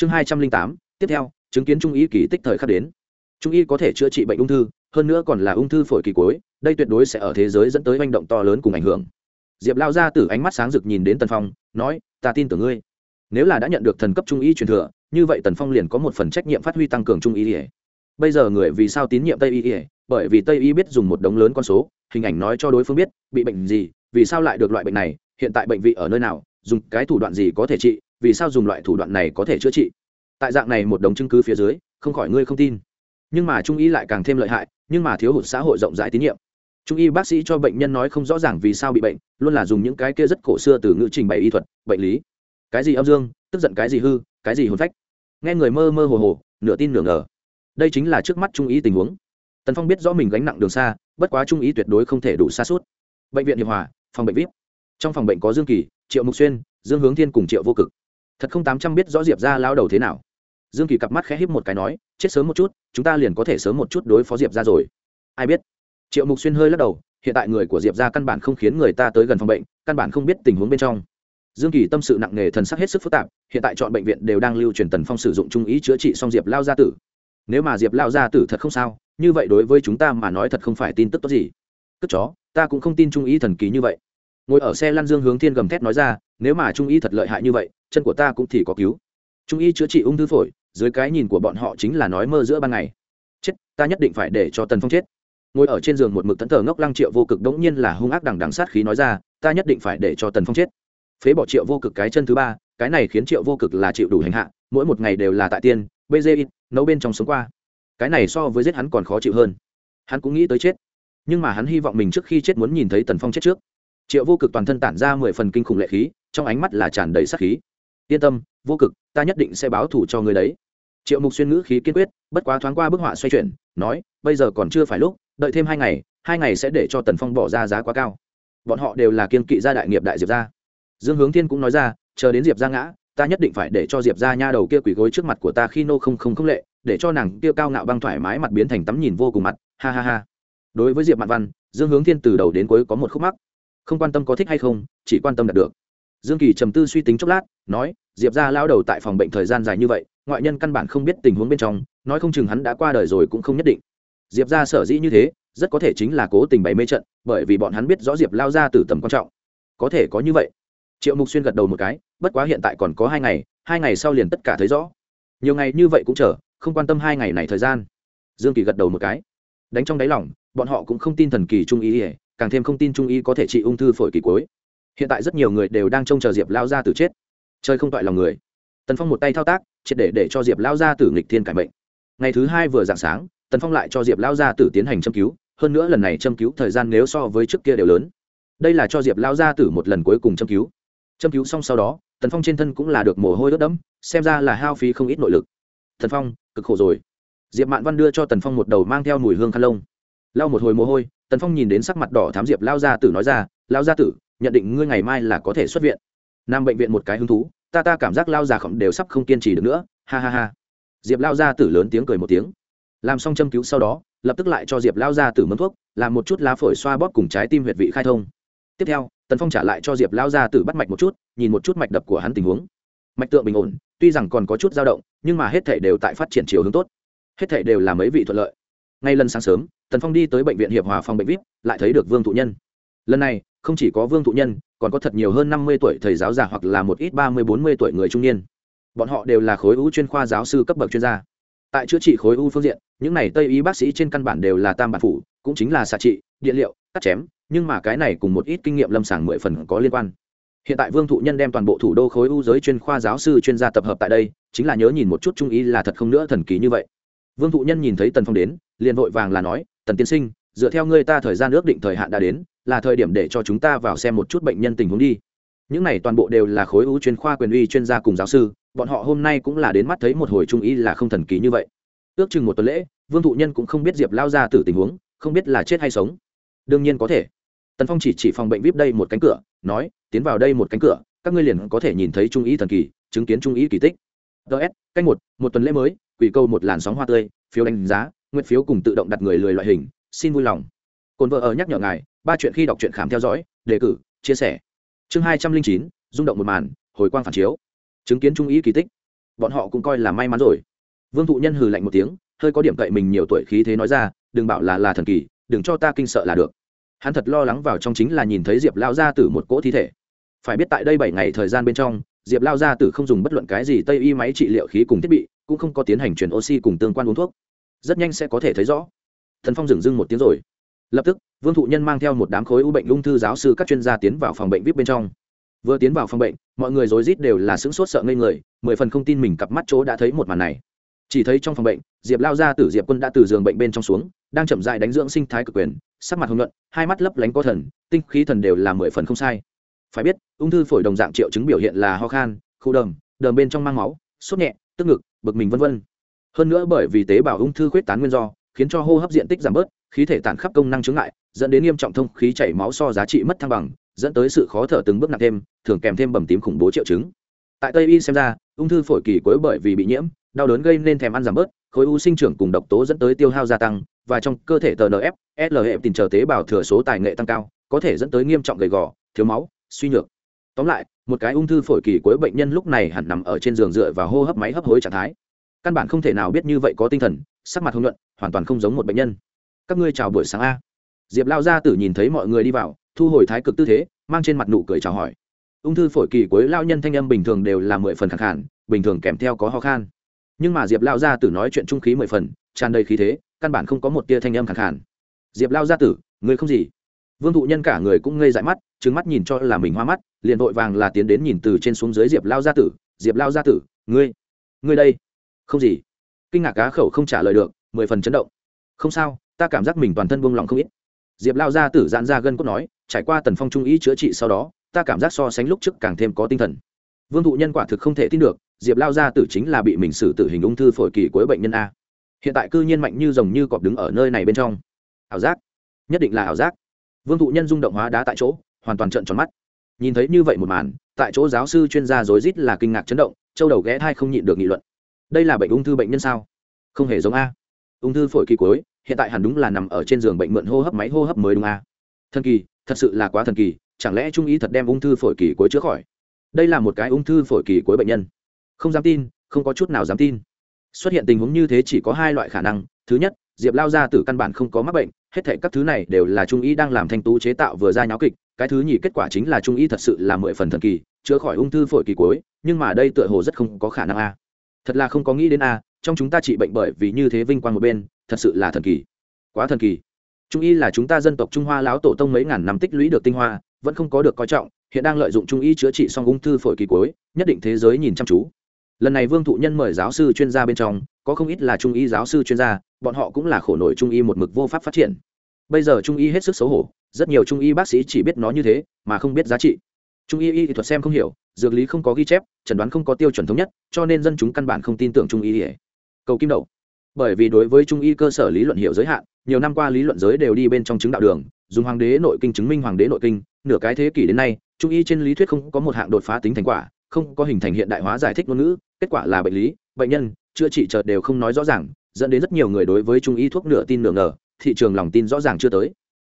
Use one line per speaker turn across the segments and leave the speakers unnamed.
chương hai trăm linh tám, tiếp theo, chứng kiến trung y kỳ tích thời khắc đến. Trung y có thể chữa trị bệnh ung thư, hơn nữa còn là ung thư phổi kỳ cuối, đây tuyệt đối sẽ ở thế giới dẫn tới manh động to lớn cùng ảnh hưởng. Diệp lao ra từ ánh mắt sáng rực nhìn đến tần phong, nói, ta tin tưởng ngươi. Nếu là đã nhận được thần cấp trung y truyền thừa, như vậy tần phong liền có một phần trách nhiệm phát huy tăng cường trung y ỉa bây giờ người vì sao tín nhiệm tây y ỉa bởi vì tây y biết dùng một đống lớn con số, hình ảnh nói cho đối phương biết, bị bệnh gì, vì sao lại được loại bệnh này, hiện tại bệnh vị ở nơi nào, dùng cái thủ đoạn gì có thể trị vì sao dùng loại thủ đoạn này có thể chữa trị? Tại dạng này một đống chứng cứ phía dưới, không khỏi ngươi không tin. Nhưng mà trung y lại càng thêm lợi hại, nhưng mà thiếu hụt xã hội rộng rãi tín nhiệm. Trung y bác sĩ cho bệnh nhân nói không rõ ràng vì sao bị bệnh, luôn là dùng những cái kia rất cổ xưa từ ngữ trình bày y thuật, bệnh lý. Cái gì âm dương, tức giận cái gì hư, cái gì hồn phách. Nghe người mơ mơ hồ hồ, nửa tin nửa ngờ. Đây chính là trước mắt trung ý tình huống. Tần phong biết rõ mình gánh nặng đường xa, bất quá trung ý tuyệt đối không thể đủ xa suốt. Bệnh viện hiệp hòa, phòng bệnh vip trong phòng bệnh có dương kỳ, triệu mục xuyên, dương hướng thiên cùng triệu vô cực thật không tám trăm biết rõ diệp ra lao đầu thế nào. Dương kỳ cặp mắt khẽ híp một cái nói, chết sớm một chút, chúng ta liền có thể sớm một chút đối phó diệp ra rồi. Ai biết? Triệu mục xuyên hơi lắc đầu, hiện tại người của diệp ra căn bản không khiến người ta tới gần phòng bệnh, căn bản không biết tình huống bên trong. Dương kỳ tâm sự nặng nề, thần sắc hết sức phức tạp, hiện tại chọn bệnh viện đều đang lưu truyền tần phong sử dụng trung ý chữa trị xong diệp lao gia tử. Nếu mà diệp lao gia tử thật không sao, như vậy đối với chúng ta mà nói thật không phải tin tức tốt gì. Cất chó, ta cũng không tin trung ý thần kỳ như vậy. Ngồi ở xe lăn dương hướng thiên gầm thét nói ra nếu mà trung y thật lợi hại như vậy, chân của ta cũng thì có cứu. Trung y chữa trị ung thư phổi, dưới cái nhìn của bọn họ chính là nói mơ giữa ban ngày. Chết, ta nhất định phải để cho tần phong chết. Ngồi ở trên giường một mực tấn thờ ngốc lăng triệu vô cực đống nhiên là hung ác đằng đằng sát khí nói ra, ta nhất định phải để cho tần phong chết. Phế bỏ triệu vô cực cái chân thứ ba, cái này khiến triệu vô cực là chịu đủ hành hạ, mỗi một ngày đều là tại tiên, bê ít nấu bên trong sống qua. Cái này so với giết hắn còn khó chịu hơn. Hắn cũng nghĩ tới chết. Nhưng mà hắn hy vọng mình trước khi chết muốn nhìn thấy tần phong chết trước. Triệu vô cực toàn thân tản ra mười phần kinh khủng lệ khí trong ánh mắt là tràn đầy sắc khí. Yên tâm, vô cực, ta nhất định sẽ báo thủ cho người đấy. Triệu mục xuyên ngữ khí kiên quyết, bất quá thoáng qua bức họa xoay chuyển, nói, bây giờ còn chưa phải lúc, đợi thêm hai ngày hai ngày sẽ để cho tần phong bỏ ra giá quá cao. Bọn họ đều là kiên kỵ gia đại nghiệp đại diệp gia. Dương hướng thiên cũng nói ra, chờ đến diệp gia ngã, ta nhất định phải để cho diệp gia nha đầu kia quỳ gối trước mặt của ta khi nô không không không lệ, để cho nàng kia cao ngạo băng thoải mái mặt biến thành tắm nhìn vô cùng mặt, ha ha ha. Đối với diệp mạn văn, dương hướng thiên từ đầu đến cuối có một khúc mắc. Không quan tâm có thích hay không, chỉ quan tâm đạt được dương kỳ trầm tư suy tính chốc lát, nói, diệp ra lao đầu tại phòng bệnh thời gian dài như vậy, ngoại nhân căn bản không biết tình huống bên trong, nói không chừng hắn đã qua đời rồi cũng không nhất định. Diệp ra sở dĩ như thế, rất có thể chính là cố tình bày mê trận, bởi vì bọn hắn biết rõ diệp lao ra từ tầm quan trọng. Có thể có như vậy. Triệu mục xuyên gật đầu một cái, bất quá hiện tại còn có hai ngày hai ngày sau liền tất cả thấy rõ. Nhiều ngày như vậy cũng chờ, không quan tâm hai ngày này thời gian. Dương kỳ gật đầu một cái. Đánh trong đáy lòng, bọn họ cũng không tin thần kỳ trung ý càng thêm không tin trung ý có thể trị ung thư phổi kỳ cuối hiện tại rất nhiều người đều đang trông chờ diệp lao ra từ chết. Chơi không toại lòng người. Tần phong một tay thao tác, triệt để để cho diệp lao ra tử nghịch thiên cải mệnh. Ngày thứ hai vừa dạng sáng, tần phong lại cho diệp lao ra tử tiến hành châm cứu, hơn nữa lần này châm cứu thời gian nếu so với trước kia đều lớn. Đây là cho diệp lao ra tử một lần cuối cùng châm cứu. Châm cứu xong sau đó, tần phong trên thân cũng là được mồ hôi đốt đẫm, xem ra là hao phí không ít nội lực. Tần phong, cực khổ rồi. Diệp mạn văn đưa cho tần phong một đầu mang theo mùi hương khăn lông. Lau một hồi mồ hôi, tần phong nhìn đến sắc mặt đỏ thám diệp lao gia tử nói ra lao gia tử nhận định ngươi ngày mai là có thể xuất viện. Nam bệnh viện một cái hứng thú, ta ta cảm giác lao già khổng đều sắp không kiên trì được nữa, ha ha ha. Diệp lao gia tử lớn tiếng cười một tiếng. Làm xong châm cứu sau đó, lập tức lại cho diệp lao gia tử mâm thuốc, làm một chút lá phổi xoa bóp cùng trái tim huyệt vị khai thông. Tiếp theo, tần phong trả lại cho diệp lao ra tử bắt mạch một chút, nhìn một chút mạch đập của hắn tình huống. Mạch tượng bình ổn, tuy rằng còn có chút dao động, nhưng mà hết thể đều tại phát triển chiều hướng tốt. Hết thể đều là mấy vị thuận lợi. Ngay lần sáng sớm, tần phong đi tới bệnh viện hiệp hòa phòng bệnh vip lại thấy được vương thụ nhân. Lần này không chỉ có vương thụ nhân, còn có thật nhiều hơn năm mươi tuổi thầy giáo già hoặc là một ít ba mươi bốn mươi tuổi người trung niên. Bọn họ đều là khối u chuyên khoa giáo sư cấp bậc chuyên gia. Tại chữa trị khối u phương diện, những này tây y bác sĩ trên căn bản đều là tam bản phủ, cũng chính là xạ trị, điện liệu, cắt chém, nhưng mà cái này cùng một ít kinh nghiệm lâm sàng mười phần có liên quan. Hiện tại vương thụ nhân đem toàn bộ thủ đô khối u giới chuyên khoa giáo sư chuyên gia tập hợp tại đây, chính là nhớ nhìn một chút trung ý là thật không nữa thần kỳ như vậy. Vương thụ nhân nhìn thấy tần phong đến, liền vội vàng là nói, tần tiên sinh, dựa theo ngươi ta thời gian ước định thời hạn đã đến là thời điểm để cho chúng ta vào xem một chút bệnh nhân tình huống đi. Những này toàn bộ đều là khối ưu chuyên khoa quyền uy chuyên gia cùng giáo sư, bọn họ hôm nay cũng là đến mắt thấy một hồi trung ý là không thần kỳ như vậy. Ước chừng một tuần lễ, vương thụ nhân cũng không biết diệp lao ra từ tình huống, không biết là chết hay sống. Đương nhiên có thể. Tần phong chỉ chỉ phòng bệnh vip đây một cánh cửa, nói, tiến vào đây một cánh cửa, các ngươi liền có thể nhìn thấy trung ý thần kỳ, chứng kiến trung ý kỳ tích. Ts cách một một tuần lễ mới, quỷ câu một làn sóng hoa tươi, phiếu đánh giá, nguyện phiếu cùng tự động đặt người lười loại hình, xin vui lòng cồn vợ ở nhắc nhở ngài, ba chuyện khi đọc truyện khám theo dõi, đề cử, chia sẻ. Chương hai trăm linh chín, rung động một màn, hồi quang phản chiếu. Chứng kiến trung ý kỳ tích, bọn họ cũng coi là may mắn rồi. Vương thụ nhân hừ lạnh một tiếng, hơi có điểm cậy mình nhiều tuổi khí thế nói ra, đừng bảo là là thần kỳ, đừng cho ta kinh sợ là được. Hắn thật lo lắng vào trong chính là nhìn thấy diệp lao ra từ một cỗ thi thể. Phải biết tại đây bảy ngày thời gian bên trong, diệp lao ra từ không dùng bất luận cái gì tây y máy trị liệu khí cùng thiết bị, cũng không có tiến hành chuyển oxy cùng tương quan uống thuốc. Rất nhanh sẽ có thể thấy rõ. Thần phong dừng dưng một tiếng rồi lập tức vương thụ nhân mang theo một đám khối u bệnh ung thư giáo sư các chuyên gia tiến vào phòng bệnh vip bên trong. Vừa tiến vào phòng bệnh mọi người rối rít đều là sững sốt sợ ngây người mười phần không tin mình cặp mắt chỗ đã thấy một màn này. Chỉ thấy trong phòng bệnh diệp lao ra tử diệp quân đã từ giường bệnh bên trong xuống đang chậm dại đánh dưỡng sinh thái cực quyền sắc mặt hồng luận, hai mắt lấp lánh có thần tinh khí thần đều là mười phần không sai. Phải biết ung thư phổi đồng dạng triệu chứng biểu hiện là ho khan khu đờm đờm bên trong mang máu sốt nhẹ tức ngực bực mình vân vân. Hơn nữa bởi vì tế bào ung thư khuyết tán nguyên do khiến cho hô hấp diện tích giảm bớt khí thể tản khắp công năng chứng lại dẫn đến nghiêm trọng thông khí chảy máu so giá trị mất thăng bằng, dẫn tới sự khó thở từng bước nặng thêm, thường kèm thêm bầm tím khủng bố triệu chứng. Tại tây y xem ra, ung thư phổi kỳ cuối bởi vì bị nhiễm, đau đớn gây nên thèm ăn giảm bớt, khối u sinh trưởng cùng độc tố dẫn tới tiêu hao gia tăng, và trong cơ thể tnf l hệ tình chờ tế bào thừa số tài nghệ tăng cao, có thể dẫn tới nghiêm trọng gầy gò, thiếu máu, suy nhược. Tóm lại, một cái ung thư phổi kỳ cuối bệnh nhân lúc này hẳn nằm ở trên giường dựa và hô hấp máy hấp hối trạng thái. Căn bản không thể nào biết như vậy có tinh thần, sắc mặt hồng nhuận, hoàn toàn không giống một bệnh nhân các ngươi chào buổi sáng a. Diệp lao gia tử nhìn thấy mọi người đi vào, thu hồi thái cực tư thế, mang trên mặt nụ cười chào hỏi. Ung thư phổi kỳ cuối lao nhân thanh âm bình thường đều là mười phần khẳng khản bình thường kèm theo có ho khan. Nhưng mà diệp lao gia tử nói chuyện trung khí mười phần, tràn đầy khí thế, căn bản không có một tia thanh âm khẳng khản diệp lao gia tử người không gì? Vương thụ nhân cả người cũng ngây dại mắt trứng mắt nhìn cho là mình hoa mắt, liền vội vàng là tiến đến nhìn từ trên xuống dưới diệp lao gia tử. Diệp lao gia tử, ngươi ngươi đây, không gì? Kinh ngạc cá khẩu không trả lời được, mười phần chấn động. Không sao ta cảm giác mình toàn thân buông lỏng không ít. Diệp lao gia tử giãn ra gân cốt nói, trải qua tần phong trung ý chữa trị sau đó, ta cảm giác so sánh lúc trước càng thêm có tinh thần. Vương thụ nhân quả thực không thể tin được, diệp lao gia tử chính là bị mình xử tử hình ung thư phổi kỳ cuối bệnh nhân a. Hiện tại cư nhiên mạnh như rồng như cọp đứng ở nơi này bên trong. Ảo giác. Nhất định là ảo giác. Vương thụ nhân rung động hóa đá tại chỗ, hoàn toàn trận tròn mắt. Nhìn thấy như vậy một màn, tại chỗ giáo sư chuyên gia rối rít là kinh ngạc chấn động, châu đầu ghé thai không nhịn được nghị luận. Đây là bệnh ung thư bệnh nhân sao? Không hề giống a. Ung thư phổi kỳ cuối hiện tại hẳn đúng là nằm ở trên giường bệnh mượn hô hấp máy hô hấp mới đúng à? thần kỳ, thật sự là quá thần kỳ, chẳng lẽ trung ý thật đem ung thư phổi kỳ cuối chữa khỏi? Đây là một cái ung thư phổi kỳ cuối bệnh nhân. Không dám tin, không có chút nào dám tin. Xuất hiện tình huống như thế chỉ có hai loại khả năng. Thứ nhất, diệp lao ra từ căn bản không có mắc bệnh, hết thể các thứ này đều là trung y đang làm thanh tú chế tạo vừa ra nháo kịch. Cái thứ nhì kết quả chính là trung y thật sự là mười phần thần kỳ, chữa khỏi ung thư phổi kỳ cuối, nhưng mà đây tựa hồ rất không có khả năng a thật là không có nghĩ đến a trong chúng ta trị bệnh bởi vì như thế vinh quang một bên, thật sự là thần kỳ. Quá thần kỳ. Trung y là chúng ta dân tộc trung hoa lão tổ tông mấy ngàn năm tích lũy được tinh hoa, vẫn không có được coi trọng, hiện đang lợi dụng trung y chữa trị song ung thư phổi kỳ cuối, nhất định thế giới nhìn chăm chú. Lần này vương thụ nhân mời giáo sư chuyên gia bên trong, có không ít là trung y giáo sư chuyên gia, bọn họ cũng là khổ nổi trung y một mực vô pháp phát triển. Bây giờ trung y hết sức xấu hổ, rất nhiều trung y bác sĩ chỉ biết nó như thế, mà không biết giá trị. Trung y y thuật xem không hiểu, dược lý không có ghi chép, chẩn đoán không có tiêu chuẩn thống nhất, cho nên dân chúng căn bản không tin tưởng trung y cầu kim đậu. Bởi vì đối với trung y cơ sở lý luận hiệu giới hạn, nhiều năm qua lý luận giới đều đi bên trong chứng đạo đường, dùng hoàng đế nội kinh chứng minh hoàng đế nội kinh, nửa cái thế kỷ đến nay, trung y trên lý thuyết không có một hạng đột phá tính thành quả, không có hình thành hiện đại hóa giải thích ngôn ngữ, kết quả là bệnh lý, bệnh nhân, chữa trị chợt đều không nói rõ ràng, dẫn đến rất nhiều người đối với trung y thuốc nửa tin nửa ngờ, thị trường lòng tin rõ ràng chưa tới.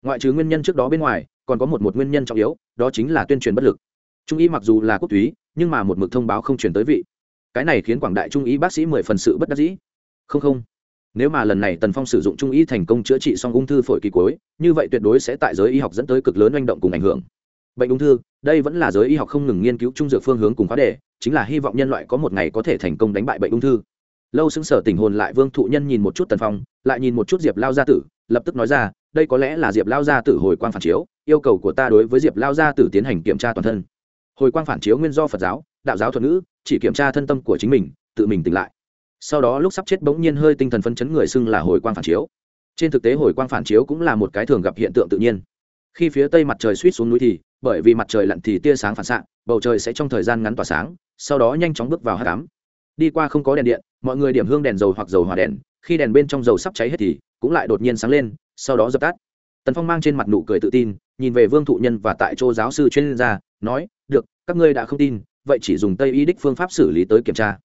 Ngoại trừ nguyên nhân trước đó bên ngoài, còn có một một nguyên nhân trọng yếu, đó chính là tuyên truyền bất lực. Trung y mặc dù là quốc túy, nhưng mà một mực thông báo không truyền tới vị cái này khiến quảng đại trung y bác sĩ mười phần sự bất đắc dĩ. Không không. Nếu mà lần này tần phong sử dụng trung y thành công chữa trị xong ung thư phổi kỳ cuối, như vậy tuyệt đối sẽ tại giới y học dẫn tới cực lớn manh động cùng ảnh hưởng. Bệnh ung thư, đây vẫn là giới y học không ngừng nghiên cứu trung dược phương hướng cùng khóa đề, chính là hy vọng nhân loại có một ngày có thể thành công đánh bại bệnh ung thư. Lâu xứng sở tình hồn lại vương thụ nhân nhìn một chút tần phong, lại nhìn một chút diệp lao gia tử, lập tức nói ra, đây có lẽ là diệp lao gia tử hồi quang phản chiếu, yêu cầu của ta đối với diệp lao gia tử tiến hành kiểm tra toàn thân. Hồi quang phản chiếu nguyên do phật giáo, đạo giáo thuật ngữ chỉ kiểm tra thân tâm của chính mình, tự mình tỉnh lại. Sau đó lúc sắp chết bỗng nhiên hơi tinh thần phân chấn người xưng là hồi quang phản chiếu. Trên thực tế hồi quang phản chiếu cũng là một cái thường gặp hiện tượng tự nhiên. Khi phía tây mặt trời suýt xuống núi thì, bởi vì mặt trời lặn thì tia sáng phản xạ, bầu trời sẽ trong thời gian ngắn tỏa sáng, sau đó nhanh chóng bước vào h tám đi qua không có đèn điện, mọi người điểm hương đèn dầu hoặc dầu hỏa đèn, khi đèn bên trong dầu sắp cháy hết thì, cũng lại đột nhiên sáng lên, sau đó dập tắt. Tần phong mang trên mặt nụ cười tự tin, nhìn về vương thụ nhân và tại chỗ giáo sư chuyên gia, nói, được, các ngươi đã không tin vậy chỉ dùng tây y đích phương pháp xử lý tới kiểm tra.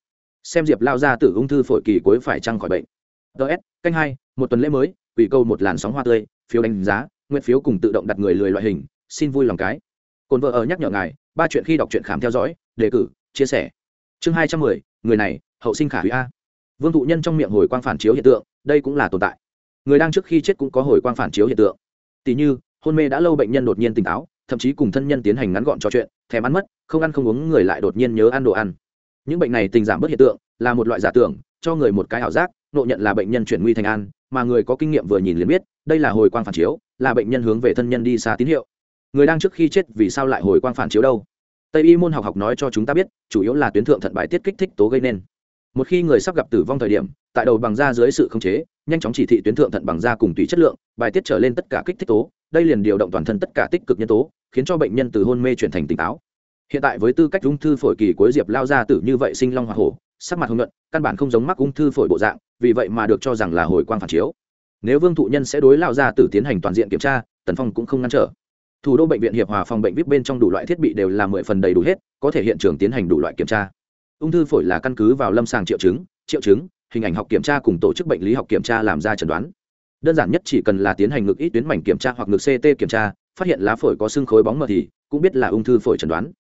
Xem diệp lao ra từ ung thư phổi kỳ cuối phải trăng khỏi bệnh. Ts canh hai, một tuần lễ mới ủy câu một làn sóng hoa tươi, phiếu đánh giá, nguyện phiếu cùng tự động đặt người lười loại hình, xin vui lòng cái. Cồn vợ ở nhắc nhở ngài, ba chuyện khi đọc truyện khám theo dõi, đề cử, chia sẻ. Chương hai trăm mười, người này, hậu sinh khả hủy a. Vương thụ nhân trong miệng hồi quang phản chiếu hiện tượng, đây cũng là tồn tại. Người đang trước khi chết cũng có hồi quang phản chiếu hiện tượng. Tỷ như, hôn mê đã lâu bệnh nhân đột nhiên tỉnh táo thậm chí cùng thân nhân tiến hành ngắn gọn trò chuyện, thèm ăn mất, không ăn không uống, người lại đột nhiên nhớ ăn đồ ăn. Những bệnh này tình giảm bớt hiện tượng, là một loại giả tưởng, cho người một cái ảo giác, nộ nhận là bệnh nhân chuyển nguy thành an mà người có kinh nghiệm vừa nhìn liền biết, đây là hồi quang phản chiếu, là bệnh nhân hướng về thân nhân đi xa tín hiệu. Người đang trước khi chết vì sao lại hồi quang phản chiếu đâu? Tây y môn học học nói cho chúng ta biết, chủ yếu là tuyến thượng thận bài tiết kích thích tố gây nên. Một khi người sắp gặp tử vong thời điểm, tại đầu bằng da dưới sự khống chế, nhanh chóng chỉ thị tuyến thượng thận bằng da cùng tùy chất lượng, bài tiết trở lên tất cả kích thích tố đây liền điều động toàn thân tất cả tích cực nhân tố, khiến cho bệnh nhân từ hôn mê chuyển thành tỉnh táo. Hiện tại với tư cách ung thư phổi kỳ cuối diệp lao ra tử như vậy sinh long hoa hổ, sắc mặt hồng nhuận, căn bản không giống mắc ung thư phổi bộ dạng, vì vậy mà được cho rằng là hồi quang phản chiếu. Nếu vương thụ nhân sẽ đối lao ra tử tiến hành toàn diện kiểm tra, tần phong cũng không ngăn trở. Thủ đô bệnh viện hiệp hòa phòng bệnh vip bên trong đủ loại thiết bị đều là mười phần đầy đủ hết, có thể hiện trường tiến hành đủ loại kiểm tra. Ung thư phổi là căn cứ vào lâm sàng triệu chứng triệu chứng, hình ảnh học kiểm tra cùng tổ chức bệnh lý học kiểm tra làm ra chẩn đoán đơn giản nhất chỉ cần là tiến hành ngực ít tuyến mảnh kiểm tra hoặc ngực ct kiểm tra, phát hiện lá phổi có xương khối bóng mờ thì cũng biết là ung thư phổi chẩn đoán.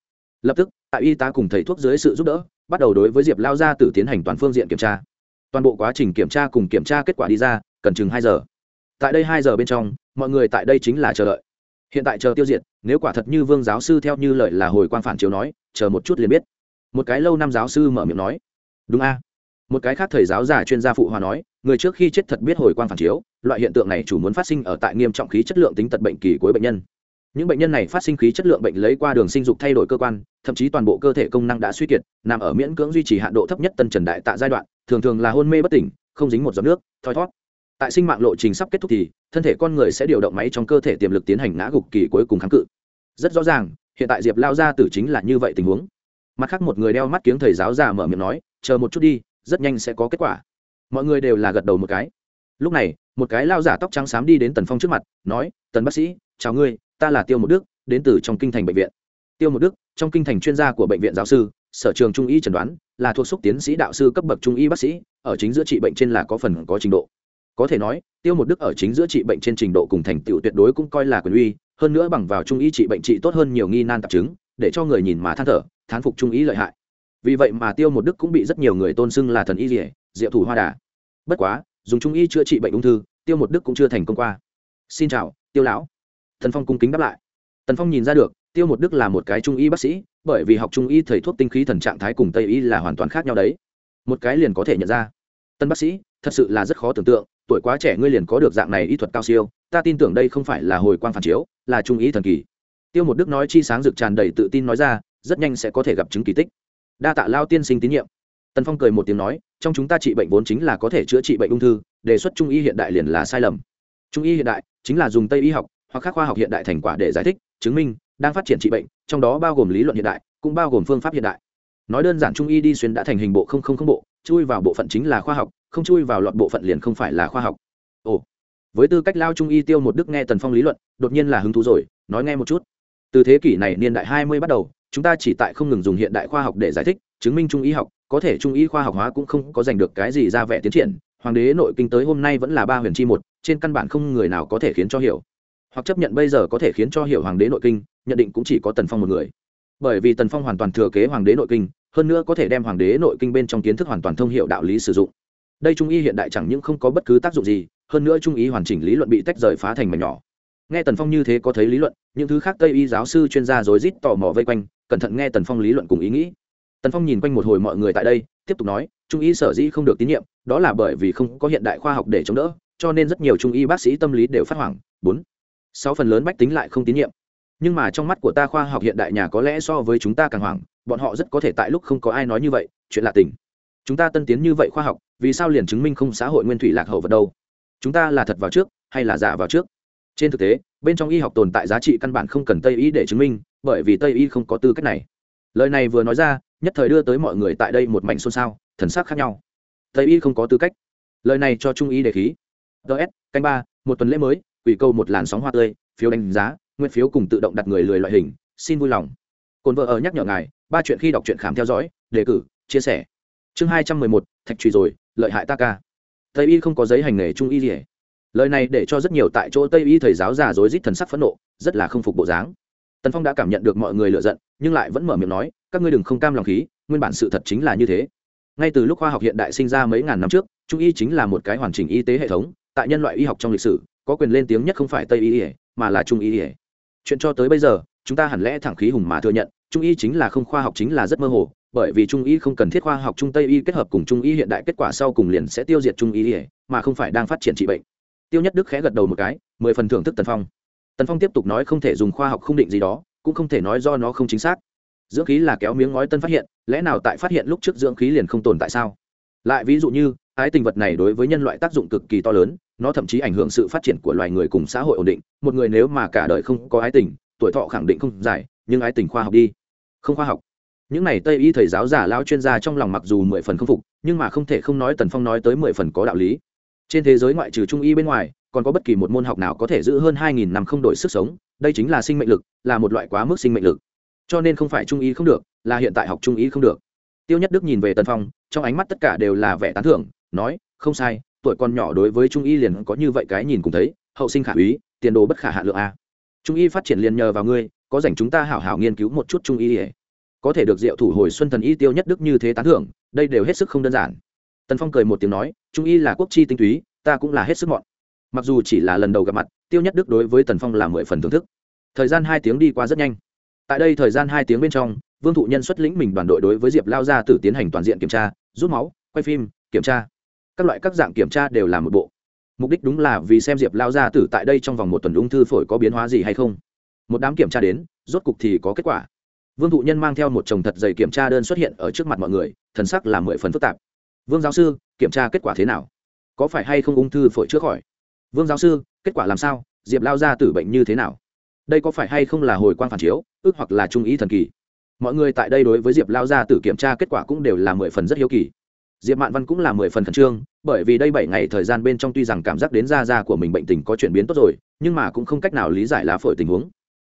Lập tức, tại y tá cùng thầy thuốc dưới sự giúp đỡ, bắt đầu đối với diệp lao gia tử tiến hành toàn phương diện kiểm tra. Toàn bộ quá trình kiểm tra cùng kiểm tra kết quả đi ra, cần chừng hai giờ. Tại đây hai giờ bên trong, mọi người tại đây chính là chờ đợi. Hiện tại chờ tiêu diệt, nếu quả thật như vương giáo sư theo như lời là hồi quan phản chiếu nói, chờ một chút liền biết. Một cái lâu năm giáo sư mở miệng nói. Đúng a. Một cái khác thầy giáo già chuyên gia phụ hòa nói người trước khi chết thật biết hồi quang phản chiếu, loại hiện tượng này chủ muốn phát sinh ở tại nghiêm trọng khí chất lượng tính tật bệnh kỳ cuối bệnh nhân. Những bệnh nhân này phát sinh khí chất lượng bệnh lấy qua đường sinh dục thay đổi cơ quan, thậm chí toàn bộ cơ thể công năng đã suy kiệt, nằm ở miễn cưỡng duy trì hạn độ thấp nhất tân trần đại tạ giai đoạn, thường thường là hôn mê bất tỉnh, không dính một giọt nước, thoi thót. Tại sinh mạng lộ trình sắp kết thúc thì, thân thể con người sẽ điều động máy trong cơ thể tiềm lực tiến hành ngã gục kỳ cuối cùng kháng cự. Rất rõ ràng, hiện tại diệp lao ra tử chính là như vậy tình huống. Mặt khác một người đeo mắt kiếng thầy giáo già mở miệng nói, chờ một chút đi, rất nhanh sẽ có kết quả mọi người đều là gật đầu một cái. Lúc này, một cái lao giả tóc trắng xám đi đến tần phong trước mặt, nói, tần bác sĩ, chào ngươi, ta là tiêu một đức, đến từ trong kinh thành bệnh viện. Tiêu một đức, trong kinh thành chuyên gia của bệnh viện giáo sư, sở trường trung y chẩn đoán, là thuộc xúc tiến sĩ đạo sư cấp bậc trung y bác sĩ, ở chính giữa trị bệnh trên là có phần có trình độ. Có thể nói, tiêu một đức ở chính giữa trị bệnh trên trình độ cùng thành tựu tuyệt đối cũng coi là quyền uy, hơn nữa bằng vào trung y trị bệnh trị tốt hơn nhiều nghi nan tạp chứng, để cho người nhìn mà than thở, thán phục trung y lợi hại vì vậy mà tiêu một đức cũng bị rất nhiều người tôn xưng là thần y rỉa diệu thủ hoa đà. Bất quá, dùng trung y chữa trị bệnh ung thư, tiêu một đức cũng chưa thành công qua. Xin chào, tiêu lão. Thần phong cung kính đáp lại. Tần phong nhìn ra được, tiêu một đức là một cái trung y bác sĩ, bởi vì học trung y thầy thuốc tinh khí thần trạng thái cùng tây y là hoàn toàn khác nhau đấy. Một cái liền có thể nhận ra. Tân bác sĩ, thật sự là rất khó tưởng tượng, tuổi quá trẻ ngươi liền có được dạng này y thuật cao siêu, ta tin tưởng đây không phải là hồi quang phản chiếu, là trung y thần kỳ. Tiêu một đức nói chi sáng rực tràn đầy tự tin nói ra, rất nhanh sẽ có thể gặp chứng kỳ tích đa tạ lao tiên sinh tín nhiệm. Tần phong cười một tiếng nói, trong chúng ta trị bệnh vốn chính là có thể chữa trị bệnh ung thư, đề xuất trung y hiện đại liền là sai lầm. Trung y hiện đại chính là dùng tây y học hoặc các khoa học hiện đại thành quả để giải thích, chứng minh đang phát triển trị bệnh, trong đó bao gồm lý luận hiện đại, cũng bao gồm phương pháp hiện đại. Nói đơn giản trung y đi xuyên đã thành hình bộ không không không bộ, chui vào bộ phận chính là khoa học, không chui vào loạt bộ phận liền không phải là khoa học. Ồ, với tư cách lao trung y tiêu một đức nghe tần phong lý luận, đột nhiên là hứng thú rồi, nói nghe một chút. Từ thế kỷ này niên đại hai mươi bắt đầu chúng ta chỉ tại không ngừng dùng hiện đại khoa học để giải thích, chứng minh trung y học, có thể trung y khoa học hóa cũng không có giành được cái gì ra vẻ tiến triển. Hoàng đế nội kinh tới hôm nay vẫn là ba huyền chi một, trên căn bản không người nào có thể khiến cho hiểu. Hoặc chấp nhận bây giờ có thể khiến cho hiểu hoàng đế nội kinh, nhận định cũng chỉ có tần phong một người. Bởi vì tần phong hoàn toàn thừa kế hoàng đế nội kinh, hơn nữa có thể đem hoàng đế nội kinh bên trong kiến thức hoàn toàn thông hiệu đạo lý sử dụng. Đây trung y hiện đại chẳng những không có bất cứ tác dụng gì, hơn nữa trung y hoàn chỉnh lý luận bị tách rời phá thành mảnh nhỏ. Nghe tần phong như thế có thấy lý luận, những thứ khác tây y giáo sư chuyên gia rối rít tò mò vây quanh cẩn thận nghe tần phong lý luận cùng ý nghĩ. Tần phong nhìn quanh một hồi mọi người tại đây, tiếp tục nói, trung y sở dĩ không được tín nhiệm, đó là bởi vì không có hiện đại khoa học để chống đỡ, cho nên rất nhiều trung y bác sĩ tâm lý đều phát hoảng. Bốn, sáu phần lớn bách tính lại không tín nhiệm. Nhưng mà trong mắt của ta khoa học hiện đại nhà có lẽ so với chúng ta càng hoảng, bọn họ rất có thể tại lúc không có ai nói như vậy, chuyện lạ tình. Chúng ta tân tiến như vậy khoa học, vì sao liền chứng minh không xã hội nguyên thủy lạc hậu vật đâu? Chúng ta là thật vào trước, hay là giả vào trước? Trên thực tế, bên trong y học tồn tại giá trị căn bản không cần tây y để chứng minh bởi vì tây y không có tư cách này. Lời này vừa nói ra, nhất thời đưa tới mọi người tại đây một mảnh xôn xao, thần sắc khác nhau. Tây y không có tư cách. Lời này cho trung y đề khí. Ts canh ba, một tuần lễ mới ủy câu một làn sóng hoa tươi, phiếu đánh giá, nguyên phiếu cùng tự động đặt người lười loại hình, xin vui lòng. Cồn vợ ở nhắc nhở ngài, ba chuyện khi đọc truyện khám theo dõi, đề cử, chia sẻ. Chương hai trăm mười một, thạch trùy rồi, lợi hại ta ca. Tây y không có giấy hành nghề trung y gì lời này để cho rất nhiều tại chỗ tây y thầy giáo già rối rít thần sắc phẫn nộ, rất là không phục bộ dáng tần phong đã cảm nhận được mọi người lựa giận, nhưng lại vẫn mở miệng nói, các ngươi đừng không cam lòng khí, nguyên bản sự thật chính là như thế. Ngay từ lúc khoa học hiện đại sinh ra mấy ngàn năm trước, trung y chính là một cái hoàn chỉnh y tế hệ thống, tại nhân loại y học trong lịch sử, có quyền lên tiếng nhất không phải tây y mà là trung y chuyện cho tới bây giờ, chúng ta hẳn lẽ thẳng khí hùng mà thừa nhận, trung y chính là không khoa học chính là rất mơ hồ, bởi vì trung y không cần thiết khoa học trung tây y kết hợp cùng trung y hiện đại kết quả sau cùng liền sẽ tiêu diệt trung y, mà không phải đang phát triển trị bệnh. Tiêu nhất đức khẽ gật đầu một cái, mười phần thưởng thức tần phong tần phong tiếp tục nói không thể dùng khoa học không định gì đó, cũng không thể nói do nó không chính xác. Dưỡng khí là kéo miếng ngói tân phát hiện, lẽ nào tại phát hiện lúc trước dưỡng khí liền không tồn tại sao? Lại ví dụ như, ái tình vật này đối với nhân loại tác dụng cực kỳ to lớn, nó thậm chí ảnh hưởng sự phát triển của loài người cùng xã hội ổn định. Một người nếu mà cả đời không có ái tình, tuổi thọ khẳng định không dài, nhưng ái tình khoa học đi. Không khoa học. Những này tây y thầy giáo giả lao chuyên gia trong lòng mặc dù mười phần không phục, nhưng mà không thể không nói tần phong nói tới mười phần có đạo lý. Trên thế giới ngoại trừ trung y bên ngoài còn có bất kỳ một môn học nào có thể giữ hơn hai nghìn năm không đổi sức sống, đây chính là sinh mệnh lực, là một loại quá mức sinh mệnh lực. Cho nên không phải trung y không được, là hiện tại học trung y không được. Tiêu nhất đức nhìn về tần phong, trong ánh mắt tất cả đều là vẻ tán thưởng, nói, không sai, tuổi con nhỏ đối với trung y liền có như vậy cái nhìn cùng thấy, hậu sinh khả úy, tiền đồ bất khả hạ lượng a. Trung y phát triển liền nhờ vào ngươi, có dành chúng ta hảo hảo nghiên cứu một chút trung y có thể được diệu thủ hồi xuân thần y tiêu nhất đức như thế tán thưởng, đây đều hết sức không đơn giản. Tần phong cười một tiếng nói, trung y là quốc chi tinh túy, ta cũng là hết sức mọn mặc dù chỉ là lần đầu gặp mặt, tiêu nhất đức đối với tần phong là mười phần thưởng thức. Thời gian hai tiếng đi qua rất nhanh. Tại đây thời gian hai tiếng bên trong, vương thụ nhân xuất lĩnh mình đoàn đội đối với diệp lao gia tử tiến hành toàn diện kiểm tra, rút máu, quay phim, kiểm tra. Các loại các dạng kiểm tra đều là một bộ. Mục đích đúng là vì xem diệp lao gia tử tại đây trong vòng một tuần ung thư phổi có biến hóa gì hay không. Một đám kiểm tra đến, rốt cục thì có kết quả. Vương thụ nhân mang theo một chồng thật dày kiểm tra đơn xuất hiện ở trước mặt mọi người, thần sắc là mười phần phức tạp. Vương giáo sư, kiểm tra kết quả thế nào? Có phải hay không ung thư phổi chữa khỏi? Vương giáo sư, kết quả làm sao? Diệp lao gia tử bệnh như thế nào? Đây có phải hay không là hồi quang phản chiếu, ước hoặc là trung ý thần kỳ? Mọi người tại đây đối với diệp lao gia tử kiểm tra kết quả cũng đều là mười phần rất hiếu kỳ. Diệp mạn văn cũng là mười phần khẩn trương, bởi vì đây bảy ngày thời gian bên trong tuy rằng cảm giác đến da da của mình bệnh tình có chuyển biến tốt rồi, nhưng mà cũng không cách nào lý giải lá phổi tình huống.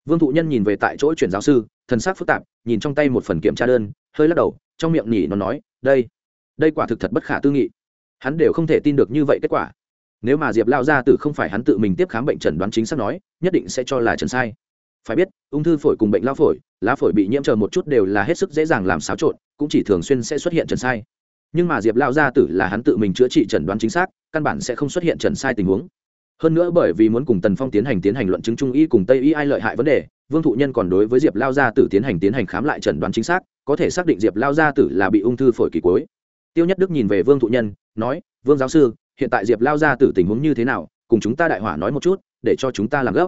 Vương thụ nhân nhìn về tại chỗ chuyển giáo sư, thần sắc phức tạp, nhìn trong tay một phần kiểm tra đơn, hơi lắc đầu, trong miệng nhỉ, nó nói, đây đây quả thực thật bất khả tư nghị. Hắn đều không thể tin được như vậy kết quả nếu mà diệp lao gia tử không phải hắn tự mình tiếp khám bệnh trần đoán chính xác nói, nhất định sẽ cho là trần sai. phải biết, ung thư phổi cùng bệnh lao phổi, lá phổi bị nhiễm chờ một chút đều là hết sức dễ dàng làm xáo trộn, cũng chỉ thường xuyên sẽ xuất hiện trần sai. nhưng mà diệp lao gia tử là hắn tự mình chữa trị trần đoán chính xác, căn bản sẽ không xuất hiện trần sai tình huống. hơn nữa bởi vì muốn cùng tần phong tiến hành tiến hành luận chứng trung y cùng tây y ai lợi hại vấn đề, vương thụ nhân còn đối với diệp lao gia tử tiến hành tiến hành khám lại trần đoán chính xác, có thể xác định diệp lao gia tử là bị ung thư phổi kỳ cuối tiêu nhất đức nhìn về vương thụ nhân, nói, vương giáo sư hiện tại diệp lao gia tử tình huống như thế nào, cùng chúng ta đại hỏa nói một chút, để cho chúng ta làm gấp.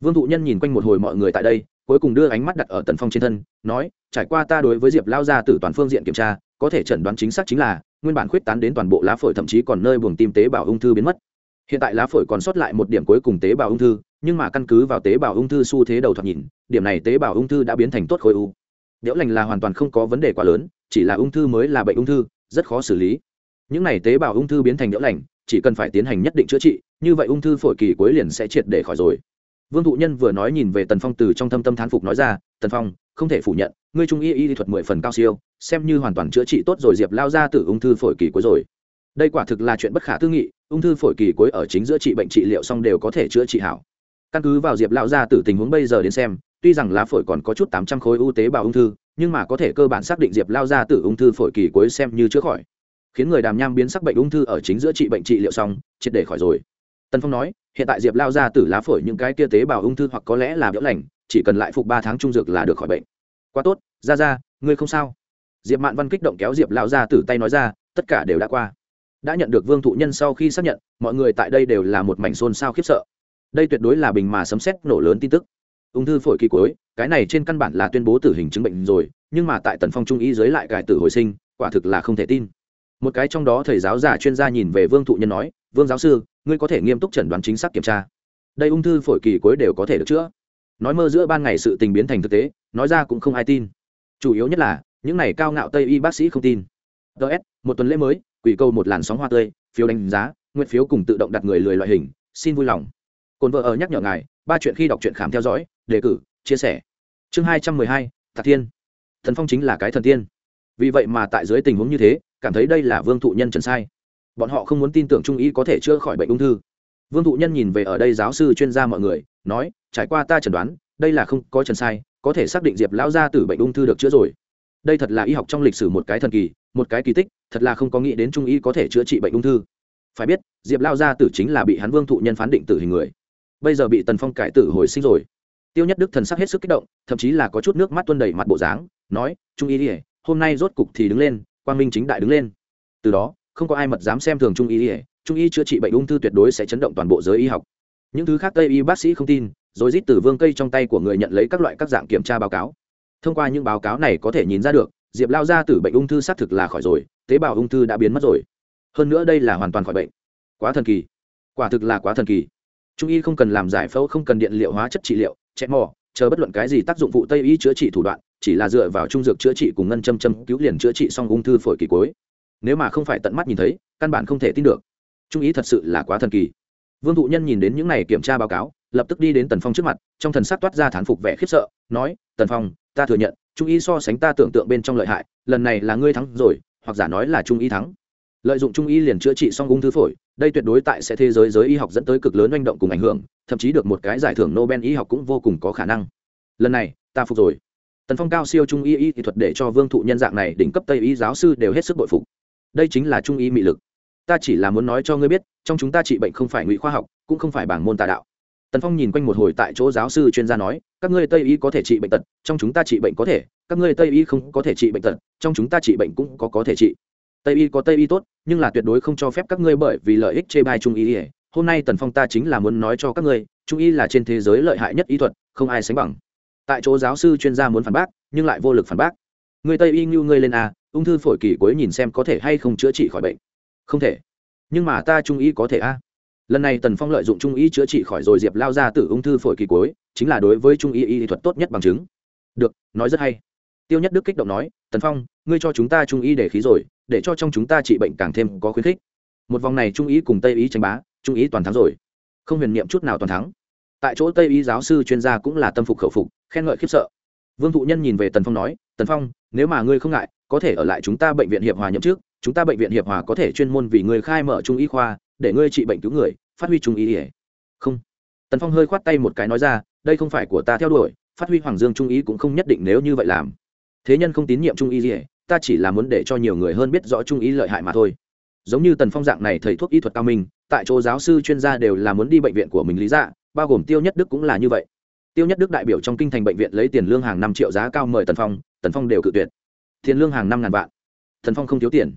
Vương thụ nhân nhìn quanh một hồi mọi người tại đây, cuối cùng đưa ánh mắt đặt ở tần phong trên thân, nói, trải qua ta đối với diệp lao gia tử toàn phương diện kiểm tra, có thể chẩn đoán chính xác chính là, nguyên bản khuyết tán đến toàn bộ lá phổi thậm chí còn nơi buồng tim tế bào ung thư biến mất. Hiện tại lá phổi còn sót lại một điểm cuối cùng tế bào ung thư, nhưng mà căn cứ vào tế bào ung thư xu thế đầu thoạt nhìn, điểm này tế bào ung thư đã biến thành tốt khối u. Điễu lành là hoàn toàn không có vấn đề quá lớn, chỉ là ung thư mới là bệnh ung thư, rất khó xử lý những này tế bào ung thư biến thành nhỡ lành, chỉ cần phải tiến hành nhất định chữa trị, như vậy ung thư phổi kỳ cuối liền sẽ triệt để khỏi rồi. Vương thụ nhân vừa nói nhìn về tần phong từ trong thâm tâm thán phục nói ra, tần phong, không thể phủ nhận, ngươi trung y y thuật mười phần cao siêu, xem như hoàn toàn chữa trị tốt rồi diệp lao ra từ ung thư phổi kỳ cuối rồi. Đây quả thực là chuyện bất khả tư nghị, ung thư phổi kỳ cuối ở chính giữa trị bệnh trị liệu xong đều có thể chữa trị hảo. Căn cứ vào diệp lao ra từ tình huống bây giờ đến xem, tuy rằng lá phổi còn có chút tám trăm khối ưu tế bào ung thư, nhưng mà có thể cơ bản xác định diệp lao ra từ ung thư phổi kỳ cuối xem như chữa khỏi khiến người đàm nham biến sắc bệnh ung thư ở chính giữa trị bệnh trị liệu xong, triệt để khỏi rồi. Tân phong nói, hiện tại diệp lao ra từ lá phổi những cái kia tế bào ung thư hoặc có lẽ là biểu lành, chỉ cần lại phục ba tháng trung dược là được khỏi bệnh. Quá tốt ra ra ngươi không sao. Diệp mạn văn kích động kéo diệp lao ra từ tay nói ra, tất cả đều đã qua. Đã nhận được vương thụ nhân sau khi xác nhận, mọi người tại đây đều là một mảnh xôn xao khiếp sợ. Đây tuyệt đối là bình mà sấm xét nổ lớn tin tức. Ung thư phổi kỳ cuối, cái này trên căn bản là tuyên bố tử hình chứng bệnh rồi, nhưng mà tại tần phong trung y giới lại cải tử hồi sinh, quả thực là không thể tin một cái trong đó thầy giáo giả chuyên gia nhìn về vương thụ nhân nói, vương giáo sư, ngươi có thể nghiêm túc chẩn đoán chính xác kiểm tra. Đây ung thư phổi kỳ cuối đều có thể được chữa. Nói mơ giữa ban ngày sự tình biến thành thực tế, nói ra cũng không ai tin. Chủ yếu nhất là, những này cao ngạo tây y bác sĩ không tin. Ts một tuần lễ mới, quỷ câu một làn sóng hoa tươi, phiếu đánh giá, nguyện phiếu cùng tự động đặt người lười loại hình, xin vui lòng. Cồn vợ ở nhắc nhở ngài, ba chuyện khi đọc truyện khám theo dõi, đề cử, chia sẻ. Chương hai trăm mười hai thạc thiên. Thần phong chính là cái thần tiên. Vì vậy mà tại dưới tình huống như thế cảm thấy đây là vương thụ nhân trần sai. Bọn họ không muốn tin tưởng trung ý có thể chữa khỏi bệnh ung thư. Vương thụ nhân nhìn về ở đây giáo sư chuyên gia mọi người, nói, trải qua ta chẩn đoán, đây là không có trần sai, có thể xác định diệp lão gia tử bệnh ung thư được chữa rồi. Đây thật là y học trong lịch sử một cái thần kỳ, một cái kỳ tích, thật là không có nghĩ đến trung y có thể chữa trị bệnh ung thư. Phải biết, diệp lao gia tử chính là bị hắn vương thụ nhân phán định tử hình người. Bây giờ bị tần phong cải tử hồi sinh rồi. Tiêu nhất đức thần sắc hết sức kích động, thậm chí là có chút nước mắt tuôn đầy mặt bộ dáng, nói, trung y ỉa hôm nay rốt cục thì đứng lên quang minh chính đại đứng lên. Từ đó, không có ai mật dám xem thường trung y ỉa trung y chữa trị bệnh ung thư tuyệt đối sẽ chấn động toàn bộ giới y học. Những thứ khác tây y bác sĩ không tin, rồi rít từ vương cây trong tay của người nhận lấy các loại các dạng kiểm tra báo cáo. Thông qua những báo cáo này có thể nhìn ra được, diệp lao ra từ bệnh ung thư xác thực là khỏi rồi, tế bào ung thư đã biến mất rồi. Hơn nữa đây là hoàn toàn khỏi bệnh. Quá thần kỳ. Quả thực là quá thần kỳ. Trung y không cần làm giải phẫu, không cần điện liệu hóa chất trị liệu chẹt mò, chờ bất luận cái gì tác dụng phụ tây y chữa trị thủ đoạn chỉ là dựa vào trung dược chữa trị cùng ngân châm châm cứu liền chữa trị xong ung thư phổi kỳ cuối. Nếu mà không phải tận mắt nhìn thấy, căn bản không thể tin được. Trung ý thật sự là quá thần kỳ. Vương thụ nhân nhìn đến những này kiểm tra báo cáo, lập tức đi đến tần phong trước mặt, trong thần sắc toát ra thán phục vẻ khiếp sợ, nói, tần phong, ta thừa nhận, trung y so sánh ta tưởng tượng bên trong lợi hại, lần này là ngươi thắng rồi, hoặc giả nói là trung y thắng. Lợi dụng trung y liền chữa trị xong ung thư phổi, đây tuyệt đối tại sẽ thế giới giới y học dẫn tới cực lớn manh động cùng ảnh hưởng, thậm chí được một cái giải thưởng nobel y học cũng vô cùng có khả năng. Lần này, ta phục rồi tần phong cao siêu trung y y kỹ thuật để cho vương thụ nhân dạng này đỉnh cấp tây y giáo sư đều hết sức bội phục. Đây chính là trung y mị lực. Ta chỉ là muốn nói cho ngươi biết, trong chúng ta trị bệnh không phải ngụy khoa học, cũng không phải bảng môn tà đạo. Tần phong nhìn quanh một hồi tại chỗ giáo sư chuyên gia nói, các ngươi tây y có thể trị bệnh tật, trong chúng ta trị bệnh có thể, các ngươi tây y không có thể trị bệnh tật, trong chúng ta trị bệnh cũng có có thể trị. Tây y có tây y tốt, nhưng là tuyệt đối không cho phép các ngươi bởi vì lợi ích chê bai trung y hôm nay tần phong ta chính là muốn nói cho các ngươi, trung y là trên thế giới lợi hại nhất y thuật, không ai sánh bằng tại chỗ giáo sư chuyên gia muốn phản bác, nhưng lại vô lực phản bác. Người tây y như ngươi lên a ung thư phổi kỳ cuối nhìn xem có thể hay không chữa trị khỏi bệnh. Không thể. Nhưng mà ta trung y có thể a lần này tần phong lợi dụng trung y chữa trị khỏi rồi diệp lao ra từ ung thư phổi kỳ cuối, chính là đối với trung y y thuật tốt nhất bằng chứng. Được, nói rất hay. Tiêu nhất đức kích động nói, tần phong, ngươi cho chúng ta trung y để khí rồi, để cho trong chúng ta trị bệnh càng thêm có khuyến khích. Một vòng này trung y cùng tây y tranh bá, trung y toàn thắng rồi. Không huyền niệm chút nào toàn thắng. Tại chỗ tây y giáo sư chuyên gia cũng là tâm phục khẩu phục khen ngợi khiếp sợ. Vương thụ nhân nhìn về tần phong nói, tần phong, nếu mà ngươi không ngại, có thể ở lại chúng ta bệnh viện hiệp hòa nhậm trước chúng ta bệnh viện hiệp hòa có thể chuyên môn vì ngươi khai mở trung y khoa, để ngươi trị bệnh cứu người, phát huy trung y ỉa không. Tần phong hơi khoát tay một cái nói ra, đây không phải của ta theo đuổi, phát huy hoàng dương trung y cũng không nhất định nếu như vậy làm. Thế nhân không tín nhiệm trung y ỉa ta chỉ là muốn để cho nhiều người hơn biết rõ trung y lợi hại mà thôi. Giống như tần phong dạng này thầy thuốc y thuật cao minh, tại chỗ giáo sư chuyên gia đều là muốn đi bệnh viện của mình lý dạ bao gồm tiêu nhất đức cũng là như vậy tiêu nhất đức đại biểu trong kinh thành bệnh viện lấy tiền lương hàng năm triệu giá cao mời tần phong tần phong đều cự tuyệt. Tiền lương hàng năm ngàn vạn. Tần phong không thiếu tiền.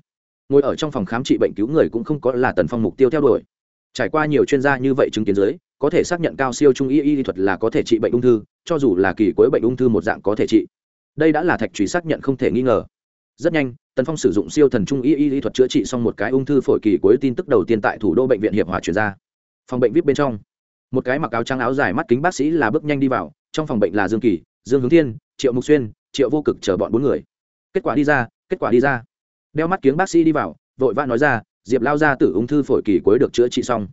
Ngồi ở trong phòng khám trị bệnh cứu người cũng không có là tần phong mục tiêu theo đuổi. Trải qua nhiều chuyên gia như vậy chứng kiến dưới, có thể xác nhận cao siêu trung y y thuật là có thể trị bệnh ung thư, cho dù là kỳ cuối bệnh ung thư một dạng có thể trị. Đây đã là thạch trùy xác nhận không thể nghi ngờ. Rất nhanh, tần phong sử dụng siêu thần trung y y thuật chữa trị xong một cái ung thư phổi kỳ cuối tin tức đầu tiên tại thủ đô bệnh viện hiệp hòa chuyển ra. Phòng bệnh vip bên trong một cái mặc áo trắng áo dài mắt kính bác sĩ là bước nhanh đi vào, trong phòng bệnh là dương kỳ, dương hướng thiên, triệu mục xuyên, triệu vô cực chờ bọn bốn người. Kết quả đi ra, kết quả đi ra. Đeo mắt kiếng bác sĩ đi vào, vội vã nói ra, diệp lao ra từ ung thư phổi kỳ cuối được chữa trị xong.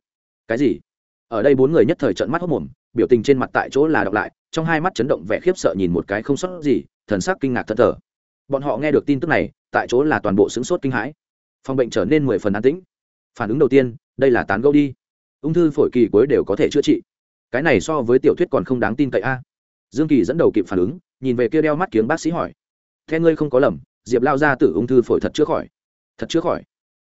Cái gì? Ở đây bốn người nhất thời trận mắt hốc mồm, biểu tình trên mặt tại chỗ là đọc lại, trong hai mắt chấn động vẻ khiếp sợ nhìn một cái không sót gì, thần sắc kinh ngạc thân thờ. bọn họ nghe được tin tức này, tại chỗ là toàn bộ sửng sốt kinh hãi. Phòng bệnh trở nên mười phần an tĩnh. Phản ứng đầu tiên, đây là tán gẫu đi ung thư phổi kỳ cuối đều có thể chữa trị. Cái này so với tiểu thuyết còn không đáng tin cậy a. Dương kỳ dẫn đầu kịp phản ứng, nhìn về kia đeo mắt kiếng bác sĩ hỏi theo ngươi không có lầm, diệp lao ra từ ung thư phổi thật chữa khỏi. Thật chữa khỏi?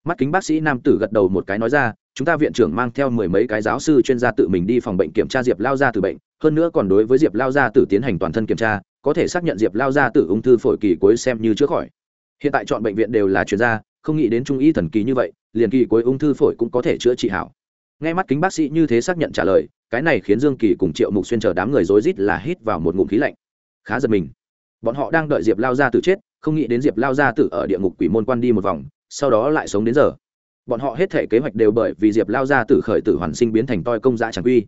Mắt kính bác sĩ nam tử gật đầu một cái nói ra, chúng ta viện trưởng mang theo mười mấy cái giáo sư chuyên gia tự mình đi phòng bệnh kiểm tra diệp lao ra từ bệnh, hơn nữa còn đối với diệp lao ra tử tiến hành toàn thân kiểm tra, có thể xác nhận diệp lao ra tử ung thư phổi kỳ cuối xem như chữa khỏi. Hiện tại chọn bệnh viện đều là chuyên gia, không nghĩ đến trung y thần kỳ như vậy, liền kỳ cuối ung thư phổi cũng có thể chữa trị hảo nghe mắt kính bác sĩ như thế xác nhận trả lời, cái này khiến dương kỳ cùng triệu mục xuyên chờ đám người rối rít là hít vào một ngụm khí lạnh. Khá giật mình. Bọn họ đang đợi diệp lao ra tử chết, không nghĩ đến diệp lao ra tử ở địa ngục quỷ môn quan đi một vòng, sau đó lại sống đến giờ. Bọn họ hết thể kế hoạch đều bởi vì diệp lao ra tử khởi tử hoàn sinh biến thành toi công dã tràng quy.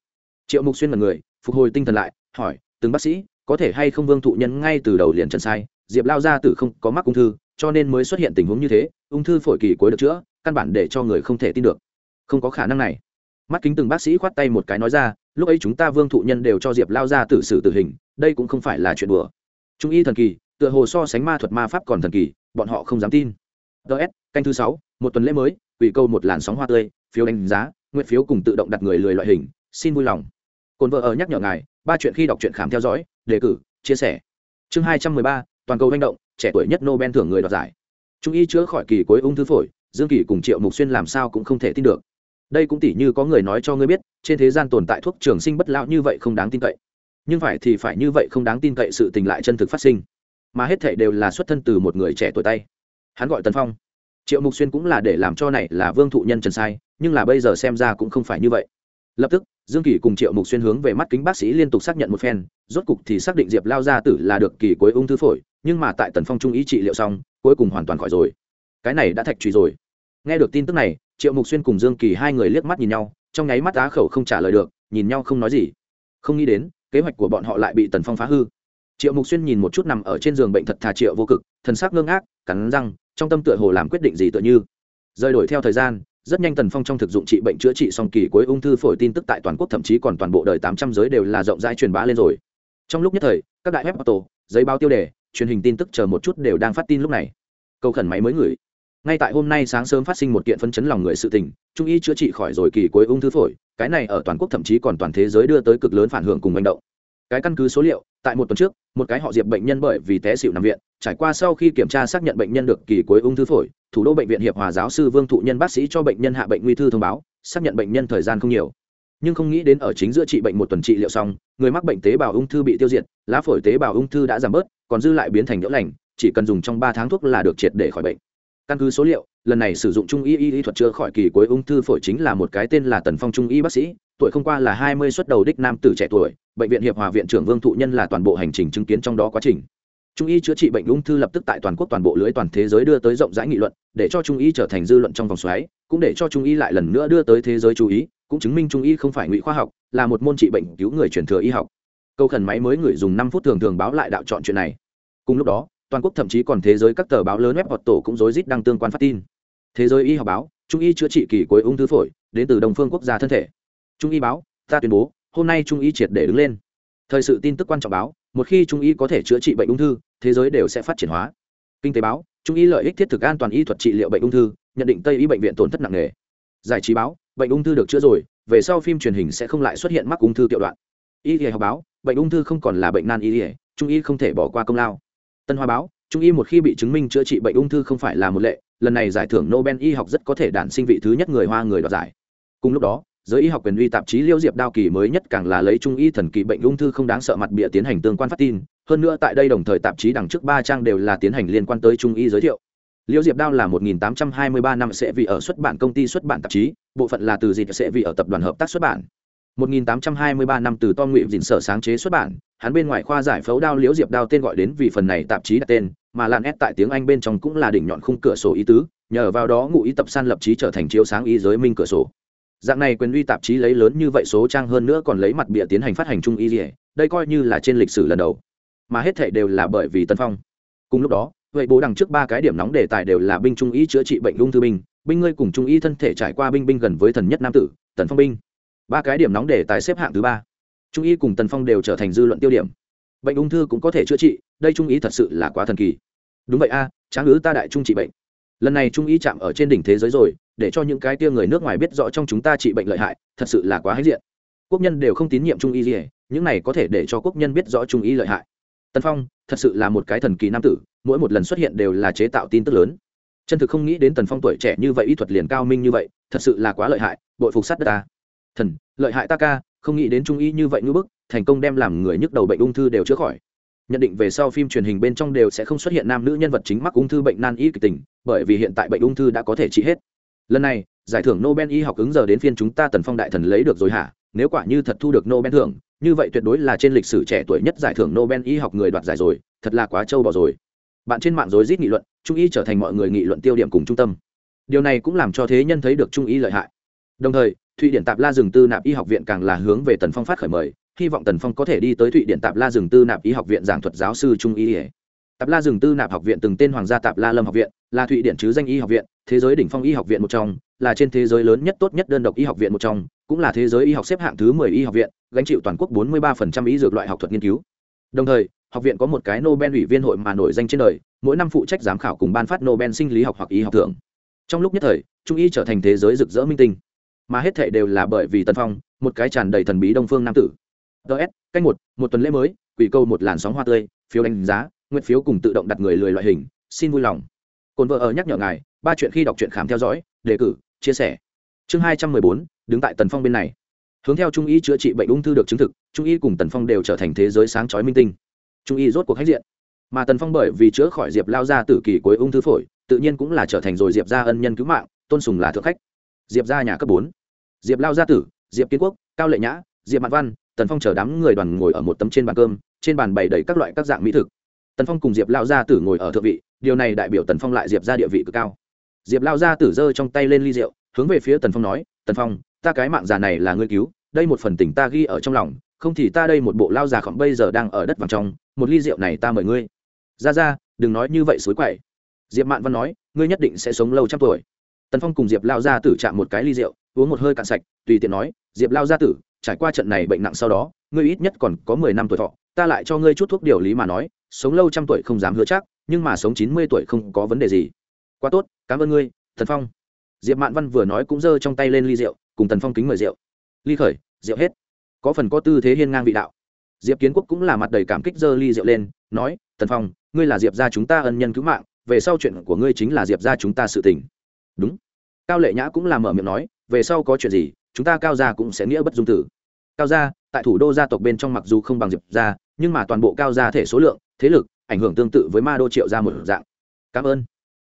Triệu mục xuyên mật người, phục hồi tinh thần lại, hỏi, từng bác sĩ, có thể hay không vương thụ nhân ngay từ đầu liền trần sai? Diệp lao ra tử không có mắc ung thư, cho nên mới xuất hiện tình huống như thế, ung thư phổi kỳ cuối được chữa, căn bản để cho người không thể tin được. Không có khả năng này mắt kính từng bác sĩ khoát tay một cái nói ra, lúc ấy chúng ta vương thụ nhân đều cho diệp lao ra tử xử tử hình, đây cũng không phải là chuyện đùa. Trung y thần kỳ, tựa hồ so sánh ma thuật ma pháp còn thần kỳ, bọn họ không dám tin. Ts canh thứ sáu, một tuần lễ mới ủy câu một làn sóng hoa tươi, phiếu đánh giá, nguyện phiếu cùng tự động đặt người lười loại hình, xin vui lòng. Cồn vợ ở nhắc nhở ngài, ba chuyện khi đọc truyện khám theo dõi, đề cử, chia sẻ. Chương hai trăm mười ba, toàn cầu manh động, trẻ tuổi nhất nobel thưởng người đoạt giải. Trung y chữa khỏi kỳ cuối ung thư phổi, dương kỳ cùng triệu mục xuyên làm sao cũng không thể tin được đây cũng tỉ như có người nói cho ngươi biết, trên thế gian tồn tại thuốc trường sinh bất lão như vậy không đáng tin cậy. Nhưng phải thì phải như vậy không đáng tin cậy sự tình lại chân thực phát sinh. Mà hết thệ đều là xuất thân từ một người trẻ tuổi tay. Hắn gọi tần phong. Triệu mục xuyên cũng là để làm cho này là vương thụ nhân trần sai, nhưng là bây giờ xem ra cũng không phải như vậy. Lập tức, dương kỳ cùng triệu mục xuyên hướng về mắt kính bác sĩ liên tục xác nhận một phen, rốt cục thì xác định diệp lao gia tử là được kỳ cuối ung thư phổi, nhưng mà tại tần phong trung ý trị liệu xong, cuối cùng hoàn toàn khỏi rồi. Cái này đã thạch trùy rồi nghe được tin tức này, triệu mục xuyên cùng dương kỳ hai người liếc mắt nhìn nhau, trong nháy mắt á khẩu không trả lời được, nhìn nhau không nói gì. Không nghĩ đến, kế hoạch của bọn họ lại bị tần phong phá hư. Triệu mục xuyên nhìn một chút nằm ở trên giường bệnh thật thà triệu vô cực, thần sắc ngưng ác cắn răng, trong tâm tựa hồ làm quyết định gì tựa như. Rời đổi theo thời gian, rất nhanh tần phong trong thực dụng trị bệnh chữa trị song kỳ cuối ung thư phổi tin tức tại toàn quốc thậm chí còn toàn bộ đời tám trăm giới đều là rộng rãi truyền bá lên rồi. Trong lúc nhất thời, các đại web auto giấy báo tiêu đề, truyền hình tin tức chờ một chút đều đang phát tin lúc này. Câu khẩn máy mới gửi ngay tại hôm nay sáng sớm phát sinh một kiện phân chấn lòng người sự tình, trung y chữa trị khỏi rồi kỳ cuối ung thư phổi, cái này ở toàn quốc thậm chí còn toàn thế giới đưa tới cực lớn phản hưởng cùng manh động. Cái căn cứ số liệu, tại một tuần trước, một cái họ diệp bệnh nhân bởi vì té xịu nằm viện, trải qua sau khi kiểm tra xác nhận bệnh nhân được kỳ cuối ung thư phổi, thủ đô bệnh viện hiệp hòa giáo sư vương thụ nhân bác sĩ cho bệnh nhân hạ bệnh nguy thư thông báo, xác nhận bệnh nhân thời gian không nhiều. Nhưng không nghĩ đến ở chính giữa trị bệnh một tuần trị liệu xong, người mắc bệnh tế bào ung thư bị tiêu diệt, lá phổi tế bào ung thư đã giảm bớt, còn dư lại biến thành nhỡ lành, chỉ cần dùng trong ba tháng thuốc là được triệt để khỏi bệnh căn cứ số liệu, lần này sử dụng trung y y thuật chữa khỏi kỳ cuối ung thư phổi chính là một cái tên là tần phong trung y bác sĩ, tuổi không qua là hai mươi xuất đầu đích nam tử trẻ tuổi, bệnh viện hiệp hòa viện trưởng vương thụ nhân là toàn bộ hành trình chứng kiến trong đó quá trình. Trung y chữa trị bệnh ung thư lập tức tại toàn quốc toàn bộ lưới toàn thế giới đưa tới rộng rãi nghị luận, để cho trung y trở thành dư luận trong vòng xoáy, cũng để cho trung y lại lần nữa đưa tới thế giới chú ý, cũng chứng minh trung y không phải ngụy khoa học, là một môn trị bệnh cứu người truyền thừa y học. Câu khẩn máy mới người dùng năm phút thường thường báo lại đạo chọn chuyện này. Cùng lúc đó toàn quốc thậm chí còn thế giới các tờ báo lớn web hoặc tổ cũng rối rít đăng tương quan phát tin. Thế giới y học báo, trung y chữa trị kỳ cuối ung thư phổi, đến từ đồng phương quốc gia thân thể. Trung y báo, ta tuyên bố, hôm nay trung y triệt để đứng lên. Thời sự tin tức quan trọng báo, một khi trung y có thể chữa trị bệnh ung thư, thế giới đều sẽ phát triển hóa. Kinh tế báo, trung y lợi ích thiết thực an toàn y thuật trị liệu bệnh ung thư, nhận định tây y bệnh viện tổn thất nặng nề. Giải trí báo, bệnh ung thư được chữa rồi, về sau phim truyền hình sẽ không lại xuất hiện mắc ung thư tiểu đoạn. Y y học báo, bệnh ung thư không còn là bệnh nan y y, trung y không thể bỏ qua công lao tân hoa báo, trung y một khi bị chứng minh chữa trị bệnh ung thư không phải là một lệ, lần này giải thưởng nobel y học rất có thể đản sinh vị thứ nhất người hoa người đoạt giải. Cùng lúc đó, giới y học quyền uy tạp chí liêu diệp đao kỳ mới nhất càng là lấy trung y thần kỳ bệnh ung thư không đáng sợ mặt bịa tiến hành tương quan phát tin, hơn nữa tại đây đồng thời tạp chí đằng trước ba trang đều là tiến hành liên quan tới trung y giới thiệu. Liêu diệp đao là 1823 năm sẽ vì ở xuất bản công ty xuất bản tạp chí, bộ phận là từ dịp sẽ vì ở tập đoàn hợp tác xuất bản. 1823 năm từ Tom ngụy Dĩnh sở sáng chế xuất bản, hắn bên ngoài khoa giải phẫu đao liễu diệp đao tên gọi đến vì phần này tạp chí đặt tên, mà lan ép tại tiếng anh bên trong cũng là đỉnh nhọn khung cửa sổ ý tứ, nhờ vào đó ngụ ý tập san lập chí trở thành chiếu sáng ý giới minh cửa sổ. Dạng này quyền uy tạp chí lấy lớn như vậy số trang hơn nữa còn lấy mặt bìa tiến hành phát hành trung y dỉa đây coi như là trên lịch sử lần đầu. Mà hết thảy đều là bởi vì tân phong. Cùng lúc đó, vậy bố đằng trước ba cái điểm nóng đề tài đều là binh trung y chữa trị bệnh ung thư binh binh ngươi cùng trung y thân thể trải qua binh binh gần với thần nhất nam tử, tần phong binh ba cái điểm nóng để tài xếp hạng thứ ba. Trung y cùng tần phong đều trở thành dư luận tiêu điểm. Bệnh ung thư cũng có thể chữa trị đây trung y thật sự là quá thần kỳ. Đúng vậy a à, tráng ngữ ta đại trung trị bệnh. Lần này trung y chạm ở trên đỉnh thế giới rồi để cho những cái tia người nước ngoài biết rõ trong chúng ta trị bệnh lợi hại thật sự là quá hãnh diện. Quốc nhân đều không tín nhiệm trung y gì những này có thể để cho quốc nhân biết rõ trung y lợi hại. Tân phong thật sự là một cái thần kỳ nam tử mỗi một lần xuất hiện đều là chế tạo tin tức lớn. Chân thực không nghĩ đến tần phong tuổi trẻ như vậy y thuật liền cao minh như vậy thật sự là quá lợi hại bội phục sát đất ta thần, lợi hại ta ca, không nghĩ đến trung y như vậy ngưỡng bức, thành công đem làm người nhức đầu bệnh ung thư đều chữa khỏi. Nhận định về sau phim truyền hình bên trong đều sẽ không xuất hiện nam nữ nhân vật chính mắc ung thư bệnh nan y kịch tình, bởi vì hiện tại bệnh ung thư đã có thể trị hết. Lần này, giải thưởng nobel y học ứng giờ đến phiên chúng ta tần phong đại thần lấy được rồi hả? Nếu quả như thật thu được nobel thưởng, như vậy tuyệt đối là trên lịch sử trẻ tuổi nhất giải thưởng nobel y học người đoạt giải rồi, thật là quá trâu bò rồi. Bạn trên mạng rối rít nghị luận, trung y trở thành mọi người nghị luận tiêu điểm cùng trung tâm. Điều này cũng làm cho thế nhân thấy được trung y lợi hại. Đồng thời thụy điển tạp la rừng tư nạp y học viện càng là hướng về tần phong phát khởi mời, hy vọng tần phong có thể đi tới thụy điển tạp la rừng tư nạp y học viện giảng thuật giáo sư trung y tạp la rừng tư nạp học viện từng tên hoàng gia tạp la lâm học viện, là thụy điển chứ danh y học viện, thế giới đỉnh phong y học viện một trong, là trên thế giới lớn nhất tốt nhất đơn độc y học viện một trong, cũng là thế giới y học xếp hạng thứ mười y học viện, gánh chịu toàn quốc bốn mươi ba phần trăm y dược loại học thuật nghiên cứu. Đồng thời, học viện có một cái nobel ủy viên hội mà nổi danh trên đời, mỗi năm phụ trách giám khảo cùng ban phát nobel sinh lý học hoặc y học thưởng. Trong lúc nhất thời, trung y trở thành thế giới rực rỡ minh tinh mà hết thệ đều là bởi vì tần phong, một cái tràn đầy thần bí đông phương nam tử. Ts cách một một tuần lễ mới, quỷ câu một làn sóng hoa tươi, phiếu đánh giá, nguyện phiếu cùng tự động đặt người lười loại hình, xin vui lòng. Cồn vợ ở nhắc nhở ngài, ba chuyện khi đọc truyện khám theo dõi, đề cử, chia sẻ. Chương hai trăm mười bốn, đứng tại tần phong bên này. Hướng theo trung y chữa trị bệnh ung thư được chứng thực, trung y cùng tần phong đều trở thành thế giới sáng chói minh tinh. Trung y rốt cuộc khách diện. Mà tần phong bởi vì chữa khỏi diệp lao ra tử kỳ cuối ung thư phổi, tự nhiên cũng là trở thành rồi diệp gia ân nhân cứu mạng, tôn sùng là thượng khách. Diệp gia nhà cấp bốn diệp lao gia tử, diệp kiến quốc, cao lệ nhã, diệp mạn văn, tần phong chờ đám người đoàn ngồi ở một tấm trên bàn cơm, trên bàn bày đầy các loại các dạng mỹ thực. Tần phong cùng diệp lao gia tử ngồi ở thượng vị, điều này đại biểu tần phong lại diệp ra địa vị cực cao. Diệp lao gia tử giơ trong tay lên ly rượu, hướng về phía tần phong nói, tần phong, ta cái mạng già này là ngươi cứu, đây một phần tình ta ghi ở trong lòng, không thì ta đây một bộ lao già khổng bây giờ đang ở đất vàng trong, một ly rượu này ta mời ngươi. Ra ra, đừng nói như vậy suối quậy. Diệp mạn văn nói, ngươi nhất định sẽ sống lâu trăm tuổi. Tần phong cùng diệp lao gia tử chạm một cái ly rượu uống một hơi cạn sạch, tùy tiện nói, diệp lao gia tử, trải qua trận này bệnh nặng sau đó, ngươi ít nhất còn có mười năm tuổi thọ, ta lại cho ngươi chút thuốc điều lý mà nói, sống lâu trăm tuổi không dám hứa chắc, nhưng mà sống chín mươi tuổi không có vấn đề gì. Quá tốt, cảm ơn ngươi, thần phong. Diệp mạn văn vừa nói cũng giơ trong tay lên ly rượu, cùng tần phong kính mời rượu. Ly khởi, rượu hết. Có phần có tư thế hiên ngang vị đạo. Diệp kiến quốc cũng là mặt đầy cảm kích giơ ly rượu lên, nói tần phong, ngươi là diệp gia chúng ta ân nhân cứu mạng, về sau chuyện của ngươi chính là diệp gia chúng ta sự tình. Đúng. Cao lệ nhã cũng là mở miệng nói về sau có chuyện gì, chúng ta cao gia cũng sẽ nghĩa bất dung tử. Cao gia, tại thủ đô gia tộc bên trong mặc dù không bằng diệp gia, nhưng mà toàn bộ cao gia thể số lượng, thế lực, ảnh hưởng tương tự với ma đô triệu gia một dạng. Cảm ơn.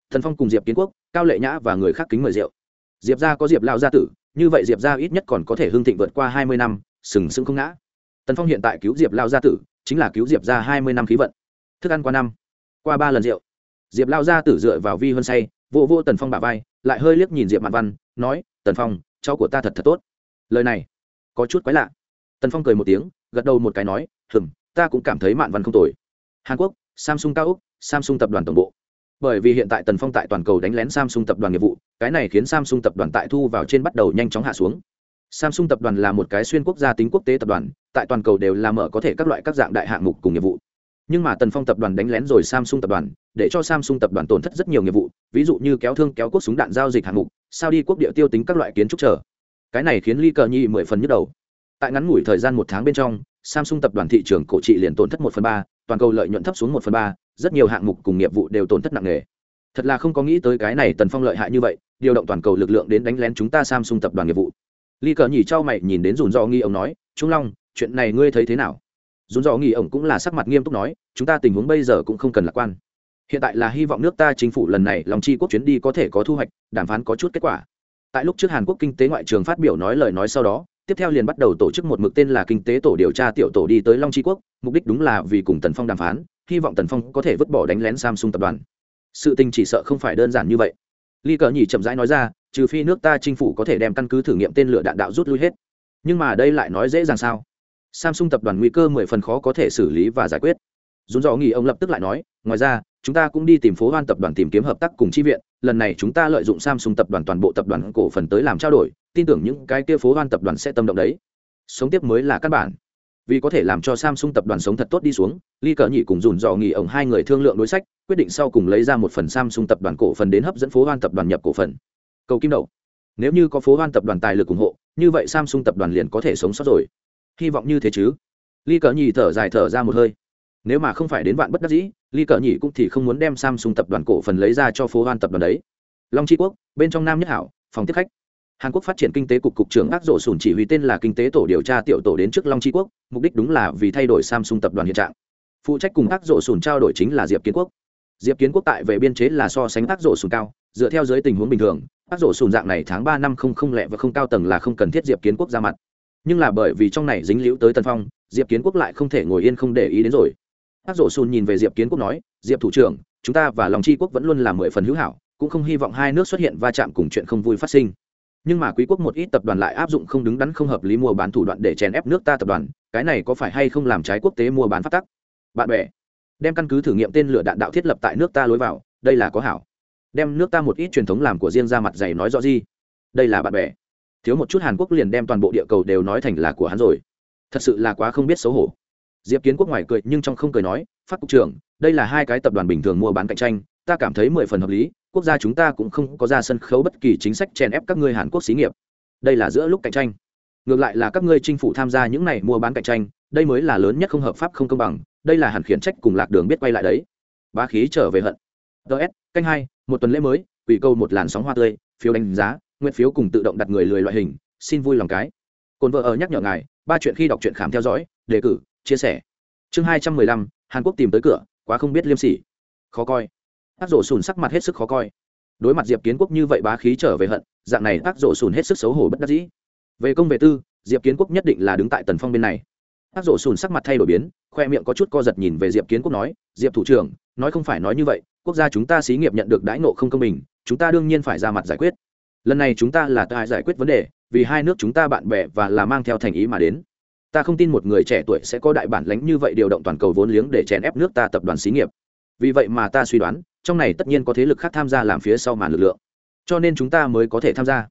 Thần phong cùng diệp kiến quốc, cao lệ nhã và người khác kính mời rượu. Diệp gia có diệp lao gia tử, như vậy diệp gia ít nhất còn có thể hưng thịnh vượt qua hai mươi năm, sừng sững không ngã. Tần phong hiện tại cứu diệp lao gia tử, chính là cứu diệp gia hai mươi năm khí vận. Thức ăn qua năm, qua ba lần rượu. Diệp lao gia tử dựa vào vi hơn say vô vô tần phong bà vai, lại hơi liếc nhìn diệp mạn văn, nói, tần phong, cháu của ta thật thật tốt. Lời này, có chút quái lạ. Tần phong cười một tiếng, gật đầu một cái nói, hừm, ta cũng cảm thấy mạn văn không tồi. Hàn quốc, samsung cao úc, samsung tập đoàn tổng bộ. Bởi vì hiện tại tần phong tại toàn cầu đánh lén samsung tập đoàn nghiệp vụ, cái này khiến samsung tập đoàn tại thu vào trên bắt đầu nhanh chóng hạ xuống. Samsung tập đoàn là một cái xuyên quốc gia tính quốc tế tập đoàn, tại toàn cầu đều làm mở có thể các loại các dạng đại hạng mục cùng nghiệp vụ nhưng mà tần phong tập đoàn đánh lén rồi samsung tập đoàn, để cho samsung tập đoàn tổn thất rất nhiều nghiệp vụ, ví dụ như kéo thương kéo quốc súng đạn giao dịch hạng mục, sao đi quốc địa tiêu tính các loại kiến trúc trở cái này khiến ly cờ nhi mười phần nhức đầu. Tại ngắn ngủi thời gian một tháng bên trong, samsung tập đoàn thị trường cổ trị liền tổn thất một phần ba, toàn cầu lợi nhuận thấp xuống một phần ba, rất nhiều hạng mục cùng nghiệp vụ đều tổn thất nặng nề. Thật là không có nghĩ tới cái này tần phong lợi hại như vậy, điều động toàn cầu lực lượng đến đánh lén chúng ta samsung tập đoàn nghiệp vụ. Ly cờ nhỉ trao mày nhìn đến dùn do nghi ông nói, trung long, chuyện này ngươi thấy thế nào? Dùn dò nghi ổng cũng là sắc mặt nghiêm túc nói, chúng ta tình huống bây giờ cũng không cần lạc quan. Hiện tại là hy vọng nước ta chính phủ lần này lòng chi quốc chuyến đi có thể có thu hoạch, đàm phán có chút kết quả. Tại lúc trước hàn quốc kinh tế ngoại trường phát biểu nói lời nói sau đó, tiếp theo liền bắt đầu tổ chức một mực tên là kinh tế tổ điều tra tiểu tổ đi tới long tri quốc, mục đích đúng là vì cùng tần phong đàm phán, hy vọng tần phong có thể vứt bỏ đánh lén samsung tập đoàn. Sự tình chỉ sợ không phải đơn giản như vậy. Ly cờ nhì chậm rãi nói ra, trừ phi nước ta chính phủ có thể đem căn cứ thử nghiệm tên lửa đạn đạo rút lui hết. Nhưng mà đây lại nói dễ dàng sao? Samsung tập đoàn nguy cơ mười phần khó có thể xử lý và giải quyết dùn dò nghỉ ông lập tức lại nói ngoài ra chúng ta cũng đi tìm phố hoan tập đoàn tìm kiếm hợp tác cùng chi viện lần này chúng ta lợi dụng samsung tập đoàn toàn bộ tập đoàn cổ phần tới làm trao đổi tin tưởng những cái kia phố hoan tập đoàn sẽ tâm động đấy sống tiếp mới là căn bản vì có thể làm cho samsung tập đoàn sống thật tốt đi xuống ly cờ nhị cùng dùn dò nghỉ ông hai người thương lượng đối sách quyết định sau cùng lấy ra một phần samsung tập đoàn cổ phần đến hấp dẫn phố hoan tập đoàn nhập cổ phần cầu kim đậu nếu như có phố hoan tập đoàn tài lực ủng hộ như vậy samsung tập đoàn liền có thể sống sót rồi hy vọng như thế chứ? Ly cờ nhì thở dài thở ra một hơi. Nếu mà không phải đến vạn bất đắc dĩ ly cờ nhì cũng thì không muốn đem samsung tập đoàn cổ phần lấy ra cho phố hoan tập đoàn đấy. Long tri quốc, bên trong nam nhất hảo, phòng tiếp khách. Hàn quốc phát triển kinh tế cục cục trưởng ác rộ sùn chỉ huy tên là kinh tế tổ điều tra tiểu tổ đến trước long tri quốc, mục đích đúng là vì thay đổi samsung tập đoàn hiện trạng. Phụ trách cùng ác rộ sùn trao đổi chính là diệp kiến quốc. Diệp kiến quốc tại về biên chế là so sánh ác rộ sùn cao, dựa theo dưới tình huống bình thường, ác rộ sùn dạng này tháng ba năm không không lẹ và không cao tầng là không cần thiết diệp kiến quốc ra mặt nhưng là bởi vì trong này dính liễu tới tân phong, diệp kiến quốc lại không thể ngồi yên không để ý đến rồi. Ác rổ xùn nhìn về diệp kiến quốc nói, diệp thủ trưởng, chúng ta và lòng tri quốc vẫn luôn là mười phần hữu hảo, cũng không hy vọng hai nước xuất hiện va chạm cùng chuyện không vui phát sinh. Nhưng mà quý quốc một ít tập đoàn lại áp dụng không đứng đắn không hợp lý mua bán thủ đoạn để chèn ép nước ta tập đoàn, cái này có phải hay không làm trái quốc tế mua bán phát tắc? Bạn bè, đem căn cứ thử nghiệm tên lửa đạn đạo thiết lập tại nước ta lối vào, đây là có hảo. Đem nước ta một ít truyền thống làm của riêng ra mặt dày nói rõ gì? Đây là bạn bè thiếu một chút hàn quốc liền đem toàn bộ địa cầu đều nói thành là của hắn rồi. Thật sự là quá không biết xấu hổ. Diệp kiến quốc ngoài cười nhưng trong không cười nói, phát cục trưởng, đây là hai cái tập đoàn bình thường mua bán cạnh tranh, ta cảm thấy mười phần hợp lý, quốc gia chúng ta cũng không có ra sân khấu bất kỳ chính sách chèn ép các ngươi hàn quốc xí nghiệp. Đây là giữa lúc cạnh tranh. Ngược lại là các ngươi chính phủ tham gia những này mua bán cạnh tranh, đây mới là lớn nhất không hợp pháp không công bằng, đây là hẳn khiển trách cùng lạc đường biết quay lại đấy. Bá khí trở về hận. Ts canh hai, một tuần lễ mới, quỷ câu một làn sóng hoa tươi, phiếu đánh giá nguyện phiếu cùng tự động đặt người lười loại hình, xin vui lòng cái. Cồn vợ ở nhắc nhở ngài, ba chuyện khi đọc truyện khám theo dõi, đề cử, chia sẻ. Chương hai trăm mười lăm, hàn quốc tìm tới cửa, quá không biết liêm sỉ. Khó coi. Tác rổ sùn sắc mặt hết sức khó coi. Đối mặt diệp kiến quốc như vậy bá khí trở về hận, dạng này tác rổ sùn hết sức xấu hổ bất đắc dĩ. Về công về tư, diệp kiến quốc nhất định là đứng tại tần phong bên này. Tác rổ sùn sắc mặt thay đổi biến, khoe miệng có chút co giật nhìn về diệp kiến quốc nói, diệp thủ trưởng, nói không phải nói như vậy, quốc gia chúng ta xí nghiệp nhận được đãi nộ không công bình, chúng ta đương nhiên phải ra mặt giải quyết lần này chúng ta là tại giải quyết vấn đề, vì hai nước chúng ta bạn bè và là mang theo thành ý mà đến. Ta không tin một người trẻ tuổi sẽ có đại bản lãnh như vậy điều động toàn cầu vốn liếng để chèn ép nước ta tập đoàn xí nghiệp. Vì vậy mà ta suy đoán, trong này tất nhiên có thế lực khác tham gia làm phía sau màn lực lượng. Cho nên chúng ta mới có thể tham gia.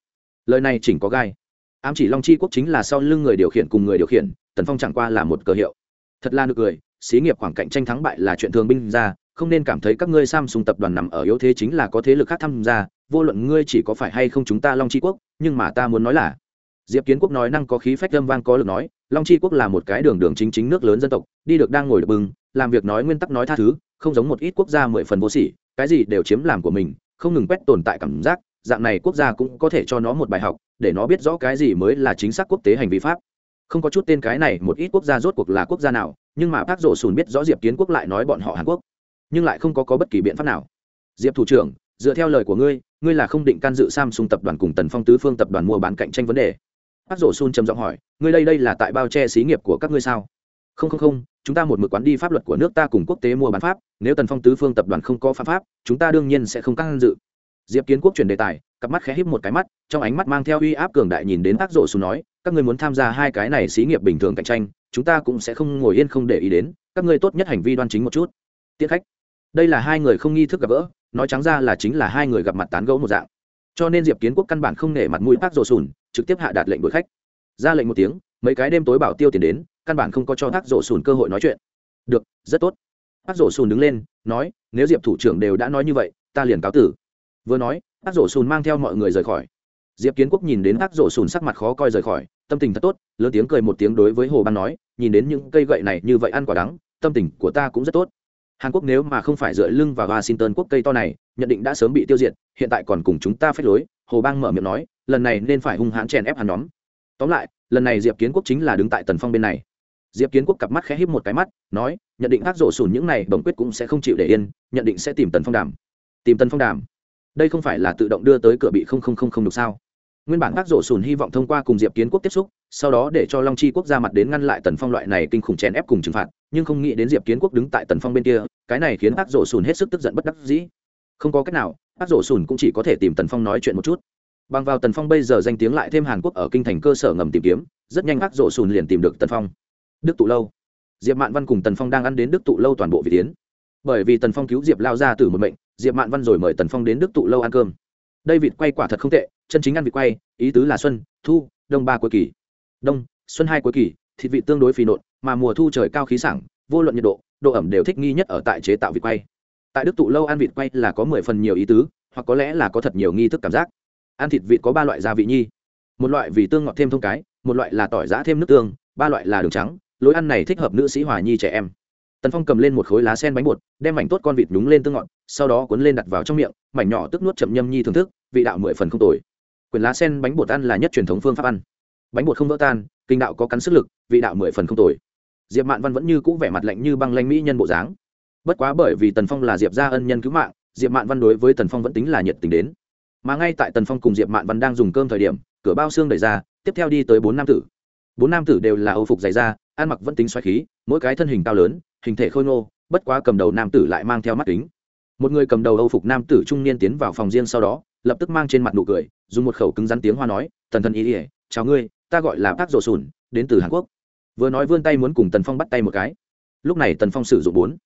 Lời này chỉnh có gai. Ám chỉ long chi quốc chính là sau lưng người điều khiển cùng người điều khiển, tần phong chẳng qua là một cờ hiệu. Thật là nực cười, xí nghiệp khoảng cạnh tranh thắng bại là chuyện thường binh ra, không nên cảm thấy các ngươi samsung tập đoàn nằm ở yếu thế chính là có thế lực khác tham gia vô luận ngươi chỉ có phải hay không chúng ta long chi quốc nhưng mà ta muốn nói là diệp kiến quốc nói năng có khí phách âm vang có lực nói long chi quốc là một cái đường đường chính chính nước lớn dân tộc đi được đang ngồi được bừng làm việc nói nguyên tắc nói tha thứ không giống một ít quốc gia mười phần vô sỉ cái gì đều chiếm làm của mình không ngừng quét tồn tại cảm giác dạng này quốc gia cũng có thể cho nó một bài học để nó biết rõ cái gì mới là chính xác quốc tế hành vi pháp. Không có chút tên cái này một ít quốc gia rốt cuộc là quốc gia nào nhưng mà bác rổ sùn biết rõ diệp kiến quốc lại nói bọn họ hàn quốc nhưng lại không có, có bất kỳ biện pháp nào. Diệp thủ trưởng dựa theo lời của ngươi ngươi là không định can dự samsung tập đoàn cùng tần phong tứ phương tập đoàn mua bán cạnh tranh vấn đề. Bác rổ sun trầm giọng hỏi, ngươi đây đây là tại bao che xí nghiệp của các ngươi sao? Không không không, chúng ta một mực quán đi pháp luật của nước ta cùng quốc tế mua bán pháp, nếu tần phong tứ phương tập đoàn không có pháp pháp, chúng ta đương nhiên sẽ không can dự. Diệp kiến quốc chuyển đề tài, cặp mắt khẽ híp một cái mắt, trong ánh mắt mang theo uy áp cường đại nhìn đến bác rổ sun nói, các ngươi muốn tham gia hai cái này xí nghiệp bình thường cạnh tranh, chúng ta cũng sẽ không ngồi yên không để ý đến, các ngươi tốt nhất hành vi đoan chính một chút. Tiết khách, đây là hai người không nghi thức gặp gỡ nói trắng ra là chính là hai người gặp mặt tán gẫu một dạng. Cho nên diệp kiến quốc căn bản không nể mặt mũi bác rổ sùn trực tiếp hạ đạt lệnh đuổi khách. Ra lệnh một tiếng, mấy cái đêm tối bảo tiêu tiền đến, căn bản không có cho bác rổ sùn cơ hội nói chuyện. Được, rất tốt. Bác rổ sùn đứng lên, nói, nếu diệp thủ trưởng đều đã nói như vậy, ta liền cáo tử. Vừa nói bác rổ sùn mang theo mọi người rời khỏi. Diệp kiến quốc nhìn đến bác rổ sùn sắc mặt khó coi rời khỏi, tâm tình thật tốt, lớn tiếng cười một tiếng đối với hồ ban nói, nhìn đến những cây gậy này như vậy ăn quả đắng, tâm tình của ta cũng rất tốt hàn quốc nếu mà không phải dựa lưng vào washington quốc cây to này, nhận định đã sớm bị tiêu diệt, hiện tại còn cùng chúng ta phép lối, hồ bang mở miệng nói, lần này nên phải hung hãn chèn ép hàn nhóm. Tóm lại, lần này diệp kiến quốc chính là đứng tại tần phong bên này. Diệp kiến quốc cặp mắt khẽ híp một cái mắt, nói, nhận định ác rổ sùn những này bẩm quyết cũng sẽ không chịu để yên, nhận định sẽ tìm tần phong đàm. Tìm tần phong đàm. Đây không phải là tự động đưa tới cửa bị không không không không được sao? Nguyên bản ác rổ sùn hy vọng thông qua cùng diệp kiến quốc tiếp xúc, sau đó để cho long chi quốc ra mặt đến ngăn lại tần phong loại này kinh khủng chèn ép cùng trừng phạt, nhưng không nghĩ đến diệp kiến quốc đứng tại tần phong bên kia, cái này khiến ác rổ sùn hết sức tức giận bất đắc dĩ. Không có cách nào ác rổ sùn cũng chỉ có thể tìm tần phong nói chuyện một chút. Bằng vào tần phong bây giờ danh tiếng lại thêm hàn quốc ở kinh thành cơ sở ngầm tìm kiếm, rất nhanh ác rổ sùn liền tìm được tần phong. Đức tụ lâu. Diệp mạn văn cùng tần phong đang ăn đến đức tụ lâu toàn bộ vị tiến. Bởi vì tần phong cứu diệp lao ra từ một mệnh, diệp mạn văn rồi mời tần phong đến đức tụ lâu ăn cơm đây vịt quay quả thật không tệ, chân chính ăn vịt quay, ý tứ là xuân, thu, đông ba cuối kỳ. Đông, xuân hai cuối kỳ, thịt vị tương đối phì nộn, mà mùa thu trời cao khí sảng, vô luận nhiệt độ độ ẩm đều thích nghi nhất ở tại chế tạo vịt quay. Tại đức tụ lâu ăn vịt quay là có mười phần nhiều ý tứ, hoặc có lẽ là có thật nhiều nghi thức cảm giác. Ăn thịt vịt có ba loại gia vị nhi. Một loại vì tương ngọt thêm thông cái, một loại là tỏi giã thêm nước tương, ba loại là đường trắng. Lối ăn này thích hợp nữ sĩ hòa nhi trẻ em tần phong cầm lên một khối lá sen bánh bột đem mảnh tốt con vịt đúng lên tương ngọn, sau đó cuốn lên đặt vào trong miệng mảnh nhỏ tức nuốt chậm nhâm nhi thưởng thức vị đạo mười phần không tồi. Quyền lá sen bánh bột ăn là nhất truyền thống phương pháp ăn. Bánh bột không vỡ tan kinh đạo có cắn sức lực vị đạo mười phần không tồi. Diệp mạn văn vẫn như cũ vẻ mặt lạnh như băng lanh mỹ nhân bộ dáng. Bất quá bởi vì tần phong là diệp gia ân nhân cứu mạng diệp mạn văn đối với tần phong vẫn tính là nhiệt tình đến. Mà ngay tại tần phong cùng diệp mạn văn đang dùng cơm thời điểm cửa bao xương đẩy ra tiếp theo đi tới bốn nam tử. Bốn nam tử đều là âu phục dày da ăn mặc vẫn tính xoáy khí mỗi cái thân hình cao lớn hình thể khôi ngô, bất quá cầm đầu nam tử lại mang theo mắt kính. Một người cầm đầu âu phục nam tử trung niên tiến vào phòng riêng sau đó, lập tức mang trên mặt nụ cười, dùng một khẩu cứng rắn tiếng hoa nói, tần thần ý ỉa chào ngươi, ta gọi là bác rổ sùn, đến từ hàn quốc. Vừa nói vươn tay muốn cùng tần phong bắt tay một cái. Lúc này tần phong sử dụng bốn.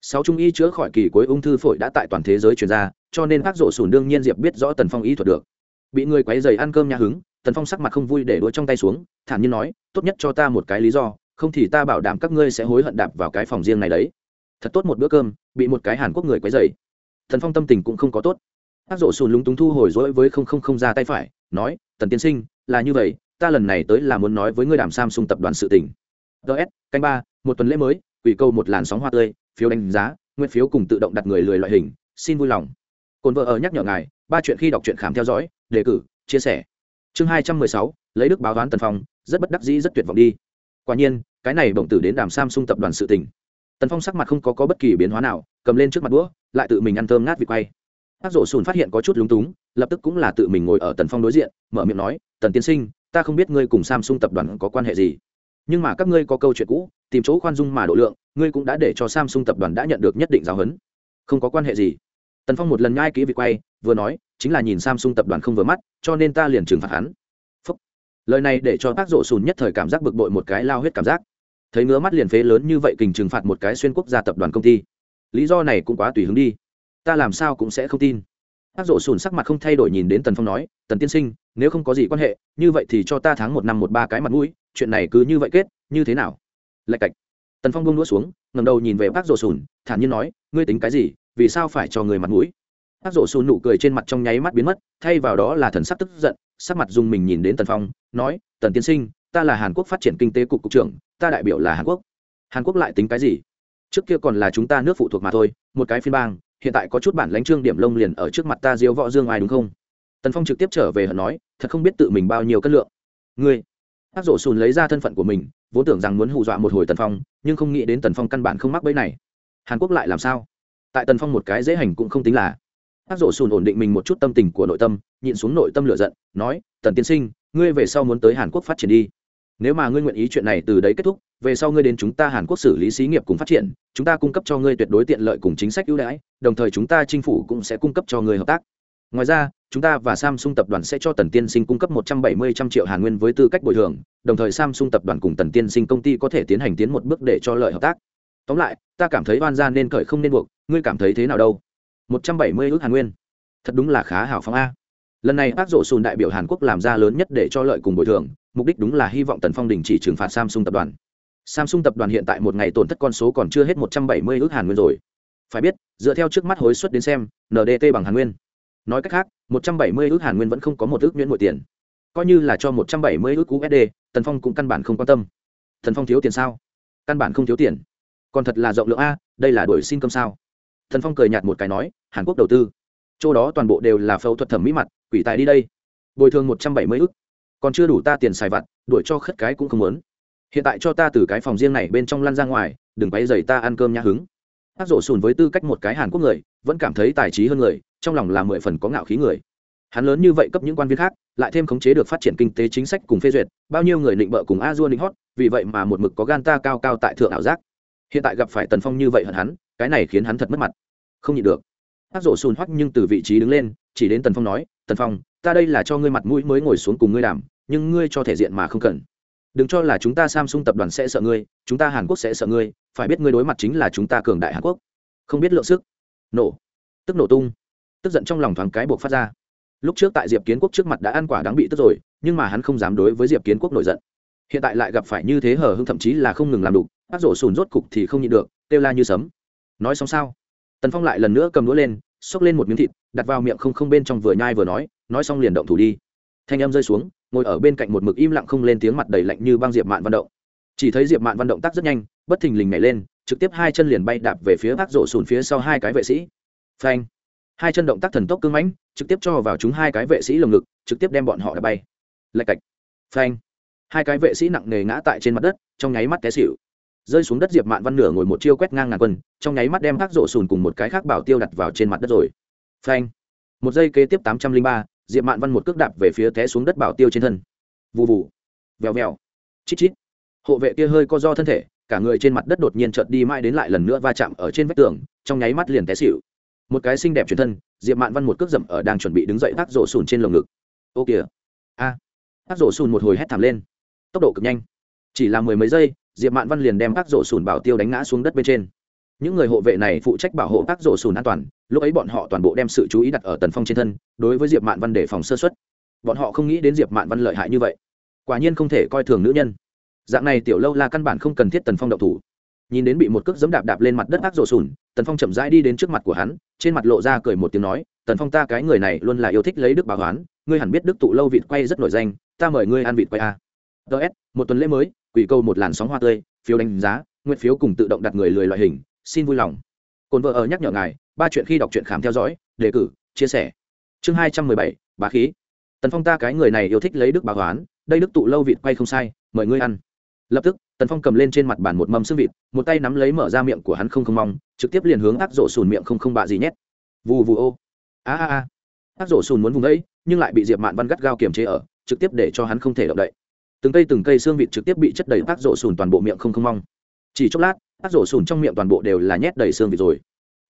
Sáu trung y chữa khỏi kỳ cuối ung thư phổi đã tại toàn thế giới chuyển ra, cho nên bác rổ sùn đương nhiên diệp biết rõ tần phong y thuật được. Bị người quấy dày ăn cơm nhà hứng, tần phong sắc mặt không vui để đũa trong tay xuống, thản nhiên nói, tốt nhất cho ta một cái lý do không thì ta bảo đảm các ngươi sẽ hối hận đạp vào cái phòng riêng này đấy. Thật tốt một bữa cơm, bị một cái hàn quốc người quấy dày thần phong tâm tình cũng không có tốt. Hát rộ sùn lúng túng thu hồi dỗi với không không không ra tay phải, nói, tần tiên sinh, là như vậy, ta lần này tới là muốn nói với ngươi đàm samsung tập đoàn sự tình. Ts canh ba, một tuần lễ mới ủy câu một làn sóng hoa tươi, phiếu đánh giá, nguyên phiếu cùng tự động đặt người lười loại hình, xin vui lòng. Cồn vợ ở nhắc nhở ngài, ba chuyện khi đọc truyện khám theo dõi, đề cử, chia sẻ. Chương hai trăm mười sáu, lấy đức báo toán tần phong, rất bất đắc dĩ, rất tuyệt vọng đi quả nhiên cái này bổng tử đến đàm samsung tập đoàn sự tỉnh tần phong sắc mặt không có, có bất kỳ biến hóa nào cầm lên trước mặt đũa lại tự mình ăn thơm ngát vị quay. Các rổ sùn phát hiện có chút lúng túng lập tức cũng là tự mình ngồi ở tần phong đối diện mở miệng nói tần tiên sinh ta không biết ngươi cùng samsung tập đoàn có quan hệ gì nhưng mà các ngươi có câu chuyện cũ tìm chỗ khoan dung mà độ lượng ngươi cũng đã để cho samsung tập đoàn đã nhận được nhất định giáo huấn không có quan hệ gì. Tần phong một lần ngai kỹ vị quay vừa nói chính là nhìn samsung tập đoàn không vừa mắt cho nên ta liền trừng phạt hắn lời này để cho bác rộ sùn nhất thời cảm giác bực bội một cái lao huyết cảm giác. Thấy ngứa mắt liền phế lớn như vậy kình trừng phạt một cái xuyên quốc gia tập đoàn công ty. Lý do này cũng quá tùy hứng đi. Ta làm sao cũng sẽ không tin. Bác rộ sùn sắc mặt không thay đổi nhìn đến tần phong nói, tần tiên sinh, nếu không có gì quan hệ, như vậy thì cho ta tháng một năm một ba cái mặt mũi, chuyện này cứ như vậy kết, như thế nào? Lạch cạch. Tần phong bông đũa xuống ngầm đầu nhìn về bác rộ sùn, thản nhiên nói, ngươi tính cái gì, vì sao phải cho người mặt mũi? Ác rổ sùn nụ cười trên mặt trong nháy mắt biến mất, thay vào đó là thần sắc tức giận, sắc mặt dùng mình nhìn đến tần phong, nói, tần tiên sinh, ta là hàn quốc phát triển kinh tế cục cục trưởng, ta đại biểu là hàn quốc. Hàn quốc lại tính cái gì? Trước kia còn là chúng ta nước phụ thuộc mà thôi, một cái phiên bang, hiện tại có chút bản lãnh trương điểm lông liền ở trước mặt ta diếu võ dương ai đúng không? Tần phong trực tiếp trở về hận nói, thật không biết tự mình bao nhiêu cân lượng. Ngươi? Ác rổ xùn lấy ra thân phận của mình, vốn tưởng rằng muốn hù dọa một hồi tần phong, nhưng không nghĩ đến tần phong căn bản không mắc bẫy này. Hàn quốc lại làm sao? Tại tần phong một cái dễ hành cũng không tính là bác rổ sùn ổn định mình một chút tâm tình của nội tâm, nhịn xuống nội tâm lửa giận, nói, tần tiên sinh, ngươi về sau muốn tới hàn quốc phát triển đi. Nếu mà ngươi nguyện ý chuyện này từ đấy kết thúc, về sau ngươi đến chúng ta hàn quốc xử lý xí nghiệp cùng phát triển, chúng ta cung cấp cho ngươi tuyệt đối tiện lợi cùng chính sách ưu đãi, đồng thời chúng ta chính phủ cũng sẽ cung cấp cho ngươi hợp tác. Ngoài ra, chúng ta và samsung tập đoàn sẽ cho tần tiên sinh cung cấp một trăm bảy mươi trăm triệu hàn nguyên với tư cách bồi thường, đồng thời samsung tập đoàn cùng tần tiên sinh công ty có thể tiến hành tiến một bước để cho lợi hợp tác. Tóm lại, ta cảm thấy oan gia nên cởi không nên buộc, ngươi cảm thấy thế nào đâu? Một trăm bảy mươi ước hàn nguyên. Thật đúng là khá hào phóng a. Lần này bác rộ sùn đại biểu hàn quốc làm ra lớn nhất để cho lợi cùng bồi thường, mục đích đúng là hy vọng tần phong đình chỉ trừng phạt samsung tập đoàn. Samsung tập đoàn hiện tại một ngày tổn thất con số còn chưa hết một trăm bảy mươi ước hàn nguyên rồi. Phải biết, dựa theo trước mắt hối suất đến xem ndt bằng hàn nguyên. Nói cách khác, một trăm bảy mươi ước hàn nguyên vẫn không có một ước nhuyễn nội tiền. Coi như là cho một trăm bảy mươi ước usd tần phong cũng căn bản không quan tâm. Thần phong thiếu tiền sao? Căn bản không thiếu tiền. Còn thật là rộng lượng a, đây là đổi xin cơm sao? Thần phong cười nhạt một cái nói hàn quốc đầu tư chỗ đó toàn bộ đều là phẫu thuật thẩm mỹ mặt quỷ tài đi đây. Bồi thường một trăm bảy mươi ức, còn chưa đủ ta tiền xài vặt đuổi cho khất cái cũng không muốn. Hiện tại cho ta từ cái phòng riêng này bên trong lăn ra ngoài đừng quay dày ta ăn cơm nhã hứng. Áp rổ sùn với tư cách một cái hàn quốc người vẫn cảm thấy tài trí hơn người trong lòng là mười phần có ngạo khí người. Hắn lớn như vậy cấp những quan viên khác lại thêm khống chế được phát triển kinh tế chính sách cùng phê duyệt bao nhiêu người định bợ cùng a dua định hót vì vậy mà một mực có gan ta cao cao tại thượng ảo giác. Hiện tại gặp phải tần phong như vậy hận hắn cái này khiến hắn thật mất mặt không nhịn được. Hát rổ xùn hoắc nhưng từ vị trí đứng lên, chỉ đến tần phong nói, tần phong, ta đây là cho ngươi mặt mũi mới ngồi xuống cùng ngươi đàm, nhưng ngươi cho thể diện mà không cần. Đừng cho là chúng ta samsung tập đoàn sẽ sợ ngươi, chúng ta hàn quốc sẽ sợ ngươi, phải biết ngươi đối mặt chính là chúng ta cường đại hàn quốc. Không biết lượng sức. Nổ. Tức nổ tung. Tức giận trong lòng thoáng cái buộc phát ra. Lúc trước tại diệp kiến quốc trước mặt đã ăn quả đáng bị tức rồi, nhưng mà hắn không dám đối với diệp kiến quốc nổi giận. Hiện tại lại gặp phải như thế hờ hưng thậm chí là không ngừng làm đủ áp rổ sùn rốt cục thì không nhịn được, kêu la như sấm. Nói xong sao? Tần phong lại lần nữa cầm đũa lên, xốc lên một miếng thịt, đặt vào miệng không không bên trong vừa nhai vừa nói nói xong liền động thủ đi. Thanh âm rơi xuống, ngồi ở bên cạnh một mực im lặng không lên tiếng mặt đầy lạnh như băng diệp mạn văn động. Chỉ thấy diệp mạn văn động tác rất nhanh, bất thình lình nhảy lên, trực tiếp hai chân liền bay đạp về phía bác rổ sùn phía sau hai cái vệ sĩ. Phanh! Hai chân động tác thần tốc cưng mãnh, trực tiếp cho vào chúng hai cái vệ sĩ lồng ngực, trực tiếp đem bọn họ đã bay. Lạch cạch. Phanh! Hai cái vệ sĩ nặng nề ngã tại trên mặt đất, trong nháy mắt té xỉu rơi xuống đất diệp mạn văn nửa ngồi một chiêu quét ngang ngàn quân, trong nháy mắt đem các rổ sùn cùng một cái khác bảo tiêu đặt vào trên mặt đất rồi. Phanh. Một giây kế tiếp tám trăm linh ba, diệp mạn văn một cước đạp về phía té xuống đất bảo tiêu trên thân. Vụ vụ vèo vèo. Chít chít. Hộ vệ kia hơi co do thân thể, cả người trên mặt đất đột nhiên chợt đi mãi đến lại lần nữa va chạm ở trên vách tường, trong nháy mắt liền té xịu một cái xinh đẹp truyền thân, diệp mạn văn một cước dậm ở đang chuẩn bị đứng dậy tác rổ sùn trên lồng ngực. Ô kìa. A. Thác tác rổ sùn một hồi hét thảm lên. Tốc độ cực nhanh. Chỉ là mười mấy giây diệp mạn văn liền đem các rổ sùn bảo tiêu đánh ngã xuống đất bên trên. Những người hộ vệ này phụ trách bảo hộ các rổ sùn an toàn, lúc ấy bọn họ toàn bộ đem sự chú ý đặt ở tần phong trên thân, đối với diệp mạn văn để phòng sơ xuất bọn họ không nghĩ đến diệp mạn văn lợi hại như vậy. Quả nhiên không thể coi thường nữ nhân. Dạng này tiểu lâu la căn bản không cần thiết tần phong đậu thủ. Nhìn đến bị một cước dẫm đạp đạp lên mặt đất ác rổ sùn, tần phong chậm rãi đi đến trước mặt của hắn, trên mặt lộ ra cười một tiếng nói, tần phong ta cái người này luôn là yêu thích lấy đức bảo hoán ngươi hẳn biết đức tụ lâu vịt quay rất nổi danh, ta mời ngươi ăn vịt quay à. a ts một tuần lễ mới quỷ câu một làn sóng hoa tươi, phiếu đánh giá, nguyện phiếu cùng tự động đặt người lười loại hình, xin vui lòng. Cồn vợ ở nhắc nhở ngài, ba chuyện khi đọc truyện khám theo dõi, đề cử, chia sẻ. Chương hai trăm mười bảy, bá khí. Tần phong ta cái người này yêu thích lấy đức bà hoán, đây đức tụ lâu vịt quay không sai, mời ngươi ăn. Lập tức, tần phong cầm lên trên mặt bàn một mâm xương vịt, một tay nắm lấy mở ra miệng của hắn không không mong, trực tiếp liền hướng ác rổ sùn miệng không không bạ gì nhét. Vù vù ô. A a a. Ác rổ sùn muốn vùng ấy, nhưng lại bị diệp mạn văn gắt gao kiềm chế ở, trực tiếp để cho hắn không thể động đậy từng cây từng cây xương vịt trực tiếp bị chất đầy ác rổ sùn toàn bộ miệng không không mong. Chỉ chốc lát, ác rổ sùn trong miệng toàn bộ đều là nhét đầy xương vịt rồi.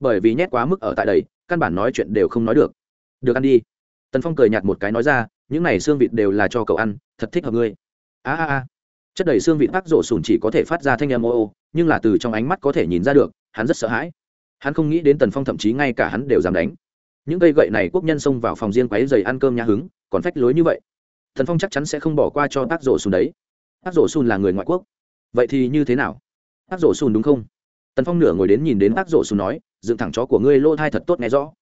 Bởi vì nhét quá mức ở tại đây, căn bản nói chuyện đều không nói được. Được ăn đi. Tần phong cười nhạt một cái nói ra, những này xương vịt đều là cho cậu ăn, thật thích hợp ngươi. A a a. Chất đầy xương vịt ác rổ sùn chỉ có thể phát ra thanh âm ô ô, nhưng là từ trong ánh mắt có thể nhìn ra được, hắn rất sợ hãi. Hắn không nghĩ đến tần phong thậm chí ngay cả hắn đều dám đánh. Những cây gậy này quốc nhân xông vào phòng riêng quáy dày ăn cơm nhà hứng, còn phách lối như vậy thần phong chắc chắn sẽ không bỏ qua cho tác rổ sùn đấy. Tác rổ sùn là người ngoại quốc. Vậy thì như thế nào? Tác rổ sùn đúng không? Tần phong nửa ngồi đến nhìn đến tác rổ sùn nói, dựng thẳng chó của ngươi lô thai thật tốt nghe rõ.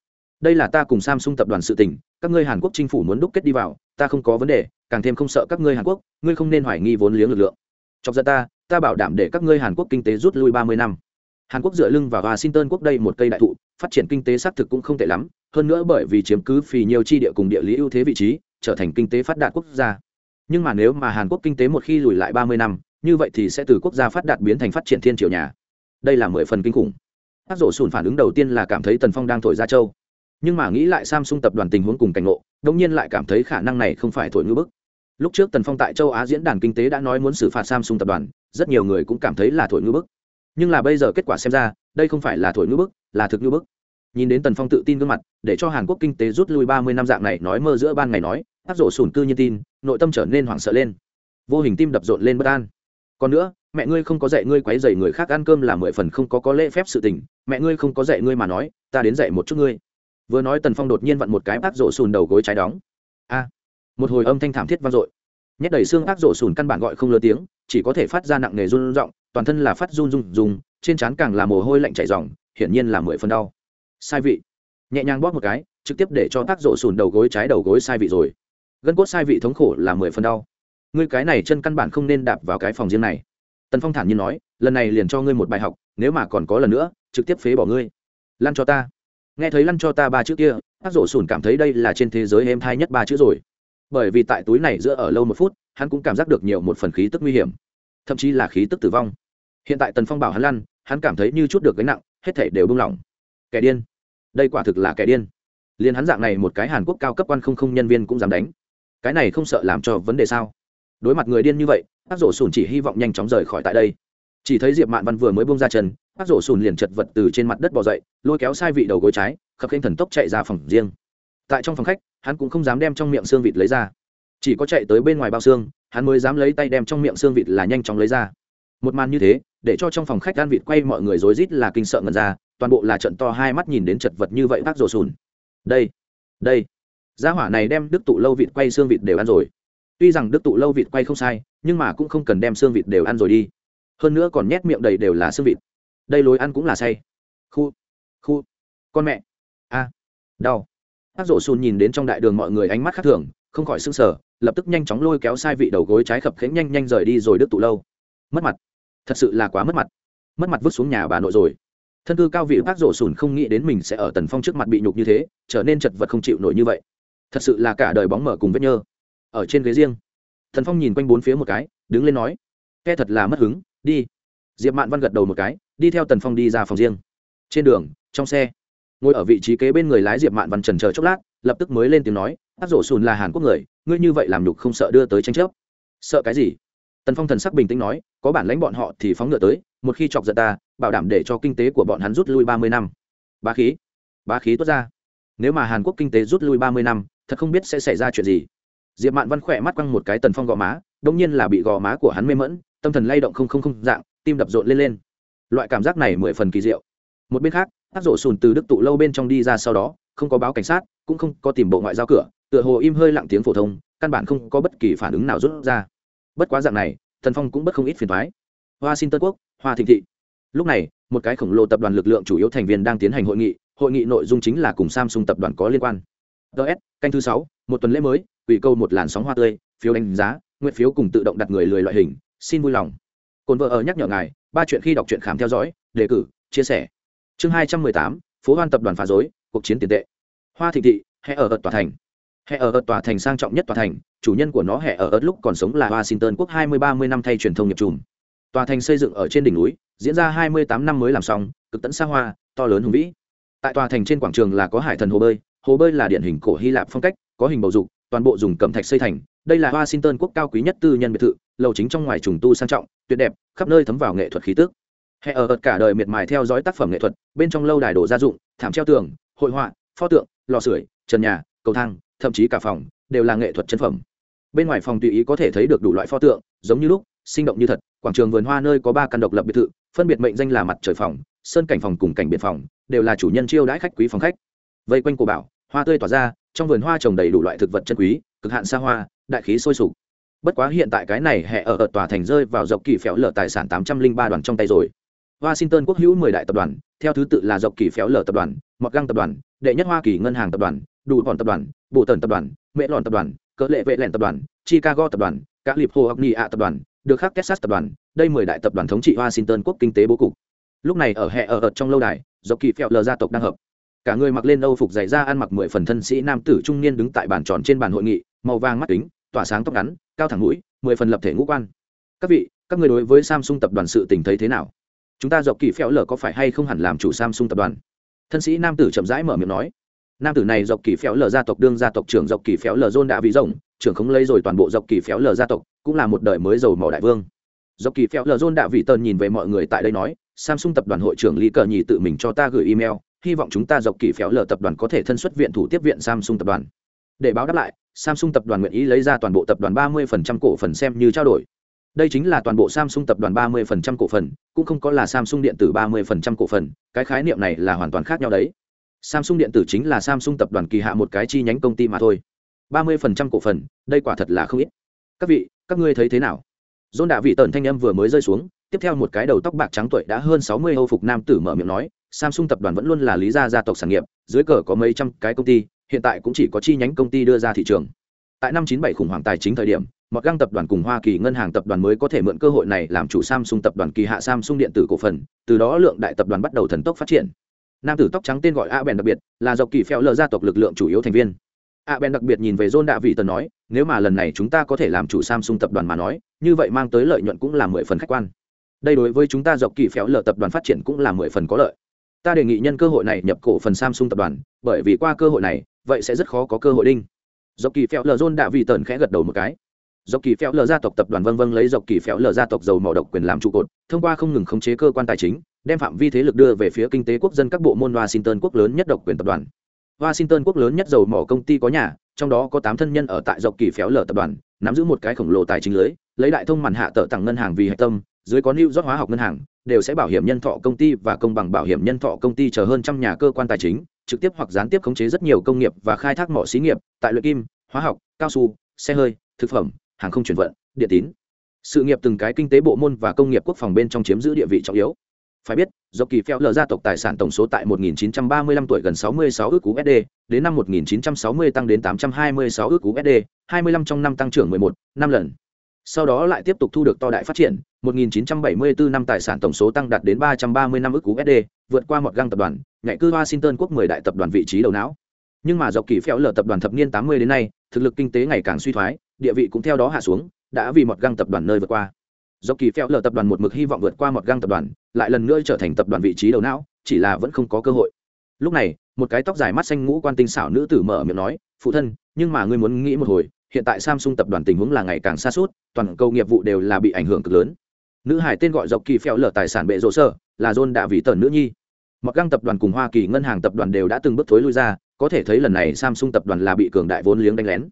Đây là ta cùng samsung tập đoàn sự tỉnh các ngươi hàn quốc chính phủ muốn đúc kết đi vào, ta không có vấn đề, càng thêm không sợ các ngươi hàn quốc, ngươi không nên hoài nghi vốn liếng lực lượng. Chọc ra ta ta bảo đảm để các ngươi hàn quốc kinh tế rút lui ba mươi năm. Hàn quốc dựa lưng vào washington quốc đây một cây đại thụ, phát triển kinh tế xác thực cũng không tệ lắm, hơn nữa bởi vì chiếm cứ phì nhiều chi địa cùng địa lý ưu thế vị trí trở thành kinh tế phát đạt quốc gia. Nhưng mà nếu mà hàn quốc kinh tế một khi lùi lại ba mươi năm, như vậy thì sẽ từ quốc gia phát đạt biến thành phát triển thiên triều nhà. Đây là mười phần kinh khủng. Hát rổ sùn phản ứng đầu tiên là cảm thấy tần phong đang thổi ra châu nhưng mà nghĩ lại samsung tập đoàn tình huống cùng cảnh ngộ đông nhiên lại cảm thấy khả năng này không phải thổi ngữ bức. Lúc trước tần phong tại châu á diễn đàn kinh tế đã nói muốn xử phạt samsung tập đoàn, rất nhiều người cũng cảm thấy là thổi ngữ bức. Nhưng là bây giờ kết quả xem ra, đây không phải là thổi ngữ bức, là thực ngữ bức. Nhìn đến tần phong tự tin gương mặt, để cho hàn quốc kinh tế rút lui ba mươi năm dạng này nói mơ giữa ban ngày nói áp rổ sùn cư như tin nội tâm trở nên hoảng sợ lên. Vô hình tim đập rộn lên bất an. Còn nữa mẹ ngươi không có dạy ngươi quấy dày người khác ăn cơm là mười phần không có có lễ phép sự tình mẹ ngươi không có dạy ngươi mà nói ta đến dạy một chút ngươi. Vừa nói tần phong đột nhiên vặn một cái ác rổ sùn đầu gối trái đóng. A! Một hồi âm thanh thảm thiết vang dội. Nhét đầy xương ác rổ sùn căn bản gọi không lớn tiếng chỉ có thể phát ra nặng nề run r n g toàn thân là phát run run run, trên trán càng là mồ hôi lạnh chảy dòng hiển nhiên là mười phần đau. Sai vị. Nhẹ nhàng bóp một cái trực tiếp để cho tác rổ sùn đầu gối trái đầu gối sai vị rồi gân cốt sai vị thống khổ là mười phần đau. Ngươi cái này chân căn bản không nên đạp vào cái phòng riêng này. Tần phong thản nhiên nói, lần này liền cho ngươi một bài học, nếu mà còn có lần nữa, trực tiếp phế bỏ ngươi. Lăn cho ta. Nghe thấy lăn cho ta ba chữ kia hát rổ sùn cảm thấy đây là trên thế giới êm thai nhất ba chữ rồi. Bởi vì tại túi này giữa ở lâu một phút, hắn cũng cảm giác được nhiều một phần khí tức nguy hiểm. Thậm chí là khí tức tử vong. Hiện tại tần phong bảo hắn lăn, hắn cảm thấy như chút được gánh nặng, hết thể đều buông lỏng kẻ điên. Đây quả thực là kẻ điên. Liền hắn dạng này một cái hàn quốc cao cấp quan không không nhân viên cũng dám đánh cái này không sợ làm cho vấn đề sao? Đối mặt người điên như vậy bác rổ sùn chỉ hy vọng nhanh chóng rời khỏi tại đây. Chỉ thấy diệp mạn văn vừa mới bông ra chân bác rổ sùn liền chật vật từ trên mặt đất bỏ dậy, lôi kéo sai vị đầu gối trái, khập khênh thần tốc chạy ra phòng riêng. Tại trong phòng khách, hắn cũng không dám đem trong miệng xương vịt lấy ra. Chỉ có chạy tới bên ngoài bao xương, hắn mới dám lấy tay đem trong miệng xương vịt là nhanh chóng lấy ra. Một màn như thế, để cho trong phòng khách gan vịt quay mọi người rối rít là kinh sợ ngần ra, toàn bộ là trận to hai mắt nhìn đến chật vật như vậy bác rổ sùn. Đây đây gia hỏa này đem đức tụ lâu vịt quay xương vịt đều ăn rồi. Tuy rằng đức tụ lâu vịt quay không sai, nhưng mà cũng không cần đem xương vịt đều ăn rồi đi. Hơn nữa còn nhét miệng đầy đều là xương vịt. Đây lối ăn cũng là say. Khu khu. Con mẹ. A. À, đau. Hát rổ xùn nhìn đến trong đại đường mọi người ánh mắt khác thường, không khỏi sưng sờ, lập tức nhanh chóng lôi kéo sai vị đầu gối trái khập khánh nhanh nhanh rời đi rồi đức tụ lâu. Mất mặt. Thật sự là quá mất mặt. Mất mặt vứt xuống nhà bà nội rồi. Thân cư cao vị bác rổ sùn không nghĩ đến mình sẽ ở tần phong trước mặt bị nhục như thế, trở nên chật vật không chịu nổi như vậy thật sự là cả đời bóng mở cùng vết nhơ. Ở trên ghế riêng, thần phong nhìn quanh bốn phía một cái, đứng lên nói ke thật là mất hứng, đi. Diệp mạn văn gật đầu một cái, đi theo tần phong đi ra phòng riêng. Trên đường, trong xe, ngồi ở vị trí kế bên người lái diệp mạn văn trần chờ chốc lát, lập tức mới lên tiếng nói bác rổ sùn là hàn quốc người, ngươi như vậy làm nhục không sợ đưa tới tranh chấp. Sợ cái gì? Tần phong thần sắc bình tĩnh nói, có bản lãnh bọn họ thì phóng ngựa tới, một khi chọc giận ta, bảo đảm để cho kinh tế của bọn hắn rút lui ba mươi năm. Bá khí bá khí tốt ra. Nếu mà hàn quốc kinh tế rút lui ba mươi năm thật không biết sẽ xảy ra chuyện gì. Diệp mạn văn khỏe mắt quăng một cái tần phong gò má đông nhiên là bị gò má của hắn mê mẫn tâm thần lay động không không không dạng, tim đập rộn lên lên. Loại cảm giác này mười phần kỳ diệu. Một bên khác tác rộ sùn từ đức tụ lâu bên trong đi ra sau đó, không có báo cảnh sát, cũng không có tìm bộ ngoại giao cửa, tựa hồ im hơi lặng tiếng phổ thông, căn bản không có bất kỳ phản ứng nào rút ra. Bất quá dạng này thần phong cũng bất không ít phiền thoái hoa xin tân quốc, hoa thịnh thị. Lúc này, một cái khổng lồ tập đoàn lực lượng chủ yếu thành viên đang tiến hành hội nghị hội nghị nội dung chính là cùng samsung tập đoàn có liên quan ts canh thứ sáu, một tuần lễ mới ủy câu một làn sóng hoa tươi, phiếu đánh giá, nguyện phiếu cùng tự động đặt người lười loại hình, xin vui lòng. Cồn vợ ở nhắc nhở ngài, ba chuyện khi đọc truyện khám theo dõi, đề cử, chia sẻ. Chương hai trăm mười tám, phố hoan tập đoàn phá rối, cuộc chiến tiền tệ. Hoa thị thị hệ ở ợt tòa thành. Hệ ở ợt tòa thành sang trọng nhất tòa thành, chủ nhân của nó hệ ở ớt lúc còn sống là washington quốc hai mươi ba mươi năm thay truyền thông nghiệp trùm. Tòa thành xây dựng ở trên đỉnh núi, diễn ra hai mươi tám năm mới làm xong, cực tẫn xa hoa, to lớn hùng vĩ. Tại tòa thành trên quảng trường là có hải thần hồ bơi hồ bơi là điển hình cổ hy lạp phong cách, có hình bầu dục, toàn bộ dùng cẩm thạch xây thành. Đây là washington quốc cao quý nhất tư nhân biệt thự, lầu chính trong ngoài trùng tu sang trọng, tuyệt đẹp, khắp nơi thấm vào nghệ thuật khí tức. Hệ ở cả đời miệt mài theo dõi tác phẩm nghệ thuật, bên trong lâu đài đồ gia dụng, thảm treo tường, hội họa, pho tượng, lò sưởi, trần nhà, cầu thang, thậm chí cả phòng, đều là nghệ thuật chân phẩm. Bên ngoài phòng tùy ý có thể thấy được đủ loại pho tượng, giống như lúc, sinh động như thật, quảng trường vườn hoa nơi có ba căn độc lập biệt thự, phân biệt mệnh danh là mặt trời phòng, sơn cảnh phòng cùng cảnh biệt phòng, đều là chủ nhân chiêu đãi khách quý phòng khách vây quanh cổ bảo hoa tươi tỏa ra trong vườn hoa trồng đầy đủ loại thực vật chân quý cực hạn xa hoa đại khí sôi sục bất quá hiện tại cái này hệ ở, ở tòa thành rơi vào dọc kỳ phéo lở tài sản tám trăm linh ba đoàn trong tay rồi washington quốc hữu mười đại tập đoàn theo thứ tự là dọc kỳ phéo lở tập đoàn mọt găng tập đoàn đệ nhất hoa kỳ ngân hàng tập đoàn đủ bọn tập đoàn bộ tần tập đoàn mễ lòn tập đoàn cỡ lệ vệ lẹn tập đoàn chicago tập đoàn các liệp hồ agni ạ tập đoàn được khác texas tập đoàn đây mười đại tập đoàn thống trị washington quốc kinh tế bố cục lúc này ở hệ ở, ở trong lâu đài dọc kỳ phèo lờ gia tộc đang hợp cả người mặc lên âu phục dày da ăn mặc mười phần thân sĩ nam tử trung niên đứng tại bàn tròn trên bàn hội nghị, màu vàng mắt kính, tỏa sáng tóc ngắn, cao thẳng mũi, mười phần lập thể ngũ quan. Các vị, các người đối với samsung tập đoàn sự tình thấy thế nào? Chúng ta dọc kỳ phèo lở có phải hay không hẳn làm chủ samsung tập đoàn? Thân sĩ nam tử chậm rãi mở miệng nói. Nam tử này dọc kỳ phéo lở gia tộc đương gia tộc trưởng dọc kỳ phéo lở John đã vị rồng trưởng không lấy rồi toàn bộ dọc kỳ phéo lở gia tộc, cũng là một đời mới giàu mỏ đại vương. Dọc kỳ phéo lở John đã vị tần nhìn về mọi người tại đây nói, samsung tập đoàn hội trưởng lý cờ nhì tự mình cho ta gửi email hy vọng chúng ta dọc kỳ phéo lờ tập đoàn có thể thân xuất viện thủ tiếp viện samsung tập đoàn. Để báo đáp lại, samsung tập đoàn nguyện ý lấy ra toàn bộ tập đoàn ba 30% cổ phần xem như trao đổi. Đây chính là toàn bộ samsung tập đoàn ba 30% cổ phần, cũng không có là samsung điện tử ba 30% cổ phần, cái khái niệm này là hoàn toàn khác nhau đấy. Samsung điện tử chính là samsung tập đoàn kỳ hạ một cái chi nhánh công ty mà thôi. ba 30% cổ phần, đây quả thật là không ít. Các vị, các ngươi thấy thế nào? Dôn đạ vị tần thanh âm vừa mới rơi xuống tiếp theo một cái đầu tóc bạc trắng tuổi đã hơn sáu mươi âu phục nam tử mở miệng nói, samsung tập đoàn vẫn luôn là lý gia gia tộc sản nghiệp, dưới cờ có mấy trăm cái công ty, hiện tại cũng chỉ có chi nhánh công ty đưa ra thị trường. Tại năm chín bảy khủng hoảng tài chính thời điểm một găng tập đoàn cùng hoa kỳ ngân hàng tập đoàn mới có thể mượn cơ hội này làm chủ samsung tập đoàn kỳ hạ samsung điện tử cổ phần, từ đó lượng đại tập đoàn bắt đầu thần tốc phát triển. Nam tử tóc trắng tên gọi a bèn đặc biệt, là dọc kỳ phèo lờ gia tộc lực lượng chủ yếu thành viên. A bèn đặc biệt nhìn về john đạ vị tần nói, nếu mà lần này chúng ta có thể làm chủ samsung tập đoàn mà nói, như vậy mang tới lợi nhuận cũng là mười phần khách quan đây đối với chúng ta dọc kỳ phéo lở tập đoàn phát triển cũng là mười phần có lợi. Ta đề nghị nhân cơ hội này nhập cổ phần samsung tập đoàn, bởi vì qua cơ hội này, vậy sẽ rất khó có cơ hội đinh. Dọc kỳ phéo lở john đã vì tần khẽ gật đầu một cái. Dọc kỳ phéo lở gia tộc tập đoàn vân vân lấy dọc kỳ phéo lở gia tộc dầu mỏ độc quyền làm trụ cột, thông qua không ngừng khống chế cơ quan tài chính, đem phạm vi thế lực đưa về phía kinh tế quốc dân các bộ môn washington quốc lớn nhất độc quyền tập đoàn. Washington quốc lớn nhất dầu mỏ công ty có nhà, trong đó có tám thân nhân ở tại dọc kỳ phéo lở tập đoàn, nắm giữ một cái khổng lồ tài chính lưới, lấy đại thông màn hạ tợ tặng ngân hàng vì hạch tâm dưới có new York hóa học ngân hàng đều sẽ bảo hiểm nhân thọ công ty và công bằng bảo hiểm nhân thọ công ty chờ hơn trăm nhà cơ quan tài chính trực tiếp hoặc gián tiếp khống chế rất nhiều công nghiệp và khai thác mỏ xí nghiệp tại luyện kim hóa học cao su xe hơi thực phẩm hàng không chuyển vận điện tín sự nghiệp từng cái kinh tế bộ môn và công nghiệp quốc phòng bên trong chiếm giữ địa vị trọng yếu phải biết do kỳ phèo lờ gia tộc tài sản tổng số tại 1935 tuổi gần 66 ước USD, đến năm 1960 tăng đến 826 ước USD, 25 trong năm tăng trưởng 11, năm lần. Sau đó lại tiếp tục thu được to đại phát triển, 1974 năm tài sản tổng số tăng đạt đến 330 năm ức USD, vượt qua một găng tập đoàn, nhảy cư Washington quốc 10 đại tập đoàn vị trí đầu não. Nhưng mà dọc kỳ phèo lở tập đoàn thập niên 80 đến nay, thực lực kinh tế ngày càng suy thoái, địa vị cũng theo đó hạ xuống, đã vì một găng tập đoàn nơi vượt qua Dọc kỳ phèo lở tập đoàn một mực hy vọng vượt qua một găng tập đoàn lại lần nữa trở thành tập đoàn vị trí đầu não chỉ là vẫn không có cơ hội lúc này một cái tóc dài mắt xanh ngũ quan tinh xảo nữ tử mở miệng nói phụ thân nhưng mà ngươi muốn nghĩ một hồi hiện tại samsung tập đoàn tình huống là ngày càng xa suốt, toàn cầu nghiệp vụ đều là bị ảnh hưởng cực lớn. Nữ hải tên gọi dọc kỳ phèo lở tài sản bệ rộ sơ là john đã vì tần nữ nhi. Mặc găng tập đoàn cùng hoa kỳ ngân hàng tập đoàn đều đã từng bước thối lui ra, có thể thấy lần này samsung tập đoàn là bị cường đại vốn liếng đánh lén.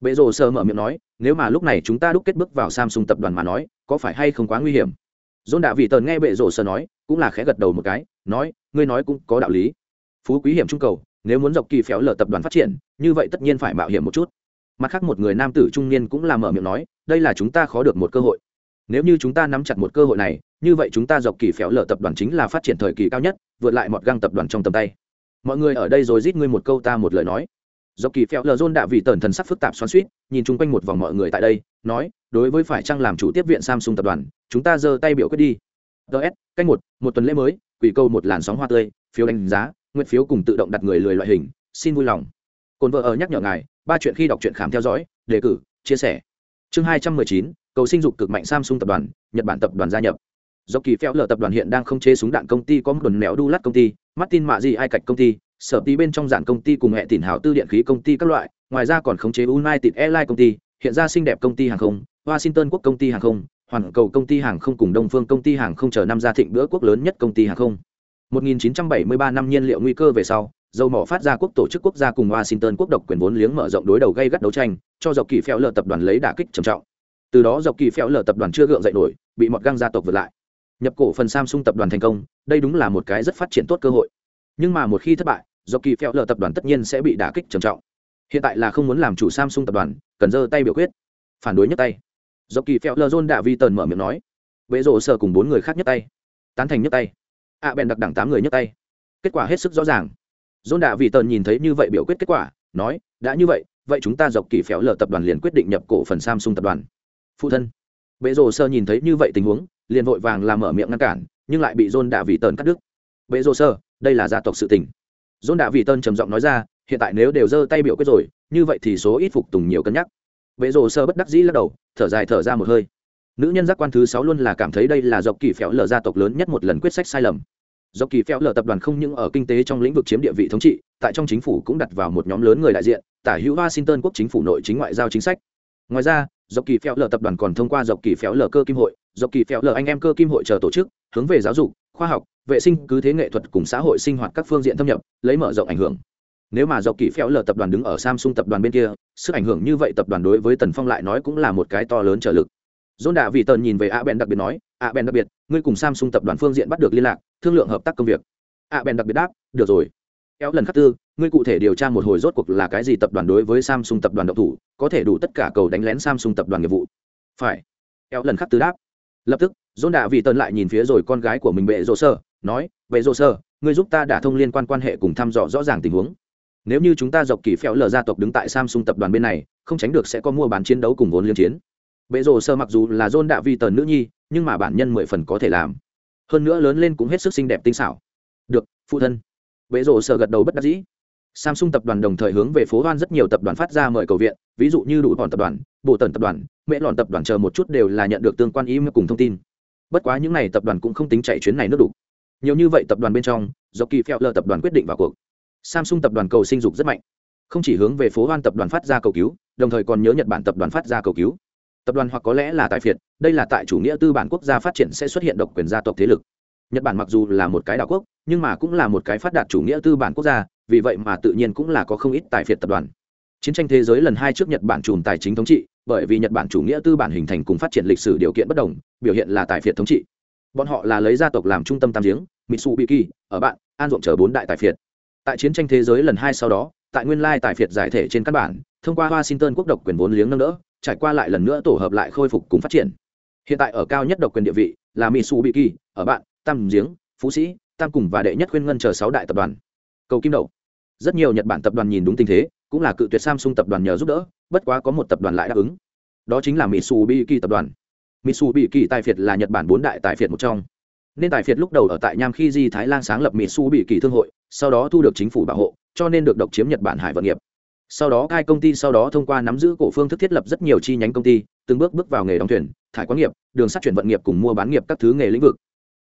Bệ rộ sơ mở miệng nói, nếu mà lúc này chúng ta đúc kết bước vào samsung tập đoàn mà nói, có phải hay không quá nguy hiểm? John đã vì tần nghe bệ rộ sơ nói, cũng là khẽ gật đầu một cái, nói, ngươi nói cũng có đạo lý. Phú quý hiểm trung cầu, nếu muốn dọc kỳ phéo lở tập đoàn phát triển, như vậy tất nhiên phải mạo hiểm một chút mặt khác một người nam tử trung niên cũng là mở miệng nói, đây là chúng ta khó được một cơ hội. Nếu như chúng ta nắm chặt một cơ hội này, như vậy chúng ta dọc kỳ phéo lở tập đoàn chính là phát triển thời kỳ cao nhất, vượt lại một găng tập đoàn trong tầm tay. Mọi người ở đây rồi rít ngươi một câu ta một lời nói. Dọc kỳ phèo lở dôn đạ vì tần thần sắc phức tạp xoắn suýt nhìn chung quanh một vòng mọi người tại đây, nói, đối với phải chăng làm chủ tiếp viện samsung tập đoàn, chúng ta giơ tay biểu quyết đi. Ts cách một một tuần lễ mới, quỷ câu một làn sóng hoa tươi, phiếu đánh giá, nguyện phiếu cùng tự động đặt người lười loại hình, xin vui lòng cồn vợ ở nhắc nhở ngài, ba chuyện khi đọc truyện khám theo dõi, đề cử, chia sẻ. Chương hai trăm mười chín, cầu sinh dục cực mạnh samsung tập đoàn, nhật bản tập đoàn gia nhập. Do kỳ phèo lờ tập đoàn hiện đang không chế súng đạn công ty có một đồn mèo đu lát công ty, martin mạ di ai cạch công ty, sở tí bên trong dạng công ty cùng hệ tỉn hảo tư điện khí công ty các loại, ngoài ra còn khống chế united airlines công ty, hiện ra xinh đẹp công ty hàng không, washington quốc công ty hàng không, hoàn cầu công ty hàng không cùng đông phương công ty hàng không chờ năm gia thịnh bữa quốc lớn nhất công ty hàng không. 1973 năm nhiên liệu nguy cơ về sau dầu mỏ phát ra quốc tổ chức quốc gia cùng washington quốc độc quyền vốn liếng mở rộng đối đầu gây gắt đấu tranh cho dọc kỳ phèo lờ tập đoàn lấy đả kích trầm trọng. Từ đó dọc kỳ phèo lờ tập đoàn chưa gượng dậy nổi bị mọt găng gia tộc vượt lại. Nhập cổ phần samsung tập đoàn thành công đây đúng là một cái rất phát triển tốt cơ hội. Nhưng mà một khi thất bại dọc kỳ phèo lờ tập đoàn tất nhiên sẽ bị đả kích trầm trọng. Hiện tại là không muốn làm chủ samsung tập đoàn cần giơ tay biểu quyết. Phản đối nhất tay. Dọc kỳ phèo lờ john đạ vi tần mở miệng nói. Bệ rộ sở cùng bốn người khác nhất tay. Tán thành nhất tay. Ạ à, bèn đặc đẳng tám người nhất tay. Kết quả hết sức rõ ràng. Dôn đạ Vĩ tần nhìn thấy như vậy biểu quyết kết quả, nói, đã như vậy vậy chúng ta dọc kỳ phéo lờ tập đoàn liền quyết định nhập cổ phần samsung tập đoàn. Phụ thân, bệ rồ sơ nhìn thấy như vậy tình huống, liền vội vàng làm mở miệng ngăn cản, nhưng lại bị Dôn đạ Vĩ tần cắt đứt. Bệ rồ sơ, đây là gia tộc sự tình. Dôn đạ Vĩ tần trầm giọng nói ra, hiện tại nếu đều giơ tay biểu quyết rồi, như vậy thì số ít phục tùng nhiều cân nhắc. Bệ rồ sơ bất đắc dĩ lắc đầu, thở dài thở ra một hơi. Nữ nhân giác quan thứ sáu luôn là cảm thấy đây là dọc kỳ phéo lờ gia tộc lớn nhất một lần quyết sách sai lầm dọc kỳ phèo lờ tập đoàn không những ở kinh tế trong lĩnh vực chiếm địa vị thống trị, tại trong chính phủ cũng đặt vào một nhóm lớn người đại diện, tả hữu washington quốc chính phủ nội chính ngoại giao chính sách. Ngoài ra dọc kỳ phèo lờ tập đoàn còn thông qua dọc kỳ phèo lờ cơ kim hội dọc kỳ phèo lờ anh em cơ kim hội chờ tổ chức, hướng về giáo dục, khoa học, vệ sinh, cứ thế nghệ thuật cùng xã hội sinh hoạt các phương diện thâm nhập, lấy mở rộng ảnh hưởng. Nếu mà dọc kỳ phèo lờ tập đoàn đứng ở samsung tập đoàn bên kia, sức ảnh hưởng như vậy tập đoàn đối với tần phong lại nói cũng là một cái to lớn trợ lực. John đạ vị tần nhìn về a ben đặc biệt nói a ben đặc biệt, ngươi cùng samsung tập đoàn phương diện bắt được liên lạc, thương lượng hợp tác công việc. A ben đặc biệt đáp, được rồi. Kéo lần khắc tư, ngươi cụ thể điều tra một hồi rốt cuộc là cái gì tập đoàn đối với samsung tập đoàn độc thủ, có thể đủ tất cả cầu đánh lén samsung tập đoàn nghiệp vụ. Phải. Kéo lần khắc tư đáp. Lập tức, John đạ vị tần lại nhìn phía rồi con gái của mình bệ rồ sơ, nói, bệ rồ sơ, ngươi giúp ta đả thông liên quan quan hệ cùng thăm dò rõ ràng tình huống. Nếu như chúng ta dọc kỳ phéo lờ gia tộc đứng tại samsung tập đoàn bên này, không tránh được sẽ có mua bán chiến đấu cùng vốn liên chiến bệ rồ sơ mặc dù là john đạ vi tần nữ nhi, nhưng mà bản nhân mười phần có thể làm. Hơn nữa lớn lên cũng hết sức xinh đẹp tinh xảo. Được, phụ thân. Bệ rồ sơ gật đầu bất đắc dĩ. Samsung tập đoàn đồng thời hướng về phố hoan rất nhiều tập đoàn phát ra mời cầu viện, ví dụ như đủ bọn tập đoàn, bộ tần tập đoàn mễ lòn tập đoàn chờ một chút đều là nhận được tương quan ý cùng thông tin. Bất quá những n à y tập đoàn cũng không tính chạy chuyến này nước đủ. Nhiều như vậy tập đoàn bên trong do kỳ phèo lờ tập đoàn quyết định vào cuộc. Samsung tập đoàn cầu sinh dục rất mạnh. Không chỉ hướng về phố hoan tập đoàn phát ra cầu cứu, đồng thời còn nhớ nhật bản tập đoàn phát ra cầu cứu tập đoàn hoặc có lẽ là tại phiệt, đây là tại chủ nghĩa tư bản quốc gia phát triển sẽ xuất hiện độc quyền gia tộc thế lực. Nhật bản mặc dù là một cái đảo quốc, nhưng mà cũng là một cái phát đạt chủ nghĩa tư bản quốc gia, vì vậy mà tự nhiên cũng là có không ít tài phiệt tập đoàn. Chiến tranh thế giới lần hai trước nhật bản chùm tài chính thống trị, bởi vì nhật bản chủ nghĩa tư bản hình thành cùng phát triển lịch sử điều kiện bất đồng, biểu hiện là tài phiệt thống trị. Bọn họ là lấy gia tộc làm trung tâm tam giếng, mitsubishi, ở bạn, an ruộng chờ bốn đại tài phiệt. Tại chiến tranh thế giới lần hai sau đó, tại nguyên lai tài phiệt giải thể trên căn bản, thông qua washington quốc độc quyền vốn liếng nâng đỡ trải qua lại lần nữa tổ hợp lại khôi phục cùng phát triển. Hiện tại ở cao nhất độc quyền địa vị là mitsubishi, ở bạn, tam giếng, phú sĩ, tam cùng và đệ nhất khuyên ngân chờ sáu đại tập đoàn. Cầu kim đậu. Rất nhiều nhật bản tập đoàn nhìn đúng tình thế, cũng là cự tuyệt samsung tập đoàn nhờ giúp đỡ, bất quá có một tập đoàn lại đáp ứng. Đó chính là mitsubishi tập đoàn. Mitsubishi tài phiệt là nhật bản bốn đại tài phiệt một trong. Nên tài phiệt lúc đầu ở tại nham khi di, thái lan sáng lập mitsubishi thương hội, sau đó thu được chính phủ bảo hộ, cho nên được độc chiếm nhật bản hải vận nghiệp sau đó hai công ty sau đó thông qua nắm giữ cổ phương thức thiết lập rất nhiều chi nhánh công ty, từng bước bước vào nghề đóng thuyền, thải quán nghiệp, đường sắt chuyển vận nghiệp cùng mua bán nghiệp các thứ nghề lĩnh vực.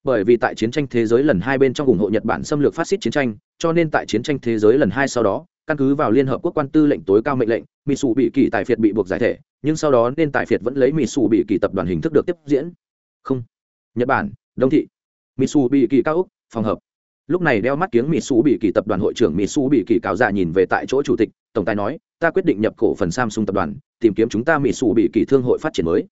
Bởi vì tại chiến tranh thế giới lần hai bên trong ủng hộ nhật bản xâm lược phát xít chiến tranh, cho nên tại chiến tranh thế giới lần hai sau đó, căn cứ vào liên hợp quốc quan tư lệnh tối cao mệnh lệnh mỹ sụ bị kỳ tài phiệt bị buộc giải thể, nhưng sau đó nên tài phiệt vẫn lấy mỹ sụ bị kỳ tập đoàn hình thức được tiếp diễn. Không. Nhật bản, đông thị. Mỹ sụ bị kỳ cao úc phòng hợp lúc này đeo mắt kiếng mỹ su bị kỳ tập đoàn hội trưởng mỹ su bị kỳ cáo dạ nhìn về tại chỗ chủ tịch, tổng tài nói, ta quyết định nhập cổ phần samsung tập đoàn, tìm kiếm chúng ta mỹ su bị kỳ thương hội phát triển mới.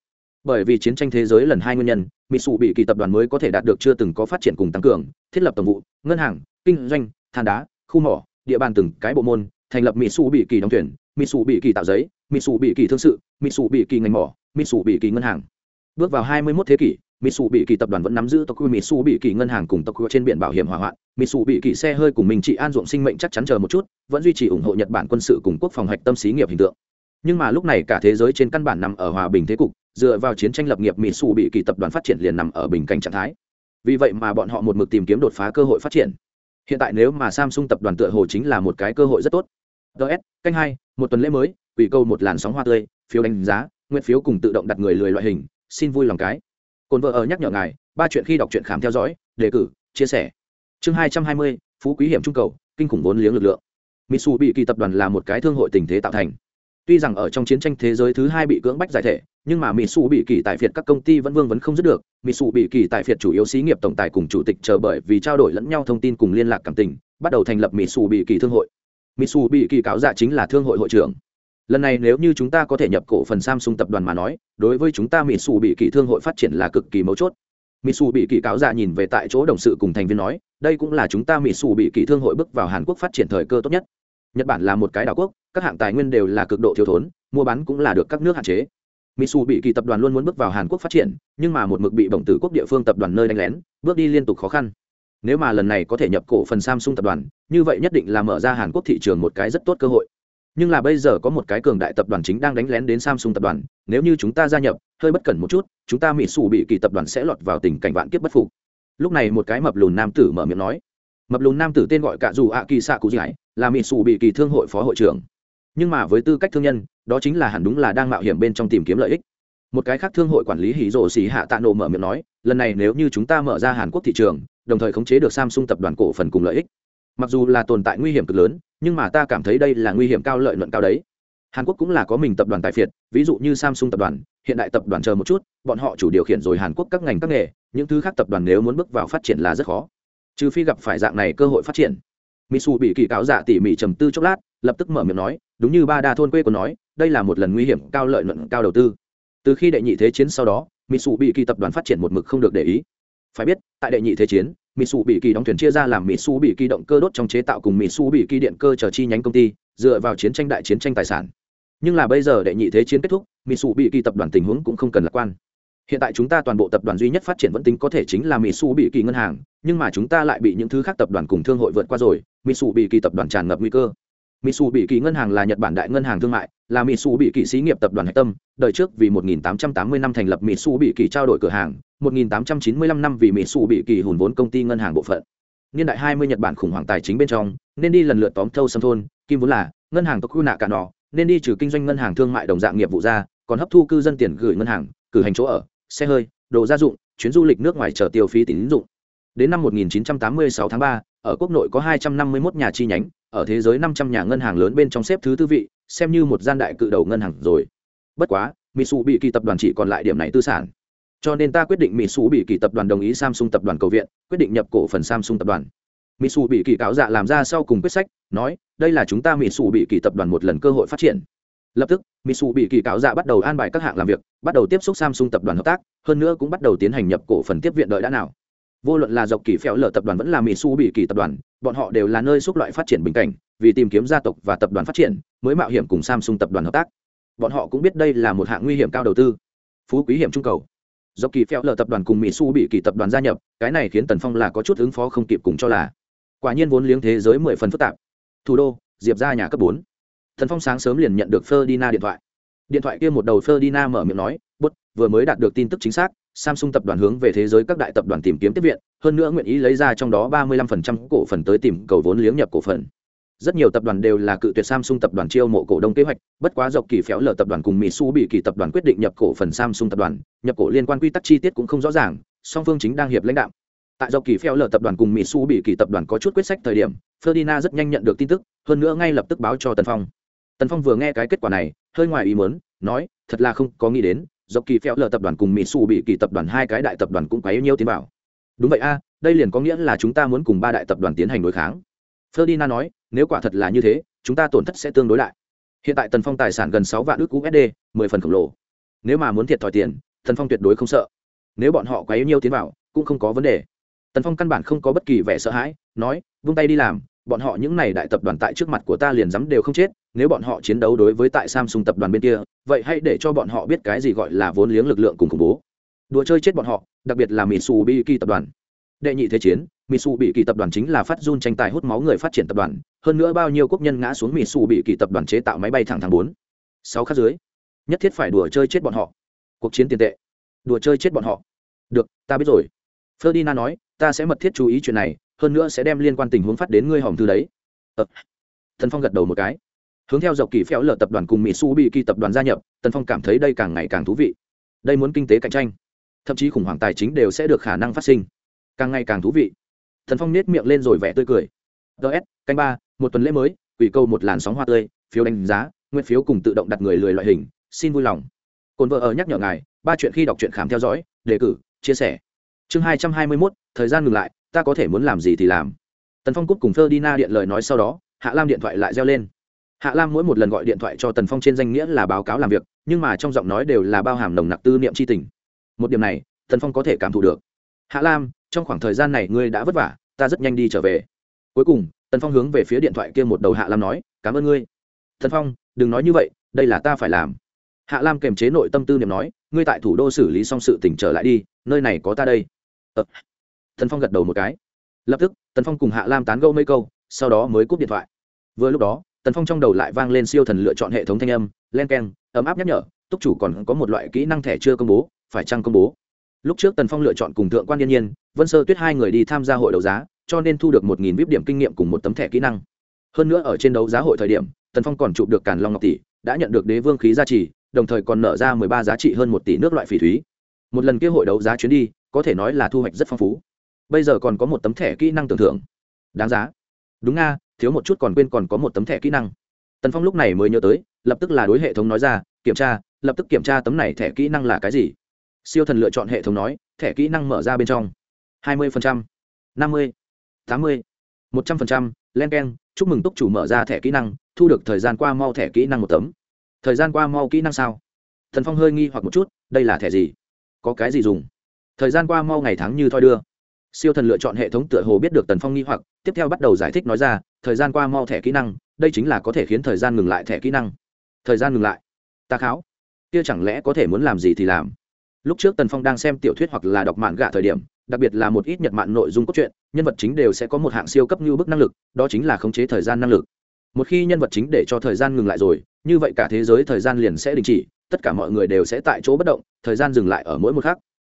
Bởi vì chiến tranh thế giới lần hai nguyên nhân mỹ su bị kỳ tập đoàn mới có thể đạt được chưa từng có phát triển cùng tăng cường, thiết lập tổng vụ, ngân hàng, kinh doanh, than đá, khu mỏ, địa bàn từng cái bộ môn, thành lập mỹ su bị kỳ đóng tuyển mỹ su bị kỳ tạo giấy mỹ su bị kỳ thương sự mỹ su bị kỳ ngành mỏ mỹ su bị kỳ ngân hàng. Bước vào 21 thế kỷ Mitsubishi tập đoàn vẫn nắm giữ Tokyo Mitsubishi ngân hàng cùng Tokyo trên biển bảo hiểm hỏa hoạn. Mitsubishi xe hơi cùng mình trị an ruộng sinh mệnh chắc chắn chờ một chút, vẫn duy trì ủng hộ Nhật Bản quân sự cùng quốc phòng hoạch tâm xí nghiệp hình tượng. Nhưng mà lúc này cả thế giới trên căn bản nằm ở hòa bình thế cục, dựa vào chiến tranh lập nghiệp Mitsubishi tập đoàn phát triển liền nằm ở bình cảnh trạng thái. vì vậy mà bọn họ một mực tìm kiếm đột phá cơ hội phát triển hiện tại nếu mà samsung tập đoàn tựa hồ chính là một cái cơ hội rất tốt DS canh hai một tuần lễ mới ủy câu một làn sóng hoa tươi phiếu đánh giá nguyện phiếu cùng tự động đặt người lười loại hình xin vui lòng cái cồn vợ ở nhắc nhở ngài, ba chuyện khi đọc truyện khám theo dõi, đề cử, chia sẻ. Chương hai trăm hai mươi, phú quý hiểm trung cầu, kinh khủng vốn liếng lực lượng. Mitsu bị kỳ tập đoàn là một cái thương hội tình thế tạo thành. Tuy rằng ở trong chiến tranh thế giới thứ hai bị cưỡng bách giải thể, nhưng mà mitsu bị kỳ tại việt các công ty vẫn vương vấn không dứt được. Mitsu bị kỳ tại việt chủ yếu xí nghiệp tổng tài cùng chủ tịch chờ bởi vì trao đổi lẫn nhau thông tin cùng liên lạc cảm tình, bắt đầu thành lập mitsu bị kỳ thương hội. Mitsu bị kỳ cáo dạ chính là thương hội hội trưởng lần này nếu như chúng ta có thể nhập cổ phần samsung tập đoàn mà nói, đối với chúng ta mitsu bị kỳ thương hội phát triển là cực kỳ mấu chốt. Mitsu bị kỳ cáo già nhìn về tại chỗ đồng sự cùng thành viên nói, đây cũng là chúng ta mitsu bị kỳ thương hội bước vào hàn quốc phát triển thời cơ tốt nhất. Nhật bản là một cái đảo quốc, các hạng tài nguyên đều là cực độ thiếu thốn, mua bán cũng là được các nước hạn chế. Mitsu bị kỳ tập đoàn luôn muốn bước vào hàn quốc phát triển, nhưng mà một mực bị bổng tử quốc địa phương tập đoàn nơi đánh lén, bước đi liên tục khó khăn. Nếu mà lần này có thể nhập cổ phần samsung tập đoàn, như vậy nhất định là mở ra hàn quốc thị trường một cái rất tốt cơ hội nhưng là bây giờ có một cái cường đại tập đoàn chính đang đánh lén đến samsung tập đoàn, nếu như chúng ta gia nhập, hơi bất cẩn một chút, chúng ta mỹ xù bị kỳ tập đoàn sẽ lọt vào tình cảnh vạn kiếp bất phục. Lúc này một cái mập lùn nam tử mở miệng nói. Mập lùn nam tử tên gọi cả dù ạ kỳ xạ cụ giải là mỹ xù bị kỳ thương hội phó hội trưởng. Nhưng mà với tư cách thương nhân, đó chính là hẳn đúng là đang mạo hiểm bên trong tìm kiếm lợi ích. Một cái khác thương hội quản lý hỉ rổ xì hạ tạ nổ mở miệng nói, lần này nếu như chúng ta mở ra hàn quốc thị trường, đồng thời khống chế được samsung tập đoàn cổ phần cùng lợi ích, mặc dù là tồn tại nguy hiểm cực lớn nhưng mà ta cảm thấy đây là nguy hiểm cao lợi nhuận cao đấy. Hàn quốc cũng là có mình tập đoàn tài phiệt, ví dụ như samsung tập đoàn, hiện đại tập đoàn chờ một chút, bọn họ chủ điều khiển rồi hàn quốc các ngành các nghề, những thứ khác tập đoàn nếu muốn bước vào phát triển là rất khó. Trừ phi gặp phải dạng này cơ hội phát triển. Misu bị kỳ cáo dạ tỉ mỉ trầm tư chốc lát, lập tức mở miệng nói, đúng như ba đa thôn quê của nói, đây là một lần nguy hiểm cao lợi nhuận cao đầu tư. Từ khi đệ nhị thế chiến sau đó misu bị kỳ tập đoàn phát triển một mực không được để ý. Phải biết, tại đệ nhị thế chiến Mitsu bị kỳ đóng thuyền chia ra làm Mitsu bị kỳ động cơ đốt trong chế tạo cùng Mitsu bị kỳ điện cơ chờ chi nhánh công ty, dựa vào chiến tranh đại chiến tranh tài sản. Nhưng là bây giờ đệ nhị thế chiến kết thúc, Mitsu bị kỳ tập đoàn tình huống cũng không cần lạc quan. Hiện tại chúng ta toàn bộ tập đoàn duy nhất phát triển vẫn tính có thể chính là Mitsu bị kỳ ngân hàng, nhưng mà chúng ta lại bị những thứ khác tập đoàn cùng thương hội vượt qua rồi, Mitsu bị kỳ tập đoàn tràn ngập nguy cơ. Mitsu bị kỳ ngân hàng là Nhật Bản đại ngân hàng thương mại, là Mitsu bị kỳ xí nghiệp tập đoàn hạch tâm, đời trước vì 1880 năm thành lập Mitsu bị kỳ trao đổi cửa hàng, 1895 năm vì Mitsu bị kỳ hùn vốn công ty ngân hàng bộ phận. Niên đại 20 Nhật Bản khủng hoảng tài chính bên trong, nên đi lần lượt tóm thâu xâm thôn, kim vốn là ngân hàng Toku nạ cả nọ, nên đi trừ kinh doanh ngân hàng thương mại đồng dạng nghiệp vụ ra, còn hấp thu cư dân tiền gửi ngân hàng, cử hành chỗ ở, xe hơi, đồ gia dụng, chuyến du lịch nước ngoài chờ tiêu phí tín dụng. Đến năm 1986 tháng 3, ở quốc nội có 251 nhà chi nhánh, ở thế giới 500 nhà ngân hàng lớn bên trong xếp thứ tư vị, xem như một gian đại cự đầu ngân hàng rồi. Bất quá, Mitsubishi tập đoàn chỉ còn lại điểm này tư sản cho nên ta quyết định mỹ su bị kỳ tập đoàn đồng ý samsung tập đoàn cầu viện, quyết định nhập cổ phần samsung tập đoàn. Mỹ su bị kỳ cáo dạ làm ra sau cùng quyết sách, nói, đây là chúng ta mỹ su bị kỳ tập đoàn một lần cơ hội phát triển. Lập tức, mỹ su bị kỳ cáo dạ bắt đầu an bài các hạng làm việc, bắt đầu tiếp xúc samsung tập đoàn hợp tác, hơn nữa cũng bắt đầu tiến hành nhập cổ phần tiếp viện đợi đã nào. Vô luận là dọc kỳ phèo lở tập đoàn vẫn là mỹ su bị kỳ tập đoàn, bọn họ đều là nơi xúc loại phát triển bình cảnh, vì tìm kiếm gia tộc và tập đoàn phát triển mới mạo hiểm cùng samsung tập đoàn hợp tác. Bọn họ cũng biết đây là một hạng nguy hiểm cao đầu tư. Phú quý hiểm trung cầu do kỳ phèo lờ tập đoàn cùng mỹ su bị kỳ tập đoàn gia nhập, cái này khiến tần phong là có chút ứng phó không kịp cùng cho là. Quả nhiên vốn liếng thế giới mười phần phức tạp. Thủ đô, diệp ra nhà cấp bốn. Tần phong sáng sớm liền nhận được ferdina điện thoại. Điện thoại kia một đầu ferdina mở miệng nói, bút, vừa mới đạt được tin tức chính xác, samsung tập đoàn hướng về thế giới các đại tập đoàn tìm kiếm tiếp viện, hơn nữa nguyện ý lấy ra trong đó ba mươi lăm phần trăm cổ phần tới tìm cầu vốn liếng nhập cổ phần rất nhiều tập đoàn đều là cự tuyệt Samsung tập đoàn chiêu mộ cổ đông kế hoạch, bất quá dọc kỳ phéo lở tập đoàn cùng Mitsubishi tập đoàn quyết định nhập cổ phần Samsung tập đoàn, nhập cổ liên quan quy tắc chi tiết cũng không rõ ràng, song phương chính đang hiệp lãnh đạo. Tại dọc kỳ phéo lở tập đoàn cùng Mitsubishi tập đoàn có chút quyết sách thời điểm, Ferdinand rất nhanh nhận được tin tức, hơn nữa ngay lập tức báo cho Tần Phong. Tần Phong vừa nghe cái kết quả này, hơi ngoài ý muốn, nói, thật là không có nghĩ đến, dọc kỳ phéo lở tập đoàn cùng Mitsubishi tập đoàn hai cái đại tập đoàn cũng quá yêu nhiều tiến vào. Đúng vậy a, đây liền có nghĩa là chúng ta muốn cùng ba đại tập đoàn tiến hành đối kháng Ferdinand nói, nếu quả thật là như thế, chúng ta tổn thất sẽ tương đối lại. Hiện tại Tần Phong tài sản gần sáu vạn ức USD, mười phần khổng lồ. Nếu mà muốn thiệt thòi tiền, Tần Phong tuyệt đối không sợ. Nếu bọn họ quá yếu nhiều tiến vào, cũng không có vấn đề. Tần Phong căn bản không có bất kỳ vẻ sợ hãi, nói, vung tay đi làm, bọn họ những này đại tập đoàn tại trước mặt của ta liền dám đều không chết, nếu bọn họ chiến đấu đối với tại Samsung tập đoàn bên kia, vậy hãy để cho bọn họ biết cái gì gọi là vốn liếng lực lượng cùng khủng bố. Đùa chơi chết bọn họ, đặc biệt là Mitsubishi tập đoàn. Đệ nhị thế chiến, Mitsu bị kỳ tập đoàn chính là phát run tranh tài hút máu người phát triển tập đoàn, hơn nữa bao nhiêu quốc nhân ngã xuống Mitsu bị kỳ tập đoàn chế tạo máy bay thẳng thẳng bốn. Sáu khắc dưới, nhất thiết phải đùa chơi chết bọn họ. Cuộc chiến tiền tệ, đùa chơi chết bọn họ. Được, ta biết rồi. ferdinand nói ta sẽ mật thiết chú ý chuyện này hơn nữa sẽ đem liên quan tình huống phát đến ngươi hòm thư đấy ờ. thần phong gật đầu một cái hướng theo dọc kỳ phéo lở tập đoàn cùng mỹ su bị kỳ tập đoàn gia nhập tần phong cảm thấy đây càng ngày càng thú vị đây muốn kinh tế cạnh tranh thậm chí khủng hoảng tài chính đều sẽ được khả năng phát sinh càng ngày càng thú vị thần phong nết miệng lên rồi vẻ tươi cười. Ts canh ba, một tuần lễ mới ủy câu một làn sóng hoa tươi, phiếu đánh giá nguyên phiếu cùng tự động đặt người lười loại hình, xin vui lòng. Cồn vợ ở nhắc nhở ngài, ba chuyện khi đọc truyện khám theo dõi, đề cử, chia sẻ. Chương hai trăm hai mươi mốt, thời gian ngừng lại, ta có thể muốn làm gì thì làm. Tần phong cúp cùng thơ đi na điện lời nói sau đó, hạ lam điện thoại lại reo lên. Hạ lam mỗi một lần gọi điện thoại cho tần phong trên danh nghĩa là báo cáo làm việc, nhưng mà trong giọng nói đều là bao hàm nồng nặc tư niệm c h i tình. Một điểm này, tần phong có thể cảm thụ được. Hạ lam trong khoảng thời gian này ngươi đã vất vả, ta rất nhanh đi trở về. Cuối cùng, tần phong hướng về phía điện thoại kia một đầu hạ lam nói, cảm ơn ngươi. Tần phong, đừng nói như vậy, đây là ta phải làm. Hạ lam kềm chế nội tâm tư niệm nói, ngươi tại thủ đô xử lý xong sự tỉnh trở lại đi, nơi này có ta đây. Ờ. tần phong gật đầu một cái. Lập tức, tần phong cùng hạ lam tán gâu mấy câu, sau đó mới cúp điện thoại. Vừa lúc đó, tần phong trong đầu lại vang lên siêu thần lựa chọn hệ thống thanh âm, len k e n ấm áp nhắc nhở, túc chủ còn có một loại kỹ năng thẻ chưa công bố, phải chăng công bố? Lúc trước tần phong lựa chọn cùng thượng quan yên nhiên, vân sơ tuyết hai người đi tham gia hội đấu giá, cho nên thu được một nghìn vip điểm kinh nghiệm cùng một tấm thẻ kỹ năng. Hơn nữa ở trên đấu giá hội thời điểm, tần phong còn chụp được càn long ngọc tỷ, đã nhận được đế vương khí gia trì, đồng thời còn nợ ra mười ba giá trị hơn một tỷ nước loại phỉ thúy. Một lần kia hội đấu giá chuyến đi, có thể nói là thu hoạch rất phong phú. Bây giờ còn có một tấm thẻ kỹ năng tưởng thưởng. Đáng giá. Đúng nga, thiếu một chút còn quên còn có một tấm thẻ kỹ năng. Tần phong lúc này mới nhớ tới, lập tức là đối hệ thống nói ra, kiểm tra, lập tức kiểm tra tấm này thẻ kỹ năng là cái gì? Siêu thần lựa chọn hệ thống nói, thẻ kỹ năng mở ra bên trong. hai mươi năm mươi, tám mươi, một trăm linh len k e n chúc mừng túc chủ mở ra thẻ kỹ năng, thu được thời gian qua mau thẻ kỹ năng một tấm. Thời gian qua mau kỹ năng sao? Thần phong hơi nghi hoặc một chút, đây là thẻ gì? Có cái gì dùng? Thời gian qua mau ngày tháng như thoi đưa. Siêu thần lựa chọn hệ thống tựa hồ biết được tần phong nghi hoặc, tiếp theo bắt đầu giải thích nói ra, thời gian qua mau thẻ kỹ năng, đây chính là có thể khiến thời gian ngừng lại thẻ kỹ năng. Thời gian ngừng lại. Ta kháo. Kia chẳng lẽ có thể muốn làm gì thì làm? Lúc trước tần phong đang xem tiểu thuyết hoặc là đọc mạn gạ thời điểm, đặc biệt là một ít nhật mạn nội dung cốt truyện, nhân vật chính đều sẽ có một hạng siêu cấp như bức năng lực, đó chính là khống chế thời gian năng lực. Một khi nhân vật chính để cho thời gian ngừng lại rồi, như vậy cả thế giới thời gian liền sẽ đình chỉ, tất cả mọi người đều sẽ tại chỗ bất động, thời gian dừng lại ở mỗi một khắc.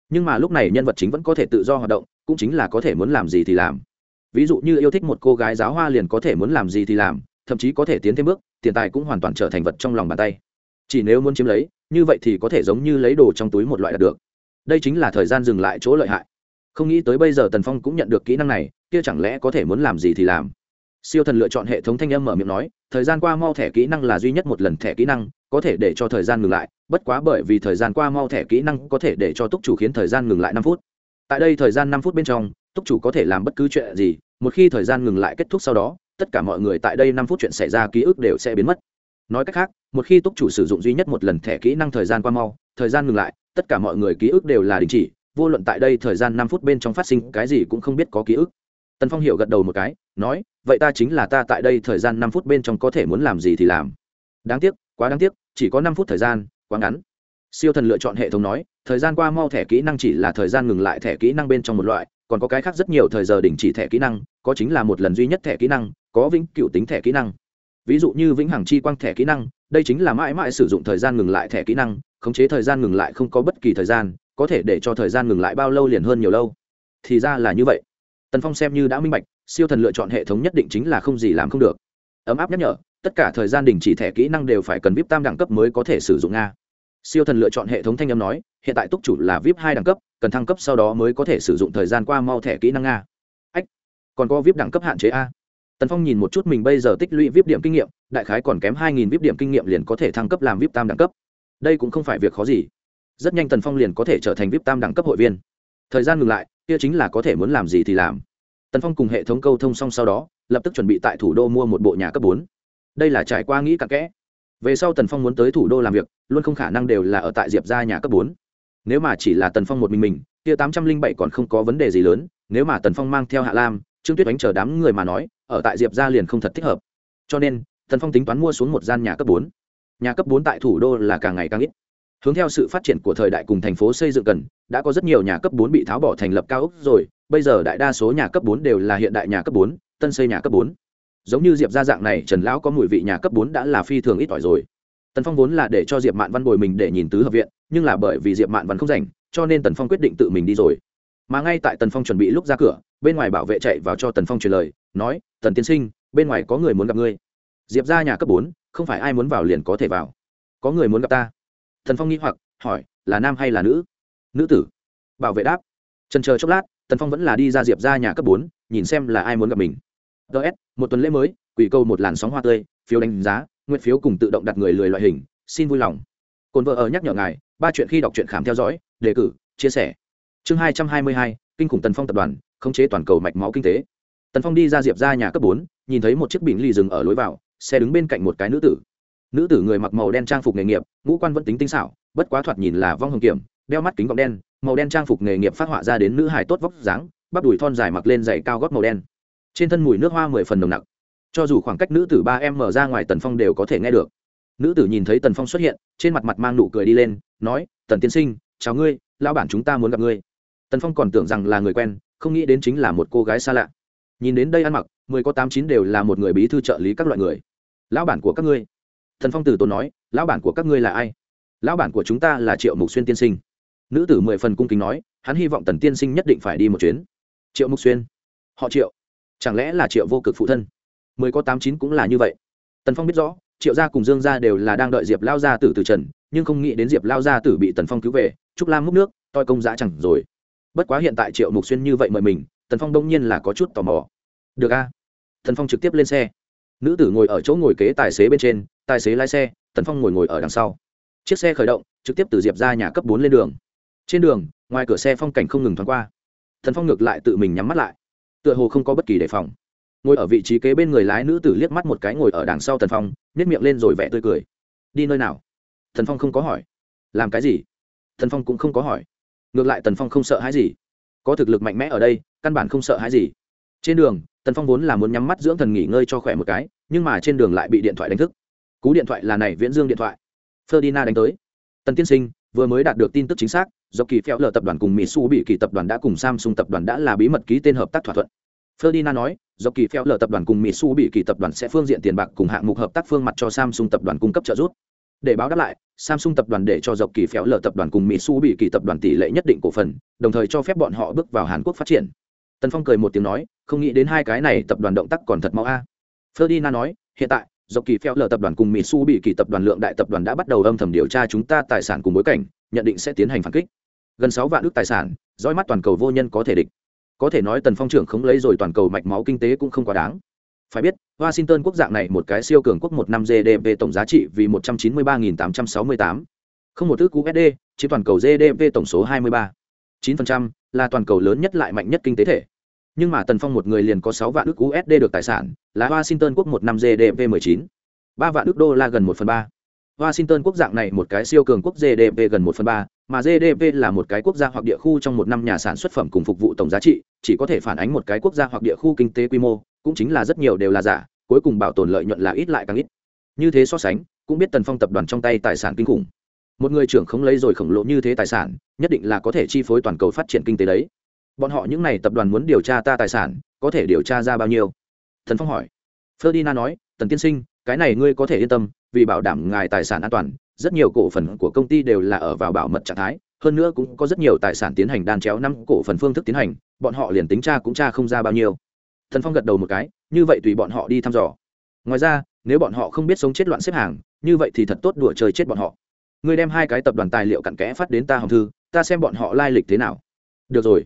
Nhưng mà lúc này nhân vật chính vẫn có thể tự do hoạt động, cũng chính là có thể muốn làm gì thì làm. Ví dụ như yêu thích một cô gái giáo hoa liền có thể muốn làm gì thì làm, thậm chí có thể tiến thêm bước, tiền tài cũng hoàn toàn trở thành vật trong lòng bàn tay chỉ nếu muốn chiếm lấy, như vậy thì có thể giống như lấy đồ trong túi một loại đạt được. Đây chính là thời gian dừng lại chỗ lợi hại. Không nghĩ tới bây giờ tần phong cũng nhận được kỹ năng này, kia chẳng lẽ có thể muốn làm gì thì làm. Siêu thần lựa chọn hệ thống thanh âm mở miệng nói, thời gian qua mau thẻ kỹ năng là duy nhất một lần thẻ kỹ năng, có thể để cho thời gian ngừng lại, bất quá bởi vì thời gian qua mau thẻ kỹ năng có thể để cho túc chủ khiến thời gian ngừng lại năm phút. Tại đây thời gian năm phút bên trong, túc chủ có thể làm bất cứ chuyện gì, một khi thời gian ngừng lại kết thúc sau đó, tất cả mọi người tại đây năm phút chuyện xảy ra ký ức đều sẽ biến mất nói cách khác, một khi túc chủ sử dụng duy nhất một lần thẻ kỹ năng thời gian qua mau, thời gian ngừng lại, tất cả mọi người ký ức đều là đình chỉ, vô luận tại đây thời gian năm phút bên trong phát sinh cái gì cũng không biết có ký ức. Tần phong hiểu gật đầu một cái, nói, vậy ta chính là ta tại đây thời gian năm phút bên trong có thể muốn làm gì thì làm. Đáng tiếc, quá đáng tiếc, chỉ có năm phút thời gian, quá ngắn. Siêu thần lựa chọn hệ thống nói, thời gian qua mau thẻ kỹ năng chỉ là thời gian ngừng lại thẻ kỹ năng bên trong một loại, còn có cái khác rất nhiều thời giờ đình chỉ thẻ kỹ năng, có chính là một lần duy nhất thẻ kỹ năng, có vĩnh cựu tính thẻ kỹ năng ví dụ như vĩnh hằng chi quang thẻ kỹ năng, đây chính là mãi mãi sử dụng thời gian ngừng lại thẻ kỹ năng, khống chế thời gian ngừng lại không có bất kỳ thời gian, có thể để cho thời gian ngừng lại bao lâu liền hơn nhiều lâu. Thì ra là như vậy. Tần phong xem như đã minh bạch, siêu thần lựa chọn hệ thống nhất định chính là không gì làm không được. Ấm áp nhắc nhở, tất cả thời gian đình chỉ thẻ kỹ năng đều phải cần vip tam đẳng cấp mới có thể sử dụng nga. Siêu thần lựa chọn hệ thống thanh âm nói, hiện tại túc chủ là vip hai đẳng cấp, cần thăng cấp sau đó mới có thể sử dụng thời gian qua mau thẻ kỹ năng nga. Ách, còn có vip đẳng cấp hạn chế a tần phong nhìn một chút mình bây giờ tích lũy vip điểm kinh nghiệm, đại khái còn kém hai nghìn vip điểm kinh nghiệm liền có thể thăng cấp làm vip tam đẳng cấp. Đây cũng không phải việc khó gì. Rất nhanh tần phong liền có thể trở thành vip tam đẳng cấp hội viên. Thời gian ngừng lại, kia chính là có thể muốn làm gì thì làm. Tần phong cùng hệ thống câu thông xong sau đó, lập tức chuẩn bị tại thủ đô mua một bộ nhà cấp bốn. Đây là trải qua nghĩ cặn kẽ. Về sau tần phong muốn tới thủ đô làm việc, luôn không khả năng đều là ở tại diệp ra nhà cấp bốn. Nếu mà chỉ là tần phong một mình mình, kia tám trăm linh bảy còn không có vấn đề gì lớn, nếu mà tần phong mang theo hạ lam trương tuyết đánh chờ đám người mà nói, ở tại diệp ra liền không thật thích hợp. Cho nên, tần phong tính toán mua xuống một gian nhà cấp bốn. Nhà cấp bốn tại thủ đô là càng ngày càng ít. Hướng theo sự phát triển của thời đại cùng thành phố xây dựng cần, đã có rất nhiều nhà cấp bốn bị tháo bỏ thành lập cao ốc rồi, bây giờ đại đa số nhà cấp bốn đều là hiện đại nhà cấp bốn, tân xây nhà cấp bốn. Giống như diệp gia dạng này, trần lão có mùi vị nhà cấp bốn đã là phi thường ít ỏi rồi. Tần phong vốn là để cho diệp mạn văn bồi mình để nhìn tứ hợp viện, nhưng là bởi vì diệp mạn văn không rảnh, cho nên tần phong quyết định tự mình đi rồi mà ngay tại tần phong chuẩn bị lúc ra cửa, bên ngoài bảo vệ chạy vào cho tần phong truyền lời, nói, tần tiên sinh, bên ngoài có người muốn gặp ngươi. Diệp ra nhà cấp bốn, không phải ai muốn vào liền có thể vào. Có người muốn gặp ta? Tần phong nghĩ hoặc, hỏi, là nam hay là nữ? Nữ tử. Bảo vệ đáp. Trần chờ chốc lát, tần phong vẫn là đi ra diệp ra nhà cấp bốn, nhìn xem là ai muốn gặp mình. Ts một tuần lễ mới, quỷ câu một làn sóng hoa tươi, phiếu đánh giá, nguyện phiếu cùng tự động đặt người lười loại hình, xin vui lòng. Cồn vợ ở nhắc nhở ngài, ba chuyện khi đọc truyện khám theo dõi, đề cử, chia sẻ chương hai trăm hai mươi hai, kinh khủng tần phong tập đoàn, khống chế toàn cầu mạch máu kinh tế. Tần phong đi ra diệp ra nhà cấp bốn, nhìn thấy một chiếc bình lì dừng ở lối vào, xe đứng bên cạnh một cái nữ tử. Nữ tử người mặc màu đen trang phục nghề nghiệp, ngũ quan vẫn tính tinh xảo, bất quá thoạt nhìn là vong hồng kiểm, đeo mắt kính gọng đen, màu đen trang phục nghề nghiệp phát họa ra đến nữ hài tốt vóc dáng, bắp đùi thon dài mặc lên giày cao gót màu đen. Trên thân mùi nước hoa mười phần nồng nặc. Cho dù khoảng cách nữ tử ba em mở ra ngoài tần phong đều có thể nghe được. Nữ tử nhìn thấy tần phong xuất hiện, trên mặt mặt mang nụ cười đi lên, nói, tần tiên sinh, chào ngươi, lão bản chúng ta muốn gặp ngươi tần phong còn tưởng rằng là người quen không nghĩ đến chính là một cô gái xa lạ nhìn đến đây ăn mặc mười có tám chín đều là một người bí thư trợ lý các loại người lão bản của các ngươi thần phong từ tốn nói lão bản của các ngươi là ai lão bản của chúng ta là triệu mục xuyên tiên sinh nữ tử mười phần cung kính nói hắn hy vọng tần tiên sinh nhất định phải đi một chuyến triệu mục xuyên họ triệu chẳng lẽ là triệu vô cực phụ thân mười có tám chín cũng là như vậy tần phong biết rõ triệu gia cùng dương gia đều là đang đợi diệp lao gia tử từ trần nhưng không nghĩ đến diệp lao gia tử bị tần phong cứu về trúc lam múc nước toi công giã chẳng rồi bất quá hiện tại triệu mục xuyên như vậy mời mình, tần phong đông nhiên là có chút tò mò. Được a. Tần phong trực tiếp lên xe. Nữ tử ngồi ở chỗ ngồi kế tài xế bên trên, tài xế lái xe, tần phong ngồi ngồi ở đằng sau. Chiếc xe khởi động, trực tiếp từ diệp ra nhà cấp bốn lên đường. Trên đường, ngoài cửa xe phong cảnh không ngừng thoáng qua. Thần phong ngược lại tự mình nhắm mắt lại. Tựa hồ không có bất kỳ đề phòng. Ngồi ở vị trí kế bên người lái nữ tử liếc mắt một cái ngồi ở đằng sau thần phong nhét miệng lên rồi vẻ tươi cười. Đi nơi nào? Thần phong không có hỏi. Làm cái gì? Thần phong cũng không có hỏi ngược lại tần phong không sợ hãi gì. Có thực lực mạnh mẽ ở đây, căn bản không sợ hãi gì. Trên đường, tần phong vốn là muốn nhắm mắt dưỡng thần nghỉ ngơi cho khỏe một cái, nhưng mà trên đường lại bị điện thoại đánh thức. Cú điện thoại là này viễn dương điện thoại. Ferdinand đánh tới. Tần tiên sinh, vừa mới đạt được tin tức chính xác, do kỳ phèo lờ tập đoàn cùng mỹ su bị kỳ tập đoàn đã cùng samsung tập đoàn đã là bí mật ký tên hợp tác thỏa thuận. Ferdinand nói, do kỳ phèo lờ tập đoàn cùng mỹ su bị kỳ tập đoàn sẽ phương diện tiền bạc cùng hạng mục hợp tác phương mặt cho samsung tập đoàn cung cấp trợ giúp. Để báo đáp lại samsung tập đoàn để cho dọc kỳ phéo lở tập đoàn cùng mỹ su bị kỳ tập đoàn tỷ lệ nhất định cổ phần, đồng thời cho phép bọn họ bước vào hàn quốc phát triển. Tần phong cười một tiếng nói, không nghĩ đến hai cái này tập đoàn động tác còn thật mau a. Ferdinand nói, hiện tại, dọc kỳ phèo lở tập đoàn cùng mỹ su bị kỳ tập đoàn lượng đại tập đoàn đã bắt đầu âm thầm điều tra chúng ta tài sản cùng bối cảnh, nhận định sẽ tiến hành phản kích. Gần sáu vạn ước tài sản, dõi mắt toàn cầu vô nhân có thể địch. Có thể nói tần phong trưởng không lấy rồi toàn cầu mạch máu kinh tế cũng không quá đáng phải biết, washington quốc dạng này một cái siêu cường quốc một năm gdp tổng giá trị vì một trăm chín mươi ba tám trăm sáu mươi tám. Không một thứ usd chiếm toàn cầu gdp tổng số hai mươi ba. chín phần trăm là toàn cầu lớn nhất lại mạnh nhất kinh tế thể. Nhưng mà tần phong một người liền có 6 vạn ức usd được tài sản, là washington quốc một năm gdp mười chín. Ba vạn ức đô la gần một phần ba. Washington quốc dạng này một cái siêu cường quốc gdp gần một phần ba, mà gdp là một cái quốc gia hoặc địa khu trong một năm nhà sản xuất phẩm cùng phục vụ tổng giá trị, chỉ có thể phản ánh một cái quốc gia hoặc địa khu kinh tế quy mô cũng chính là rất nhiều đều là giả, cuối cùng bảo tồn lợi nhuận là ít lại càng ít. Như thế so sánh, cũng biết tần phong tập đoàn trong tay tài sản kinh khủng. Một người trưởng không lấy rồi khổng lồ như thế tài sản, nhất định là có thể chi phối toàn cầu phát triển kinh tế đấy. Bọn họ những n à y tập đoàn muốn điều tra ta tài sản, có thể điều tra ra bao nhiêu? Thần phong hỏi. Ferdinand nói, tần tiên sinh, cái này ngươi có thể yên tâm, vì bảo đảm ngài tài sản an toàn, rất nhiều cổ phần của công ty đều là ở vào bảo mật trạng thái, hơn nữa cũng có rất nhiều tài sản tiến hành đan chéo năm cổ phần phương thức tiến hành, bọn họ liền tính tra cũng tra không ra bao nhiêu thần phong gật đầu một cái, như vậy tùy bọn họ đi thăm dò. Ngoài ra, nếu bọn họ không biết sống chết loạn xếp hàng, như vậy thì thật tốt đùa chơi chết bọn họ. Ngươi đem hai cái tập đoàn tài liệu cặn kẽ phát đến ta hồng thư, ta xem bọn họ lai lịch thế nào. Được rồi.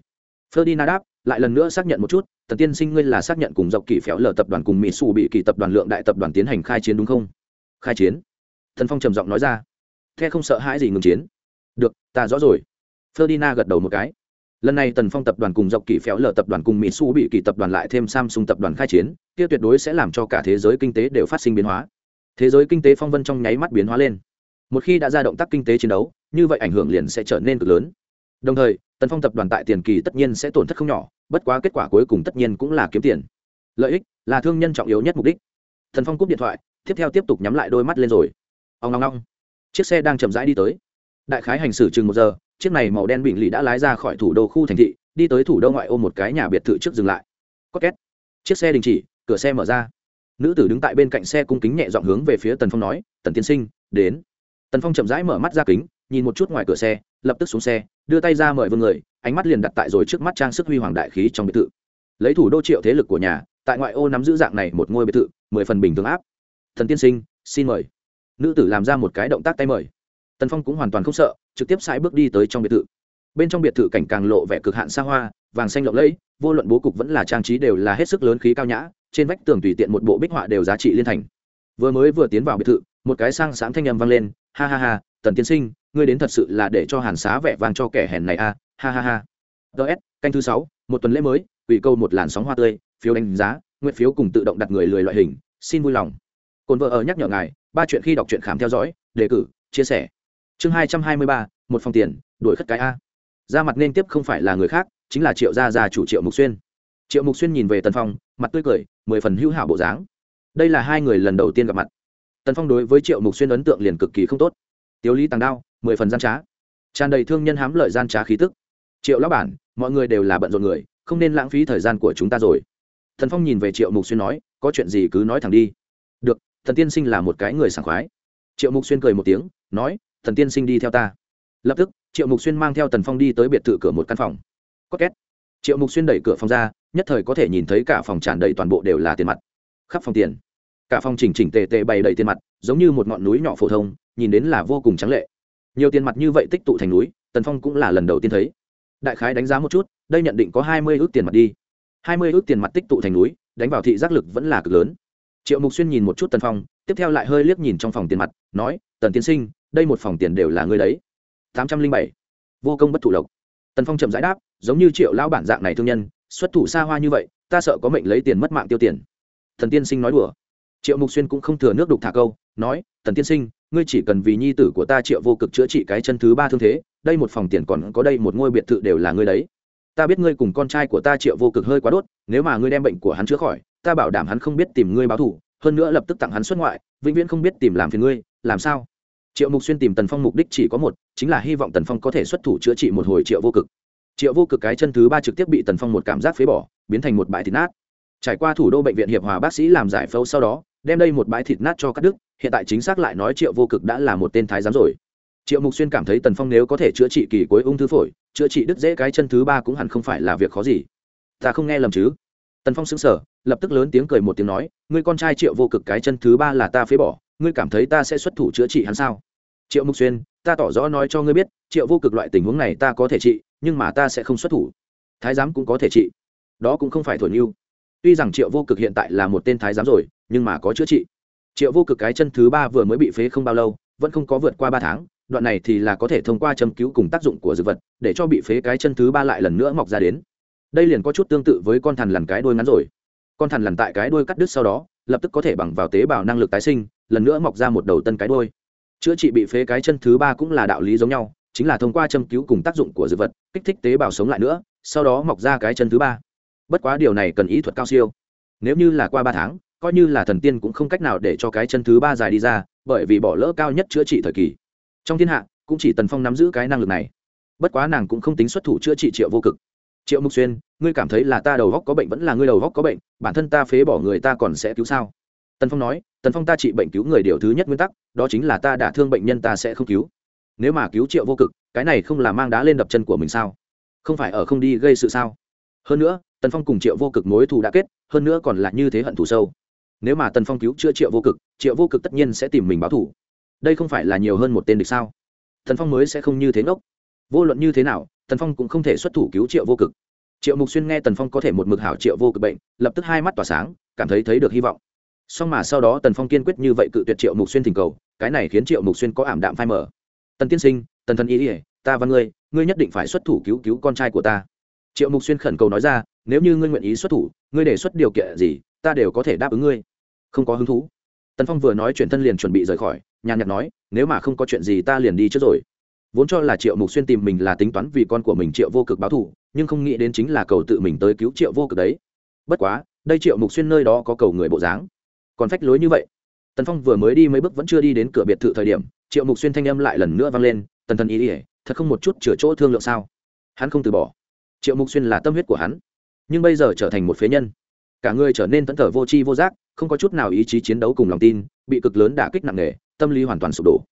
Ferdinand đáp, lại lần nữa xác nhận một chút, tần tiên sinh ngươi là xác nhận cùng dọc kỳ phéo lờ tập đoàn cùng mỹ xù bị kỳ tập đoàn lượng đại tập đoàn tiến hành khai chiến đúng không? Khai chiến. Thần phong trầm giọng nói ra. The không sợ hãi gì ngừng chiến. Được, ta rõ rồi. Ferdinand gật đầu một cái lần này tần phong tập đoàn cùng dọc kỳ phéo lờ tập đoàn cùng mỹ su bị kỳ tập đoàn lại thêm samsung tập đoàn khai chiến, kia tuyệt đối sẽ làm cho cả thế giới kinh tế đều phát sinh biến hóa. Thế giới kinh tế phong vân trong nháy mắt biến hóa lên. Một khi đã ra động tác kinh tế chiến đấu, như vậy ảnh hưởng liền sẽ trở nên cực lớn. Đồng thời, tần phong tập đoàn tại tiền kỳ tất nhiên sẽ tổn thất không nhỏ, bất quá kết quả cuối cùng tất nhiên cũng là kiếm tiền. Lợi ích là thương nhân trọng yếu nhất mục đích. Thần phong cúp điện thoại, tiếp theo tiếp tục nhắm lại đôi mắt lên rồi. Ông long long chiếc xe đang chậm rãi đi tới. Đại khái hành xử chừng một giờ chiếc này màu đen bình lì đã lái ra khỏi thủ đô khu thành thị, đi tới thủ đô ngoại ô một cái nhà biệt thự trước dừng lại. Có két. Chiếc xe đình chỉ, cửa xe mở ra. Nữ tử đứng tại bên cạnh xe cung kính nhẹ dọn hướng về phía tần phong nói, tần tiên sinh, đến. Tần phong chậm rãi mở mắt ra kính, nhìn một chút ngoài cửa xe, lập tức xuống xe, đưa tay ra mời vương người, ánh mắt liền đặt tại rồi trước mắt trang sức huy hoàng đại khí trong biệt thự. Lấy thủ đô triệu thế lực của nhà, tại ngoại ô nắm giữ dạng này một ngôi biệt thự, mười phần bình thường áp. Thần tiên sinh, xin mời. Nữ tử làm ra một cái động tác tay mời tần phong cũng hoàn toàn không sợ, trực tiếp sai bước đi tới trong biệt thự. Bên trong biệt thự cảnh càng lộ vẻ cực hạn xa hoa, vàng xanh lộng lẫy, vô luận bố cục vẫn là trang trí đều là hết sức lớn khí cao nhã, trên vách tường tùy tiện một bộ bích họa đều giá trị liên thành. Vừa mới vừa tiến vào biệt thự, một cái sang sáng thanh âm vang lên, ha ha ha, tần tiên sinh, ngươi đến thật sự là để cho hàn xá vẻ vang cho kẻ hèn này a, ha ha ha. Ts canh thứ sáu, một tuần lễ mới, ủy câu một làn sóng hoa tươi, phiếu đánh giá, nguyện phiếu cùng tự động đặt người lười loại hình, xin vui lòng. Cồn vợ ở nhắc nhở ngài, ba chuyện khi đọc truyện khám theo dõi, đề cử, chia sẻ chương hai trăm hai mươi ba, một phòng tiền, đuổi khất cái a. Ra mặt nên tiếp không phải là người khác, chính là triệu gia gia chủ triệu mục xuyên. Triệu mục xuyên nhìn về tần phong, mặt tươi cười, mười phần hữu hảo bộ dáng. Đây là hai người lần đầu tiên gặp mặt. Tần phong đối với triệu mục xuyên ấn tượng liền cực kỳ không tốt. Tiếu lý tàng đao, mười phần gian trá. Tràn đầy thương nhân hám lợi gian trá khí tức. Triệu lão bản, mọi người đều là bận rộn người, không nên lãng phí thời gian của chúng ta rồi. Thần phong nhìn về triệu mục xuyên nói, có chuyện gì cứ nói thẳng đi. Được thần tiên sinh là một cái người sảng khoái. Triệu mục xuyên cười một tiếng, nói thần tiên sinh đi theo ta. Lập tức, triệu mục xuyên mang theo tần phong đi tới biệt thự cửa một căn phòng. Có két. Triệu mục xuyên đẩy cửa phòng ra, nhất thời có thể nhìn thấy cả phòng tràn đầy toàn bộ đều là tiền mặt. Khắp phòng tiền. Cả phòng chỉnh chỉnh tề tề bày đầy tiền mặt, giống như một ngọn núi nhỏ phổ thông, nhìn đến là vô cùng trắng lệ. Nhiều tiền mặt như vậy tích tụ thành núi, tần phong cũng là lần đầu tiên thấy. Đại khái đánh giá một chút, đây nhận định có hai mươi ước tiền mặt đi. Hai mươi ước tiền mặt tích tụ thành núi, đánh vào thị giác lực vẫn là cực lớn. Triệu mục xuyên nhìn một chút tần phong, tiếp theo lại hơi liếc nhìn trong phòng tiền mặt, nói, tần tiên sinh đây một phòng tiền đều là ngươi đấy. Tám trăm linh bảy. Vô công bất thụ lộc. Tần phong chậm giải đáp, giống như triệu lão bản dạng này thương nhân, xuất thủ xa hoa như vậy, ta sợ có mệnh lấy tiền mất mạng tiêu tiền. Thần tiên sinh nói đùa. Triệu mục xuyên cũng không thừa nước đục thả câu, nói, thần tiên sinh, ngươi chỉ cần vì nhi tử của ta triệu vô cực chữa trị cái chân thứ ba thương thế, đây một phòng tiền còn có đây một ngôi biệt thự đều là ngươi đấy. Ta biết ngươi cùng con trai của ta triệu vô cực hơi quá đốt, nếu mà ngươi đem bệnh của hắn chữa khỏi, ta bảo đảm hắn không biết tìm ngươi báo thủ hơn nữa lập tức tặng hắn xuất ngoại, vĩnh viễn không biết tìm làm phiền ngươi, làm sao? Triệu mục xuyên tìm tần phong mục đích chỉ có một, chính là hy vọng tần phong có thể xuất thủ chữa trị một hồi triệu vô cực. Triệu vô cực cái chân thứ ba trực tiếp bị tần phong một cảm giác phế bỏ, biến thành một bãi thịt nát. Trải qua thủ đô bệnh viện hiệp hòa bác sĩ làm giải phẫu sau đó, đem đây một bãi thịt nát cho các đức hiện tại chính xác lại nói triệu vô cực đã là một tên thái giám rồi. Triệu mục xuyên cảm thấy tần phong nếu có thể chữa trị kỳ cuối ung thư phổi, chữa trị đứt dễ cái chân thứ ba cũng hẳn không phải là việc khó gì. Ta không nghe lầm chứ? Tần phong xứng sở lập tức lớn tiếng cười một tiếng nói người con trai triệu vô cực cái chân thứ ba là ta phế bỏ ngươi cảm thấy ta sẽ xuất thủ chữa trị hắn sao? Triệu mục xuyên, ta tỏ rõ nói cho ngươi biết, triệu vô cực loại tình huống này ta có thể trị, nhưng mà ta sẽ không xuất thủ. Thái giám cũng có thể trị. Đó cũng không phải thổi mưu tuy rằng triệu vô cực hiện tại là một tên thái giám rồi, nhưng mà có chữa trị. Triệu vô cực cái chân thứ ba vừa mới bị phế không bao lâu, vẫn không có vượt qua ba tháng, đoạn này thì là có thể thông qua châm cứu cùng tác dụng của dược vật, để cho bị phế cái chân thứ ba lại lần nữa mọc ra đến. Đây liền có chút tương tự với con thằn lằn cái đuôi ngắn rồi. Con thằn lằn tại cái đuôi cắt đứt sau đó lập tức có thể bằng vào tế bào năng lực tái sinh, lần nữa mọc ra một đầu tân cái đuôi. Chữa trị bị phế cái chân thứ ba cũng là đạo lý giống nhau, chính là thông qua châm cứu cùng tác dụng của dược vật, kích thích tế bào sống lại nữa, sau đó mọc ra cái chân thứ ba. Bất quá điều này cần ý thuật cao siêu. Nếu như là qua ba tháng, coi như là thần tiên cũng không cách nào để cho cái chân thứ ba dài đi ra, bởi vì bỏ lỡ cao nhất chữa trị thời kỳ. Trong thiên hạ, cũng chỉ tần phong nắm giữ cái năng lực này. Bất quá nàng cũng không tính xuất thủ chữa trị triệu vô cực triệu mục xuyên, ngươi cảm thấy là ta đầu góc có bệnh vẫn là ngươi đầu góc có bệnh, bản thân ta phế bỏ người ta còn sẽ cứu sao? Tần phong nói, tần phong ta trị bệnh cứu người điều thứ nhất nguyên tắc, đó chính là ta đã thương bệnh nhân ta sẽ không cứu. Nếu mà cứu triệu vô cực, cái này không là mang đá lên đập chân của mình sao? Không phải ở không đi gây sự sao? Hơn nữa, tần phong cùng triệu vô cực mối thù đã kết, hơn nữa còn là như thế hận thù sâu. Nếu mà tần phong cứu chữa triệu vô cực, triệu vô cực tất nhiên sẽ tìm mình báo thù. Đây không phải là nhiều hơn một tên địch sao? Tần phong mới sẽ không như thế ngốc. Vô luận như thế nào tần phong cũng không thể xuất thủ cứu triệu vô cực. Triệu mục xuyên nghe tần phong có thể một mực hảo triệu vô cực bệnh, lập tức hai mắt tỏa sáng, cảm thấy thấy được hy vọng. Song mà sau đó tần phong kiên quyết như vậy cự tuyệt triệu mục xuyên thỉnh cầu, cái này khiến triệu mục xuyên có ảm đạm phai mở tần tiên sinh, tần thần ý ỉa ta và ngươi ngươi nhất định phải xuất thủ cứu cứu con trai của ta. Triệu mục xuyên khẩn cầu nói ra, nếu như ngươi nguyện ý xuất thủ, ngươi đề xuất điều kiện gì, ta đều có thể đáp ứng ngươi. Không có hứng thú. Tần phong vừa nói chuyện thân liền chuẩn bị rời khỏi, nhàn nhạt nói, nếu mà không có chuyện gì ta liền đi trước rồi vốn cho là triệu mục xuyên tìm mình là tính toán vì con của mình triệu vô cực báo thù, nhưng không nghĩ đến chính là cầu tự mình tới cứu triệu vô cực đấy. Bất quá, đây triệu mục xuyên nơi đó có cầu người bộ dáng. Còn phách lối như vậy. Tần phong vừa mới đi mấy bước vẫn chưa đi đến cửa biệt thự thời điểm, triệu mục xuyên thanh âm lại lần nữa vang lên, tần thần ý ỉa thật không một chút chửa chỗ thương lượng sao? Hắn không từ bỏ. Triệu mục xuyên là tâm huyết của hắn. Nhưng bây giờ trở thành một phế nhân. Cả người trở nên tẫn thở vô tri vô giác, không có chút nào ý chí chiến đấu cùng lòng tin, bị cực lớn đả kích nặng nề, tâm lý hoàn toàn sụp đổ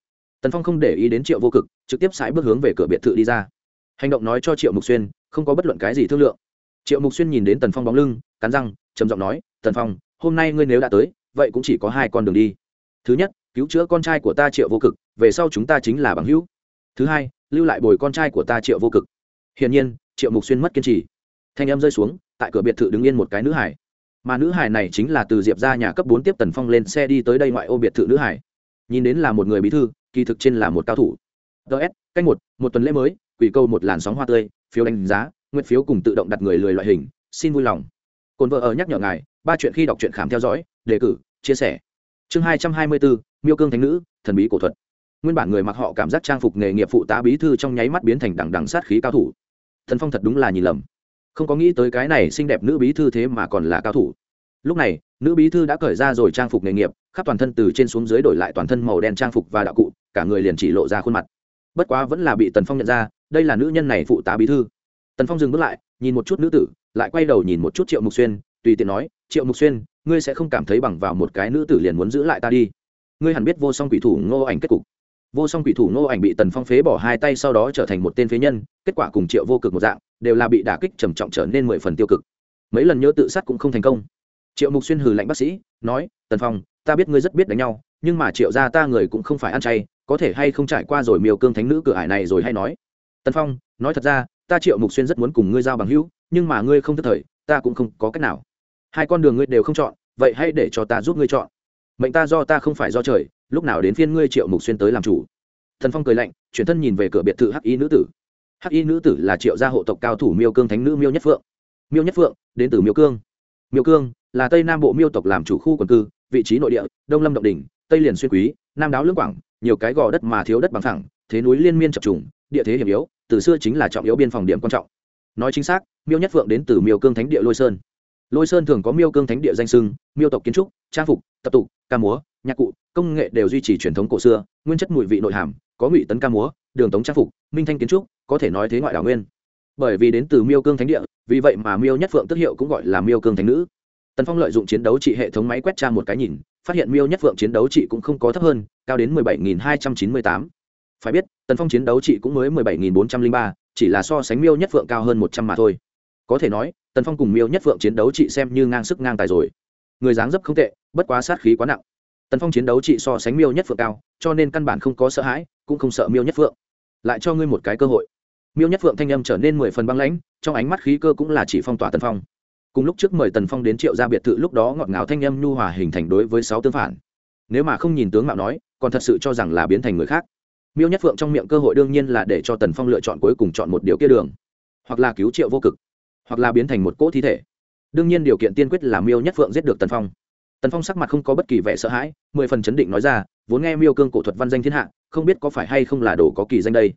tần phong không để ý đến triệu vô cực, trực tiếp sải bước hướng về cửa biệt thự đi ra. Hành động nói cho triệu mục xuyên, không có bất luận cái gì thương lượng. Triệu mục xuyên nhìn đến tần phong bóng lưng, cắn răng, trầm giọng nói, tần phong, hôm nay ngươi nếu đã tới, vậy cũng chỉ có hai con đường đi. Thứ nhất, cứu chữa con trai của ta triệu vô cực, về sau chúng ta chính là bằng hữu. Thứ hai, lưu lại bồi con trai của ta triệu vô cực. Hiển nhiên, triệu mục xuyên mất kiên trì. Thanh em rơi xuống, tại cửa biệt thự đứng yên một cái nữ hải. Mà nữ hải này chính là từ diệp ra nhà cấp bốn tiếp tần phong lên xe đi tới đây ngoại ô biệt thự nữ hải. Nhìn đến là một người bí thư kỳ thực trên là một cao thủ. Ts cách một một tuần lễ mới, quỷ câu một làn sóng hoa tươi, phiếu đánh giá, nguyện phiếu cùng tự động đặt người lười loại hình, xin vui lòng. Cồn vợ ở nhắc nhở ngài, ba chuyện khi đọc truyện khám theo dõi, đề cử, chia sẻ. Chương hai trăm hai mươi bốn, miêu cương thánh nữ, thần bí cổ thuật. Nguyên bản người mặc họ cảm giác trang phục nghề nghiệp phụ tá bí thư trong nháy mắt biến thành đằng đằng sát khí cao thủ. Thần phong thật đúng là nhìn lầm. Không có nghĩ tới cái này xinh đẹp nữ bí thư thế mà còn là cao thủ. Lúc này, nữ bí thư đã cởi ra rồi trang phục nghề nghiệp khắp toàn thân từ trên xuống dưới đổi lại toàn thân màu đen trang phục và đạo cụ, cả người liền chỉ lộ ra khuôn mặt. Bất quá vẫn là bị tần phong nhận ra, đây là nữ nhân này phụ tá bí thư. Tần phong dừng bước lại, nhìn một chút nữ tử, lại quay đầu nhìn một chút triệu mục xuyên, tùy tiện nói, triệu mục xuyên, ngươi sẽ không cảm thấy bằng vào một cái nữ tử liền muốn giữ lại ta đi. Ngươi hẳn biết vô song quỷ thủ ngô ảnh kết cục. Vô song quỷ thủ ngô ảnh bị tần phong phế bỏ hai tay sau đó trở thành một tên phế nhân, kết quả cùng triệu vô cực một dạng, đều là bị đả kích trầm trọng trở nên mười phần tiêu cực. Mấy lần nhớ tự sát cũng không thành công. Triệu mục xuyên hừ lạnh bác sĩ, nói, tần phong ta biết ngươi rất biết đánh nhau, nhưng mà triệu gia ta người cũng không phải ăn chay, có thể hay không trải qua rồi miêu cương thánh nữ cửa ải này rồi hay nói. Tần phong, nói thật ra, ta triệu mục xuyên rất muốn cùng ngươi giao bằng hữu, nhưng mà ngươi không thất thời, ta cũng không có cách nào. Hai con đường ngươi đều không chọn, vậy hãy để cho ta giúp ngươi chọn. Mệnh ta do ta không phải do trời, lúc nào đến phiên ngươi triệu mục xuyên tới làm chủ. Thần phong cười lạnh, chuyển thân nhìn về cửa biệt thự hắc y nữ tử. Hắc y nữ tử là triệu gia hộ tộc cao thủ miêu cương thánh nữ miêu nhất phượng. Miêu nhất phượng, đến từ miêu cương. Miêu cương là tây nam bộ miêu tộc làm chủ khu quần cư vị trí nội địa đông lâm động đỉnh, tây liền xuyên quý nam đáo lưỡng quảng nhiều cái gò đất mà thiếu đất bằng thẳng thế núi liên miên chập trùng địa thế hiểm yếu từ xưa chính là trọng yếu biên phòng điểm quan trọng. Nói chính xác miêu nhất phượng đến từ miêu cương thánh địa lôi sơn. Lôi sơn thường có miêu cương thánh địa danh sưng miêu tộc kiến trúc trang phục tập tục ca múa nhạc cụ công nghệ đều duy trì truyền thống cổ xưa nguyên chất mùi vị nội hàm có ngụy tấn ca múa đường tống trang phục minh thanh kiến trúc có thể nói thế ngoại đảo nguyên. Bởi vì đến từ miêu cương thánh địa vì vậy mà miêu nhất phượng tức hiệu cũng gọi là miêu cương thánh nữ tần phong lợi dụng chiến đấu trị hệ thống máy quét tra một cái nhìn, phát hiện miêu nhất phượng chiến đấu trị cũng không có thấp hơn, cao đến mười bảy nghìn hai trăm chín mươi tám. Phải biết, tần phong chiến đấu trị cũng mới mười bảy nghìn bốn trăm linh ba, chỉ là so sánh miêu nhất phượng cao hơn một trăm mà thôi. Có thể nói, tần phong cùng miêu nhất phượng chiến đấu trị xem như ngang sức ngang tài rồi. Người dáng dấp không tệ, bất quá sát khí quá nặng. Tần phong chiến đấu trị so sánh miêu nhất phượng cao, cho nên căn bản không có sợ hãi, cũng không sợ miêu nhất phượng lại cho ngươi một cái cơ hội. Miêu nhất phượng thanh âm trở nên mười phần băng lãnh, trong ánh mắt khí cơ cũng là chỉ phong tỏa tần phong cùng lúc trước mời tần phong đến triệu gia biệt thự lúc đó ngọt ngào thanh âm nhu hòa hình thành đối với sáu tương phản. Nếu mà không nhìn tướng mạo nói, còn thật sự cho rằng là biến thành người khác. Miêu nhất phượng trong miệng cơ hội đương nhiên là để cho tần phong lựa chọn cuối cùng chọn một điều kia đường. Hoặc là cứu triệu vô cực. Hoặc là biến thành một cỗ thi thể. Đương nhiên điều kiện tiên quyết là miêu nhất phượng giết được tần phong. Tần phong sắc mặt không có bất kỳ vẻ sợ hãi, mười phần chấn định nói ra, vốn nghe miêu cương cổ thuật văn danh thiên hạ, không biết có phải hay không là đồ có kỳ danh đây?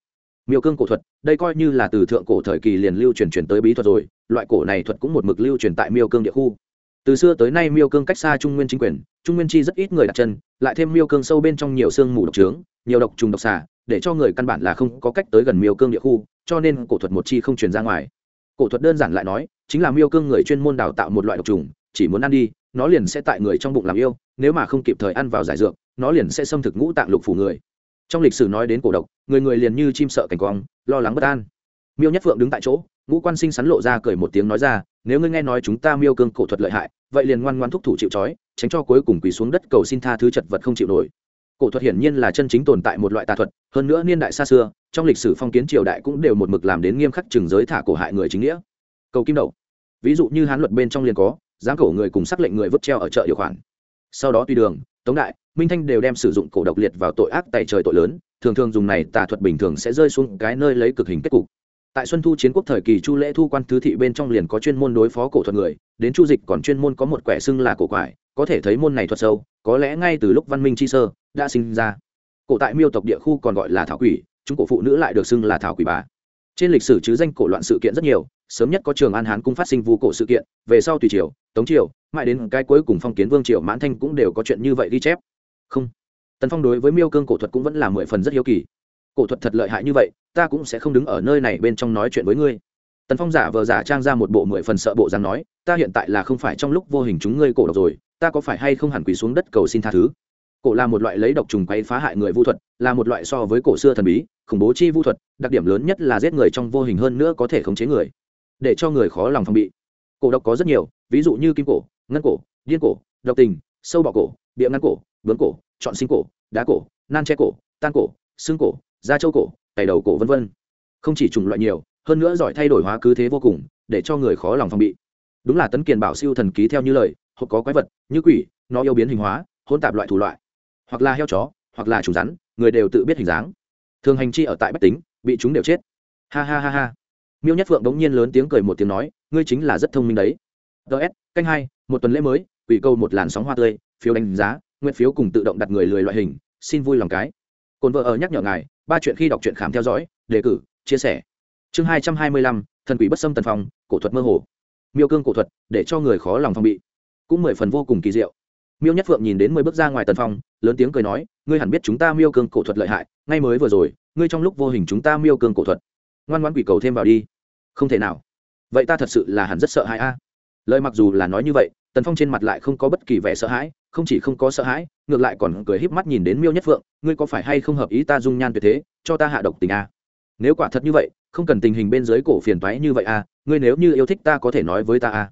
Miêu cương cổ thuật, đây coi như là từ thượng cổ thời kỳ liền lưu truyền truyền tới bí thuật rồi, loại cổ này thuật cũng một mực lưu truyền tại miêu cương địa khu. Từ xưa tới nay miêu cương cách xa trung nguyên chính quyền, trung nguyên chi rất ít người đặt chân, lại thêm miêu cương sâu bên trong nhiều sương mù độc trướng, nhiều độc trùng độc xả để cho người căn bản là không có cách tới gần miêu cương địa khu, cho nên cổ thuật một chi không truyền ra ngoài. Cổ thuật đơn giản lại nói, chính là miêu cương người chuyên môn đào tạo một loại độc trùng, chỉ muốn ăn đi, nó liền sẽ tại người trong bụng làm yêu, nếu mà không kịp thời ăn vào giải dược, nó liền sẽ xâm thực ngũ tạng lục phủ người trong lịch sử nói đến cổ độc người người liền như chim sợ cảnh quang lo lắng bất an. Miêu nhất phượng đứng tại chỗ ngũ quan sinh sắn lộ ra cười một tiếng nói ra nếu ngươi nghe nói chúng ta miêu cương cổ thuật lợi hại vậy liền ngoan ngoan thúc thủ chịu trói tránh cho cuối cùng quỳ xuống đất cầu xin tha thứ chật vật không chịu nổi. Cổ thuật hiển nhiên là chân chính tồn tại một loại tà thuật hơn nữa niên đại xa xưa trong lịch sử phong kiến triều đại cũng đều một mực làm đến nghiêm khắc chừng giới thả cổ hại người chính nghĩa. Cầu kim đầu, ví dụ như hán luật bên trong liền có giáng cổ người cùng xác lệnh người vứt treo ở chợ điều khoản. Sau đó tùy đường tống đại, minh thanh đều đem sử dụng cổ độc liệt vào tội ác tại trời tội lớn, thường thường dùng này tà thuật bình thường sẽ rơi xuống cái nơi lấy cực hình kết cục. Tại xuân thu chiến quốc thời kỳ chu lễ thu quan thứ thị bên trong liền có chuyên môn đối phó cổ thuật người, đến chu dịch còn chuyên môn có một quẻ xưng là cổ quải, có thể thấy môn này thuật sâu, có lẽ ngay từ lúc văn minh chi sơ, đã sinh ra. Cổ tại miêu tộc địa khu còn gọi là thảo quỷ, chúng cổ phụ nữ lại được xưng là thảo quỷ bà. Trên lịch sử chứ danh cổ loạn sự kiện rất nhiều, sớm nhất có trường an hán cung phát sinh vu cổ sự kiện, về sau tùy triều, tống triều mãi đến cái cuối cùng phong kiến vương triều mãn thanh cũng đều có chuyện như vậy ghi chép. Không. Tần phong đối với miêu cương cổ thuật cũng vẫn là mười phần rất hiếu kỳ. Cổ thuật thật lợi hại như vậy, ta cũng sẽ không đứng ở nơi này bên trong nói chuyện với ngươi. Tần phong giả vờ giả trang ra một bộ mười phần sợ bộ dáng nói, ta hiện tại là không phải trong lúc vô hình chúng ngươi cổ độc rồi, ta có phải hay không hẳn quỳ xuống đất cầu xin tha thứ? Cổ là một loại lấy độc trùng quấy phá hại người vu thuật, là một loại so với cổ xưa thần bí, khủng bố chi vu thuật, đặc điểm lớn nhất là giết người trong vô hình hơn nữa có thể khống chế người, để cho người khó lòng phòng bị. Cổ độc có rất nhiều, ví dụ như kim cổ ngân cổ, điên cổ, độc tình, sâu bọ cổ, bịa ngăn cổ, bướm cổ, chọn sinh cổ, đá cổ, nan che cổ, tan cổ, xương cổ, da châu cổ cày đầu cổ v v không chỉ chủng loại nhiều, hơn nữa giỏi thay đổi hóa cứ thế vô cùng, để cho người khó lòng phòng bị. Đúng là tấn kiền bảo siêu thần ký theo như lời hoặc có quái vật, như quỷ, nó yêu biến hình hóa hôn tạp loại thủ loại. Hoặc là heo chó, hoặc là trùng rắn, người đều tự biết hình dáng. Thường hành chi ở tại bách tính, bị chúng đều chết. Ha ha ha ha. Miêu nhất phượng đống nhiên lớn tiếng cười một tiếng nói, ngươi chính là rất thông minh đấy. Ts canh hai một tuần lễ mới, quỷ câu một làn sóng hoa tươi, phiếu đánh giá, nguyện phiếu cùng tự động đặt người lười loại hình, xin vui lòng cái. Cồn vợ ở nhắc nhở ngài, ba chuyện khi đọc truyện khám theo dõi, đề cử, chia sẻ. Chương hai trăm hai mươi lăm, thần quỷ bất xâm tần phong, cổ thuật mơ hồ. Miêu cương cổ thuật, để cho người khó lòng phòng bị. Cũng mười phần vô cùng kỳ diệu. Miêu nhất phượng nhìn đến mười bước ra ngoài tần phong, lớn tiếng cười nói, ngươi hẳn biết chúng ta miêu cương cổ thuật lợi hại, ngay mới vừa rồi, ngươi trong lúc vô hình chúng ta miêu cương cổ thuật. Ngoan ngoan quỷ cầu thêm vào đi. Không thể nào. Vậy ta thật sự là hẳn rất sợ hãi a lời mặc dù là nói như vậy, tần phong trên mặt lại không có bất kỳ vẻ sợ hãi, không chỉ không có sợ hãi, ngược lại còn cười híp mắt nhìn đến miêu nhất phượng, ngươi có phải hay không hợp ý ta dung nhan tuyệt thế, cho ta hạ độc tình a? Nếu quả thật như vậy, không cần tình hình bên dưới cổ phiền toái như vậy a, ngươi nếu như yêu thích ta có thể nói với ta a.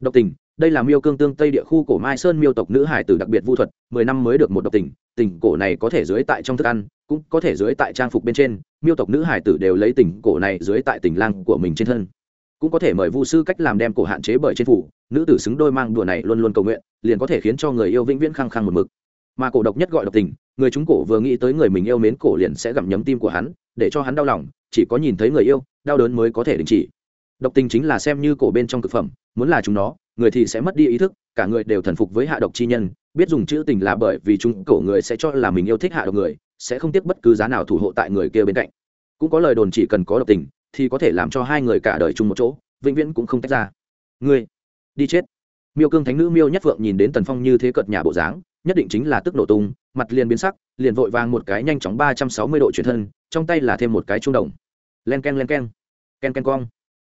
Độc tình, đây là miêu cương tương tây địa khu cổ mai sơn miêu tộc nữ hải tử đặc biệt vu thuật, mười năm mới được một độc tình tình cổ này có thể dưới tại trong thức ăn, cũng có thể dưới tại trang phục bên trên, miêu tộc nữ hải tử đều lấy tình cổ này dưới tại tình lang của mình trên thân cũng có thể mời vu sư cách làm đem cổ hạn chế bởi trên phủ. Nữ tử xứng đôi mang đùa này luôn luôn cầu nguyện, liền có thể khiến cho người yêu vĩnh viễn khăng khăng một mực. Mà cổ độc nhất gọi độc tình, người chúng cổ vừa nghĩ tới người mình yêu mến cổ liền sẽ gặm nhấm tim của hắn, để cho hắn đau lòng, chỉ có nhìn thấy người yêu, đau đớn mới có thể đình chỉ. Độc tình chính là xem như cổ bên trong thực phẩm, muốn là chúng nó, người thì sẽ mất đi ý thức, cả người đều thần phục với hạ độc chi nhân, biết dùng chữ tình là bởi vì chúng cổ người sẽ cho là mình yêu thích hạ độc người, sẽ không tiếc bất cứ giá nào thủ hộ tại người kia bên cạnh. Cũng có lời đồn chỉ cần có độc tình thì có thể làm cho hai người cả đời chung một chỗ, vĩnh viễn cũng không tách ra. Ngươi, đi chết. Miêu cương thánh nữ miêu nhất vượng nhìn đến tần phong như thế cợt nhà bộ dáng, nhất định chính là tức nổ tung, mặt liền biến sắc, liền vội vàng một cái nhanh chóng ba trăm sáu mươi độ chuyển thân, trong tay là thêm một cái trung đồng. Len k e n len k e n k e n k e n cong.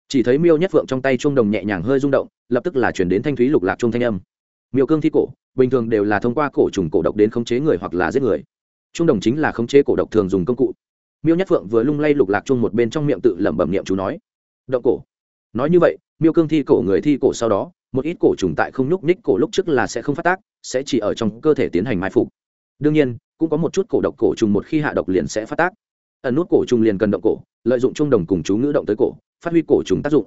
Chỉ thấy miêu nhất vượng trong tay trung đồng nhẹ nhàng hơi rung động, lập tức là chuyển đến thanh thúy lục lạc trung thanh âm. Miêu cương thi cổ, bình thường đều là thông qua cổ trùng cổ độc đến khống chế người hoặc là giết người. Trung đồng chính là khống chế cổ độc thường dùng công cụ miêu nhất phượng vừa lung lay lục lạc chung một bên trong miệng tự lẩm bẩm niệm chú nói, động cổ. Nói như vậy, miêu cương thi cổ người thi cổ sau đó, một ít cổ trùng tại không nhúc ních cổ lúc trước là sẽ không phát tác, sẽ chỉ ở trong cơ thể tiến hành mai phục. Đương nhiên, cũng có một chút cổ độc cổ trùng một khi hạ độc liền sẽ phát tác. Ẩn nút cổ trùng liền cần động cổ, lợi dụng trung đồng cùng chú ngữ động tới cổ, phát huy cổ trùng tác dụng.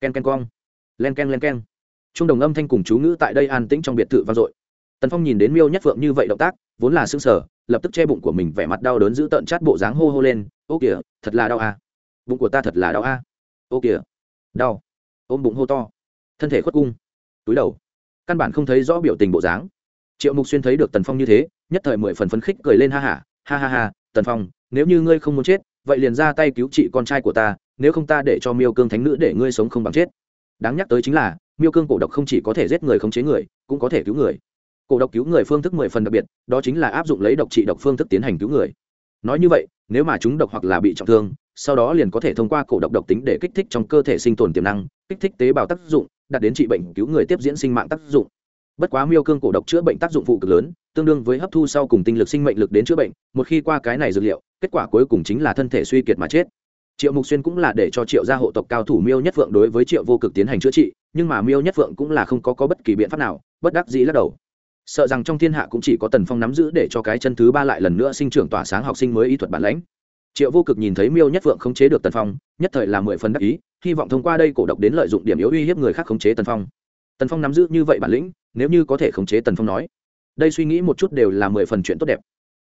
Ken ken cong. Len ken len ken. Trung đồng âm thanh cùng chú ngữ tại đây an tĩnh trong biệt thự vang dội. Tần phong nhìn đến miêu nhất phượng như vậy động tác, vốn là xương sở lập tức che bụng của mình vẻ mặt đau đớn giữ tợn chát bộ dáng hô hô lên, ô kìa, thật là đau à. bụng của ta thật là đau a à. ô kìa, đau ôm bụng hô to thân thể khuất cung, túi đầu căn bản không thấy rõ biểu tình bộ dáng triệu mục xuyên thấy được tần phong như thế, nhất thời mười phần phấn khích cười lên ha hả ha. ha ha ha, tần phong, nếu như ngươi không muốn chết, vậy liền ra tay cứu trị con trai của ta, nếu không ta để cho miêu cương thánh nữ để ngươi sống không bằng chết đáng nhắc tới chính là, miêu cương cổ độc không chỉ có thể giết người khống chế người, cũng có thể cứu người cổ độc cứu người phương thức mười phần đặc biệt đó chính là áp dụng lấy độc trị độc phương thức tiến hành cứu người. Nói như vậy nếu mà chúng độc hoặc là bị trọng thương sau đó liền có thể thông qua cổ độc độc tính để kích thích trong cơ thể sinh tồn tiềm năng kích thích tế bào tác dụng đạt đến trị bệnh cứu người tiếp diễn sinh mạng tác dụng. Bất quá miêu cương cổ độc chữa bệnh tác dụng phụ cực lớn tương đương với hấp thu sau cùng tinh lực sinh mệnh lực đến chữa bệnh một khi qua cái này dược liệu kết quả cuối cùng chính là thân thể suy kiệt mà chết. Triệu mục xuyên cũng là để cho triệu gia hộ tộc cao thủ miêu nhất phượng đối với triệu vô cực tiến hành chữa trị nhưng mà miêu nhất phượng cũng là không có, có bất kỳ biện pháp nào bất đắc dĩ lắc đầu sợ rằng trong thiên hạ cũng chỉ có tần phong nắm giữ để cho cái chân thứ ba lại lần nữa sinh trưởng tỏa sáng học sinh mới y thuật bản lãnh. Triệu vô cực nhìn thấy miêu nhất phượng khống chế được tần phong, nhất thời là mười phần đắc ý, hy vọng thông qua đây cổ độc đến lợi dụng điểm yếu uy hiếp người khác khống chế tần phong. Tần phong nắm giữ như vậy bản lĩnh, nếu như có thể khống chế tần phong nói, đây suy nghĩ một chút đều là mười phần chuyện tốt đẹp.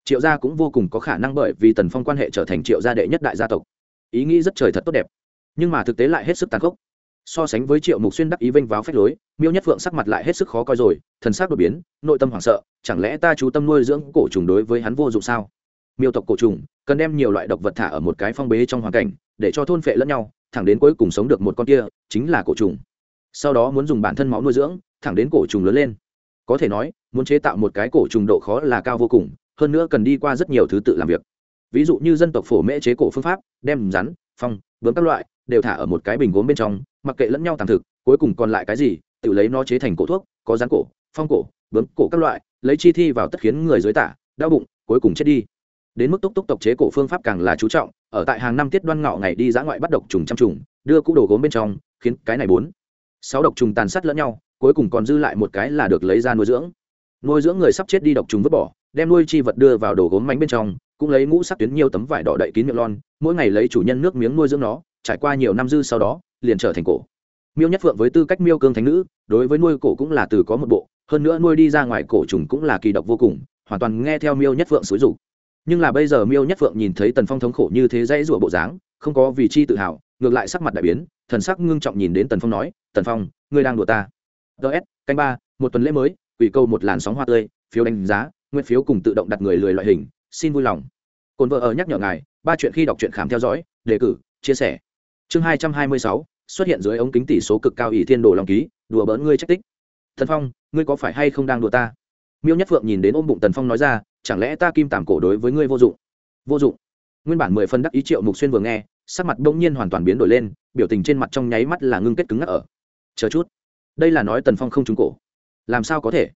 Triệu gia cũng vô cùng có khả năng bởi vì tần phong quan hệ trở thành triệu gia đệ nhất đại gia tộc. Ý nghĩ rất trời thật tốt đẹp, nhưng mà thực tế lại hết sức tàn khốc so sánh với triệu mục xuyên đắc ý vênh váo phách lối, miêu nhất phượng sắc mặt lại hết sức khó coi rồi, thần sắc đột biến, nội tâm hoảng sợ, chẳng lẽ ta chú tâm nuôi dưỡng cổ trùng đối với hắn vô dụng sao? Miêu tộc cổ trùng cần đem nhiều loại độc vật thả ở một cái phong bế trong hoàn cảnh, để cho thôn phệ lẫn nhau, thẳng đến cuối cùng sống được một con kia, chính là cổ trùng. Sau đó muốn dùng bản thân máu nuôi dưỡng, thẳng đến cổ trùng lớn lên. Có thể nói, muốn chế tạo một cái cổ trùng độ khó là cao vô cùng, hơn nữa cần đi qua rất nhiều thứ tự làm việc. Ví dụ như dân tộc phổ mễ chế cổ phương pháp, đem rắn, phong bướm các loại, đều thả ở một cái bình gốm bên trong, mặc kệ lẫn nhau tàng thực, cuối cùng còn lại cái gì, tự lấy nó chế thành cổ thuốc, có rắn cổ, phong cổ, bướm cổ các loại, lấy chi thi vào tất khiến người dưới tả, đau bụng, cuối cùng chết đi. Đến mức túc túc tộc chế cổ phương pháp càng là chú trọng, ở tại hàng năm tiết đoan ngọ ngày đi dã ngoại bắt độc trùng trăm trùng, đưa cũ đồ gốm bên trong, khiến cái này bốn, sáu độc trùng tàn sát lẫn nhau, cuối cùng còn dư lại một cái là được lấy ra nuôi dưỡng. Nuôi dưỡng người sắp chết đi độc trùng vứt bỏ, đem nuôi chi vật đưa vào đồ gốm mánh bên trong cũng lấy ngũ sắc tuyến nhiều tấm vải đỏ đậy kín miệng lon, mỗi ngày lấy chủ nhân nước miếng nuôi dưỡng nó, trải qua nhiều năm dư sau đó, liền trở thành cổ. Miêu nhất phượng với tư cách miêu cương thánh nữ, đối với nuôi cổ cũng là từ có một bộ, hơn nữa nuôi đi ra ngoài cổ trùng cũng là kỳ độc vô cùng, hoàn toàn nghe theo miêu nhất phượng xúi dục. Nhưng là bây giờ miêu nhất phượng nhìn thấy tần phong thống khổ như thế dãy rủa bộ dáng, không có vì chi tự hào, ngược lại sắc mặt đại biến, thần sắc ngưng trọng nhìn đến tần phong nói, tần phong, ngươi đang đùa ta. Ts canh ba, một tuần lễ mới ủy câu một làn sóng hoa tươi, phiếu đánh giá, nguyên phiếu cùng tự động đặt người lười loại hình xin vui lòng. Cồn vợ ở nhắc nhở ngài, ba chuyện khi đọc truyện khám theo dõi, đề cử, chia sẻ. Chương hai trăm hai mươi sáu, xuất hiện dưới ống kính tỷ số cực cao ỷ thiên đồ lòng ký, đùa bỡn ngươi trách tích. Thần phong, ngươi có phải hay không đang đùa ta? Miêu nhất phượng nhìn đến ôm bụng tần phong nói ra, chẳng lẽ ta kim tàm cổ đối với ngươi vô dụng? Vô dụng. Nguyên bản mười phân đắc ý triệu mục xuyên vừa nghe, sắc mặt bỗng nhiên hoàn toàn biến đổi lên, biểu tình trên mặt trong nháy mắt là ngưng kết cứng ngắc ở. Chờ chút. Đây là nói tần phong không trúng cổ. Làm sao có thể?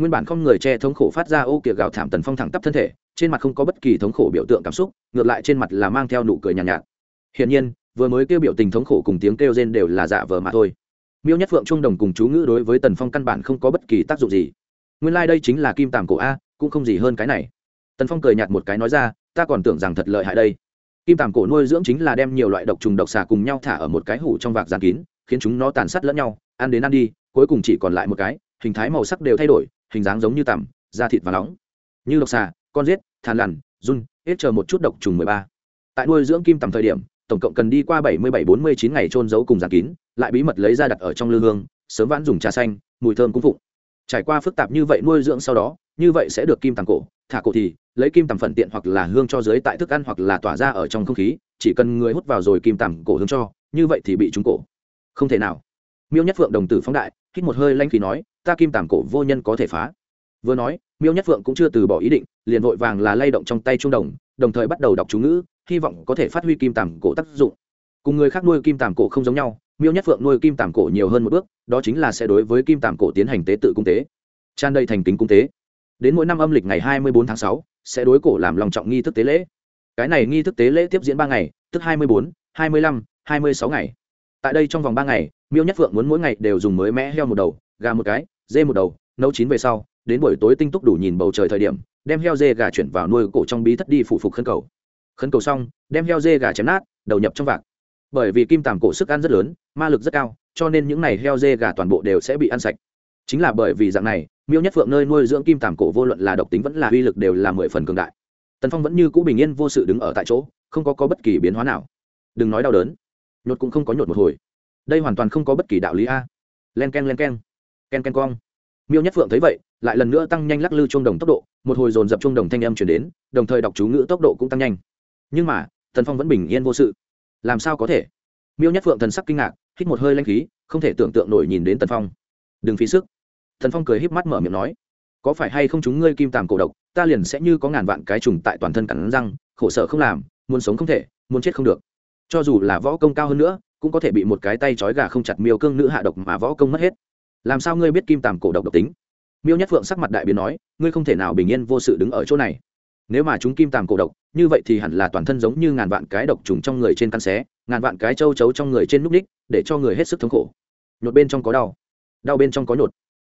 Nguyên bản không người che thống khổ phát ra ô kìa gào thảm tần phong thẳng tắp thân thể trên mặt không có bất kỳ thống khổ biểu tượng cảm xúc ngược lại trên mặt là mang theo nụ cười nhàn nhạt, nhạt. Hiển nhiên vừa mới kêu biểu tình thống khổ cùng tiếng kêu rên đều là giả vờ mà thôi. Miêu nhất phượng trung đồng cùng chú ngữ đối với tần phong căn bản không có bất kỳ tác dụng gì. Nguyên lai、like、đây chính là kim tàm cổ a cũng không gì hơn cái này. Tần phong cười nhạt một cái nói ra ta còn tưởng rằng thật lợi hại đây. Kim tàm cổ nuôi dưỡng chính là đem nhiều loại độc trùng độc xà cùng nhau thả ở một cái hủ trong vạc giàn kín khiến chúng nó tàn sát lẫn nhau ăn đến ăn đi cuối cùng chỉ còn lại một cái hình thái màu sắc đều thay đổi hình dáng giống như tằm da thịt và nóng. Như độc xà con rết, thàn lằn run hết chờ một chút độc trùng mười ba. Tại nuôi dưỡng kim tầm thời điểm tổng cộng cần đi qua bảy mươi bảy bốn mươi chín ngày trôn giấu cùng giàn kín lại bí mật lấy ra đặt ở trong lư hương sớm vãn dùng trà xanh mùi thơm cũng phụng. Trải qua phức tạp như vậy nuôi dưỡng sau đó như vậy sẽ được kim tầm cổ thả cổ thì lấy kim tầm phần tiện hoặc là hương cho dưới tại thức ăn hoặc là tỏa ra ở trong không khí chỉ cần người hút vào rồi kim tầm cổ hương cho như vậy thì bị trúng cổ. Không thể nào. Miêu nhất phượng đồng tử phóng đại hít một hơi lanh khí nói, ta kim tàm cổ vô nhân có thể phá. Vừa nói, miêu nhất phượng cũng chưa từ bỏ ý định, liền vội vàng là lay động trong tay trung đồng đồng thời bắt đầu đọc chú ngữ, hy vọng có thể phát huy kim tàm cổ tác dụng. Cùng người khác nuôi kim tàm cổ không giống nhau, miêu nhất phượng nuôi kim tàm cổ nhiều hơn một bước, đó chính là sẽ đối với kim tàm cổ tiến hành tế tự cung tế. Tràn đầy thành kính cung tế. Đến mỗi năm âm lịch ngày hai mươi bốn tháng sáu, sẽ đối cổ làm lòng trọng nghi thức tế lễ. Cái này nghi thức tế lễ tiếp diễn ba ngày, tức hai mươi bốn, hai mươi lăm, hai mươi sáu ngày. Tại đây trong vòng ba ngày miêu nhất phượng muốn mỗi ngày đều dùng mới mẽ heo một đầu gà một cái dê một đầu nấu chín về sau đến buổi tối tinh túc đủ nhìn bầu trời thời điểm đem heo dê gà chuyển vào nuôi cổ trong bí thất đi phụ phục khấn cầu. Khấn cầu xong đem heo dê gà chém nát đầu nhập trong vạc. Bởi vì kim tàm cổ sức ăn rất lớn ma lực rất cao cho nên những n à y heo dê gà toàn bộ đều sẽ bị ăn sạch. Chính là bởi vì dạng này miêu nhất phượng nơi nuôi dưỡng kim tàm cổ vô luận là độc tính vẫn là uy lực đều là mười phần cường đại. Tần phong vẫn như cũ bình yên vô sự đứng ở tại chỗ không có, có bất kỳ biến hóa nào. Đừng nói đau đớn nhột cũng không có nhột một hồi đây hoàn toàn không có bất kỳ đạo lý a. Len k e n len k e n k e n k e n cong miêu nhất phượng thấy vậy, lại lần nữa tăng nhanh lắc lư trung đồng tốc độ, một hồi dồn dập trung đồng thanh âm chuyển đến, đồng thời đọc chú ngữ tốc độ cũng tăng nhanh. Nhưng mà thần phong vẫn bình yên vô sự. Làm sao có thể? Miêu nhất phượng thần sắc kinh ngạc, hít một hơi lanh khí, không thể tưởng tượng nổi nhìn đến tần phong. Đừng phí sức. Thần phong cười híp mắt mở miệng nói, có phải hay không chúng ngươi kim tàm cổ độc, ta liền sẽ như có ngàn vạn cái trùng tại toàn thân cắn răng, khổ sở không làm, muốn sống không thể, muốn chết không được. Cho dù là võ công cao hơn nữa cũng có thể bị một cái tay trói gà không chặt miêu cương nữ hạ độc mà võ công mất hết. Làm sao ngươi biết kim tàm cổ độc độc tính? Miêu nhất phượng sắc mặt đại biến nói, ngươi không thể nào bình yên vô sự đứng ở chỗ này. Nếu mà chúng kim tàm cổ độc, như vậy thì hẳn là toàn thân giống như ngàn vạn cái độc trùng trong người trên căn xé, ngàn vạn cái châu chấu trong người trên núp ních để cho người hết sức thống khổ. Nhột bên trong có đau đau bên trong có nhột.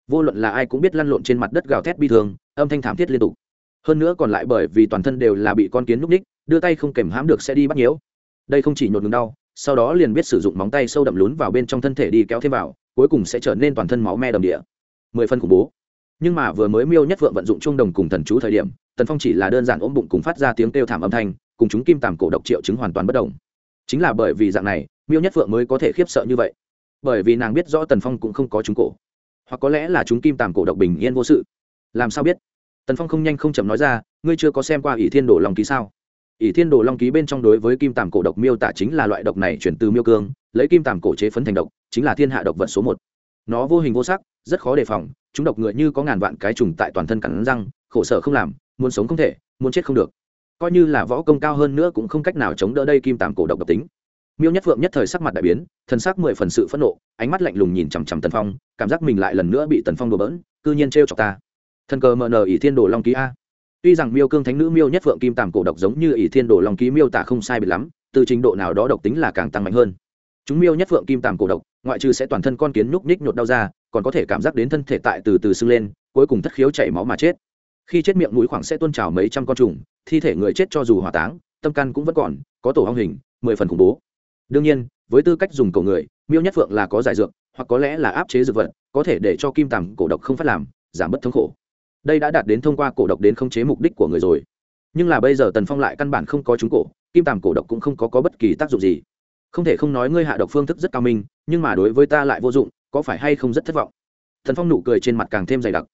Vô luận là ai cũng biết lăn lộn trên mặt đất gào thét bi thường âm thanh thảm thiết liên tục. Hơn nữa còn lại bởi vì toàn thân đều là bị con kiến núp ních đưa tay không kèm hãm được sẽ đi bắt nhiễu. Đây không chỉ nhột ngừng đau sau đó liền biết sử dụng móng tay sâu đậm lún vào bên trong thân thể đi kéo thêm vào, cuối cùng sẽ trở nên toàn thân máu me đầm địa. Mười phân khủng bố. Nhưng mà vừa mới miêu nhất vượng vận dụng chung đồng cùng thần chú thời điểm, tần phong chỉ là đơn giản ôm bụng cùng phát ra tiếng kêu thảm âm thanh, cùng chúng kim tàm cổ độc triệu chứng hoàn toàn bất đồng chính là bởi vì dạng này, miêu nhất vượng mới có thể khiếp sợ như vậy. Bởi vì nàng biết rõ tần phong cũng không có chúng cổ. Hoặc có lẽ là chúng kim tàm cổ độc bình yên vô sự. Làm sao biết? Tần phong không nhanh không chậm nói ra, ngươi chưa có xem qua ỷ thiên đổ lòng ký sao? Ỷ thiên đồ long ký bên trong đối với kim tàm cổ độc miêu tả chính là loại độc này chuyển từ miêu cương, lấy kim tàm cổ chế phấn thành độc, chính là thiên hạ độc vật số một. Nó vô hình vô sắc, rất khó đề phòng, chúng độc ngựa như có ngàn vạn cái trùng tại toàn thân cắn răng, khổ sở không làm, muốn sống không thể, muốn chết không được. Coi như là võ công cao hơn nữa cũng không cách nào chống đỡ đây kim tàm cổ độc độc tính. Miêu nhất phượng nhất thời sắc mặt đại biến thân sắc mười phần sự phẫn nộ, ánh mắt lạnh lùng nhìn chằm chằm tần phong, cảm giác mình lại lần nữa bị tần phong đổ bỡn, cư nhiên trêu chọc ta. Thần cờ mờ nờ ỷ thiên đồ long ký a tuy rằng miêu cương thánh nữ miêu nhất phượng kim tàm cổ độc giống như ỷ thiên đồ lòng ký miêu tả không sai biệt lắm, từ trình độ nào đó độc tính là càng tăng mạnh hơn. Chúng miêu nhất phượng kim tàm cổ độc, ngoại trừ sẽ toàn thân con kiến nhúc nhích nhột đau ra, còn có thể cảm giác đến thân thể tại từ từ sưng lên, cuối cùng thất khiếu chảy máu mà chết. Khi chết miệng mũi khoảng sẽ tuôn trào mấy trăm con trùng, thi thể người chết cho dù hỏa táng, tâm căn cũng vẫn còn, có tổ hong hình, mười phần khủng bố. Đương nhiên, với tư cách dùng cổ người, miêu nhất phượng là có giải dược, hoặc có lẽ là áp chế dược vật, có thể để cho kim tằm cổ độc không phát làm, giảm bớt thống khổ đây đã đạt đến thông qua cổ độc đến khống chế mục đích của người rồi. Nhưng là bây giờ tần phong lại căn bản không có chúng cổ kim tàm cổ độc cũng không có, có bất kỳ tác dụng gì. Không thể không nói ngươi hạ độc phương thức rất cao minh nhưng mà đối với ta lại vô dụng có phải hay không rất thất vọng? Tần phong nụ cười trên mặt càng thêm dày đặc.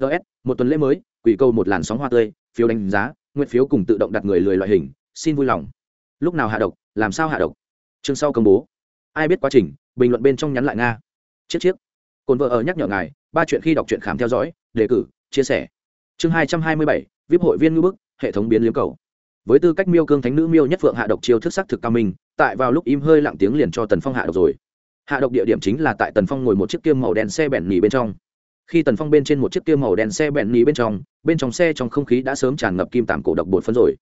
Ts một tuần lễ mới quỷ câu một làn sóng hoa tươi phiếu đánh giá nguyện phiếu cùng tự động đặt người lười loại hình xin vui lòng. Lúc nào hạ độc làm sao hạ độc? Chương sau công bố. Ai biết quá trình bình luận bên trong nhắn lại nga. Chiếc chiếc. Cồn vợ ở nhắc nhở ngài ba chuyện khi đọc truyện khám theo dõi đề cử chia sẻ. Chương hai trăm hai mươi bảy vip hội viên ngữ bức, hệ thống biến liếm cầu. Với tư cách miêu cương thánh nữ miêu nhất phượng hạ độc chiêu thức sắc thực cao minh, tại vào lúc im hơi lặng tiếng liền cho tần phong hạ độc rồi. Hạ độc địa điểm chính là tại tần phong ngồi một chiếc kiêm màu đen xe bẹn nhì bên trong. Khi tần phong bên trên một chiếc kiêm màu đen xe bẹn nhì bên trong bên trong xe trong không khí đã sớm tràn ngập kim tảm cổ độc bột phấn rồi.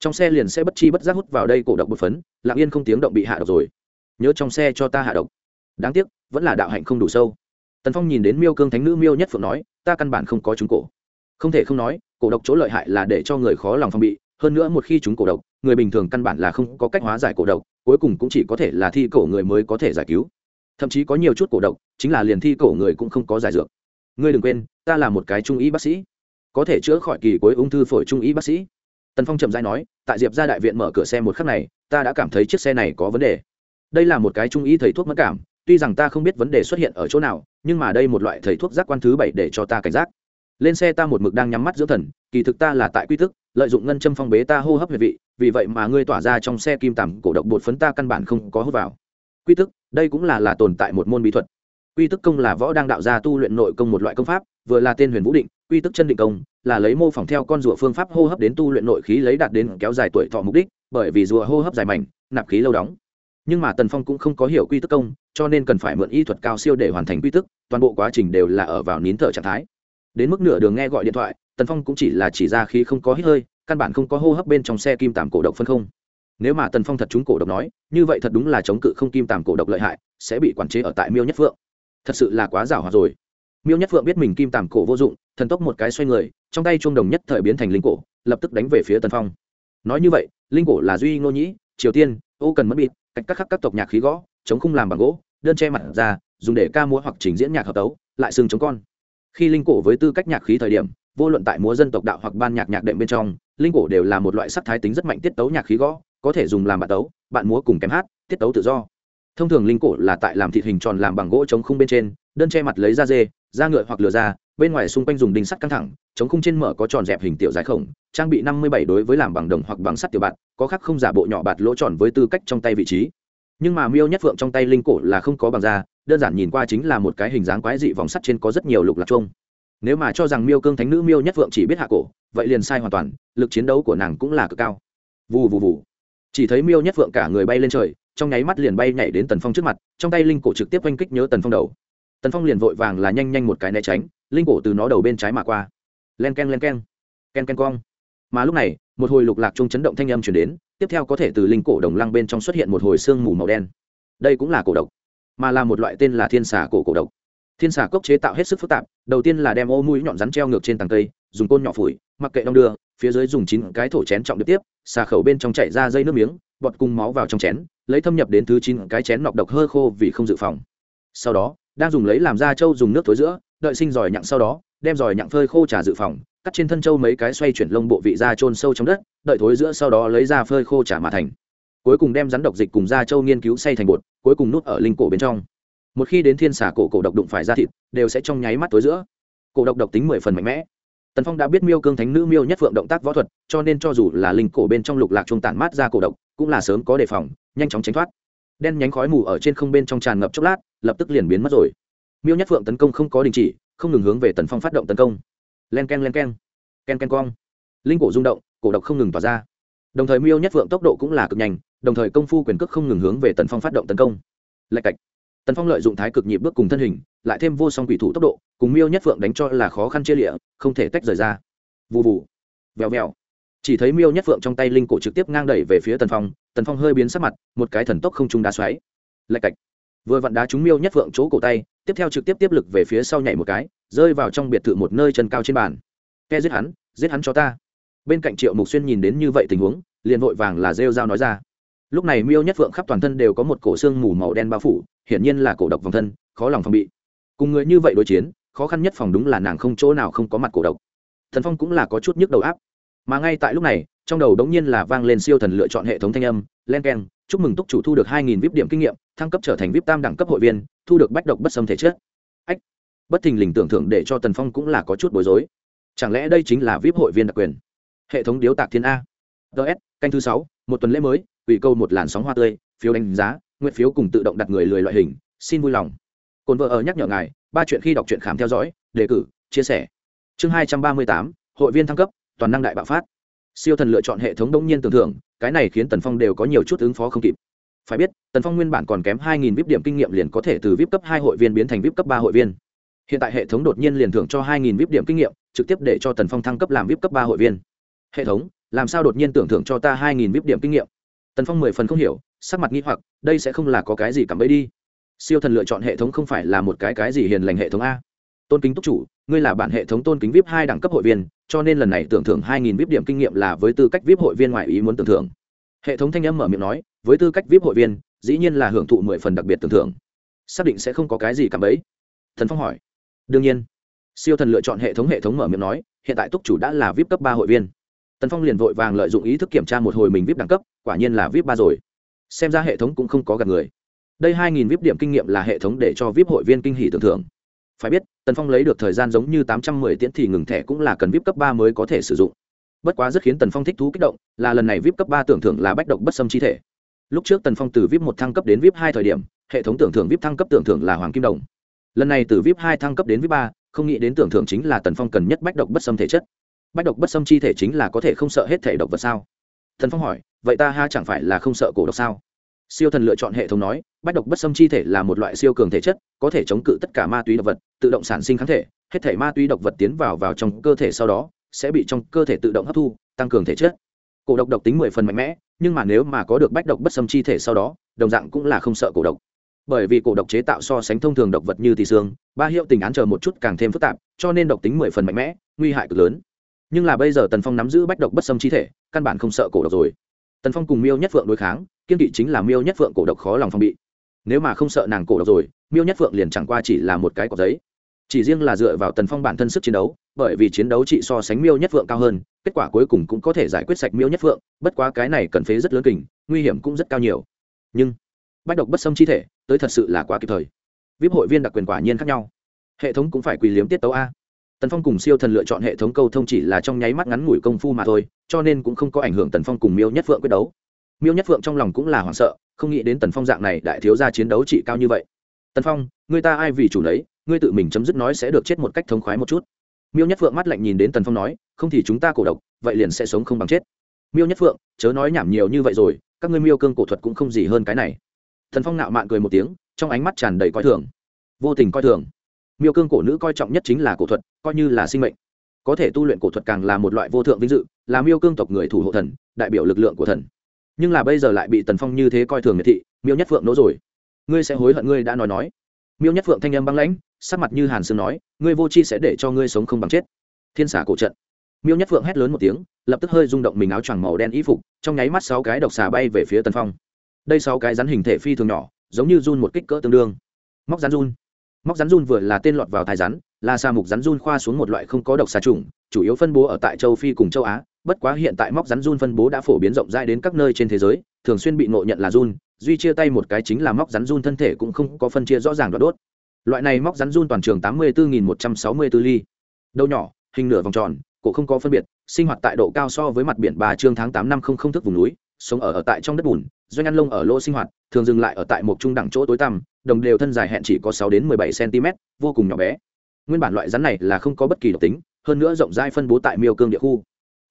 Trong xe liền sẽ bất chi bất giác hút vào đây cổ độc bột phấn, lặng yên không tiếng động bị hạ độc rồi. Nhớ trong xe cho ta hạ độc. Đáng tiếc, vẫn là đạo hạnh không đủ sâu tần phong nhìn đến miêu cương thánh nữ miêu nhất phượng nói, ta căn bản không có chúng cổ. Không thể không nói, cổ độc chỗ lợi hại là để cho người khó lòng phòng bị, hơn nữa một khi chúng cổ độc, người bình thường căn bản là không có cách hóa giải cổ độc, cuối cùng cũng chỉ có thể là thi cổ người mới có thể giải cứu. Thậm chí có nhiều chút cổ độc, chính là liền thi cổ người cũng không có giải dược. Ngươi đừng quên, ta là một cái trung y bác sĩ. Có thể chữa khỏi kỳ cuối ung thư phổi trung y bác sĩ. Tần phong trầm dai nói, tại diệp ra đại viện mở cửa xe một khắc này, ta đã cảm thấy chiếc xe này có vấn đề. Đây là một cái trung y thầy thuốc mất cảm, tuy rằng ta không biết vấn đề xuất hiện ở chỗ nào nhưng mà đây một loại thầy thuốc giác quan thứ bảy để cho ta cảnh giác. Lên xe ta một mực đang nhắm mắt dưỡng thần, kỳ thực ta là tại quy tức lợi dụng ngân châm phong bế ta hô hấp huyệt vị, vì vậy mà ngươi tỏa ra trong xe kim tằm cổ độc bột phấn ta căn bản không có hút vào. Quy tức đây cũng là là tồn tại một môn bí thuật. Quy tức công là võ đang đạo ra tu luyện nội công một loại công pháp, vừa là tên huyền vũ định, quy tức chân định công, là lấy mô phỏng theo con rùa phương pháp hô hấp đến tu luyện nội khí lấy đạt đến kéo dài tuổi thọ mục đích, bởi vì rùa hô hấp dài mảnh, nạp khí lâu đóng nhưng mà tần phong cũng không có hiểu quy tức công, cho nên cần phải mượn y thuật cao siêu để hoàn thành quy tức toàn bộ quá trình đều là ở vào nín thở trạng thái. Đến mức nửa đường nghe gọi điện thoại, tần phong cũng chỉ là chỉ ra khi không có hít hơi, căn bản không có hô hấp bên trong xe kim tàm cổ độc phân không. Nếu mà tần phong thật trúng cổ độc nói, như vậy thật đúng là chống cự không kim tàm cổ độc lợi hại, sẽ bị quản chế ở tại miêu nhất phượng. Thật sự là quá giảo hòa rồi. Miêu nhất phượng biết mình kim tàm cổ vô dụng, thần tốc một cái xoay người, trong tay chuông đồng nhất thời biến thành linh cổ, lập tức đánh về phía tần phong. Nói như vậy, linh cổ là duy ngô nhĩ, triều tiên, ô cần mất bịt cách các khắc các tộc nhạc khí gõ, chống khung làm bằng gỗ, đơn che mặt ra, dùng để ca múa hoặc trình diễn nhạc hợp tấu, lại xương chống con. Khi linh cổ với tư cách nhạc khí thời điểm, vô luận tại múa dân tộc đạo hoặc ban nhạc nhạc đệm bên trong, linh cổ đều là một loại sắc thái tính rất mạnh tiết tấu nhạc khí gõ, có thể dùng làm bạn tấu, bạn múa cùng kém hát, tiết tấu tự do. Thông thường linh cổ là tại làm thịt hình tròn làm bằng gỗ chống khung bên trên, đơn che mặt lấy da dê, da ngựa hoặc lửa da bên ngoài xung quanh dùng đinh sắt căng thẳng, chống khung trên mở có tròn dẹp hình tiểu dài khổng, trang bị năm mươi bảy đối với làm bằng đồng hoặc bằng sắt tiểu bạt, có khác không giả bộ nhỏ bạt lỗ tròn với tư cách trong tay vị trí. Nhưng mà miêu nhất phượng trong tay linh cổ là không có bằng da, đơn giản nhìn qua chính là một cái hình dáng quái dị vòng sắt trên có rất nhiều lục lạc trông nếu mà cho rằng miêu cương thánh nữ miêu nhất phượng chỉ biết hạ cổ, vậy liền sai hoàn toàn, lực chiến đấu của nàng cũng là cực cao. Vù vù vù. Chỉ thấy miêu nhất phượng cả người bay lên trời, trong nháy mắt liền bay nhảy đến tần phong trước mặt, trong tay linh cổ trực tiếp oanh kích nhớ tần phong đầu. Tần phong liền vội vàng là nhanh nhanh một cái né tránh linh cổ từ nó đầu bên trái mà qua. Len k e n len k e n k e n k e n cong. Mà lúc này, một hồi lục lạc chung chấn động thanh âm chuyển đến, tiếp theo có thể từ linh cổ đồng lăng bên trong xuất hiện một hồi sương mù màu đen. Đây cũng là cổ độc, mà là một loại tên là thiên xà cổ cổ độc. Thiên xà cốc chế tạo hết sức phức tạp, đầu tiên là đem ô mũi nhọn rắn treo ngược trên tàng cây, dùng côn nhỏ phủi, mặc kệ đong đưa, phía dưới dùng chín cái thổ chén trọng được tiếp, xà khẩu bên trong chạy ra dây nước miếng, bọt cùng máu vào trong chén, lấy thâm nhập đến thứ chín cái chén nọc độc hơ khô vì không dự phòng. Sau đó, đang dùng lấy làm da trâu dùng nước thối giữa đợi sinh giỏi nhặng sau đó, đem giỏi nhặng phơi khô trà dự phòng, cắt trên thân châu mấy cái xoay chuyển lông bộ vị da trôn sâu trong đất, đợi thối giữa sau đó lấy ra phơi khô trà mà thành. Cuối cùng đem rắn độc dịch cùng da châu nghiên cứu xay thành bột, cuối cùng nút ở linh cổ bên trong. Một khi đến thiên xả cổ cổ độc đụng phải da thịt, đều sẽ trong nháy mắt tối giữa. Cổ độc độc tính mười phần mạnh mẽ. Tần phong đã biết miêu cương thánh nữ miêu nhất phượng động tác võ thuật, cho nên cho dù là linh cổ bên trong lục lạc trung tản mát ra cổ độc, cũng là sớm có đề phòng, nhanh chóng tránh thoát. Đen nhánh khói mù ở trên không bên trong tràn ngập chốc lát, lập tức liền biến mất rồi miêu nhất phượng tấn công không có đình chỉ, không ngừng hướng về tần phong phát động tấn công. Len k e n len k e n k e n k e n cong. Linh cổ rung động, cổ độc không ngừng tỏa ra. Đồng thời miêu nhất phượng tốc độ cũng là cực nhanh, đồng thời công phu quyền cước không ngừng hướng về tần phong phát động tấn công. Lạch cạch. Tần phong lợi dụng thái cực nhị bước cùng thân hình, lại thêm vô song quỷ thủ tốc độ, cùng miêu nhất phượng đánh cho là khó khăn chia lịa, không thể tách rời ra. Vụ vụ vèo vèo. Chỉ thấy miêu nhất phượng trong tay linh cổ trực tiếp ngang đẩy về phía tần phong tần phong hơi biến sắc mặt, một cái thần tốc không trung đá xoáy. Lạch cạch vừa vặn đá trúng miêu nhất vượng chỗ cổ tay, tiếp theo trực tiếp tiếp lực về phía sau nhảy một cái, rơi vào trong biệt thự một nơi chân cao trên bàn. Ke giết hắn giết hắn cho ta. Bên cạnh triệu mục xuyên nhìn đến như vậy tình huống, liền vội vàng là rêu dao nói ra. Lúc này miêu nhất vượng khắp toàn thân đều có một cổ xương mù màu đen bao phủ, hiển nhiên là cổ độc vòng thân, khó lòng phòng bị. Cùng người như vậy đối chiến, khó khăn nhất phòng đúng là nàng không chỗ nào không có mặt cổ độc. Thần phong cũng là có chút nhức đầu áp. Mà ngay tại lúc này, trong đầu đống nhiên là vang lên siêu thần lựa chọn hệ thống thanh âm, len keng chúc mừng túc chủ thu được hai nghìn vip điểm kinh nghiệm, thăng cấp trở thành vip tam đẳng cấp hội viên, thu được bách độc bất xâm thể chết. ách, bất thình lình tưởng thưởng để cho tần phong cũng là có chút bối rối. Chẳng lẽ đây chính là vip hội viên đặc quyền? Hệ thống điếu tạc thiên a. Ts canh thứ sáu, một tuần lễ mới, ủy câu một làn sóng hoa tươi, phiếu đánh giá, nguyện phiếu cùng tự động đặt người lười loại hình, xin vui lòng. Cồn vợ ở nhắc nhở ngài, ba chuyện khi đọc truyện khám theo dõi, đề cử, chia sẻ. Chương hai trăm ba mươi tám, hội viên thăng cấp, toàn năng đại bạo phát siêu thần lựa chọn hệ thống đông nhiên tưởng thưởng, cái này khiến tần phong đều có nhiều chút ứng phó không kịp. Phải biết, tần phong nguyên bản còn kém hai nghìn vip điểm kinh nghiệm liền có thể từ vip cấp hai hội viên biến thành vip cấp ba hội viên. Hiện tại hệ thống đột nhiên liền thưởng cho hai nghìn vip điểm kinh nghiệm, trực tiếp để cho tần phong thăng cấp làm vip cấp ba hội viên. Hệ thống, làm sao đột nhiên tưởng thưởng cho ta hai nghìn vip điểm kinh nghiệm? Tần phong mười phần không hiểu, sắc mặt nghĩ hoặc, đây sẽ không là có cái gì cảm ấy đi. Siêu thần lựa chọn hệ thống không phải là một cái cái gì hiền lành hệ thống a. Tôn kính túc chủ, ngươi là bản hệ thống tôn kính vip hai đẳng cấp hội viên cho nên lần này tưởng thưởng hai nghìn vip điểm kinh nghiệm là với tư cách vip hội viên ngoại ý muốn tưởng thưởng. Hệ thống thanh âm mở miệng nói, với tư cách vip hội viên, dĩ nhiên là hưởng thụ mười phần đặc biệt tưởng thưởng. Xác định sẽ không có cái gì cảm bẫy. thần phong hỏi. Đương nhiên. Siêu thần lựa chọn hệ thống hệ thống mở miệng nói, hiện tại túc chủ đã là vip cấp ba hội viên. Tần phong liền vội vàng lợi dụng ý thức kiểm tra một hồi mình vip đẳng cấp, quả nhiên là vip ba rồi. Xem ra hệ thống cũng không có gạt người. Đây hai nghìn vip điểm kinh nghiệm là hệ thống để cho vip hội viên kinh hỉ tưởng thưởng phải biết, tần phong lấy được thời gian giống như tám trăm mười tiễn thì ngừng thẻ cũng là cần vip cấp ba mới có thể sử dụng. Bất quá rất khiến tần phong thích thú kích động, là lần này vip cấp ba tưởng thưởng là bách độc bất xâm chi thể. Lúc trước tần phong từ vip một thăng cấp đến vip hai thời điểm, hệ thống tưởng thưởng vip thăng cấp tưởng thưởng là hoàng kim đồng. Lần này từ vip hai thăng cấp đến vip ba, không nghĩ đến tưởng thưởng chính là tần phong cần nhất bách độc bất xâm thể chất. Bách độc bất xâm chi thể chính là có thể không sợ hết thể độc vật sao? Tần phong hỏi, vậy ta ha chẳng phải là không sợ cổ độc sao? Siêu thần lựa chọn hệ thống nói, bách độc bất xâm chi thể là một loại siêu cường thể chất, có thể chống cự tất cả ma túy độc vật, tự động sản sinh kháng thể, hết thể ma túy độc vật tiến vào vào trong cơ thể sau đó, sẽ bị trong cơ thể tự động hấp thu, tăng cường thể chất. Cổ độc độc tính mười phần mạnh mẽ, nhưng mà nếu mà có được bách độc bất xâm chi thể sau đó, đồng dạng cũng là không sợ cổ độc. Bởi vì cổ độc chế tạo so sánh thông thường độc vật như tỳ xương, ba hiệu tình án chờ một chút càng thêm phức tạp, cho nên độc tính mười phần mạnh mẽ, nguy hại cực lớn. Nhưng là bây giờ tần phong nắm giữ bách độc bất xâm chi thể, căn bản không sợ cổ độc rồi. Tần phong cùng miêu nhất phượng đối kháng kiên kỵ chính là miêu nhất phượng cổ độc khó lòng phong bị. Nếu mà không sợ nàng cổ độc rồi, miêu nhất phượng liền chẳng qua chỉ là một cái cọc giấy. Chỉ riêng là dựa vào tần phong bản thân sức chiến đấu, bởi vì chiến đấu trị so sánh miêu nhất phượng cao hơn, kết quả cuối cùng cũng có thể giải quyết sạch miêu nhất phượng, bất quá cái này cần phế rất lớn kình, nguy hiểm cũng rất cao nhiều. Nhưng, bách độc bất xâm chi thể, tới thật sự là quá kịp thời. Vip hội viên đặc quyền quả nhiên khác nhau. Hệ thống cũng phải quỳ liếm tiết tấu a. Tần phong cùng siêu thần lựa chọn hệ thống câu thông chỉ là trong nháy mắt ngắn ngủi công phu mà thôi, cho nên cũng không có ảnh hưởng tần phong cùng miêu nhất phượng quyết đấu miêu nhất phượng trong lòng cũng là hoảng sợ, không nghĩ đến tần phong dạng này đại thiếu ra chiến đấu trị cao như vậy. Tần phong, người ta ai vì chủ lấy ngươi tự mình chấm dứt nói sẽ được chết một cách thống khoái một chút. Miêu nhất phượng mắt lạnh nhìn đến tần phong nói, không thì chúng ta cổ độc, vậy liền sẽ sống không bằng chết. Miêu nhất phượng, chớ nói nhảm nhiều như vậy rồi, các ngươi miêu cương cổ thuật cũng không gì hơn cái này. Thần phong nạo mạn cười một tiếng, trong ánh mắt tràn đầy coi thường. Vô tình coi thường. Miêu cương cổ nữ coi trọng nhất chính là cổ thuật, coi như là sinh mệnh. Có thể tu luyện cổ thuật càng là một loại vô thượng vinh dự, là miêu cương tộc người thủ hộ thần, đại biểu lực lượng của thần nhưng là bây giờ lại bị tần phong như thế coi thường miệt thị, miêu nhất phượng nỗ rồi. Ngươi sẽ hối hận ngươi đã nói nói. Miêu nhất phượng thanh âm băng lãnh, sắc mặt như hàn sương nói, ngươi vô chi sẽ để cho ngươi sống không bằng chết. Thiên xả cổ trận. Miêu nhất phượng hét lớn một tiếng, lập tức hơi rung động mình áo choàng màu đen y phục, trong nháy mắt sáu cái độc xà bay về phía tần phong. Đây sáu cái rắn hình thể phi thường nhỏ, giống như run một kích cỡ tương đương. Móc rắn run. Móc rắn run vừa là tên lọt vào thai rắn, là sa mục rắn run khoa xuống một loại không có độc xà trùng chủ yếu phân bố ở tại châu phi cùng châu á bất quá hiện tại móc rắn run phân bố đã phổ biến rộng rãi đến các nơi trên thế giới thường xuyên bị ngộ nhận là run duy chia tay một cái chính là móc rắn run thân thể cũng không có phân chia rõ ràng đoạn đốt. Loại này móc rắn run toàn trường tám mươi bốn một trăm sáu mươi bốn ly. Đầu nhỏ hình nửa vòng tròn cổ không có phân biệt sinh hoạt tại độ cao so với mặt biển bà trương tháng tám năm không không thức vùng núi sống ở, ở tại trong đất bùn doanh ăn lông ở lỗ sinh hoạt thường dừng lại ở tại một trung đẳng chỗ tối tăm đồng đều thân dài hẹn chỉ có sáu đến mười bảy cm vô cùng nhỏ bé. Nguyên bản loại rắn này là không có bất kỳ độc tính hơn nữa rộng rãi phân bố tại miêu cương địa khu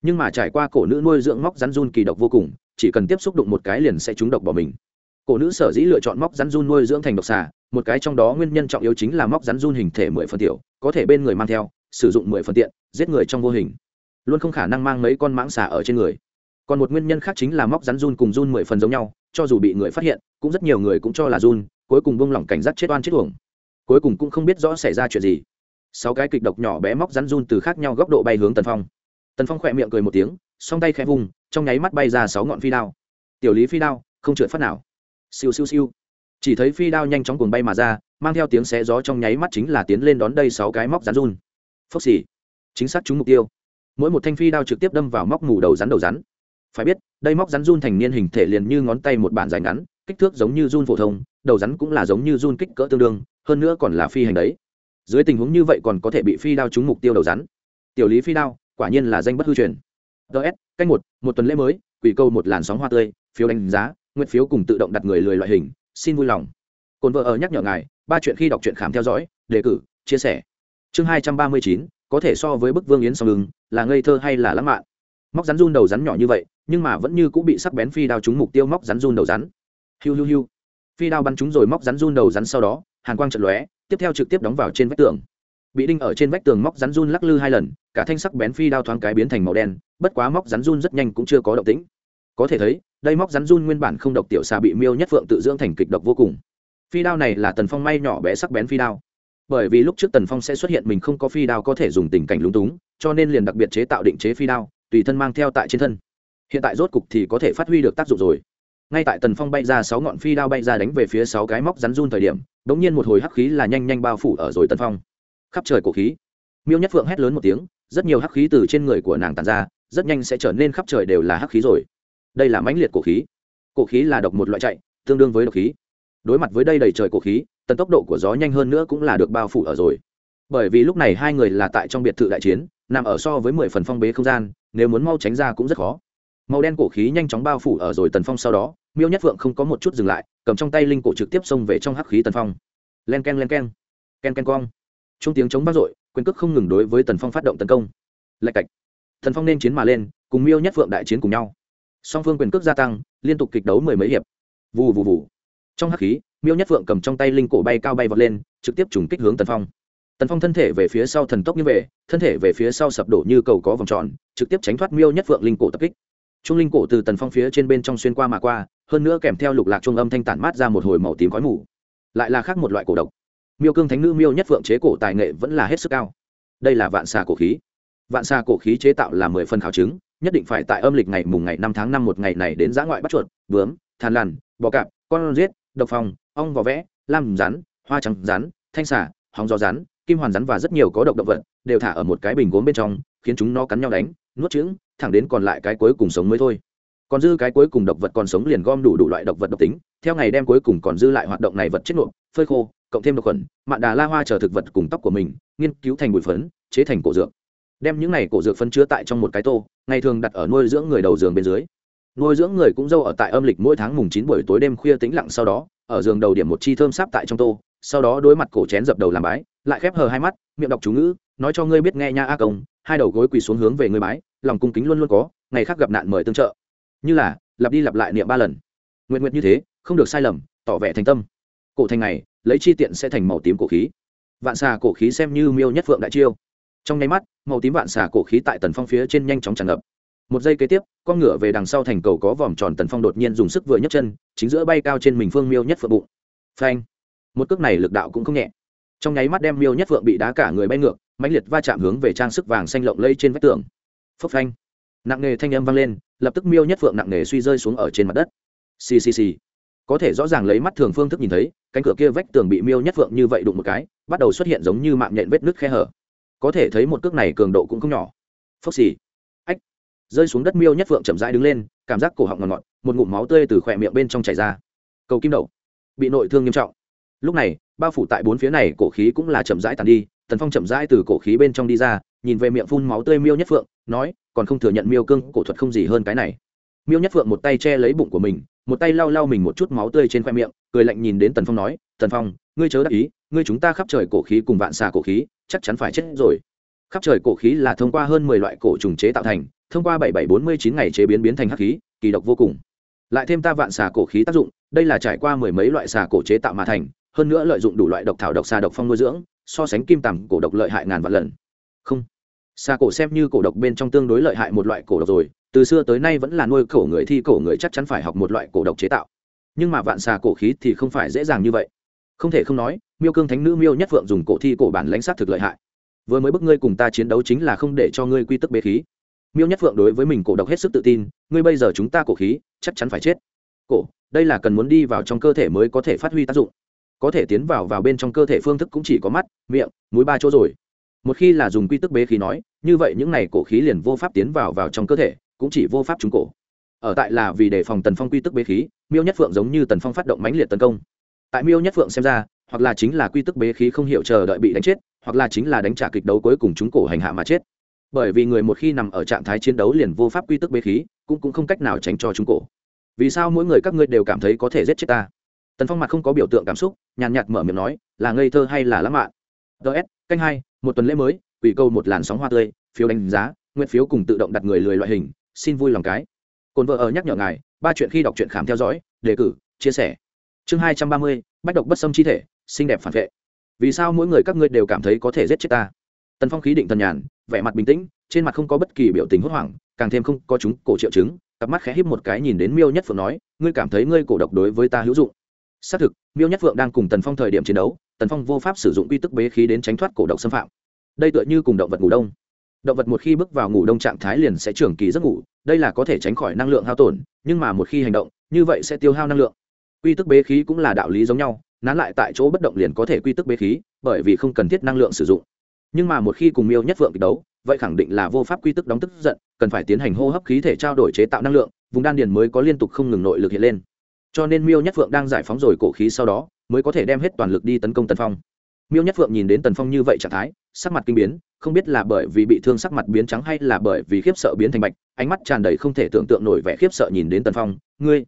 nhưng mà trải qua cổ nữ nuôi dưỡng móc rắn run kỳ độc vô cùng, chỉ cần tiếp xúc đụng một cái liền sẽ trúng độc bỏ mình. Cổ nữ sở dĩ lựa chọn móc rắn run nuôi dưỡng thành độc xà, một cái trong đó nguyên nhân trọng yếu chính là móc rắn run hình thể mười phần tiểu, có thể bên người mang theo, sử dụng mười phần tiện, giết người trong vô hình. Luôn không khả năng mang mấy con mãng xà ở trên người. Còn một nguyên nhân khác chính là móc rắn run cùng run mười phần giống nhau, cho dù bị người phát hiện, cũng rất nhiều người cũng cho là run, cuối cùng bông lỏng cảnh giác chết oan chết uổng. Cuối cùng cũng không biết rõ xảy ra chuyện gì. Sáu cái kịch độc nhỏ bé móc rắn run từ khác nhau góc độ bay hướng tần phong tần phong khỏe miệng cười một tiếng, song tay khẽ vùng, trong nháy mắt bay ra sáu ngọn phi đao. Tiểu lý phi đao, không trượt phát nào. Siêu siêu siêu. Chỉ thấy phi đao nhanh chóng cuồng bay mà ra, mang theo tiếng xé gió trong nháy mắt chính là tiến lên đón đây sáu cái móc rắn run. Phốc xỉ chính xác trúng mục tiêu. Mỗi một thanh phi đao trực tiếp đâm vào móc mù đầu rắn đầu rắn. Phải biết, đây móc rắn run thành niên hình thể liền như ngón tay một bản dài ngắn, kích thước giống như run phổ thông, đầu rắn cũng là giống như run kích cỡ tương đương, hơn nữa còn là phi hành đấy. Dưới tình huống như vậy còn có thể bị phi đao trúng mục tiêu đầu rắn. Tiểu lý phi đao quả nhiên là danh bất hư truyền. Ts canh một một tuần lễ mới, quỷ câu một làn sóng hoa tươi, phiếu đánh giá, nguyện phiếu cùng tự động đặt người lười loại hình, xin vui lòng. Cồn vợ ở nhắc nhở ngài, ba chuyện khi đọc truyện khám theo dõi, đề cử, chia sẻ. Chương hai trăm ba mươi chín, có thể so với bức vương yến song ứng là ngây thơ hay là lãng mạn? Móc rắn run đầu rắn nhỏ như vậy, nhưng mà vẫn như cũng bị sắc bén phi đao trúng mục tiêu móc rắn run đầu rắn. Hiu hiu hiu. Phi đao bắn trúng rồi móc rắn run đầu rắn sau đó, hàn quang trận lóe, tiếp theo trực tiếp đóng vào trên vách tường bị đinh ở trên vách tường móc rắn run lắc lư hai lần, cả thanh sắc bén phi đao thoáng cái biến thành màu đen, bất quá móc rắn run rất nhanh cũng chưa có động tĩnh. Có thể thấy, đây móc rắn run nguyên bản không độc tiểu xà bị miêu nhất phượng tự dưỡng thành kịch độc vô cùng. Phi đao này là tần phong may nhỏ bé sắc bén phi đao. Bởi vì lúc trước tần phong sẽ xuất hiện mình không có phi đao có thể dùng tình cảnh lúng túng, cho nên liền đặc biệt chế tạo định chế phi đao, tùy thân mang theo tại trên thân. Hiện tại rốt cục thì có thể phát huy được tác dụng rồi. Ngay tại tần phong bay ra sáu ngọn phi đao bay ra đánh về phía sáu cái móc rắn run thời điểm đ ỗ n g nhiên một hồi hắc khí là nhanh nhanh bao phủ ở rồi tần phong khắp trời cổ khí. Miêu nhất phượng hét lớn một tiếng, rất nhiều hắc khí từ trên người của nàng tàn ra, rất nhanh sẽ trở nên khắp trời đều là hắc khí rồi. Đây là mãnh liệt cổ khí. Cổ khí là độc một loại chạy, tương đương với độc khí. Đối mặt với đây đầy trời cổ khí, tần tốc độ của gió nhanh hơn nữa cũng là được bao phủ ở rồi. Bởi vì lúc này hai người là tại trong biệt thự đại chiến, nằm ở so với mười phần phong bế không gian, nếu muốn mau tránh ra cũng rất khó. Màu đen cổ khí nhanh chóng bao phủ ở rồi tần phong sau đó, miêu nhất phượng không có một chút dừng lại, cầm trong tay linh cổ trực tiếp xông về trong hắc khí tần phong. Len k e n len k e n k e n k e n cong trong tiếng chống vang dội, quyền cước không ngừng đối với tần phong phát động tấn công. Lạch cạch. Tần phong nên chiến mà lên, cùng miêu nhất phượng đại chiến cùng nhau. Song phương quyền cước gia tăng, liên tục kịch đấu mười mấy hiệp. Vù vù vù. Trong hắc khí, miêu nhất phượng cầm trong tay linh cổ bay cao bay vọt lên, trực tiếp trùng kích hướng tần phong. Tần phong thân thể về phía sau thần tốc như về, thân thể về phía sau sập đổ như cầu có vòng tròn, trực tiếp tránh thoát miêu nhất phượng linh cổ tập kích. Trung linh cổ từ tần phong phía trên bên trong xuyên qua mà qua, hơn nữa kèm theo lục lạc trung âm thanh tản mát ra một hồi màu tím khói mù. Lại là khác một loại cổ độc miêu cương thánh nữ miêu nhất phượng chế cổ tài nghệ vẫn là hết sức cao. Đây là vạn xà cổ khí. Vạn xà cổ khí chế tạo là mười phần khảo chứng, nhất định phải tại âm lịch ngày mùng ngày năm tháng năm một ngày này đến giã ngoại bắt chuột, bướm than lằn, bò cạp, con riết độc phòng ong, vỏ vẽ, lam rắn, hoa trắng rắn, thanh xà, hóng gió rắn, kim hoàn rắn và rất nhiều có độc động vật đều thả ở một cái bình gốm bên trong, khiến chúng nó cắn nhau đánh, nuốt trứng thẳng đến còn lại cái cuối cùng sống mới thôi. Còn dư cái cuối cùng độc vật còn sống liền gom đủ đủ loại độc vật độc tính, theo ngày đem cuối cùng còn dư lại hoạt động này vật chết nộp phơi khô cộng thêm độc khuẩn, mạn đà la hoa chờ thực vật cùng tóc của mình, nghiên cứu thành bụi phấn, chế thành cổ dược. Đem những này cổ dược phân chứa tại trong một cái tô, ngày thường đặt ở nuôi dưỡng người đầu giường bên dưới. Nuôi dưỡng người cũng dâu ở tại âm lịch mỗi tháng mùng chín buổi tối đêm khuya tĩnh lặng sau đó, ở giường đầu điểm một chi thơm sáp tại trong tô, sau đó đối mặt cổ chén dập đầu làm bái, lại khép hờ hai mắt, miệng đọc chú ngữ, nói cho ngươi biết nghe nha a công, hai đầu gối quỳ xuống hướng về ngươi bái, lòng cung kính luôn luôn có, ngày khác gặp nạn mời tương trợ. Như là, lặp đi lặp lại niệm ba lần. Nguyện nguyện như thế, không được sai lầm, tỏ vẻ thành tâm. Cổ thành này lấy chi tiện sẽ thành màu tím cổ khí. Vạn xà cổ khí xem như miêu nhất phượng đại chiêu. Trong nháy mắt, màu tím vạn xà cổ khí tại tần phong phía trên nhanh chóng tràn ngập. Một giây kế tiếp, con ngựa về đằng sau thành cầu có vòm tròn tần phong đột nhiên dùng sức vừa nhấc chân, chính giữa bay cao trên mình phương miêu nhất phượng bụng. Phanh! Một cước này lực đạo cũng không nhẹ. Trong nháy mắt đem miêu nhất phượng bị đá cả người bay ngược, mãnh liệt va chạm hướng về trang sức vàng xanh lộng lây trên vách tường. Phốc phanh! Nặng nghề thanh âm vang lên, lập tức miêu nhất phượng nặng nghề suy rơi xuống ở trên mặt đất. Xì xì xì có thể rõ ràng lấy mắt thường phương thức nhìn thấy, cánh cửa kia vách tường bị miêu nhất vượng như vậy đụng một cái, bắt đầu xuất hiện giống như mạng nhện vết nứt khe hở. Có thể thấy một cước này cường độ cũng không nhỏ. Phốc xì. Ách. Rơi xuống đất miêu nhất vượng chậm rãi đứng lên, cảm giác cổ họng ngọt ngọt, một ngụm máu tươi từ khỏe miệng bên trong chảy ra. Cầu kim đậu bị nội thương nghiêm trọng. Lúc này, bao phủ tại bốn phía này, cổ khí cũng là chậm rãi tàn đi, tần phong chậm rãi từ cổ khí bên trong đi ra, nhìn về miệng phun máu tươi miêu nhất phượng nói, còn không thừa nhận miêu cương, cổ thuật không gì hơn cái này. Miêu nhất phượng một tay che lấy bụng của mình một tay lau lau mình một chút máu tươi trên khoe miệng, cười lạnh nhìn đến tần phong nói, tần phong, ngươi chớ đắc ý, ngươi chúng ta khắp trời cổ khí cùng vạn xà cổ khí, chắc chắn phải chết rồi. Khắp trời cổ khí là thông qua hơn mười loại cổ trùng chế tạo thành, thông qua bảy bảy bốn mươi chín ngày chế biến biến thành hắc khí, kỳ độc vô cùng. Lại thêm ta vạn xà cổ khí tác dụng, đây là trải qua mười mấy loại xà cổ chế tạo mà thành, hơn nữa lợi dụng đủ loại độc thảo độc xà độc phong nuôi dưỡng, so sánh kim tằm cổ độc lợi hại ngàn vạn lần. Không xà cổ xem như cổ độc bên trong tương đối lợi hại một loại cổ độc rồi, từ xưa tới nay vẫn là nuôi cổ người thi cổ người chắc chắn phải học một loại cổ độc chế tạo. Nhưng mà vạn xà cổ khí thì không phải dễ dàng như vậy. Không thể không nói, miêu cương thánh nữ miêu nhất vượng dùng cổ thi cổ bản lãnh sát thực lợi hại. Vừa mới bức ngươi cùng ta chiến đấu chính là không để cho ngươi quy tức bế khí. Miêu nhất vượng đối với mình cổ độc hết sức tự tin, ngươi bây giờ chúng ta cổ khí, chắc chắn phải chết. Cổ, đây là cần muốn đi vào trong cơ thể mới có thể phát huy tác dụng. Có thể tiến vào vào bên trong cơ thể phương thức cũng chỉ có mắt, miệng, mũi ba chỗ rồi một khi là dùng quy tức bế khí nói, như vậy những này cổ khí liền vô pháp tiến vào vào trong cơ thể, cũng chỉ vô pháp trúng cổ. Ở tại là vì đề phòng tần phong quy tức bế khí, miêu nhất phượng giống như tần phong phát động mãnh liệt tấn công. Tại miêu nhất phượng xem ra, hoặc là chính là quy tức bế khí không hiểu chờ đợi bị đánh chết, hoặc là chính là đánh trả kịch đấu cuối cùng trúng cổ hành hạ mà chết. Bởi vì người một khi nằm ở trạng thái chiến đấu liền vô pháp quy tức bế khí, cũng cũng không cách nào tránh cho trúng cổ. Vì sao mỗi người các ngươi đều cảm thấy có thể giết chết ta? Tần phong mặt không có biểu tượng cảm xúc, nhàn nhạt mở miệng nói, là ngây thơ hay là lãng mạn? Ts canh hai một tuần lễ mới, quỷ câu một làn sóng hoa tươi, phiếu đánh giá, nguyện phiếu cùng tự động đặt người lười loại hình, xin vui lòng cái. Cồn vợ ở nhắc nhở ngài, ba chuyện khi đọc truyện khám theo dõi, đề cử, chia sẻ. Chương hai trăm ba mươi, bách độc bất xâm chi thể, xinh đẹp phản vệ. Vì sao mỗi người các ngươi đều cảm thấy có thể giết chết ta? Tần phong khí định thần nhàn, vẻ mặt bình tĩnh, trên mặt không có bất kỳ biểu tình hốt hoảng, càng thêm không có chúng cổ triệu chứng, cặp mắt khẽ híp một cái nhìn đến miêu nhất phượng nói, ngươi cảm thấy ngươi cổ độc đối với ta hữu dụng. Xác thực, miêu nhất phượng đang cùng tần phong thời điểm chiến đấu tần phong vô pháp sử dụng quy tức bế khí đến tránh thoát cổ độc xâm phạm đây tựa như cùng động vật ngủ đông động vật một khi bước vào ngủ đông trạng thái liền sẽ trường kỳ giấc ngủ đây là có thể tránh khỏi năng lượng hao tổn nhưng mà một khi hành động như vậy sẽ tiêu hao năng lượng quy tức bế khí cũng là đạo lý giống nhau nán lại tại chỗ bất động liền có thể quy tức bế khí bởi vì không cần thiết năng lượng sử dụng nhưng mà một khi cùng miêu nhất Vượng kịch đấu vậy khẳng định là vô pháp quy tức đóng tức giận cần phải tiến hành hô hấp khí thể trao đổi chế tạo năng lượng vùng đan điền mới có liên tục không ngừng nội lực hiện lên cho nên miêu nhất Vượng đang giải phóng rồi cổ khí sau đó mới có thể đem hết toàn lực đi tấn công tần phong. Miêu nhất phượng nhìn đến tần phong như vậy trạng thái, sắc mặt kinh biến, không biết là bởi vì bị thương sắc mặt biến trắng hay là bởi vì khiếp sợ biến thành bạch, ánh mắt tràn đầy không thể tưởng tượng nổi vẻ khiếp sợ nhìn đến tần phong, ngươi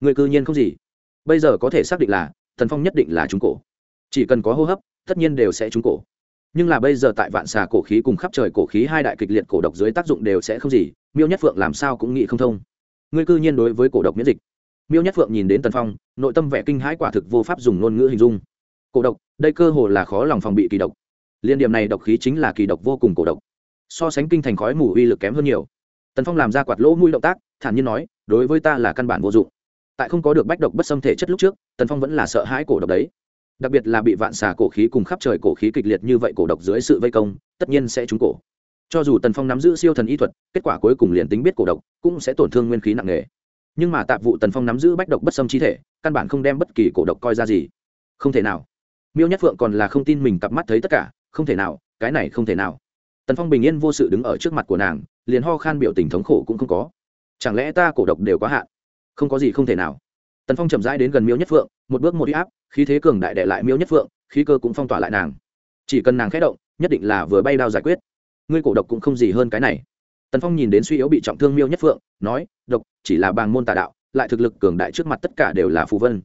ngươi cư nhiên không gì? Bây giờ có thể xác định là, tần phong nhất định là trúng cổ. Chỉ cần có hô hấp, tất nhiên đều sẽ trúng cổ. Nhưng là bây giờ tại vạn xà cổ khí cùng khắp trời cổ khí hai đại kịch liệt cổ độc dưới tác dụng đều sẽ không gì, miêu nhất phượng làm sao cũng nghĩ không thông. Ngươi cư nhiên đối với cổ độc miễn dịch miêu nhất phượng nhìn đến tần phong, nội tâm vẻ kinh hãi quả thực vô pháp dùng ngôn ngữ hình dung. Cổ độc, đây cơ hồ là khó lòng phòng bị kỳ độc. Liên điểm này độc khí chính là kỳ độc vô cùng cổ độc. So sánh kinh thành khói mù uy lực kém hơn nhiều. Tần phong làm ra quạt lỗ mũi động tác, thản nhiên nói, đối với ta là căn bản vô dụng. Tại không có được bách độc bất xâm thể chất lúc trước, tần phong vẫn là sợ hãi cổ độc đấy. Đặc biệt là bị vạn xà cổ khí cùng khắp trời cổ khí kịch liệt như vậy cổ độc dưới sự vây công, tất nhiên sẽ trúng cổ. Cho dù tần phong nắm giữ siêu thần y thuật, kết quả cuối cùng liền tính biết cổ độc, cũng sẽ tổn thương nguyên khí nặng nề nhưng mà tạp vụ tần phong nắm giữ bách độc bất xâm chi thể, căn bản không đem bất kỳ cổ độc coi ra gì. Không thể nào. Miêu nhất phượng còn là không tin mình cặp mắt thấy tất cả, không thể nào, cái này không thể nào. Tần phong bình yên vô sự đứng ở trước mặt của nàng, liền ho khan biểu tình thống khổ cũng không có. Chẳng lẽ ta cổ độc đều quá hạn? Không có gì không thể nào. Tần phong chậm rãi đến gần miêu nhất phượng, một bước một đi áp, khí thế cường đại đệ lại miêu nhất phượng, khí cơ cũng phong tỏa lại nàng. Chỉ cần nàng khé động, nhất định là vừa bay đao giải quyết. Ngươi cổ độc cũng không gì hơn cái này tần phong nhìn đến suy yếu bị trọng thương miêu nhất phượng, nói, độc, chỉ là bàng môn tà đạo, lại thực lực cường đại trước mặt tất cả đều là phù vân.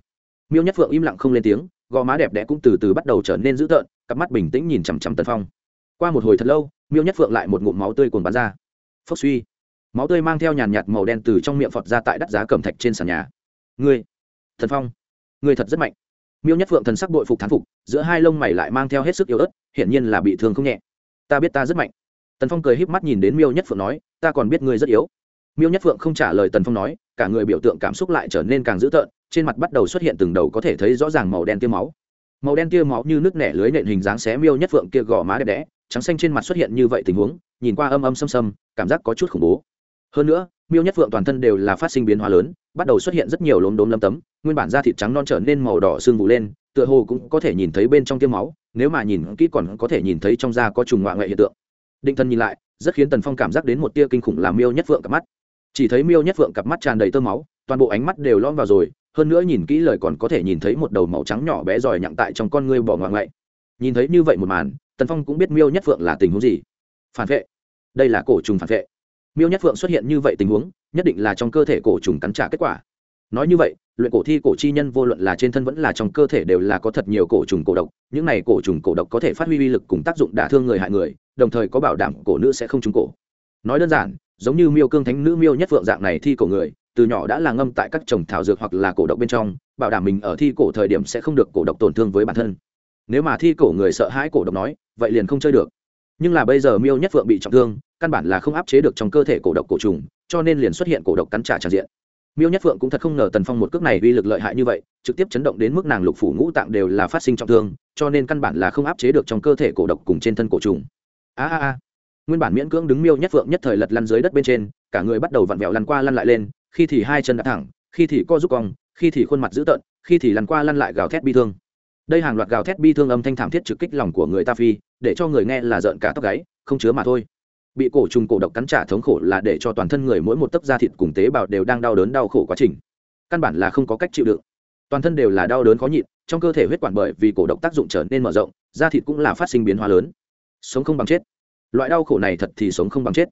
Miêu nhất phượng im lặng không lên tiếng, gò má đẹp đẽ cũng từ từ bắt đầu trở nên dữ tợn, cặp mắt bình tĩnh nhìn chằm chằm tần phong. Qua một hồi thật lâu, miêu nhất phượng lại một ngụm máu tươi cồn bắn ra. Phốc suy. Máu tươi mang theo nhàn nhạt màu đen từ trong miệng phọt ra tại đắt giá cẩm thạch trên sàn nhà. Ngươi thần phong, ngươi thật rất mạnh. Miêu nhất phượng thần sắc bội phục thán phục, giữa hai lông mày lại mang theo hết sức yếu ớt, hiển nhiên là bị thương không nhẹ. Ta biết ta rất mạnh tần phong cười híp mắt nhìn đến miêu nhất phượng nói, ta còn biết ngươi rất yếu. Miêu nhất phượng không trả lời tần phong nói, cả người biểu tượng cảm xúc lại trở nên càng dữ tợn, trên mặt bắt đầu xuất hiện từng đầu có thể thấy rõ ràng màu đen tiêu máu. Màu đen tiêu máu như nước nẻ lưới nện hình dáng xé miêu nhất phượng kia gò má đẹp đẽ, trắng xanh trên mặt xuất hiện như vậy tình huống, nhìn qua âm âm xâm xâm cảm giác có chút khủng bố. Hơn nữa, miêu nhất phượng toàn thân đều là phát sinh biến hóa lớn, bắt đầu xuất hiện rất nhiều lốm đốm lâm tấm, nguyên bản da thịt trắng non trở nên màu đỏ sưng vụ lên, tựa hồ cũng có thể nhìn thấy bên trong tiêu máu, nếu mà nhìn kỹ còn có thể nhìn thấy trong da có trùng ngoại ngoại hiện tượng định thân nhìn lại, rất khiến tần phong cảm giác đến một tia kinh khủng làm miêu nhất phượng cặp mắt. Chỉ thấy miêu nhất phượng cặp mắt tràn đầy tơ máu, toàn bộ ánh mắt đều lom vào rồi, hơn nữa nhìn kỹ lời còn có thể nhìn thấy một đầu màu trắng nhỏ bé giỏi nhặng tại trong con ngươi bỏ ngoạng ngoại. Nhìn thấy như vậy một màn, tần phong cũng biết miêu nhất phượng là tình huống gì. Phản vệ. Đây là cổ trùng phản vệ. Miêu nhất phượng xuất hiện như vậy tình huống, nhất định là trong cơ thể cổ trùng cắn trả kết quả. Nói như vậy, luyện cổ thi cổ chi nhân vô luận là trên thân vẫn là trong cơ thể đều là có thật nhiều cổ trùng cổ độc, những này cổ trùng cổ độc có thể phát huy uy lực cùng tác dụng đả thương người hại người đồng thời có bảo đảm cổ nữ sẽ không trúng cổ. Nói đơn giản, giống như miêu cương thánh nữ miêu nhất phượng dạng này thi cổ người, từ nhỏ đã là ngâm tại các trồng thảo dược hoặc là cổ độc bên trong, bảo đảm mình ở thi cổ thời điểm sẽ không được cổ độc tổn thương với bản thân. Nếu mà thi cổ người sợ hãi cổ độc nói, vậy liền không chơi được. Nhưng là bây giờ miêu nhất phượng bị trọng thương, căn bản là không áp chế được trong cơ thể cổ độc cổ trùng, cho nên liền xuất hiện cổ độc cắn trả tràn diện. Miêu nhất phượng cũng thật không ngờ tần phong một cước này uy lực lợi hại như vậy, trực tiếp chấn động đến mức nàng lục phủ ngũ tạng đều là phát sinh trọng thương, cho nên căn bản là không áp chế được trong cơ thể cổ độc cùng trên thân cổ trùng a a a. Nguyên bản miễn cưỡng đứng miêu nhất phượng nhất thời lật lăn dưới đất bên trên, cả người bắt đầu vặn vẹo lăn qua lăn lại lên, khi thì hai chân đã thẳng, khi thì co rút cong, khi thì khuôn mặt dữ tợn, khi thì lăn qua lăn lại gào thét bi thương. Đây hàng loạt gào thét bi thương âm thanh thảm thiết trực kích lòng của người ta phi, để cho người nghe là rợn cả tóc gáy, không chứa mà thôi. Bị cổ trùng cổ độc cắn trả thống khổ là để cho toàn thân người mỗi một tấc da thịt cùng tế bào đều đang đau đớn đau khổ quá trình. Căn bản là không có cách chịu đựng. Toàn thân đều là đau đớn khó nhịn, trong cơ thể huyết quản bởi vì cổ độc tác dụng trở nên mở rộng, da thịt cũng là phát sinh biến hóa lớn sống không bằng chết. Loại đau khổ này thật thì sống không bằng chết.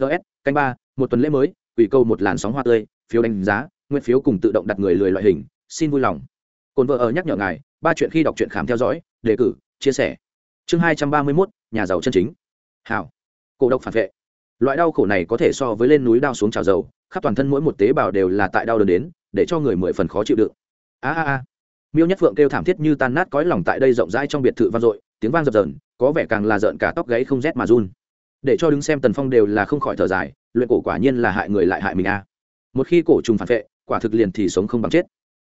Ts canh ba, một tuần lễ mới ủy câu một làn sóng hoa tươi, phiếu đánh giá, nguyên phiếu cùng tự động đặt người lười loại hình, xin vui lòng. Cồn vợ ở nhắc nhở ngài, ba chuyện khi đọc truyện khám theo dõi, đề cử, chia sẻ. Chương hai trăm ba mươi mốt, nhà giàu chân chính. Hảo. Cổ độc phản vệ. Loại đau khổ này có thể so với lên núi đao xuống trào dầu, khắp toàn thân mỗi một tế bào đều là tại đau đớn đến, để cho người mười phần khó chịu đựng. A a a. Miêu nhất phượng kêu thảm thiết như tan nát cõi lòng tại đây rộng rãi trong biệt thự vang dội, tiếng vang dập dờn có vẻ càng là rợn cả tóc gáy không rét mà run. Để cho đứng xem tần phong đều là không khỏi thở dài, luyện cổ quả nhiên là hại người lại hại mình a. Một khi cổ trùng phản vệ, quả thực liền thì sống không bằng chết.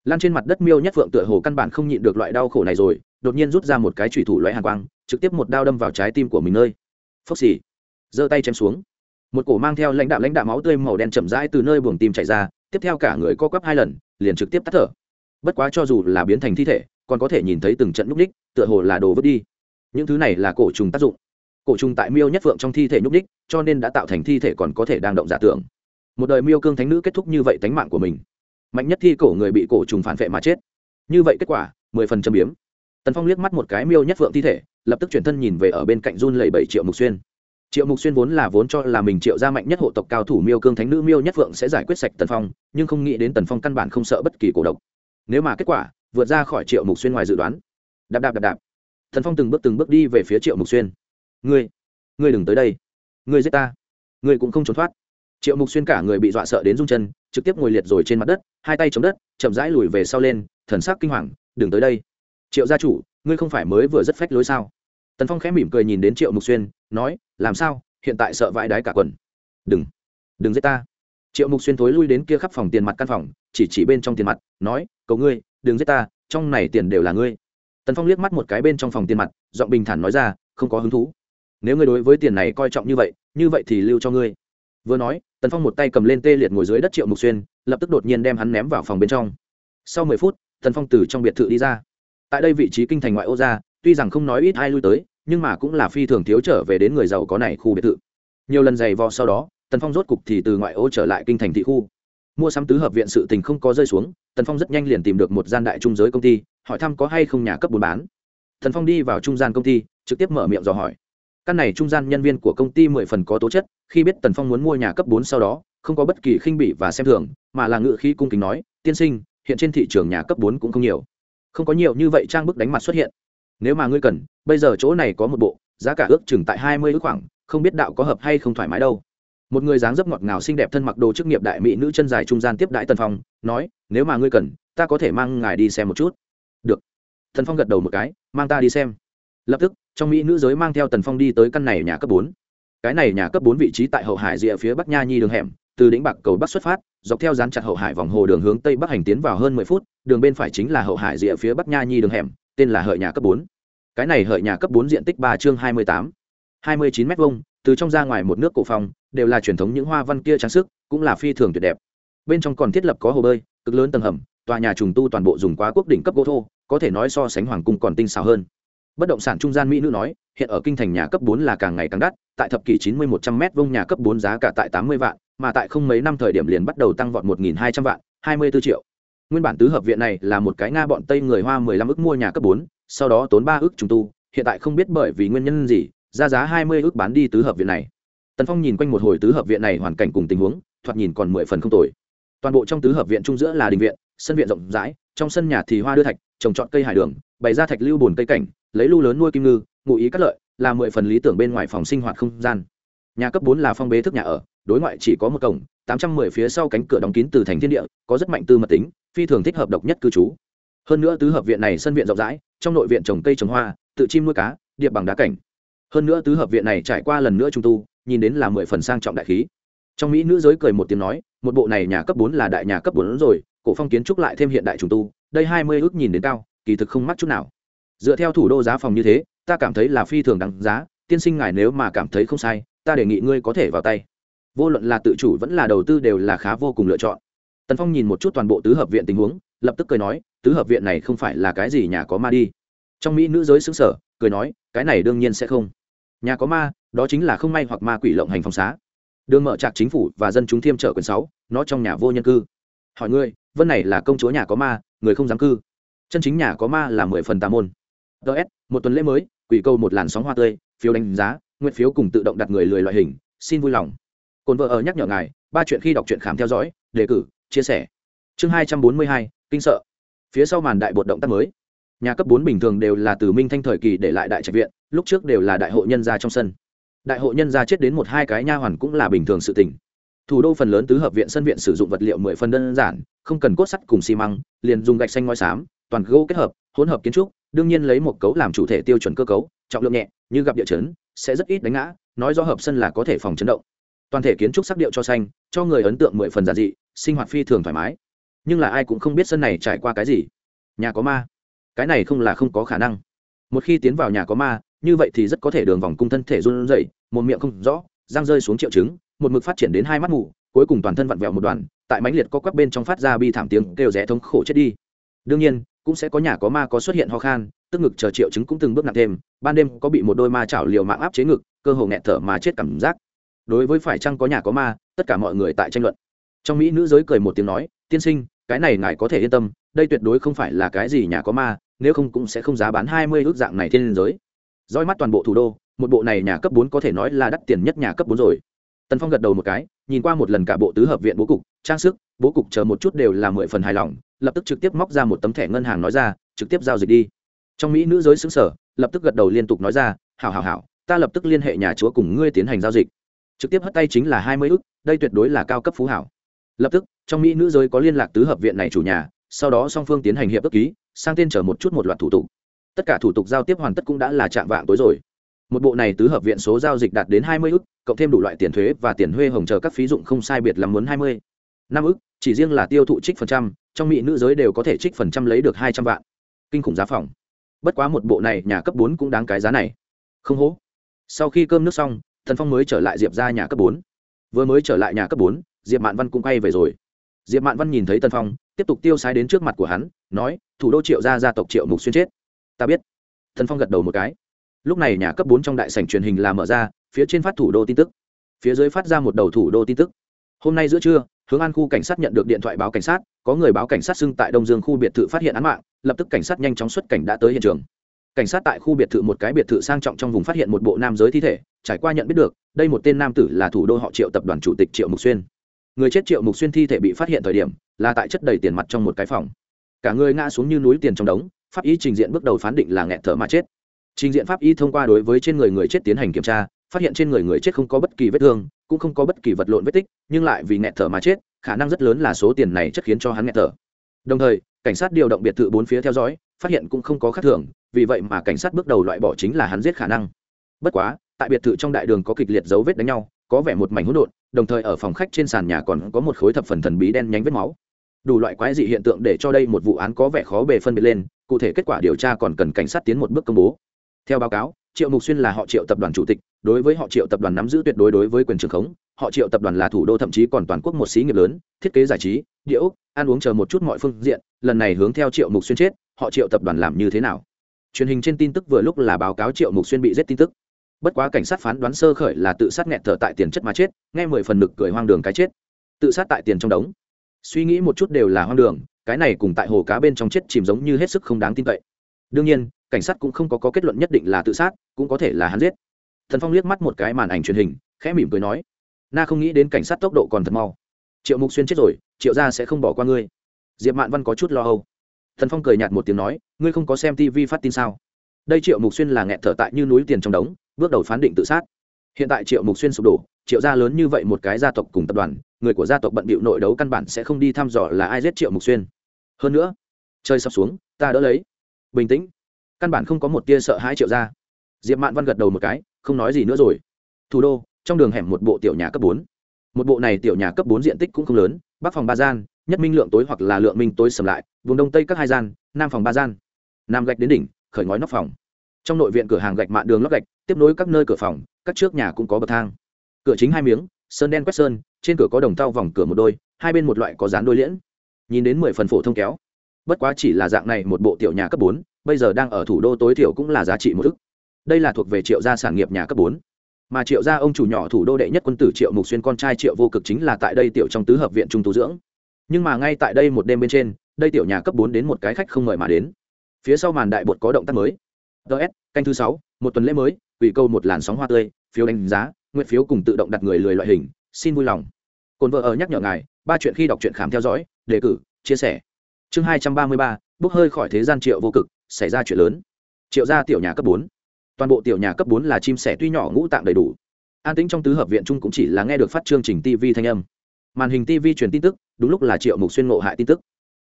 Lan trên mặt đất miêu nhất phượng tựa hồ căn bản không nhịn được loại đau khổ này rồi, đột nhiên rút ra một cái chủy thủ loại hàng quang, trực tiếp một đao đâm vào trái tim của mình nơi. Phốc xì. Giơ tay chém xuống. Một cổ mang theo lãnh đạo lãnh đạo máu tươi màu đen chậm rãi từ nơi buồng tim chảy ra, tiếp theo cả người co quắp hai lần, liền trực tiếp tắt thở. Bất quá cho dù là biến thành thi thể, còn có thể nhìn thấy từng trận lúc ních, tựa hồ là đồ vứt đi những thứ này là cổ trùng tác dụng. Cổ trùng tại miêu nhất phượng trong thi thể nhúc ních cho nên đã tạo thành thi thể còn có thể đang động giả tưởng. Một đời miêu cương thánh nữ kết thúc như vậy tánh mạng của mình. Mạnh nhất thi cổ người bị cổ trùng phản vệ mà chết. Như vậy kết quả, mười phần châm biếm. Tần phong liếc mắt một cái miêu nhất phượng thi thể, lập tức chuyển thân nhìn về ở bên cạnh run lầy bảy triệu mục xuyên. Triệu mục xuyên vốn là vốn cho là mình triệu ra mạnh nhất hộ tộc cao thủ miêu cương thánh nữ miêu nhất phượng sẽ giải quyết sạch tần phong, nhưng không nghĩ đến tần phong căn bản không sợ bất kỳ cổ độc. Nếu mà kết quả, vượt ra khỏi triệu mục xuyên ngoài dự đoán. Đạp đạp đạp đạp. Thần phong từng bước từng bước đi về phía triệu mục xuyên. Ngươi ngươi đừng tới đây. Ngươi giết ta. Ngươi cũng không trốn thoát. Triệu mục xuyên cả người bị dọa sợ đến rung chân, trực tiếp ngồi liệt rồi trên mặt đất, hai tay chống đất, chậm rãi lùi về sau lên, thần sắc kinh hoàng, đừng tới đây. Triệu gia chủ, ngươi không phải mới vừa rất phách lối sao? Tần phong khẽ mỉm cười nhìn đến triệu mục xuyên, nói, làm sao? Hiện tại sợ vãi đái cả quần. Đừng đừng giết ta. Triệu mục xuyên thối lui đến kia khắp phòng tiền mặt căn phòng, chỉ chỉ bên trong tiền mặt, nói, cầu ngươi, đừng giết ta, trong này tiền đều là ngươi tần phong liếc mắt một cái bên trong phòng tiền mặt, giọng bình thản nói ra, không có hứng thú. Nếu ngươi đối với tiền này coi trọng như vậy như vậy thì lưu cho ngươi. Vừa nói, tần phong một tay cầm lên tê liệt ngồi dưới đất triệu mục xuyên, lập tức đột nhiên đem hắn ném vào phòng bên trong. Sau mười phút, tần phong từ trong biệt thự đi ra. Tại đây vị trí kinh thành ngoại ô ra, tuy rằng không nói ít ai lui tới, nhưng mà cũng là phi thường thiếu trở về đến người giàu có này khu biệt thự. Nhiều lần giày vò sau đó, tần phong rốt cục thì từ ngoại ô trở lại kinh thành thị khu mua sắm tứ hợp viện sự tình không có rơi xuống, tần phong rất nhanh liền tìm được một gian đại trung giới công ty, hỏi thăm có hay không nhà cấp bốn bán. Tần phong đi vào trung gian công ty, trực tiếp mở miệng dò hỏi. Căn này trung gian nhân viên của công ty mười phần có tố chất, khi biết tần phong muốn mua nhà cấp bốn sau đó, không có bất kỳ khinh bỉ và xem thường, mà là ngự khí cung kính nói, tiên sinh, hiện trên thị trường nhà cấp bốn cũng không nhiều. Không có nhiều như vậy trang bức đánh mặt xuất hiện. Nếu mà ngươi cần, bây giờ chỗ này có một bộ, giá cả ước chừng tại hai mươi ước khoảng, không biết đạo có hợp hay không thoải mái đâu một người dáng dấp ngọt ngào xinh đẹp thân mặc đồ chức nghiệp đại mỹ nữ chân dài trung gian tiếp đại tần phong, nói, nếu mà ngươi cần, ta có thể mang ngài đi xem một chút. Được. Thần phong gật đầu một cái, mang ta đi xem. Lập tức, trong mỹ nữ giới mang theo tần phong đi tới căn này nhà cấp bốn. Cái này nhà cấp bốn vị trí tại hậu hải rìa phía bắc nha nhi đường hẻm, từ đỉnh bạc cầu bắc xuất phát, dọc theo dán chặt hậu hải vòng hồ đường hướng tây bắc hành tiến vào hơn mười phút, đường bên phải chính là hậu hải rìa phía bắc nha nhi đường hẻm, tên là hợi nhà cấp bốn. Cái này hợi nhà cấp bốn diện tích ba chương hai mươi tám, hai mươi chín m hai từ trong ra ngoài một nước cổ phong, đều là truyền thống những hoa văn kia trang sức, cũng là phi thường tuyệt đẹp. Bên trong còn thiết lập có hồ bơi, cực lớn tầng hầm, tòa nhà trùng tu toàn bộ dùng quá quốc đỉnh cấp gỗ thô, có thể nói so sánh hoàng cung còn tinh xảo hơn. Bất động sản trung gian mỹ nữ nói, hiện ở kinh thành nhà cấp bốn là càng ngày càng đắt, tại thập kỷ chín mươi một trăm m vông nhà cấp bốn giá cả tại tám mươi vạn, mà tại không mấy năm thời điểm liền bắt đầu tăng vọt một nghìn hai trăm vạn, hai mươi b triệu. Nguyên bản tứ hợp viện này là một cái nga bọn tây người hoa mười lăm ước mua nhà cấp bốn, sau đó tốn ba ước trùng tu, hiện tại không biết bởi vì nguyên nhân gì ra giá hai mươi ước bán đi tứ hợp viện này. Tần phong nhìn quanh một hồi tứ hợp viện này hoàn cảnh cùng tình huống, thoạt nhìn còn mười phần không tồi. Toàn bộ trong tứ hợp viện trung giữa là đình viện, sân viện rộng rãi, trong sân nhà thì hoa đưa thạch, trồng trọt cây hải đường, bày ra thạch lưu bồn cây cảnh, lấy lưu lớn nuôi kim ngư, ngụ ý cắt lợi, là mười phần lý tưởng bên ngoài phòng sinh hoạt không gian. Nhà cấp bốn là phong bế thức nhà ở, đối ngoại chỉ có một cổng, tám trăm mười phía sau cánh cửa đóng kín từ thành thiên địa, có rất mạnh tư mật tính, phi thường thích hợp độc nhất cư trú. Hơn nữa tứ hợp viện này sân viện rộng rãi, trong nội viện trồng cây trồng hoa, tự chim nuôi cá điệp bằng đá cảnh hơn nữa tứ hợp viện này trải qua lần nữa trung tu, nhìn đến là mười phần sang trọng đại khí. Trong mỹ nữ giới cười một tiếng nói, một bộ này nhà cấp bốn là đại nhà cấp bốn rồi, cổ phong kiến trúc lại thêm hiện đại trung tu, đây hai mươi ước nhìn đến cao, kỳ thực không mắc chút nào. Dựa theo thủ đô giá phòng như thế, ta cảm thấy là phi thường đáng giá, tiên sinh ngài nếu mà cảm thấy không sai, ta đề nghị ngươi có thể vào tay. Vô luận là tự chủ vẫn là đầu tư đều là khá vô cùng lựa chọn. Tần phong nhìn một chút toàn bộ tứ hợp viện tình huống, lập tức cười nói, tứ hợp viện này không phải là cái gì nhà có ma đi. Trong mỹ nữ giới xứng sở cười nói, cái này đương nhiên sẽ không nhà có ma, đó chính là không may hoặc ma quỷ lộng hành phòng xá. Đường mở trạc chính phủ và dân chúng thiêm trợ quyền sáu, nó trong nhà vô nhân cư. Hỏi ngươi, vân này là công chúa nhà có ma, người không dám cư? Chân chính nhà có ma là mười phần tà môn. Ts một tuần lễ mới, quỷ câu một làn sóng hoa tươi, phiếu đánh giá, nguyện phiếu cùng tự động đặt người lười loại hình, xin vui lòng. Cồn vợ ở nhắc nhở ngài, ba chuyện khi đọc truyện khám theo dõi, đề cử, chia sẻ. Chương hai trăm bốn mươi hai, kinh sợ. Phía sau màn đại bột động tác mới nhà cấp bốn bình thường đều là từ minh thanh thời kỳ để lại đại trạch viện, lúc trước đều là đại hội nhân gia trong sân. Đại hội nhân gia chết đến một hai cái nha hoàn cũng là bình thường sự tình. Thủ đô phần lớn tứ hợp viện sân viện sử dụng vật liệu mười phần đơn giản, không cần cốt sắt cùng xi măng, liền dùng gạch xanh ngói xám, toàn gỗ kết hợp, hỗn hợp kiến trúc, đương nhiên lấy một cấu làm chủ thể tiêu chuẩn cơ cấu, trọng lượng nhẹ, như gặp địa chấn, sẽ rất ít đánh ngã, nói do hợp sân là có thể phòng chấn động. Toàn thể kiến trúc sắc điệu cho xanh, cho người ấn tượng mười phần giản dị, sinh hoạt phi thường thoải mái. Nhưng là ai cũng không biết sân này trải qua cái gì. Nhà có ma cái này không là không có khả năng. Một khi tiến vào nhà có ma, như vậy thì rất có thể đường vòng cung thân thể run rẩy, một miệng không rõ, răng rơi xuống triệu chứng, một mực phát triển đến hai mắt mù, cuối cùng toàn thân vặn vẹo một đoàn, tại mãnh liệt có quắp bên trong phát ra bi thảm tiếng kêu rẽ thống khổ chết đi. Đương nhiên, cũng sẽ có nhà có ma có xuất hiện ho khan, tức ngực chờ triệu chứng cũng từng bước nặng thêm, ban đêm có bị một đôi ma chảo liều mạng áp chế ngực, cơ hồ nghẹt thở mà chết cảm giác. Đối với phải chăng có nhà có ma, tất cả mọi người tại tranh luận. Trong mỹ nữ giới cười một tiếng nói, tiên sinh, cái này ngài có thể yên tâm, đây tuyệt đối không phải là cái gì nhà có ma nếu không cũng sẽ không giá bán hai mươi ước dạng này trên giới. Roi mắt toàn bộ thủ đô, một bộ này nhà cấp bốn có thể nói là đắt tiền nhất nhà cấp bốn rồi. Tần phong gật đầu một cái, nhìn qua một lần cả bộ tứ hợp viện bố cục, trang sức, bố cục chờ một chút đều là mười phần hài lòng, lập tức trực tiếp móc ra một tấm thẻ ngân hàng nói ra, trực tiếp giao dịch đi. Trong mỹ nữ giới xứng sở, lập tức gật đầu liên tục nói ra, hảo hảo hảo, ta lập tức liên hệ nhà chúa cùng ngươi tiến hành giao dịch. Trực tiếp hất tay chính là hai mươi ước, đây tuyệt đối là cao cấp phú hảo. Lập tức, trong mỹ nữ giới có liên lạc tứ hợp viện này chủ nhà sau đó song phương tiến hành hiệp ước ký, sang tên chở một chút một loạt thủ tục. Tất cả thủ tục giao tiếp hoàn tất cũng đã là chạm vạng tối rồi. Một bộ này tứ hợp viện số giao dịch đạt đến hai mươi ức, cộng thêm đủ loại tiền thuế và tiền huê hồng chờ các phí dụng không sai biệt là muốn hai mươi. Năm ức, chỉ riêng là tiêu thụ trích phần trăm, trong mỹ nữ giới đều có thể trích phần trăm lấy được hai trăm vạn. Kinh khủng giá phòng. Bất quá một bộ này nhà cấp bốn cũng đáng cái giá này. Không hố. Sau khi cơm nước xong, thần phong mới trở lại diệp ra nhà cấp bốn. Vừa mới trở lại nhà cấp bốn, diệp mạn văn cũng quay về rồi diệp mạn văn nhìn thấy tân phong, tiếp tục tiêu sái đến trước mặt của hắn, nói, thủ đô triệu gia gia tộc triệu mục xuyên chết. Ta biết. Thần phong gật đầu một cái. Lúc này nhà cấp bốn trong đại sảnh truyền hình là mở ra, phía trên phát thủ đô tin tức. Phía dưới phát ra một đầu thủ đô tin tức. Hôm nay giữa trưa, hướng an khu cảnh sát nhận được điện thoại báo cảnh sát, có người báo cảnh sát xưng tại đông dương khu biệt thự phát hiện án mạng, lập tức cảnh sát nhanh chóng xuất cảnh đã tới hiện trường. Cảnh sát tại khu biệt thự một cái biệt thự sang trọng trong vùng phát hiện một bộ nam giới thi thể, trải qua nhận biết được, đây một tên nam tử là thủ đô họ triệu tập đoàn chủ tịch triệu mục xuyên người chết triệu mục xuyên thi thể bị phát hiện thời điểm, là tại chất đầy tiền mặt trong một cái phòng. Cả người ngã xuống như núi tiền trong đống, pháp y trình diện bước đầu phán định là nghẹt thở mà chết. Trình diện pháp y thông qua đối với trên người người chết tiến hành kiểm tra, phát hiện trên người người chết không có bất kỳ vết thương, cũng không có bất kỳ vật lộn vết tích, nhưng lại vì nghẹt thở mà chết, khả năng rất lớn là số tiền này chất khiến cho hắn nghẹt thở. Đồng thời, cảnh sát điều động biệt thự bốn phía theo dõi, phát hiện cũng không có khác thường, vì vậy mà cảnh sát bước đầu loại bỏ chính là hắn giết khả năng. Bất quá, tại biệt thự trong đại đường có kịch liệt dấu vết đánh nhau có vẻ một mảnh hỗn độn, đồng thời ở phòng khách trên sàn nhà còn có một khối thập phần thần bí đen nhánh vết máu. Đủ loại quái dị hiện tượng để cho đây một vụ án có vẻ khó bề phân biệt lên, cụ thể kết quả điều tra còn cần cảnh sát tiến một bước công bố. Theo báo cáo, triệu mục xuyên là họ triệu tập đoàn chủ tịch, đối với họ triệu tập đoàn nắm giữ tuyệt đối đối với quyền trường khống, họ triệu tập đoàn là thủ đô thậm chí còn toàn quốc một xí nghiệp lớn, thiết kế giải trí, địa ốc, ăn uống chờ một chút mọi phương diện, lần này hướng theo triệu mục xuyên chết, họ triệu tập đoàn làm như thế nào? Truyền hình trên tin tức vừa lúc là báo cáo triệu mục xuyên bị giết tin tức bất quá cảnh sát phán đoán sơ khởi là tự sát nghẹt thở tại tiền chất mà chết nghe mười phần nực cười hoang đường cái chết. Tự sát tại tiền trong đống. Suy nghĩ một chút đều là hoang đường cái này cùng tại hồ cá bên trong chết chìm giống như hết sức không đáng tin cậy. Đương nhiên cảnh sát cũng không có, có kết luận nhất định là tự sát cũng có thể là hắn giết. Thần phong liếc mắt một cái màn ảnh truyền hình khẽ mỉm cười nói na không nghĩ đến cảnh sát tốc độ còn thật mau. Triệu mục xuyên chết rồi triệu gia sẽ không bỏ qua ngươi. Diệp mạn văn có chút lo âu. Thần phong cười nhạt một tiếng nói ngươi không có xem tv phát tin sao? Đây triệu mục xuyên là nghẹn thở tại như núi tiền trong đống bước đầu phán định tự sát. Hiện tại triệu mục xuyên sụp đổ, triệu gia lớn như vậy một cái gia tộc cùng tập đoàn, người của gia tộc bận bịu nội đấu căn bản sẽ không đi thăm dò là ai giết triệu mục xuyên. Hơn nữa chơi sắp xuống, ta đỡ lấy. Bình tĩnh. Căn bản không có một tia sợ hãi triệu gia. Diệp mạn văn gật đầu một cái, không nói gì nữa rồi. Thủ đô, trong đường hẻm một bộ tiểu nhà cấp bốn. Một bộ này tiểu nhà cấp bốn diện tích cũng không lớn, bắc phòng ba gian, nhất minh lượng tối hoặc là lượng minh tối sầm lại, vùng đông tây các hai gian, nam phòng ba gian. Nam gạch đến đỉnh, khởi ngói nóc phòng trong nội viện cửa hàng gạch mạn đường lót gạch, tiếp nối các nơi cửa phòng, các trước nhà cũng có bậc thang. Cửa chính hai miếng, sơn đen quét sơn, trên cửa có đồng tao vòng cửa một đôi, hai bên một loại có dán đôi liễn. Nhìn đến mười phần phổ thông kéo. Bất quá chỉ là dạng này một bộ tiểu nhà cấp bốn, bây giờ đang ở thủ đô tối thiểu cũng là giá trị một ức. Đây là thuộc về triệu gia sản nghiệp nhà cấp bốn. Mà triệu gia ông chủ nhỏ thủ đô đệ nhất quân tử triệu mục xuyên con trai triệu vô cực chính là tại đây tiểu trong tứ hợp viện trung tu dưỡng. Nhưng mà ngay tại đây một đêm bên trên, đây tiểu nhà cấp bốn đến một cái khách không mời mà đến. Phía sau màn đại bột có động tác mới ts canh thứ sáu, một tuần lễ mới ủy câu một làn sóng hoa tươi, phiếu đánh giá, nguyện phiếu cùng tự động đặt người lười loại hình, xin vui lòng. Cồn vợ ở nhắc nhở ngài, ba chuyện khi đọc truyện khám theo dõi, đề cử, chia sẻ. Chương hai trăm ba mươi ba, bốc hơi khỏi thế gian triệu vô cực, xảy ra chuyện lớn. Triệu gia tiểu nhà cấp bốn. Toàn bộ tiểu nhà cấp bốn là chim sẻ tuy nhỏ ngũ tạng đầy đủ. An tĩnh trong tứ hợp viện trung cũng chỉ là nghe được phát chương trình tv thanh âm. Màn hình tv truyền tin tức, đúng lúc là triệu mục xuyên ngộ hại tin tức.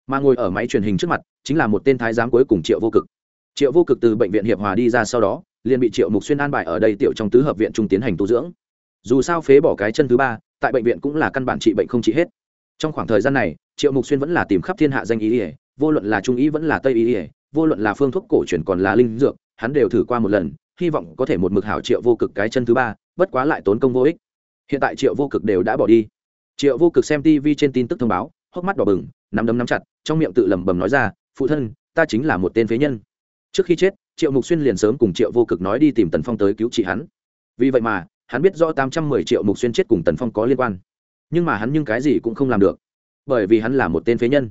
Mà ngồi ở máy truyền hình trước mặt, chính là một tên thái giám cuối cùng triệu vô cực triệu vô cực từ bệnh viện hiệp hòa đi ra sau đó, liền bị triệu mục xuyên an bài ở đây tiểu trong tứ hợp viện trung tiến hành tu dưỡng. Dù sao phế bỏ cái chân thứ ba, tại bệnh viện cũng là căn bản trị bệnh không trị hết. Trong khoảng thời gian này, triệu mục xuyên vẫn là tìm khắp thiên hạ danh ý ỉa vô luận là trung ý vẫn là tây ý ỉa vô luận là phương thuốc cổ truyền còn là linh dược, hắn đều thử qua một lần, hy vọng có thể một mực hảo triệu vô cực cái chân thứ ba, bất quá lại tốn công vô ích. Hiện tại triệu vô cực đều đã bỏ đi. Triệu vô cực xem tv trên tin tức thông báo, hốc mắt đỏ bừng, nắm đấm nắm chặt, trong miệng tự lẩm bẩm nói ra, phụ thân, ta chính là một tên phế nhân trước khi chết, triệu mục xuyên liền sớm cùng triệu vô cực nói đi tìm tần phong tới cứu trị hắn. Vì vậy mà, hắn biết rõ tám trăm mười triệu mục xuyên chết cùng tần phong có liên quan. Nhưng mà hắn nhưng cái gì cũng không làm được, bởi vì hắn là một tên phế nhân.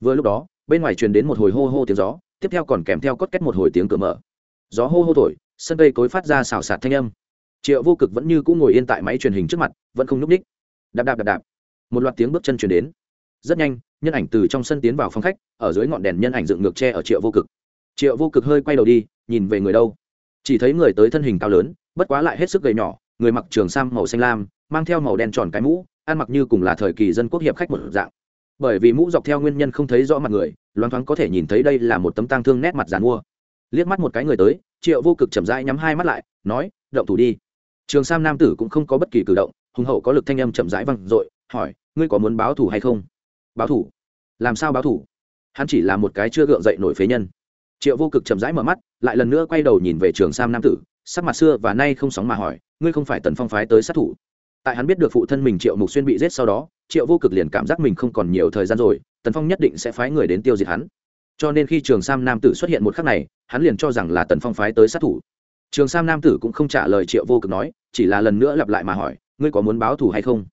Vừa lúc đó, bên ngoài truyền đến một hồi hô hô tiếng gió, tiếp theo còn kèm theo cốt két một hồi tiếng cửa mở. Gió hô hô thổi, sân cây cối phát ra xào xạc thanh âm. Triệu vô cực vẫn như cũng ngồi yên tại máy truyền hình trước mặt, vẫn không n ú c ních đạp đạp đạp đạp. Một loạt tiếng bước chân chuyển đến. Rất nhanh, nhân ảnh từ trong sân tiến vào phòng khách, ở dưới ngọn đèn nhân ảnh dựng ngược tre ở triệu vô cực triệu vô cực hơi quay đầu đi, nhìn về người đâu. Chỉ thấy người tới thân hình cao lớn, bất quá lại hết sức gầy nhỏ, người mặc trường sam màu xanh lam, mang theo màu đen tròn cái mũ, ăn mặc như cùng là thời kỳ dân quốc hiệp khách một dạng. Bởi vì mũ dọc theo nguyên nhân không thấy rõ mặt người, loáng thoáng có thể nhìn thấy đây là một tấm tang thương nét mặt dàn mua. Liếc mắt một cái người tới, triệu vô cực chậm rãi nhắm hai mắt lại, nói, động thủ đi. Trường sam nam tử cũng không có bất kỳ cử động, hùng hậu có lực thanh âm chậm rãi văng dội, hỏi, ngươi có muốn báo thủ hay không? Báo thủ làm sao báo thủ hắn chỉ là một cái chưa gượng dậy nổi phế nhân triệu vô cực chậm rãi mở mắt, lại lần nữa quay đầu nhìn về trường sam nam tử, sắc mặt xưa và nay không sóng mà hỏi, ngươi không phải tần phong phái tới sát thủ? Tại hắn biết được phụ thân mình triệu mục xuyên bị giết sau đó, triệu vô cực liền cảm giác mình không còn nhiều thời gian rồi, tần phong nhất định sẽ phái người đến tiêu diệt hắn. Cho nên khi trường sam nam tử xuất hiện một khắc này, hắn liền cho rằng là tần phong phái tới sát thủ. Trường sam nam tử cũng không trả lời triệu vô cực nói, chỉ là lần nữa lặp lại mà hỏi, ngươi có muốn báo thù hay không?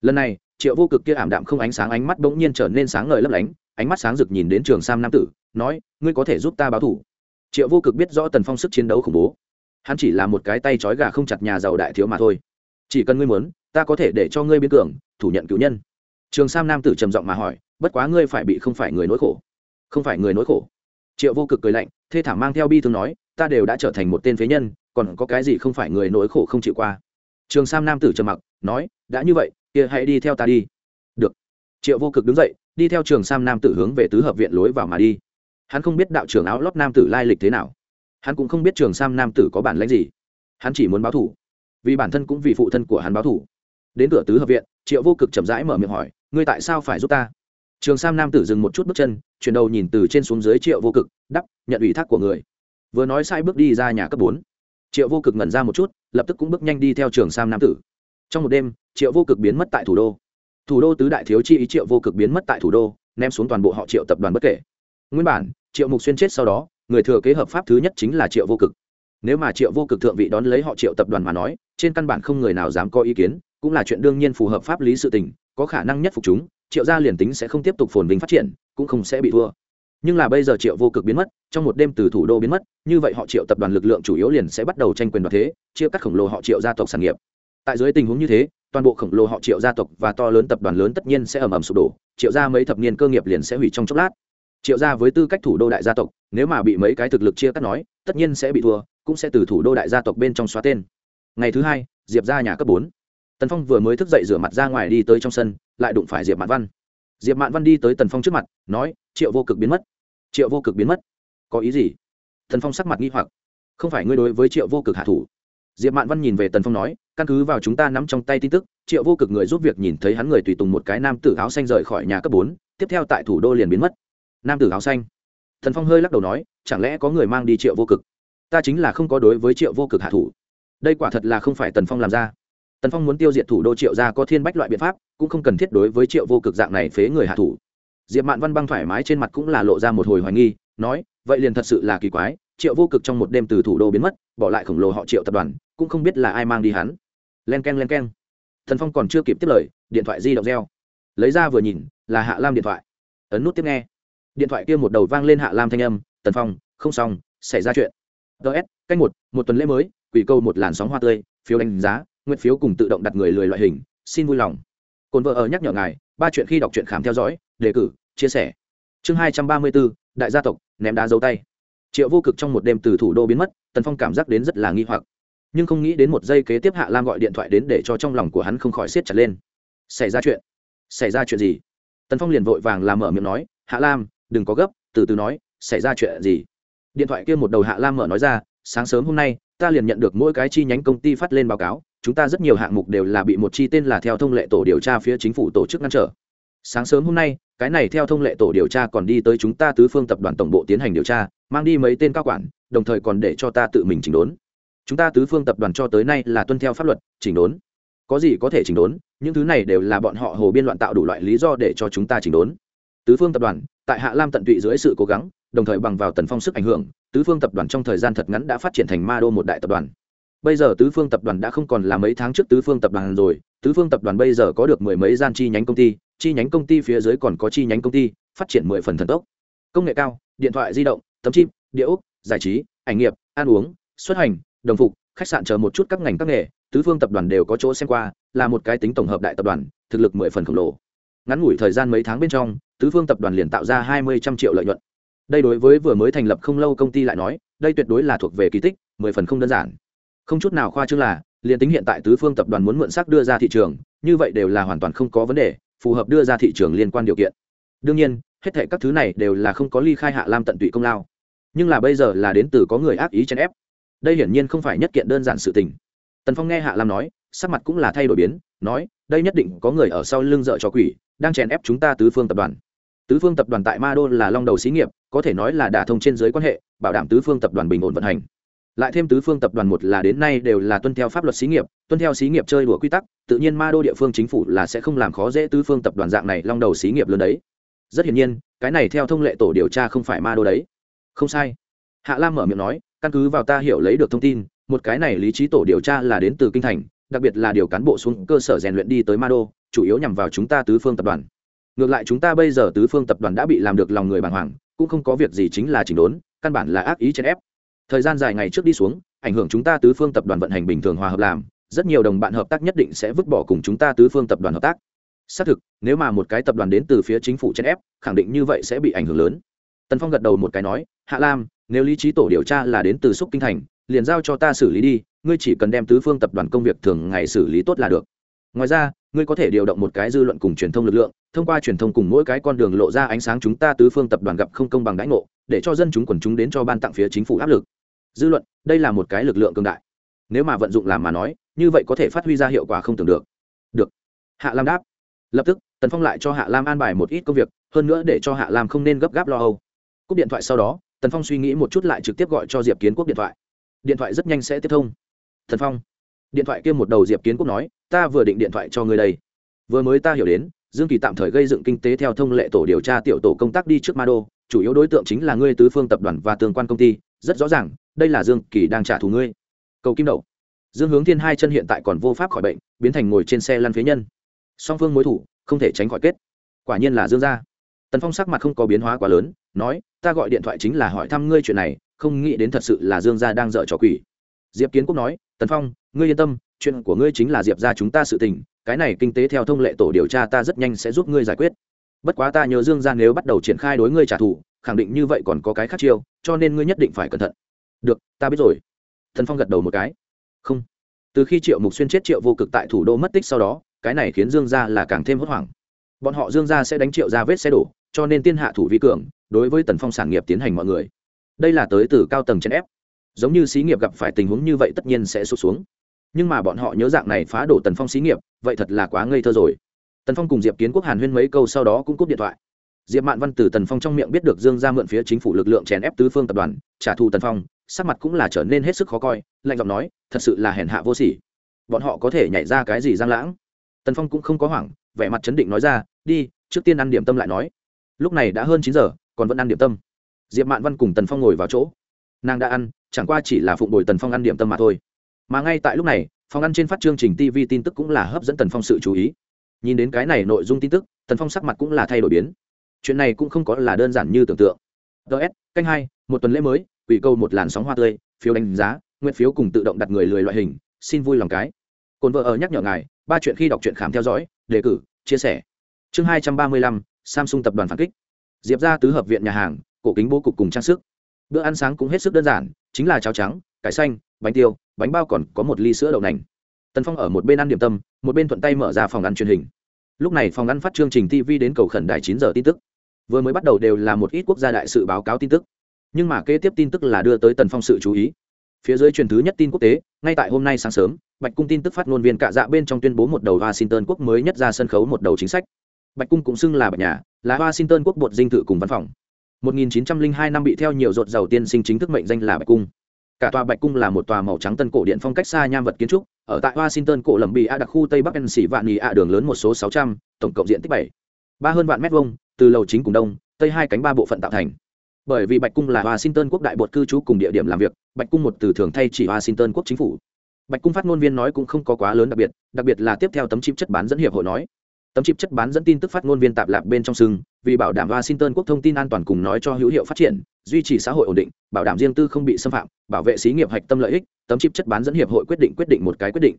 Lần này, triệu vô cực kia ảm đạm không ánh sáng ánh mắt bỗng nhiên trở nên sáng ngời lấp lánh, ánh mắt sáng rực nhìn đến trường sam nam tử nói, ngươi có thể giúp ta báo thù triệu vô cực biết rõ tần phong sức chiến đấu khủng bố. Hắn chỉ là một cái tay trói gà không chặt nhà giàu đại thiếu mà thôi. Chỉ cần ngươi muốn, ta có thể để cho ngươi biến cường, thủ nhận cựu nhân. Trường sam nam tử trầm giọng mà hỏi, bất quá ngươi phải bị không phải người nỗi khổ. Không phải người nỗi khổ. Triệu vô cực cười lạnh, thê thảm mang theo bi thương nói, ta đều đã trở thành một tên phế nhân, còn có cái gì không phải người nỗi khổ không chịu qua? Trường sam nam tử trầm mặc, nói, đã như vậy, kia hãy đi theo ta đi. Được. Triệu vô cực đứng dậy, đi theo trường sam nam tử hướng về tứ hợp viện lối vào mà đi hắn không biết đạo trưởng áo lót nam tử lai lịch thế nào. Hắn cũng không biết trường sam nam tử có bản lãnh gì. Hắn chỉ muốn báo thủ vì bản thân cũng vì phụ thân của hắn báo thủ đến cửa tứ hợp viện, triệu vô cực chậm rãi mở miệng hỏi, ngươi tại sao phải giúp ta? Trường sam nam tử dừng một chút bước chân, chuyển đầu nhìn từ trên xuống dưới triệu vô cực, đắp, nhận ủy thác của người. Vừa nói sai bước đi ra nhà cấp bốn. Triệu vô cực ngẩn ra một chút, lập tức cũng bước nhanh đi theo trường sam nam tử. Trong một đêm, triệu vô cực biến mất tại thủ đô. Thủ đô tứ đại thiếu chi ý triệu vô cực biến mất tại thủ đô, ném xuống toàn bộ họ triệu tập đoàn bất kể nguyên bản, triệu mục xuyên chết sau đó, người thừa kế hợp pháp thứ nhất chính là triệu vô cực. Nếu mà triệu vô cực thượng vị đón lấy họ triệu tập đoàn mà nói, trên căn bản không người nào dám có ý kiến, cũng là chuyện đương nhiên phù hợp pháp lý sự tình, có khả năng nhất phục chúng, triệu gia liền tính sẽ không tiếp tục phồn vinh phát triển, cũng không sẽ bị thua. Nhưng là bây giờ triệu vô cực biến mất, trong một đêm từ thủ đô biến mất, như vậy họ triệu tập đoàn lực lượng chủ yếu liền sẽ bắt đầu tranh quyền đoạt thế, chia cắt khổng lồ họ triệu gia tộc sản nghiệp. Tại dưới tình huống như thế, toàn bộ khổng lồ họ triệu gia tộc và to lớn tập đoàn lớn tất nhiên sẽ ầm ầm sụp đổ, triệu gia mấy thập niên cơ nghiệp liền sẽ hủy trong chốc lát triệu gia với tư cách thủ đô đại gia tộc, nếu mà bị mấy cái thực lực chia cắt nói, tất nhiên sẽ bị thua, cũng sẽ từ thủ đô đại gia tộc bên trong xóa tên. Ngày thứ hai, diệp ra nhà cấp bốn. Tần phong vừa mới thức dậy rửa mặt ra ngoài đi tới trong sân, lại đụng phải diệp mạn văn. Diệp mạn văn đi tới tần phong trước mặt, nói, triệu vô cực biến mất. Triệu vô cực biến mất? Có ý gì? Tần phong sắc mặt nghi hoặc. Không phải ngươi đối với triệu vô cực hạ thủ? Diệp mạn văn nhìn về tần phong nói, căn cứ vào chúng ta nắm trong tay tin tức, triệu vô cực người giúp việc nhìn thấy hắn người tùy tùng một cái nam tử áo xanh rời khỏi nhà cấp bốn, tiếp theo tại thủ đô liền biến mất nam tử áo xanh. Thần phong hơi lắc đầu nói, chẳng lẽ có người mang đi triệu vô cực? Ta chính là không có đối với triệu vô cực hạ thủ. Đây quả thật là không phải tần phong làm ra. Tần phong muốn tiêu diệt thủ đô triệu ra có thiên bách loại biện pháp, cũng không cần thiết đối với triệu vô cực dạng này phế người hạ thủ. Diệp mạn văn băng thoải mái trên mặt cũng là lộ ra một hồi hoài nghi, nói, vậy liền thật sự là kỳ quái, triệu vô cực trong một đêm từ thủ đô biến mất, bỏ lại khổng lồ họ triệu tập đoàn, cũng không biết là ai mang đi hắn. Len k e n len k e n thần phong còn chưa kịp tiếp lời, điện thoại di động reo. Lấy ra vừa nhìn, là hạ lam điện thoại. Ấn nút tiếp nghe điện thoại kia một đầu vang lên hạ lam thanh âm, tần phong, không xong, xảy ra chuyện. Ts canh một một tuần lễ mới, quỷ câu một làn sóng hoa tươi, phiếu đánh giá, nguyện phiếu cùng tự động đặt người lười loại hình, xin vui lòng. Cồn vợ ở nhắc nhở ngài, ba chuyện khi đọc truyện khám theo dõi, đề cử, chia sẻ. Chương hai trăm ba mươi bốn, đại gia tộc, ném đá dấu tay. Triệu vô cực trong một đêm từ thủ đô biến mất, tần phong cảm giác đến rất là nghi hoặc. Nhưng không nghĩ đến một giây kế tiếp hạ lam gọi điện thoại đến để cho trong lòng của hắn không khỏi siết chặt lên. Xảy ra chuyện. Xảy ra chuyện gì? Tần phong liền vội vàng làm mở miệng nói, hạ lam đừng có gấp, từ từ nói, xảy ra chuyện gì? Điện thoại kia một đầu hạ lam mở nói ra, sáng sớm hôm nay, ta liền nhận được mỗi cái chi nhánh công ty phát lên báo cáo, chúng ta rất nhiều hạng mục đều là bị một chi tên là theo thông lệ tổ điều tra phía chính phủ tổ chức ngăn trở. Sáng sớm hôm nay, cái này theo thông lệ tổ điều tra còn đi tới chúng ta tứ phương tập đoàn tổng bộ tiến hành điều tra, mang đi mấy tên cao quản, đồng thời còn để cho ta tự mình chỉnh đốn. Chúng ta tứ phương tập đoàn cho tới nay là tuân theo pháp luật, chỉnh đốn. Có gì có thể chỉnh đốn, những thứ này đều là bọn họ hồ biên loạn tạo đủ loại lý do để cho chúng ta chỉnh đốn. Tứ phương tập đoàn tại hạ lam tận tụy dưới sự cố gắng, đồng thời bằng vào tần phong sức ảnh hưởng, tứ phương tập đoàn trong thời gian thật ngắn đã phát triển thành ma đô một đại tập đoàn. Bây giờ tứ phương tập đoàn đã không còn là mấy tháng trước tứ phương tập đoàn rồi, tứ phương tập đoàn bây giờ có được mười mấy gian chi nhánh công ty, chi nhánh công ty phía dưới còn có chi nhánh công ty, phát triển mười phần thần tốc. Công nghệ cao, điện thoại di động, tấm chip, địa ốc, giải trí, ảnh nghiệp, ăn uống, xuất hành, đồng phục, khách sạn chờ một chút các ngành các nghề, tứ phương tập đoàn đều có chỗ xem qua, là một cái tính tổng hợp đại tập đoàn, thực lực mười phần khổng lồ. Ngắn ngủi thời gian mấy tháng bên trong tứ phương tập đoàn liền tạo ra hai mươi trăm triệu lợi nhuận. Đây đối với vừa mới thành lập không lâu công ty lại nói, đây tuyệt đối là thuộc về kỳ tích, mười phần không đơn giản. Không chút nào khoa chương là, liền tính hiện tại tứ phương tập đoàn muốn mượn sắc đưa ra thị trường, như vậy đều là hoàn toàn không có vấn đề, phù hợp đưa ra thị trường liên quan điều kiện. Đương nhiên, hết thể các thứ này đều là không có ly khai hạ lam tận tụy công lao. Nhưng là bây giờ là đến từ có người ác ý chèn ép. Đây hiển nhiên không phải nhất kiện đơn giản sự tình. Tần phong nghe hạ lam nói, sắc mặt cũng là thay đổi biến, nói, đây nhất định có người ở sau lưng dợ cho quỷ, đang chèn ép chúng ta tứ phương tập đoàn tứ phương tập đoàn tại ma đô là long đầu xí nghiệp, có thể nói là đả thông trên giới quan hệ, bảo đảm tứ phương tập đoàn bình ổn vận hành. Lại thêm tứ phương tập đoàn một là đến nay đều là tuân theo pháp luật xí nghiệp, tuân theo xí nghiệp chơi đùa quy tắc, tự nhiên ma đô địa phương chính phủ là sẽ không làm khó dễ tứ phương tập đoàn dạng này long đầu xí nghiệp lớn đấy. Rất hiển nhiên, cái này theo thông lệ tổ điều tra không phải ma đô đấy. Không sai. Hạ lam mở miệng nói, căn cứ vào ta hiểu lấy được thông tin, một cái này lý trí tổ điều tra là đến từ kinh thành, đặc biệt là điều cán bộ xuống cơ sở rèn luyện đi tới ma đô, chủ yếu nhằm vào chúng ta tứ phương tập đoàn ngược lại chúng ta bây giờ tứ phương tập đoàn đã bị làm được lòng người bàng hoàng, cũng không có việc gì chính là chỉnh đốn, căn bản là ác ý chèn ép. Thời gian dài ngày trước đi xuống, ảnh hưởng chúng ta tứ phương tập đoàn vận hành bình thường hòa hợp làm, rất nhiều đồng bạn hợp tác nhất định sẽ vứt bỏ cùng chúng ta tứ phương tập đoàn hợp tác. Xác thực, nếu mà một cái tập đoàn đến từ phía chính phủ chèn ép, khẳng định như vậy sẽ bị ảnh hưởng lớn. Tần phong gật đầu một cái nói, hạ lam, nếu lý trí tổ điều tra là đến từ xúc kinh thành, liền giao cho ta xử lý đi, ngươi chỉ cần đem tứ phương tập đoàn công việc thường ngày xử lý tốt là được. Ngoài ra ngươi có thể điều động một cái dư luận cùng truyền thông lực lượng, thông qua truyền thông cùng mỗi cái con đường lộ ra ánh sáng chúng ta tứ phương tập đoàn gặp không công bằng đãi ngộ, để cho dân chúng quần chúng đến cho ban tặng phía chính phủ áp lực. Dư luận, đây là một cái lực lượng cường đại. Nếu mà vận dụng làm mà nói, như vậy có thể phát huy ra hiệu quả không tưởng được. Được. Hạ lam đáp. Lập tức, tần phong lại cho hạ lam an bài một ít công việc, hơn nữa để cho hạ lam không nên gấp gáp lo âu. Cúp điện thoại sau đó, tần phong suy nghĩ một chút lại trực tiếp gọi cho diệp kiến quốc điện thoại. Điện thoại rất nhanh sẽ tiếp thông. Thần phong. Điện thoại kia một đầu diệp kiến quốc nói ta vừa định điện thoại cho ngươi đây. Vừa mới ta hiểu đến, dương kỳ tạm thời gây dựng kinh tế theo thông lệ tổ điều tra tiểu tổ công tác đi trước ma đô chủ yếu đối tượng chính là ngươi tứ phương tập đoàn và tương quan công ty, rất rõ ràng, đây là dương kỳ đang trả thù ngươi. Cầu kim đậu. Dương hướng thiên hai chân hiện tại còn vô pháp khỏi bệnh, biến thành ngồi trên xe lăn phế nhân. Song phương mối thủ, không thể tránh khỏi kết. Quả nhiên là dương gia. Tần phong sắc mặt không có biến hóa quá lớn, nói, ta gọi điện thoại chính là hỏi thăm ngươi chuyện này, không nghĩ đến thật sự là dương gia đang dở trò quỷ. Diệp kiến quốc nói, tần phong, ngươi yên tâm chuyện của ngươi chính là diệp ra chúng ta sự tình, cái này kinh tế theo thông lệ tổ điều tra ta rất nhanh sẽ giúp ngươi giải quyết. Bất quá ta nhớ dương ra nếu bắt đầu triển khai đối ngươi trả thù, khẳng định như vậy còn có cái khác chiêu, cho nên ngươi nhất định phải cẩn thận. Được, ta biết rồi. Thần phong gật đầu một cái. Không. Từ khi triệu mục xuyên chết triệu vô cực tại thủ đô mất tích sau đó, cái này khiến dương gia là càng thêm hốt hoảng. Bọn họ dương gia sẽ đánh triệu ra vết xe đổ, cho nên tiên hạ thủ vi cường, đối với tần phong sản nghiệp tiến hành mọi người. Đây là tới từ cao tầng chèn ép. Giống như xí nghiệp gặp phải tình huống như vậy tất nhiên sẽ sụt xuống nhưng mà bọn họ nhớ dạng này phá đổ tần phong xí nghiệp, vậy thật là quá ngây thơ rồi. Tần phong cùng diệp kiến quốc hàn huyên mấy câu sau đó cũng cúp điện thoại. Diệp mạn văn từ tần phong trong miệng biết được dương ra mượn phía chính phủ lực lượng chèn ép tứ phương tập đoàn, trả thù tần phong, sắc mặt cũng là trở nên hết sức khó coi, lạnh giọng nói, thật sự là hèn hạ vô sỉ. Bọn họ có thể nhảy ra cái gì giang lãng? Tần phong cũng không có hoảng, vẻ mặt chấn định nói ra, đi, trước tiên ăn điểm tâm lại nói. Lúc này đã hơn chín giờ, còn vẫn ăn điểm tâm. Diệp mạn văn cùng tần phong ngồi vào chỗ. Nàng đã ăn, chẳng qua chỉ là phụng bồi tần phong ăn điểm tâm mà thôi mà ngay tại lúc này, phòng ăn trên phát chương trình tv tin tức cũng là hấp dẫn tần phong sự chú ý. Nhìn đến cái này nội dung tin tức, tần phong sắc mặt cũng là thay đổi biến. Chuyện này cũng không có là đơn giản như tưởng tượng. Ts canh hai, một tuần lễ mới ủy câu một làn sóng hoa tươi, phiếu đánh giá, nguyện phiếu cùng tự động đặt người lười loại hình, xin vui lòng cái. Cồn vợ ở nhắc nhở ngài, ba chuyện khi đọc truyện khám theo dõi, đề cử, chia sẻ. Chương hai trăm ba mươi lăm, samsung tập đoàn phản kích. Diệp ra tứ hợp viện nhà hàng, cổ kính bố cục cùng trang sức. Bữa ăn sáng cũng hết sức đơn giản, chính là cháo trắng, cải xanh, bánh tiêu bánh bao còn có một ly sữa đậu nành. Tần phong ở một bên ăn điểm tâm, một bên thuận tay mở ra phòng ăn truyền hình. Lúc này phòng ăn phát chương trình tv đến cầu khẩn đài chín giờ tin tức. Vừa mới bắt đầu đều là một ít quốc gia đại sự báo cáo tin tức. Nhưng mà kế tiếp tin tức là đưa tới tần phong sự chú ý. Phía dưới truyền thứ nhất tin quốc tế, ngay tại hôm nay sáng sớm, bạch cung tin tức phát ngôn viên cạ dạ bên trong tuyên bố một đầu washington quốc mới nhất ra sân khấu một đầu chính sách. Bạch cung cũng xưng là bạch nhà, là washington quốc bột dinh thự cùng văn phòng. 1902 năm bị theo nhiều rột giàu tiên sinh chính thức mệnh danh là bạch cung cả tòa bạch cung là một tòa màu trắng tân cổ điện phong cách xa nham vật kiến trúc ở tại washington cổ lầm bị a đặc khu tây bắc en xỉ vạn nhì a đường lớn một số 600, tổng cộng diện tích bảy ba hơn vạn mét vuông từ lầu chính cùng đông tây hai cánh ba bộ phận tạo thành. Bởi vì bạch cung là washington quốc đại bột cư trú cùng địa điểm làm việc bạch cung một từ thường thay chỉ washington quốc chính phủ. Bạch cung phát ngôn viên nói cũng không có quá lớn đặc biệt đặc biệt là tiếp theo tấm chip chất bán dẫn hiệp hội nói tấm chip chất bán dẫn tin tức phát ngôn viên tạp lạc bên trong sừng, vì bảo đảm washington quốc thông tin an toàn cùng nói cho hữu hiệu phát triển, duy trì xã hội ổn định, bảo đảm riêng tư không bị xâm phạm, bảo vệ xí nghiệp hạch tâm lợi ích, tấm chip chất bán dẫn hiệp hội quyết định quyết định một cái quyết định.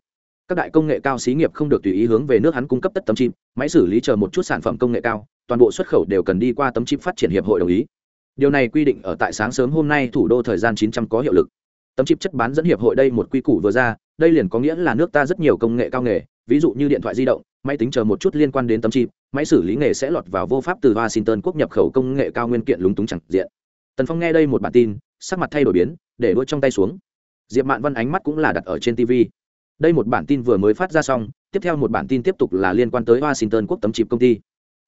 Các đại công nghệ cao xí nghiệp không được tùy ý hướng về nước hắn cung cấp tất tấm chip, máy xử lý chờ một chút sản phẩm công nghệ cao, toàn bộ xuất khẩu đều cần đi qua tấm chip phát triển hiệp hội đồng ý. Điều này quy định ở tại sáng sớm hôm nay thủ đô thời gian 900 có hiệu lực. Tấm chip chất bán dẫn hiệp hội đây một quy củ vừa ra, đây liền có nghĩa là nước ta rất nhiều công nghệ cao nghề ví dụ như điện thoại di động, máy tính chờ một chút liên quan đến tấm chip, máy xử lý nghề sẽ lọt vào vô pháp từ washington quốc nhập khẩu công nghệ cao nguyên kiện lúng túng chẳng diện. Tần phong nghe đây một bản tin, sắc mặt thay đổi biến, để đuôi trong tay xuống. Diệp mạn văn ánh mắt cũng là đặt ở trên tv đây một bản tin vừa mới phát ra xong, tiếp theo một bản tin tiếp tục là liên quan tới washington quốc tấm chip công ty.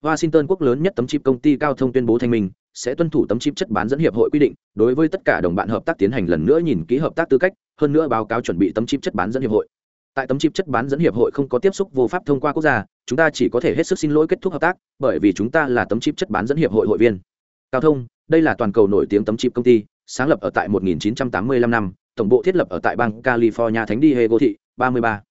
Washington quốc lớn nhất tấm chip công ty cao thông tuyên bố thanh minh, sẽ tuân thủ tấm chip chất bán dẫn hiệp hội quy định, đối với tất cả đồng bạn hợp tác tiến hành lần nữa nhìn ký hợp tác tư cách, hơn nữa báo cáo chuẩn bị tấm chip chất bán dẫn hiệp hội tại tấm chip chất bán dẫn hiệp hội không có tiếp xúc vô pháp thông qua quốc gia chúng ta chỉ có thể hết sức xin lỗi kết thúc hợp tác bởi vì chúng ta là tấm chip chất bán dẫn hiệp hội hội viên cao thông đây là toàn cầu nổi tiếng tấm chip công ty sáng lập ở tại 1985 năm tổng bộ thiết lập ở tại bang california thánh diego thị 33.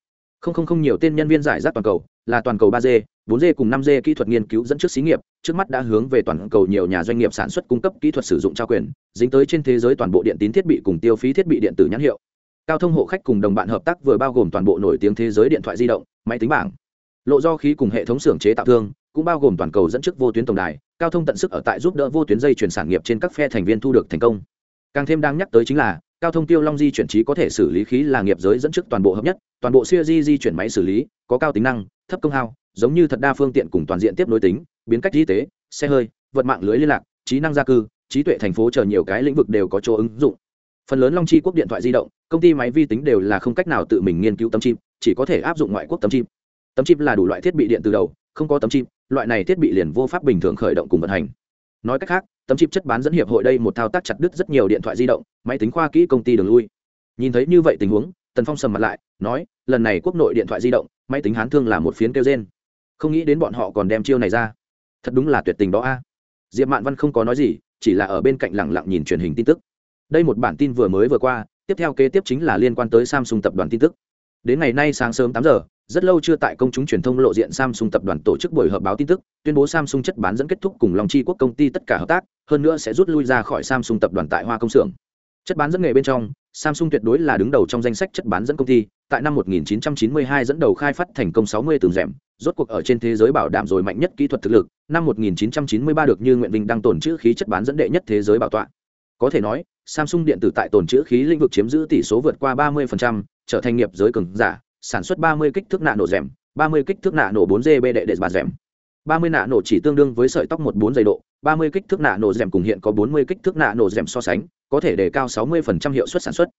không không không nhiều tên nhân viên giải rác toàn cầu là toàn cầu 3G, 4G cùng 5G kỹ thuật nghiên cứu dẫn trước xí nghiệp, trước mắt đã hướng về toàn cầu nhiều nhà doanh nghiệp sản xuất cung cấp kỹ thuật sử dụng trao quyền, dính tới trên thế giới toàn bộ điện tín thiết bị cùng tiêu phí thiết bị điện tử nhãn hiệu. Cao thông hộ khách cùng đồng bạn hợp tác vừa bao gồm toàn bộ nổi tiếng thế giới điện thoại di động, máy tính bảng. Lộ do khí cùng hệ thống xưởng chế tạo thương, cũng bao gồm toàn cầu dẫn trước vô tuyến tổng đài, cao thông tận sức ở tại giúp đỡ vô tuyến dây chuyển sản nghiệp trên các phe thành viên thu được thành công. Càng thêm đáng nhắc tới chính là, cao thông tiêu long di chuyển trí có thể xử lý khí là nghiệp giới dẫn trước toàn bộ hợp nhất, toàn bộ siêu di di chuyển máy xử lý, có cao tính năng, thấp công hao, giống như thật đa phương tiện cùng toàn diện tiếp nối tính biến cách y tế xe hơi vật mạng lưới liên lạc trí năng gia cư trí tuệ thành phố chờ nhiều cái lĩnh vực đều có chỗ ứng dụng phần lớn long chi quốc điện thoại di động, công ty máy vi tính đều là không cách nào tự mình nghiên cứu tấm chip, chỉ có thể áp dụng ngoại quốc tấm chip. Tấm chip là đủ loại thiết bị điện từ đầu, không có tấm chip, loại này thiết bị liền vô pháp bình thường khởi động cùng vận hành. Nói cách khác, tấm chip chất bán dẫn hiệp hội đây một thao tác chặt đứt rất nhiều điện thoại di động, máy tính khoa kỹ công ty đường lui. Nhìn thấy như vậy tình huống, tần phong sầm mặt lại, nói, lần này quốc nội điện thoại di động, máy tính hán thương là một phiến kêu trên không nghĩ đến bọn họ còn đem chiêu này ra. Thật đúng là tuyệt tình đó a. Diệp mạn văn không có nói gì, chỉ là ở bên cạnh lẳng lặng nhìn truyền hình tin tức đây một bản tin vừa mới vừa qua, tiếp theo kế tiếp chính là liên quan tới samsung tập đoàn tin tức. Đến ngày nay sáng sớm tám giờ, rất lâu chưa tại công chúng truyền thông lộ diện samsung tập đoàn tổ chức buổi họp báo tin tức, tuyên bố samsung chất bán dẫn kết thúc cùng lòng chi quốc công ty tất cả hợp tác, hơn nữa sẽ rút lui ra khỏi samsung tập đoàn tại hoa công xưởng. Chất bán dẫn nghề bên trong, samsung tuyệt đối là đứng đầu trong danh sách chất bán dẫn công ty, tại năm 1992 dẫn đầu khai phát thành công 60 tường rèm, rốt cuộc ở trên thế giới bảo đảm rồi mạnh nhất kỹ thuật thực lực, năm 1993 được như nguyện vinh đang tồn chữ khí chất bán dẫn đệ nhất thế giới bảo tọa. Có thể nói samsung điện tử tại tồn trữ khí lĩnh vực chiếm giữ tỷ số vượt qua 30%, trở thành nghiệp giới cường giả sản xuất 30 kích thước nạ nổ rèm 30 kích thước nạ nổ 4 gb đệ đệ bà rèm 30 nạ nổ chỉ tương đương với sợi tóc một bốn độ 30 kích thước nạ nổ rèm cùng hiện có 40 kích thước nạ nổ rèm so sánh có thể đề cao 60% hiệu suất sản xuất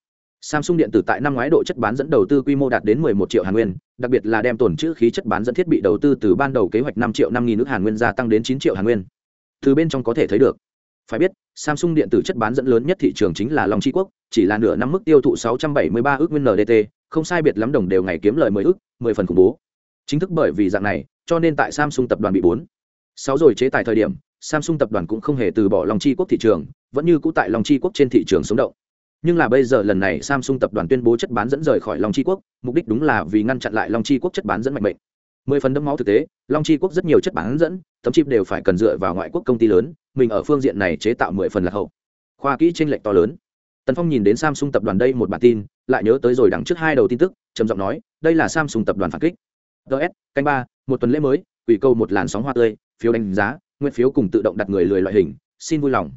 Samsung điện tử tại năm ngoái độ chất bán dẫn đầu tư quy mô đạt đến 11 triệu Hàn Nguyên, đặc biệt là đem tổn trữ khí chất bán dẫn thiết bị đầu tư từ ban đầu kế hoạch 5 triệu 5000 nước Hàn Nguyên gia tăng đến 9 triệu Hàn Nguyên. Từ bên trong có thể thấy được. Phải biết, Samsung điện tử chất bán dẫn lớn nhất thị trường chính là Long Chi Quốc, chỉ là nửa năm mức tiêu thụ 673 ức nguyên NDT, không sai biệt lắm đồng đều ngày kiếm lời 10 ức, 10 phần khủng bố. Chính thức bởi vì dạng này, cho nên tại Samsung tập đoàn bị bốn. Sáu rồi chế tài thời điểm, Samsung tập đoàn cũng không hề từ bỏ Long Chi Quốc thị trường, vẫn như cũ tại Long Chi Quốc trên thị trường sống động nhưng là bây giờ lần này samsung tập đoàn tuyên bố chất bán dẫn rời khỏi long chi quốc mục đích đúng là vì ngăn chặn lại long chi quốc chất bán dẫn mạnh bệnh mười phần đẫm máu thực tế, long chi quốc rất nhiều chất bán dẫn tấm chip đều phải cần dựa vào ngoại quốc công ty lớn, mình ở phương diện này chế tạo mười phần lạc hậu. Khoa kỹ trên lệch to lớn. Tần phong nhìn đến samsung tập đoàn đây một bản tin, lại nhớ tới rồi đằng trước hai đầu tin tức, trầm giọng nói, đây là samsung tập đoàn phản kích. Ts canh ba, một tuần lễ mới, ủy câu một làn sóng hoa tươi, phiếu đánh giá, nguyên phiếu cùng tự động đặt người lười loại hình, xin vui lòng.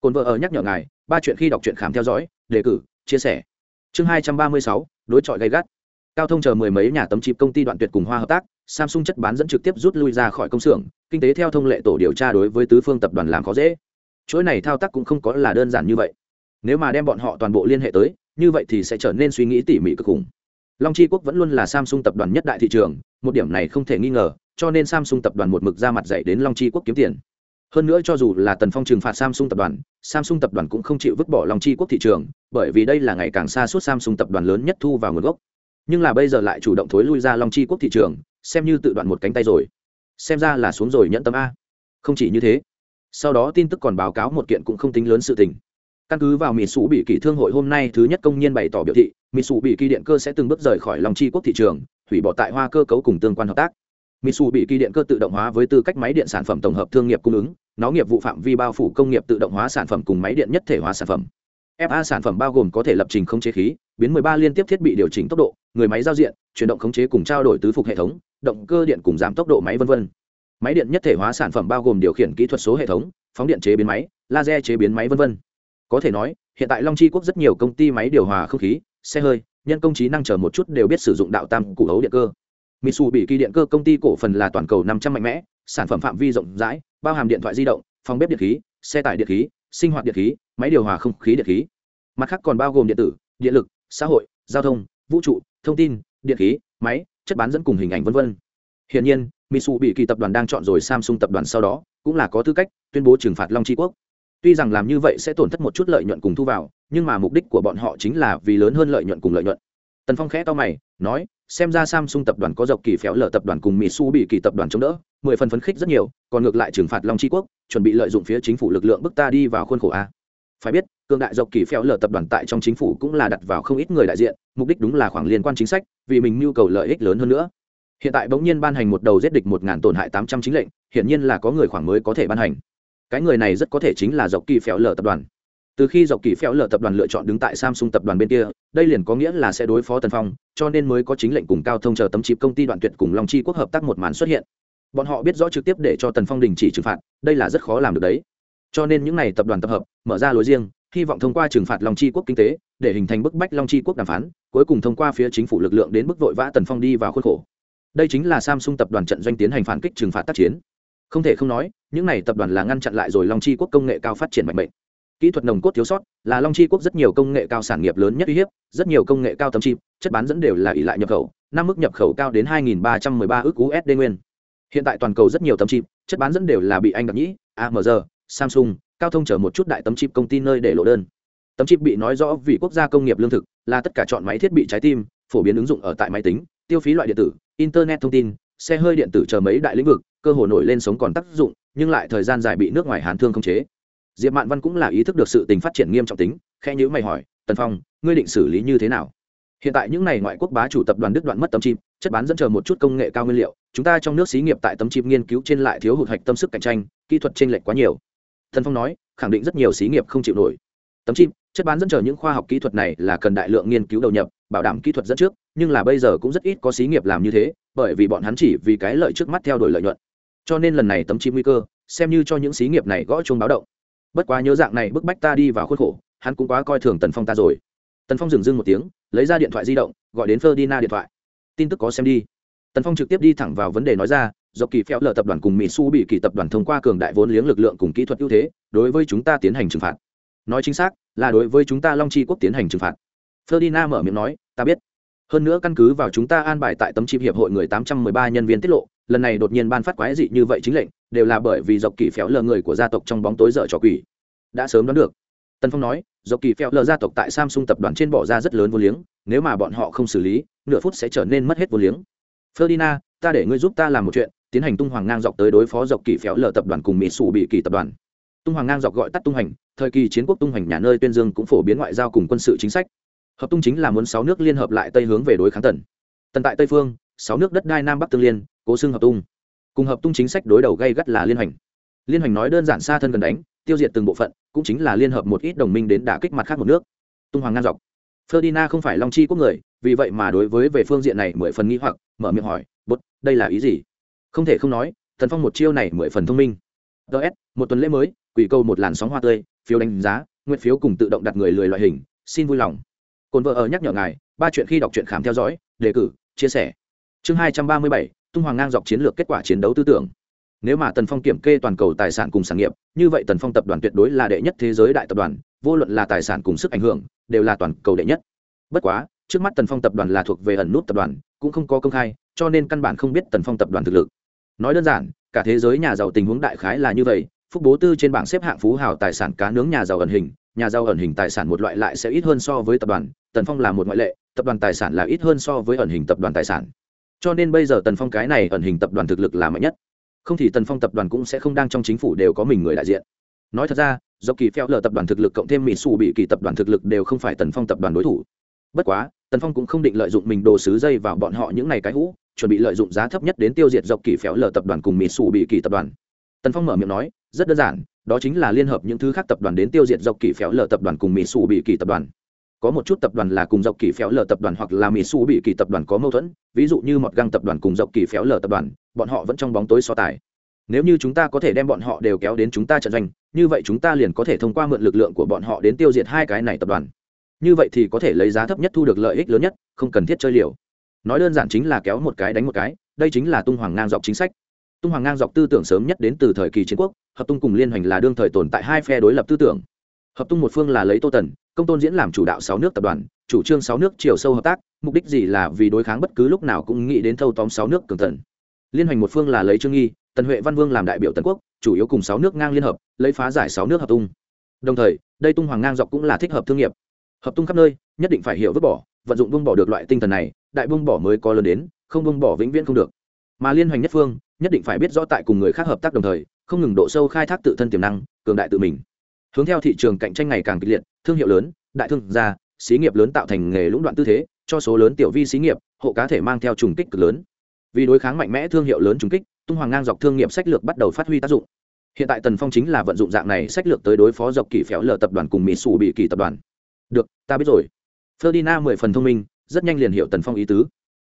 Cồn vợ ở nhắc nhở ngài, ba chuyện khi đọc truyện khám theo dõi, đề cử, chia sẻ. Chương hai trăm ba mươi sáu, đối chọi gây gắt. Cao thông chờ mười mấy nhà tấm chip công ty đoạn tuyệt cùng hoa hợp tác samsung chất bán dẫn trực tiếp rút lui ra khỏi công xưởng, kinh tế theo thông lệ tổ điều tra đối với tứ phương tập đoàn làm khó dễ. Chuỗi này thao tác cũng không có là đơn giản như vậy. Nếu mà đem bọn họ toàn bộ liên hệ tới, như vậy thì sẽ trở nên suy nghĩ tỉ mỉ cực khủng. Long chi quốc vẫn luôn là samsung tập đoàn nhất đại thị trường, một điểm này không thể nghi ngờ, cho nên samsung tập đoàn một mực ra mặt dạy đến long chi quốc kiếm tiền. Hơn nữa cho dù là tần phong trừng phạt samsung tập đoàn, samsung tập đoàn cũng không chịu vứt bỏ Long chi quốc thị trường, bởi vì đây là ngày càng xa suốt samsung tập đoàn lớn nhất thu vào nguồn gốc. Nhưng là bây giờ lại chủ động thối lui ra long chi quốc thị trường xem như tự đoạn một cánh tay rồi. Xem ra là xuống rồi nhận tâm a. Không chỉ như thế sau đó tin tức còn báo cáo một kiện cũng không tính lớn sự tình. Căn cứ vào mỹ sủ bị kỳ thương hội hôm nay thứ nhất công nhân bày tỏ biểu thị mỹ sủ bị kỳ điện cơ sẽ từng bước rời khỏi lòng chi quốc thị trường hủy bỏ tại hoa cơ cấu cùng tương quan hợp tác. Mitsu bị kỳ điện cơ tự động hóa với tư cách máy điện sản phẩm tổng hợp thương nghiệp cung ứng, nó nghiệp vụ phạm vi bao phủ công nghiệp tự động hóa sản phẩm cùng máy điện nhất thể hóa sản phẩm. FA sản phẩm bao gồm có thể lập trình khống chế khí, biến 13 liên tiếp thiết bị điều chỉnh tốc độ, người máy giao diện, chuyển động khống chế cùng trao đổi tứ phục hệ thống, động cơ điện cùng giảm tốc độ máy vân vân. Máy điện nhất thể hóa sản phẩm bao gồm điều khiển kỹ thuật số hệ thống, phóng điện chế biến máy, laser chế biến máy vân vân. Có thể nói, hiện tại Long Chi quốc rất nhiều công ty máy điều hòa không khí, xe hơi, nhân công trí năng chờ một chút đều biết sử dụng đạo tam cụ hấu điện cơ mitsu bị kỳ điện cơ công ty cổ phần là toàn cầu năm trăm mạnh mẽ sản phẩm phạm vi rộng rãi bao hàm điện thoại di động phòng bếp điện khí xe tải điện khí sinh hoạt điện khí máy điều hòa không khí điện khí mặt khác còn bao gồm điện tử điện lực xã hội giao thông vũ trụ thông tin điện khí máy chất bán dẫn cùng hình ảnh vân vân. Hiển nhiên, Mitsu bị kỳ tập đoàn đang chọn rồi Samsung tập đoàn sau đó, cũng là có tư cách tuyên bố trừng phạt Long Chi quốc. Tuy rằng làm như vậy sẽ tổn thất một chút lợi nhuận cùng thu vào, nhưng mà mục đích của bọn họ chính là vì lớn hơn lợi nhuận cùng lợi nhuận. Tần Phong khẽ to mày, nói, xem ra Samsung tập đoàn có dọc kỳ phéo lở tập đoàn cùng Mitsubishi kỳ tập đoàn chống đỡ, mười phần phấn khích rất nhiều, còn ngược lại trừng phạt Long Chi quốc, chuẩn bị lợi dụng phía chính phủ lực lượng bức ta đi vào khuôn khổ a. Phải biết, cường đại dọc kỳ phèo lở tập đoàn tại trong chính phủ cũng là đặt vào không ít người đại diện, mục đích đúng là khoảng liên quan chính sách, vì mình nhu cầu lợi ích lớn hơn nữa. Hiện tại bỗng nhiên ban hành một đầu giết địch một ngàn tổn hại tám trăm chính lệnh, hiển nhiên là có người khoảng mới có thể ban hành. Cái người này rất có thể chính là dọc kỳ phèo lở tập đoàn từ khi dọc kỳ phèo lờ tập đoàn lựa chọn đứng tại samsung tập đoàn bên kia đây liền có nghĩa là sẽ đối phó tần phong cho nên mới có chính lệnh cùng cao thông chờ tấm chip công ty đoạn tuyệt cùng long chi quốc hợp tác một màn xuất hiện bọn họ biết rõ trực tiếp để cho tần phong đình chỉ trừng phạt đây là rất khó làm được đấy cho nên những n à y tập đoàn tập hợp, mở ra lối riêng, hy vọng thông qua trừng phạt long chi quốc kinh tế, để hình thành bức bách long chi quốc đàm phán, cuối cùng thông qua phía chính phủ lực lượng đến bức vội vã tần phong đi vào khuôn khổ. Đây chính là samsung tập đoàn trận doanh tiến hành phản kích trừng phạt tác chiến. Không thể không nói, những n à y tập đoàn là ngăn chặn lại rồi long chi quốc công nghệ cao phát triển mạnh bệnh kỹ thuật nồng cốt thiếu sót, là long chi quốc rất nhiều công nghệ cao sản nghiệp lớn nhất uy hiếp, rất nhiều công nghệ cao tấm chip, chất bán dẫn đều là ỷ lại nhập khẩu, năm mức nhập khẩu cao đến 2.313 ước usd nguyên. Hiện tại toàn cầu rất nhiều tấm chip, chất bán dẫn đều là bị anh đặc nhĩ amr samsung cao thông chở một chút đại tấm chip công ty nơi để lộ đơn. Tấm chip bị nói rõ vì quốc gia công nghiệp lương thực là tất cả chọn máy thiết bị trái tim phổ biến ứng dụng ở tại máy tính tiêu phí loại điện tử internet thông tin xe hơi điện tử chờ mấy đại lĩnh vực cơ hồ nổi lên sống còn tác dụng nhưng lại thời gian dài bị nước ngoài hàn thương không chế. Diệp mạn văn cũng là ý thức được sự tình phát triển nghiêm trọng tính khe nhữ mày hỏi tần phong ngươi định xử lý như thế nào? Hiện tại những n à y ngoại quốc bá chủ tập đoàn đức đoạn mất tấm chip, chất bán dẫn chờ một chút công nghệ cao nguyên liệu chúng ta trong nước xí nghiệp tại tấm chip nghiên cứu trên lại thiếu hụt hạch tâm sức cạnh tranh kỹ thuật t r ê n lệch quá nhiều thần phong nói, khẳng định rất nhiều xí nghiệp không chịu nổi. Tấm chim, chất bán dẫn chờ những khoa học kỹ thuật này là cần đại lượng nghiên cứu đầu nhập, bảo đảm kỹ thuật dẫn trước, nhưng là bây giờ cũng rất ít có xí nghiệp làm như thế, bởi vì bọn hắn chỉ vì cái lợi trước mắt theo đuổi lợi nhuận. Cho nên lần này tấm chim nguy cơ, xem như cho những xí nghiệp này gõ chuông báo động. Bất quá nhớ dạng này bức bách ta đi vào khuôn khổ, hắn cũng quá coi thường tần phong ta rồi. Tần phong dừng dưng một tiếng, lấy ra điện thoại di động, gọi đến ferdina điện thoại. Tin tức có xem đi. Tần phong trực tiếp đi thẳng vào vấn đề nói ra do kỳ phèo lờ tập đoàn cùng mỹ su bị kỳ tập đoàn thông qua cường đại vốn liếng lực lượng cùng kỹ thuật ưu thế, đối với chúng ta tiến hành trừng phạt. Nói chính xác, là đối với chúng ta long chi quốc tiến hành trừng phạt. Ferdinand mở miệng nói, ta biết. Hơn nữa căn cứ vào chúng ta an bài tại tấm chip hiệp hội người tám trăm mười ba nhân viên tiết lộ, lần này đột nhiên ban phát quái dị như vậy chính lệnh, đều là bởi vì dọc kỳ phéo lờ người của gia tộc trong bóng tối dở trò quỷ. Đã sớm đoán được. Tân phong nói, dọc kỳ phéo lờ gia tộc tại samsung tập đoàn trên bỏ ra rất lớn vô liếng, nếu mà bọn họ không xử lý, nửa phút sẽ trở nên mất hết vô liếng. Ferdinand, ta để ngươi giúp ta làm một chuyện tiến hành tung hoàng ngang dọc tới đối phó dọc kỳ phéo lờ tập đoàn cùng mỹ sủ bị kỳ tập đoàn. Tung hoàng ngang dọc gọi tắt tung hành, thời kỳ chiến quốc tung hành nhà nơi tuyên dương cũng phổ biến ngoại giao cùng quân sự chính sách. Hợp tung chính là muốn sáu nước liên hợp lại tây hướng về đối kháng tần. Tần tại tây phương, sáu nước đất đai nam bắc tương liên, cố xưng hợp tung. Cùng hợp tung chính sách đối đầu gây gắt là liên hành liên hành nói đơn giản xa thân gần đánh, tiêu diệt từng bộ phận, cũng chính là liên hợp một ít đồng minh đến đả kích mặt khác một nước. Tung hoàng ngang dọc. Ferdinand không phải long chi quốc người, vì vậy mà đối với về phương diện này mười phần nghi hoặc, mở miệng hỏi bút đây là ý gì? Không thể không nói thần phong một chiêu này mười phần thông minh. Ts một tuần lễ mới, quỷ câu một làn sóng hoa tươi, phiếu đánh giá, nguyện phiếu cùng tự động đặt người lười loại hình, xin vui lòng. Cồn vợ ở nhắc nhở ngài, ba chuyện khi đọc truyện khám theo dõi, đề cử, chia sẻ. Chương hai trăm ba mươi bảy, tung hoàng ngang dọc chiến lược kết quả chiến đấu tư tưởng. Nếu mà tần phong kiểm kê toàn cầu tài sản cùng sản nghiệp, như vậy tần phong tập đoàn tuyệt đối là đệ nhất thế giới đại tập đoàn, vô luận là tài sản cùng sức ảnh hưởng, đều là toàn cầu đệ nhất. Bất quá, trước mắt tần phong tập đoàn là thuộc về ẩn nút tập đoàn, cũng không có công khai, cho nên căn bản không biết tần phong tập đoàn thực lực nói đơn giản, cả thế giới nhà giàu tình huống đại khái là như vậy, phúc bố tư trên bảng xếp hạng phú hào tài sản cá nướng nhà giàu ẩn hình, nhà giàu ẩn hình tài sản một loại lại sẽ ít hơn so với tập đoàn, tần phong là một ngoại lệ, tập đoàn tài sản là ít hơn so với ẩn hình tập đoàn tài sản. Cho nên bây giờ tần phong cái này ẩn hình tập đoàn thực lực là mạnh nhất. Không thì tần phong tập đoàn cũng sẽ không đang trong chính phủ đều có mình người đại diện. Nói thật ra, do kỳ phèo lờ tập đoàn thực lực cộng thêm mỹ xù bị kỳ tập đoàn thực lực đều không phải tần phong tập đoàn đối thủ. Bất quá, tần phong cũng không định lợi dụng mình đồ sứ dây vào bọn họ những ngày cái hũ chuẩn bị lợi dụng giá thấp nhất đến tiêu diệt dọc kỳ phéo lờ tập đoàn cùng mỹ sủ bị kỳ tập đoàn. Tần phong mở miệng nói, rất đơn giản, đó chính là liên hợp những thứ khác tập đoàn đến tiêu diệt dọc kỳ phéo lờ tập đoàn cùng mỹ sủ bị kỳ tập đoàn. Có một chút tập đoàn là cùng dọc kỳ phéo lờ tập đoàn hoặc là mỹ sủ bị kỳ tập đoàn có mâu thuẫn, ví dụ như một găng tập đoàn cùng dọc kỳ phéo lờ tập đoàn, bọn họ vẫn trong bóng tối so tài. Nếu như chúng ta có thể đem bọn họ đều kéo đến chúng ta trận doanh, như vậy chúng ta liền có thể thông qua mượn lực lượng của bọn họ đến tiêu diệt hai cái này tập đoàn. Như vậy thì có thể lấy giá thấp nhất thu được lợi ích lớn nhất, không cần thiết chơi liều nói đơn giản chính là kéo một cái đánh một cái, đây chính là tung hoàng ngang dọc chính sách. Tung hoàng ngang dọc tư tưởng sớm nhất đến từ thời kỳ chiến quốc, hợp tung cùng liên hoành là đương thời tồn tại hai phe đối lập tư tưởng. Hợp tung một phương là lấy tô tần, công tôn diễn làm chủ đạo sáu nước tập đoàn, chủ trương sáu nước chiều sâu hợp tác, mục đích gì là vì đối kháng bất cứ lúc nào cũng nghĩ đến thâu tóm sáu nước cường tần liên hoành một phương là lấy trương nghi, tần huệ văn vương làm đại biểu tần quốc, chủ yếu cùng sáu nước ngang liên hợp, lấy phá giải sáu nước hợp tung. Đồng thời, đây tung hoàng ngang dọc cũng là thích hợp thương nghiệp. Hợp tung khắp nơi, nhất định phải hiểu vứt bỏ, vận dụng vương bỏ được loại tinh thần này đại bông bỏ mới có lớn đến, không bông bỏ vĩnh viễn không được. Mà liên hoành nhất phương, nhất định phải biết rõ tại cùng người khác hợp tác đồng thời, không ngừng độ sâu khai thác tự thân tiềm năng, cường đại tự mình. Hướng theo thị trường cạnh tranh ngày càng kịch liệt, thương hiệu lớn, đại thương gia, xí nghiệp lớn tạo thành nghề lũng đoạn tư thế, cho số lớn tiểu vi xí nghiệp, hộ cá thể mang theo trùng kích cực lớn. Vì đối kháng mạnh mẽ thương hiệu lớn trùng kích, tung hoàng ngang dọc thương nghiệp sách lược bắt đầu phát huy tác dụng. Hiện tại tần phong chính là vận dụng dạng này sách lược tới đối phó dọc kỳ phéo lờ tập đoàn cùng mỹ xù bị kỳ tập đoàn. Được, ta biết rồi. Ferdinand mười phần thông minh rất nhanh liền hiểu tần phong ý tứ.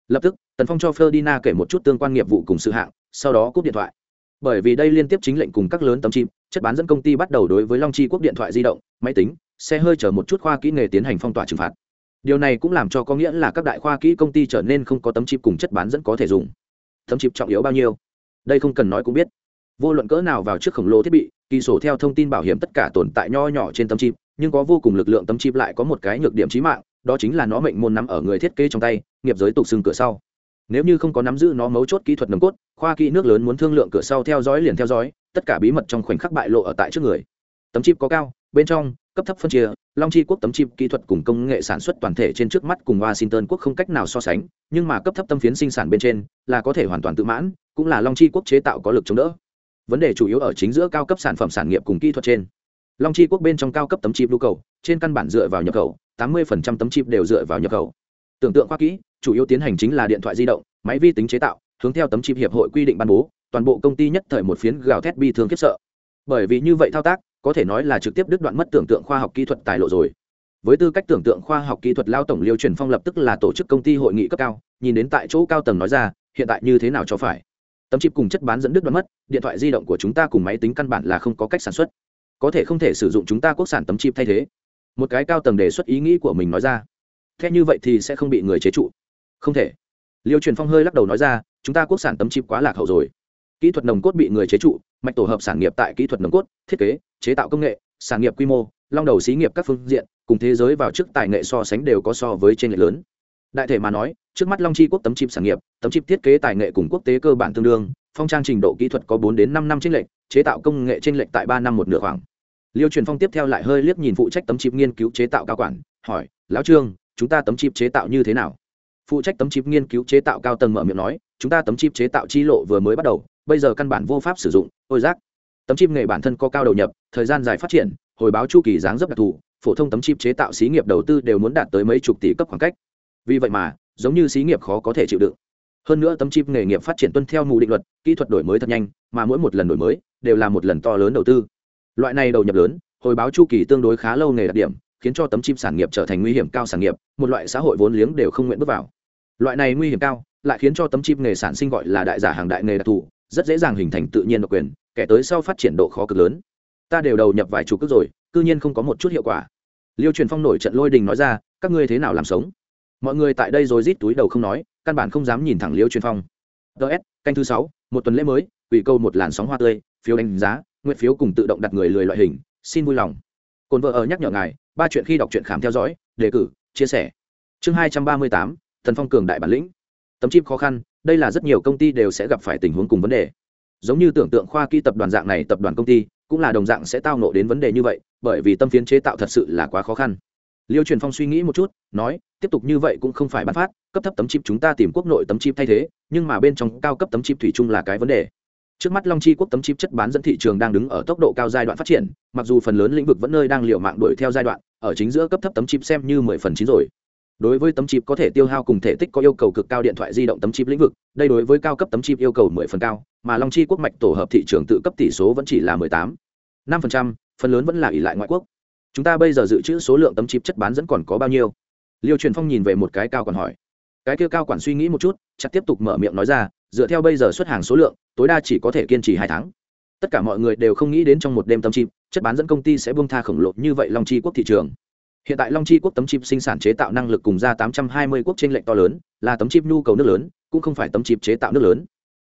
Lập tức, tần phong cho ferdinand kể một chút tương quan nghiệp vụ cùng sự hạng, sau đó cúp điện thoại. Bởi vì đây liên tiếp chính lệnh cùng các lớn tấm chim, chất bán dẫn công ty bắt đầu đối với long chi quốc điện thoại di động, máy tính, xe hơi chở một chút khoa kỹ nghề tiến hành phong tỏa trừng phạt. Điều này cũng làm cho có nghĩa là các đại khoa kỹ công ty trở nên không có tấm chip cùng chất bán dẫn có thể dùng. Tấm chip trọng yếu bao nhiêu? Đây không cần nói cũng biết. Vô luận cỡ nào vào trước khổng lồ thiết bị kỳ sổ theo thông tin bảo hiểm tất cả tồn tại nho nhỏ trên tấm chip, nhưng có vô cùng lực lượng tấm chip lại có một cái nhược điểm trí mạng đó chính là nó mệnh môn nắm ở người thiết kế trong tay, nghiệp giới tục xưng cửa sau. Nếu như không có nắm giữ nó mấu chốt kỹ thuật nồng cốt, khoa kỹ nước lớn muốn thương lượng cửa sau theo dõi liền theo dõi, tất cả bí mật trong khoảnh khắc bại lộ ở tại trước người. Tấm chip có cao, bên trong, cấp thấp phân chia, long chi quốc tấm chip kỹ thuật cùng công nghệ sản xuất toàn thể trên trước mắt cùng washington quốc không cách nào so sánh, nhưng mà cấp thấp tâm phiến sinh sản bên trên là có thể hoàn toàn tự mãn, cũng là long chi quốc chế tạo có lực chống đỡ. Vấn đề chủ yếu ở chính giữa cao cấp sản phẩm sản nghiệp cùng kỹ thuật trên long chi quốc bên trong cao cấp tấm chip nhu cầu, trên căn bản dựa vào nhập khẩu, tám mươi tấm chip đều dựa vào nhập khẩu. Tưởng tượng khoa kỹ, chủ yếu tiến hành chính là điện thoại di động, máy vi tính chế tạo, hướng theo tấm chip hiệp hội quy định ban bố, toàn bộ công ty nhất thời một phiến gào thét bi thương khiếp sợ. Bởi vì như vậy thao tác, có thể nói là trực tiếp đứt đoạn mất tưởng tượng khoa học kỹ thuật tài lộ rồi. Với tư cách tưởng tượng khoa học kỹ thuật lao tổng liêu truyền phong lập tức là tổ chức công ty hội nghị cấp cao, nhìn đến tại chỗ cao tầng nói ra, hiện tại như thế nào cho phải? Tấm chip cùng chất bán dẫn đứt đoạn mất, điện thoại di động của chúng ta cùng máy tính căn bản là không có cách sản xuất có thể không thể sử dụng chúng ta quốc sản tấm chip thay thế. Một cái cao tầng đề xuất ý nghĩ của mình nói ra. Thế như vậy thì sẽ không bị người chế trụ. Không thể. Liêu truyền phong hơi lắc đầu nói ra, chúng ta quốc sản tấm chip quá lạc hậu rồi. Kỹ thuật nồng cốt bị người chế trụ, mạch tổ hợp sản nghiệp tại kỹ thuật nồng cốt, thiết kế, chế tạo công nghệ, sản nghiệp quy mô, long đầu xí nghiệp các phương diện, cùng thế giới vào trước tài nghệ so sánh đều có so với trên lệch lớn. Đại thể mà nói, trước mắt long chi quốc tấm chip sản nghiệp, tấm chip thiết kế tài nghệ cùng quốc tế cơ bản tương đương, phong trang trình độ kỹ thuật có bốn đến năm năm trên lệch chế tạo công nghệ trên lệch tại ba năm một nửa khoảng. Liêu truyền phong tiếp theo lại hơi liếc nhìn phụ trách tấm chip nghiên cứu chế tạo cao quản, hỏi, lão trương, chúng ta tấm chip chế tạo như thế nào? Phụ trách tấm chip nghiên cứu chế tạo cao tầng mở miệng nói, chúng ta tấm chip chế tạo chi lộ vừa mới bắt đầu, bây giờ căn bản vô pháp sử dụng, ôi giác tấm chip nghề bản thân có cao đầu nhập, thời gian dài phát triển, hồi báo chu kỳ dáng dấp đặc thù, phổ thông tấm chip chế tạo xí nghiệp đầu tư đều muốn đạt tới mấy chục tỷ cấp khoảng cách. Vì vậy mà, giống như xí nghiệp khó có thể chịu đựng. Hơn nữa tấm chip nghề nghiệp phát triển tuân theo mù định luật, kỹ thuật đổi mới thật nhanh, mà mỗi một lần đổi mới đều là một lần to lớn đầu tư. Loại này đầu nhập lớn, hồi báo chu kỳ tương đối khá lâu nghề đặc điểm, khiến cho tấm chip sản nghiệp trở thành nguy hiểm cao sản nghiệp, một loại xã hội vốn liếng đều không nguyện bước vào. Loại này nguy hiểm cao, lại khiến cho tấm chip nghề sản sinh gọi là đại giả hàng đại nghề đặc thù, rất dễ dàng hình thành tự nhiên độc quyền, kẻ tới sau phát triển độ khó cực lớn. Ta đều đầu nhập vài chục cước rồi, cư nhiên không có một chút hiệu quả. Liêu truyền phong nổi trận lôi đình nói ra, các ngươi thế nào làm sống? Mọi người tại đây rồi rít túi đầu không nói, căn bản không dám nhìn thẳng liêu truyền phong. Ts canh thứ sáu, một tuần lễ mới ủy câu một làn sóng hoa tươi phiếu đánh giá, nguyện phiếu cùng tự động đặt người lười loại hình, xin vui lòng. Cồn vợ ở nhắc nhở ngài, ba chuyện khi đọc truyện khám theo dõi, đề cử, chia sẻ. Chương hai trăm ba mươi tám, thần phong cường đại bản lĩnh. Tấm chip khó khăn, đây là rất nhiều công ty đều sẽ gặp phải tình huống cùng vấn đề. Giống như tưởng tượng khoa kỹ tập đoàn dạng này tập đoàn công ty, cũng là đồng dạng sẽ tao nộ đến vấn đề như vậy, bởi vì tâm phiến chế tạo thật sự là quá khó khăn. Liêu truyền phong suy nghĩ một chút, nói, tiếp tục như vậy cũng không phải bán phát, cấp thấp tấm chip chúng ta tìm quốc nội tấm chip thay thế, nhưng mà bên trong cao cấp tấm chip thủy chung là cái vấn đề trước mắt long chi quốc tấm chip chất bán dẫn thị trường đang đứng ở tốc độ cao giai đoạn phát triển, mặc dù phần lớn lĩnh vực vẫn nơi đang liệu mạng đuổi theo giai đoạn, ở chính giữa cấp thấp tấm chip xem như mười phần chín rồi. Đối với tấm chip có thể tiêu hao cùng thể tích có yêu cầu cực cao điện thoại di động tấm chip lĩnh vực, đây đối với cao cấp tấm chip yêu cầu mười phần cao, mà long chi quốc mạch tổ hợp thị trường tự cấp tỷ số vẫn chỉ là mười tám, năm phần trăm, phần lớn vẫn là ỷ lại ngoại quốc. Chúng ta bây giờ dự trữ số lượng tấm chip chất bán dẫn còn có bao nhiêu? Liêu truyền phong nhìn về một cái cao còn hỏi. Cái kia cao quản suy nghĩ một chút chắc tiếp tục mở miệng nói ra dựa theo bây giờ xuất hàng số lượng, tối đa chỉ có thể kiên trì hai tháng. Tất cả mọi người đều không nghĩ đến trong một đêm tấm chip chất bán dẫn công ty sẽ buông tha khổng lồ như vậy long chi quốc thị trường. Hiện tại long chi quốc tấm chip sinh sản chế tạo năng lực cùng ra 820 quốc trên lệnh to lớn, là tấm chip nhu cầu nước lớn, cũng không phải tấm chip chế tạo nước lớn.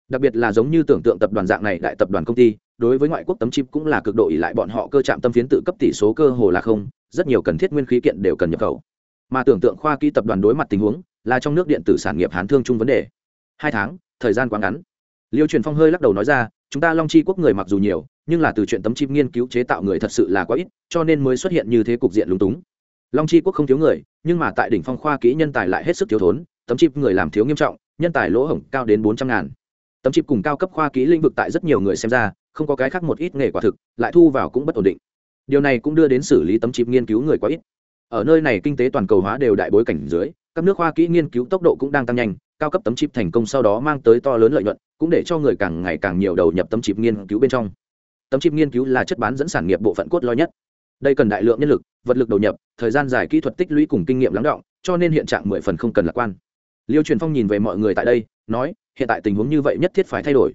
Đặc biệt là giống như tưởng tượng tập đoàn dạng này đại tập đoàn công ty, đối với ngoại quốc tấm chip cũng là cực độ ỉ lại bọn họ cơ chạm tâm phiến tự cấp tỷ số cơ hồ là không, rất nhiều cần thiết nguyên khí kiện đều cần nhập khẩu. Mà tưởng tượng khoa kỹ tập đoàn đối mặt tình huống, là trong nước điện tử sản nghiệp hán thương chung vấn đề. Hai tháng thời gian quá ngắn. Liêu truyền phong hơi lắc đầu nói ra, chúng ta long chi quốc người mặc dù nhiều, nhưng là từ chuyện tấm chip nghiên cứu chế tạo người thật sự là quá ít, cho nên mới xuất hiện như thế cục diện lúng túng. Long chi quốc không thiếu người, nhưng mà tại đỉnh phong khoa kỹ nhân tài lại hết sức thiếu thốn, tấm chip người làm thiếu nghiêm trọng, nhân tài lỗ hổng cao đến bốn trăm ngàn. Tấm chip cùng cao cấp khoa kỹ lĩnh vực tại rất nhiều người xem ra, không có cái khác một ít nghề quả thực, lại thu vào cũng bất ổn định. Điều này cũng đưa đến xử lý tấm chip nghiên cứu người quá ít. Ở nơi này kinh tế toàn cầu hóa đều đại bối cảnh dưới, các nước khoa kỹ nghiên cứu tốc độ cũng đang tăng nhanh cao cấp tấm chip thành công sau đó mang tới to lớn lợi nhuận, cũng để cho người càng ngày càng nhiều đầu nhập tấm chip nghiên cứu bên trong. Tấm chip nghiên cứu là chất bán dẫn sản nghiệp bộ phận cốt lõi nhất. Đây cần đại lượng nhân lực, vật lực đầu nhập, thời gian dài kỹ thuật tích lũy cùng kinh nghiệm lắng động, cho nên hiện trạng mười phần không cần lạc quan. Liêu truyền phong nhìn về mọi người tại đây, nói, hiện tại tình huống như vậy nhất thiết phải thay đổi.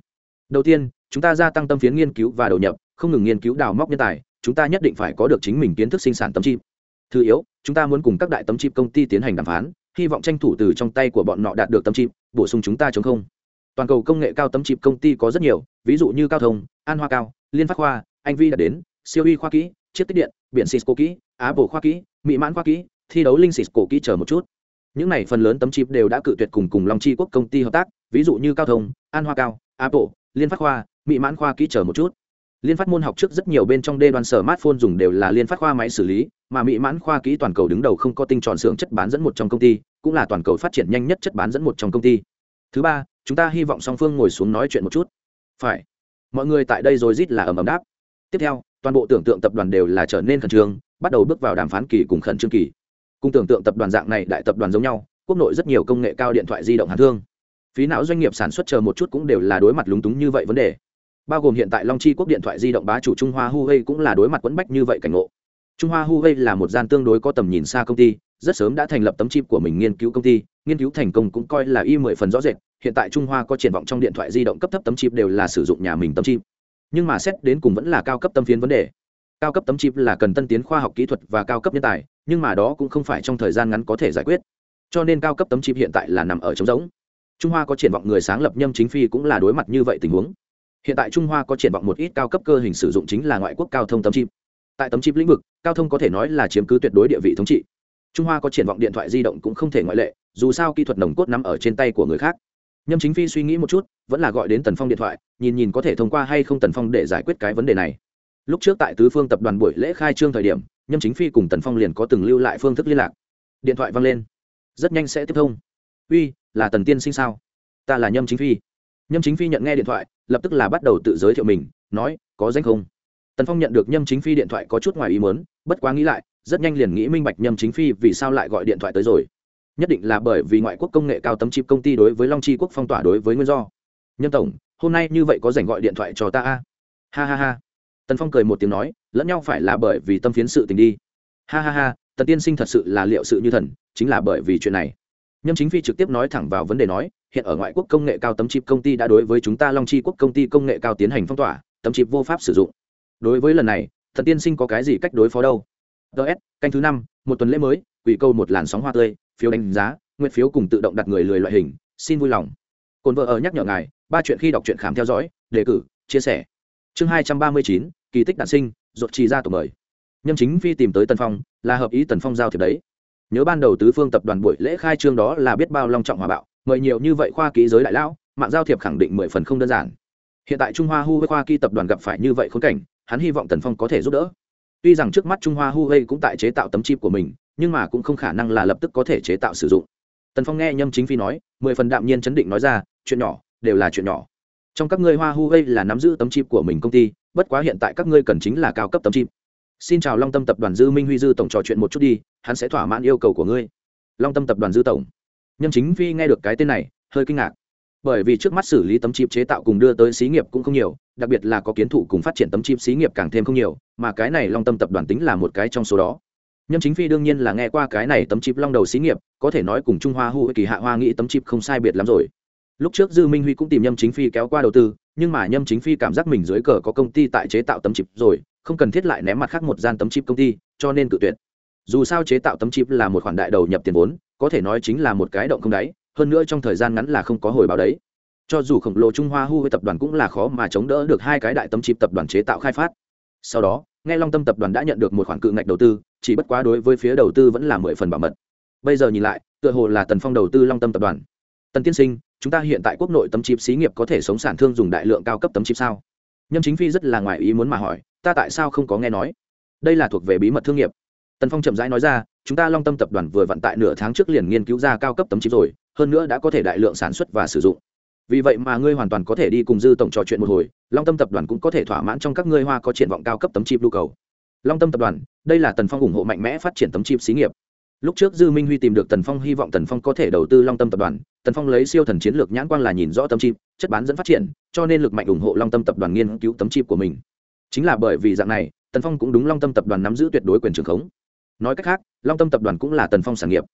Đầu tiên, chúng ta gia tăng tâm phiến nghiên cứu và đầu nhập, không ngừng nghiên cứu đào móc nhân tài, chúng ta nhất định phải có được chính mình kiến thức sinh sản tấm chip. Thứ yếu, chúng ta muốn cùng các đại tấm chip công ty tiến hành đàm phán hy vọng tranh thủ từ trong tay của bọn nọ đạt được tấm chip, bổ sung chúng ta chống không. Toàn cầu công nghệ cao tấm chip công ty có rất nhiều, ví dụ như cao thông, an hoa cao, liên phát khoa, anh vi đã đến, siêu y khoa kỹ, chiếc tích điện, biển cisco kỹ, apple khoa kỹ, mỹ mãn khoa kỹ, thi đấu linh cisco kỹ chờ một chút. Những này phần lớn tấm chip đều đã cự tuyệt cùng cùng long chi quốc công ty hợp tác, ví dụ như cao thông, an hoa cao, apple, liên phát khoa, mỹ mãn khoa kỹ chờ một chút. Liên phát môn học trước rất nhiều bên trong đê đoàn sở smartphone dùng đều là liên phát khoa máy xử lý mà mỹ mãn khoa kỹ toàn cầu đứng đầu không có tinh tròn xưởng chất bán dẫn một trong công ty, cũng là toàn cầu phát triển nhanh nhất chất bán dẫn một trong công ty. Thứ ba, chúng ta hy vọng song phương ngồi xuống nói chuyện một chút. Phải. Mọi người tại đây rồi rít là ầm ầm đáp. Tiếp theo, toàn bộ tưởng tượng tập đoàn đều là trở nên khẩn trương, bắt đầu bước vào đàm phán kỳ cùng khẩn trương kỳ. Cùng tưởng tượng tập đoàn dạng này đại tập đoàn giống nhau, quốc nội rất nhiều công nghệ cao điện thoại di động hàn thương. Phí não doanh nghiệp sản xuất chờ một chút cũng đều là đối mặt lúng túng như vậy vấn đề. Bao gồm hiện tại long chi quốc điện thoại di động bá chủ trung hoa huawei cũng là đối mặt quẫn bách như vậy cảnh ngộ trung hoa huawei là một gian tương đối có tầm nhìn xa công ty, rất sớm đã thành lập tấm chip của mình nghiên cứu công ty, nghiên cứu thành công cũng coi là y mười phần rõ rệt, hiện tại trung hoa có triển vọng trong điện thoại di động cấp thấp tấm chip đều là sử dụng nhà mình tấm chip. Nhưng mà xét đến cùng vẫn là cao cấp tâm phiến vấn đề. Cao cấp tấm chip là cần tân tiến khoa học kỹ thuật và cao cấp nhân tài, nhưng mà đó cũng không phải trong thời gian ngắn có thể giải quyết. Cho nên cao cấp tấm chip hiện tại là nằm ở trống rỗng. Trung hoa có triển vọng người sáng lập nhâm chính phi cũng là đối mặt như vậy tình huống. Hiện tại trung hoa có triển vọng một ít cao cấp cơ hình sử dụng chính là ngoại quốc cao thông tấm chip tại tấm chip lĩnh vực, cao thông có thể nói là chiếm cứ tuyệt đối địa vị thống trị. Trung hoa có triển vọng điện thoại di động cũng không thể ngoại lệ, dù sao kỹ thuật nồng cốt nằm ở trên tay của người khác. Nhâm chính phi suy nghĩ một chút, vẫn là gọi đến tần phong điện thoại, nhìn nhìn có thể thông qua hay không tần phong để giải quyết cái vấn đề này. Lúc trước tại tứ phương tập đoàn buổi lễ khai trương thời điểm, nhâm chính phi cùng tần phong liền có từng lưu lại phương thức liên lạc. Điện thoại văng lên. Rất nhanh sẽ tiếp thông. Uy, là tần tiên sinh sao? Ta là nhâm chính phi. Nhâm chính phi nhận nghe điện thoại, lập tức là bắt đầu tự giới thiệu mình, nói, có danh không? Tần phong nhận được nhâm chính phi điện thoại có chút ngoài ý mớn bất quá nghĩ lại, rất nhanh liền nghĩ minh bạch nhâm chính phi vì sao lại gọi điện thoại tới rồi. Nhất định là bởi vì ngoại quốc công nghệ cao tấm chip công ty đối với long chi quốc phong tỏa đối với nguyên do. Nhâm tổng, hôm nay như vậy có dành gọi điện thoại cho ta a? Ha ha ha. Tần phong cười một tiếng nói, lẫn nhau phải là bởi vì tâm phiến sự tình đi. Ha ha ha, tần tiên sinh thật sự là liệu sự như thần, chính là bởi vì chuyện này. Nhâm chính phi trực tiếp nói thẳng vào vấn đề nói, hiện ở ngoại quốc công nghệ cao tấm chip công ty đã đối với chúng ta long chi quốc công ty công nghệ cao tiến hành phong tỏa, tấm chip vô pháp sử dụng đối với lần này, thần tiên sinh có cái gì cách đối phó đâu? Ts canh thứ năm, một tuần lễ mới, quỷ câu một làn sóng hoa tươi, phiếu đánh giá, nguyện phiếu cùng tự động đặt người lười loại hình, xin vui lòng. Cồn vợ ở nhắc nhở ngài, ba chuyện khi đọc truyện khám theo dõi, đề cử, chia sẻ. Chương hai trăm ba mươi chín, kỳ tích đản sinh, ruột trì ra tổ mời. Nhâm chính phi tìm tới tần phong, là hợp ý tần phong giao thiệp đấy. Nhớ ban đầu tứ phương tập đoàn buổi lễ khai trương đó là biết bao long trọng hòa bạo, mời nhiều như vậy khoa ký giới đại lão, mạng giao thiệp khẳng định mười phần không đơn giản. Hiện tại trung hoa hu với khoa ký tập đoàn gặp phải như vậy khốn cảnh hắn hy vọng tần phong có thể giúp đỡ. Tuy rằng trước mắt trung hoa huawei cũng tại chế tạo tấm chip của mình, nhưng mà cũng không khả năng là lập tức có thể chế tạo sử dụng. Tần phong nghe nhâm chính phi nói, mười phần đạm nhiên chấn định nói ra, chuyện nhỏ, đều là chuyện nhỏ. Trong các ngươi hoa huawei là nắm giữ tấm chip của mình công ty, bất quá hiện tại các ngươi cần chính là cao cấp tấm chip. Xin chào long tâm tập đoàn dư minh huy dư tổng trò chuyện một chút đi, hắn sẽ thỏa mãn yêu cầu của ngươi. Long tâm tập đoàn dư tổng. Nhâm chính phi nghe được cái tên này, hơi kinh ngạc bởi vì trước mắt xử lý tấm chip chế tạo cùng đưa tới xí nghiệp cũng không nhiều, đặc biệt là có kiến thủ cùng phát triển tấm chip xí nghiệp càng thêm không nhiều, mà cái này long tâm tập đoàn tính là một cái trong số đó. Nhâm chính phi đương nhiên là nghe qua cái này tấm chip long đầu xí nghiệp, có thể nói cùng trung hoa hu kỳ hạ hoa nghĩ tấm chip không sai biệt lắm rồi. Lúc trước dư minh huy cũng tìm nhâm chính phi kéo qua đầu tư, nhưng mà nhâm chính phi cảm giác mình dưới cờ có công ty tại chế tạo tấm chip rồi, không cần thiết lại ném mặt khác một gian tấm chip công ty, cho nên cự tuyệt. Dù sao chế tạo tấm chip là một khoản đại đầu nhập tiền vốn, có thể nói chính là một cái động không đáy hơn nữa trong thời gian ngắn là không có hồi báo đấy. Cho dù khổng lồ trung hoa hu với tập đoàn cũng là khó mà chống đỡ được hai cái đại tấm chip tập đoàn chế tạo khai phát. Sau đó, nghe long tâm tập đoàn đã nhận được một khoản cự ngạch đầu tư, chỉ bất quá đối với phía đầu tư vẫn là mười phần bảo mật. Bây giờ nhìn lại, tựa hồ là tần phong đầu tư long tâm tập đoàn. Tần tiên sinh, chúng ta hiện tại quốc nội tấm chip xí nghiệp có thể sống sản thương dùng đại lượng cao cấp tấm chip sao? Nhâm chính phi rất là ngoài ý muốn mà hỏi, ta tại sao không có nghe nói? Đây là thuộc về bí mật thương nghiệp. Tần phong chậm rãi nói ra, chúng ta long tâm tập đoàn vừa vận tại nửa tháng trước liền nghiên cứu ra cao cấp tấm chip rồi hơn nữa đã có thể đại lượng sản xuất và sử dụng. Vì vậy mà ngươi hoàn toàn có thể đi cùng dư tổng trò chuyện một hồi, long tâm tập đoàn cũng có thể thỏa mãn trong các ngươi hoa có triển vọng cao cấp tấm chip nhu cầu. Long tâm tập đoàn, đây là tần phong ủng hộ mạnh mẽ phát triển tấm chip xí nghiệp. Lúc trước dư minh huy tìm được tần phong, hy vọng tần phong có thể đầu tư long tâm tập đoàn. Tần phong lấy siêu thần chiến lược nhãn quang là nhìn rõ tấm chip, chất bán dẫn phát triển, cho nên lực mạnh ủng hộ long tâm tập đoàn nghiên cứu tấm chip của mình. Chính là bởi vì dạng này, tần phong cũng đúng long tâm tập đoàn nắm giữ tuyệt đối quyền trường khống. Nói cách khác, long tâm tập đoàn cũng là tần phong sản nghiệp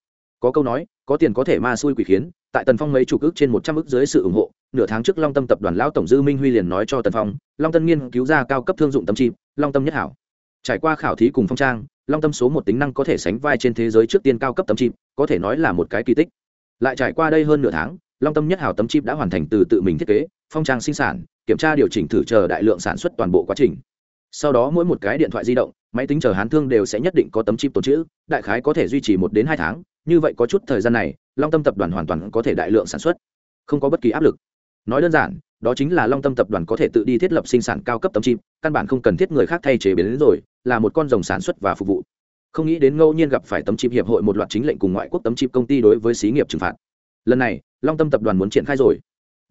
có câu nói, có tiền có thể ma xui quỷ khiến, tại tần phong mấy chục ước trên một trăm ước dưới sự ủng hộ, nửa tháng trước long tâm tập đoàn lão tổng dư minh huy liền nói cho tần phong, long tân nghiên cứu ra cao cấp thương dụng tâm chim, long tâm nhất hảo. Trải qua khảo thí cùng phong trang, long tâm số một tính năng có thể sánh vai trên thế giới trước tiên cao cấp tấm chip có thể nói là một cái kỳ tích. Lại trải qua đây hơn nửa tháng, long tâm nhất hảo tấm chip đã hoàn thành từ tự mình thiết kế, phong trang sinh sản, kiểm tra điều chỉnh thử chờ đại lượng sản xuất toàn bộ quá trình sau đó mỗi một cái điện thoại di động, máy tính chờ hán thương đều sẽ nhất định có tấm chip tồn chữ, đại khái có thể duy trì một đến hai tháng, như vậy có chút thời gian này, long tâm tập đoàn hoàn toàn có thể đại lượng sản xuất, không có bất kỳ áp lực. Nói đơn giản, đó chính là long tâm tập đoàn có thể tự đi thiết lập sinh sản cao cấp tấm chip, căn bản không cần thiết người khác thay chế biến đến rồi, là một con rồng sản xuất và phục vụ. Không nghĩ đến ngẫu nhiên gặp phải tấm chip hiệp hội một loạt chính lệnh cùng ngoại quốc tấm chip công ty đối với xí nghiệp trừng phạt. Lần này, long tâm tập đoàn muốn triển khai rồi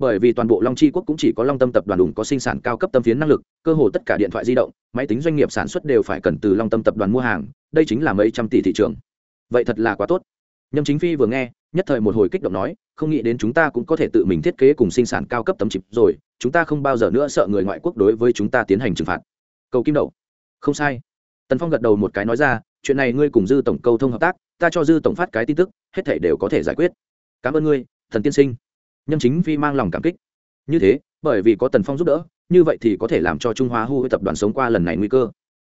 bởi vì toàn bộ long chi quốc cũng chỉ có long tâm tập đoàn đủ có sinh sản cao cấp tâm phiến năng lực, cơ hồ tất cả điện thoại di động, máy tính doanh nghiệp sản xuất đều phải cần từ long tâm tập đoàn mua hàng, đây chính là mấy trăm tỷ thị trường. Vậy thật là quá tốt. Nhâm chính phi vừa nghe, nhất thời một hồi kích động nói, không nghĩ đến chúng ta cũng có thể tự mình thiết kế cùng sinh sản cao cấp tấm chip rồi, chúng ta không bao giờ nữa sợ người ngoại quốc đối với chúng ta tiến hành trừng phạt. Cầu kim đậu. Không sai. Tần phong gật đầu một cái nói ra, chuyện này ngươi cùng dư tổng câu thông hợp tác, ta cho dư tổng phát cái tin tức, hết thể đều có thể giải quyết. Cảm ơn ngươi, thần tiên sinh nhâm chính phi mang lòng cảm kích. Như thế, bởi vì có tần phong giúp đỡ, như vậy thì có thể làm cho trung hoa hu tập đoàn sống qua lần này nguy cơ.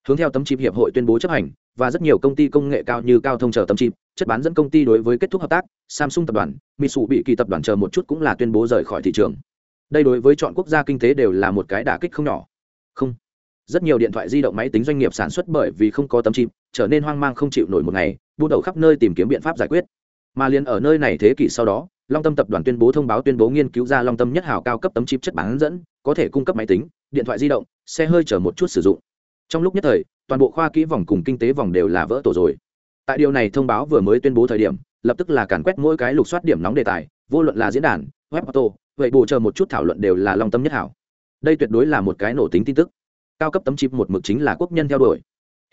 Hướng theo tấm chip hiệp hội tuyên bố chấp hành, và rất nhiều công ty công nghệ cao như cao thông chờ tấm chip, chất bán dẫn công ty đối với kết thúc hợp tác, samsung tập đoàn mitsu bị kỳ tập đoàn chờ một chút cũng là tuyên bố rời khỏi thị trường. Đây đối với chọn quốc gia kinh tế đều là một cái đả kích không nhỏ. Không. Rất nhiều điện thoại di động máy tính doanh nghiệp sản xuất bởi vì không có tấm chip, trở nên hoang mang không chịu nổi một ngày buôn đầu khắp nơi tìm kiếm biện pháp giải quyết. Mà liền ở nơi này thế kỷ sau đó long tâm tập đoàn tuyên bố thông báo tuyên bố nghiên cứu ra long tâm nhất hào cao cấp tấm chip chất bán dẫn, có thể cung cấp máy tính, điện thoại di động, xe hơi chở một chút sử dụng. Trong lúc nhất thời, toàn bộ khoa kỹ vòng cùng kinh tế vòng đều là vỡ tổ rồi. Tại điều này thông báo vừa mới tuyên bố thời điểm, lập tức là càn quét mỗi cái lục soát điểm nóng đề tài, vô luận là diễn đàn, web auto, vậy bù chờ một chút thảo luận đều là long tâm nhất hảo đây tuyệt đối là một cái nổ tính tin tức. Cao cấp tấm chip một mực chính là quốc nhân theo đuổi.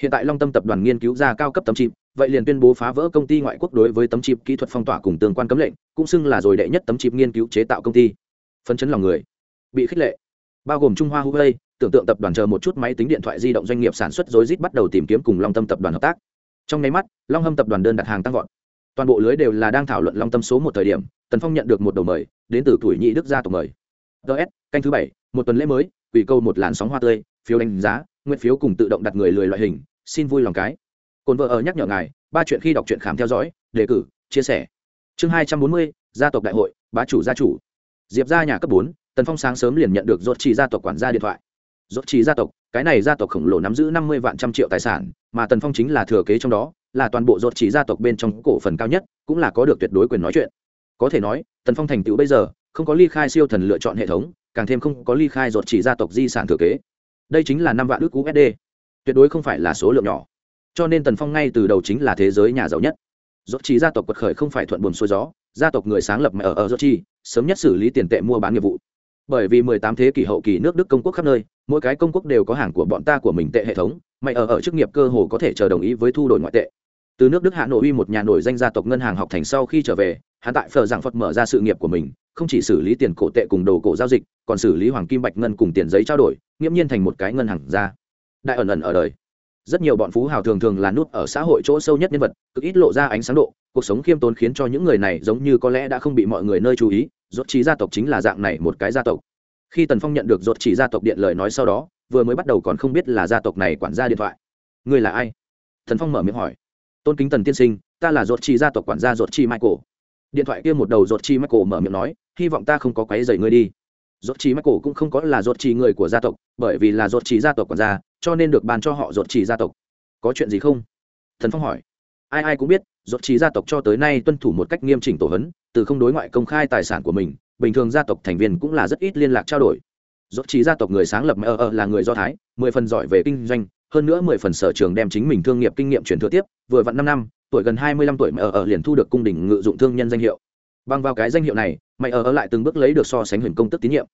Hiện tại long tâm tập đoàn nghiên cứu ra cao cấp tấm chip vậy liền tuyên bố phá vỡ công ty ngoại quốc đối với tấm chip kỹ thuật phong tỏa cùng tương quan cấm lệnh, cũng xưng là rồi đệ nhất tấm chip nghiên cứu chế tạo công ty. Phấn chấn lòng người. Bị khích lệ. Bao gồm trung hoa huawei, tưởng tượng tập đoàn chờ một chút máy tính điện thoại di động doanh nghiệp sản xuất rối rít bắt đầu tìm kiếm cùng long tâm tập đoàn hợp tác. Trong nháy mắt, long hâm tập đoàn đơn đặt hàng tăng vọt. Toàn bộ lưới đều là đang thảo luận long tâm số một thời điểm, tần phong nhận được một đầu mời, đến từ tuổi nhị đức gia tộc mời. Ts canh thứ bảy, một tuần lễ mới, quỷ câu một làn sóng hoa tươi, phiếu đánh giá, nguyện phiếu cùng tự động đặt người lười loại hình, xin vui lòng cái cồn vợ ở nhắc nhở ngài, ba chuyện khi đọc truyện khám theo dõi, đề cử, chia sẻ. Chương hai trăm bốn mươi, gia tộc đại hội, bá chủ gia chủ. Diệp ra nhà cấp bốn, tần phong sáng sớm liền nhận được dốt chỉ gia tộc quản gia điện thoại. Dốt chỉ gia tộc, cái này gia tộc khổng lồ nắm giữ năm mươi vạn trăm triệu tài sản, mà tần phong chính là thừa kế trong đó, là toàn bộ dốt chỉ gia tộc bên trong cổ phần cao nhất, cũng là có được tuyệt đối quyền nói chuyện. Có thể nói, tần phong thành tựu bây giờ, không có ly khai siêu thần lựa chọn hệ thống, càng thêm không có ly khai dốt chỉ gia tộc di sản thừa kế. Đây chính là năm vạn ước usd tuyệt đối không phải là số lượng nhỏ cho nên tần phong ngay từ đầu chính là thế giới nhà giàu nhất dốt chi gia tộc quật khởi không phải thuận buồm xuôi gió gia tộc người sáng lập mẹ ở ở dốt chi sớm nhất xử lý tiền tệ mua bán nghiệp vụ bởi vì 18 thế kỷ hậu kỳ nước Đức công quốc khắp nơi, mỗi cái công quốc đều có hàng của bọn ta của mình tệ hệ thống, mày ở ở chức nghiệp cơ hồ có thể chờ đồng ý với thu đổi ngoại tệ. Từ nước Đức Hạ Nội uy một nhà nổi danh gia tộc ngân hàng học thành sau khi trở về, hắn tại Phở Giảng Phật mở ra sự nghiệp của mình, không chỉ xử lý tiền cổ tệ cùng đồ cổ giao dịch, còn xử lý hoàng kim bạch ngân cùng tiền giấy trao đổi, nghiễm nhiên thành một cái ngân hàng ra. Đại ẩn ẩn ở đời. Rất nhiều bọn phú hào thường thường là nút ở xã hội chỗ sâu nhất nhân vật, cực ít lộ ra ánh sáng độ, cuộc sống khiêm tốn khiến cho những người này giống như có lẽ đã không bị mọi người nơi chú ý, dốt trí gia tộc chính là dạng này một cái gia tộc. Khi tần phong nhận được dốt chỉ gia tộc điện lời nói sau đó vừa mới bắt đầu còn không biết là gia tộc này quản gia điện thoại. Ngươi là ai? Thần phong mở miệng hỏi. Tôn kính tần tiên sinh ta là dốt chỉ gia tộc quản gia dốt chỉ michael. Điện thoại kia một đầu dốt chỉ michael mở miệng nói hy vọng ta không có quấy rầy ngươi đi. Dốt chỉ michael cũng không có là dốt chỉ người của gia tộc bởi vì là dốt chỉ gia tộc quản gia cho nên được bàn cho họ ruột chỉ gia tộc. Có chuyện gì không? Thần phong hỏi. Ai ai cũng biết, ruột chỉ gia tộc cho tới nay tuân thủ một cách nghiêm chỉnh tổ hấn, từ không đối ngoại công khai tài sản của mình, bình thường gia tộc thành viên cũng là rất ít liên lạc trao đổi. Ruột chỉ gia tộc người sáng lập mẹ ở là người do thái, mười phần giỏi về kinh doanh, hơn nữa mười phần sở trường đem chính mình thương nghiệp kinh nghiệm truyền thừa tiếp, vừa vặn năm năm, tuổi gần hai mươi lăm tuổi mẹ ở liền thu được cung đình ngự dụng thương nhân danh hiệu. Bằng vào cái danh hiệu này mẹ ở lại từng bước lấy được so sánh huyền công tức tín nhiệm.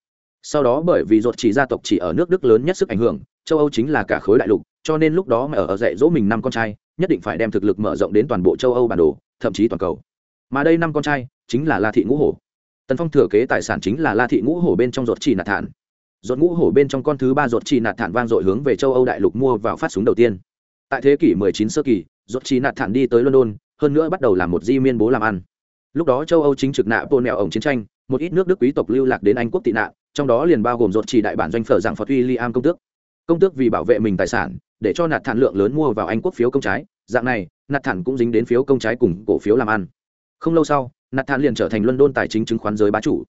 Sau đó bởi vì ruột chỉ gia tộc chỉ ở nước đức lớn nhất sức ảnh hưởng châu âu chính là cả khối đại lục, cho nên lúc đó mẹ ở dạy dỗ mình năm con trai, nhất định phải đem thực lực mở rộng đến toàn bộ châu âu bản đồ, thậm chí toàn cầu. Mà đây năm con trai, chính là la thị ngũ hổ. Tần phong thừa kế tài sản chính là la thị ngũ hổ bên trong ruột chỉ nạt thản. Ruột ngũ hổ bên trong con thứ ba ruột chỉ nạt thản vang dội hướng về châu âu đại lục mua vào phát súng đầu tiên. Tại thế kỷ 19 sơ kỳ, ruột chỉ nạt thản đi tới london, hơn nữa bắt đầu làm một di miên bố làm ăn. Lúc đó châu âu chính trực nạ bồn nẹo ổng chiến tranh, một ít nước đức quý tộc lưu lạc đến anh quốc tị nạn, trong đó liền bao gồm ruột chỉ đại bản doanh phở giảng phật uy liam công tước công tước vì bảo vệ mình tài sản để cho nạt thản lượng lớn mua vào anh quốc phiếu công trái dạng này nạt thản cũng dính đến phiếu công trái cùng cổ phiếu làm ăn không lâu sau nạt thản liền trở thành london tài chính chứng khoán giới bá chủ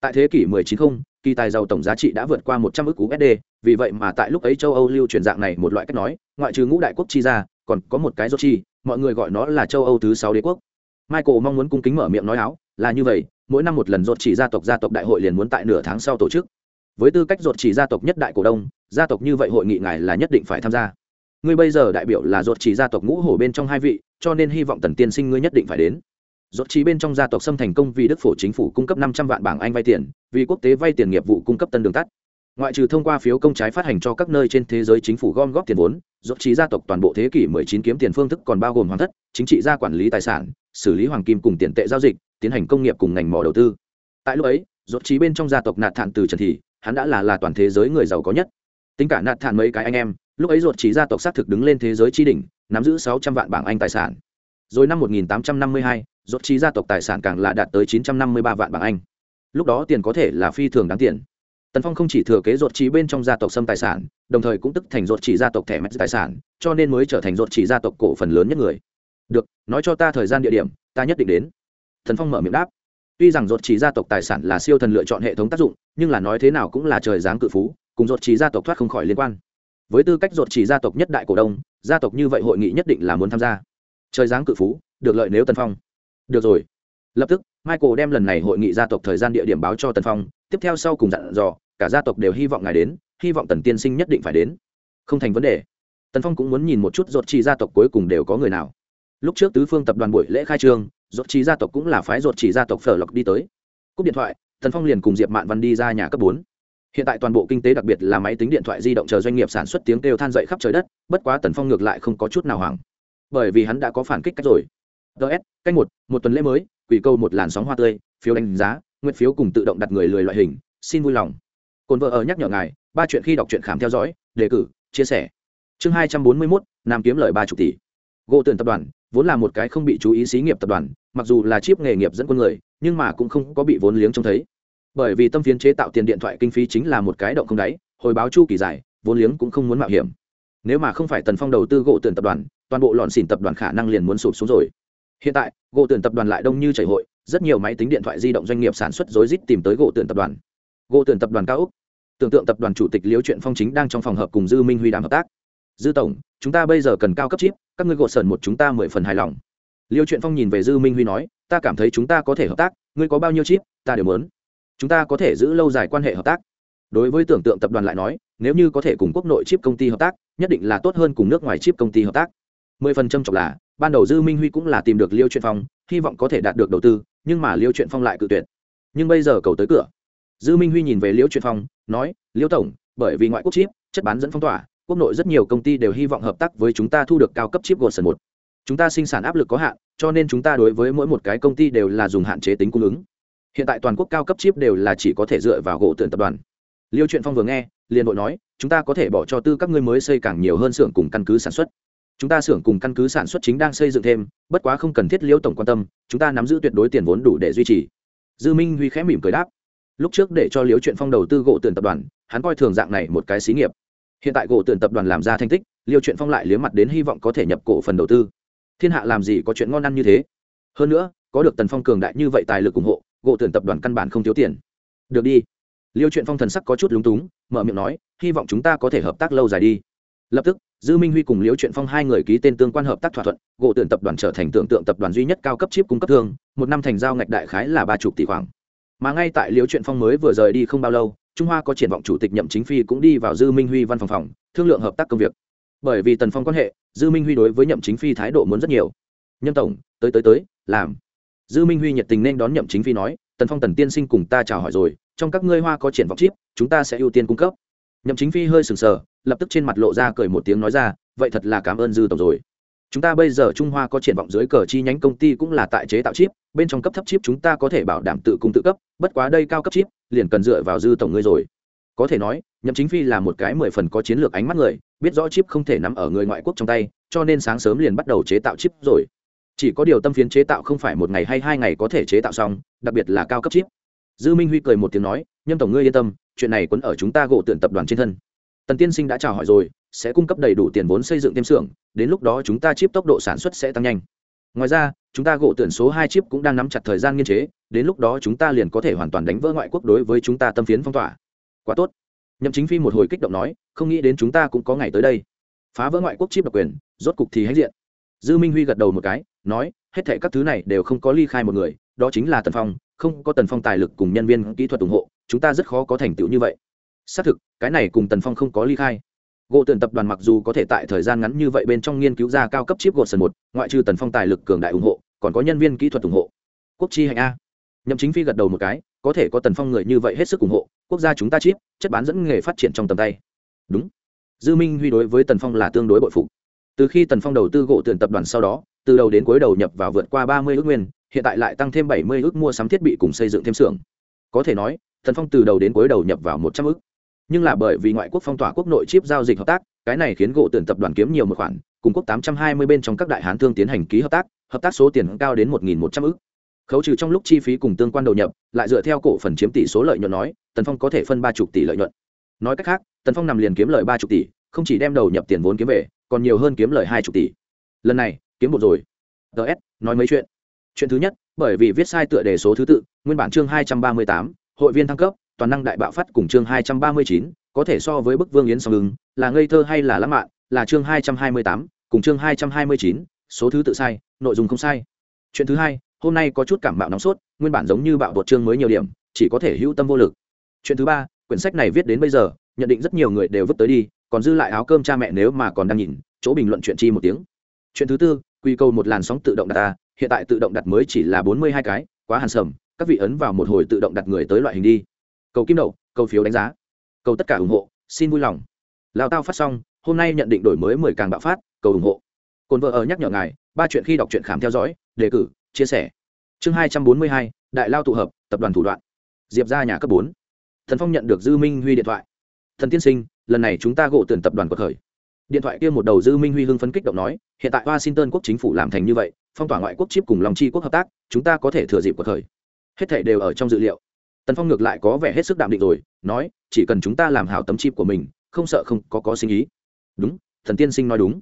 tại thế kỷ 19 không kỳ tài giàu tổng giá trị đã vượt qua 100 ức USD, vì vậy mà tại lúc ấy châu Âu lưu truyền dạng này một loại cách nói, ngoại trừ ngũ đại quốc chi ra, còn có một cái rốt chi, mọi người gọi nó là châu Âu thứ sáu đế quốc. Michael mong muốn cung kính mở miệng nói áo, là như vậy, mỗi năm một lần rốt chỉ gia tộc gia tộc đại hội liền muốn tại nửa tháng sau tổ chức. Với tư cách ruột chỉ gia tộc nhất đại cổ đông, gia tộc như vậy hội nghị ngài là nhất định phải tham gia. Ngươi bây giờ đại biểu là ruột chỉ gia tộc ngũ hổ bên trong hai vị, cho nên hy vọng tần tiên sinh ngươi nhất định phải đến Ruột chỉ bên trong gia tộc xâm thành công vì Đức phổ chính phủ cung cấp năm trăm vạn bảng Anh vay tiền, vì quốc tế vay tiền nghiệp vụ cung cấp tân đường tắt. Ngoại trừ thông qua phiếu công trái phát hành cho các nơi trên thế giới chính phủ gom góp tiền vốn, ruột trí gia tộc toàn bộ thế kỷ 19 kiếm tiền phương thức còn bao gồm hoàng thất, chính trị gia quản lý tài sản, xử lý hoàng kim cùng tiền tệ giao dịch, tiến hành công nghiệp cùng ngành mỏ đầu tư. Tại lúc ấy, ruột trí bên trong gia tộc nạt thản từ Trần thị, hắn đã là là toàn thế giới người giàu có nhất. Tính cả nạt thản mấy cái anh em, lúc ấy ruột chỉ gia tộc xác thực đứng lên thế giới chi đỉnh, nắm giữ 600 vạn bảng Anh tài sản. Rồi năm 1852, ruột chỉ gia tộc tài sản càng là đạt tới 953 vạn bảng anh. Lúc đó tiền có thể là phi thường đáng tiền. Tần phong không chỉ thừa kế ruột chỉ bên trong gia tộc xâm tài sản đồng thời cũng tức thành ruột chỉ gia tộc thẻ mét tài sản cho nên mới trở thành ruột chỉ gia tộc cổ phần lớn nhất người. Được nói cho ta thời gian địa điểm ta nhất định đến. Tần phong mở miệng đáp tuy rằng rốt trí gia tộc tài sản là siêu thần lựa chọn hệ thống tác dụng, nhưng là nói thế nào cũng là trời giáng cự phú, cùng rốt trí gia tộc thoát không khỏi liên quan. Với tư cách ruột chỉ gia tộc nhất đại cổ đông, gia tộc như vậy hội nghị nhất định là muốn tham gia. Trời giáng cự phú, được lợi nếu tân phong. Được rồi. Lập tức, michael đem lần này hội nghị gia tộc thời gian địa điểm báo cho tân phong, tiếp theo sau cùng dặn dò, cả gia tộc đều hy vọng ngài đến, hy vọng tần tiên sinh nhất định phải đến. Không thành vấn đề. Tần phong cũng muốn nhìn một chút ruột chỉ gia tộc cuối cùng đều có người nào. Lúc trước tứ phương tập đoàn buổi lễ khai trương ruột chỉ gia tộc cũng là phái ruột chỉ gia tộc phở lộc đi tới. Cúp điện thoại, tần phong liền cùng diệp mạn văn đi ra nhà cấp bốn. Hiện tại toàn bộ kinh tế đặc biệt là máy tính điện thoại di động chờ doanh nghiệp sản xuất tiếng kêu than dậy khắp trời đất, bất quá tần phong ngược lại không có chút nào hoảng. Bởi vì hắn đã có phản kích cách rồi. Ts cách một một tuần lễ mới, quỷ câu một làn sóng hoa tươi, phiếu đánh giá, nguyện phiếu cùng tự động đặt người lười loại hình, xin vui lòng. Cồn vợ ở nhắc nhở ngài, ba chuyện khi đọc truyện khám theo dõi, đề cử, chia sẻ. Chương hai trăm bốn mươi mốt, nam kiếm lời ba chục tỷ gỗ tuyển tập đoàn vốn là một cái không bị chú ý xí nghiệp tập đoàn, mặc dù là chip nghề nghiệp dẫn quân người, nhưng mà cũng không có bị vốn liếng trông thấy. Bởi vì tâm phiến chế tạo tiền điện thoại kinh phí chính là một cái động không đáy, hồi báo chu kỳ dài, vốn liếng cũng không muốn mạo hiểm. Nếu mà không phải tần phong đầu tư gỗ tuyển tập đoàn, toàn bộ lọn xỉn tập đoàn khả năng liền muốn sụp xuống rồi. Hiện tại, gỗ tuyển tập đoàn lại đông như chảy hội, rất nhiều máy tính điện thoại di động doanh nghiệp sản xuất rối rít tìm tới gỗ tuyển tập đoàn. Gỗ tuyển tập đoàn cao úc. Tưởng tượng tập đoàn chủ tịch liễu chuyện phong chính đang trong phòng hợp cùng dư minh huy đàm hợp tác dư tổng, chúng ta bây giờ cần cao cấp chip, các ngươi gỗ sờn một chúng ta mười phần hài lòng. Liêu truyện phong nhìn về dư minh huy nói, ta cảm thấy chúng ta có thể hợp tác, ngươi có bao nhiêu chip, ta đều muốn. Chúng ta có thể giữ lâu dài quan hệ hợp tác. Đối với tưởng tượng tập đoàn lại nói, nếu như có thể cùng quốc nội chip công ty hợp tác, nhất định là tốt hơn cùng nước ngoài chip công ty hợp tác. Mười phần trăm chọc là, ban đầu dư minh huy cũng là tìm được liêu truyện phong, hy vọng có thể đạt được đầu tư, nhưng mà liêu truyện phong lại cự tuyệt. Nhưng bây giờ cầu tới cửa. Dư minh huy nhìn về liêu truyện phong, nói, liêu tổng, bởi vì ngoại quốc chip, chất bán dẫn phong tỏa quốc nội rất nhiều công ty đều hy vọng hợp tác với chúng ta thu được cao cấp chip gột sần một. Chúng ta sinh sản áp lực có hạn, cho nên chúng ta đối với mỗi một cái công ty đều là dùng hạn chế tính cung ứng. Hiện tại toàn quốc cao cấp chip đều là chỉ có thể dựa vào gỗ tượng tập đoàn. Liêu truyện phong vừa nghe, liền đội nói, chúng ta có thể bỏ cho tư các ngươi mới xây càng nhiều hơn xưởng cùng căn cứ sản xuất. Chúng ta xưởng cùng căn cứ sản xuất chính đang xây dựng thêm, bất quá không cần thiết liêu tổng quan tâm, chúng ta nắm giữ tuyệt đối tiền vốn đủ để duy trì. Dư minh huy khẽ mỉm cười đáp. Lúc trước để cho liêu chuyện phong đầu tư gỗ tượng tập đoàn, hắn coi thường dạng này một cái xí nghiệp hiện tại gỗ tuyển tập đoàn làm ra thành tích, liêu chuyện phong lại liếm mặt đến hy vọng có thể nhập cổ phần đầu tư. Thiên hạ làm gì có chuyện ngon ăn như thế? Hơn nữa, có được tần phong cường đại như vậy tài lực ủng hộ, gỗ tuyển tập đoàn căn bản không thiếu tiền. Được đi. Liêu chuyện phong thần sắc có chút lúng túng, mở miệng nói, hy vọng chúng ta có thể hợp tác lâu dài đi. Lập tức, dư minh huy cùng Liêu chuyện phong hai người ký tên tương quan hợp tác thỏa thuận, gỗ Tuyển tập đoàn trở thành tưởng tượng tập đoàn duy nhất cao cấp chip cung cấp thương, một năm thành giao ngạch đại khái là ba chục tỷ khoảng. Mà ngay tại Liêu chuyện phong mới vừa rời đi không bao lâu trung hoa có triển vọng chủ tịch nhậm chính phi cũng đi vào dư minh huy văn phòng phòng, thương lượng hợp tác công việc. Bởi vì tần phong quan hệ, dư minh huy đối với nhậm chính phi thái độ muốn rất nhiều. Nhâm tổng, tới tới tới, làm. Dư minh huy nhiệt tình nên đón nhậm chính phi nói, tần phong, tần tiên sinh cùng ta chào hỏi rồi, trong các ngươi hoa có triển vọng chip, chúng ta sẽ ưu tiên cung cấp. Nhậm chính phi hơi sừng sờ, lập tức trên mặt lộ ra cười một tiếng nói ra, vậy thật là cảm ơn dư tổng rồi. Chúng ta bây giờ trung hoa có triển vọng dưới cờ chi nhánh công ty cũng là tại chế tạo chip, bên trong cấp thấp chip chúng ta có thể bảo đảm tự cung tự cấp, bất quá đây cao cấp chip liền cần dựa vào dư tổng ngươi rồi. Có thể nói, nhậm chính phi là một cái mười phần có chiến lược ánh mắt người, biết rõ chip không thể nằm ở người ngoại quốc trong tay, cho nên sáng sớm liền bắt đầu chế tạo chip rồi. Chỉ có điều tâm phiến chế tạo không phải một ngày hay hai ngày có thể chế tạo xong, đặc biệt là cao cấp chip. Dư minh huy cười một tiếng nói nhâm tổng ngươi yên tâm, chuyện này quấn ở chúng ta gộ tuyển tập đoàn trên thân. Tần tiên sinh đã chào hỏi rồi, sẽ cung cấp đầy đủ tiền vốn xây dựng thêm xưởng, đến lúc đó chúng ta chip tốc độ sản xuất sẽ tăng nhanh. Ngoài ra, chúng ta gộ tuyển số hai chip cũng đang nắm chặt thời gian nghiên chế đến lúc đó chúng ta liền có thể hoàn toàn đánh vỡ ngoại quốc đối với chúng ta tâm phiến phong tỏa. Quá tốt. Nhậm chính phi một hồi kích động nói, không nghĩ đến chúng ta cũng có ngày tới đây. Phá vỡ ngoại quốc chip độc quyền, rốt cục thì hãnh diện. Dư minh huy gật đầu một cái, nói, hết thệ các thứ này đều không có ly khai một người, đó chính là tần phong, không có tần phong tài lực cùng nhân viên kỹ thuật ủng hộ, chúng ta rất khó có thành tựu như vậy. Xác thực, cái này cùng tần phong không có ly khai. Gỗ tuyển tập đoàn mặc dù có thể tại thời gian ngắn như vậy bên trong nghiên cứu ra cao cấp chip gột sần một, ngoại trừ tần phong tài lực cường đại ủng hộ, còn có nhân viên kỹ thuật ủng hộ. Quốc chi hạnh a nhậm chính phi gật đầu một cái, có thể có tần phong người như vậy hết sức ủng hộ, quốc gia chúng ta chip, chất bán dẫn nghề phát triển trong tầm tay. Đúng. Dư minh huy đối với tần phong là tương đối bội phục. Từ khi tần phong đầu tư gỗ tuyển tập đoàn sau đó, từ đầu đến cuối đầu nhập vào vượt qua ba mươi ước nguyên, hiện tại lại tăng thêm bảy mươi ước mua sắm thiết bị cùng xây dựng thêm xưởng. Có thể nói, tần phong từ đầu đến cuối đầu nhập vào một trăm ước. Nhưng là bởi vì ngoại quốc phong tỏa quốc nội chip giao dịch hợp tác, cái này khiến gỗ tuyển tập đoàn kiếm nhiều một khoản, cùng quốc tám trăm hai mươi bên trong các đại hán thương tiến hành ký hợp tác hợp tác số tiền cao đến một một trăm ước khấu trừ trong lúc chi phí cùng tương quan đầu nhập, lại dựa theo cổ phần chiếm tỷ số lợi nhuận nói, tần phong có thể phân ba chục tỷ lợi nhuận. Nói cách khác, tần phong nằm liền kiếm lời ba chục tỷ, không chỉ đem đầu nhập tiền vốn kiếm về, còn nhiều hơn kiếm lời hai chục tỷ. Lần này, kiếm một rồi. Ts nói mấy chuyện. Chuyện thứ nhất, bởi vì viết sai tựa đề số thứ tự, nguyên bản chương hai trăm ba mươi tám, hội viên thăng cấp, toàn năng đại bạo phát cùng chương hai trăm ba mươi chín, có thể so với bức vương yến song ứng, là ngây thơ hay là lãng mạn, là chương hai trăm hai mươi tám, cùng chương hai trăm hai mươi chín, số thứ tự sai, nội dung không sai. Chuyện thứ hai hôm nay có chút cảm bạo nóng sốt, nguyên bản giống như bạo bột chương mới nhiều điểm, chỉ có thể hữu tâm vô lực. Chuyện thứ ba, quyển sách này viết đến bây giờ, nhận định rất nhiều người đều vứt tới đi, còn dư lại áo cơm cha mẹ nếu mà còn đang nhìn, chỗ bình luận chuyện chi một tiếng. Chuyện thứ tư, quy câu một làn sóng tự động đặt ta, hiện tại tự động đặt mới chỉ là bốn mươi hai cái, quá hàn sầm, các vị ấn vào một hồi tự động đặt người tới loại hình đi. Cầu kim đậu, cầu phiếu đánh giá, cầu tất cả ủng hộ, xin vui lòng. Lao tao phát xong, hôm nay nhận định đổi mới mười càng bạo phát, cầu ủng hộ. Cồn vợ ở nhắc nhở ngài, ba chuyện khi đọc truyện khám theo dõi, đề cử chia sẻ. Chương hai trăm bốn mươi hai, đại lao tụ hợp, tập đoàn thủ đoạn. Diệp ra nhà cấp bốn. Thần phong nhận được dư minh huy điện thoại. Thần tiên sinh, lần này chúng ta gộ tuyển tập đoàn cuộc khởi điện thoại kia một đầu dư minh huy hưng phấn kích động nói, hiện tại washington quốc chính phủ làm thành như vậy, phong tỏa ngoại quốc chip cùng lòng chi quốc hợp tác, chúng ta có thể thừa dịp cuộc khởi hết thể đều ở trong dự liệu. Tần phong ngược lại có vẻ hết sức đạm định rồi, nói, chỉ cần chúng ta làm hảo tấm chip của mình, không sợ không có có sinh ý. Đúng, thần tiên sinh nói đúng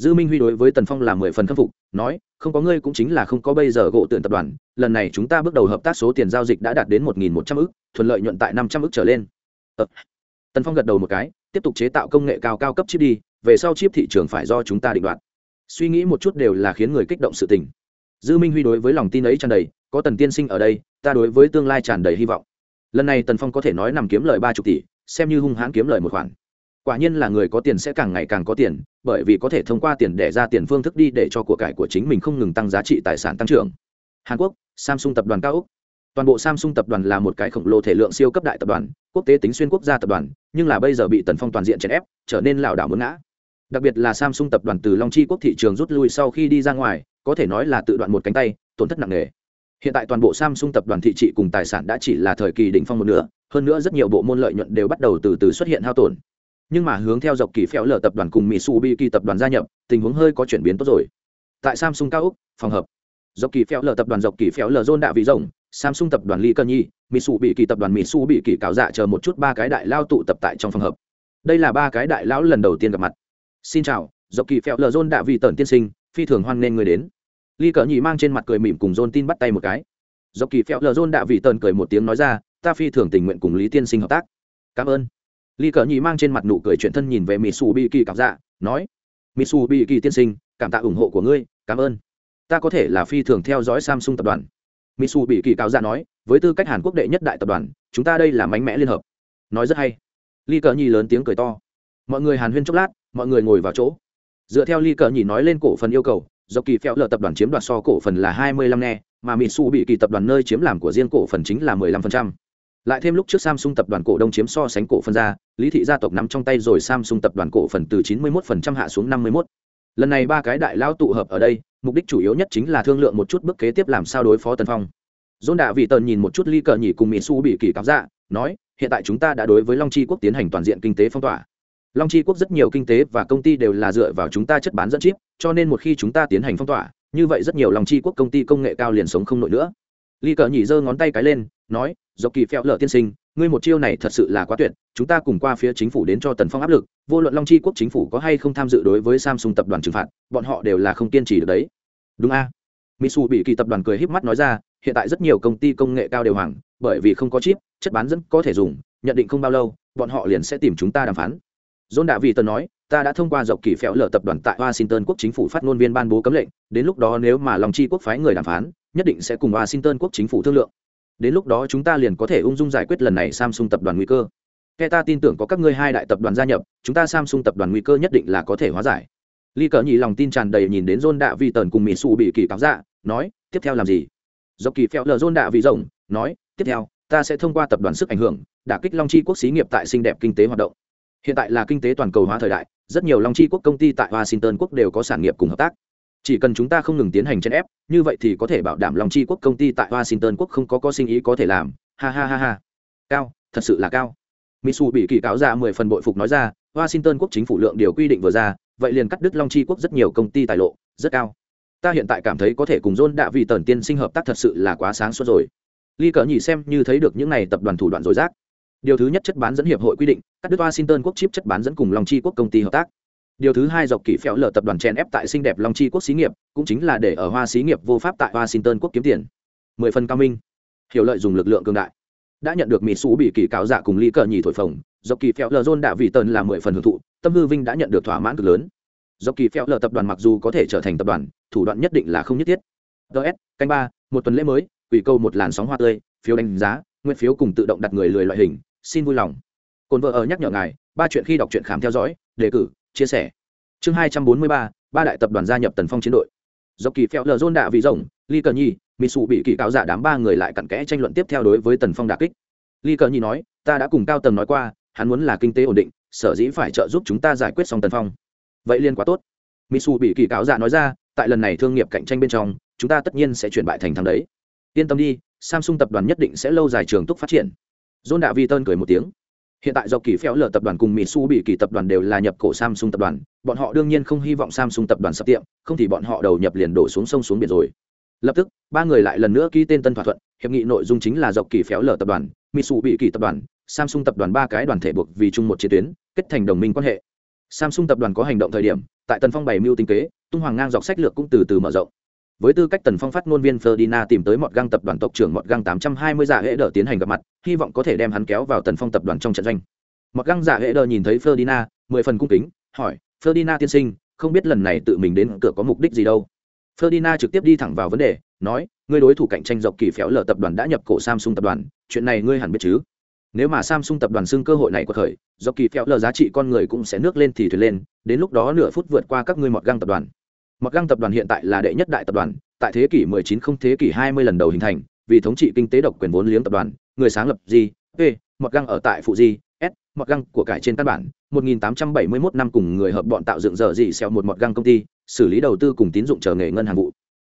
dư minh huy đối với tần phong là mười phần khâm phục, nói, không có ngươi cũng chính là không có bây giờ gỗ tượng tập đoàn, lần này chúng ta bước đầu hợp tác số tiền giao dịch đã đạt đến một nghìn một trăm ước thuận lợi nhuận tại năm trăm ước trở lên. Ờ. tần phong gật đầu một cái, tiếp tục chế tạo công nghệ cao cao cấp chip đi, về sau chip thị trường phải do chúng ta định đoạt. Suy nghĩ một chút đều là khiến người kích động sự tình. Dư minh huy đối với lòng tin ấy tràn đầy, có tần tiên sinh ở đây, ta đối với tương lai tràn đầy hy vọng. Lần này tần phong có thể nói nằm kiếm lời ba chục tỷ, xem như hung hãn kiếm lời một khoản quả nhiên là người có tiền sẽ càng ngày càng có tiền, bởi vì có thể thông qua tiền để ra tiền phương thức đi để cho của cải của chính mình không ngừng tăng giá trị tài sản tăng trưởng. Hàn quốc, samsung tập đoàn cao úc. Toàn bộ samsung tập đoàn là một cái khổng lồ thể lượng siêu cấp đại tập đoàn, quốc tế tính xuyên quốc gia tập đoàn, nhưng là bây giờ bị tần phong toàn diện chèn ép, trở nên lảo đảo muốn ngã đặc biệt là samsung tập đoàn từ long chi quốc thị trường rút lui sau khi đi ra ngoài, có thể nói là tự đoạn một cánh tay, tổn thất nặng nề. Hiện tại toàn bộ samsung tập đoàn thị trị cùng tài sản đã chỉ là thời kỳ đỉnh phong một nữa hơn nữa rất nhiều bộ môn lợi nhuận đều bắt đầu từ từ xuất hiện hao tổn nhưng mà hướng theo dọc kỳ phéo lở tập đoàn cùng mitsubishi tập đoàn gia nhập, tình huống hơi có chuyển biến tốt rồi. Tại samsung cao úc phòng hợp, dọc kỳ phéo lở tập đoàn dọc kỳ phéo lở John đạ vị rồng samsung tập đoàn lee cơ nhi Mitsu bị kỳ tập đoàn Mitsu bị kỳ cáo dạ chờ một chút ba cái đại lao tụ tập tại trong phòng hợp. Đây là ba cái đại lão lần đầu tiên gặp mặt. Xin chào, dọc kỳ phèo lở John đạ vị tần tiên sinh, phi thường hoan nghênh người đến. Ly cơ nhi mang trên mặt cười mỉm cùng john tin bắt tay một cái. Dọc kỳ phèo lở John đạ vị tần cười một tiếng nói ra, ta phi thường tình nguyện cùng lý tiên sinh hợp tác. Cảm ơn ly cờ nhì mang trên mặt nụ cười chuyện thân nhìn về mitsu bi kỳ cảm dạ nói mitsu bi kỳ tiên sinh, cảm tạ ủng hộ của ngươi, cảm ơn. Ta có thể là phi thường theo dõi samsung tập đoàn. Mitsu bị kỳ cáo dạ nói, với tư cách hàn quốc đệ nhất đại tập đoàn, chúng ta đây là mánh mẽ liên hợp. Nói rất hay. Ly cờ nhì lớn tiếng cười to. Mọi người hàn huyên chốc lát, mọi người ngồi vào chỗ. Dựa theo ly cờ nhì nói lên cổ phần yêu cầu do kỳ phèo lờ tập đoàn chiếm đoạt so cổ phần là hai mươi lăm nghe mà mitsu bị kỳ tập đoàn nơi chiếm làm của riêng cổ phần chính là mười lăm phần trăm lại thêm lúc trước samsung tập đoàn cổ đông chiếm so sánh cổ phần ra, lý thị gia tộc nắm trong tay rồi samsung tập đoàn cổ phần từ 91% hạ xuống 51. lần này ba cái đại lao tụ hợp ở đây, mục đích chủ yếu nhất chính là thương lượng một chút bước kế tiếp làm sao đối phó tần phong. Dôn đạ vị tần nhìn một chút ly cờ nhỉ cùng mỹ su bị kỳ cáo dạ nói, hiện tại chúng ta đã đối với long chi quốc tiến hành toàn diện kinh tế phong tỏa. Long chi quốc rất nhiều kinh tế và công ty đều là dựa vào chúng ta chất bán dẫn chip, cho nên một khi chúng ta tiến hành phong tỏa, như vậy rất nhiều long chi quốc công ty công nghệ cao liền sống không nổi nữa. Ly cờ nhỉ giơ ngón tay cái lên, nói do kỳ phèo lợ tiên sinh ngươi một chiêu này thật sự là quá tuyệt chúng ta cùng qua phía chính phủ đến cho tần phong áp lực vô luận long chi quốc chính phủ có hay không tham dự đối với samsung tập đoàn trừng phạt bọn họ đều là không kiên trì được đấy đúng a à? mitsu bị kỳ tập đoàn cười híp mắt nói ra hiện tại rất nhiều công ty công nghệ cao đều hoàng bởi vì không có chip chất bán dẫn có thể dùng nhận định không bao lâu bọn họ liền sẽ tìm chúng ta đàm phán John Đạ Vị Tần nói, ta đã thông qua dọc kỳ phèo lở tập đoàn tại Washington quốc chính phủ phát ngôn viên ban bố cấm lệnh, đến lúc đó nếu mà Long Chi quốc phái người đàm phán, nhất định sẽ cùng Washington quốc chính phủ thương lượng. Đến lúc đó chúng ta liền có thể ung dung giải quyết lần này Samsung tập đoàn nguy cơ. Kẻ ta tin tưởng có các ngươi hai đại tập đoàn gia nhập, chúng ta Samsung tập đoàn nguy cơ nhất định là có thể hóa giải. Ly Cờ nhị lòng tin tràn đầy nhìn đến John Đạ Vị Tần cùng Mỹ xù bị kỳ cáo dạ, nói, tiếp theo làm gì? Dọc kỳ phèo lở John Đạ Vị rộng, nói, tiếp theo, ta sẽ thông qua tập đoàn sức ảnh hưởng, đả kích Long Chi quốc xí nghiệp tại xinh đẹp kinh tế hoạt động hiện tại là kinh tế toàn cầu hóa thời đại rất nhiều long chi quốc công ty tại washington quốc đều có sản nghiệp cùng hợp tác chỉ cần chúng ta không ngừng tiến hành chèn ép, như vậy thì có thể bảo đảm long chi quốc công ty tại washington quốc không có có sinh ý có thể làm. Ha ha ha ha. Cao, thật sự là cao. Mitsu bị kỳ cáo ra mười phần bội phục nói ra, washington quốc chính phủ lượng điều quy định vừa ra, vậy liền cắt đứt long chi quốc rất nhiều công ty tài lộ, rất cao. Ta hiện tại cảm thấy có thể cùng john đạ vị tần tiên sinh hợp tác thật sự là quá sáng suốt rồi. Ly cờ nhỉ xem như thấy được những này tập đoàn thủ đoạn dối rác. Điều thứ nhất chất bán dẫn hiệp hội quy định, cắt đứt washington quốc chip chất bán dẫn cùng long chi quốc công ty hợp tác điều thứ hai dọc kỷ phèo lờ tập đoàn chèn ép tại xinh đẹp long chi quốc xí nghiệp, cũng chính là để ở hoa xí nghiệp vô pháp tại washington quốc kiếm tiền. Mười phần cao minh. Hiểu lợi dùng lực lượng cường đại. Đã nhận được mỹ xú bị kỳ cáo dạ cùng ly cờ nhì thổi phồng, dọc kỳ phèo lờ john đã vì tần là mười phần hưởng thụ, tâm hư vinh đã nhận được thỏa mãn cực lớn. Dọc kỳ phèo lờ tập đoàn mặc dù có thể trở thành tập đoàn, thủ đoạn nhất định là không nhất thiết. Ts canh ba, một tuần lễ mới ủy câu một làn sóng hoa tươi, phiếu đánh giá nguyên phiếu cùng tự động đặt người lười loại hình, xin vui lòng. Cồn vợ ở nhắc nhở ngài, ba chuyện khi đọc truyện khám theo dõi, đề cử chia sẻ. Chương hai trăm bốn mươi ba ba đại tập đoàn gia nhập tần phong chiến đội. Do kỳ phèo lờ dôn đạ vị rồng, ly cờ nhi mỹ sụ bị kỳ cáo giả dạ đám ba người lại cặn kẽ tranh luận tiếp theo đối với tần phong đà kích. Ly cờ nhi nói, ta đã cùng cao tầng nói qua, hắn muốn là kinh tế ổn định, sở dĩ phải trợ giúp chúng ta giải quyết xong tần phong. Vậy liên quá tốt. Mỹ sụ bị kỳ cáo giả dạ nói ra, tại lần này thương nghiệp cạnh tranh bên trong, chúng ta tất nhiên sẽ chuyển bại thành thắng đấy. Yên tâm đi, samsung tập đoàn nhất định sẽ lâu dài trường túc phát triển. John đạ vi tơn cười một tiếng hiện tại do kỳ phéo lờ tập đoàn cùng mỹ su bị kỳ tập đoàn đều là nhập cổ samsung tập đoàn, bọn họ đương nhiên không hy vọng samsung tập đoàn sập tiệm, không thì bọn họ đầu nhập liền đổ xuống sông xuống biển rồi. Lập tức, ba người lại lần nữa ký tên tân thỏa thuận, hiệp nghị nội dung chính là dọc kỳ phéo lờ tập đoàn mỹ su bị kỳ tập đoàn, samsung tập đoàn ba cái đoàn thể buộc vì chung một chiến tuyến, kết thành đồng minh quan hệ. Samsung tập đoàn có hành động thời điểm, tại tân phong bày mưu tinh kế, tung hoàng ngang dọc sách lược cũng từ từ mở rộng với tư cách tần phong phát ngôn viên Ferdinand tìm tới mọt găng tập đoàn tộc trưởng mọt găng 820 giả dạ hệ đỡ tiến hành gặp mặt, hy vọng có thể đem hắn kéo vào tần phong tập đoàn trong trận doanh. mọt găng giả hệ đỡ nhìn thấy Ferdinand, mười phần cung kính, hỏi: "Ferdinand tiên sinh, không biết lần này tự mình đến cửa có mục đích gì đâu?" Ferdinand trực tiếp đi thẳng vào vấn đề, nói: "Ngươi đối thủ cạnh tranh dọc kỳ phéo lở tập đoàn đã nhập cổ Samsung tập đoàn, chuyện này ngươi hẳn biết chứ?" Nếu mà Samsung tập đoàn xưng cơ hội này của thời, dọc kỳ phéo lở giá trị con người cũng sẽ nước lên thì thuyền lên, đến lúc đó nửa phút vượt qua các ngươi mọt găng tập đoàn Mặc Găng tập đoàn hiện tại là đệ nhất đại tập đoàn, tại thế kỷ 19 không thế kỷ 20 lần đầu hình thành, vì thống trị kinh tế độc quyền vốn liếng tập đoàn, người sáng lập gì? P, Mặc Găng ở tại phụ gì? S, Mặc Găng của cải trên căn bản, 1871 năm cùng người hợp bọn tạo dựng giờ gì xeo một Mặc Găng công ty, xử lý đầu tư cùng tín dụng chờ nghề ngân hàng vụ.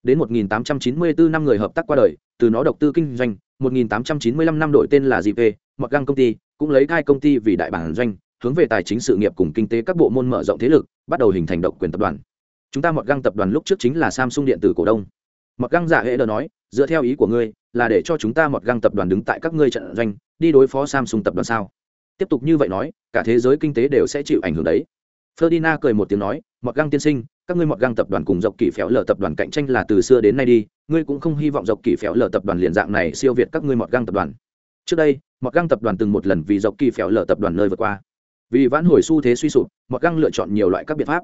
Đến 1894 năm người hợp tác qua đời, từ nó độc tư kinh doanh, 1895 năm đổi tên là JP, Mặc Găng công ty, cũng lấy hai công ty vì đại bản doanh, hướng về tài chính sự nghiệp cùng kinh tế các bộ môn mở rộng thế lực, bắt đầu hình thành độc quyền tập đoàn chúng ta mọt găng tập đoàn lúc trước chính là samsung điện tử cổ đông. Mọt găng giả hệ đờ nói, dựa theo ý của ngươi, là để cho chúng ta mọt găng tập đoàn đứng tại các ngươi trận doanh, đi đối phó samsung tập đoàn sao? Tiếp tục như vậy nói, cả thế giới kinh tế đều sẽ chịu ảnh hưởng đấy. Ferdinand cười một tiếng nói, mọt găng tiên sinh, các ngươi mọt găng tập đoàn cùng dọc kỳ phéo lờ tập đoàn cạnh tranh là từ xưa đến nay đi, ngươi cũng không hy vọng dọc kỳ phéo lờ tập đoàn liền dạng này siêu việt các ngươi mọt găng tập đoàn. Trước đây, mọt găng tập đoàn từng một lần vì dọc kỳ phéo lờ tập đoàn nơi vượt qua. Vì vãn hồi xu thế suy sụp, mọt găng lựa chọn nhiều loại các biện pháp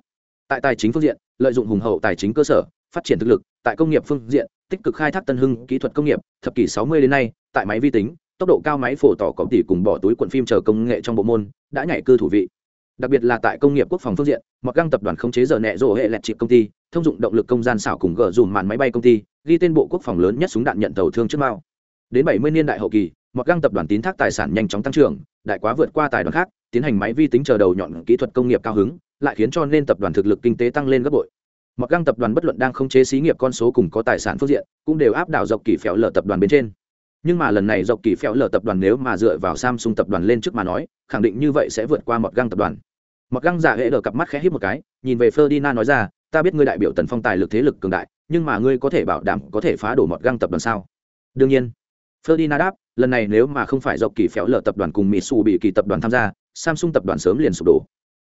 tại tài chính phương diện, lợi dụng hùng hậu tài chính cơ sở, phát triển thực lực, tại công nghiệp phương diện, tích cực khai thác tân hưng kỹ thuật công nghiệp. Thập kỷ 60 đến nay, tại máy vi tính, tốc độ cao máy phổ tỏ có tỷ cùng bỏ túi cuộn phim chờ công nghệ trong bộ môn, đã nhảy cư thủ vị. Đặc biệt là tại công nghiệp quốc phòng phương diện mặc găng tập đoàn không chế giờ nẹ rộ hệ lẹt chịp công ty, thông dụng động lực công gian xảo cùng gỡ dùm màn máy bay công ty, ghi tên bộ quốc phòng lớn nhất súng đạn nhận tàu thương trước mao. Đến 70 niên đại hậu kỳ mặc găng tập đoàn tín thác tài sản nhanh chóng tăng trưởng, đại quá vượt qua tài đoàn khác, tiến hành máy vi tính chờ đầu nhọn kỹ thuật công nghiệp cao hứng lại khiến cho nên tập đoàn thực lực kinh tế tăng lên gấp bội. Mặc găng tập đoàn bất luận đang không chế xí nghiệp con số cùng có tài sản phương diện, cũng đều áp đảo dọc kỳ phèo lở tập đoàn bên trên. Nhưng mà lần này dọc kỳ phèo lở tập đoàn nếu mà dựa vào samsung tập đoàn lên trước mà nói, khẳng định như vậy sẽ vượt qua mặc găng tập đoàn. Mặc găng giả hệ đờ cặp mắt khẽ hít một cái, nhìn về ferdinand nói ra, ta biết ngươi đại biểu tần phong tài lực thế lực cường đại, nhưng mà ngươi có thể bảo đảm có thể phá đổ mặc găng tập đoàn sao? Đương nhiên. Ferdinand đáp, lần này nếu mà không phải dọc kỳ phèo lở tập đoàn cùng mỹ su bị kỳ tập đoàn tham gia, samsung tập đoàn sớm liền sụp đổ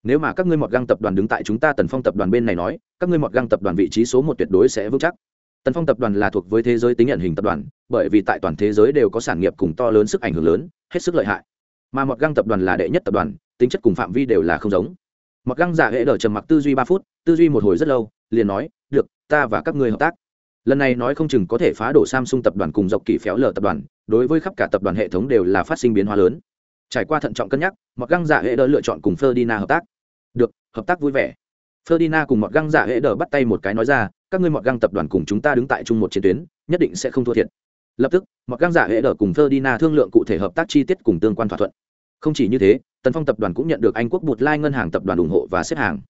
nếu mà các ngươi mọt găng tập đoàn đứng tại chúng ta tần phong tập đoàn bên này nói, các ngươi mọt găng tập đoàn vị trí số một tuyệt đối sẽ vững chắc. Tần phong tập đoàn là thuộc với thế giới tính nhận hình tập đoàn, bởi vì tại toàn thế giới đều có sản nghiệp cùng to lớn sức ảnh hưởng lớn, hết sức lợi hại. Mà mọt găng tập đoàn là đệ nhất tập đoàn, tính chất cùng phạm vi đều là không giống. Mọt găng giả hệ đờ trầm mặc tư duy ba phút, tư duy một hồi rất lâu, liền nói, được, ta và các ngươi hợp tác. Lần này nói không chừng có thể phá đổ samsung tập đoàn cùng dọc kỳ phéo lờ tập đoàn, đối với khắp cả tập đoàn hệ thống đều là phát sinh biến hóa lớn. Trải qua thận trọng cân nhắc, mọt găng giả hệ đờ lựa chọn cùng ferdinand hợp tác được, hợp tác vui vẻ. Ferdinand cùng mọt găng dạ giả hệ đờ bắt tay một cái nói ra, các ngươi mọt găng tập đoàn cùng chúng ta đứng tại chung một chiến tuyến, nhất định sẽ không thua thiệt. Lập tức, mọt găng dạ giả hệ đờ cùng ferdinand thương lượng cụ thể hợp tác chi tiết cùng tương quan thỏa thuận. Không chỉ như thế, tần phong tập đoàn cũng nhận được anh quốc bụt lai ngân hàng tập đoàn ủng hộ và xếp hàng.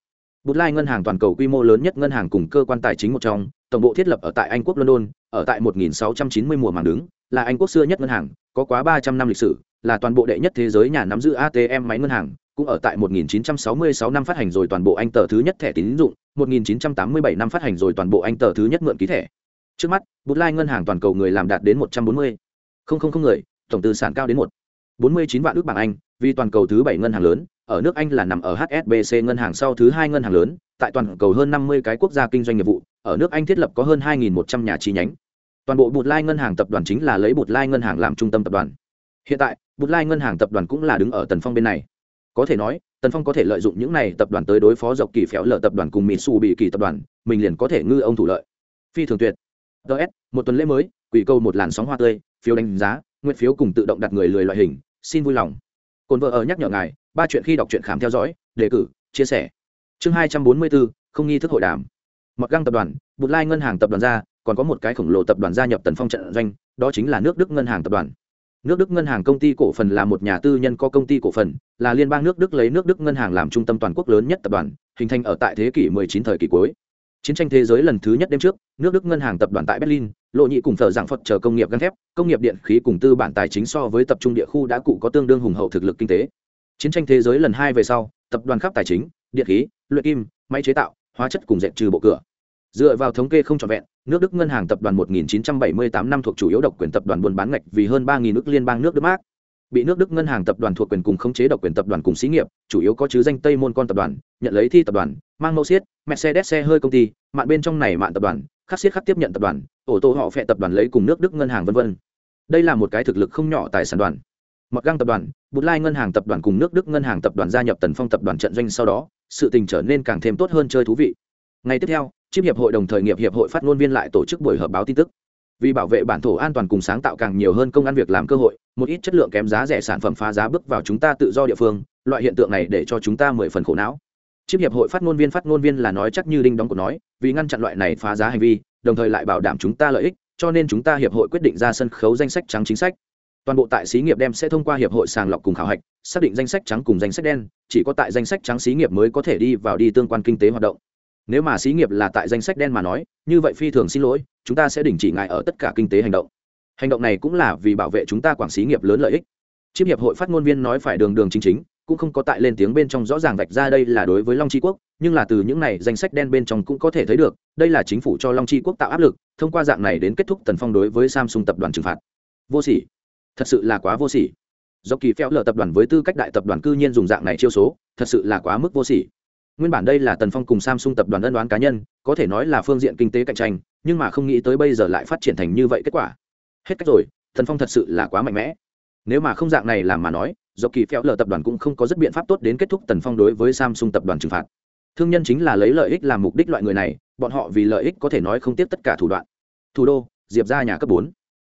Bụt lai ngân hàng toàn cầu quy mô lớn nhất ngân hàng cùng cơ quan tài chính một trong, tổng bộ thiết lập ở tại anh quốc london, ở tại 1690 mùa màng đứng, là anh quốc xưa nhất ngân hàng, có quá 300 năm lịch sử, là toàn bộ đệ nhất thế giới nhà nắm giữ atm máy ngân hàng cũng ở tại 1966 năm phát hành rồi toàn bộ anh tờ thứ nhất thẻ tín dụng, 1987 năm phát hành rồi toàn bộ anh tờ thứ nhất mượn ký thẻ. Trước mắt, bút lai ngân hàng toàn cầu người làm đạt đến 140. Không không không người, tổng tư sản cao đến 1. 49 vạn ước bảng Anh, vì toàn cầu thứ 7 ngân hàng lớn, ở nước Anh là nằm ở HSBC ngân hàng sau thứ hai ngân hàng lớn, tại toàn cầu hơn 50 cái quốc gia kinh doanh nghiệp vụ, ở nước Anh thiết lập có hơn 2100 nhà chi nhánh. Toàn bộ Bụt Lai ngân hàng tập đoàn chính là lấy Bụt Lai ngân hàng làm trung tâm tập đoàn hiện tại bút lai ngân hàng tập đoàn cũng là đứng ở tần phong bên này có thể nói, tần phong có thể lợi dụng những này tập đoàn tới đối phó dọc kỳ phéo lở tập đoàn cùng mỹ su bị kỳ tập đoàn, mình liền có thể ngư ông thủ lợi. Phi thường tuyệt. Ts một tuần lễ mới, quỷ câu một làn sóng hoa tươi, phiếu đánh giá, nguyện phiếu cùng tự động đặt người lười loại hình, xin vui lòng. Cồn vợ ở nhắc nhở ngài, ba chuyện khi đọc truyện khám theo dõi, đề cử, chia sẻ. Chương hai trăm bốn mươi bốn, không nghi thức hội đàm. Mặc găng tập đoàn, bụt lai ngân hàng tập đoàn ra, còn có một cái khổng lồ tập đoàn gia nhập tần phong trận doanh, đó chính là nước đức ngân hàng tập đoàn. Nước đức ngân hàng công ty cổ phần là một nhà tư nhân có công ty cổ phần là liên bang nước đức lấy nước đức ngân hàng làm trung tâm toàn quốc lớn nhất tập đoàn hình thành ở tại thế kỷ 19 thời kỳ cuối. Chiến tranh thế giới lần thứ nhất đêm trước nước đức ngân hàng tập đoàn tại berlin lộ nhị cùng thờ giảng phật chờ công nghiệp gang thép công nghiệp điện khí cùng tư bản tài chính so với tập trung địa khu đã cụ có tương đương hùng hậu thực lực kinh tế. Chiến tranh thế giới lần hai về sau tập đoàn khắp tài chính điện khí luyện kim máy chế tạo hóa chất cùng dệt trừ bộ cửa. Dựa vào thống kê không trọn vẹn nước đức ngân hàng tập đoàn 1978 năm thuộc chủ yếu độc quyền tập đoàn buôn bán ngạch vì hơn 3.000 nước liên bang nước đức Mark, bị nước đức ngân hàng tập đoàn thuộc quyền cùng khống chế độc quyền tập đoàn cùng xí nghiệp, chủ yếu có chứ danh tây môn con tập đoàn, nhận lấy thi tập đoàn, mang mẫu xiết, mercedes xe hơi công ty, mạn bên trong này mạn tập đoàn, khắc xiết khắc tiếp nhận tập đoàn ổ tô họ phệ tập đoàn lấy cùng nước đức ngân hàng v v đây là một cái thực lực không nhỏ tài sản đoàn. Mặc găng tập đoàn, bút lai ngân hàng tập đoàn cùng nước đức ngân hàng tập đoàn gia nhập tần phong tập đoàn trận doanh sau đó, sự tình trở nên càng thêm tốt hơn chơi thú vị. Ngày tiếp theo chip hiệp hội đồng thời nghiệp hiệp hội phát ngôn viên lại tổ chức buổi họp báo tin tức vì bảo vệ bản thổ an toàn cùng sáng tạo càng nhiều hơn công ăn việc làm cơ hội, một ít chất lượng kém giá rẻ sản phẩm phá giá bước vào chúng ta tự do địa phương, loại hiện tượng này để cho chúng ta mười phần khổ não. Chiếc hiệp hội phát ngôn viên phát ngôn viên là nói chắc như đinh đóng của nói, vì ngăn chặn loại này phá giá hành vi, đồng thời lại bảo đảm chúng ta lợi ích, cho nên chúng ta hiệp hội quyết định ra sân khấu danh sách trắng chính sách. Toàn bộ tại xí nghiệp đem sẽ thông qua hiệp hội sàng lọc cùng khảo hạch, xác định danh sách trắng cùng danh sách đen, chỉ có tại danh sách trắng xí nghiệp mới có thể đi vào đi tương quan kinh tế hoạt động nếu mà xí nghiệp là tại danh sách đen mà nói, như vậy phi thường xin lỗi, chúng ta sẽ đình chỉ ngại ở tất cả kinh tế hành động. Hành động này cũng là vì bảo vệ chúng ta quảng xí nghiệp lớn lợi ích. Chiếc hiệp hội phát ngôn viên nói phải đường đường chính chính, cũng không có tại lên tiếng bên trong rõ ràng vạch ra đây là đối với long tri quốc, nhưng là từ những này danh sách đen bên trong cũng có thể thấy được, đây là chính phủ cho long tri quốc tạo áp lực, thông qua dạng này đến kết thúc tần phong đối với samsung tập đoàn trừng phạt. Vô sỉ. Thật sự là quá vô sỉ. Do kỳ phèo lờ tập đoàn với tư cách đại tập đoàn cư nhiên dùng dạng này chiêu số, thật sự là quá mức vô sỉ nguyên bản đây là tần phong cùng samsung tập đoàn ân đoán cá nhân, có thể nói là phương diện kinh tế cạnh tranh, nhưng mà không nghĩ tới bây giờ lại phát triển thành như vậy kết quả. Hết cách rồi, tần phong thật sự là quá mạnh mẽ. Nếu mà không dạng này làm mà nói, do kỳ phéo lờ tập đoàn cũng không có rất biện pháp tốt đến kết thúc tần phong đối với samsung tập đoàn trừng phạt. Thương nhân chính là lấy lợi ích làm mục đích loại người này, bọn họ vì lợi ích có thể nói không tiếp tất cả thủ đoạn. Thủ đô, diệp ra nhà cấp bốn.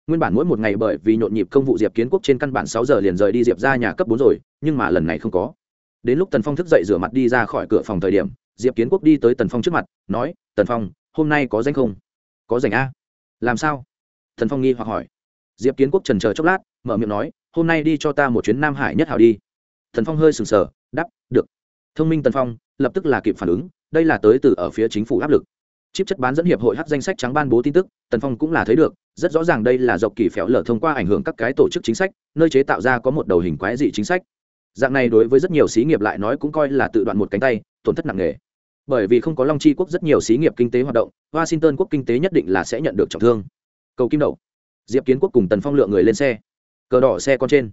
Nguyên bản mỗi một ngày bởi vì nhộn nhịp công vụ diệp kiến quốc trên căn bản sáu giờ liền rời đi diệp ra nhà cấp bốn rồi, nhưng mà lần này không có đến lúc tần phong thức dậy rửa mặt đi ra khỏi cửa phòng thời điểm, diệp kiến quốc đi tới tần phong trước mặt, nói, tần phong, hôm nay có danh không? Có danh a. Làm sao? Tần phong nghi hoặc hỏi. Diệp kiến quốc trần chờ chốc lát, mở miệng nói, hôm nay đi cho ta một chuyến nam hải nhất hảo đi. Tần phong hơi sừng sờ đắp được. Thông minh tần phong, lập tức là kịp phản ứng, đây là tới từ ở phía chính phủ áp lực. Chip chất bán dẫn hiệp hội hát danh sách trắng ban bố tin tức, tần phong cũng là thấy được, rất rõ ràng đây là dọc kỳ phéo lở thông qua ảnh hưởng các cái tổ chức chính sách, nơi chế tạo ra có một đầu hình quái dị chính sách dạng này đối với rất nhiều xí nghiệp lại nói cũng coi là tự đoạn một cánh tay, tổn thất nặng nề. Bởi vì không có long chi quốc rất nhiều xí nghiệp kinh tế hoạt động, washington quốc kinh tế nhất định là sẽ nhận được trọng thương. Cầu kim đậu diệp kiến quốc cùng tần phong lựa người lên xe. Cờ đỏ xe con trên.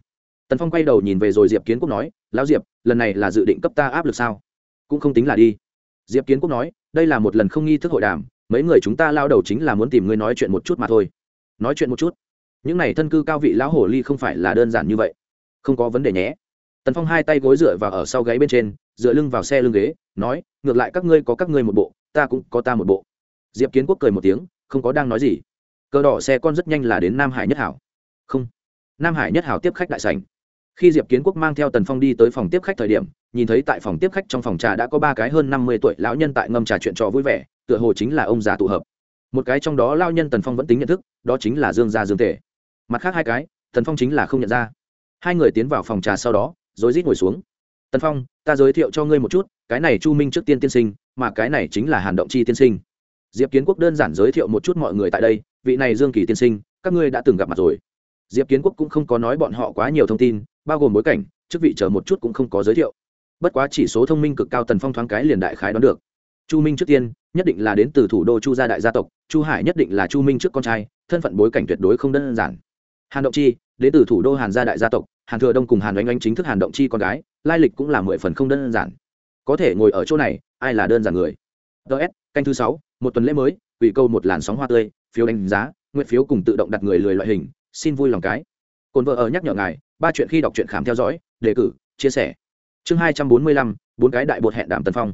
Tần phong quay đầu nhìn về rồi diệp kiến quốc nói, lão diệp, lần này là dự định cấp ta áp lực sao? Cũng không tính là đi. Diệp kiến quốc nói, đây là một lần không nghi thức hội đàm, mấy người chúng ta lao đầu chính là muốn tìm ngươi nói chuyện một chút mà thôi. Nói chuyện một chút? Những này thân cư cao vị lão hồ ly không phải là đơn giản như vậy. Không có vấn đề nhé tần phong hai tay gối dựa vào ở sau gáy bên trên, dựa lưng vào xe lưng ghế, nói, ngược lại các ngươi có các ngươi một bộ, ta cũng có ta một bộ. Diệp kiến quốc cười một tiếng, không có đang nói gì. Cờ đỏ xe con rất nhanh là đến nam hải nhất hảo. Không. Nam hải nhất hảo tiếp khách đại sảnh. Khi diệp kiến quốc mang theo tần phong đi tới phòng tiếp khách thời điểm, nhìn thấy tại phòng tiếp khách trong phòng trà đã có ba cái hơn năm mươi tuổi lão nhân tại ngâm trà chuyện trò vui vẻ, tựa hồ chính là ông già tụ hợp. Một cái trong đó lao nhân tần phong vẫn tính nhận thức, đó chính là dương gia dương tể mặt khác hai cái, tần phong chính là không nhận ra. Hai người tiến vào phòng trà sau đó rồi rít ngồi xuống. Tần phong, ta giới thiệu cho ngươi một chút, cái này chu minh trước tiên tiên sinh, mà cái này chính là hàn động chi tiên sinh. Diệp kiến quốc đơn giản giới thiệu một chút mọi người tại đây, vị này dương kỳ tiên sinh, các ngươi đã từng gặp mặt rồi. Diệp kiến quốc cũng không có nói bọn họ quá nhiều thông tin, bao gồm bối cảnh, chức vị chờ một chút cũng không có giới thiệu. Bất quá chỉ số thông minh cực cao tần phong thoáng cái liền đại khái đoán được. Chu minh trước tiên, nhất định là đến từ thủ đô chu gia đại gia tộc, chu hải nhất định là chu minh trước con trai, thân phận bối cảnh tuyệt đối không đơn giản. Hàn động chi, đến từ thủ đô hàn gia đại gia tộc hàn thừa đông cùng hàn oanh oanh chính thức hàn động chi con gái, lai lịch cũng là mười phần không đơn giản. Có thể ngồi ở chỗ này, ai là đơn giản người? Ts canh thứ sáu, một tuần lễ mới ủy câu một làn sóng hoa tươi, phiếu đánh giá, nguyện phiếu cùng tự động đặt người lười loại hình, xin vui lòng cái. Cồn vợ ở nhắc nhở ngài, ba chuyện khi đọc truyện khám theo dõi, đề cử, chia sẻ. Chương hai trăm bốn mươi lăm, bốn cái đại bột hẹn đàm tân phong.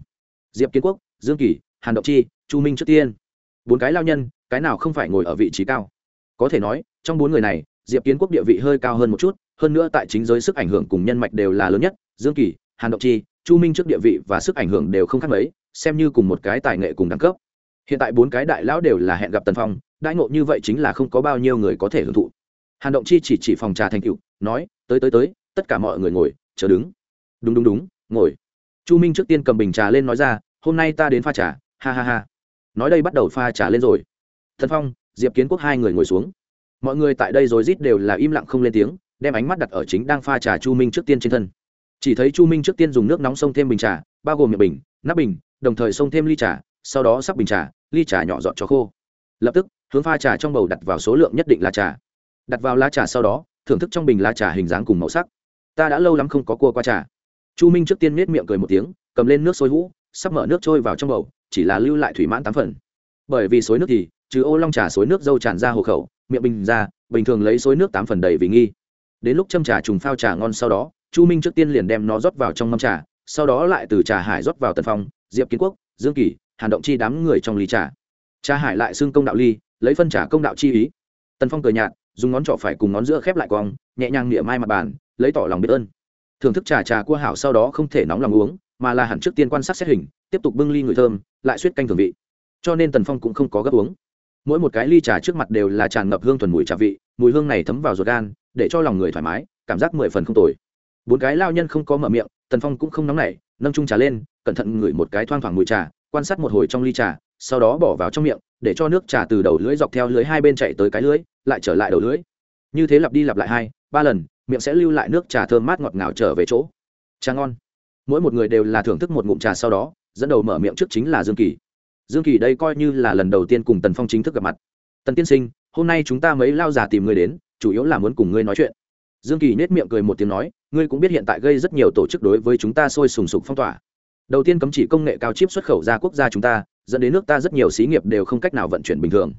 Diệp kiến quốc, dương kỳ, hàn động chi, chu minh trước tiên. Bốn cái lao nhân, cái nào không phải ngồi ở vị trí cao? Có thể nói, trong bốn người này, diệp kiến quốc địa vị hơi cao hơn một chút hơn nữa tại chính giới sức ảnh hưởng cùng nhân mạch đều là lớn nhất, dương kỳ, hàn động chi, chu minh trước địa vị và sức ảnh hưởng đều không khác mấy, xem như cùng một cái tài nghệ cùng đẳng cấp. Hiện tại bốn cái đại lão đều là hẹn gặp tần phong, đãi ngộ như vậy chính là không có bao nhiêu người có thể hưởng thụ. Hàn động chi chỉ chỉ phòng trà thành cựu nói, tới tới tới, tất cả mọi người ngồi, chờ đứng. Đúng đúng đúng, ngồi. Chu minh trước tiên cầm bình trà lên nói ra, hôm nay ta đến pha trà, ha ha ha. Nói đây bắt đầu pha trà lên rồi. Thần phong, diệp kiến quốc hai người ngồi xuống. Mọi người tại đây rồi rít đều là im lặng không lên tiếng đem ánh mắt đặt ở chính đang pha trà chu minh trước tiên trên thân. Chỉ thấy chu minh trước tiên dùng nước nóng xông thêm bình trà, bao gồm miệng bình, nắp bình, đồng thời xông thêm ly trà, sau đó sắp bình trà, ly trà nhỏ dọn cho khô. Lập tức, hướng pha trà trong bầu đặt vào số lượng nhất định là trà. Đặt vào lá trà sau đó, thưởng thức trong bình lá trà hình dáng cùng màu sắc. Ta đã lâu lắm không có cua qua trà. Chu minh trước tiên nết miệng cười một tiếng, cầm lên nước sôi hũ, sắp mở nước trôi vào trong bầu, chỉ là lưu lại thủy mãn tám phần. Bởi vì xối nước thì, trừ ô long trà xối nước dâu tràn ra hồ khẩu, miệng bình ra, bình thường lấy xối nước tám phần đầy vì nghi đến lúc châm trà trùng phao trà ngon sau đó, chu minh trước tiên liền đem nó rót vào trong mâm trà, sau đó lại từ trà hải rót vào tần phong, diệp kiến quốc, dương kỳ, hàn động chi đám người trong ly trà. Trà hải lại xưng công đạo ly, lấy phân trà công đạo chi ý. Tần phong cười nhạt, dùng ngón trỏ phải cùng ngón giữa khép lại quòng, nhẹ nhàng nịa mai mặt bàn, lấy tỏ lòng biết ơn. Thưởng thức trà trà cua hảo sau đó không thể nóng lòng uống, mà là hẳn trước tiên quan sát xét hình, tiếp tục bưng ly người thơm, lại suýt canh thường vị. Cho nên tần phong cũng không có gấp uống. Mỗi một cái ly trà trước mặt đều là tràn ngập hương thuần mùi trà vị, mùi hương này thấm vào ruột gan để cho lòng người thoải mái, cảm giác mười phần không tồi. Bốn cái lao nhân không có mở miệng, tần phong cũng không nóng nảy, nâng trung trà lên, cẩn thận ngửi một cái thoang thoảng mùi trà, quan sát một hồi trong ly trà, sau đó bỏ vào trong miệng, để cho nước trà từ đầu lưỡi dọc theo lưới hai bên chạy tới cái lưỡi, lại trở lại đầu lưỡi. Như thế lặp đi lặp lại hai, ba lần, miệng sẽ lưu lại nước trà thơm mát ngọt ngào trở về chỗ. Trà ngon. Mỗi một người đều là thưởng thức một ngụm trà sau đó, dẫn đầu mở miệng trước chính là dương kỳ. Dương kỳ đây coi như là lần đầu tiên cùng tần phong chính thức gặp mặt. Tần tiên sinh, hôm nay chúng ta mấy lao già tìm người đến chủ yếu là muốn cùng ngươi nói chuyện. Dương kỳ nết miệng cười một tiếng nói, ngươi cũng biết hiện tại gây rất nhiều tổ chức đối với chúng ta sôi sùng sục phong tỏa. Đầu tiên cấm chỉ công nghệ cao chip xuất khẩu ra quốc gia chúng ta, dẫn đến nước ta rất nhiều xí nghiệp đều không cách nào vận chuyển bình thường.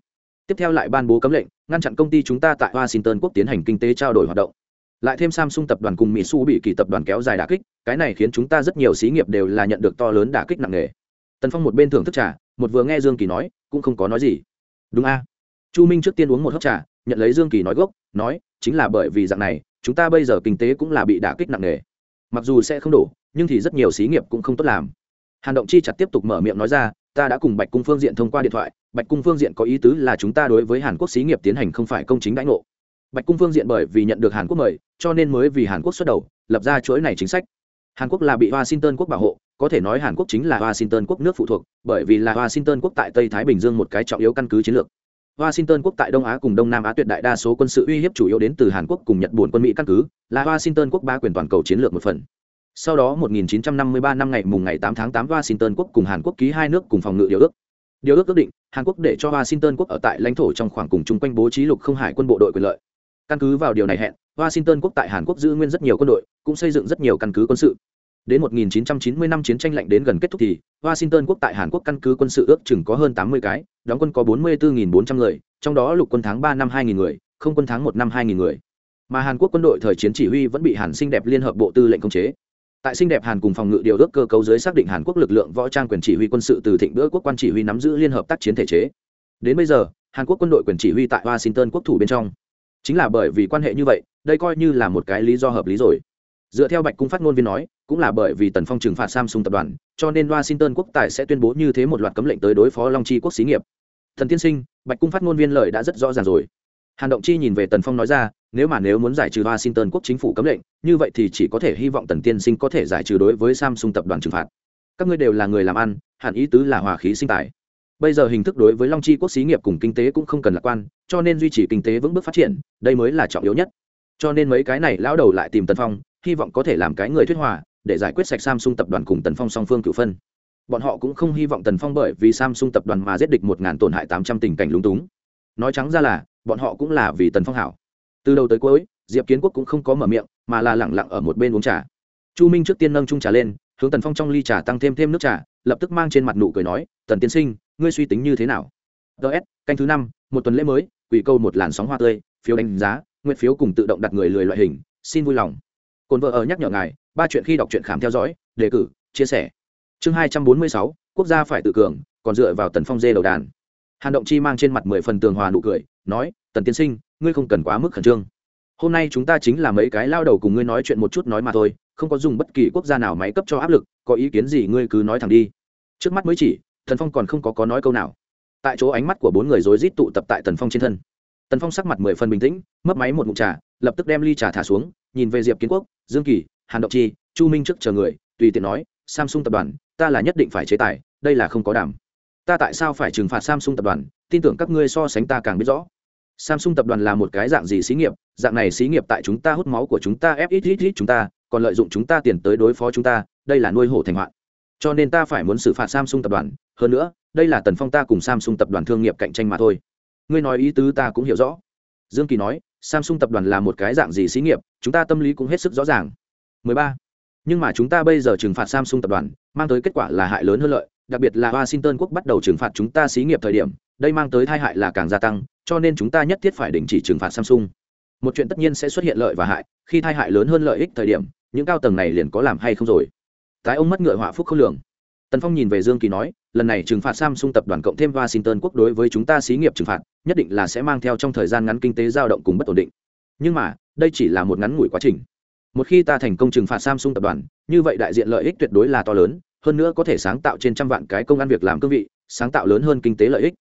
Tiếp theo lại ban bố cấm lệnh, ngăn chặn công ty chúng ta tại washington quốc tiến hành kinh tế trao đổi hoạt động. Lại thêm samsung tập đoàn cùng mỹ su bị kỳ tập đoàn kéo dài đà kích, cái này khiến chúng ta rất nhiều xí nghiệp đều là nhận được to lớn đà kích nặng nề. Tần phong một bên thưởng thức trà, một vừa nghe dương kỳ nói, cũng không có nói gì. Đúng a. Chu minh trước tiên uống một hớp trà nhận lấy dương kỳ nói gốc, nói, chính là bởi vì dạng này, chúng ta bây giờ kinh tế cũng là bị đả kích nặng nề. Mặc dù sẽ không đủ nhưng thì rất nhiều xí nghiệp cũng không tốt làm. Hàn động chi chặt tiếp tục mở miệng nói ra, ta đã cùng bạch cung phương diện thông qua điện thoại, bạch cung phương diện có ý tứ là chúng ta đối với hàn quốc xí nghiệp tiến hành không phải công chính đãi ngộ. Bạch cung phương diện bởi vì nhận được hàn quốc mời, cho nên mới vì hàn quốc xuất đầu, lập ra chuỗi này chính sách. Hàn quốc là bị washington quốc bảo hộ, có thể nói hàn quốc chính là washington quốc nước phụ thuộc, bởi vì là washington quốc tại tây thái bình dương một cái trọng yếu căn cứ chiến lược washington quốc tại đông á cùng đông nam á tuyệt đại đa số quân sự uy hiếp chủ yếu đến từ hàn quốc cùng nhật bản quân mỹ căn cứ, là washington quốc ba quyền toàn cầu chiến lược một phần. Sau đó 1953 năm ngày mùng ngày 8 tháng 8 washington quốc cùng hàn quốc ký hai nước cùng phòng ngự điều ước. Điều ước ước định, hàn quốc để cho washington quốc ở tại lãnh thổ trong khoảng cùng chung quanh bố trí lục không hải quân bộ đội quyền lợi. Căn cứ vào điều này hẹn, washington quốc tại hàn quốc giữ nguyên rất nhiều quân đội, cũng xây dựng rất nhiều căn cứ quân sự đến 1990 năm chiến tranh lạnh đến gần kết thúc thì, washington quốc tại hàn quốc căn cứ quân sự ước chừng có hơn 80 cái, đóng quân có 44.400 người, trong đó lục quân tháng 3 năm 2.000 người, không quân tháng 1 năm 2.000 người. Mà hàn quốc quân đội thời chiến chỉ huy vẫn bị hàn sinh đẹp liên hợp bộ tư lệnh khống chế. Tại sinh đẹp hàn cùng phòng ngự điều ước cơ cấu dưới xác định hàn quốc lực lượng võ trang quyền chỉ huy quân sự từ thịnh bữa quốc quan chỉ huy nắm giữ liên hợp tác chiến thể chế. Đến bây giờ, hàn quốc quân đội quyền chỉ huy tại washington quốc thủ bên trong. Chính là bởi vì quan hệ như vậy, đây coi như là một cái lý do hợp lý rồi dựa theo bạch cung phát ngôn viên nói, cũng là bởi vì tần phong trừng phạt samsung tập đoàn, cho nên washington quốc tài sẽ tuyên bố như thế một loạt cấm lệnh tới đối phó long chi quốc xí nghiệp. Thần tiên sinh, bạch cung phát ngôn viên lời đã rất rõ ràng rồi. Hàn động chi nhìn về tần phong nói ra, nếu mà nếu muốn giải trừ washington quốc chính phủ cấm lệnh, như vậy thì chỉ có thể hy vọng tần tiên sinh có thể giải trừ đối với samsung tập đoàn trừng phạt. Các ngươi đều là người làm ăn, hẳn ý tứ là hòa khí sinh tài. Bây giờ hình thức đối với long chi quốc xí nghiệp cùng kinh tế cũng không cần lạc quan, cho nên duy trì kinh tế vững bước phát triển, đây mới là trọng yếu nhất. Cho nên mấy cái này lão đầu lại tìm tần phong hy vọng có thể làm cái người thuyết hòa, để giải quyết sạch samsung tập đoàn cùng tần phong song phương cựu phân. Bọn họ cũng không hy vọng tần phong bởi vì samsung tập đoàn mà giết địch một ngàn tổn hại tám trăm tình cảnh lúng túng. Nói trắng ra là, bọn họ cũng là vì tần phong hảo. Từ đầu tới cuối, diệp kiến quốc cũng không có mở miệng, mà là lẳng lặng ở một bên uống trà. Chu minh trước tiên nâng trung trà lên, hướng tần phong trong ly trà tăng thêm thêm nước trà, lập tức mang trên mặt nụ cười nói, tần tiên sinh, ngươi suy tính như thế nào? Ts canh thứ năm, một tuần lễ mới, quỷ câu một làn sóng hoa tươi, phiếu đánh giá, nguyện phiếu cùng tự động đặt người lười loại hình, xin vui lòng cồn vợ ở nhắc nhở ngài, ba chuyện khi đọc truyện khám theo dõi, đề cử, chia sẻ. Chương hai trăm bốn mươi sáu, quốc gia phải tự cường, còn dựa vào tần phong dê đầu đàn. Hàn động chi mang trên mặt mười phần tường hòa nụ cười, nói, tần tiên sinh, ngươi không cần quá mức khẩn trương. Hôm nay chúng ta chính là mấy cái lao đầu cùng ngươi nói chuyện một chút nói mà thôi, không có dùng bất kỳ quốc gia nào máy cấp cho áp lực, có ý kiến gì ngươi cứ nói thẳng đi. Trước mắt mới chỉ thần phong còn không có có nói câu nào. Tại chỗ ánh mắt của bốn người rối rít tụ tập tại tần phong trên thân. Tần phong sắc mặt mười phần bình tĩnh, mấp máy một ngụm trà lập tức đem ly trà thả xuống, nhìn về diệp kiến quốc, dương kỳ, hàn động chi, chu minh trước chờ người, tùy tiện nói, samsung tập đoàn, ta là nhất định phải chế tài, đây là không có đảm. Ta tại sao phải trừng phạt samsung tập đoàn? Tin tưởng các ngươi so sánh ta càng biết rõ. Samsung tập đoàn là một cái dạng gì xí nghiệp? Dạng này xí nghiệp tại chúng ta hút máu của chúng ta ép ít ít ít chúng ta, còn lợi dụng chúng ta tiền tới đối phó chúng ta, đây là nuôi hổ thành hoạn. Cho nên ta phải muốn xử phạt samsung tập đoàn. Hơn nữa, đây là tần phong ta cùng samsung tập đoàn thương nghiệp cạnh tranh mà thôi. Ngươi nói ý tứ ta cũng hiểu rõ. Dương kỳ nói samsung tập đoàn là một cái dạng gì xí nghiệp, chúng ta tâm lý cũng hết sức rõ ràng. 13. nhưng mà chúng ta bây giờ trừng phạt samsung tập đoàn, mang tới kết quả là hại lớn hơn lợi, đặc biệt là washington quốc bắt đầu trừng phạt chúng ta xí nghiệp thời điểm, đây mang tới tai hại là càng gia tăng, cho nên chúng ta nhất thiết phải đình chỉ trừng phạt samsung. Một chuyện tất nhiên sẽ xuất hiện lợi và hại, khi tai hại lớn hơn lợi ích thời điểm, những cao tầng này liền có làm hay không rồi. Tái ông mất ngựa họa phúc không lường. Tần phong nhìn về dương kỳ nói lần này trừng phạt samsung tập đoàn cộng thêm washington quốc đối với chúng ta xí nghiệp trừng phạt, nhất định là sẽ mang theo trong thời gian ngắn kinh tế dao động cùng bất ổn định. Nhưng mà, đây chỉ là một ngắn ngủi quá trình. Một khi ta thành công trừng phạt samsung tập đoàn, như vậy đại diện lợi ích tuyệt đối là to lớn, hơn nữa có thể sáng tạo trên trăm vạn cái công ăn việc làm cương vị, sáng tạo lớn hơn kinh tế lợi ích.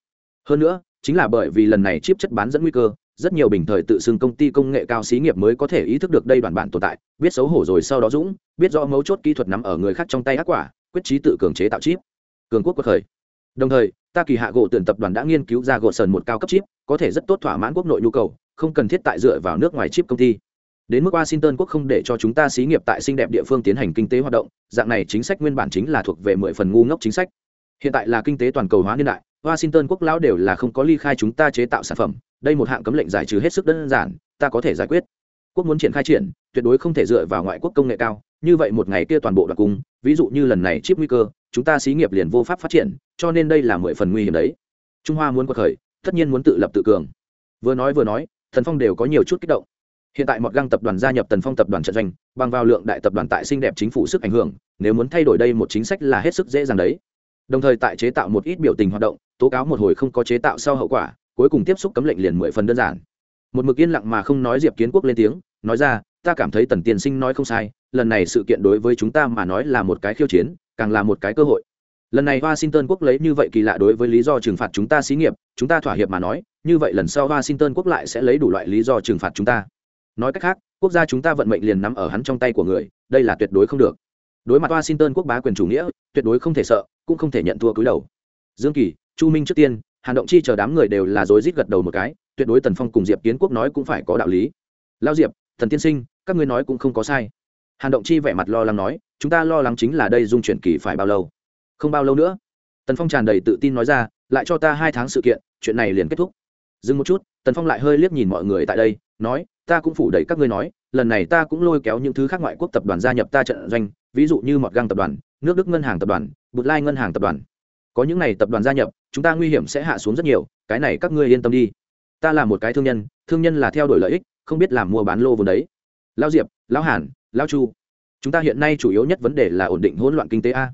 Hơn nữa, chính là bởi vì lần này chip chất bán dẫn nguy cơ, rất nhiều bình thời tự xưng công ty công nghệ cao xí nghiệp mới có thể ý thức được đây đoàn bản tồn tại, biết xấu hổ rồi sau đó dũng, biết rõ mấu chốt kỹ thuật nắm ở người khác trong tay ác quả, quyết trí tự cường chế tạo chip cường quốc quật khởi. Đồng thời ta kỳ hạ gỗ tuyển tập đoàn đã nghiên cứu ra gỗ sơn một cao cấp chip, có thể rất tốt thỏa mãn quốc nội nhu cầu, không cần thiết tại dựa vào nước ngoài chip công ty. Đến mức washington quốc không để cho chúng ta xí nghiệp tại xinh đẹp địa phương tiến hành kinh tế hoạt động, dạng này chính sách nguyên bản chính là thuộc về mười phần ngu ngốc chính sách. Hiện tại là kinh tế toàn cầu hóa niên đại, washington quốc lão đều là không có ly khai chúng ta chế tạo sản phẩm, đây một hạng cấm lệnh giải trừ hết sức đơn giản, ta có thể giải quyết. Quốc muốn triển khai triển, tuyệt đối không thể dựa vào ngoại quốc công nghệ cao, như vậy một ngày kia toàn bộ đặc cung, ví dụ như lần này chip nguy cơ chúng ta xí nghiệp liền vô pháp phát triển, cho nên đây là mười phần nguy hiểm đấy. Trung hoa muốn quật khởi, tất nhiên muốn tự lập tự cường. Vừa nói vừa nói thần phong đều có nhiều chút kích động. Hiện tại một găng tập đoàn gia nhập tần phong tập đoàn trận doanh, bằng vào lượng đại tập đoàn tại xinh đẹp chính phủ sức ảnh hưởng, nếu muốn thay đổi đây một chính sách là hết sức dễ dàng đấy. Đồng thời tại chế tạo một ít biểu tình hoạt động, tố cáo một hồi không có chế tạo sau hậu quả, cuối cùng tiếp xúc cấm lệnh liền mười phần đơn giản. Một mực yên lặng mà không nói diệp kiến quốc lên tiếng, nói ra, ta cảm thấy tần tiên sinh nói không sai, lần này sự kiện đối với chúng ta mà nói là một cái khiêu chiến càng là một cái cơ hội. Lần này washington quốc lấy như vậy kỳ lạ đối với lý do trừng phạt chúng ta xí nghiệp, chúng ta thỏa hiệp mà nói, như vậy lần sau washington quốc lại sẽ lấy đủ loại lý do trừng phạt chúng ta. Nói cách khác, quốc gia chúng ta vận mệnh liền nắm ở hắn trong tay của người, đây là tuyệt đối không được. Đối mặt washington quốc bá quyền chủ nghĩa, tuyệt đối không thể sợ, cũng không thể nhận thua cúi đầu. Dương kỳ, chu minh trước tiên, hàn động chi chờ đám người đều là rối rít gật đầu một cái, tuyệt đối tần phong cùng diệp kiến quốc nói cũng phải có đạo lý. Lao diệp, thần tiên sinh, các ngươi nói cũng không có sai hàn động chi vẻ mặt lo lắng nói, chúng ta lo lắng chính là đây dung chuyển kỳ phải bao lâu? Không bao lâu nữa. Tần phong tràn đầy tự tin nói ra, lại cho ta hai tháng sự kiện, chuyện này liền kết thúc. Dừng một chút, tần phong lại hơi liếc nhìn mọi người tại đây, nói, ta cũng phủ đầy các ngươi nói, lần này ta cũng lôi kéo những thứ khác ngoại quốc tập đoàn gia nhập ta trận doanh, ví dụ như mọt găng tập đoàn, nước đức ngân hàng tập đoàn, bụt lai ngân hàng tập đoàn. Có những này tập đoàn gia nhập, chúng ta nguy hiểm sẽ hạ xuống rất nhiều, cái này các ngươi yên tâm đi. Ta là một cái thương nhân thương nhân là theo đuổi lợi ích, không biết làm mua bán lô vốn đấy. Lao diệp, lão hàn lao chu, chúng ta hiện nay chủ yếu nhất vấn đề là ổn định hỗn loạn kinh tế a.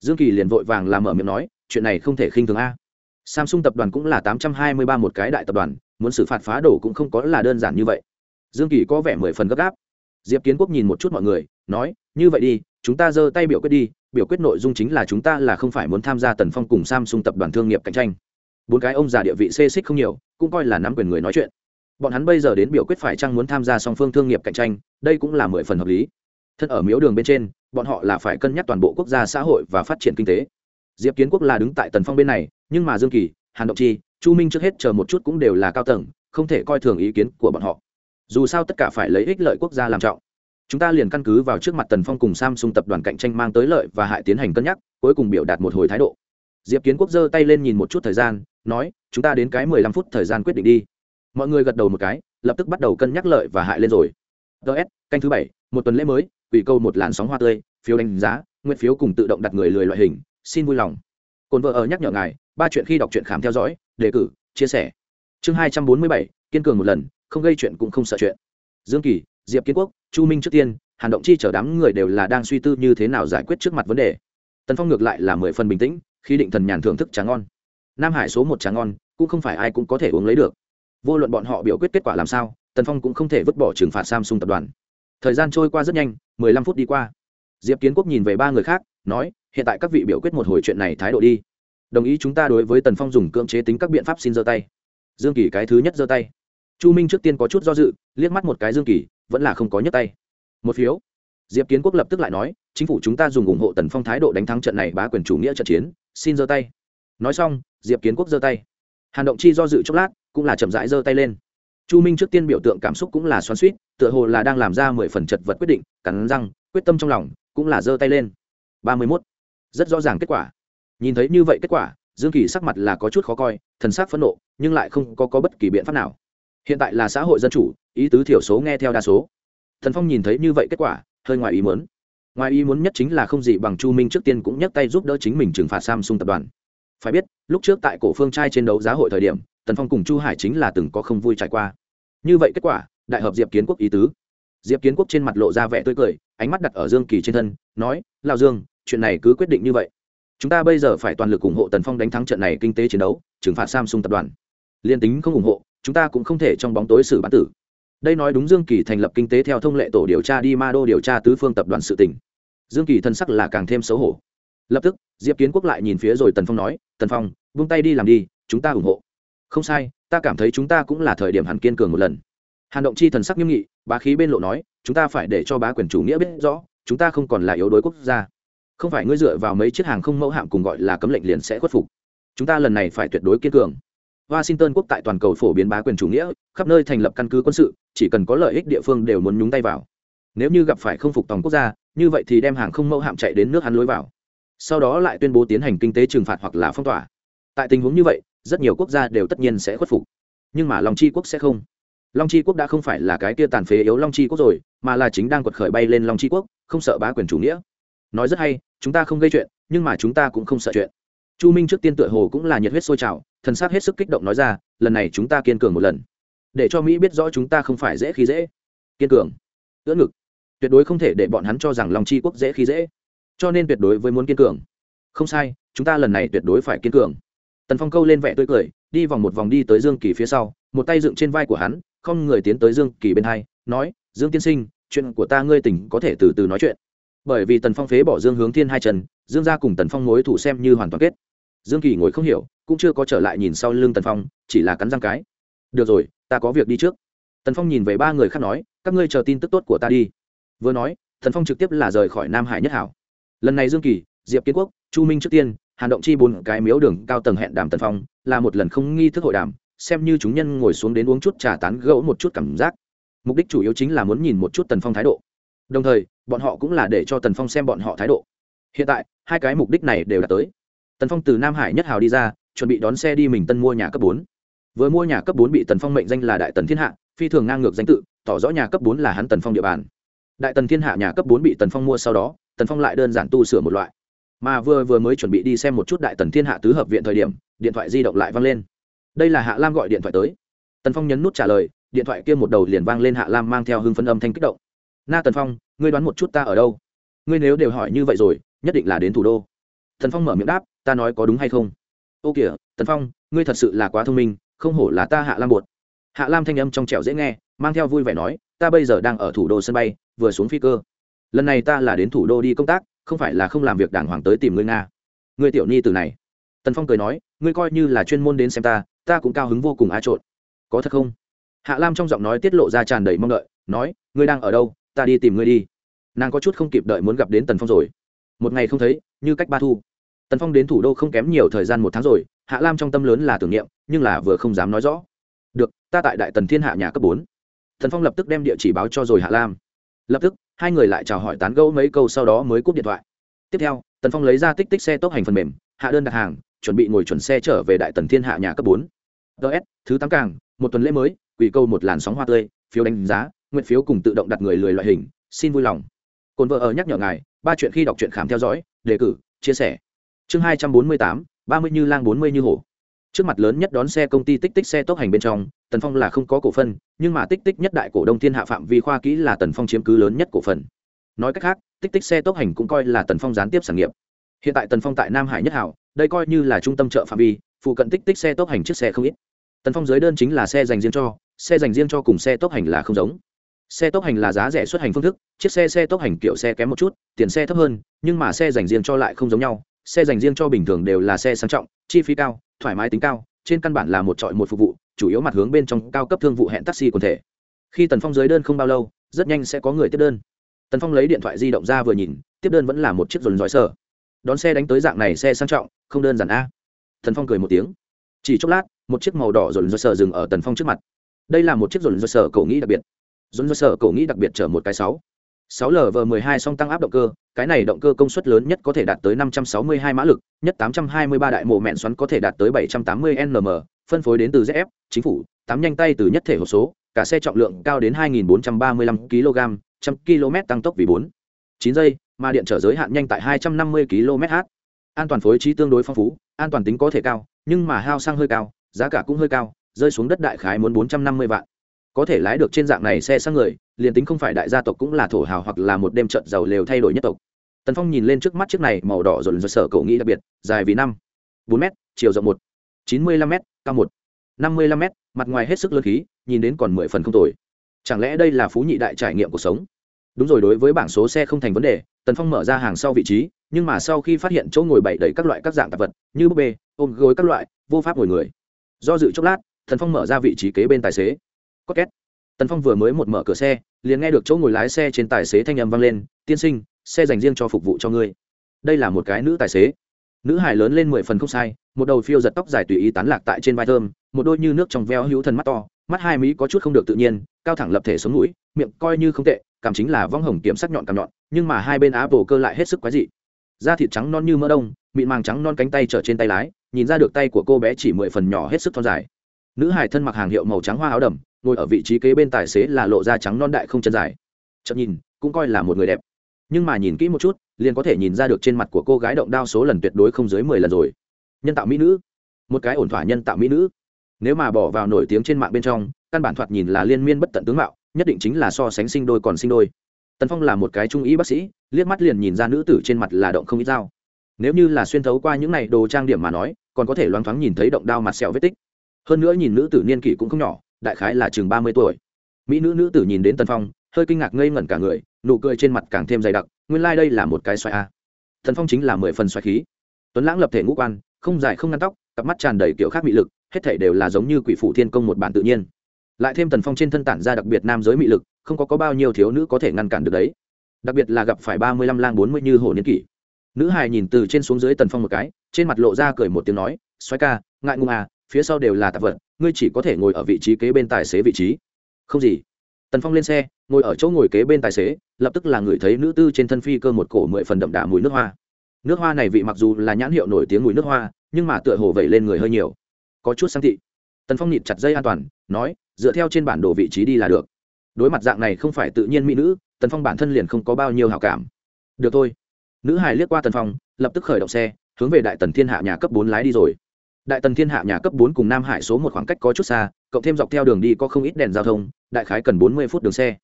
Dương kỳ liền vội vàng làm mở miệng nói, chuyện này không thể khinh thường a. Samsung tập đoàn cũng là tám trăm hai mươi ba một cái đại tập đoàn, muốn xử phạt phá đổ cũng không có là đơn giản như vậy. Dương kỳ có vẻ mười phần gấp gáp. Diệp kiến quốc nhìn một chút mọi người, nói, như vậy đi, chúng ta giơ tay biểu quyết đi, biểu quyết nội dung chính là chúng ta là không phải muốn tham gia tần phong cùng samsung tập đoàn thương nghiệp cạnh tranh. Bốn cái ông già địa vị xê xích không nhiều, cũng coi là nắm quyền người nói chuyện bọn hắn bây giờ đến biểu quyết phải chăng muốn tham gia song phương thương nghiệp cạnh tranh, đây cũng là mười phần hợp lý. Thân ở miếu đường bên trên, bọn họ là phải cân nhắc toàn bộ quốc gia xã hội và phát triển kinh tế. Diệp kiến quốc là đứng tại tần phong bên này, nhưng mà dương kỳ, hàn động chi, chu minh trước hết chờ một chút cũng đều là cao tầng, không thể coi thường ý kiến của bọn họ. Dù sao tất cả phải lấy ích lợi quốc gia làm trọng. Chúng ta liền căn cứ vào trước mặt tần phong cùng samsung tập đoàn cạnh tranh mang tới lợi và hại tiến hành cân nhắc, cuối cùng biểu đạt một hồi thái độ. Diệp kiến quốc giơ tay lên nhìn một chút thời gian, nói, chúng ta đến cái mười lăm phút thời gian quyết định đi mọi người gật đầu một cái, lập tức bắt đầu cân nhắc lợi và hại lên rồi. Ts canh thứ bảy, một tuần lễ mới, quỷ câu một làn sóng hoa tươi, phiếu đánh giá, nguyện phiếu cùng tự động đặt người lười loại hình, xin vui lòng. Cồn vợ ở nhắc nhở ngài, ba chuyện khi đọc truyện khám theo dõi, đề cử, chia sẻ. Chương hai trăm bốn mươi bảy, kiên cường một lần, không gây chuyện cũng không sợ chuyện. Dương kỳ, diệp kiến quốc, chu minh trước tiên, hàn động chi chở đám người đều là đang suy tư như thế nào giải quyết trước mặt vấn đề. Tần phong ngược lại là mười phần bình tĩnh khi định thần nhàn thưởng thức trà ngon. Nam hải số một trà ngon, cũng không phải ai cũng có thể uống lấy được vô luận bọn họ biểu quyết kết quả làm sao, tần phong cũng không thể vứt bỏ trừng phạt samsung tập đoàn. Thời gian trôi qua rất nhanh, mười lăm phút đi qua. Diệp kiến quốc nhìn về ba người khác, nói, hiện tại các vị biểu quyết một hồi chuyện này thái độ đi. Đồng ý chúng ta đối với tần phong dùng cưỡng chế tính các biện pháp xin giơ tay. Dương kỳ cái thứ nhất giơ tay. Chu minh trước tiên có chút do dự, liếc mắt một cái dương kỳ, vẫn là không có nhấc tay. Một phiếu. Diệp kiến quốc lập tức lại nói, chính phủ chúng ta dùng ủng hộ tần phong thái độ đánh thắng trận này bá quyền chủ nghĩa trận chiến, xin giơ tay. Nói xong, diệp kiến quốc giơ tay. Hàn động chi do dự chốc lát cũng là chậm rãi giơ tay lên. Chu minh trước tiên biểu tượng cảm xúc cũng là xoắn suýt tựa hồ là đang làm ra mười phần chật vật quyết định cắn răng quyết tâm trong lòng cũng là giơ tay lên. Ba mươi mốt. Rất rõ ràng kết quả. Nhìn thấy như vậy kết quả dương kỳ sắc mặt là có chút khó coi thần sắc phẫn nộ nhưng lại không có, có bất kỳ biện pháp nào. Hiện tại là xã hội dân chủ ý tứ thiểu số nghe theo đa số. Thần phong nhìn thấy như vậy kết quả hơi ngoài ý muốn. Ngoài ý muốn nhất chính là không gì bằng chu minh trước tiên cũng nhấc tay giúp đỡ chính mình trừng phạt samsung tập đoàn. Phải biết lúc trước tại cổ phương trai trên đấu giá hội thời điểm tần phong cùng chu hải chính là từng có không vui trải qua như vậy kết quả đại hợp diệp kiến quốc ý tứ diệp kiến quốc trên mặt lộ ra vẻ tươi cười ánh mắt đặt ở dương kỳ trên thân nói lao dương chuyện này cứ quyết định như vậy chúng ta bây giờ phải toàn lực ủng hộ tần phong đánh thắng trận này kinh tế chiến đấu trừng phạt samsung tập đoàn liên tính không ủng hộ chúng ta cũng không thể trong bóng tối xử bán tử đây nói đúng dương kỳ thành lập kinh tế theo thông lệ tổ điều tra đi ma đô điều tra tứ phương tập đoàn sự tỉnh dương kỳ thân sắc là càng thêm xấu hổ lập tức diệp kiến quốc lại nhìn phía rồi tần phong nói tần phong vung tay đi làm đi chúng ta ủng hộ không sai, ta cảm thấy chúng ta cũng là thời điểm hẳn kiên cường một lần. Hàn động chi thần sắc nghiêm nghị, bá khí bên lộ nói, chúng ta phải để cho bá quyền chủ nghĩa biết rõ, chúng ta không còn là yếu đuối quốc gia. Không phải ngươi dựa vào mấy chiếc hàng không mẫu hạm cùng gọi là cấm lệnh liền sẽ khuất phục. Chúng ta lần này phải tuyệt đối kiên cường. Washington quốc tại toàn cầu phổ biến bá quyền chủ nghĩa, khắp nơi thành lập căn cứ quân sự, chỉ cần có lợi ích địa phương đều muốn nhúng tay vào. Nếu như gặp phải không phục tòng quốc gia, như vậy thì đem hàng không mẫu hạm chạy đến nước hắn lối vào. Sau đó lại tuyên bố tiến hành kinh tế trừng phạt hoặc là phong tỏa. Tại tình huống như vậy rất nhiều quốc gia đều tất nhiên sẽ khuất phục. Nhưng mà long chi quốc sẽ không. Long chi quốc đã không phải là cái kia tàn phế yếu long chi quốc rồi, mà là chính đang quật khởi bay lên long chi quốc, không sợ bá quyền chủ nghĩa. Nói rất hay, chúng ta không gây chuyện, nhưng mà chúng ta cũng không sợ chuyện. Chu minh trước tiên tựa hồ cũng là nhiệt huyết sôi trào, thần sắc hết sức kích động nói ra, lần này chúng ta kiên cường một lần. Để cho mỹ biết rõ chúng ta không phải dễ khi dễ. Kiên cường. Ưỡn ngực. Tuyệt đối không thể để bọn hắn cho rằng lòng chi quốc dễ khi dễ. Cho nên tuyệt đối với muốn kiên cường. Không sai, chúng ta lần này tuyệt đối phải kiên cường tần phong câu lên vẻ tươi cười, đi vòng một vòng đi tới dương kỳ phía sau, một tay dựng trên vai của hắn, không người tiến tới dương kỳ bên hai, nói, dương tiên sinh, chuyện của ta ngươi tỉnh có thể từ từ nói chuyện. Bởi vì tần phong phế bỏ dương hướng thiên hai chân, dương ra cùng tần phong mối thủ xem như hoàn toàn kết. Dương kỳ ngồi không hiểu, cũng chưa có trở lại nhìn sau lưng tần phong, chỉ là cắn răng cái. Được rồi, ta có việc đi trước. Tần phong nhìn về ba người khác nói, các ngươi chờ tin tức tốt của ta đi. Vừa nói, tần phong trực tiếp là rời khỏi nam hải nhất hảo. Lần này dương kỳ, diệp kiến quốc, chu minh trước tiên hàn động chi bốn cái miếu đường cao tầng hẹn đàm tần phong, là một lần không nghi thức hội đàm, xem như chúng nhân ngồi xuống đến uống chút trà tán gẫu một chút cảm giác. Mục đích chủ yếu chính là muốn nhìn một chút tần phong thái độ. Đồng thời, bọn họ cũng là để cho tần phong xem bọn họ thái độ. Hiện tại, hai cái mục đích này đều đã tới. Tần phong từ nam hải nhất hào đi ra, chuẩn bị đón xe đi mình tân mua nhà cấp bốn. Vừa mua nhà cấp bốn bị tần phong mệnh danh là đại tần thiên hạ, phi thường ngang ngược danh tự, tỏ rõ nhà cấp bốn là hắn tần phong địa bàn. Đại tần thiên hạ nhà cấp bốn bị tần phong mua sau đó, tần phong lại đơn giản tu sửa một loại mà vừa vừa mới chuẩn bị đi xem một chút đại tần thiên hạ tứ hợp viện thời điểm, điện thoại di động lại vang lên. Đây là hạ lam gọi điện thoại tới. Tần phong nhấn nút trả lời, điện thoại kia một đầu liền vang lên hạ lam mang theo hưng phân âm thanh kích động. Na tần phong, ngươi đoán một chút ta ở đâu? Ngươi nếu đều hỏi như vậy rồi, nhất định là đến thủ đô. Tần phong mở miệng đáp, ta nói có đúng hay không? Ô kìa, tần phong, ngươi thật sự là quá thông minh, không hổ là ta hạ lam bột hạ lam thanh âm trong trẻo dễ nghe, mang theo vui vẻ nói, ta bây giờ đang ở thủ đô sân bay, vừa xuống phi cơ. Lần này ta là đến thủ đô đi công tác không phải là không làm việc đàng hoàng tới tìm ngươi nga. Ngươi tiểu ni từ này. Tần phong cười nói, ngươi coi như là chuyên môn đến xem ta ta cũng cao hứng vô cùng á trộn. Có thật không? Hạ lam trong giọng nói tiết lộ ra tràn đầy mong đợi, nói, ngươi đang ở đâu? Ta đi tìm ngươi đi. Nàng có chút không kịp đợi muốn gặp đến tần phong rồi. Một ngày không thấy, như cách ba thu. Tần phong đến thủ đô không kém nhiều thời gian một tháng rồi, hạ lam trong tâm lớn là tưởng niệm, nhưng là vừa không dám nói rõ. Được, ta tại đại tần thiên hạ nhà cấp bốn. Tần phong lập tức đem địa chỉ báo cho rồi hạ lam lập tức, hai người lại chào hỏi tán gẫu mấy câu sau đó mới cúp điện thoại. Tiếp theo, tần phong lấy ra tích tích xe tốc hành phần mềm, hạ đơn đặt hàng, chuẩn bị ngồi chuẩn xe trở về đại tần thiên hạ nhà cấp bốn. Ts thứ tám càng, một tuần lễ mới, quỷ câu một làn sóng hoa tươi, phiếu đánh giá, nguyện phiếu cùng tự động đặt người lười loại hình, xin vui lòng. Cồn vợ ở nhắc nhở ngài, ba chuyện khi đọc truyện khám theo dõi, đề cử, chia sẻ. Chương hai trăm bốn mươi tám, ba mươi như lang bốn mươi như hổ trước mặt lớn nhất đón xe công ty tích tích xe tốc hành bên trong, tần phong là không có cổ phần nhưng mà tích tích nhất đại cổ đông thiên hạ phạm vi khoa kỹ là tần phong chiếm cứ lớn nhất cổ phần. Nói cách khác, tích tích xe tốc hành cũng coi là tần phong gián tiếp sản nghiệp. Hiện tại tần phong tại nam hải nhất hảo, đây coi như là trung tâm chợ phạm vi, phụ cận tích tích xe tốc hành chiếc xe không ít. Tần phong giới đơn chính là xe dành riêng cho, xe dành riêng cho cùng xe tốc hành là không giống. Xe tốc hành là giá rẻ xuất hành phương thức, chiếc xe xe tốc hành kiểu xe kém một chút, tiền xe thấp hơn, nhưng mà xe dành riêng cho lại không giống nhau xe dành riêng cho bình thường đều là xe sang trọng, chi phí cao, thoải mái tính cao, trên căn bản là một trọi một phục vụ, chủ yếu mặt hướng bên trong cao cấp thương vụ hẹn taxi quần thể. Khi tần phong dưới đơn không bao lâu, rất nhanh sẽ có người tiếp đơn. Tần phong lấy điện thoại di động ra vừa nhìn, tiếp đơn vẫn là một chiếc dồn dõi sở đón xe đánh tới dạng này xe sang trọng, không đơn giản a. Tần phong cười một tiếng. Chỉ chốc lát, một chiếc màu đỏ dồn dõi sở dừng ở tần phong trước mặt. Đây là một chiếc dồn dõi sở cầu nghĩ đặc biệt. Dồn dõi sở cầu nghĩ đặc biệt chở một cái sáu. 6 LV12 song tăng áp động cơ, cái này động cơ công suất lớn nhất có thể đạt tới năm trăm sáu mươi hai mã lực, nhất tám trăm hai mươi ba đại mổ mẹn xoắn có thể đạt tới bảy trăm tám mươi nm phân phối đến từ zf chính phủ, tám nhanh tay từ nhất thể hộp số, cả xe trọng lượng cao đến 2.435 kg, trăm km tăng tốc vì bốn. Chín giây, mà điện trở giới hạn nhanh tại 250 km/h an toàn phối trí tương đối phong phú, an toàn tính có thể cao, nhưng mà hao xăng hơi cao, giá cả cũng hơi cao, rơi xuống đất đại khái muốn 450 vạn. Có thể lái được trên dạng này xe sang người liền tính không phải đại gia tộc cũng là thổ hào hoặc là một đêm trận giàu lều thay đổi nhất tộc. Tần phong nhìn lên trước mắt chiếc này màu đỏ rồi rồi sở cậu nghĩ đặc biệt, dài vì năm, bốn m chiều rộng một, chín mươi lăm m cao một, năm mươi lăm m mặt ngoài hết sức lớn khí, nhìn đến còn mười phần không tồi. Chẳng lẽ đây là phú nhị đại trải nghiệm cuộc sống? Đúng rồi, đối với bảng số xe không thành vấn đề, tần phong mở ra hàng sau vị trí, nhưng mà sau khi phát hiện chỗ ngồi bày đầy các loại các dạng tạp vật, như búp bê, ôm gối các loại, vô pháp ngồi người. Do dự chốc lát, tần phong mở ra vị trí kế bên tài xế. Có két tần phong vừa mới một mở cửa xe, liền nghe được chỗ ngồi lái xe trên tài xế thanh âm vang lên, tiên sinh, xe dành riêng cho phục vụ cho ngươi. Đây là một cái nữ tài xế. Nữ hải lớn lên mười phần không sai, một đầu phiêu giật tóc dài tùy ý tán lạc tại trên vai thơm, một đôi như nước trong veo hữu thân mắt to, mắt hai mỹ có chút không được tự nhiên, cao thẳng lập thể sống mũi, miệng coi như không tệ, cảm chính là vong hồng kiểm sắc nhọn cằm nhọn, nhưng mà hai bên áp bồ cơ lại hết sức quái dị. Da thịt trắng non như mỡ đông, mịn màng trắng non cánh tay trở trên tay lái, nhìn ra được tay của cô bé chỉ mười phần nhỏ hết sức thon dài nữ hải thân mặc hàng hiệu màu trắng hoa áo đầm, ngồi ở vị trí kế bên tài xế là lộ da trắng non đại không chân dài. Chậm nhìn, cũng coi là một người đẹp. Nhưng mà nhìn kỹ một chút, liền có thể nhìn ra được trên mặt của cô gái động đao số lần tuyệt đối không dưới mười lần rồi. Nhân tạo mỹ nữ. Một cái ổn thỏa nhân tạo mỹ nữ. Nếu mà bỏ vào nổi tiếng trên mạng bên trong, căn bản thoạt nhìn là liên miên bất tận tướng mạo, nhất định chính là so sánh sinh đôi còn sinh đôi. Tần phong là một cái trung ý bác sĩ, liếc mắt liền nhìn ra nữ tử trên mặt là động không ít dao. Nếu như là xuyên thấu qua những này đồ trang điểm mà nói, còn có thể loáng thoáng nhìn thấy động đao mặt sẹo vết tích hơn nữa nhìn nữ tử niên kỷ cũng không nhỏ đại khái là chừng ba mươi tuổi. Mỹ nữ nữ tử nhìn đến tần phong hơi kinh ngạc ngây ngẩn cả người nụ cười trên mặt càng thêm dày đặc nguyên lai、like、đây là một cái xoài a. Tần phong chính là mười phần xoài khí. Tuấn lãng lập thể ngũ quan không dài không ngăn tóc cặp mắt tràn đầy kiểu khác mị lực hết thể đều là giống như quỷ phủ thiên công một bản tự nhiên. Lại thêm tần phong trên thân tản ra đặc biệt nam giới mị lực không có, có bao nhiêu thiếu nữ có thể ngăn cản được đấy. Đặc biệt là gặp phải ba mươi lăm lang bốn mươi như hồ niên kỷ. Nữ hài nhìn từ trên xuống dưới tần phong một cái trên mặt lộ ra cười một tiếng nói xoáy ca ngại ngùng à phía sau đều là tạp vật, ngươi chỉ có thể ngồi ở vị trí kế bên tài xế vị trí. Không gì. Tần phong lên xe, ngồi ở chỗ ngồi kế bên tài xế, lập tức là người thấy nữ tư trên thân phi cơ một cổ mười phần đậm đà mùi nước hoa. Nước hoa này vị mặc dù là nhãn hiệu nổi tiếng mùi nước hoa, nhưng mà tựa hồ vẩy lên người hơi nhiều. Có chút sang thị. Tần phong nhịt chặt dây an toàn, nói, dựa theo trên bản đồ vị trí đi là được. Đối mặt dạng này không phải tự nhiên mỹ nữ, tần phong bản thân liền không có bao nhiêu hào cảm. Được thôi. Nữ Hải liếc qua tần phong, lập tức khởi động xe, hướng về đại tần thiên hạ nhà cấp bốn lái đi rồi đại tần thiên hạ nhà cấp bốn cùng nam hải số một khoảng cách có chút xa, cộng thêm dọc theo đường đi có không ít đèn giao thông, đại khái cần bốn mươi phút đường xe.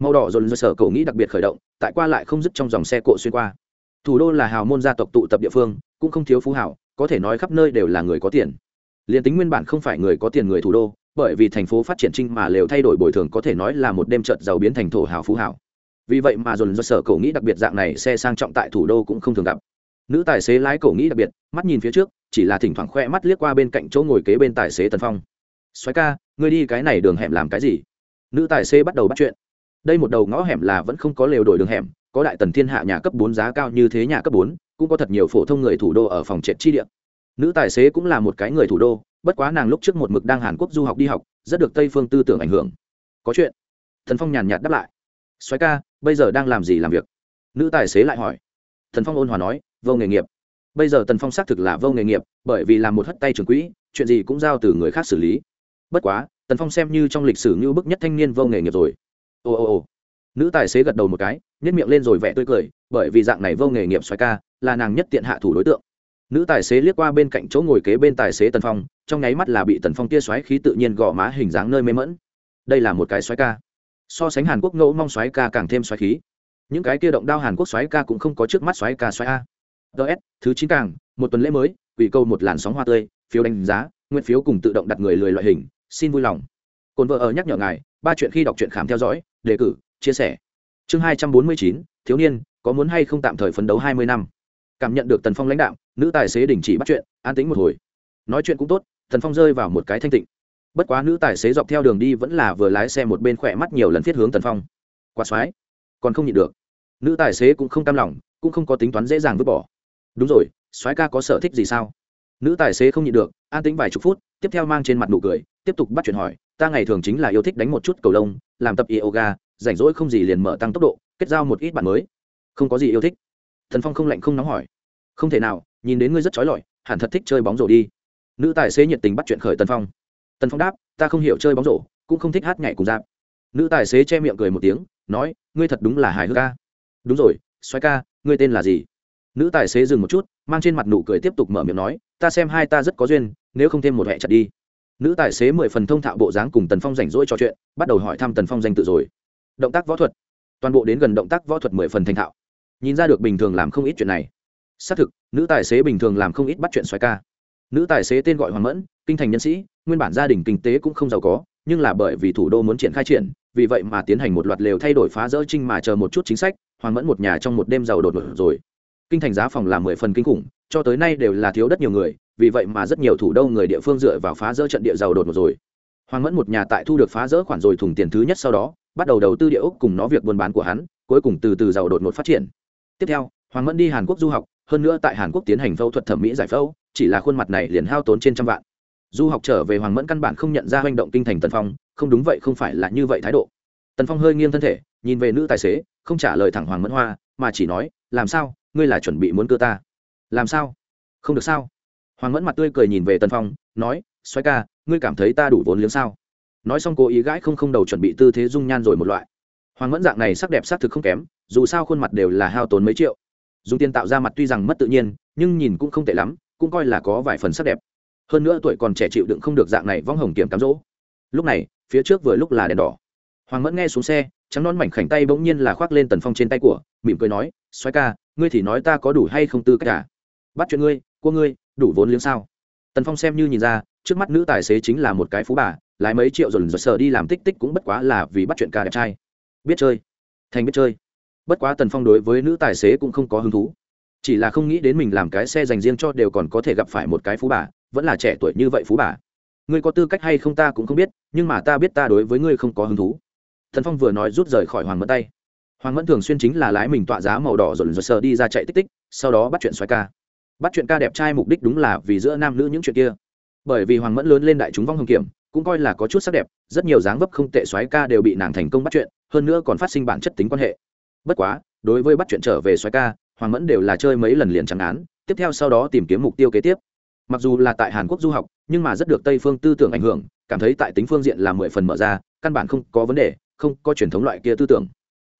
Màu đỏ dồn dơ sở cậu nghĩ đặc biệt khởi động, tại qua lại không dứt trong dòng xe cộ xuyên qua. Thủ đô là hào môn gia tộc tụ tập địa phương, cũng không thiếu phú hảo, có thể nói khắp nơi đều là người có tiền. Liền tính nguyên bản không phải người có tiền người thủ đô, bởi vì thành phố phát triển trinh mà lều thay đổi bồi thường có thể nói là một đêm trợt giàu biến thành thổ hào phú hảo. Vì vậy mà dồn dơ sở cậu nghĩ đặc biệt dạng này xe sang trọng tại thủ đô cũng không thường gặp nữ tài xế lái cổ nghĩ đặc biệt, mắt nhìn phía trước, chỉ là thỉnh thoảng khoe mắt liếc qua bên cạnh chỗ ngồi kế bên tài xế tần phong. Xoáy ca, ngươi đi cái này đường hẻm làm cái gì? Nữ tài xế bắt đầu bắt chuyện. Đây một đầu ngõ hẻm là vẫn không có lều đổi đường hẻm, có đại tần thiên hạ nhà cấp bốn giá cao như thế nhà cấp bốn, cũng có thật nhiều phổ thông người thủ đô ở phòng trệt chi địa. Nữ tài xế cũng là một cái người thủ đô, bất quá nàng lúc trước một mực đang hàn quốc du học đi học, rất được tây phương tư tưởng ảnh hưởng. Có chuyện. Thần phong nhàn nhạt đáp lại. Xoáy ca, bây giờ đang làm gì làm việc? Nữ tài xế lại hỏi. Thần phong ôn hòa nói vô nghề nghiệp. Bây giờ tần phong xác thực là vô nghề nghiệp, bởi vì làm một hất tay trưởng quỹ, chuyện gì cũng giao từ người khác xử lý. Bất quá, tần phong xem như trong lịch sử như bức nhất thanh niên vô nghề nghiệp rồi. Ồ ồ ồ nữ tài xế gật đầu một cái nhét miệng lên rồi vẻ tươi cười, bởi vì dạng này vô nghề nghiệp xoài ca, là nàng nhất tiện hạ thủ đối tượng. Nữ tài xế liếc qua bên cạnh chỗ ngồi kế bên tài xế tần phong, trong nháy mắt là bị tần phong tia xoáy khí tự nhiên gõ má hình dáng nơi mê mẫn đây là một cái xoáy ca. So sánh hàn quốc ngẫu mong xoáy ca càng thêm xoáy khí. Những cái kia động đao hàn quốc xoáy ca cũng không có trước mắt xoáy ca xoáy a ts thứ chín càng, một tuần lễ mới, quỷ câu một làn sóng hoa tươi, phiếu đánh giá, nguyện phiếu cùng tự động đặt người lười loại hình, xin vui lòng. Cồn vợ ở nhắc nhở ngài, ba chuyện khi đọc truyện khám theo dõi, đề cử, chia sẻ. Chương hai trăm bốn mươi chín, thiếu niên, có muốn hay không tạm thời phấn đấu hai mươi năm? Cảm nhận được tần phong lãnh đạo, nữ tài xế đình chỉ bắt chuyện, an tính một hồi. Nói chuyện cũng tốt, tần phong rơi vào một cái thanh tịnh. Bất quá nữ tài xế dọc theo đường đi vẫn là vừa lái xe một bên khỏe mắt nhiều lần thiết hướng tần phong. Quạt xoái. Còn không nhịn được. Nữ tài xế cũng không cam lòng, cũng không có tính toán dễ dàng vứt bỏ đúng rồi, soái ca có sở thích gì sao? Nữ tài xế không nhịn được, an tính vài chục phút, tiếp theo mang trên mặt nụ cười, tiếp tục bắt chuyện hỏi, ta ngày thường chính là yêu thích đánh một chút cầu lông, làm tập yoga, rảnh rỗi không gì liền mở tăng tốc độ, kết giao một ít bạn mới. Không có gì yêu thích. Thần phong không lạnh không nóng hỏi. Không thể nào, nhìn đến ngươi rất trói lọi, hẳn thật thích chơi bóng rổ đi. Nữ tài xế nhiệt tình bắt chuyện khởi tần phong. Tần phong đáp, ta không hiểu chơi bóng rổ, cũng không thích hát nhảy cùng dạp nữ tài xế che miệng cười một tiếng, nói, ngươi thật đúng là hài hước ca đúng rồi xoáy ca, ngươi tên là gì? Nữ tài xế dừng một chút, mang trên mặt nụ cười tiếp tục mở miệng nói, ta xem hai ta rất có duyên, nếu không thêm một hẹ chặt đi. Nữ tài xế mười phần thông thạo bộ dáng cùng tần phong rảnh rỗi trò chuyện, bắt đầu hỏi thăm tần phong danh tự rồi. Động tác võ thuật. Toàn bộ đến gần động tác võ thuật mười phần thành thạo. Nhìn ra được bình thường làm không ít chuyện này. Xác thực, nữ tài xế bình thường làm không ít bắt chuyện xoáy ca. Nữ tài xế tên gọi hoàng mẫn, kinh thành nhân sĩ, nguyên bản gia đình kinh tế cũng không giàu có, nhưng là bởi vì thủ đô muốn triển khai triển, vì vậy mà tiến hành một loạt lều thay đổi phá rỡ trinh mà chờ một chút chính sách, hoàng mẫn một nhà trong một đêm giàu đột ngột rồi kinh thành giá phòng là mười phần kinh khủng, cho tới nay đều là thiếu đất nhiều người, vì vậy mà rất nhiều thủ đô người địa phương dựa vào phá rỡ trận địa giàu đột một rồi. Hoàng mẫn một nhà tại thu được phá rỡ khoản rồi thùng tiền thứ nhất sau đó, bắt đầu đầu tư địa ốc cùng nó việc buôn bán của hắn, cuối cùng từ từ giàu đột ngột phát triển. Tiếp theo, hoàng mẫn đi hàn quốc du học, hơn nữa tại hàn quốc tiến hành phẫu thuật thẩm mỹ giải phẫu, chỉ là khuôn mặt này liền hao tốn trên trăm vạn. Du học trở về, hoàng mẫn căn bản không nhận ra hành động kinh thành tần phong, không đúng vậy, không phải là như vậy thái độ. Tần phong hơi nghiêng thân thể, nhìn về nữ tài xế, không trả lời thẳng hoàng mẫn hoa, mà chỉ nói, làm sao? Ngươi là chuẩn bị muốn cơ ta. Làm sao? Không được sao? Hoàng mẫn mặt tươi cười nhìn về tần phong, nói xoay ca, ngươi cảm thấy ta đủ vốn liếng sao? Nói xong cố ý gãi không không đầu chuẩn bị tư thế dung nhan rồi một loại. Hoàng mẫn dạng này sắc đẹp xác thực không kém, dù sao khuôn mặt đều là hao tốn mấy triệu. Dùng tiền tạo ra mặt tuy rằng mất tự nhiên, nhưng nhìn cũng không tệ lắm, cũng coi là có vài phần sắc đẹp. Hơn nữa tuổi còn trẻ chịu đựng không được dạng này vong hồng kiểm cám rỗ. lúc này, phía trước vừa lúc là đèn đỏ. Hoàng mẫn nghe xuống xe, trắng non mảnh khảnh tay bỗng nhiên là khoác lên tần phong trên tay của, mỉm cười nói xoay ca ngươi thì nói ta có đủ hay không tư cách cả à? bắt chuyện ngươi, cua ngươi, đủ vốn liếng sao? Tần phong xem như nhìn ra, trước mắt nữ tài xế chính là một cái phú bà, lái mấy triệu rồi rồi sợ đi làm tích tích cũng bất quá là vì bắt chuyện ca đẹp trai. Biết chơi. Thành biết chơi. Bất quá tần phong đối với nữ tài xế cũng không có hứng thú. Chỉ là không nghĩ đến mình làm cái xe dành riêng cho đều còn có thể gặp phải một cái phú bà, vẫn là trẻ tuổi như vậy phú bà. Ngươi có tư cách hay không ta cũng không biết, nhưng mà ta biết ta đối với ngươi không có hứng thú. Thần phong vừa nói rút rời khỏi hoàng mẫn tay hoàng mẫn thường xuyên chính là lái mình tọa giá màu đỏ rồi rồi sờ đi ra chạy tích tích, sau đó bắt chuyện xoáy ca. Bắt chuyện ca đẹp trai mục đích đúng là vì giữa nam nữ những chuyện kia. Bởi vì hoàng mẫn lớn lên đại chúng vong hồng kiểm, cũng coi là có chút sắc đẹp, rất nhiều dáng vấp không tệ xoáy ca đều bị nàng thành công bắt chuyện, hơn nữa còn phát sinh bản chất tính quan hệ. Bất quá, đối với bắt chuyện trở về xoáy ca, hoàng mẫn đều là chơi mấy lần liền chẳng án, tiếp theo sau đó tìm kiếm mục tiêu kế tiếp. Mặc dù là tại hàn quốc du học, nhưng mà rất được tây phương tư tưởng ảnh hưởng, cảm thấy tại tính phương diện là mười phần mở ra, căn bản không có vấn đề, không có truyền thống loại kia tư tưởng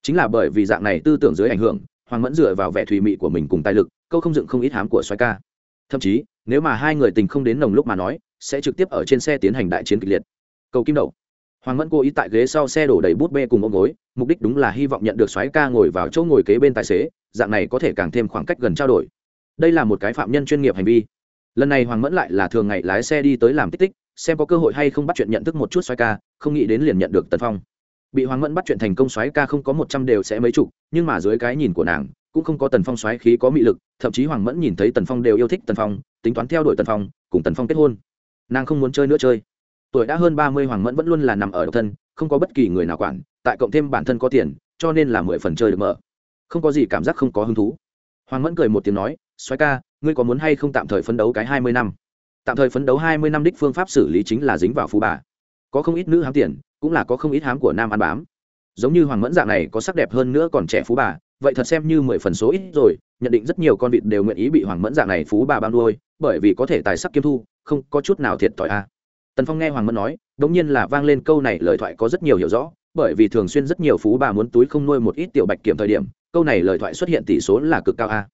chính là bởi vì dạng này tư tưởng dưới ảnh hưởng, hoàng mẫn dựa vào vẻ thùy mị của mình cùng tài lực, câu không dựng không ít hám của xoay ca. Thậm chí, nếu mà hai người tình không đến nồng lúc mà nói, sẽ trực tiếp ở trên xe tiến hành đại chiến kịch liệt. Cầu kim đậu hoàng mẫn cố ý tại ghế sau xe đổ đầy bút bê cùng ôm gối, mục đích đúng là hy vọng nhận được xoáy ca ngồi vào chỗ ngồi kế bên tài xế, dạng này có thể càng thêm khoảng cách gần trao đổi. Đây là một cái phạm nhân chuyên nghiệp hành vi. Lần này hoàng mẫn lại là thường ngày lái xe đi tới làm tích tích, xem có cơ hội hay không bắt chuyện nhận thức một chút xoáy ca, không nghĩ đến liền nhận được tần phong bị hoàng mẫn bắt chuyện thành công xoáy ca không có một trăm đều sẽ mấy chục, nhưng mà dưới cái nhìn của nàng, cũng không có tần phong xoáy khí có mị lực, thậm chí hoàng mẫn nhìn thấy tần phong đều yêu thích tần phong, tính toán theo đuổi tần phong, cùng tần phong kết hôn. Nàng không muốn chơi nữa chơi. Tuổi đã hơn ba mươi, hoàng mẫn vẫn luôn là nằm ở độc thân, không có bất kỳ người nào quản, tại cộng thêm bản thân có tiền, cho nên là mười phần chơi được mở. Không có gì cảm giác không có hứng thú. Hoàng mẫn cười một tiếng nói xoáy ca, ngươi có muốn hay không tạm thời phấn đấu cái hai mươi năm? Tạm thời phấn đấu hai mươi năm đích phương pháp xử lý chính là dính vào phú bà có không ít nữ hám tiền, cũng là có không ít hám của nam ăn bám. Giống như hoàng mẫn dạng này có sắc đẹp hơn nữa còn trẻ phú bà, vậy thật xem như mười phần số ít rồi, nhận định rất nhiều con vịt đều nguyện ý bị hoàng mẫn dạng này phú bà ban nuôi, bởi vì có thể tài sắc kiêm thu, không có chút nào thiệt thòi a. Tần phong nghe hoàng mẫn nói, đống nhiên là vang lên câu này lời thoại có rất nhiều hiểu rõ, bởi vì thường xuyên rất nhiều phú bà muốn túi không nuôi một ít tiểu bạch kiểm thời điểm, câu này lời thoại xuất hiện tỷ số là cực cao a.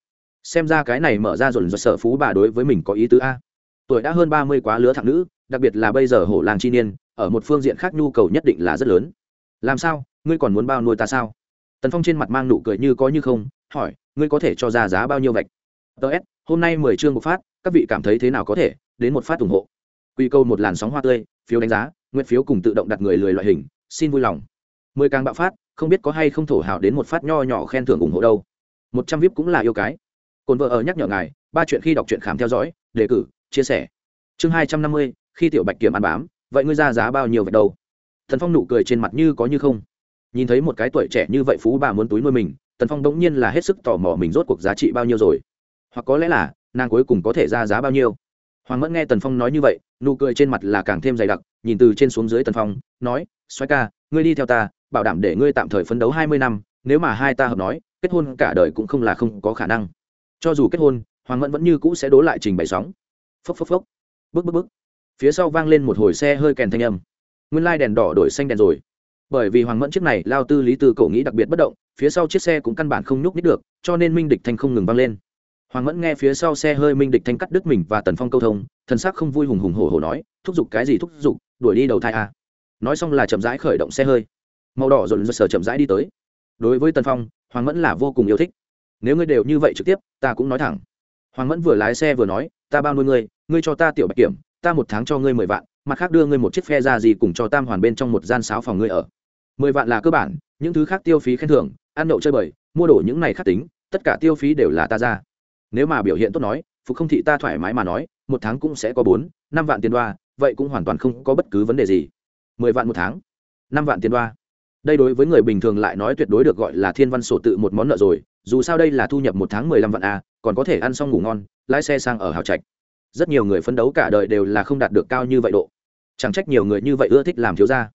Xem ra cái này mở ra dồn dồn sở phú bà đối với mình có ý tứ a. Tuổi đã hơn ba mươi quá lứa thẳng nữ, đặc biệt là bây giờ hổ làng chi niên ở một phương diện khác nhu cầu nhất định là rất lớn. Làm sao? Ngươi còn muốn bao nuôi ta sao? Tần phong trên mặt mang nụ cười như có như không, hỏi, ngươi có thể cho ra giá bao nhiêu vạch? Ts hôm nay mười chương một phát, các vị cảm thấy thế nào có thể? Đến một phát ủng hộ. Quy câu một làn sóng hoa tươi, phiếu đánh giá, nguyện phiếu cùng tự động đặt người lười loại hình, xin vui lòng. Mười càng bạo phát, không biết có hay không thổ hào đến một phát nho nhỏ khen thưởng ủng hộ đâu. Một trăm vip cũng là yêu cái. Cồn vợ ở nhắc nhở ngài, ba chuyện khi đọc truyện khám theo dõi, đề cử, chia sẻ. Chương hai trăm năm mươi, khi tiểu bạch kiểm ăn bám vậy ngươi ra giá bao nhiêu vậy đâu? Thần phong nụ cười trên mặt như có như không. Nhìn thấy một cái tuổi trẻ như vậy phú bà muốn túi nuôi mình, tần phong đống nhiên là hết sức tò mò mình rốt cuộc giá trị bao nhiêu rồi. Hoặc có lẽ là, nàng cuối cùng có thể ra giá bao nhiêu? Hoàng mẫn nghe tần phong nói như vậy, nụ cười trên mặt là càng thêm dày đặc, nhìn từ trên xuống dưới tần phong, nói xoay ca, ngươi đi theo ta, bảo đảm để ngươi tạm thời phấn đấu hai mươi năm, nếu mà hai ta hợp nói, kết hôn cả đời cũng không là không có khả năng. Cho dù kết hôn, hoàng mẫn vẫn như cũ sẽ đố lại trình bày sóng. Phốc phốc phốc. Bước bước bước phía sau vang lên một hồi xe hơi kèn thanh âm. Nguyên lai đèn đỏ đổi xanh đèn rồi. Bởi vì hoàng mẫn chiếc này lao tư lý tư cổ nghĩ đặc biệt bất động, phía sau chiếc xe cũng căn bản không nhúc nít được, cho nên minh địch thanh không ngừng vang lên. Hoàng mẫn nghe phía sau xe hơi minh địch thanh cắt đứt mình và tần phong câu thông, thần sắc không vui hùng hùng hổ hổ nói, thúc giục cái gì thúc giục, đuổi đi đầu thai à. nói xong là chậm rãi khởi động xe hơi. Màu đỏ rồi sờ chậm rãi đi tới. Đối với tần phong, hoàng mẫn là vô cùng yêu thích. Nếu ngươi đều như vậy trực tiếp, ta cũng nói thẳng. Hoàng mẫn vừa lái xe vừa nói, ta bao nuôi ngươi ngươi cho ta tiểu bạch kiểm ta một tháng cho ngươi mười vạn, mặt khác đưa ngươi một chiếc phe ra gì cùng cho tam hoàn bên trong một gian sáo phòng ngươi ở. Mười vạn là cơ bản, những thứ khác tiêu phí khen thưởng, ăn nhậu chơi bời, mua đồ những này khắc tính, tất cả tiêu phí đều là ta ra. Nếu mà biểu hiện tốt nói, phục không thị ta thoải mái mà nói, một tháng cũng sẽ có bốn, năm vạn tiền đoa, vậy cũng hoàn toàn không có bất cứ vấn đề gì. Mười vạn một tháng, năm vạn tiền đoa. Đây đối với người bình thường lại nói tuyệt đối được gọi là thiên văn sổ tự một món nợ rồi, dù sao đây là thu nhập một tháng mười lăm vạn a còn có thể ăn xong ngủ ngon, lái xe sang ở hào trạch rất nhiều người phấn đấu cả đời đều là không đạt được cao như vậy độ. Chẳng trách nhiều người như vậy ưa thích làm thiếu gia.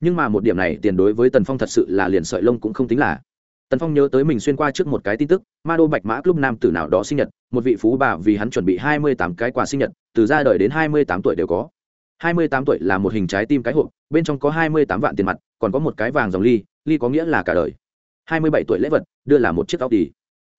Nhưng mà một điểm này, tiền đối với tần phong thật sự là liền sợi lông cũng không tính là. Tần phong nhớ tới mình xuyên qua trước một cái tin tức, ma đô bạch mã club nam tử nào đó sinh nhật, một vị phú bà vì hắn chuẩn bị hai mươi tám cái quà sinh nhật, từ ra đời đến hai mươi tám tuổi đều có. hai mươi tám tuổi là một hình trái tim cái hộp, bên trong có hai mươi tám vạn tiền mặt, còn có một cái vàng dòng ly ly có nghĩa là cả đời. hai mươi bảy tuổi lễ vật, đưa là một chiếc tóc đi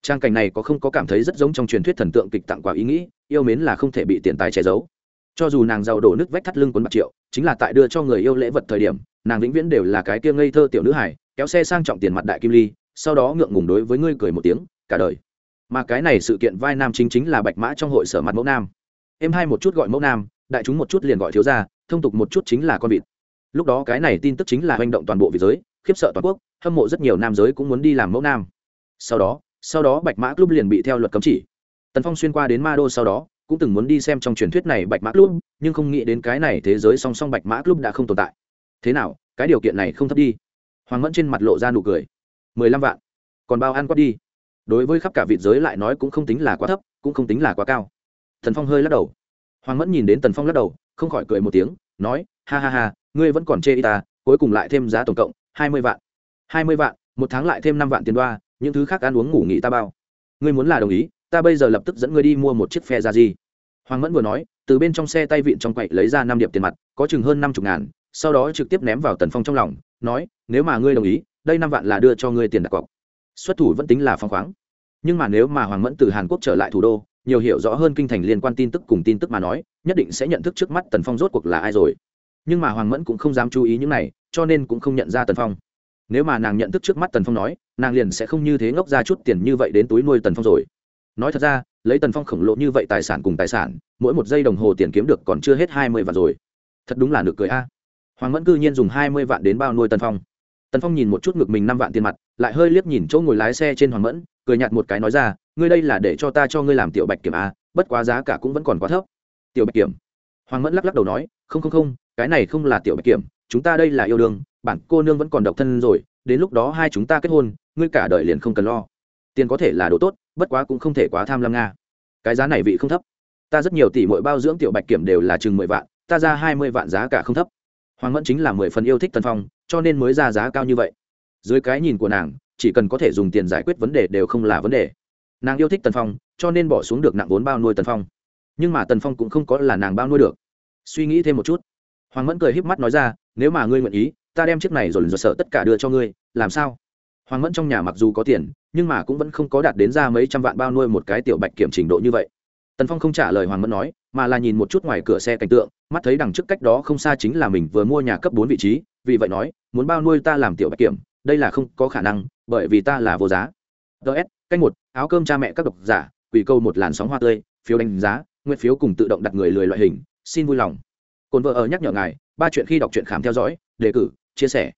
trang cảnh này có không có cảm thấy rất giống trong truyền thuyết thần tượng kịch tặng quà ý nghĩ, yêu mến là không thể bị tiền tài che giấu. Cho dù nàng giàu đổ nước vách thắt lưng quấn bạc triệu, chính là tại đưa cho người yêu lễ vật thời điểm, nàng vĩnh viễn đều là cái kia ngây thơ tiểu nữ hải kéo xe sang trọng tiền mặt đại kim ly, sau đó ngượng ngùng đối với ngươi cười một tiếng, cả đời. Mà cái này sự kiện vai nam chính chính là bạch mã trong hội sở mặt mẫu nam. Em hai một chút gọi mẫu nam, đại chúng một chút liền gọi thiếu gia, thông tục một chút chính là con vịt. Lúc đó cái này tin tức chính là hành động toàn bộ vị giới, khiếp sợ toàn quốc, hâm mộ rất nhiều nam giới cũng muốn đi làm mẫu nam. Sau đó sau đó bạch mã club liền bị theo luật cấm chỉ. Tần phong xuyên qua đến ma đô sau đó, cũng từng muốn đi xem trong truyền thuyết này bạch mã club, nhưng không nghĩ đến cái này thế giới song song bạch mã club đã không tồn tại. Thế nào, cái điều kiện này không thấp đi. Hoàng mẫn trên mặt lộ ra nụ cười. Mười lăm vạn. Còn bao ăn quát đi. Đối với khắp cả vị giới lại nói cũng không tính là quá thấp, cũng không tính là quá cao. Thần phong hơi lắc đầu. Hoàng mẫn nhìn đến tần phong lắc đầu, không khỏi cười một tiếng, nói, ha ha ha, ngươi vẫn còn chê y ta, cuối cùng lại thêm giá tổng cộng hai mươi vạn. Hai mươi vạn, một tháng lại thêm năm vạn tiền đoa những thứ khác ăn uống ngủ nghỉ ta bao. Ngươi muốn là đồng ý, ta bây giờ lập tức dẫn ngươi đi mua một chiếc phe ra gì hoàng mẫn vừa nói, từ bên trong xe tay vịn trong quậy lấy ra năm điệp tiền mặt, có chừng hơn năm chục ngàn, sau đó trực tiếp ném vào tần phong trong lòng, nói, nếu mà ngươi đồng ý, đây năm vạn là đưa cho ngươi tiền đặt cọc. Xuất thủ vẫn tính là phong khoáng. Nhưng mà nếu mà hoàng mẫn từ hàn quốc trở lại thủ đô, nhiều hiểu rõ hơn kinh thành liên quan tin tức cùng tin tức mà nói, nhất định sẽ nhận thức trước mắt tần phong rốt cuộc là ai rồi. Nhưng mà hoàng mẫn cũng không dám chú ý những này, cho nên cũng không nhận ra tần phong nếu mà nàng nhận thức trước mắt tần phong nói, nàng liền sẽ không như thế ngốc ra chút tiền như vậy đến túi nuôi tần phong rồi. Nói thật ra, lấy tần phong khổng lồ như vậy tài sản cùng tài sản, mỗi một giây đồng hồ tiền kiếm được còn chưa hết hai mươi vạn rồi. Thật đúng là nực cười a. Hoàng mẫn cư nhiên dùng hai mươi vạn đến bao nuôi tần phong. Tần phong nhìn một chút ngực mình năm vạn tiền mặt, lại hơi liếc nhìn chỗ ngồi lái xe trên hoàng mẫn, cười nhạt một cái nói ra, ngươi đây là để cho ta cho ngươi làm tiểu bạch kiểm a, bất quá giá cả cũng vẫn còn quá thấp. Tiểu bạch kiểm? Hoàng mẫn lắc lắc đầu nói, không không không, cái này không là tiểu bạch kiểm, chúng ta đây là yêu đương bản cô nương vẫn còn độc thân rồi, đến lúc đó hai chúng ta kết hôn, ngươi cả đời liền không cần lo. Tiền có thể là đồ tốt, bất quá cũng không thể quá tham lam nga. Cái giá này vị không thấp. Ta rất nhiều tỷ mỗi bao dưỡng tiểu bạch kiểm đều là chừng mười vạn, ta ra hai mươi vạn giá cả không thấp. Hoàng mẫn chính là mười phần yêu thích tần phong, cho nên mới ra giá cao như vậy. Dưới cái nhìn của nàng, chỉ cần có thể dùng tiền giải quyết vấn đề đều không là vấn đề. Nàng yêu thích tần phong, cho nên bỏ xuống được nặng vốn bao nuôi tần phong. Nhưng mà tần phong cũng không có là nàng bao nuôi được. Suy nghĩ thêm một chút. Hoàng mẫn cười híp mắt nói ra, nếu mà ngươi nguyện ý ta đem chiếc này rồi dồn sợ tất cả đưa cho ngươi, làm sao? Hoàng mẫn trong nhà mặc dù có tiền, nhưng mà cũng vẫn không có đạt đến ra mấy trăm vạn bao nuôi một cái tiểu bạch kiểm trình độ như vậy. Tần phong không trả lời hoàng mẫn nói, mà là nhìn một chút ngoài cửa xe cảnh tượng, mắt thấy đằng trước cách đó không xa chính là mình vừa mua nhà cấp bốn vị trí, vì vậy nói, muốn bao nuôi ta làm tiểu bạch kiểm, đây là không có khả năng, bởi vì ta là vô giá. Ts cách một, áo cơm cha mẹ các độc giả, quỷ câu một làn sóng hoa tươi, phiếu đánh giá, nguyện phiếu cùng tự động đặt người lười loại hình, xin vui lòng. Cồn vợ ở nhắc nhở ngài, ba chuyện khi đọc truyện khám theo dõi, đề cử chia sẻ.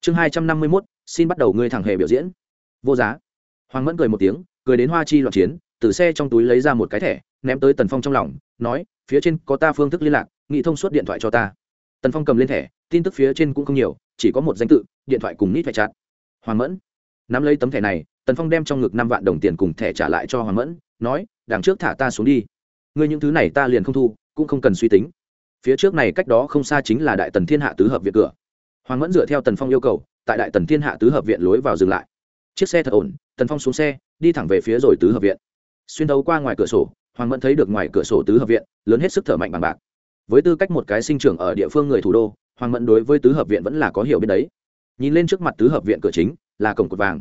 Chương hai trăm năm mươi mốt, xin bắt đầu ngươi thẳng hề biểu diễn. Vô giá. Hoàng mẫn cười một tiếng, cười đến hoa chi loạn chiến, từ xe trong túi lấy ra một cái thẻ, ném tới tần phong trong lòng, nói, phía trên có ta phương thức liên lạc, nghị thông suốt điện thoại cho ta. Tần phong cầm lên thẻ, tin tức phía trên cũng không nhiều, chỉ có một danh tự, điện thoại cùng nít phải chặt. Hoàng mẫn. Nắm lấy tấm thẻ này, tần phong đem trong ngực năm vạn đồng tiền cùng thẻ trả lại cho hoàng mẫn, nói, đằng trước thả ta xuống đi. Ngươi những thứ này ta liền không thu, cũng không cần suy tính. Phía trước này cách đó không xa chính là đại tần thiên hạ tứ hợp viện cửa hoàng mẫn dựa theo tần phong yêu cầu, tại đại tần thiên hạ tứ hợp viện lối vào dừng lại. Chiếc xe thật ổn, tần phong xuống xe, đi thẳng về phía rồi tứ hợp viện. Xuyên đấu qua ngoài cửa sổ, hoàng mẫn thấy được ngoài cửa sổ tứ hợp viện, lớn hết sức thở mạnh bằng bạc. Với tư cách một cái sinh trưởng ở địa phương người thủ đô, hoàng mẫn đối với tứ hợp viện vẫn là có hiểu biết đấy. Nhìn lên trước mặt tứ hợp viện cửa chính, là cổng cột vàng.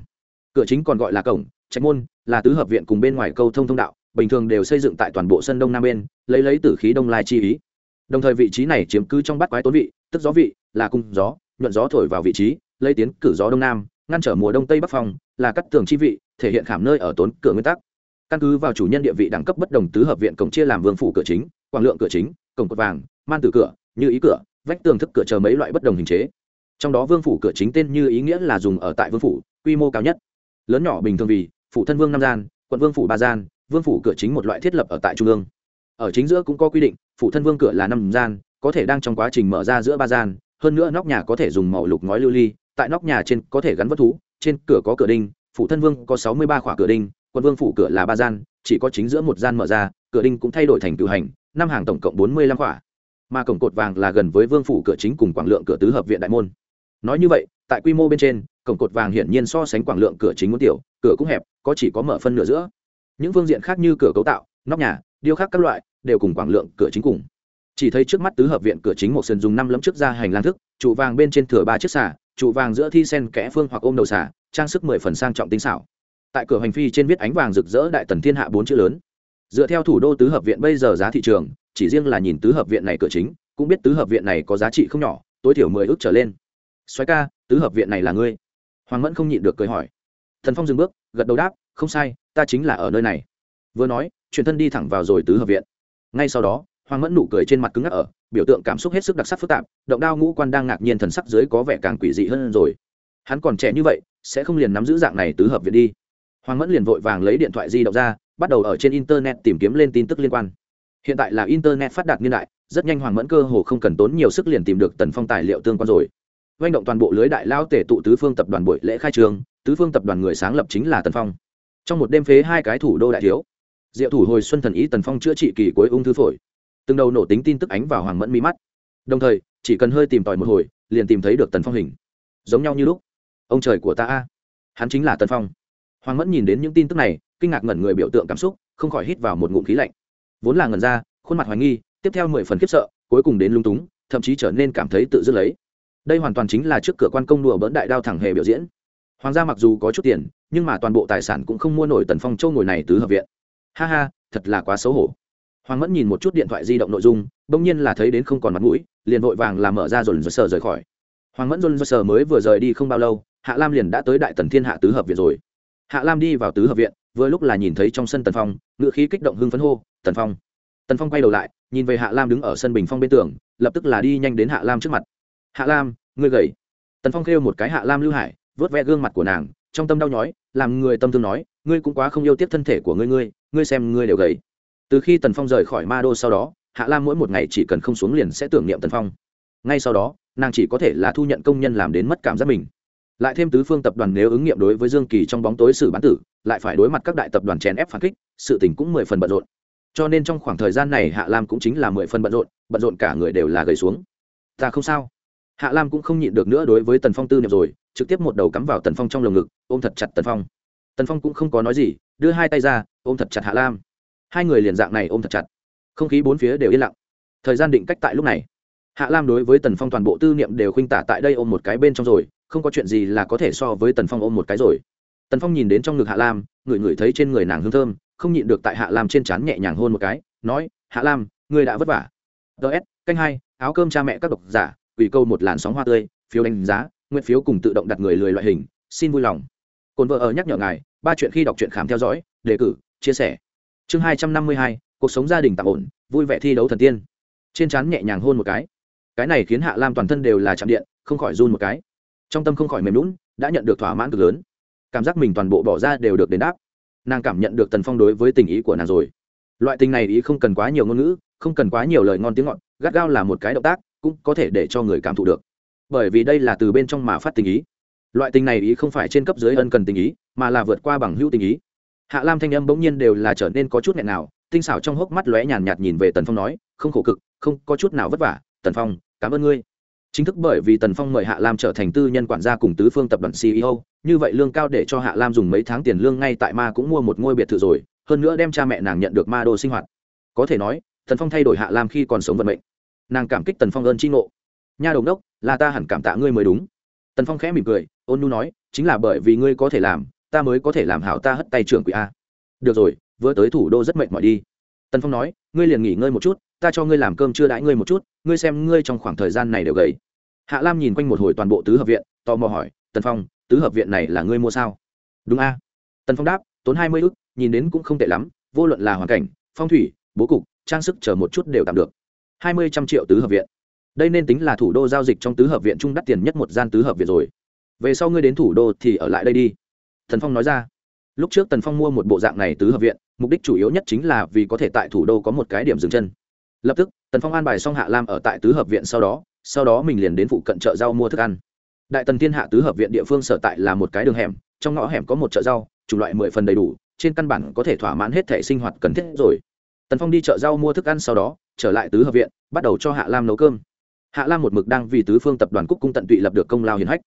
Cửa chính còn gọi là cổng, trạch môn, là tứ hợp viện cùng bên ngoài câu thông thông đạo, bình thường đều xây dựng tại toàn bộ sân đông nam bên, lấy lấy tử khí đông lai chi ý. Đồng thời vị trí này chiếm cứ trong bát quái tốn vị, tức gió vị, là cung gió nhuận gió thổi vào vị trí, lấy tiến cử gió đông nam, ngăn trở mùa đông tây bắc phong, là cắt tường chi vị, thể hiện khảm nơi ở tốn cửa nguyên tắc. Căn cứ vào chủ nhân địa vị đẳng cấp bất đồng tứ hợp viện cổng chia làm vương phủ cửa chính, quảng lượng cửa chính, cổng cột vàng, man tử cửa, như ý cửa, vách tường thức cửa chờ mấy loại bất đồng hình chế. Trong đó vương phủ cửa chính tên như ý nghĩa là dùng ở tại vương phủ, quy mô cao nhất. Lớn nhỏ bình thường vì, phủ thân vương năm gian, quận vương phủ ba gian, vương phủ cửa chính một loại thiết lập ở tại trung ương. Ở chính giữa cũng có quy định, phủ thân vương cửa là năm gian, có thể đang trong quá trình mở ra giữa ba gian hơn nữa nóc nhà có thể dùng màu lục ngói lưu ly, tại nóc nhà trên có thể gắn vất thú, trên cửa có cửa đinh, phủ thân vương có sáu mươi ba khỏa cửa đinh, quân vương phủ cửa là ba gian, chỉ có chính giữa một gian mở ra, cửa đinh cũng thay đổi thành cử hành, năm hàng tổng cộng bốn mươi lăm khỏa. Mà cổng cột vàng là gần với vương phủ cửa chính cùng quảng lượng cửa tứ hợp viện đại môn. Nói như vậy, tại quy mô bên trên, cổng cột vàng hiển nhiên so sánh quảng lượng cửa chính muốn tiểu, cửa cũng hẹp, có chỉ có mở phân nửa giữa. Những phương diện khác như cửa cấu tạo, nóc nhà, điêu khắc các loại, đều cùng quảng lượng cửa chính cùng chỉ thấy trước mắt tứ hợp viện cửa chính một sườn dùng năm lấm trước ra hành lang thức, trụ vàng bên trên thửa ba chiếc xà, trụ vàng giữa thi sen kẽ phương hoặc ôm đầu xà, trang sức mười phần sang trọng tinh xảo. Tại cửa hành phi trên viết ánh vàng rực rỡ đại tần thiên hạ bốn chữ lớn. Dựa theo thủ đô tứ hợp viện bây giờ giá thị trường, chỉ riêng là nhìn tứ hợp viện này cửa chính, cũng biết tứ hợp viện này có giá trị không nhỏ, tối thiểu mười ước trở lên. Xoáy ca, tứ hợp viện này là ngươi? Hoàng mẫn không nhịn được cười hỏi. Thần phong dừng bước, gật đầu đáp, không sai, ta chính là ở nơi này. Vừa nói, chuyển thân đi thẳng vào rồi tứ hợp viện. Ngay sau đó hoàng mẫn nụ cười trên mặt cứng ngắc ở, biểu tượng cảm xúc hết sức đặc sắc phức tạp, động đao ngũ quan đang ngạc nhiên thần sắc dưới có vẻ càng quỷ dị hơn rồi. Hắn còn trẻ như vậy, sẽ không liền nắm giữ dạng này tứ hợp viện đi. Hoàng mẫn liền vội vàng lấy điện thoại di động ra, bắt đầu ở trên internet tìm kiếm lên tin tức liên quan. Hiện tại là internet phát đạt niên đại, rất nhanh hoàng mẫn cơ hồ không cần tốn nhiều sức liền tìm được tần phong tài liệu tương quan rồi. Doanh động toàn bộ lưới đại lao tể tụ tứ phương tập đoàn buổi lễ khai trường tứ phương tập đoàn người sáng lập chính là tần phong. Trong một đêm phế hai cái thủ đô đại thiếu. Diệu thủ hồi xuân thần ý tần phong chữa trị kỳ cuối ung thư phổi từng đầu nổ tính tin tức ánh vào hoàng mẫn mi mắt. Đồng thời, chỉ cần hơi tìm tòi một hồi, liền tìm thấy được tần phong hình. Giống nhau như lúc. Ông trời của ta a. Hắn chính là tần phong. Hoàng mẫn nhìn đến những tin tức này, kinh ngạc ngẩn người biểu tượng cảm xúc, không khỏi hít vào một ngụm khí lạnh. Vốn là ngẩn ra, khuôn mặt hoài nghi, tiếp theo mười phần khiếp sợ, cuối cùng đến lung túng, thậm chí trở nên cảm thấy tự dứt lấy. Đây hoàn toàn chính là trước cửa quan công đùa bỡn đại đao thẳng hề biểu diễn. Hoàng gia mặc dù có chút tiền, nhưng mà toàn bộ tài sản cũng không mua nổi tần phong châu ngồi này tứ hợp viện. Ha ha, thật là quá xấu hổ hoàng mẫn nhìn một chút điện thoại di động nội dung, bỗng nhiên là thấy đến không còn mặt mũi, liền vội vàng làm mở ra dồn dơ sờ rời khỏi. Hoàng mẫn dồn dơ sờ mới vừa rời đi không bao lâu, hạ lam liền đã tới đại tần thiên hạ tứ hợp viện rồi. Hạ lam đi vào tứ hợp viện, vừa lúc là nhìn thấy trong sân tần phong, ngựa khí kích động hưng phấn hô, tần phong. Tần phong quay đầu lại, nhìn về hạ lam đứng ở sân bình phong bên tường, lập tức là đi nhanh đến hạ lam trước mặt. Hạ lam, ngươi gầy. Tần phong kêu một cái hạ lam lưu hải vớt ve gương mặt của nàng, trong tâm đau nhói, làm người tâm thương nói, ngươi cũng quá không yêu tiếp thân thể của ngươi ngươi ngươi xem ngươi đều gầy từ khi tần phong rời khỏi ma đô sau đó, hạ lam mỗi một ngày chỉ cần không xuống liền sẽ tưởng niệm tần phong. Ngay sau đó, nàng chỉ có thể là thu nhận công nhân làm đến mất cảm giác mình. Lại thêm tứ phương tập đoàn nếu ứng nghiệm đối với dương kỳ trong bóng tối xử bán tử, lại phải đối mặt các đại tập đoàn chèn ép phản kích, sự tình cũng mười phần bận rộn. Cho nên trong khoảng thời gian này hạ lam cũng chính là mười phần bận rộn bận rộn cả người đều là gầy xuống. Ta không sao. Hạ lam cũng không nhịn được nữa đối với tần phong tư niệm rồi, trực tiếp một đầu cắm vào tần phong trong lồng ngực, ôm thật chặt tần phong. Tần phong cũng không có nói gì, đưa hai tay ra, ôm thật chặt hạ lam hai người liền dạng này ôm thật chặt. Không khí bốn phía đều yên lặng. Thời gian định cách tại lúc này. Hạ lam đối với tần phong toàn bộ tư niệm đều khuynh tả tại đây ôm một cái bên trong rồi, không có chuyện gì là có thể so với tần phong ôm một cái rồi. Tần phong nhìn đến trong ngực hạ lam, ngửi ngửi thấy trên người nàng hương thơm, không nhịn được tại hạ lam trên trán nhẹ nhàng hôn một cái, nói, hạ lam, ngươi đã vất vả. Ts canh hai, áo cơm cha mẹ các độc giả ủy câu một làn sóng hoa tươi, phiếu đánh giá, nguyện phiếu cùng tự động đặt người lười loại hình, xin vui lòng. Cồn vợ ở nhắc nhở ngài, ba chuyện khi đọc truyện khám theo dõi, đề cử, chia sẻ chương hai trăm năm mươi hai, cuộc sống gia đình tạm ổn, vui vẻ thi đấu thần tiên. Trên trán nhẹ nhàng hôn một cái. Cái này khiến hạ lam toàn thân đều là chạm điện, không khỏi run một cái. Trong tâm không khỏi mềm lún đã nhận được thỏa mãn cực lớn. Cảm giác mình toàn bộ bỏ ra đều được đền đáp. Nàng cảm nhận được tần phong đối với tình ý của nàng rồi. Loại tình này ý không cần quá nhiều ngôn ngữ, không cần quá nhiều lời ngon tiếng ngọt, gắt gao là một cái động tác, cũng có thể để cho người cảm thụ được. Bởi vì đây là từ bên trong mà phát tình ý. Loại tình này ý không phải trên cấp dưới ân cần tình ý, mà là vượt qua bằng hữu tình ý hạ lam thanh âm bỗng nhiên đều là trở nên có chút nghẹn nào, tinh xảo trong hốc mắt lóe nhàn nhạt nhìn về tần phong nói, không khổ cực, không, có chút nào vất vả, tần phong, cảm ơn ngươi. Chính thức bởi vì tần phong mời hạ lam trở thành tư nhân quản gia cùng tứ phương tập đoàn ceo như vậy lương cao để cho hạ lam dùng mấy tháng tiền lương ngay tại ma cũng mua một ngôi biệt thự rồi, hơn nữa đem cha mẹ nàng nhận được ma đô sinh hoạt. Có thể nói, tần phong thay đổi hạ lam khi còn sống vận mệnh. Nàng cảm kích tần phong ơn tri ngộ. Nha đồng đốc, là ta hẳn cảm tạ ngươi mới đúng. Tần phong khẽ mỉm cười, ôn nu nói, chính là bởi vì ngươi có thể làm ta mới có thể làm hảo ta hất tay trưởng quỹ a. Được rồi, vừa tới thủ đô rất mệt mỏi đi. Tần phong nói, ngươi liền nghỉ ngơi một chút, ta cho ngươi làm cơm chưa đãi ngươi một chút, ngươi xem ngươi trong khoảng thời gian này đều gầy. Hạ lam nhìn quanh một hồi toàn bộ tứ hợp viện, tò mò hỏi, tần phong, tứ hợp viện này là ngươi mua sao? Đúng a. Tần phong đáp, tốn hai mươi ức, nhìn đến cũng không tệ lắm, vô luận là hoàn cảnh, phong thủy, bố cục, trang sức chờ một chút đều tạm được. Hai mươi trăm triệu tứ hợp viện. Đây nên tính là thủ đô giao dịch trong tứ hợp viện trung đắt tiền nhất một gian tứ hợp viện rồi. Về sau ngươi đến thủ đô thì ở lại đây đi thần phong nói ra. Lúc trước tần phong mua một bộ dạng này tứ hợp viện, mục đích chủ yếu nhất chính là vì có thể tại thủ đô có một cái điểm dừng chân. Lập tức, tần phong an bài xong hạ lam ở tại tứ hợp viện sau đó sau đó mình liền đến phụ cận chợ rau mua thức ăn. Đại tần thiên hạ tứ hợp viện địa phương sở tại là một cái đường hẻm, trong ngõ hẻm có một chợ rau, chủng loại mười phần đầy đủ, trên căn bản có thể thỏa mãn hết thể sinh hoạt cần thiết rồi. Tần phong đi chợ rau mua thức ăn sau đó, trở lại tứ hợp viện, bắt đầu cho hạ lam nấu cơm. Hạ lam một mực đang vì tứ phương tập đoàn cúc cung tận tụy lập được công lao hiển hách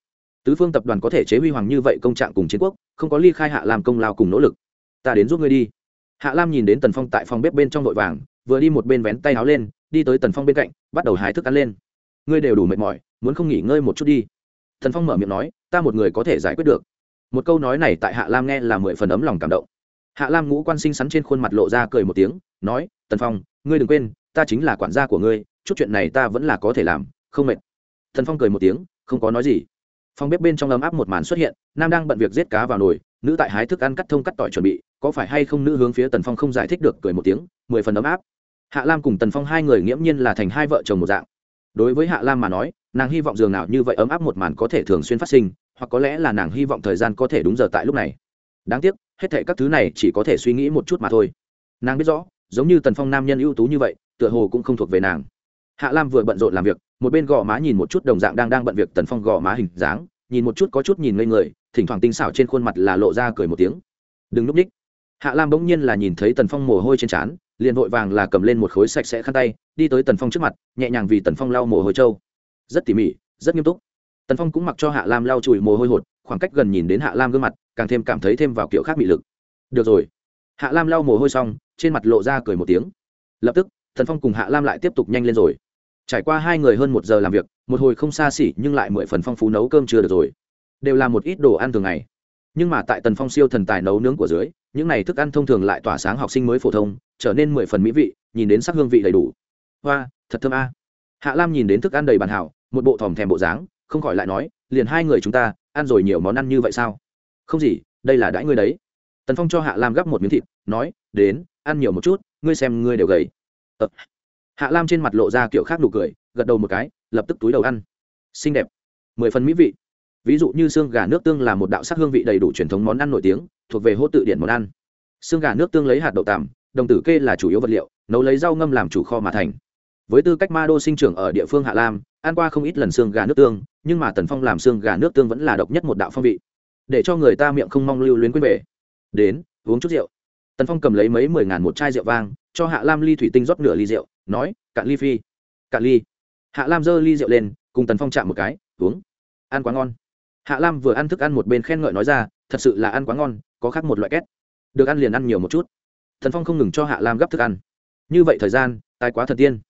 tứ phương tập đoàn có thể chế huy hoàng như vậy công trạng cùng chiến quốc, không có ly khai hạ lam công lao cùng nỗ lực. Ta đến giúp ngươi đi. Hạ lam nhìn đến tần phong tại phòng bếp bên trong vội vàng, vừa đi một bên vén tay áo lên, đi tới tần phong bên cạnh, bắt đầu hái thức ăn lên. Ngươi đều đủ mệt mỏi, muốn không nghỉ ngơi một chút đi. Tần phong mở miệng nói, ta một người có thể giải quyết được. Một câu nói này tại hạ lam nghe là mười phần ấm lòng cảm động. Hạ lam ngũ quan sinh sắn trên khuôn mặt lộ ra cười một tiếng, nói, tần phong, ngươi đừng quên, ta chính là quản gia của ngươi, chút chuyện này ta vẫn là có thể làm, không mệt. Tần phong cười một tiếng, không có nói gì phòng bếp bên trong ấm áp một màn xuất hiện, nam đang bận việc giết cá vào nồi, nữ tại hái thức ăn cắt thông cắt tỏi chuẩn bị, có phải hay không nữ hướng phía tần phong không giải thích được cười một tiếng, mười phần ấm áp. Hạ lam cùng tần phong hai người nghiễm nhiên là thành hai vợ chồng một dạng. Đối với hạ lam mà nói, nàng hy vọng dường nào như vậy ấm áp một màn có thể thường xuyên phát sinh, hoặc có lẽ là nàng hy vọng thời gian có thể đúng giờ tại lúc này. Đáng tiếc, hết thệ các thứ này chỉ có thể suy nghĩ một chút mà thôi. Nàng biết rõ, giống như tần phong nam nhân ưu tú như vậy, tựa hồ cũng không thuộc về nàng. Hạ lam vừa bận rộn làm việc một bên gò má nhìn một chút đồng dạng đang đang bận việc tần phong gò má hình dáng, nhìn một chút có chút nhìn ngây người, thỉnh thoảng tinh xảo trên khuôn mặt là lộ ra cười một tiếng. Đừng núp ních. Hạ lam bỗng nhiên là nhìn thấy tần phong mồ hôi trên trán, liền vội vàng là cầm lên một khối sạch sẽ khăn tay, đi tới tần phong trước mặt, nhẹ nhàng vì tần phong lau mồ hôi trâu. Rất tỉ mỉ, rất nghiêm túc. Tần phong cũng mặc cho hạ lam lau chùi mồ hôi hột, khoảng cách gần nhìn đến hạ lam gương mặt, càng thêm cảm thấy thêm vào kiểu khác bị lực. Được rồi. Hạ lam lau mồ hôi xong, trên mặt lộ ra cười một tiếng. Lập tức, tần phong cùng hạ lam lại tiếp tục nhanh lên rồi trải qua hai người hơn một giờ làm việc, một hồi không xa xỉ nhưng lại mười phần phong phú nấu cơm chưa được rồi. Đều là một ít đồ ăn thường ngày. Nhưng mà tại tần phong siêu thần tài nấu nướng của dưới, những này thức ăn thông thường lại tỏa sáng học sinh mới phổ thông, trở nên mười phần mỹ vị, nhìn đến sắc hương vị đầy đủ. Hoa, thật thơm a. Hạ lam nhìn đến thức ăn đầy bàn hảo, một bộ thòm thèm bộ dáng, không khỏi lại nói, liền hai người chúng ta, ăn rồi nhiều món ăn như vậy sao? Không gì, đây là đãi ngươi đấy. Tần phong cho hạ lam gắp một miếng thịt, nói, đến, ăn nhiều một chút, ngươi xem ngươi đều gầy. Ờ hạ lam trên mặt lộ ra kiểu khác nụ cười, gật đầu một cái, lập tức túi đầu ăn. Xinh đẹp. Mười phần mỹ vị. Ví dụ như xương gà nước tương là một đạo sắc hương vị đầy đủ truyền thống món ăn nổi tiếng, thuộc về hô tự điển món ăn. Xương gà nước tương lấy hạt đậu tằm, đồng tử kê là chủ yếu vật liệu, nấu lấy rau ngâm làm chủ kho mà thành. Với tư cách ma đô sinh trưởng ở địa phương hạ lam, ăn qua không ít lần xương gà nước tương, nhưng mà tần phong làm xương gà nước tương vẫn là độc nhất một đạo phong vị. Để cho người ta miệng không mong lưu luyến quên về. Đến, uống chút rượu. Tần phong cầm lấy mấy mười ngàn một chai rượu vang, cho hạ lam ly thủy tinh rót nửa ly rượu nói, cạn ly phi. Cạn ly. Hạ lam giơ ly rượu lên, cùng tần phong chạm một cái, uống. Ăn quá ngon. Hạ lam vừa ăn thức ăn một bên khen ngợi nói ra, thật sự là ăn quá ngon, có khác một loại két. Được ăn liền ăn nhiều một chút. Thần phong không ngừng cho hạ lam gấp thức ăn. Như vậy thời gian, tài quá thần tiên.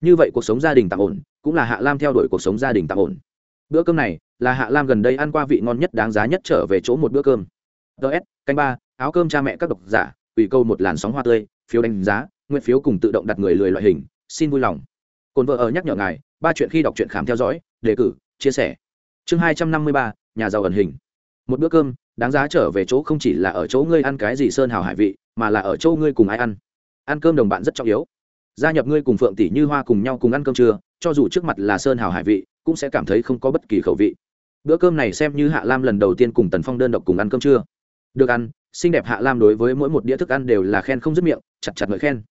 Như vậy cuộc sống gia đình tạm ổn, cũng là hạ lam theo đuổi cuộc sống gia đình tạm ổn. Bữa cơm này, là hạ lam gần đây ăn qua vị ngon nhất đáng giá nhất trở về chỗ một bữa cơm. Ts canh ba, áo cơm cha mẹ các độc giả ủy câu một làn sóng hoa tươi, phiếu đánh giá nguyện phiếu cùng tự động đặt người lười loại hình, xin vui lòng. Cồn vợ ở nhắc nhở ngài, ba chuyện khi đọc truyện khám theo dõi, đề cử, chia sẻ. Chương hai trăm năm mươi ba, nhà giàu ẩn hình. Một bữa cơm, đáng giá trở về chỗ không chỉ là ở chỗ ngươi ăn cái gì sơn hào hải vị, mà là ở chỗ ngươi cùng ai ăn. Ăn cơm đồng bạn rất trọng yếu. Gia nhập ngươi cùng phượng tỷ như hoa cùng nhau cùng ăn cơm trưa, cho dù trước mặt là sơn hào hải vị, cũng sẽ cảm thấy không có bất kỳ khẩu vị. Bữa cơm này xem như hạ lam lần đầu tiên cùng tần phong đơn độc cùng ăn cơm trưa. Được ăn, xinh đẹp hạ lam đối với mỗi một đĩa thức ăn đều là khen không dứt miệng, chặt chặt ngợi khen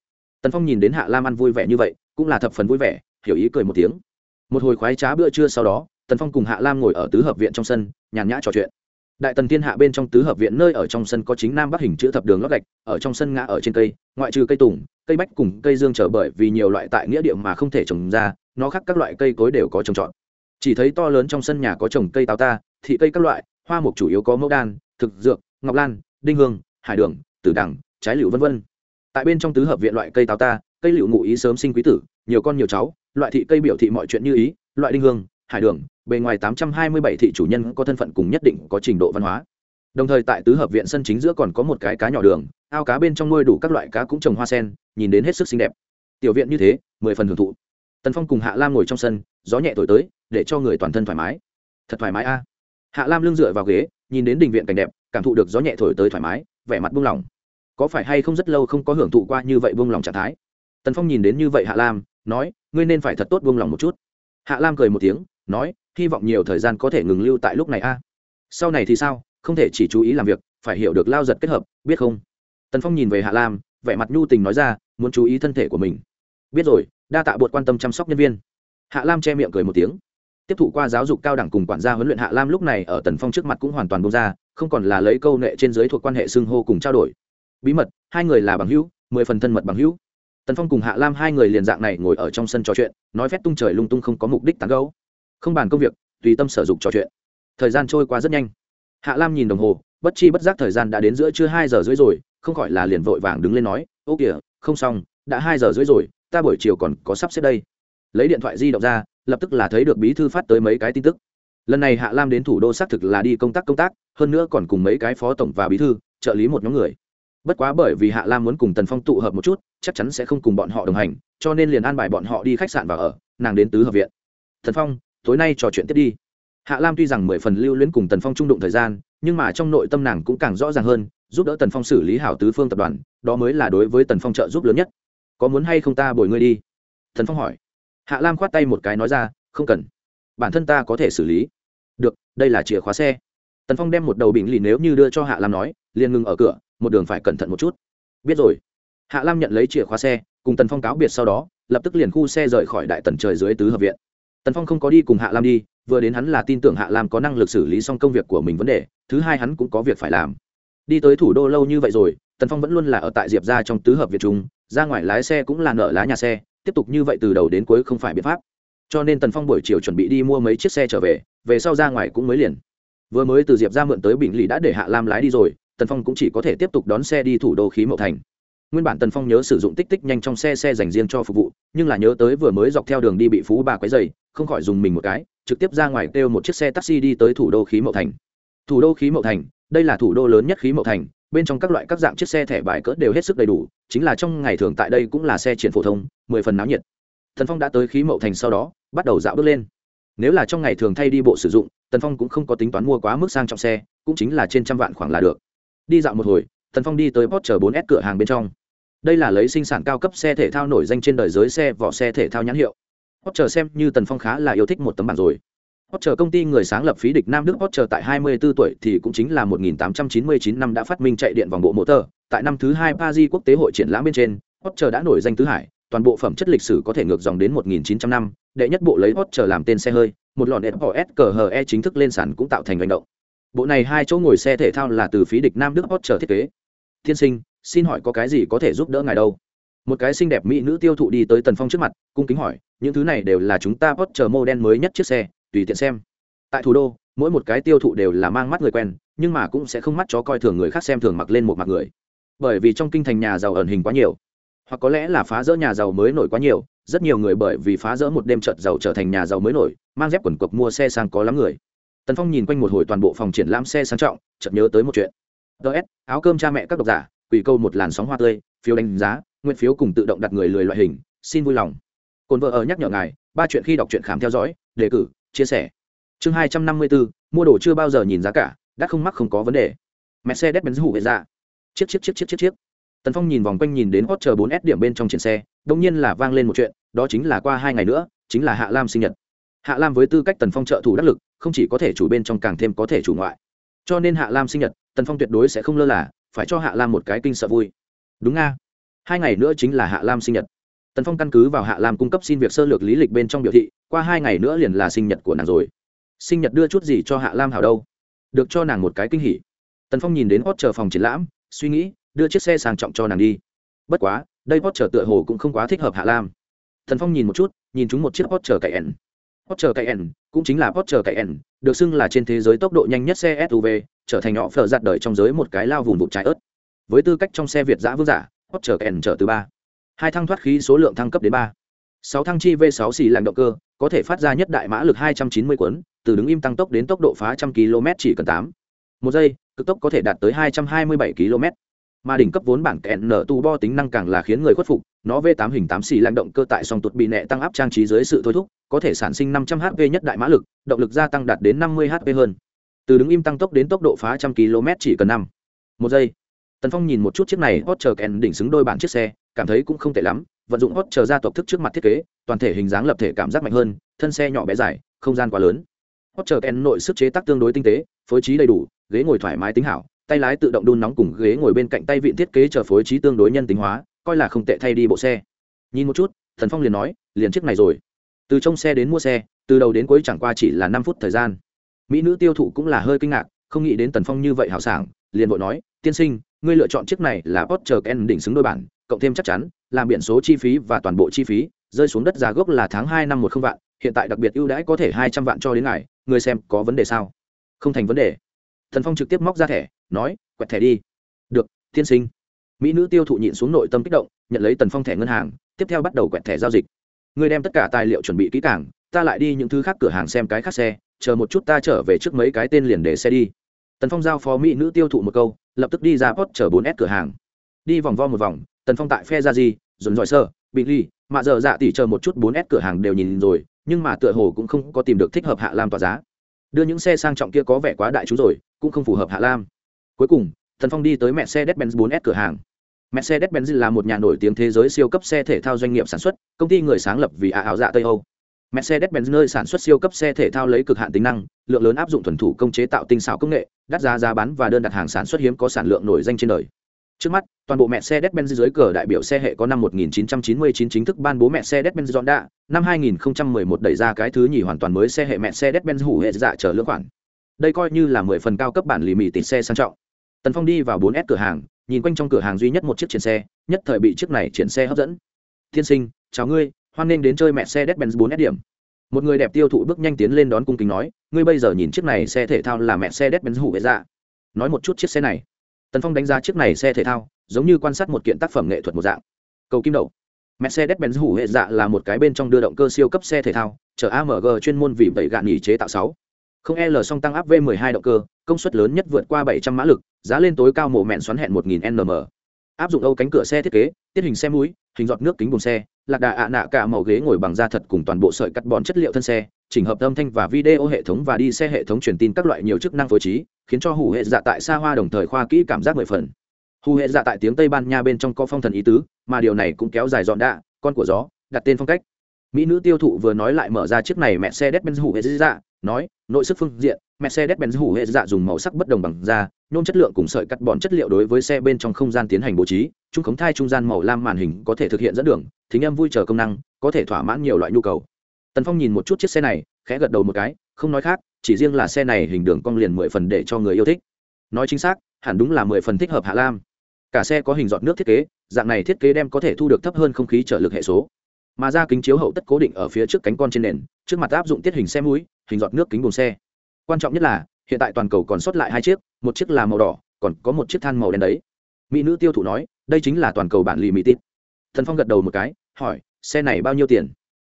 tần phong nhìn đến hạ lam ăn vui vẻ như vậy, cũng là thập phần vui vẻ, hiểu ý cười một tiếng. Một hồi khoái trá bữa trưa sau đó, tần phong cùng hạ lam ngồi ở tứ hợp viện trong sân, nhàn nhã trò chuyện. Đại tần thiên hạ bên trong tứ hợp viện nơi ở trong sân có chính nam bắc hình chữ thập đường lót gạch, ở trong sân ngã ở trên cây, ngoại trừ cây tùng, cây bách cùng cây dương trở bởi vì nhiều loại tại nghĩa địa mà không thể trồng ra, nó khác các loại cây cối đều có trồng trọt. Chỉ thấy to lớn trong sân nhà có trồng cây táo ta, thị cây các loại, hoa mục chủ yếu có mẫu đan, thực dược, ngọc lan, đinh hương, hải đường, tử đẳng trái liệu vân vân tại bên trong tứ hợp viện loại cây táo ta, cây liệu ngụ ý sớm sinh quý tử, nhiều con nhiều cháu, loại thị cây biểu thị mọi chuyện như ý, loại đinh hương, hải đường, bề ngoài tám trăm hai mươi bảy thị chủ nhân có thân phận cùng nhất định có trình độ văn hóa. Đồng thời tại tứ hợp viện sân chính giữa còn có một cái cá nhỏ đường, ao cá bên trong nuôi đủ các loại cá cũng trồng hoa sen, nhìn đến hết sức xinh đẹp. Tiểu viện như thế, mười phần hưởng thụ. Tần phong cùng hạ lam ngồi trong sân, gió nhẹ thổi tới, để cho người toàn thân thoải mái. Thật thoải mái a. Hạ lam lưng dựa vào ghế, nhìn đến đình viện cảnh đẹp, cảm thụ được gió nhẹ thổi tới thoải mái, vẻ mặt buông lỏng có phải hay không rất lâu không có hưởng thụ qua như vậy buông lòng trạng thái? Tần phong nhìn đến như vậy hạ lam, nói, ngươi nên phải thật tốt buông lòng một chút. Hạ lam cười một tiếng, nói, hy vọng nhiều thời gian có thể ngừng lưu tại lúc này a. Sau này thì sao? Không thể chỉ chú ý làm việc, phải hiểu được lao giật kết hợp, biết không? Tần phong nhìn về hạ lam, vẻ mặt nhu tình nói ra, muốn chú ý thân thể của mình. Biết rồi, đa tạ bột quan tâm chăm sóc nhân viên. Hạ lam che miệng cười một tiếng. Tiếp thụ qua giáo dục cao đẳng cùng quản gia huấn luyện hạ lam lúc này ở tần phong trước mặt cũng hoàn toàn bông ra, không còn là lấy câu nệ trên giới thuộc quan hệ xưng hô cùng trao đổi bí mật, hai người là bằng hữu, mười phần thân mật bằng hữu. Tần phong cùng hạ lam hai người liền dạng này ngồi ở trong sân trò chuyện, nói phép tung trời lung tung không có mục đích tán gấu không bàn công việc, tùy tâm sở dụng trò chuyện. Thời gian trôi qua rất nhanh. Hạ lam nhìn đồng hồ, bất chi bất giác thời gian đã đến giữa trưa hai giờ rưỡi rồi, không khỏi là liền vội vàng đứng lên nói, ô kìa, không xong, đã hai giờ rưỡi rồi, ta buổi chiều còn có sắp xếp đây. Lấy điện thoại di động ra, lập tức là thấy được bí thư phát tới mấy cái tin tức. Lần này hạ lam đến thủ đô xác thực là đi công tác công tác, hơn nữa còn cùng mấy cái phó tổng và bí thư, trợ lý một nhóm người bất quá bởi vì hạ lam muốn cùng tần phong tụ hợp một chút, chắc chắn sẽ không cùng bọn họ đồng hành, cho nên liền an bài bọn họ đi khách sạn và ở, nàng đến tứ hợp viện. Thần phong, tối nay trò chuyện tiếp đi. Hạ lam tuy rằng mười phần lưu luyến cùng tần phong trung đụng thời gian, nhưng mà trong nội tâm nàng cũng càng rõ ràng hơn, giúp đỡ tần phong xử lý hảo tứ phương tập đoàn, đó mới là đối với tần phong trợ giúp lớn nhất. Có muốn hay không ta bồi ngươi đi? Tần phong hỏi. Hạ lam khoát tay một cái nói ra, không cần. Bản thân ta có thể xử lý. Được, đây là chìa khóa xe. Tần phong đem một đầu bình lì nếu như đưa cho hạ lam nói, liền ngừng ở cửa một đường phải cẩn thận một chút. Biết rồi. Hạ lam nhận lấy chìa khóa xe, cùng tần phong cáo biệt sau đó, lập tức liền khu xe rời khỏi đại tần trời dưới tứ hợp viện. Tần phong không có đi cùng hạ lam đi, vừa đến hắn là tin tưởng hạ lam có năng lực xử lý xong công việc của mình vấn đề, thứ hai hắn cũng có việc phải làm. Đi tới thủ đô lâu như vậy rồi, tần phong vẫn luôn là ở tại diệp ra trong tứ hợp việt trung ra ngoài lái xe cũng là nợ lá nhà xe, tiếp tục như vậy từ đầu đến cuối không phải biện pháp. Cho nên tần phong buổi chiều chuẩn bị đi mua mấy chiếc xe trở về về sau ra ngoài cũng mới liền. Vừa mới từ diệp ra mượn tới bình lì đã để hạ lam lái đi rồi tần phong cũng chỉ có thể tiếp tục đón xe đi thủ đô khí mậu thành. Nguyên bản tần phong nhớ sử dụng tích tích nhanh trong xe xe dành riêng cho phục vụ, nhưng là nhớ tới vừa mới dọc theo đường đi bị phú bà quấy dày không khỏi dùng mình một cái, trực tiếp ra ngoài kêu một chiếc xe taxi đi tới thủ đô khí mậu thành. Thủ đô khí mậu thành, đây là thủ đô lớn nhất khí mậu thành, bên trong các loại các dạng chiếc xe thẻ bài cỡ đều hết sức đầy đủ, chính là trong ngày thường tại đây cũng là xe triển phổ thông, mười phần náo nhiệt. Tần phong đã tới khí mậu thành sau đó, bắt đầu dạo bước lên. Nếu là trong ngày thường thay đi bộ sử dụng, tần phong cũng không có tính toán mua quá mức sang trọng xe, cũng chính là trên trăm vạn khoảng là được đi dạo một hồi tần phong đi tới Porsche 4S cửa hàng bên trong. Đây là lấy sinh sản cao cấp xe thể thao nổi danh trên đời giới xe vỏ xe thể thao nhãn hiệu. Porsche xem như tần phong khá là yêu thích một tấm bảng rồi. Porsche công ty người sáng lập phí địch Nam Đức Porsche tại 24 tuổi thì cũng chính là 1899 năm đã phát minh chạy điện vòng bộ motor, tại năm thứ hai Paris quốc tế hội triển lãm bên trên, Porsche đã nổi danh tứ hải, toàn bộ phẩm chất lịch sử có thể ngược dòng đến 1900 năm, đệ nhất bộ lấy Porsche làm tên xe hơi, một lọn hờ e chính thức lên sàn cũng tạo thành hành động. Bộ này hai chỗ ngồi xe thể thao là từ phí địch Nam Đức Porsche thiết kế. Thiên sinh, xin hỏi có cái gì có thể giúp đỡ ngài đâu? Một cái xinh đẹp mỹ nữ tiêu thụ đi tới Tần Phong trước mặt, cung kính hỏi, những thứ này đều là chúng ta Porsche model mới nhất chiếc xe, tùy tiện xem tại thủ đô mỗi một cái tiêu thụ đều là mang mắt người quen nhưng mà cũng sẽ không mắt chó coi thường người khác xem thường mặc lên một mặt người bởi vì trong kinh thành nhà giàu ẩn hình quá nhiều hoặc có lẽ là phá rỡ nhà giàu mới nổi quá nhiều rất nhiều người bởi vì phá rỡ một đêm trợt giàu trở thành nhà giàu mới nổi mang dép quần cộc mua xe sang có lắm người tần phong nhìn quanh một hồi toàn bộ phòng triển lãm xe sang trọng, chợt nhớ tới một chuyện. Ts áo cơm cha mẹ các độc giả, quỷ câu một làn sóng hoa tươi, phiếu đánh giá, nguyện phiếu cùng tự động đặt người lười loại hình, xin vui lòng. Cồn vợ ở nhắc nhở ngài, ba chuyện khi đọc truyện khám theo dõi, đề cử, chia sẻ. Chương hai trăm năm mươi bốn, mua đồ chưa bao giờ nhìn giá cả đã không mắc không có vấn đề. Mercedes benz hủ về ra dạ. chiếc chiếc chiếc chiếc chiếc chiếc. Tần phong nhìn vòng quanh nhìn đến hot chờ bốn s điểm bên trong triển xe đông nhiên là vang lên một chuyện, đó chính là qua hai ngày nữa, chính là hạ lam sinh nhật hạ lam với tư cách tần phong trợ thủ đắc lực, không chỉ có thể chủ bên trong càng thêm có thể chủ ngoại. Cho nên hạ lam sinh nhật, tần phong tuyệt đối sẽ không lơ là, phải cho hạ lam một cái kinh sợ vui. Đúng nga. Hai ngày nữa chính là hạ lam sinh nhật. Tần phong căn cứ vào hạ lam cung cấp xin việc sơ lược lý lịch bên trong biểu thị, qua hai ngày nữa liền là sinh nhật của nàng rồi. Sinh nhật đưa chút gì cho hạ lam hảo đâu? Được cho nàng một cái kinh hỉ. Tần phong nhìn đến hot chờ phòng triển lãm, suy nghĩ, đưa chiếc xe sang trọng cho nàng đi. Bất quá, đây hot chờ tựa hồ cũng không quá thích hợp hạ lam. Tần phong nhìn một chút, nhìn chúng một chiếc hot chờ cậy ẩn. Porsche Cayenne cũng chính là Porsche Cayenne, được xưng là trên thế giới tốc độ nhanh nhất xe SUV, trở thành nhỏ phở giặt đời trong giới một cái lao vùng vụ trái ớt. Với tư cách trong xe Việt dã vương giả, Porsche Cayenne trở từ ba, hai thăng thoát khí số lượng thăng cấp đến ba, sáu thăng chi V6 xì lạnh động cơ, có thể phát ra nhất đại mã lực 290 cuốn, từ đứng im tăng tốc đến tốc độ phá trăm km chỉ cần 8, một giây, cực tốc có thể đạt tới 227 km mà đỉnh cấp vốn bản kẹn nở tu bo tính năng càng là khiến người khuất phục, nó v 8 hình 8 xì lạnh động cơ tại song tuột bị nẹ tăng áp trang trí dưới sự thôi thúc, có thể sản sinh 500 hp nhất đại mã lực, động lực gia tăng đạt đến 50 hp hơn. Từ đứng im tăng tốc đến tốc độ phá trăm km chỉ cần năm, một giây. Tần phong nhìn một chút chiếc này hot chờ kèn đỉnh xứng đôi bản chiếc xe, cảm thấy cũng không tệ lắm, vận dụng hot chờ ra tộc thức trước mặt thiết kế, toàn thể hình dáng lập thể cảm giác mạnh hơn, thân xe nhỏ bé dài, không gian quá lớn. Hot chờ kèn nội sức chế tác tương đối tinh tế, phối trí đầy đủ, ghế ngồi thoải mái tính hảo tay lái tự động đun nóng cùng ghế ngồi bên cạnh tay vịn thiết kế chờ phối trí tương đối nhân tính hóa, coi là không tệ thay đi bộ xe. Nhìn một chút, thần phong liền nói, liền chiếc này rồi. Từ trong xe đến mua xe, từ đầu đến cuối chẳng qua chỉ là năm phút thời gian. Mỹ nữ tiêu thụ cũng là hơi kinh ngạc, không nghĩ đến tần phong như vậy hào sảng, liền vội nói, tiên sinh, ngươi lựa chọn chiếc này là Porsche ken đỉnh xứng đôi bản, cộng thêm chắc chắn, làm biển số chi phí và toàn bộ chi phí, rơi xuống đất giá gốc là tháng hai năm một không vạn, hiện tại đặc biệt ưu đãi có thể hai trăm vạn cho đến ngày người xem có vấn đề sao? Không thành vấn đề. Thần phong trực tiếp móc ra thẻ nói, quẹt thẻ đi. Được, tiên sinh. Mỹ nữ tiêu thụ nhịn xuống nội tâm kích động, nhận lấy tần phong thẻ ngân hàng, tiếp theo bắt đầu quẹt thẻ giao dịch. Người đem tất cả tài liệu chuẩn bị kỹ càng, ta lại đi những thứ khác cửa hàng xem cái khác xe, chờ một chút ta trở về trước mấy cái tên liền để xe đi. Tần phong giao phó mỹ nữ tiêu thụ một câu, lập tức đi ra post chở bốn s cửa hàng. Đi vòng vo một vòng, tần phong tại phe ra gì dồn dòi sơ bị ly mạ giờ dạ tỉ chờ một chút bốn s cửa hàng đều nhìn rồi, nhưng mà tựa hồ cũng không có tìm được thích hợp hạ lam tỏa giá. Đưa những xe sang trọng kia có vẻ quá đại chú rồi, cũng không phù hợp hạ lam cuối cùng thần phong đi tới mercedes-benz 4s cửa hàng mercedes-benz là một nhà nổi tiếng thế giới siêu cấp xe thể thao doanh nghiệp sản xuất công ty người sáng lập vì ả ảo dạ tây âu mercedes-benz nơi sản xuất siêu cấp xe thể thao lấy cực hạn tính năng lượng lớn áp dụng thuần thủ công chế tạo tinh xảo công nghệ đắt giá giá bán và đơn đặt hàng sản xuất hiếm có sản lượng nổi danh trên đời Trước mắt, toàn bộ Mercedes-Benz dưới cờ đại biểu xe hệ có năm 1999 chính thức ban bố Mercedes-Benz Honda, năm 2011 đẩy ra cái thứ nhì hoàn toàn mới xe hệ Mercedes-Benz hủ hệ dạ trở lưỡng khoản. Đây coi như là 10 phần cao cấp bản lì mì tịt xe sang trọng. Tần Phong đi vào 4S cửa hàng, nhìn quanh trong cửa hàng duy nhất một chiếc triển xe, nhất thời bị chiếc này triển xe hấp dẫn. "Tiên sinh, chào ngươi, hoan nghênh đến chơi mẹ xe đét benz 4S điểm." Một người đẹp tiêu thụ bước nhanh tiến lên đón cung kính nói, "Ngươi bây giờ nhìn chiếc này xe thể thao là mẹ xe đét benz hủ vệ dạ. Nói một chút chiếc xe này." tần phong đánh giá chiếc này xe thể thao giống như quan sát một kiện tác phẩm nghệ thuật một dạng cầu kim đậu mercedes-benz hủ hệ dạ là một cái bên trong đưa động cơ siêu cấp xe thể thao chở amg chuyên môn vì vậy gạn nghỉ chế tạo sáu không l song tăng áp v 12 động cơ, công suất lớn nhất vượt qua 700 mã lực, giá lên tối cao mổ mẹn xoắn hẹn 1000 nm áp dụng âu cánh cửa xe thiết kế, tiết hình xe mũi, hình giọt nước kính buồng xe, lạc đà ạ nạ cả màu ghế ngồi bằng da thật cùng toàn bộ sợi cắt bòn chất liệu thân xe, chỉnh hợp âm thanh và video hệ thống và đi xe hệ thống truyền tin các loại nhiều chức năng phối trí, khiến cho hủ hệ dạ tại xa hoa đồng thời khoa kỹ cảm giác mười phần. Hủ hệ dạ tại tiếng tây ban nha bên trong có phong thần ý tứ, mà điều này cũng kéo dài dọn đạ, con của gió, đặt tên phong cách. Mỹ nữ tiêu thụ vừa nói lại mở ra chiếc này mẹ xe đét benz hủ hệ dạ nói nội sức phương diện Mercedes-Benz hủ hệ dạ dùng màu sắc bất đồng bằng da, nhôm chất lượng cùng sợi cắt bòn chất liệu đối với xe bên trong không gian tiến hành bố trí, trung khống thai trung gian màu lam màn hình có thể thực hiện dẫn đường, thính âm vui chờ công năng, có thể thỏa mãn nhiều loại nhu cầu. Tần Phong nhìn một chút chiếc xe này, khẽ gật đầu một cái, không nói khác, chỉ riêng là xe này hình đường cong liền mười phần để cho người yêu thích. Nói chính xác, hẳn đúng là mười phần thích hợp Hạ Lam. Cả xe có hình giọt nước thiết kế, dạng này thiết kế đem có thể thu được thấp hơn không khí trợ lực hệ số. Mà ra kính chiếu hậu tất cố định ở phía trước cánh con trên nền, trước mặt áp dụng tiết hình xe mũi, hình giọt nước kính buồng xe. Quan trọng nhất là, hiện tại toàn cầu còn sót lại hai chiếc, một chiếc là màu đỏ, còn có một chiếc than màu đen đấy. Mỹ nữ tiêu thụ nói, đây chính là toàn cầu bản lì mỹ tít. Thần phong gật đầu một cái, hỏi, xe này bao nhiêu tiền?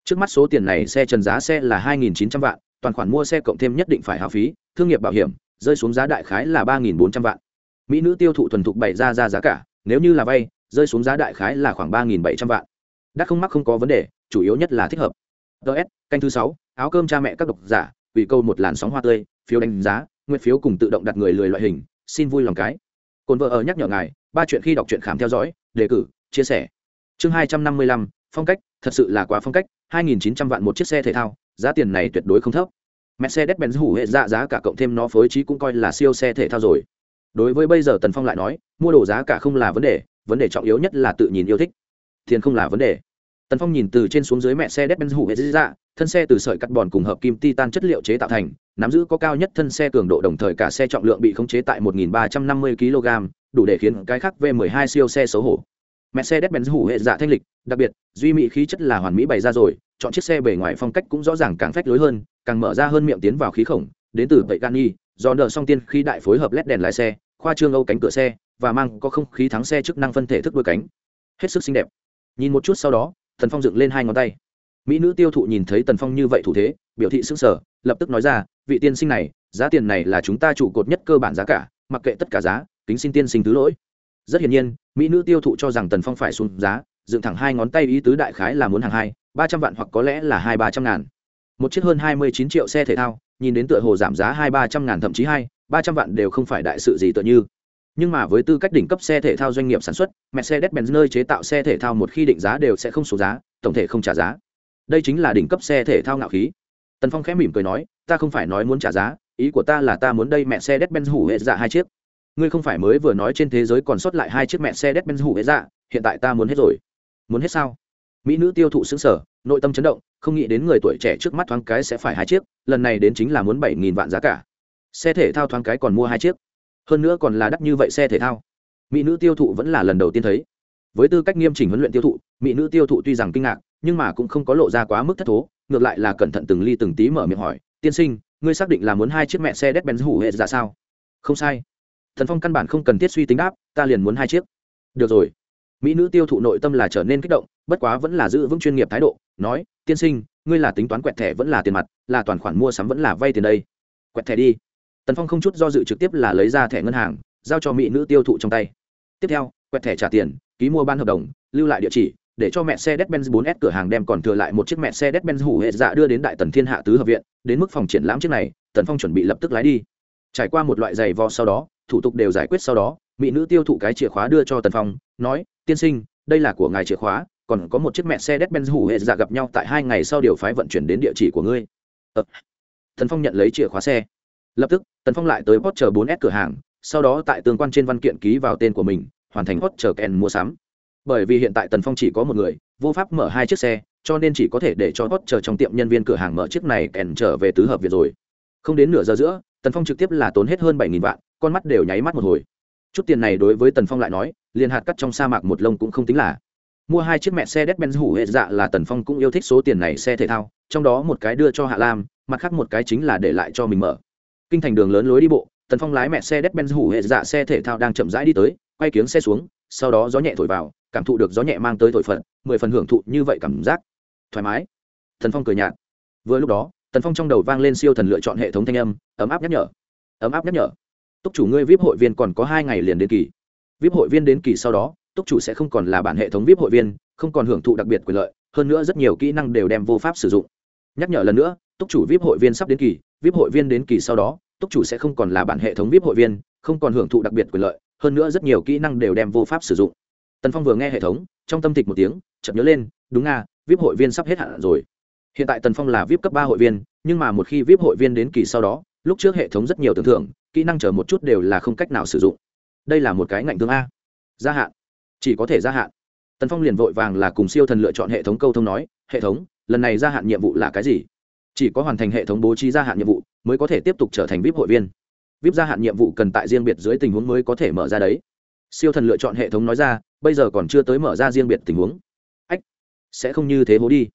Trước mắt số tiền này xe trần giá xe là hai nghìn chín trăm vạn, toàn khoản mua xe cộng thêm nhất định phải hào phí, thương nghiệp bảo hiểm, rơi xuống giá đại khái là ba nghìn bốn trăm vạn. Mỹ nữ tiêu thụ thuần thục bày ra ra giá cả, nếu như là vay, rơi xuống giá đại khái là khoảng ba bảy trăm vạn. Đắt không mắc không có vấn đề, chủ yếu nhất là thích hợp. Ts canh thứ sáu áo cơm cha mẹ các độc giả ủy câu một làn sóng hoa tươi phiếu đánh giá nguyện phiếu cùng tự động đặt người lười loại hình xin vui lòng cái cồn vợ ở nhắc nhở ngài ba chuyện khi đọc truyện khám theo dõi đề cử chia sẻ chương hai trăm năm mươi lăm phong cách thật sự là quá phong cách hai nghìn chín trăm vạn một chiếc xe thể thao giá tiền này tuyệt đối không thấp Mercedes-Benz hủ hệ dạ giá cả cộng thêm nó phối trí cũng coi là siêu xe thể thao rồi. Đối với bây giờ Tần Phong lại nói, mua đồ giá cả không là vấn đề, vấn đề trọng yếu nhất là tự nhìn yêu thích. Tiền không là vấn đề. Tần Phong nhìn từ trên xuống dưới mẹ xe Mercedes-Benz hủ hệ dạ, thân xe từ sợi cắt bòn cùng hợp kim titan chất liệu chế tạo thành, nắm giữ có cao nhất thân xe cường độ đồng thời cả xe trọng lượng bị khống chế tại 1350 kg, đủ để khiến cái khác V12 siêu xe xấu hổ. Mercedes-Benz hủ hệ dạ thanh lịch, đặc biệt, duy mỹ khí chất là hoàn mỹ bày ra rồi, chọn chiếc xe bề ngoài phong cách cũng rõ ràng càng phách lối hơn, càng mở ra hơn miệng tiến vào khí khổng, đến từ vậy Gani, do nợ song tiên khi đại phối hợp led đèn lái xe, khoa trương âu cánh cửa xe và mang có không khí thắng xe chức năng phân thể thức đuôi cánh. Hết sức xinh đẹp. Nhìn một chút sau đó, Tần Phong dựng lên hai ngón tay. Mỹ nữ tiêu thụ nhìn thấy Tần Phong như vậy thủ thế, biểu thị sững sở, lập tức nói ra, vị tiên sinh này, giá tiền này là chúng ta trụ cột nhất cơ bản giá cả, mặc kệ tất cả giá, kính xin tiên sinh thứ lỗi. Rất hiển nhiên mỹ nữ tiêu thụ cho rằng tần phong phải xuống giá dựng thẳng hai ngón tay ý tứ đại khái là muốn hàng hai ba trăm vạn hoặc có lẽ là hai ba trăm ngàn. Một chiếc hơn hai mươi chín triệu xe thể thao nhìn đến tựa hồ giảm giá hai ba trăm ngàn thậm chí hai ba trăm vạn đều không phải đại sự gì tựa như nhưng mà với tư cách đỉnh cấp xe thể thao doanh nghiệp sản xuất, mercedes-benz nơi chế tạo xe thể thao một khi định giá đều sẽ không số giá, tổng thể không trả giá. Đây chính là đỉnh cấp xe thể thao ngạo khí. Tần phong khẽ mỉm cười nói, ta không phải nói muốn trả giá, ý của ta là ta muốn đây mẹ xe Mercedes-Benz hủ hệ dạ hai chiếc. Ngươi không phải mới vừa nói trên thế giới còn sót lại hai chiếc mẹ xe đét benz hủ hệ dạ hiện tại ta muốn hết rồi. Muốn hết sao? Mỹ nữ tiêu thụ xứng sở nội tâm chấn động, không nghĩ đến người tuổi trẻ trước mắt thoáng cái sẽ phải hai chiếc, lần này đến chính là muốn bảy nghìn vạn giá cả. Xe thể thao thoáng cái còn mua hai chiếc hơn nữa còn là đắt như vậy xe thể thao. Mỹ nữ tiêu thụ vẫn là lần đầu tiên thấy. Với tư cách nghiêm chỉnh huấn luyện tiêu thụ, mỹ nữ tiêu thụ tuy rằng kinh ngạc, nhưng mà cũng không có lộ ra quá mức thất thố, ngược lại là cẩn thận từng ly từng tí mở miệng hỏi, tiên sinh, ngươi xác định là muốn hai chiếc mẹ xe đét bèn hủ hệ dạ sao? Không sai. Thần phong căn bản không cần thiết suy tính đáp, ta liền muốn hai chiếc. Được rồi. Mỹ nữ tiêu thụ nội tâm là trở nên kích động, bất quá vẫn là giữ vững chuyên nghiệp thái độ, nói, tiên sinh, ngươi là tính toán quẹt thẻ vẫn là tiền mặt, là toàn khoản mua sắm vẫn là vay tiền đây. Quẹt thẻ đi tần phong không chút do dự trực tiếp là lấy ra thẻ ngân hàng giao cho mỹ nữ tiêu thụ trong tay tiếp theo quẹt thẻ trả tiền ký mua ban hợp đồng lưu lại địa chỉ để cho mẹ xe Mercedes-Benz 4S cửa hàng đem còn thừa lại một chiếc mẹ xe Mercedes-Benz hủ hệ dạ đưa đến đại tần thiên hạ tứ hợp viện, đến mức phòng triển lãm chiếc này, Tần Phong chuẩn bị lập tức lái đi. Trải qua một loại giày vò sau đó, thủ tục đều giải quyết sau đó mỹ nữ tiêu thụ cái chìa khóa đưa cho tần phong nói tiên sinh đây là của ngài chìa khóa còn có một chiếc mẹ xe Mercedes-Benz hủ hệ dạ gặp nhau tại hai ngày sau điều phái vận chuyển đến địa chỉ của ngươi ờ. tần phong nhận lấy chìa khóa xe lập tức, tần phong lại tới Porsche 4S cửa hàng, sau đó tại tương quan trên văn kiện ký vào tên của mình, hoàn thành Porsche Ken mua sắm. Bởi vì hiện tại tần phong chỉ có một người, vô pháp mở hai chiếc xe, cho nên chỉ có thể để cho Porsche trong tiệm nhân viên cửa hàng mở chiếc này kèn trở về tứ hợp việt rồi. Không đến nửa giờ giữa, tần phong trực tiếp là tốn hết hơn bảy vạn, con mắt đều nháy mắt một hồi. Chút tiền này đối với tần phong lại nói, liền hạt cắt trong sa mạc một lông cũng không tính là. Mua hai chiếc mẹ xe đét benz hủ hệ dạ là tần phong cũng yêu thích số tiền này xe thể thao, trong đó một cái đưa cho hạ lam, mặt khác một cái chính là để lại cho mình mở kinh thành đường lớn lối đi bộ, tần phong lái mẹ xe đét benz hủ hệ dạ xe thể thao đang chậm rãi đi tới, quay kiếng xe xuống, sau đó gió nhẹ thổi vào, cảm thụ được gió nhẹ mang tới thổi phận mười phần hưởng thụ như vậy cảm giác. Thoải mái. Tần phong cười nhạt. Vừa lúc đó, tần phong trong đầu vang lên siêu thần lựa chọn hệ thống thanh âm, ấm áp nhắc nhở. Ấm áp nhắc nhở. Túc chủ ngươi vip hội viên còn có hai ngày liền đến kỳ. Vip hội viên đến kỳ sau đó, túc chủ sẽ không còn là bản hệ thống vip hội viên, không còn hưởng thụ đặc biệt quyền lợi, hơn nữa rất nhiều kỹ năng đều đem vô pháp sử dụng. Nhắc nhở lần nữa túc chủ vip hội viên sắp đến kỳ, vip hội viên đến kỳ sau đó, túc chủ sẽ không còn là bản hệ thống vip hội viên, không còn hưởng thụ đặc biệt quyền lợi, hơn nữa rất nhiều kỹ năng đều đem vô pháp sử dụng. Tần phong vừa nghe hệ thống, trong tâm tịch một tiếng chậm nhớ lên, đúng nga, vip hội viên sắp hết hạn rồi. Hiện tại tần phong là vip cấp ba hội viên, nhưng mà một khi vip hội viên đến kỳ sau đó, lúc trước hệ thống rất nhiều tưởng thưởng, kỹ năng chờ một chút đều là không cách nào sử dụng. Đây là một cái ngạnh thương a. Gia hạn. Chỉ có thể gia hạn. Tần phong liền vội vàng là cùng siêu thần lựa chọn hệ thống câu thông nói, hệ thống, lần này gia hạn nhiệm vụ là cái gì? Chỉ có hoàn thành hệ thống bố trí gia hạn nhiệm vụ mới có thể tiếp tục trở thành vip hội viên. Vip gia hạn nhiệm vụ cần tại riêng biệt dưới tình huống mới có thể mở ra đấy. Siêu thần lựa chọn hệ thống nói ra, bây giờ còn chưa tới mở ra riêng biệt tình huống. Ách, sẽ không như thế hố đi.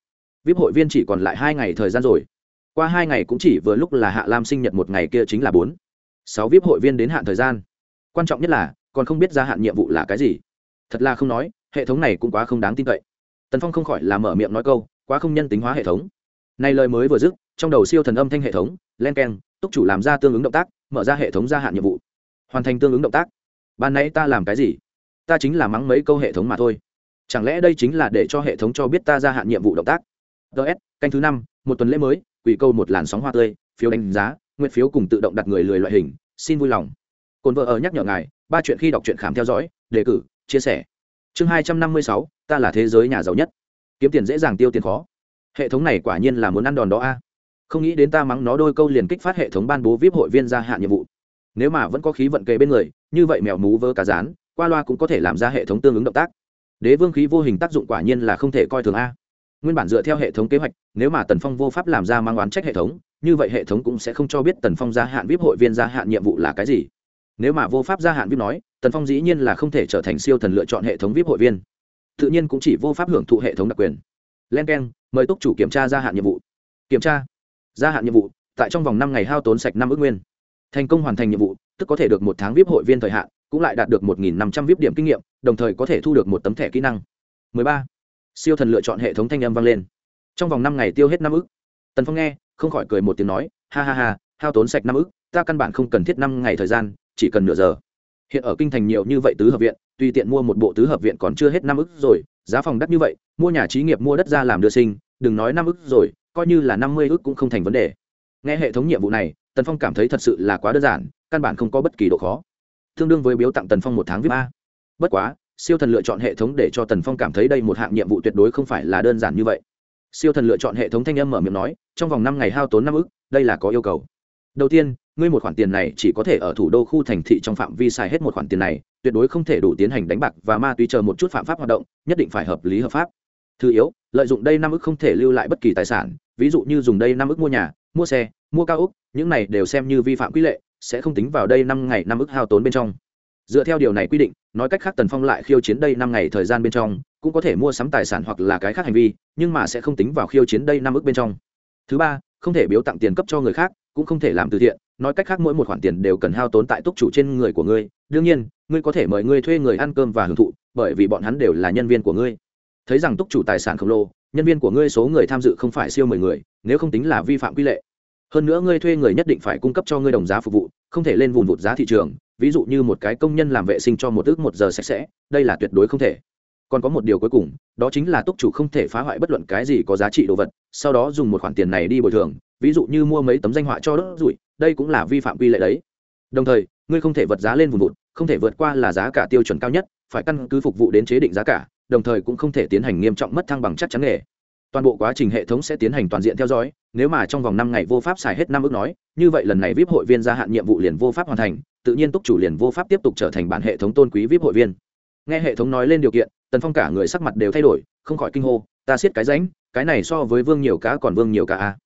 Vip hội viên chỉ còn lại hai ngày thời gian rồi. Qua hai ngày cũng chỉ vừa lúc là hạ lam sinh nhật một ngày kia chính là bốn. Sáu vip hội viên đến hạn thời gian. Quan trọng nhất là, còn không biết gia hạn nhiệm vụ là cái gì. Thật là không nói, hệ thống này cũng quá không đáng tin cậy. Tần phong không khỏi là mở miệng nói câu, quá không nhân tính hóa hệ thống này lời mới vừa dứt, trong đầu siêu thần âm thanh hệ thống, len keng, túc chủ làm ra tương ứng động tác, mở ra hệ thống gia hạn nhiệm vụ. Hoàn thành tương ứng động tác. Ban nãy ta làm cái gì? Ta chính là mắng mấy câu hệ thống mà thôi. Chẳng lẽ đây chính là để cho hệ thống cho biết ta gia hạn nhiệm vụ động tác? Ts canh thứ năm, một tuần lễ mới, quỷ câu một làn sóng hoa tươi, phiếu đánh giá, nguyện phiếu cùng tự động đặt người lười loại hình, xin vui lòng. Cồn vợ ở nhắc nhở ngài, ba chuyện khi đọc truyện khám theo dõi, đề cử, chia sẻ. Chương hai trăm năm mươi sáu, ta là thế giới nhà giàu nhất. Kiếm tiền dễ dàng tiêu tiền khó hệ thống này quả nhiên là muốn ăn đòn đó a. Không nghĩ đến ta mắng nó đôi câu liền kích phát hệ thống ban bố vip hội viên gia hạn nhiệm vụ. Nếu mà vẫn có khí vận kề bên người, như vậy mèo mú vơ cá rán, qua loa cũng có thể làm ra hệ thống tương ứng động tác. Đế vương khí vô hình tác dụng quả nhiên là không thể coi thường a. Nguyên bản dựa theo hệ thống kế hoạch, nếu mà tần phong vô pháp làm ra mang oán trách hệ thống, như vậy hệ thống cũng sẽ không cho biết tần phong gia hạn vip hội viên gia hạn nhiệm vụ là cái gì. Nếu mà vô pháp gia hạn vip nói, tần phong dĩ nhiên là không thể trở thành siêu thần lựa chọn hệ thống vip hội viên. Tự nhiên cũng chỉ vô pháp hưởng thụ hệ thống đặc quyền len k e n mời túc chủ kiểm tra gia hạn nhiệm vụ. Kiểm tra. Gia hạn nhiệm vụ, tại trong vòng năm ngày hao tốn sạch năm ước nguyên. Thành công hoàn thành nhiệm vụ, tức có thể được một tháng vip hội viên thời hạn, cũng lại đạt được một năm trăm vip điểm kinh nghiệm, đồng thời có thể thu được một tấm thẻ kỹ năng. 13. siêu thần lựa chọn hệ thống thanh âm vang lên. Trong vòng năm ngày tiêu hết năm ước. Tần phong nghe, không khỏi cười một tiếng nói, ha ha ha, hao tốn sạch năm ước, ta căn bản không cần thiết năm ngày thời gian, chỉ cần nửa giờ. Hiện ở kinh thành nhiều như vậy tứ hợp viện tùy tiện mua một bộ tứ hợp viện còn chưa hết năm ức rồi giá phòng đắt như vậy, mua nhà trí nghiệp mua đất ra làm đưa sinh, đừng nói năm ức rồi, coi như là năm mươi ức cũng không thành vấn đề. Nghe hệ thống nhiệm vụ này, tần phong cảm thấy thật sự là quá đơn giản, căn bản không có bất kỳ độ khó. Tương đương với biếu tặng tần phong một tháng vip a. Bất quá, siêu thần lựa chọn hệ thống để cho tần phong cảm thấy đây một hạng nhiệm vụ tuyệt đối không phải là đơn giản như vậy. Siêu thần lựa chọn hệ thống thanh âm mở miệng nói, trong vòng năm ngày hao tốn năm ức, đây là có yêu cầu. Đầu tiên, ngươi một khoản tiền này chỉ có thể ở thủ đô khu thành thị trong phạm vi xài hết một khoản tiền này tuyệt đối không thể đủ tiến hành đánh bạc và ma túy chờ một chút phạm pháp hoạt động, nhất định phải hợp lý hợp pháp. Thứ yếu, lợi dụng đây năm ức không thể lưu lại bất kỳ tài sản, ví dụ như dùng đây năm ức mua nhà, mua xe, mua cao ốc, những này đều xem như vi phạm quy lệ, sẽ không tính vào đây năm ngày năm ức hao tốn bên trong. Dựa theo điều này quy định, nói cách khác tần phong lại khiêu chiến đây năm ngày thời gian bên trong, cũng có thể mua sắm tài sản hoặc là cái khác hành vi, nhưng mà sẽ không tính vào khiêu chiến đây năm ức bên trong. Thứ ba, không thể biếu tặng tiền cấp cho người khác, cũng không thể làm từ thiện, nói cách khác mỗi một khoản tiền đều cần hao tốn tại túc chủ trên người của ngươi. Đương nhiên ngươi có thể mời ngươi thuê người ăn cơm và hưởng thụ, bởi vì bọn hắn đều là nhân viên của ngươi. Thấy rằng túc chủ tài sản khổng lồ, nhân viên của ngươi số người tham dự không phải siêu mười người, nếu không tính là vi phạm quy lệ. Hơn nữa ngươi thuê người nhất định phải cung cấp cho ngươi đồng giá phục vụ, không thể lên vùng vụt giá thị trường, ví dụ như một cái công nhân làm vệ sinh cho một ước một giờ sạch sẽ, đây là tuyệt đối không thể. Còn có một điều cuối cùng, đó chính là túc chủ không thể phá hoại bất luận cái gì có giá trị đồ vật, sau đó dùng một khoản tiền này đi bồi thường, ví dụ như mua mấy tấm danh họa cho đốt rủi, đây cũng là vi phạm quy lệ đấy. Đồng thời, ngươi không thể vật giá lên vùng vụt không thể vượt qua là giá cả tiêu chuẩn cao nhất, phải căn cứ phục vụ đến chế định giá cả, đồng thời cũng không thể tiến hành nghiêm trọng mất thăng bằng chắc chắn nghề. Toàn bộ quá trình hệ thống sẽ tiến hành toàn diện theo dõi, nếu mà trong vòng năm ngày vô pháp xài hết năm ước nói, như vậy lần này vip hội viên gia hạn nhiệm vụ liền vô pháp hoàn thành, tự nhiên túc chủ liền vô pháp tiếp tục trở thành bản hệ thống tôn quý vip hội viên. Nghe hệ thống nói lên điều kiện, tần phong cả người sắc mặt đều thay đổi, không khỏi kinh hô, ta siết cái ránh, cái này so với vương nhiều cá còn vương nhiều cá a.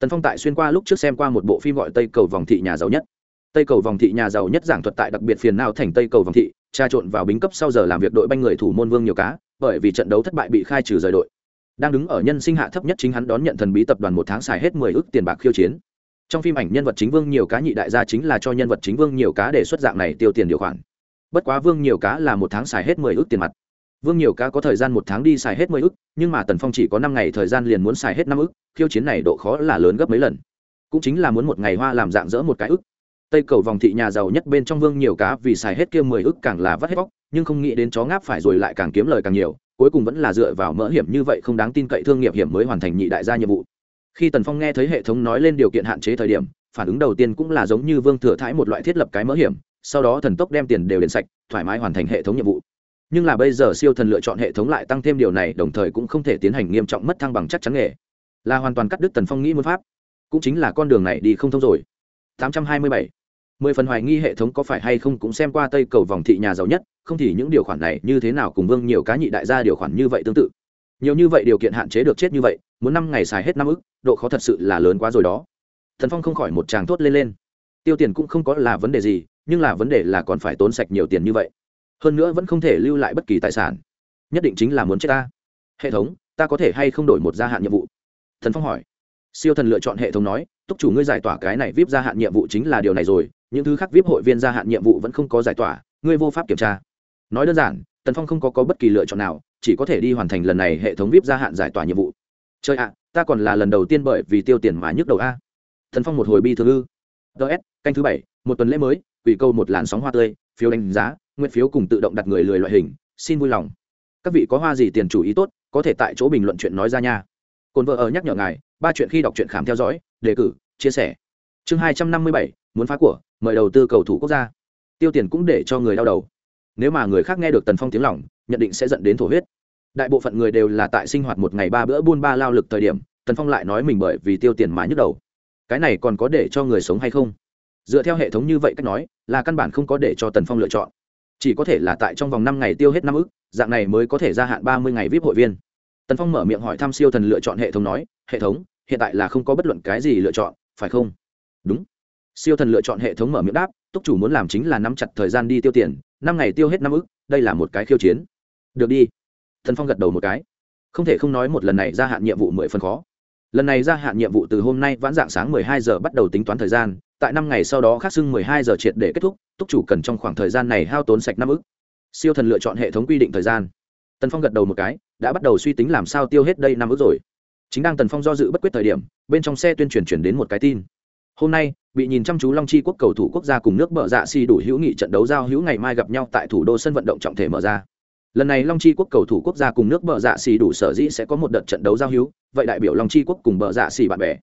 Tần phong tại xuyên qua lúc trước xem qua một bộ phim gọi tây cầu vòng thị nhà giàu nhất tây cầu vòng thị nhà giàu nhất giảng thuật tại đặc biệt phiền nào thành tây cầu vòng thị, tra trộn vào bính cấp sau giờ làm việc đội banh người thủ môn vương nhiều cá, bởi vì trận đấu thất bại bị khai trừ rời đội. Đang đứng ở nhân sinh hạ thấp nhất chính hắn đón nhận thần bí tập đoàn một tháng xài hết mười ước tiền bạc khiêu chiến. Trong phim ảnh nhân vật chính vương nhiều cá nhị đại gia chính là cho nhân vật chính vương nhiều cá đề xuất dạng này tiêu tiền điều khoản. Bất quá vương nhiều cá là một tháng xài hết mười ước tiền mặt. Vương nhiều cá có thời gian một tháng đi xài hết mười ước, nhưng mà tần phong chỉ có năm ngày thời gian liền muốn xài hết năm ước, khiêu chiến này độ khó là lớn gấp mấy lần. Cũng chính là muốn một ngày hoa làm dạng dỡ một cái ức tây cầu vòng thị nhà giàu nhất bên trong vương nhiều cá vì xài hết kia mười ức càng là vắt hết bóc, nhưng không nghĩ đến chó ngáp phải rồi lại càng kiếm lời càng nhiều, cuối cùng vẫn là dựa vào mỡ hiểm như vậy không đáng tin cậy thương nghiệp hiểm mới hoàn thành nhị đại gia nhiệm vụ. Khi tần phong nghe thấy hệ thống nói lên điều kiện hạn chế thời điểm, phản ứng đầu tiên cũng là giống như vương thừa thái một loại thiết lập cái mỡ hiểm, sau đó thần tốc đem tiền đều đến sạch, thoải mái hoàn thành hệ thống nhiệm vụ. Nhưng là bây giờ siêu thần lựa chọn hệ thống lại tăng thêm điều này, đồng thời cũng không thể tiến hành nghiêm trọng mất thăng bằng chắc chắn nghề. Là hoàn toàn cắt đứt tần phong nghĩ muốn pháp, cũng chính là con đường này đi không thông rồi. 827. mười phần hoài nghi hệ thống có phải hay không cũng xem qua tây cầu vòng thị nhà giàu nhất, không thì những điều khoản này như thế nào cùng vương nhiều cá nhị đại gia điều khoản như vậy tương tự. Nhiều như vậy điều kiện hạn chế được chết như vậy, muốn năm ngày xài hết năm ức, độ khó thật sự là lớn quá rồi đó. Thần phong không khỏi một tràng thốt lên lên. Tiêu tiền cũng không có là vấn đề gì, nhưng là vấn đề là còn phải tốn sạch nhiều tiền như vậy. Hơn nữa vẫn không thể lưu lại bất kỳ tài sản. Nhất định chính là muốn chết ta. Hệ thống, ta có thể hay không đổi một gia hạn nhiệm vụ? Thần phong hỏi. Siêu thần lựa chọn hệ thống nói túc chủ ngươi giải tỏa cái này vip gia hạn nhiệm vụ chính là điều này rồi những thứ khác vip hội viên gia hạn nhiệm vụ vẫn không có giải tỏa ngươi vô pháp kiểm tra. Nói đơn giản tần phong không có, có bất kỳ lựa chọn nào chỉ có thể đi hoàn thành lần này hệ thống vip gia hạn giải tỏa nhiệm vụ. Chơi ạ à, ta còn là lần đầu tiên bởi vì tiêu tiền mà nhức đầu a. Thần phong một hồi bi thương ư. Ts canh thứ bảy một tuần lễ mới ủy câu một làn sóng hoa tươi phiếu đánh giá nguyện phiếu cùng tự động đặt người lười loại hình xin vui lòng. Các vị có hoa gì tiền chủ ý tốt có thể tại chỗ bình luận chuyện nói ra nha. Cồn vợ ở nhắc nhở ngài ba chuyện khi đọc truyện khám theo dõi đề cử, chia sẻ. Chương hai trăm năm mươi bảy, muốn phá của, mời đầu tư cầu thủ quốc gia. Tiêu tiền cũng để cho người đau đầu. Nếu mà người khác nghe được tần phong tiếng lỏng nhận định sẽ dẫn đến thổ huyết. Đại bộ phận người đều là tại sinh hoạt một ngày ba bữa buôn ba lao lực thời điểm, tần phong lại nói mình bởi vì tiêu tiền mà nhức đầu. Cái này còn có để cho người sống hay không? Dựa theo hệ thống như vậy cách nói, là căn bản không có để cho tần phong lựa chọn. Chỉ có thể là tại trong vòng năm ngày tiêu hết năm ức, dạng này mới có thể gia hạn ba mươi ngày vip hội viên. Tần phong mở miệng hỏi thăm siêu thần lựa chọn hệ thống nói, hệ thống hiện tại là không có bất luận cái gì lựa chọn, phải không? Đúng. Siêu thần lựa chọn hệ thống mở miệng đáp, túc chủ muốn làm chính là nắm chặt thời gian đi tiêu tiền, năm ngày tiêu hết năm ức, đây là một cái khiêu chiến. Được đi. Thần phong gật đầu một cái. Không thể không nói một lần này gia hạn nhiệm vụ mười phần khó. Lần này gia hạn nhiệm vụ từ hôm nay vãn dạng sáng mười hai giờ bắt đầu tính toán thời gian, tại năm ngày sau đó khác xưng mười hai giờ triệt để kết thúc, túc chủ cần trong khoảng thời gian này hao tốn sạch năm ức. Siêu thần lựa chọn hệ thống quy định thời gian. Tần phong gật đầu một cái, đã bắt đầu suy tính làm sao tiêu hết đây năm ức rồi chính đang tần phong do dự bất quyết thời điểm, bên trong xe tuyên truyền chuyển đến một cái tin. Hôm nay, bị nhìn chăm chú long chi quốc cầu thủ quốc gia cùng nước bờ dạ si đủ hữu nghị trận đấu giao hữu ngày mai gặp nhau tại thủ đô sân vận động trọng thể mở ra. Lần này long chi quốc cầu thủ quốc gia cùng nước bờ dạ xì đủ sở dĩ sẽ có một đợt trận đấu giao hữu, vậy đại biểu long chi quốc cùng bờ dạ xì bạn bè.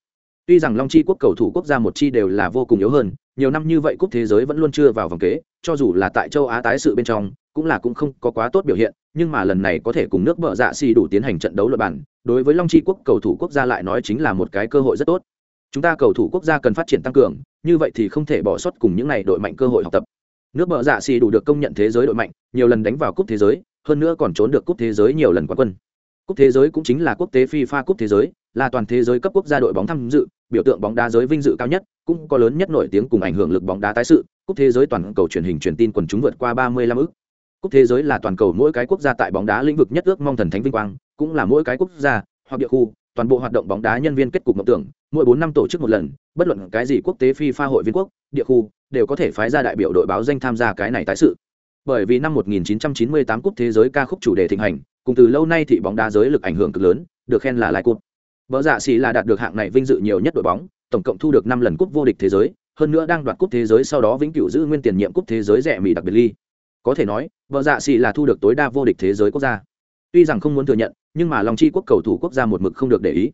Tuy rằng long chi quốc cầu thủ quốc gia một chi đều là vô cùng yếu hơn, nhiều năm như vậy cúp thế giới vẫn luôn chưa vào vòng kế, cho dù là tại châu á tái sự bên trong cũng là cũng không có quá tốt biểu hiện, nhưng mà lần này có thể cùng nước bờ dạ xì đủ tiến hành trận đấu luật bản đối với long chi quốc cầu thủ quốc gia lại nói chính là một cái cơ hội rất tốt. Chúng ta cầu thủ quốc gia cần phát triển tăng cường, như vậy thì không thể bỏ sót cùng những n à y đội mạnh cơ hội học tập. Nước bờ dạ xì đủ được công nhận thế giới đội mạnh, nhiều lần đánh vào cúp thế giới, hơn nữa còn trốn được cúp thế giới nhiều lần quán quân. Cúp thế giới cũng chính là quốc tế fifa cúp thế giới, là toàn thế giới cấp quốc gia đội bóng tham dự, biểu tượng bóng đá giới vinh dự cao nhất, cũng có lớn nhất nổi tiếng cùng ảnh hưởng lực bóng đá tái sự. Cúp thế giới toàn cầu truyền hình truyền tin quần chúng vượt qua ba mươi lăm ước cúp thế giới là toàn cầu mỗi cái quốc gia tại bóng đá lĩnh vực nhất ước mong thần thánh vinh quang, cũng là mỗi cái quốc gia, hoặc địa khu, toàn bộ hoạt động bóng đá nhân viên kết cục mộng tưởng, mỗi bốn năm tổ chức một lần, bất luận cái gì quốc tế fifa hội viên quốc, địa khu, đều có thể phái ra đại biểu đội báo danh tham gia cái này tái sự. Bởi vì năm 1998 cúp thế giới ca khúc chủ đề thịnh hành, cùng từ lâu nay thị bóng đá giới lực ảnh hưởng cực lớn, được khen là lai cúp. Vợ dạ xì là đạt được hạng này vinh dự nhiều nhất đội bóng, tổng cộng thu được năm lần cúp vô địch thế giới, hơn nữa đang đoạt cúp thế giới sau đó vĩnh cửu giữ nguyên tiền nhiệm cúp thế giới rẻ mỹ đặc biệt ly có thể nói, vợ dạ xì là thu được tối đa vô địch thế giới quốc gia. Tuy rằng không muốn thừa nhận, nhưng mà long chi quốc cầu thủ quốc gia một mực không được để ý.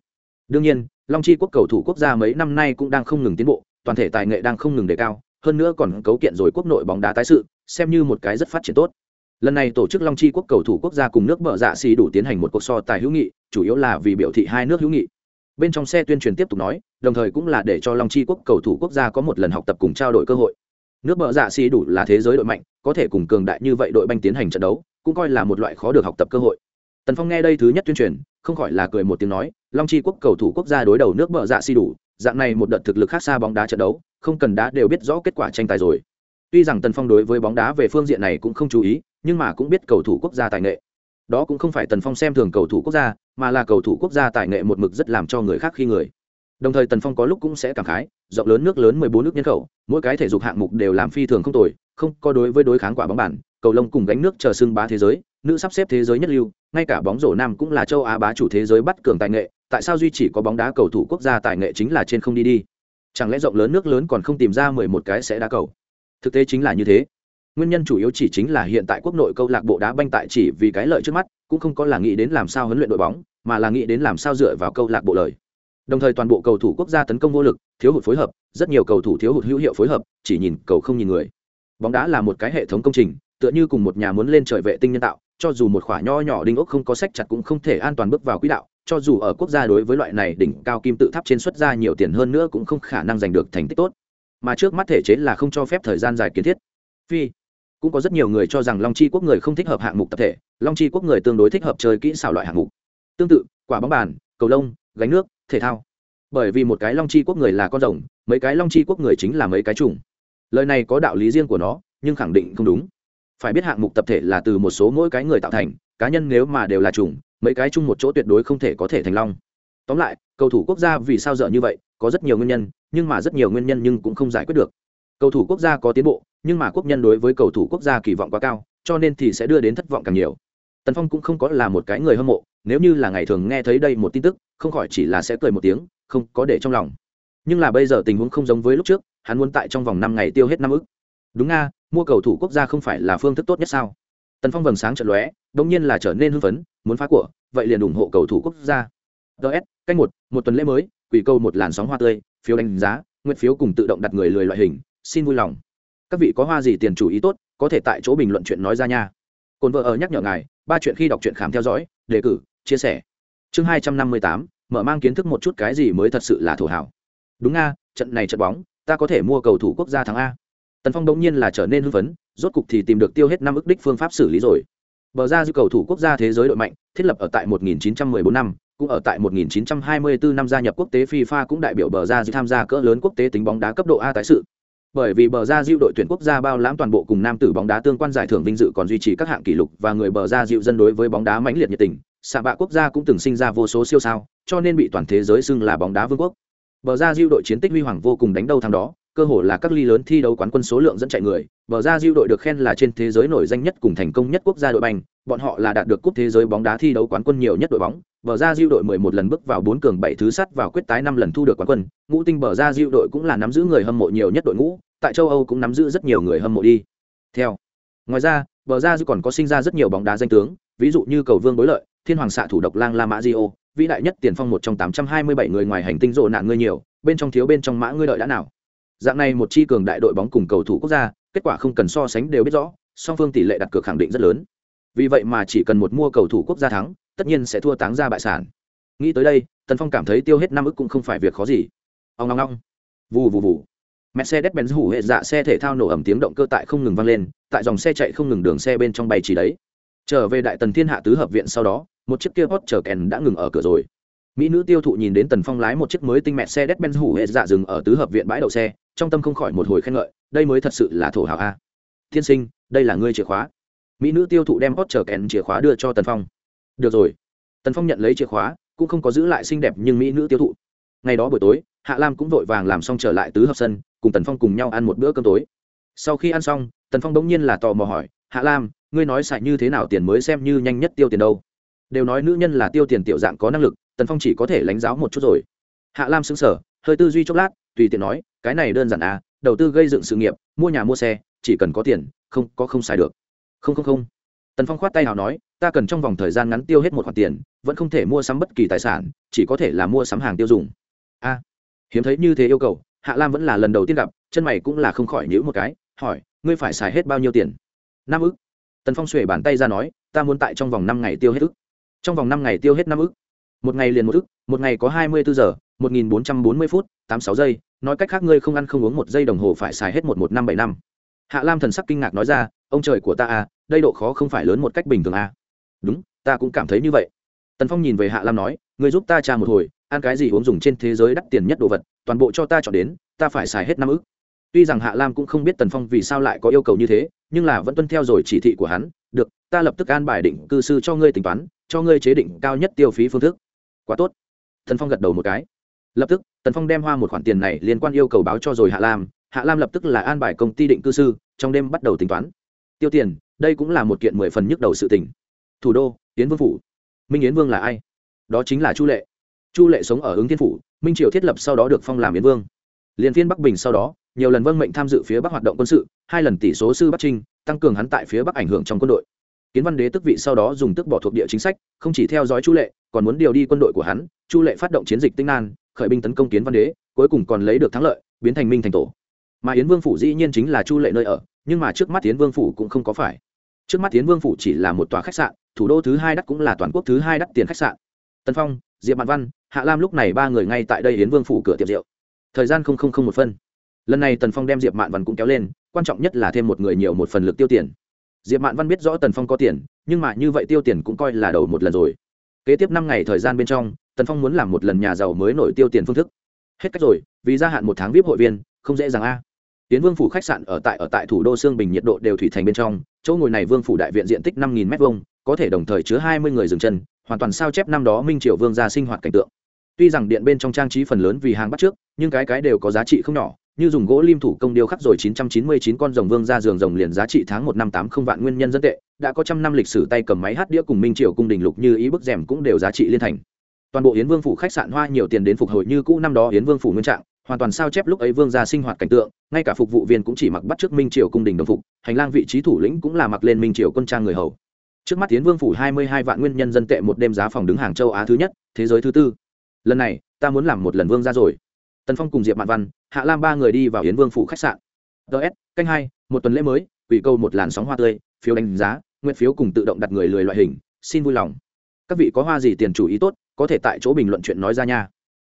Đương nhiên, long chi quốc cầu thủ quốc gia mấy năm nay cũng đang không ngừng tiến bộ, toàn thể tài nghệ đang không ngừng đề cao, hơn nữa còn cấu kiện rồi quốc nội bóng đá tái sự, xem như một cái rất phát triển tốt. Lần này tổ chức long chi quốc cầu thủ quốc gia cùng nước bờ dạ xì đủ tiến hành một cuộc so tài hữu nghị, chủ yếu là vì biểu thị hai nước hữu nghị. Bên trong xe tuyên truyền tiếp tục nói, đồng thời cũng là để cho long chi quốc cầu thủ quốc gia có một lần học tập cùng trao đổi cơ hội nước bờ dạ xì đủ là thế giới đội mạnh, có thể cùng cường đại như vậy đội banh tiến hành trận đấu, cũng coi là một loại khó được học tập cơ hội. Tần phong nghe đây thứ nhất tuyên truyền, không khỏi là cười một tiếng nói, long chi quốc cầu thủ quốc gia đối đầu nước bờ dạ xì đủ, dạng này một đợt thực lực khác xa bóng đá trận đấu, không cần đá đều biết rõ kết quả tranh tài rồi. Tuy rằng tần phong đối với bóng đá về phương diện này cũng không chú ý, nhưng mà cũng biết cầu thủ quốc gia tài nghệ. Đó cũng không phải tần phong xem thường cầu thủ quốc gia, mà là cầu thủ quốc gia tài nghệ một mực rất làm cho người khác khi người đồng thời tần phong có lúc cũng sẽ cảm khái, rộng lớn nước lớn mười bốn nước nhân khẩu, mỗi cái thể dục hạng mục đều làm phi thường không tồi, không có đối với đối kháng quả bóng bàn, cầu lông cùng gánh nước chờ xưng bá thế giới, nữ sắp xếp thế giới nhất lưu, ngay cả bóng rổ nam cũng là châu á bá chủ thế giới bắt cường tài nghệ, tại sao duy chỉ có bóng đá cầu thủ quốc gia tài nghệ chính là trên không đi đi? Chẳng lẽ rộng lớn nước lớn còn không tìm ra mười một cái sẽ đá cầu? Thực tế chính là như thế. Nguyên nhân chủ yếu chỉ chính là hiện tại quốc nội câu lạc bộ đá banh tại chỉ vì cái lợi trước mắt, cũng không có là nghĩ đến làm sao huấn luyện đội bóng, mà là nghĩ đến làm sao dựa vào câu lạc bộ lời đồng thời toàn bộ cầu thủ quốc gia tấn công vô lực, thiếu hụt phối hợp, rất nhiều cầu thủ thiếu hụt hữu hiệu phối hợp, chỉ nhìn cầu không nhìn người. Bóng đá là một cái hệ thống công trình, tựa như cùng một nhà muốn lên trời vệ tinh nhân tạo, cho dù một khoả nho nhỏ đinh ốc không có sách chặt cũng không thể an toàn bước vào quỹ đạo, cho dù ở quốc gia đối với loại này đỉnh cao kim tự tháp trên xuất ra nhiều tiền hơn nữa cũng không khả năng giành được thành tích tốt. Mà trước mắt thể chế là không cho phép thời gian dài kiến thiết. Phi, cũng có rất nhiều người cho rằng long chi quốc người không thích hợp hạng mục tập thể, long chi quốc người tương đối thích hợp chơi kỹ xảo loại hạng mục. Tương tự, quả bóng bàn, cầu lông, gánh nước thể thao. Bởi vì một cái long chi quốc người là con rồng, mấy cái long chi quốc người chính là mấy cái trùng lời này có đạo lý riêng của nó, nhưng khẳng định không đúng. Phải biết hạng mục tập thể là từ một số mỗi cái người tạo thành, cá nhân nếu mà đều là trùng mấy cái chung một chỗ tuyệt đối không thể có thể thành long. Tóm lại, cầu thủ quốc gia vì sao dở như vậy, có rất nhiều nguyên nhân, nhưng mà rất nhiều nguyên nhân nhưng cũng không giải quyết được. Cầu thủ quốc gia có tiến bộ, nhưng mà quốc nhân đối với cầu thủ quốc gia kỳ vọng quá cao, cho nên thì sẽ đưa đến thất vọng càng nhiều tần phong cũng không có là một cái người hâm mộ, nếu như là ngày thường nghe thấy đây một tin tức, không khỏi chỉ là sẽ cười một tiếng, không có để trong lòng. Nhưng là bây giờ tình huống không giống với lúc trước, hắn muốn tại trong vòng năm ngày tiêu hết năm ức. Đúng nga, mua cầu thủ quốc gia không phải là phương thức tốt nhất sao? Tần phong vầng sáng trận lóe đ ỗ n g nhiên là trở nên hưng phấn, muốn phá của, vậy liền ủng hộ cầu thủ quốc gia. Ts cách một một tuần lễ mới, quỷ câu một làn sóng hoa tươi, phiếu đánh giá, nguyện phiếu cùng tự động đặt người lười loại hình, xin vui lòng. Các vị có hoa gì tiền chủ ý tốt, có thể tại chỗ bình luận chuyện nói ra nha cồn vợ ở nhắc nhở ngài, ba chuyện khi đọc truyện khám theo dõi, đề cử, chia sẻ. Chương hai trăm năm mươi tám, mở mang kiến thức một chút cái gì mới thật sự là thổ hảo. Đúng nga trận này trận bóng, ta có thể mua cầu thủ quốc gia thắng a. Tần phong đống nhiên là trở nên hưng phấn, rốt cục thì tìm được tiêu hết năm ức đích phương pháp xử lý rồi. Bờ ra dư cầu thủ quốc gia thế giới đội mạnh, thiết lập ở tại 1914 năm, cũng ở tại 1924 năm gia nhập quốc tế FIFA cũng đại biểu bờ ra dư tham gia cỡ lớn quốc tế tính bóng đá cấp độ A tái sự bởi vì bờ ra diệu đội tuyển quốc gia bao lãm toàn bộ cùng nam tử bóng đá tương quan giải thưởng vinh dự còn duy trì các hạng kỷ lục và người bờ ra diệu dân đối với bóng đá mãnh liệt nhiệt tình. Xạ bạ quốc gia cũng từng sinh ra vô số siêu sao, cho nên bị toàn thế giới xưng là bóng đá vương quốc. Bờ ra diệu đội chiến tích huy hoàng vô cùng đánh đầu thằng đó, cơ hồ là các ly lớn thi đấu quán quân số lượng dẫn chạy người. Bờ ra diệu đội được khen là trên thế giới nổi danh nhất cùng thành công nhất quốc gia đội banh bọn họ là đạt được cúp thế giới bóng đá thi đấu quán quân nhiều nhất đội bóng, bờ ra diệu đội 11 lần bước vào bốn cường bảy thứ sắt vào quyết tái năm lần thu được quán quân, ngũ tinh bờ ra diệu đội cũng là nắm giữ người hâm mộ nhiều nhất đội ngũ, tại châu âu cũng nắm giữ rất nhiều người hâm mộ đi. Theo, ngoài ra, bờ ra diệu còn có sinh ra rất nhiều bóng đá danh tướng, ví dụ như cầu vương bối lợi, thiên hoàng xạ thủ độc lang la mã diô, vĩ đại nhất tiền phong một trong 827 người ngoài hành tinh rộ nạn người nhiều, bên trong thiếu bên trong mã ngươi đợi đã nào. Dạng này một chi cường đại đội bóng cùng cầu thủ quốc gia, kết quả không cần so sánh đều biết rõ, song phương tỷ lệ đặt cược khẳng định rất lớn vì vậy mà chỉ cần một mua cầu thủ quốc gia thắng, tất nhiên sẽ thua táng ra bại sản. Nghĩ tới đây, tần phong cảm thấy tiêu hết năm ức cũng không phải việc khó gì. Ông ngong ngong vù vù vù. Mercedes benz hủ hệ dạ xe thể thao nổ ẩm tiếng động cơ tại không ngừng vang lên, tại dòng xe chạy không ngừng đường xe bên trong bay chỉ đấy. Trở về đại tần thiên hạ tứ hợp viện sau đó, một chiếc kia hot chở kèn đã ngừng ở cửa rồi. Mỹ nữ tiêu thụ nhìn đến tần phong lái một chiếc mới tinh mẹ xe đét benz hủ hệ dạ dừng ở tứ hợp viện bãi đậu xe, trong tâm không khỏi một hồi khen ngợi, đây mới thật sự là thổ hào a. Thiên sinh, đây là ngươi chìa khóa mỹ nữ tiêu thụ đem hot chờ kèn chìa khóa đưa cho tần phong. Được rồi. Tần phong nhận lấy chìa khóa, cũng không có giữ lại xinh đẹp nhưng mỹ nữ tiêu thụ. Ngày đó buổi tối, hạ lam cũng vội vàng làm xong trở lại tứ hợp sân, cùng tần phong cùng nhau ăn một bữa cơm tối. Sau khi ăn xong, tần phong bỗng nhiên là tò mò hỏi, hạ lam, ngươi nói xài như thế nào tiền mới xem như nhanh nhất tiêu tiền đâu? Đều nói nữ nhân là tiêu tiền tiểu dạng có năng lực, tần phong chỉ có thể lãnh giáo một chút rồi. Hạ lam xứng sở hơi tư duy chốc lát, tùy tiện nói, cái này đơn giản à đầu tư gây dựng sự nghiệp, mua nhà mua xe, chỉ cần có tiền, không, có không xài được không không không. Tần phong khoát tay nào nói, ta cần trong vòng thời gian ngắn tiêu hết một khoản tiền, vẫn không thể mua sắm bất kỳ tài sản, chỉ có thể là mua sắm hàng tiêu dùng. A, hiếm thấy như thế yêu cầu, hạ lam vẫn là lần đầu tiên gặp, chân mày cũng là không khỏi nhữ một cái, hỏi, ngươi phải xài hết bao nhiêu tiền? Năm ức. Tần phong xuể bàn tay ra nói, ta muốn tại trong vòng năm ngày tiêu hết ức. Trong vòng năm ngày tiêu hết năm ức? Một ngày liền một ức, một ngày có hai mươi bốn giờ, một nghìn bốn trăm bốn mươi phút, tám sáu giây, nói cách khác ngươi không ăn không uống một giây đồng hồ phải xài hết một một năm bảy năm. Hạ lam thần sắc kinh ngạc nói ra ông trời của ta à đây độ khó không phải lớn một cách bình thường à. Đúng, ta cũng cảm thấy như vậy. Tần phong nhìn về hạ lam nói người giúp ta tra một hồi, ăn cái gì uống dùng trên thế giới đắt tiền nhất đồ vật, toàn bộ cho ta chọn đến, ta phải xài hết năm ức. Tuy rằng hạ lam cũng không biết tần phong vì sao lại có yêu cầu như thế, nhưng là vẫn tuân theo rồi chỉ thị của hắn, được, ta lập tức an bài định cư sư cho ngươi tính toán, cho ngươi chế định cao nhất tiêu phí phương thức. Quá tốt. Tần phong gật đầu một cái. Lập tức, tần phong đem hoa một khoản tiền này liên quan yêu cầu báo cho rồi hạ lam. Hạ lam lập tức là an bài công ty định cư sư, trong đêm bắt đầu tính toán tiêu tiền, đây cũng là một kiện mười phần nhức đầu sự tình. Thủ đô, yến vương phủ. Minh yến vương là ai? Đó chính là chu lệ. Chu lệ sống ở ứng thiên phủ, minh triều thiết lập sau đó được phong làm yến vương. Liên phiên bắc bình sau đó, nhiều lần vâng mệnh tham dự phía bắc hoạt động quân sự, hai lần tỷ số sư bắc trinh, tăng cường hắn tại phía bắc ảnh hưởng trong quân đội. Kiến văn đế tức vị sau đó dùng tức bỏ thuộc địa chính sách, không chỉ theo dõi chu lệ, còn muốn điều đi quân đội của hắn. Chu lệ phát động chiến dịch tinh an khởi binh tấn công kiến văn đế, cuối cùng còn lấy được thắng lợi, biến thành minh thành tổ. Mà yến vương phủ dĩ nhiên chính là chu lệ nơi ở nhưng mà trước mắt tiến vương phủ cũng không có phải. Trước mắt tiến vương phủ chỉ là một tòa khách sạn, thủ đô thứ hai đắt cũng là toàn quốc thứ hai đắt tiền khách sạn. Tân phong, diệp mạn văn, hạ lam lúc này ba người ngay tại đây yến vương phủ cửa tiệm rượu. Thời gian không không không một phân. Lần này tần phong đem diệp mạn văn cũng kéo lên, quan trọng nhất là thêm một người nhiều một phần lực tiêu tiền. Diệp mạn văn biết rõ tần phong có tiền, nhưng mà như vậy tiêu tiền cũng coi là đầu một lần rồi. Kế tiếp năm ngày thời gian bên trong, tần phong muốn làm một lần nhà giàu mới nổi tiêu tiền phương thức. Hết cách rồi, vì gia hạn một tháng vip hội viên, không dễ dàng a tiến vương phủ khách sạn ở tại ở tại thủ đô sương bình nhiệt độ đều thủy thành bên trong chỗ ngồi này vương phủ đại viện diện tích năm nghìn m hai có thể đồng thời chứa hai mươi người dừng chân hoàn toàn sao chép năm đó minh triều vương ra sinh hoạt cảnh tượng tuy rằng điện bên trong trang trí phần lớn vì hàng bắt trước nhưng cái cái đều có giá trị không nhỏ như dùng gỗ lim thủ công điêu khắc rồi 999 con rồng vương ra giường rồng liền giá trị tháng một năm tám không vạn nguyên nhân dân tệ, đã có trăm năm lịch sử tay cầm máy hát đĩa cùng Minh Triều cung đình lục như ý bức rèm cũng đều giá trị liên thành. Toàn bộ Yến Vương phủ khách sạn hoa nhiều tiền đến phục hồi như cũ năm đó Yến Vương phủ nguyên trạng, hoàn toàn sao chép lúc ấy vương gia sinh hoạt cảnh tượng, ngay cả phục vụ viên cũng chỉ mặc bắt trước minh triều cung đình đồng phục, hành lang vị trí thủ lĩnh cũng là mặc lên minh triều quân trang người hầu. Trước mắt tiến vương phủ hai mươi hai vạn nguyên nhân dân tệ một đêm giá phòng đứng hàng châu á thứ nhất, thế giới thứ tư. Lần này, ta muốn làm một lần vương ra rồi. Tần phong cùng diệp mạn văn, hạ lam ba người đi vào yến vương phủ khách sạn. Ts canh hai, một tuần lễ mới ủy câu một làn sóng hoa tươi, phiếu đánh giá, nguyện phiếu cùng tự động đặt người lười loại hình, xin vui lòng. Các vị có hoa gì tiền chủ ý tốt, có thể tại chỗ bình luận chuyện nói ra nha.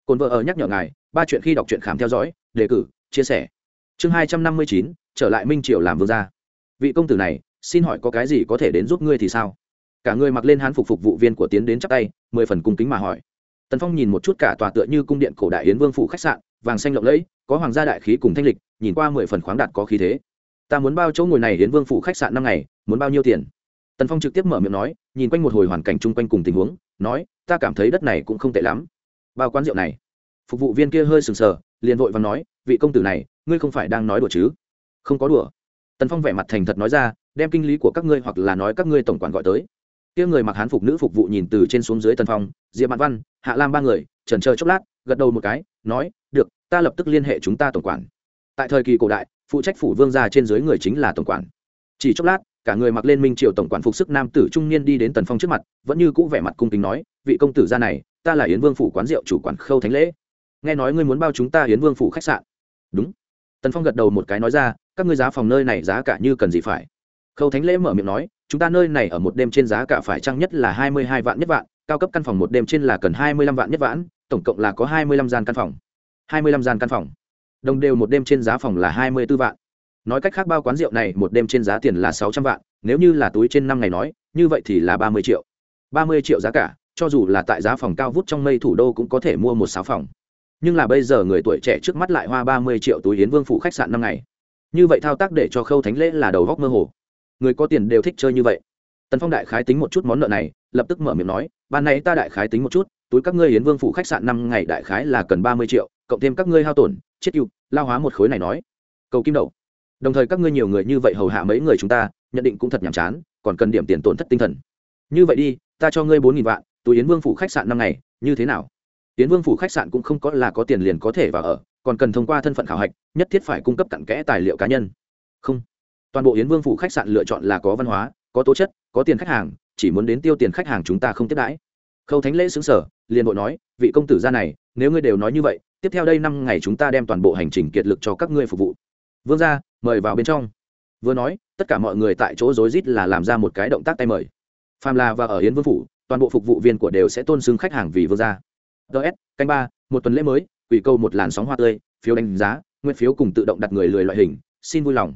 Cồn vợ ở nhắc nhở ngài ba chuyện khi đọc truyện khám theo dõi, đề cử, chia sẻ. Chương hai trăm năm mươi chín, trở lại minh triều làm vương gia. Vị công tử này, xin hỏi có cái gì có thể đến giúp ngươi thì sao? Cả người mặc lên hán phục phục vụ viên của tiến đến chắp tay, mười phần cung kính mà hỏi. Tần phong nhìn một chút cả tòa tựa như cung điện cổ đại yến vương phủ khách sạn, vàng xanh lộng lẫy, có hoàng gia đại khí cùng thanh lịch, nhìn qua mười phần khoáng đạt có khí thế. Ta muốn bao chỗ ngồi này yến vương phủ khách sạn năm ngày, muốn bao nhiêu tiền? Tần phong trực tiếp mở miệng nói, nhìn quanh một hồi hoàn cảnh chung quanh cùng tình huống, nói, ta cảm thấy đất này cũng không tệ lắm. Bao quán rượu này phục vụ viên kia hơi sừng sờ, liền vội và nói, vị công tử này, ngươi không phải đang nói đùa chứ? Không có đùa. Tần phong vẻ mặt thành thật nói ra, đem kinh lý của các ngươi hoặc là nói các ngươi tổng quản gọi tới. Kia người mặc hán phục nữ phục vụ nhìn từ trên xuống dưới tần phong, diệp mạn văn, hạ lam ba người, trần chờ chốc lát, gật đầu một cái, nói, được, ta lập tức liên hệ chúng ta tổng quản. Tại thời kỳ cổ đại, phụ trách phủ vương gia trên dưới người chính là tổng quản. Chỉ chốc lát, cả người mặc lên minh triều tổng quản phục sức nam tử trung niên đi đến tần phong trước mặt, vẫn như cũ vẻ mặt cung kính nói, vị công tử gia này, ta là yến vương phủ quán rượu chủ quản khâu thánh lễ nghe nói ngươi muốn bao chúng ta yến vương phủ khách sạn. Đúng. Tần phong gật đầu một cái nói ra, các ngươi giá phòng nơi này giá cả như cần gì phải? Khâu thánh lễ mở miệng nói, chúng ta nơi này ở một đêm trên giá cả phải chăng nhất là hai mươi hai vạn nhất vạn, cao cấp căn phòng một đêm trên là cần hai mươi lăm vạn nhất vãn tổng cộng là có hai mươi lăm gian căn phòng. hai mươi lăm gian căn phòng. Đồng đều một đêm trên giá phòng là hai mươi b ố vạn. Nói cách khác bao quán rượu này một đêm trên giá tiền là sáu trăm vạn, nếu như là túi trên năm ngày nói, như vậy thì là ba mươi triệu. ba mươi triệu giá cả, cho dù là tại giá phòng cao vút trong mây thủ đô cũng có thể mua một sáu phòng nhưng là bây giờ người tuổi trẻ trước mắt lại hoa ba mươi triệu túi hiến vương phủ khách sạn năm ngày. Như vậy thao tác để cho khâu thánh lễ là đầu góc mơ hồ. Người có tiền đều thích chơi như vậy. Tần phong đại khái tính một chút món nợ này, lập tức mở miệng nói, ban nay ta đại khái tính một chút, túi các ngươi hiến vương phủ khách sạn năm ngày đại khái là cần ba mươi triệu, cộng thêm các ngươi hao tổn, chết cựu lao hóa một khối này nói. Cầu kim đậu đồng thời các ngươi nhiều người như vậy hầu hạ mấy người chúng ta, nhận định cũng thật nhàm chán, còn cần điểm tiền tổn thất tinh thần. Như vậy đi, ta cho ngươi bốn nghìn vạn, túi yến vương phủ khách sạn năm ngày, như thế nào? Yến vương phủ khách sạn cũng không có là có tiền liền có thể vào ở, còn cần thông qua thân phận khảo hạch, nhất thiết phải cung cấp cặn kẽ tài liệu cá nhân. Không. Toàn bộ yến vương phủ khách sạn lựa chọn là có văn hóa, có tố chất, có tiền khách hàng, chỉ muốn đến tiêu tiền khách hàng chúng ta không tiếp đãi. Khâu thánh lễ xứng sở, liền bộ nói, vị công tử gia này, nếu ngươi đều nói như vậy, tiếp theo đây năm ngày chúng ta đem toàn bộ hành trình kiệt lực cho các ngươi phục vụ. Vương gia, mời vào bên trong. Vừa nói, tất cả mọi người tại chỗ rối rít là làm ra một cái động tác tay mời. Phàm là và ở yến vương phủ, toàn bộ phục vụ viên của đều sẽ tôn xưng khách hàng vì vương gia ts canh ba, một tuần lễ mới, quỷ câu một làn sóng hoa tươi, phiếu đánh giá nguyên phiếu cùng tự động đặt người lười loại hình, xin vui lòng.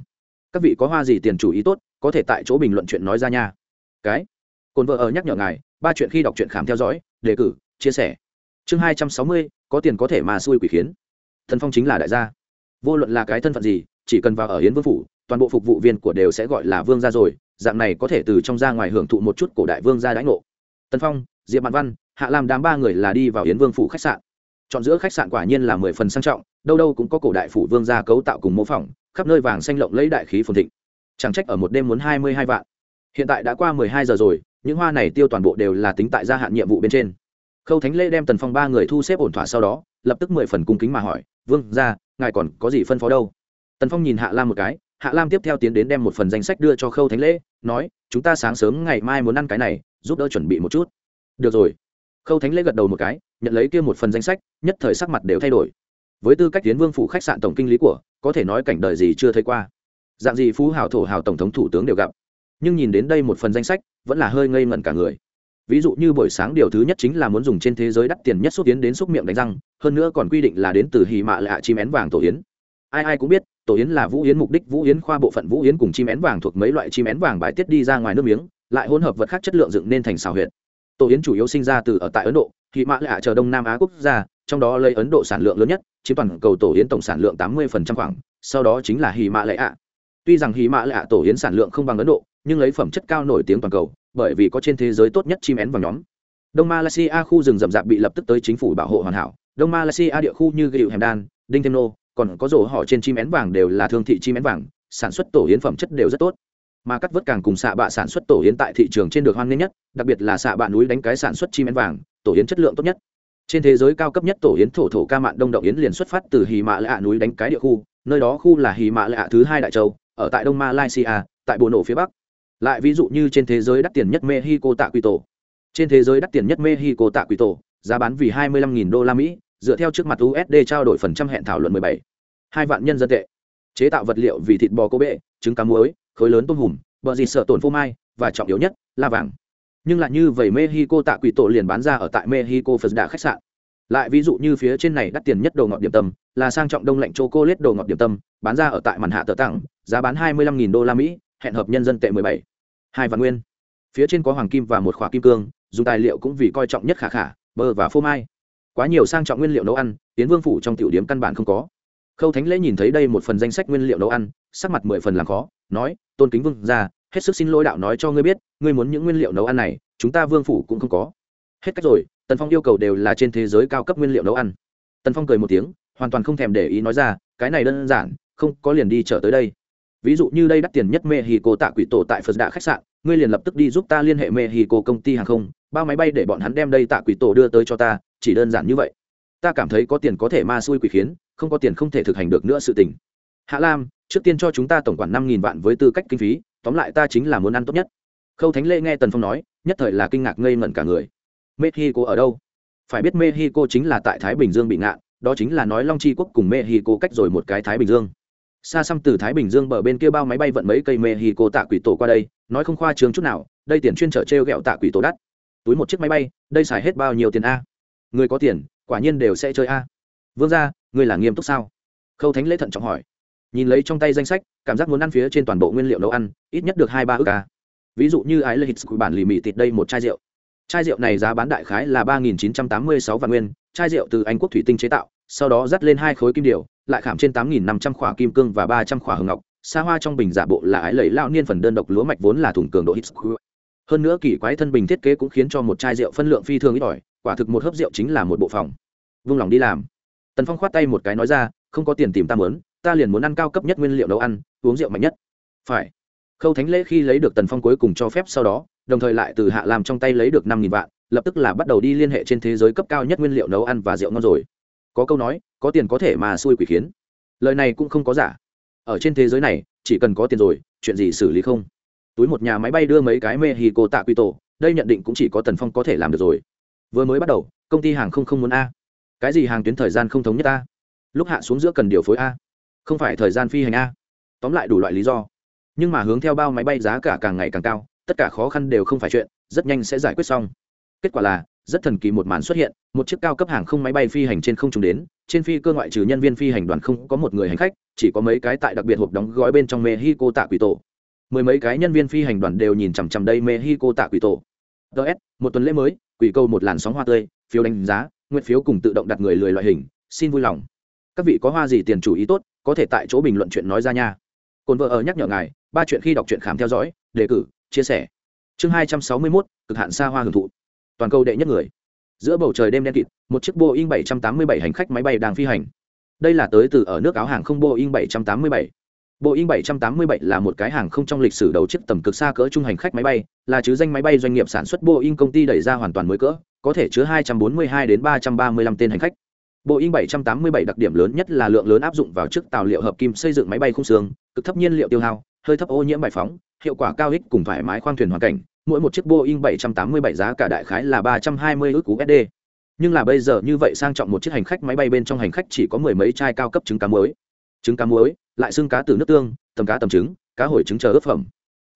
Các vị có hoa gì tiền chủ ý tốt, có thể tại chỗ bình luận chuyện nói ra nha. Cái cồn vợ ở nhắc nhở ngài, ba chuyện khi đọc truyện khám theo dõi, đề cử, chia sẻ. Chương hai trăm sáu mươi, có tiền có thể mà xui quỷ khiến. Thần phong chính là đại gia. Vô luận là cái thân phận gì, chỉ cần vào ở hiến vương phủ, toàn bộ phục vụ viên của đều sẽ gọi là vương gia rồi, dạng này có thể từ trong ra ngoài hưởng thụ một chút cổ đại vương gia đãi ngộ. Tân phong, diệp mạn văn hạ làm đám ba người là đi vào yến vương phủ khách sạn. Chọn giữa khách sạn quả nhiên là mười phần sang trọng, đâu đâu cũng có cổ đại phủ vương gia cấu tạo cùng mô phỏng, khắp nơi vàng xanh lộng lấy đại khí phồn thịnh. Chẳng trách ở một đêm muốn hai mươi hai vạn. Hiện tại đã qua mười hai giờ rồi, những hoa này tiêu toàn bộ đều là tính tại gia hạn nhiệm vụ bên trên. Khâu thánh lễ đem tần phong ba người thu xếp ổn thỏa sau đó, lập tức mười phần cung kính mà hỏi, vương ra ngài còn có gì phân phó đâu? Tần phong nhìn hạ lam một cái, hạ lam tiếp theo tiến đến đem một phần danh sách đưa cho khâu thánh lễ, nói, chúng ta sáng sớm ngày mai muốn ăn cái này, giúp đỡ chuẩn bị một chút. Được rồi khâu thánh lễ gật đầu một cái, nhận lấy kia một phần danh sách, nhất thời sắc mặt đều thay đổi. Với tư cách tiến vương phủ khách sạn tổng kinh lý của, có thể nói cảnh đời gì chưa thấy qua. Dạng gì phú hào thổ hào tổng thống thủ tướng đều gặp. Nhưng nhìn đến đây một phần danh sách, vẫn là hơi ngây ngẩn cả người. Ví dụ như buổi sáng điều thứ nhất chính là muốn dùng trên thế giới đắt tiền nhất xúc tiến đến xúc miệng đánh răng, hơn nữa còn quy định là đến từ hì mạ lạ chim én vàng tổ yến. Ai ai cũng biết, tổ yến là vũ yến mục đích, vũ yến khoa bộ phận vũ yến cùng chim én vàng thuộc mấy loại chim én vàng bài tiết đi ra ngoài nước miếng, lại hỗn hợp vật khác chất lượng dựng nên thành xào huyệt tổ yến chủ yếu sinh ra từ ở tại ấn độ hì mã lạ chờ đông nam á quốc gia, trong đó lấy ấn độ sản lượng lớn nhất, chiếm toàn cầu tổ yến tổng sản lượng tám mươi khoảng, sau đó chính là hì mạ lạ. Tuy rằng hì mã lạ, tổ yến sản lượng không bằng ấn độ, nhưng lấy phẩm chất cao nổi tiếng toàn cầu, bởi vì có trên thế giới tốt nhất chim én vào nhóm. Đông malaysia khu rừng rậm rạp bị lập tức tới chính phủ bảo hộ hoàn hảo. Đông malaysia địa khu như gịu hèm đan, đinh thêm nô, còn có rổ họ trên chim én vàng đều là thương thị chim én vàng, sản xuất tổ yến phẩm chất đều rất tốt mà cắt vớt càng cùng xạ bạ sản xuất tổ yến tại thị trường trên được hoan nghênh nhất, đặc biệt là xạ bạ núi đánh cái sản xuất chim én vàng, tổ yến chất lượng tốt nhất. Trên thế giới cao cấp nhất tổ yến thổ thổ ca mạn đông động yến liền xuất phát từ hì mạ lạ núi đánh cái địa khu, nơi đó khu là hì mạ lạ thứ hai đại châu, ở tại đông malaysia, tại bộ nổ phía bắc. Lại ví dụ như trên thế giới đắt tiền nhất mexico tạ quỷ tổ. Trên thế giới đắt tiền nhất mexico tạ quỷ tổ, giá bán vì 25.000 đô la mỹ, dựa theo trước mặt usd trao đổi phần trăm hẹn thảo luận 17. hai vạn nhân dân tệ. Chế tạo vật liệu vì thịt bò cô bệ, trứng cá muối khối lớn tôm hùm, bờ dịt sợ tổn phô mai, và trọng yếu nhất là vàng. Nhưng lại như vậy mexico tạ quỷ tổ liền bán ra ở tại mexico phật đà khách sạn. Lại ví dụ như phía trên này đắt tiền nhất đồ ngọt điểm tâm, là sang trọng đông lạnh chocolate đồ ngọt điểm tâm, bán ra ở tại màn hạ tờ tặng, giá bán 25.000 đô la mỹ, hẹn hợp nhân dân tệ 17. hai vạn nguyên. Phía trên có hoàng kim và một khỏa kim cương, dùng tài liệu cũng vì coi trọng nhất khả khả, bơ và phô mai. Quá nhiều sang trọng nguyên liệu nấu ăn tiến vương phủ trong tiểu điếm căn bản không có khâu thánh lễ nhìn thấy đây một phần danh sách nguyên liệu nấu ăn, sắc mặt mười phần làm khó, nói, tôn kính vương ra hết sức xin lỗi đạo nói cho ngươi biết, ngươi muốn những nguyên liệu nấu ăn này, chúng ta vương phủ cũng không có. Hết cách rồi, tần phong yêu cầu đều là trên thế giới cao cấp nguyên liệu nấu ăn. Tần phong cười một tiếng, hoàn toàn không thèm để ý nói ra, cái này đơn giản, không có liền đi trở tới đây. Ví dụ như đây đắt tiền nhất mexico tạ quỷ tổ tại phật đạ khách sạn, ngươi liền lập tức đi giúp ta liên hệ mexico công ty hàng không, bao máy bay để bọn hắn đem đây tạ quỷ tổ đưa tới cho ta, chỉ đơn giản như vậy. Ta cảm thấy có tiền có thể ma xui quỷ khiến không có tiền không thể thực hành được nữa sự tình. Hạ lam, trước tiên cho chúng ta tổng quản năm nghìn vạn với tư cách kinh phí, tóm lại ta chính là muốn ăn tốt nhất. Khâu thánh Lễ nghe tần phong nói, nhất thời là kinh ngạc ngây ngẩn cả người. Mexico ở đâu? Phải biết mexico chính là tại thái bình dương bị ngạn, đó chính là nói long chi quốc cùng mexico cách rồi một cái thái bình dương. Xa xăm từ thái bình dương bờ bên kia bao máy bay vận mấy cây mexico tạ quỷ tổ qua đây, nói không khoa trương chút nào, đây tiền chuyên trở t r e o g ẹ o tạ quỷ tổ đắt. Túi một chiếc máy bay, đây xài hết bao nhiêu tiền a? Người có tiền, quả nhiên đều sẽ chơi a vương ra ngươi là nghiêm túc sao? Khâu thánh lễ thận trọng hỏi. Nhìn lấy trong tay danh sách, cảm giác muốn ăn phía trên toàn bộ nguyên liệu nấu ăn, ít nhất được hai ba ước ca à. ví dụ như ái lê hít của bản lì mì thịt đây một chai rượu. Chai rượu này giá bán đại khái là ba nghìn chín trăm tám mươi sáu vạn nguyên, chai rượu từ anh quốc thủy tinh chế tạo, sau đó dắt lên hai khối kim điều, lại khảm trên tám nghìn năm trăm khỏa kim cương và ba trăm khỏa hồng ngọc. Xa hoa trong bình giả bộ là ái lầy lao niên phần đơn độc lúa mạch vốn là thùng cường độ hít hơn nữa kỳ quái thân bình thiết kế cũng khiến cho một chai rượu phân lượng phi thường ít ỏi, quả thực một hớp rượu chính là một bộ phòng. Vung lòng đi làm tần phong khoát tay một cái nói ra, không có tiền tìm ta mớn ta liền muốn ăn cao cấp nhất nguyên liệu nấu ăn, uống rượu mạnh nhất. Phải. Khâu thánh lễ khi lấy được tần phong cuối cùng cho phép sau đó, đồng thời lại từ hạ làm trong tay lấy được năm nghìn vạn, lập tức là bắt đầu đi liên hệ trên thế giới cấp cao nhất nguyên liệu nấu ăn và rượu ngon rồi. Có câu nói, có tiền có thể mà xui quỷ khiến. Lời này cũng không có giả. Ở trên thế giới này, chỉ cần có tiền rồi, chuyện gì xử lý không? Túi một nhà máy bay đưa mấy cái mê hì cô tạ quy tổ đây nhận định cũng chỉ có tần phong có thể làm được rồi. Vừa mới bắt đầu, công ty hàng không không muốn a cái gì hàng tuyến thời gian không thống nhất a lúc hạ xuống giữa cần điều phối a. Không phải thời gian phi hành a. Tóm lại đủ loại lý do. Nhưng mà hướng theo bao máy bay giá cả càng ngày càng cao, tất cả khó khăn đều không phải chuyện, rất nhanh sẽ giải quyết xong. Kết quả là, rất thần kỳ một màn xuất hiện, một chiếc cao cấp hàng không máy bay phi hành trên không trùng đến, trên phi cơ ngoại trừ nhân viên phi hành đoàn không có một người hành khách, chỉ có mấy cái tại đặc biệt hộp đóng gói bên trong mexico tạ quỷ tổ. Mười mấy cái nhân viên phi hành đoàn đều nhìn chằm chằm đây mexico tạ quỷ tổ. Ts một tuần lễ mới, quỷ câu một làn sóng hoa tươi, phiếu đánh giá nguyện phiếu cùng tự động đặt người lười loại hình, xin vui lòng. Các vị có hoa gì tiền chủ ý tốt, có thể tại chỗ bình luận chuyện nói ra nha. Cồn vợ ở nhắc nhở ngài, ba chuyện khi đọc truyện khám theo dõi, đề cử, chia sẻ. Chương hai trăm sáu mươi mốt, cực hạn xa hoa hưởng thụ. Toàn cầu đệ nhất người. Giữa bầu trời đêm đen kịt, một chiếc boeing bảy trăm tám mươi bảy hành khách máy bay đang phi hành. Đây là tới từ ở nước áo hàng không boeing bảy trăm tám mươi bảy. Boeing 787 là một cái hàng không trong lịch sử đầu chiếc tầm cực xa cỡ trung hành khách máy bay, là chứ danh máy bay doanh nghiệp sản xuất Boeing công ty đẩy ra hoàn toàn mới cỡ, có thể chứa 242 đến 335 tên hành khách. Boeing 787 đặc điểm lớn nhất là lượng lớn áp dụng vào trước tàu liệu hợp kim xây dựng máy bay khung xương, cực thấp nhiên liệu tiêu hao, hơi thấp ô nhiễm bài phóng, hiệu quả cao ích cùng thoải mái khoang thuyền hoàn cảnh. Mỗi một chiếc Boeing 787 giá cả đại khái là 320 ức USD. Nhưng là bây giờ như vậy sang trọng một chiếc hành khách máy bay bên trong hành khách chỉ có mười mấy chai cao cấp trứng cá muối. Trứng cá muối, lại xưng cá từ nước tương tầm cá tầm trứng cá hồi trứng chờ ướp phẩm.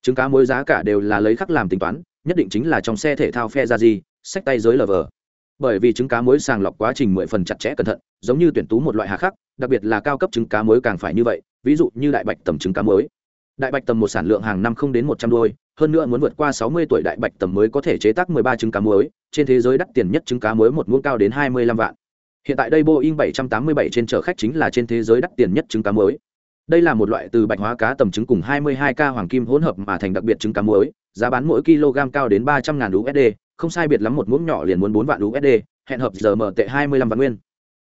Trứng cá muối giá cả đều là lấy khắc làm tính toán nhất định chính là trong xe thể thao phe ra gì sách tay giới lờ vờ. Bởi vì trứng cá muối sàng lọc quá trình mười phần chặt chẽ cẩn thận giống như tuyển tú một loại hà khắc đặc biệt là cao cấp trứng cá muối càng phải như vậy ví dụ như đại bạch tầm trứng cá muối. Đại bạch tầm một sản lượng hàng năm không đến một trăm đôi hơn nữa muốn vượt qua sáu mươi tuổi đại bạch tầm mới có thể chế tác mười ba trứng cá muối trên thế giới đắt tiền nhất trứng cá muối một muỗng cao đến hai mươi lăm vạn hiện tại đây boeing bảy trăm tám mươi bảy trên chở khách chính là trên thế giới đắt tiền nhất trứng cá muối. Đây là một loại từ bạch hóa cá tầm trứng cùng 22 k hoàng kim hỗn hợp mà thành đặc biệt trứng cá muối, giá bán mỗi kg cao đến 300 ngàn usd không sai biệt lắm một muỗng nhỏ liền muốn bốn vạn usd hẹn hợp giờ mở tệ 25 vạn nguyên.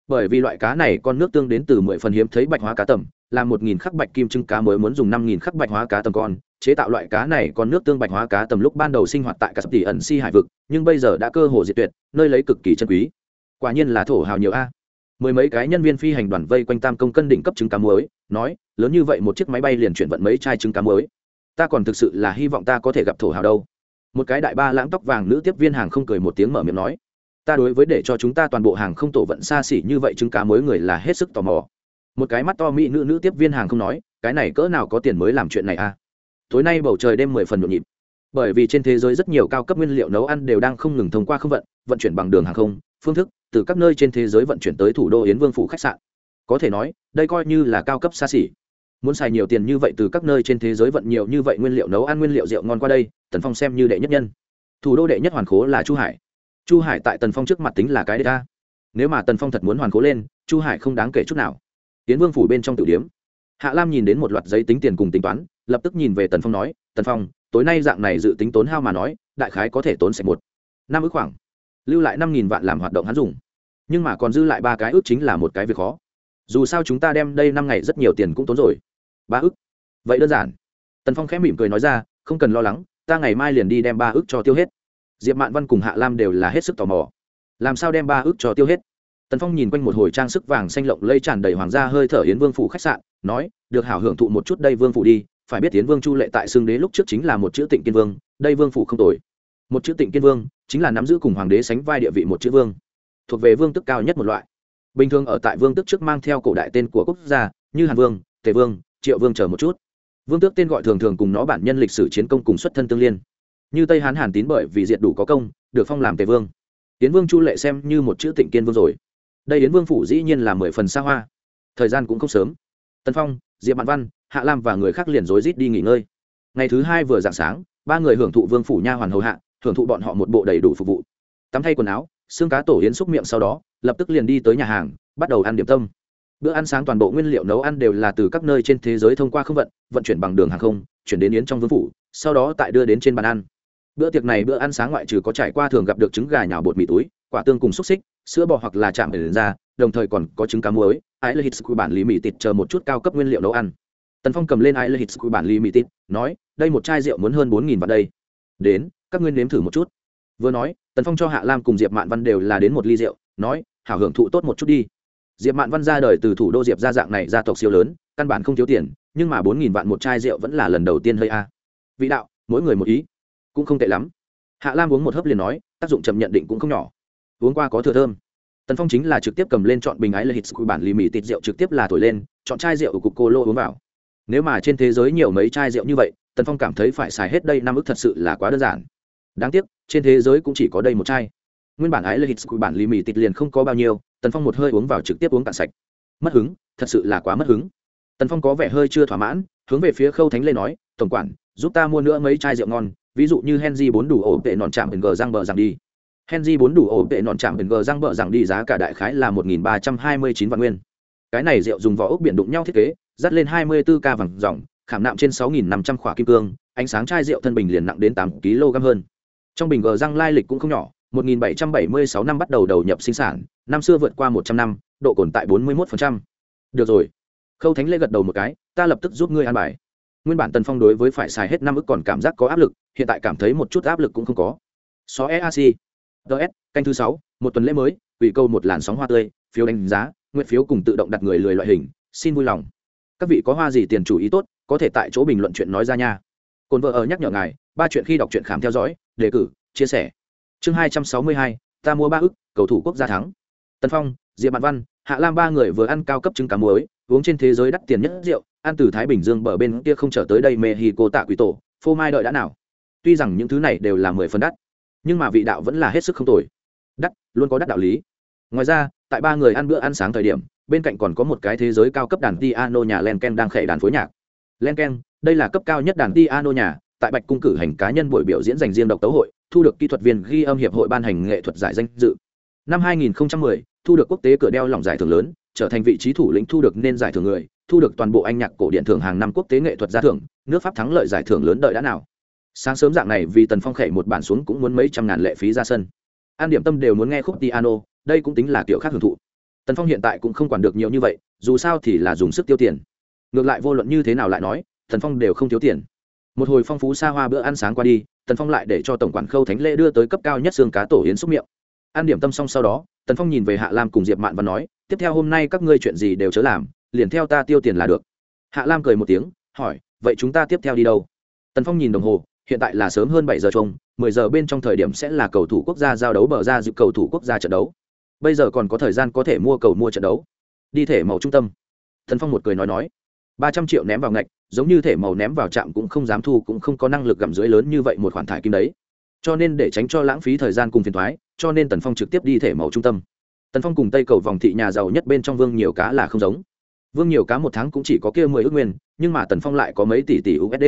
Bởi vì loại cá này con nước tương đến từ 10 phần hiếm thấy bạch hóa cá tầm, là 1.000 khắc bạch kim trứng cá mới muốn dùng 5.000 khắc bạch hóa cá tầm con, chế tạo loại cá này con nước tương bạch hóa cá tầm lúc ban đầu sinh hoạt tại cả tỷ ẩn si hải vực, nhưng bây giờ đã cơ hồ diệt tuyệt, nơi lấy cực kỳ chân quý quả nhiên là thổ hào nhiều a. Mười mấy cái nhân viên phi hành đoàn vây quanh tam công cân đỉnh cấp trứng cá muối, nói, lớn như vậy một chiếc máy bay liền chuyển vận mấy chai trứng cá muối. Ta còn thực sự là hy vọng ta có thể gặp thổ hào đâu. Một cái đại ba lãng tóc vàng nữ tiếp viên hàng không cười một tiếng mở miệng nói, ta đối với để cho chúng ta toàn bộ hàng không tổ vận xa xỉ như vậy trứng cá muối người là hết sức tò mò. Một cái mắt to mỹ nữ nữ tiếp viên hàng không nói, cái này cỡ nào có tiền mới làm chuyện này a? Tối nay bầu trời đêm mười phần nhộn nhịp. Bởi vì trên thế giới rất nhiều cao cấp nguyên liệu nấu ăn đều đang không ngừng thông qua không vận vận chuyển bằng đường hàng không, phương thức từ các nơi trên thế giới vận chuyển tới thủ đô yến vương phủ khách sạn. Có thể nói, đây coi như là cao cấp xa xỉ. Muốn xài nhiều tiền như vậy từ các nơi trên thế giới vận nhiều như vậy nguyên liệu nấu ăn nguyên liệu rượu ngon qua đây, tần phong xem như đệ nhất nhân. Thủ đô đệ nhất hoàn khố là chu hải. Chu hải tại tần phong trước mặt tính là cái đệ ta nếu mà tần phong thật muốn hoàn khố lên, chu hải không đáng kể chút nào. Tiến vương phủ bên trong tử điếm. Hạ lam nhìn đến một loạt giấy tính tiền cùng tính toán, lập tức nhìn về tần phong nói, tần phong, tối nay dạng này dự tính tốn hao mà nói, đại khái có thể tốn sạch một năm ức khoảng. Lưu lại năm nghìn vạn làm hoạt động hắn dùng nhưng mà còn dư lại ba cái ước chính là một cái việc khó. Dù sao chúng ta đem đây năm ngày rất nhiều tiền cũng tốn rồi. Ba ước? Vậy đơn giản. Tần phong khẽ mỉm cười nói ra, không cần lo lắng, ta ngày mai liền đi đem ba ước cho tiêu hết. Diệp mạn văn cùng hạ lam đều là hết sức tò mò. Làm sao đem ba ước cho tiêu hết? Tần phong nhìn quanh một hồi trang sức vàng xanh lộng lây tràn đầy hoàng gia hơi thở yến vương phủ khách sạn, nói, được hảo hưởng thụ một chút đây vương phủ đi, phải biết yến vương chu lệ tại xương đế lúc trước chính là một chữ tịnh kiên vương, đây vương phủ không tồi. Một chữ tịnh kiên vương chính là nắm giữ cùng hoàng đế sánh vai địa vị một chữ vương thuộc về vương tức cao nhất một loại. Bình thường ở tại vương tức trước mang theo cổ đại tên của quốc gia, như hàn vương, tề vương, triệu vương chờ một chút. Vương tước tên gọi thường thường cùng nó bản nhân lịch sử chiến công cùng xuất thân tương liên. Như tây hán hàn tín bởi vì diệt đủ có công, được phong làm tề vương. Tiến vương chu lệ xem như một chữ tịnh kiên vương rồi. Đây yến vương phủ dĩ nhiên là mười phần xa hoa. Thời gian cũng không sớm. Tân phong, diệp mạn văn, hạ lam và người khác liền rối rít đi nghỉ ngơi. Ngày thứ hai vừa dạng sáng, ba người hưởng thụ vương phủ nha hoàn hầu hạ hưởng thụ bọn họ một bộ đầy đủ phục vụ. Tắm thay quần áo xương cá tổ yến xúc miệng sau đó, lập tức liền đi tới nhà hàng, bắt đầu ăn điểm tâm. Bữa ăn sáng toàn bộ nguyên liệu nấu ăn đều là từ các nơi trên thế giới thông qua không vận vận chuyển bằng đường hàng không, chuyển đến yến trong vương phủ, sau đó tại đưa đến trên bàn ăn. Bữa tiệc này bữa ăn sáng ngoại trừ có trải qua thường gặp được trứng gà nhào bột mì túi, quả tương cùng xúc xích, sữa bò hoặc là chạm để lên ra, đồng thời còn có trứng cá muối ái lê hít của bản lý mì tịt chờ một chút cao cấp nguyên liệu nấu ăn. Tần phong cầm lên ái lê hít của bản lý mì tịt, nói, đây một chai rượu muốn hơn bốn nghìn vào đây. Đến, các nguyên nếm thử một chút vừa nói, tần phong cho hạ lam cùng diệp mạn văn đều là đến một ly rượu, nói, hảo hưởng thụ tốt một chút đi. Diệp mạn văn ra đời từ thủ đô diệp ra dạng này gia tộc siêu lớn, căn bản không thiếu tiền, nhưng mà bốn nghìn vạn một chai rượu vẫn là lần đầu tiên hơi a. Vị đạo, mỗi người một ý, cũng không tệ lắm. Hạ lam uống một hớp liền nói, tác dụng chậm nhận định cũng không nhỏ. Uống qua có thừa thơm. Tần phong chính là trực tiếp cầm lên chọn bình ái là hít của bản lì mì tịt rượu trực tiếp là thổi lên, chọn chai rượu của cục cô lô uống vào. Nếu mà trên thế giới nhiều mấy chai rượu như vậy, tần phong cảm thấy phải xài hết đây năm ức thật sự là quá đơn giản đáng tiếc, trên thế giới cũng chỉ có đây một chai. Nguyên bản ái lê hít của bản lì mì tịt liền không có bao nhiêu, tần phong một hơi uống vào trực tiếp uống cạn sạch. Mất hứng, thật sự là quá mất hứng. Tần phong có vẻ hơi chưa thỏa mãn, hướng về phía khâu thánh lê nói, tổng quản, giúp ta mua nữa mấy chai rượu ngon, ví dụ như henry bốn đủ ổ tệ nọn chạm bền gờ răng bờ rằng đi. Henry bốn đủ ổ tệ nọn chạm bền gờ răng bờ rằng đi giá cả đại khái là một nghìn ba trăm hai mươi chín vạn nguyên. Cái này rượu dùng vỏ ốc biển đụng nhau thiết kế, dắt lên hai mươi bốn k vàng dòng, khảm nạm trên sáu nghìn năm trăm khỏa kim cương, ánh sáng chai rượu thân bình liền nặng đến tám kg hơn trong bình gờ răng lai lịch cũng không nhỏ 1776 năm bắt đầu đầu nhập sinh sản, năm xưa vượt qua 100 năm, độ cồn tại 41%. Được rồi. Khâu Thánh Lễ gật đầu một cái, ta lập tức giúp ngươi an bài. Nguyên bản tần phong đối với phải xài hết năm ức còn cảm giác có áp lực hiện tại cảm thấy một chút áp lực cũng không có. So eac ts canh thứ sáu một tuần lễ mới ủy câu một làn sóng hoa tươi phiếu đánh giá nguyện phiếu cùng tự động đặt người lười loại hình xin vui lòng. Các vị có hoa gì tiền chủ ý tốt có thể tại chỗ bình luận chuyện nói ra nha. Cồn vợ ở nhắc nhở ngài ba chuyện khi đọc truyện khám theo dõi đề cử, chia sẻ. Chương hai trăm sáu mươi hai, ta mua ba ức, cầu thủ quốc gia thắng. Tân phong, diệp mạn văn, hạ lam ba người vừa ăn cao cấp trứng cá muối, uống trên thế giới đắt tiền nhất rượu, ăn từ thái bình dương bờ bên kia không trở tới đây mexico tạ quỷ tổ, phô mai đợi đã nào. Tuy rằng những thứ này đều là mười phần đắt, nhưng mà vị đạo vẫn là hết sức không tồi. Đắt, luôn có đắt đạo lý. Ngoài ra, tại ba người ăn bữa ăn sáng thời điểm, bên cạnh còn có một cái thế giới cao cấp đàn piano nhà len ken đang khệ đàn phối nhạc. Len ken, đây là cấp cao nhất đàn piano nhà tại bạch cung cử hành cá nhân buổi biểu diễn dành riêng độc tấu hội thu được kỹ thuật viên ghi âm hiệp hội ban hành nghệ thuật giải danh dự. Năm 2010, thu được quốc tế cửa đeo lỏng giải thưởng lớn trở thành vị trí thủ lĩnh thu được nên giải thưởng người thu được toàn bộ anh nhạc cổ điện thưởng hàng năm quốc tế nghệ thuật gia thưởng nước pháp thắng lợi giải thưởng lớn đợi đã nào. Sáng sớm dạng này vì tần phong khệ một bản xuống cũng muốn mấy trăm ngàn lệ phí ra sân. An điểm tâm đều muốn nghe khúc piano đây cũng tính là kiểu khác hưởng thụ. Tần phong hiện tại cũng không quản được nhiều như vậy dù sao thì là dùng sức tiêu tiền. Ngược lại vô luận như thế nào lại nói tần phong đều không thiếu tiền một hồi phong phú xa hoa bữa ăn sáng qua đi, tần phong lại để cho tổng quản khâu thánh lễ đưa tới cấp cao nhất xương cá tổ yến xúc miệng. Ăn điểm tâm xong sau đó, tần phong nhìn về hạ lam cùng diệp mạn và nói, tiếp theo hôm nay các ngươi chuyện gì đều chớ làm, liền theo ta tiêu tiền là được. Hạ lam cười một tiếng, hỏi, vậy chúng ta tiếp theo đi đâu? Tần phong nhìn đồng hồ, hiện tại là sớm hơn bảy giờ chung mười giờ bên trong thời điểm sẽ là cầu thủ quốc gia giao đấu bờ ra dự cầu thủ quốc gia trận đấu. Bây giờ còn có thời gian có thể mua cầu mua trận đấu. Đi thể màu trung tâm. Tần phong một cười nói nói ba trăm triệu ném vào ngạch, giống như thể màu ném vào trạm cũng không dám thu, cũng không có năng lực gặm dưới lớn như vậy một khoản thải kim đấy. Cho nên để tránh cho lãng phí thời gian cùng phiền thoái cho nên tần phong trực tiếp đi thể màu trung tâm. Tần phong cùng tây cầu vòng thị nhà giàu nhất bên trong vương nhiều cá là không giống. Vương nhiều cá một tháng cũng chỉ có kia mười ước nguyên, nhưng mà tần phong lại có mấy tỷ tỷ usd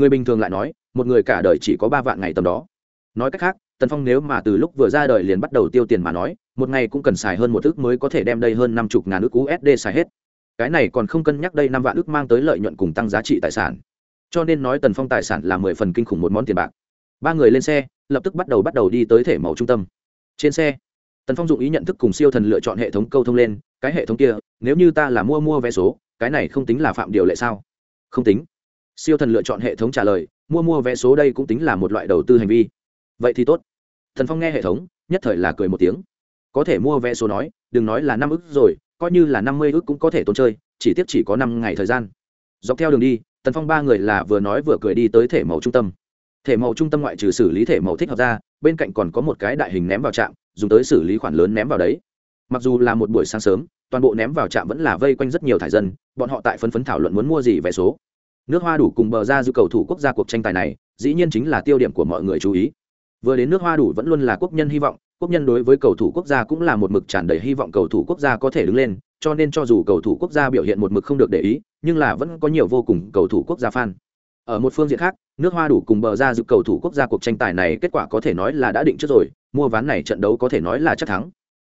người bình thường lại nói, một người cả đời chỉ có ba vạn ngày tầm đó. Nói cách khác, tần phong nếu mà từ lúc vừa ra đời liền bắt đầu tiêu tiền mà nói, một ngày cũng cần xài hơn một ước mới có thể đem đây hơn năm chục ngàn ước usd xài hết cái này còn không cân nhắc đây năm vạn ước mang tới lợi nhuận cùng tăng giá trị tài sản. Cho nên nói tần phong tài sản là mười phần kinh khủng một món tiền bạc. Ba người lên xe, lập tức bắt đầu bắt đầu đi tới thể màu trung tâm. Trên xe, tần phong dụng ý nhận thức cùng siêu thần lựa chọn hệ thống câu thông lên, cái hệ thống kia, nếu như ta là mua mua vé số, cái này không tính là phạm điều lệ sao? Không tính. Siêu thần lựa chọn hệ thống trả lời, mua mua vé số đây cũng tính là một loại đầu tư hành vi. Vậy thì tốt. Thần phong nghe hệ thống, nhất thời là cười một tiếng. Có thể mua vé số nói, đừng nói là năm ức rồi coi như là năm mươi ức cũng có thể tốn chơi, chỉ tiếp chỉ có năm ngày thời gian. Dọc theo đường đi, tần phong ba người là vừa nói vừa cười đi tới thể màu trung tâm. Thể màu trung tâm ngoại trừ xử lý thể màu thích hợp ra, bên cạnh còn có một cái đại hình ném vào trạm, dùng tới xử lý khoản lớn ném vào đấy. Mặc dù là một buổi sáng sớm, toàn bộ ném vào trạm vẫn là vây quanh rất nhiều thải dân, bọn họ tại phấn phấn thảo luận muốn mua gì vé số. Nước hoa đủ cùng bờ ra dư cầu thủ quốc gia cuộc tranh tài này, dĩ nhiên chính là tiêu điểm của mọi người chú ý. Vừa đến nước hoa đủ vẫn luôn là quốc nhân hy vọng quốc nhân đối với cầu thủ quốc gia cũng là một mực tràn đầy hy vọng cầu thủ quốc gia có thể đứng lên, cho nên cho dù cầu thủ quốc gia biểu hiện một mực không được để ý, nhưng là vẫn có nhiều vô cùng cầu thủ quốc gia fan. Ở một phương diện khác, nước hoa đủ cùng bờ ra dự cầu thủ quốc gia cuộc tranh tài này kết quả có thể nói là đã định trước rồi, mua ván này trận đấu có thể nói là chắc thắng.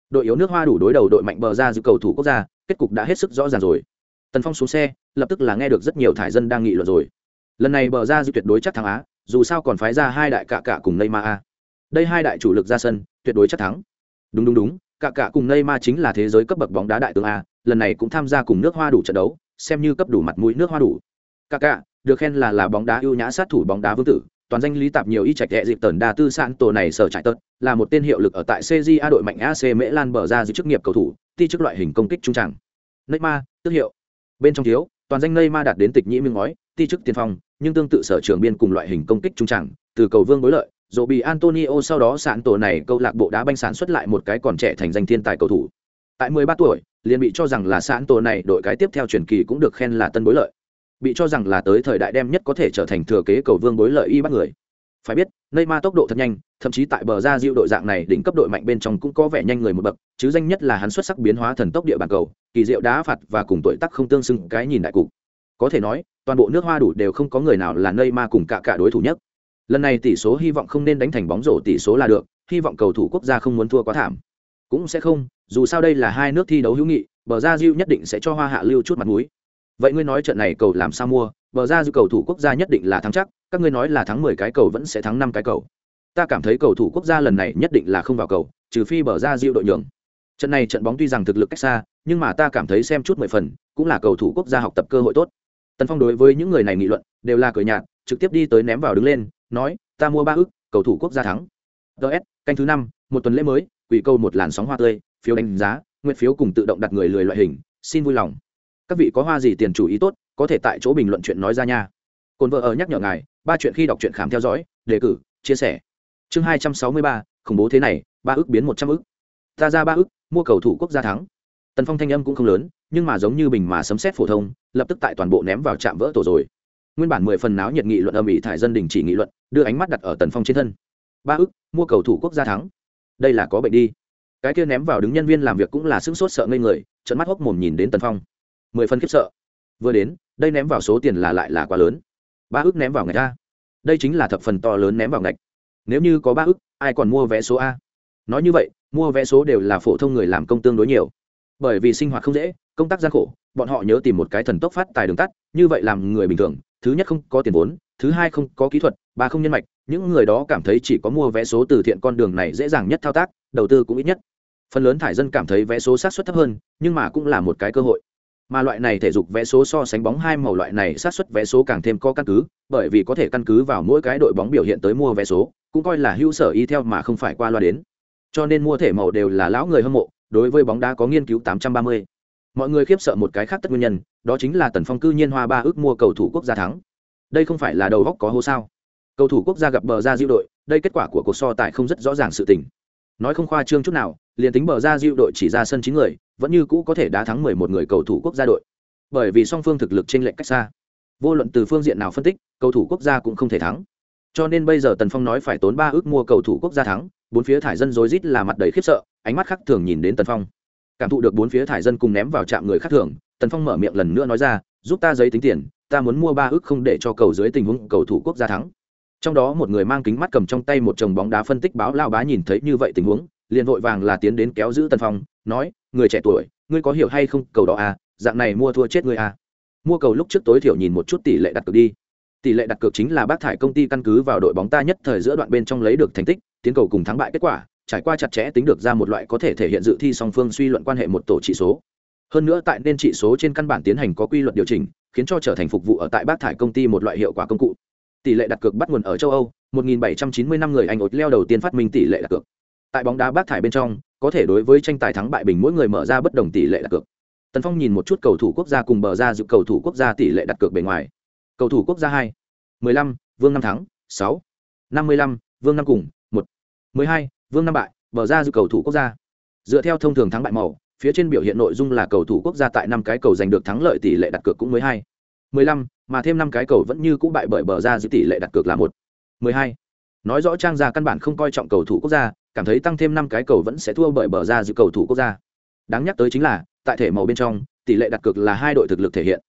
Đội yếu nước hoa đủ đối đầu đội mạnh bờ ra dự cầu thủ quốc gia, kết cục đã hết sức rõ ràng rồi. Tần phong xuống xe, lập tức là nghe được rất nhiều thải dân đang nghị luận rồi. Lần này bờ ra dự tuyệt đối chắc thắng á, dù sao còn phái ra hai đại cạ cạ cùng neymar a. Đây hai đại chủ lực ra sân tuyệt đối chắc thắng đúng đúng đúng cả cả cùng neymar chính là thế giới cấp bậc bóng đá đại tướng a lần này cũng tham gia cùng nước hoa đủ trận đấu xem như cấp đủ mặt mũi nước hoa đủ cả cả được khen là là bóng đá ưu nhã sát thủ bóng đá vương tử toàn danh lý tạp nhiều y trạch đệ dịp tần đa tư sản tổ này sở trại tật là một tên hiệu lực ở tại CJA đội mạnh AC Mễ Lan bờ ra giữ chức nghiệp cầu thủ, ti chức loại hình công kích trung tràng. Neymar, tước hiệu. Bên trong thiếu, toàn danh Neymar đạt đến tịch nhĩ miếng ngói, ti chức tiền phong, nhưng tương tự sở trường biên cùng loại hình công kích trung tràng, từ cầu vương bối lợi, rồi bị Antonio sau đó sản tổ này câu lạc bộ đá banh sản xuất lại một cái còn trẻ thành danh thiên tài cầu thủ. Tại 13 tuổi, liền bị cho rằng là sản tổ này đội cái tiếp theo truyền kỳ cũng được khen là tân bối lợi. Bị cho rằng là tới thời đại đem nhất có thể trở thành thừa kế cầu vương bối lợi y bắt người. Phải biết Neymar tốc độ thật nhanh thậm chí tại bờ ra diệu đội dạng này đỉnh cấp đội mạnh bên trong cũng có vẻ nhanh người một bậc chứ danh nhất là hắn xuất sắc biến hóa thần tốc địa bàn cầu kỳ diệu đá phạt và cùng tuổi tác không tương xứng cái nhìn đại cục. Có thể nói toàn bộ nước hoa đủ đều không có người nào là Neymar cùng cả cả đối thủ nhất lần này tỷ số hy vọng không nên đánh thành bóng rổ tỷ số là được, hy vọng cầu thủ quốc gia không muốn thua quá thảm. Cũng sẽ không, dù sao đây là hai nước thi đấu hữu nghị, bờ ra diêu nhất định sẽ cho hoa hạ lưu chút mặt mũi. Vậy ngươi nói trận này cầu làm sao mua? Bờ ra diêu cầu thủ quốc gia nhất định là thắng chắc, các ngươi nói là thắng mười cái cầu vẫn sẽ thắng năm cái cầu. Ta cảm thấy cầu thủ quốc gia lần này nhất định là không vào cầu, trừ phi bờ ra diêu đội nhường. Trận này trận bóng tuy rằng thực lực cách xa, nhưng mà ta cảm thấy xem chút mười phần, cũng là cầu thủ quốc gia học tập cơ hội tốt. Tần phong đối với những người này nghị luận, đều là cười nhạt, trực tiếp đi tới ném vào đứng lên nói, ta mua ba ức, cầu thủ quốc gia thắng. Ts canh thứ năm, một tuần lễ mới, quỷ câu một làn sóng hoa tươi, phiếu đánh giá, nguyện phiếu cùng tự động đặt người lười loại hình, xin vui lòng. Các vị có hoa gì tiền chủ ý tốt, có thể tại chỗ bình luận chuyện nói ra nha. Cồn vợ ở nhắc nhở ngài, ba chuyện khi đọc truyện khám theo dõi, đề cử, chia sẻ. Chương hai trăm sáu mươi ba, khủng bố thế này, ba ước biến một trăm ước ta ra ba ước mua cầu thủ quốc gia thắng. Tần phong thanh âm cũng không lớn, nhưng mà giống như bình mà sấm xét phổ thông, lập tức tại toàn bộ ném vào trạm vỡ tổ rồi nguyên bản mười phần náo nhiệt nghị luận âm ỉ thải dân đình chỉ nghị luận, đưa ánh mắt đặt ở tần phong trên thân. Ba ức, mua cầu thủ quốc gia thắng. Đây là có bệnh đi. Cái kia ném vào đứng nhân viên làm việc cũng là sững sốt sợ ngây người trận mắt hốc mồm nhìn đến tần phong. Mười phần khiếp sợ. Vừa đến, đây ném vào số tiền là lại là quá lớn. Ba ức ném vào ngạch a. Đây chính là thập phần to lớn ném vào ngạch. Nếu như có ba ức, ai còn mua vé số a? Nói như vậy, mua vé số đều là phổ thông người làm công tương đối nhiều. Bởi vì sinh hoạt không dễ, công tác gian khổ, bọn họ nhớ tìm một cái thần tốc phát tài đường tắt, như vậy làm người bình thường thứ nhất không có tiền vốn, thứ hai không có kỹ thuật, ba không nhân mạch, những người đó cảm thấy chỉ có mua vé số từ thiện con đường này dễ dàng nhất thao tác, đầu tư cũng ít nhất. Phần lớn thải dân cảm thấy vé số sát xuất thấp hơn, nhưng mà cũng là một cái cơ hội. Mà loại này thể dục vé số so sánh bóng hai màu loại này sát xuất vé số càng thêm có căn cứ, bởi vì có thể căn cứ vào mỗi cái đội bóng biểu hiện tới mua vé số, cũng coi là hữu sở y theo mà không phải qua loa đến. Cho nên mua thể màu đều là lão người hâm mộ, đối với bóng đá có nghiên cứu 830 mọi người khiếp sợ một cái khác tất nguyên nhân, đó chính là tần phong cư nhiên hoa ba ước mua cầu thủ quốc gia thắng. Đây không phải là đầu góc có hô sao? Cầu thủ quốc gia gặp bờ ra diệu đội, đây kết quả của cuộc so tài không rất rõ ràng sự tình. Nói không khoa trương chút nào, liền tính bờ ra diệu đội chỉ ra sân chín người, vẫn như cũ có thể đá thắng mười một người cầu thủ quốc gia đội. Bởi vì song phương thực lực chênh lệch cách xa. Vô luận từ phương diện nào phân tích, cầu thủ quốc gia cũng không thể thắng. Cho nên bây giờ tần phong nói phải tốn ba ước mua cầu thủ quốc gia thắng, bốn phía thải dân rối rít là mặt đầy khiếp sợ, ánh mắt khác thường nhìn đến tần phong cảm thụ được bốn phía thải dân cùng ném vào trạm người khác thường, tần phong mở miệng lần nữa nói ra, giúp ta giấy tính tiền, ta muốn mua ba ước không để cho cầu dưới tình huống cầu thủ quốc gia thắng. Trong đó một người mang kính mắt cầm trong tay một chồng bóng đá phân tích báo lao bá nhìn thấy như vậy tình huống, liền vội vàng là tiến đến kéo giữ tần phong, nói, người trẻ tuổi, ngươi có hiểu hay không, cầu đó à dạng này mua thua chết ngươi à. Mua cầu lúc trước tối thiểu nhìn một chút tỷ lệ đặt cược đi. Tỷ lệ đặt cược chính là bác thải công ty căn cứ vào đội bóng ta nhất thời giữa đoạn bên trong lấy được thành tích, tiến cầu cùng thắng bại kết quả trải qua chặt chẽ tính được ra một loại có thể thể hiện dự thi song phương suy luận quan hệ một tổ trị số. Hơn nữa tại nên trị số trên căn bản tiến hành có quy luật điều chỉnh khiến cho trở thành phục vụ ở tại bác thải công ty một loại hiệu quả công cụ. Tỷ lệ đặt cược bắt nguồn ở châu âu 1790 năm người anh ột leo đầu tiên phát minh tỷ lệ đặt cược. Tại bóng đá bác thải bên trong có thể đối với tranh tài thắng bại bình mỗi người mở ra bất đồng tỷ lệ đặt cược. Tần phong nhìn một chút cầu thủ quốc gia cùng bờ ra dự cầu thủ quốc gia tỷ lệ đặt cược bề ngoài. Cầu thủ quốc gia hai 15, vương năm thắng 6, 55, vương năm cùng 1, 12, vương năm bại, bờ ra dự cầu thủ quốc gia. Dựa theo thông thường thắng bại màu, phía trên biểu hiện nội dung là cầu thủ quốc gia tại năm cái cầu giành được thắng lợi tỷ lệ đặt cược cũng mới hai. Mười lăm, mà thêm năm cái cầu vẫn như cũ bại bởi bờ ra dự tỷ lệ đặt cược là một. Mười hai. Nói rõ trang gia căn bản không coi trọng cầu thủ quốc gia, cảm thấy tăng thêm năm cái cầu vẫn sẽ thua bởi bờ ra dự cầu thủ quốc gia. Đáng nhắc tới chính là, tại thể màu bên trong, tỷ lệ đặt cược là hai đội thực lực thể hiện.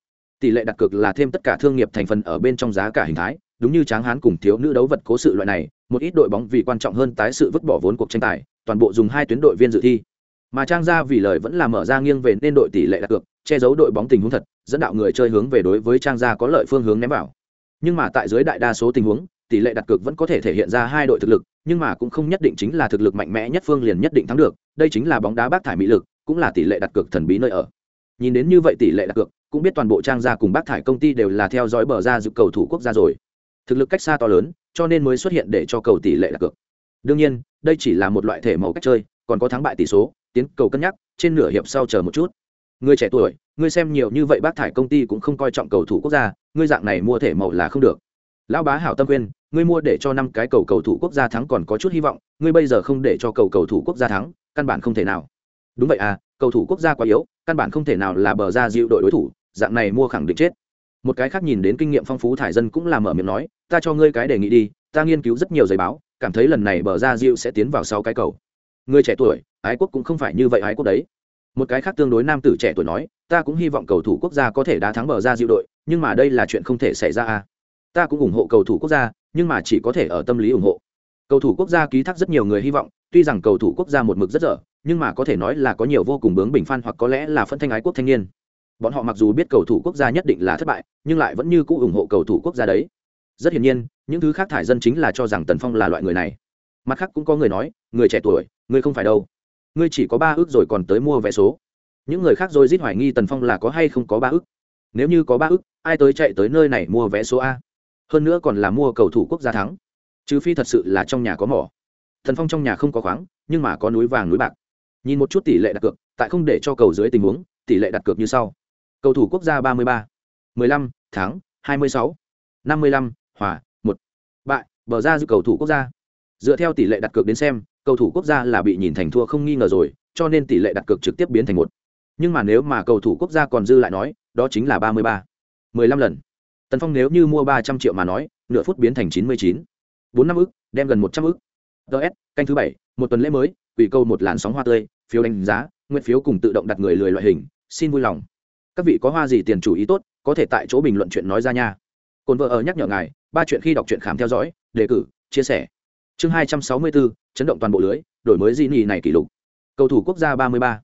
Tỷ lệ đặt cược là thêm tất cả thương nghiệp thành phần ở bên trong giá cả hình thái, đúng như tráng hán cùng thiếu nữ đấu vật cố sự loại này một ít đội bóng vì quan trọng hơn tái sự vứt bỏ vốn cuộc tranh tài, toàn bộ dùng hai tuyến đội viên dự thi. Mà trang ra vì lời vẫn là mở ra nghiêng về nên đội tỷ lệ đặt cược, che giấu đội bóng tình huống thật, dẫn đạo người chơi hướng về đối với trang gia có lợi phương hướng ném vào. Nhưng mà tại dưới đại đa số tình huống, tỷ lệ đặt cược vẫn có thể thể hiện ra hai đội thực lực, nhưng mà cũng không nhất định chính là thực lực mạnh mẽ nhất phương liền nhất định thắng được, đây chính là bóng đá bác thải mỹ lực, cũng là tỷ lệ đặt cược thần bí nơi ở. Nhìn đến như vậy tỷ lệ đặt cược, cũng biết toàn bộ trang gia cùng bác thải công ty đều là theo dõi bờ ra dự cầu thủ quốc gia rồi thực lực cách xa to lớn, cho nên mới xuất hiện để cho cầu tỷ lệ đặt cược. Đương nhiên, đây chỉ là một loại thể màu cách chơi, còn có thắng bại tỷ số, tiến cầu cân nhắc, trên nửa hiệp sau chờ một chút. Người trẻ tuổi ngươi xem nhiều như vậy bác thải công ty cũng không coi trọng cầu thủ quốc gia ngươi dạng này mua thể màu là không được. Lão bá hảo tâm khuyên ngươi mua để cho năm cái cầu cầu thủ quốc gia thắng còn có chút hy vọng ngươi bây giờ không để cho cầu cầu thủ quốc gia thắng, căn bản không thể nào. Đúng vậy à cầu thủ quốc gia quá yếu, căn bản không thể nào là bờ ra dịu đội đối thủ, dạng này mua khẳng định chết một cái khác nhìn đến kinh nghiệm phong phú thải dân cũng làm mở miệng nói, ta cho ngươi cái đề nghị đi, ta nghiên cứu rất nhiều giấy báo, cảm thấy lần này bờ ra diệu sẽ tiến vào sau cái cầu. Người trẻ tuổi, ái quốc cũng không phải như vậy ái quốc đấy. Một cái khác tương đối nam tử trẻ tuổi nói, ta cũng hy vọng cầu thủ quốc gia có thể đá thắng bờ ra diệu đội, nhưng mà đây là chuyện không thể xảy ra à. ta cũng ủng hộ cầu thủ quốc gia, nhưng mà chỉ có thể ở tâm lý ủng hộ. Cầu thủ quốc gia ký thác rất nhiều người hy vọng, tuy rằng cầu thủ quốc gia một mực rất dở, nhưng mà có thể nói là có nhiều vô cùng bướng bình phan hoặc có lẽ là phân thanh ái quốc thanh niên bọn họ mặc dù biết cầu thủ quốc gia nhất định là thất bại, nhưng lại vẫn như cũ ủng hộ cầu thủ quốc gia đấy. Rất hiển nhiên, những thứ khác thải dân chính là cho rằng tần phong là loại người này. Mặt khác cũng có người nói, người trẻ tuổi, người không phải đâu. Ngươi chỉ có ba ước rồi còn tới mua vé số. Những người khác rồi rít hoài nghi tần phong là có hay không có ba ước. Nếu như có ba ước, ai tới chạy tới nơi này mua vé số a? Hơn nữa còn là mua cầu thủ quốc gia thắng. Trừ phi thật sự là trong nhà có mỏ. Thần phong trong nhà không có khoáng, nhưng mà có núi vàng núi bạc. Nhìn một chút tỷ lệ đặt cược, tại không để cho cầu dưới tình huống, tỷ lệ đặt cược như sau cầu thủ quốc gia ba mươi ba. mười lăm tháng hai mươi sáu. năm mươi lăm hòa một. Bại bờ ra giữ cầu thủ quốc gia. Dựa theo tỷ lệ đặt cược đến xem cầu thủ quốc gia là bị nhìn thành thua không nghi ngờ rồi cho nên tỷ lệ đặt cược trực tiếp biến thành một. Nhưng mà nếu mà cầu thủ quốc gia còn dư lại nói đó chính là ba mươi ba. mười lăm lần. Tần phong nếu như mua ba trăm triệu mà nói nửa phút biến thành chín mươi chín. bốn năm ức đem gần một trăm ức. DS, canh thứ bảy một tuần lễ mới quỷ câu một làn sóng hoa tươi phiếu đánh giá nguyện phiếu cùng tự động đặt người lười loại hình xin vui lòng các vị có hoa gì tiền chủ ý tốt, có thể tại chỗ bình luận chuyện nói ra nha. Cồn vợ ở nhắc nhở ngài, ba chuyện khi đọc truyện khám theo dõi, đề cử, chia sẻ. Chương hai trăm sáu mươi bốn chấn động toàn bộ lưới, đổi mới di nhì này kỷ lục. Cầu thủ quốc gia ba mươi ba.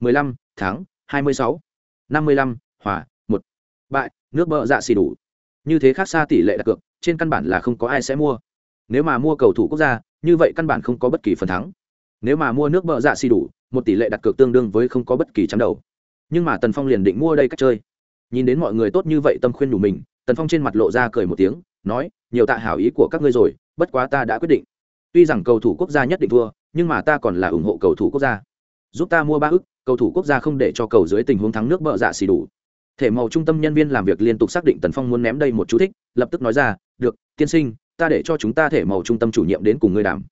mười lăm tháng hai mươi sáu. năm mươi lăm, hòa, một. Bại, nước bợ dạ xì đủ. Như thế khác xa tỷ lệ đặt cược, trên căn bản là không có ai sẽ mua. Nếu mà mua cầu thủ quốc gia, như vậy căn bản không có bất kỳ phần thắng. Nếu mà mua nước bợ dạ xì đủ, một tỷ lệ đặt cược tương đương với không có bất kỳ chấm đầu nhưng mà tần phong liền định mua đây cách chơi. Nhìn đến mọi người tốt như vậy tâm khuyên đủ mình, tần phong trên mặt lộ ra cười một tiếng, nói, nhiều tạ hảo ý của các ngươi rồi, bất quá ta đã quyết định. Tuy rằng cầu thủ quốc gia nhất định thua, nhưng mà ta còn là ủng hộ cầu thủ quốc gia. Giúp ta mua ba ức, cầu thủ quốc gia không để cho cầu dưới tình huống thắng nước bợ dạ xì đủ. Thể màu trung tâm nhân viên làm việc liên tục xác định tần phong muốn ném đây một chú thích, lập tức nói ra, được, tiên sinh, ta để cho chúng ta thể màu trung tâm chủ nhiệm đến cùng ngươi đảm.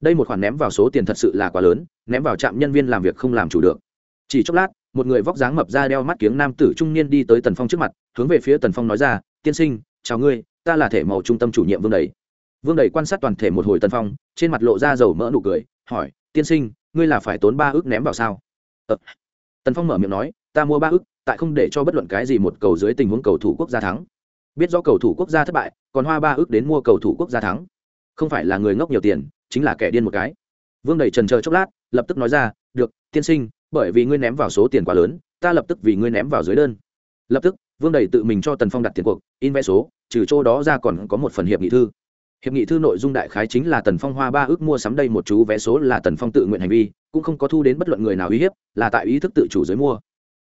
Đây một khoản ném vào số tiền thật sự là quá lớn, ném vào trạm nhân viên làm việc không làm chủ được. Chỉ chốc lát một người vóc dáng mập ra đeo mắt kiếng nam tử trung niên đi tới tần phong trước mặt, hướng về phía tần phong nói ra, tiên sinh, chào ngươi, ta là thể màu trung tâm chủ nhiệm vương đầy vương đầy quan sát toàn thể một hồi tần phong, trên mặt lộ ra dầu mỡ nụ cười, hỏi, tiên sinh, ngươi là phải tốn ba ước ném vào sao? Ờ. tần phong mở miệng nói, ta mua ba ước tại không để cho bất luận cái gì một cầu dưới tình huống cầu thủ quốc gia thắng. Biết do cầu thủ quốc gia thất bại, còn hoa ba ước đến mua cầu thủ quốc gia thắng. Không phải là người ngốc nhiều tiền, chính là kẻ điên một cái. Vương đầy trần chờ chốc lát, lập tức nói ra, được, tiên sinh bởi vì ngươi ném vào số tiền quá lớn, ta lập tức vì ngươi ném vào dưới đơn. Lập tức, vương đầy tự mình cho tần phong đặt tiền cuộc, in vé số, trừ chỗ đó ra còn có một phần hiệp nghị thư. Hiệp nghị thư nội dung đại khái chính là tần phong hoa ba ước mua sắm đây một chú vé số là tần phong tự nguyện hành vi, cũng không có thu đến bất luận người nào uy hiếp, là tại ý thức tự chủ giới mua.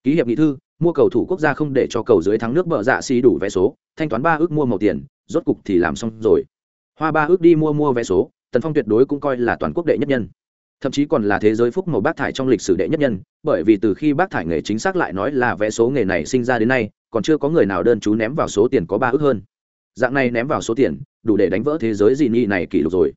Ký hiệp nghị thư, mua cầu thủ quốc gia không để cho cầu dưới thắng nước bờ dạ xì đủ vé số, thanh toán ba ước mua màu tiền, rốt cục thì làm xong rồi. Hoa ba ước đi mua mua vé số, tần phong tuyệt đối cũng coi là toàn quốc đệ nhất nhân thậm chí còn là thế giới phúc màu bác thải trong lịch sử đệ nhất nhân, bởi vì từ khi bác thải nghề chính xác lại nói là vẽ số nghề này sinh ra đến nay, còn chưa có người nào đơn chú ném vào số tiền có ba ước hơn. Dạng này ném vào số tiền, đủ để đánh vỡ thế giới dị nghị này kỷ lục rồi.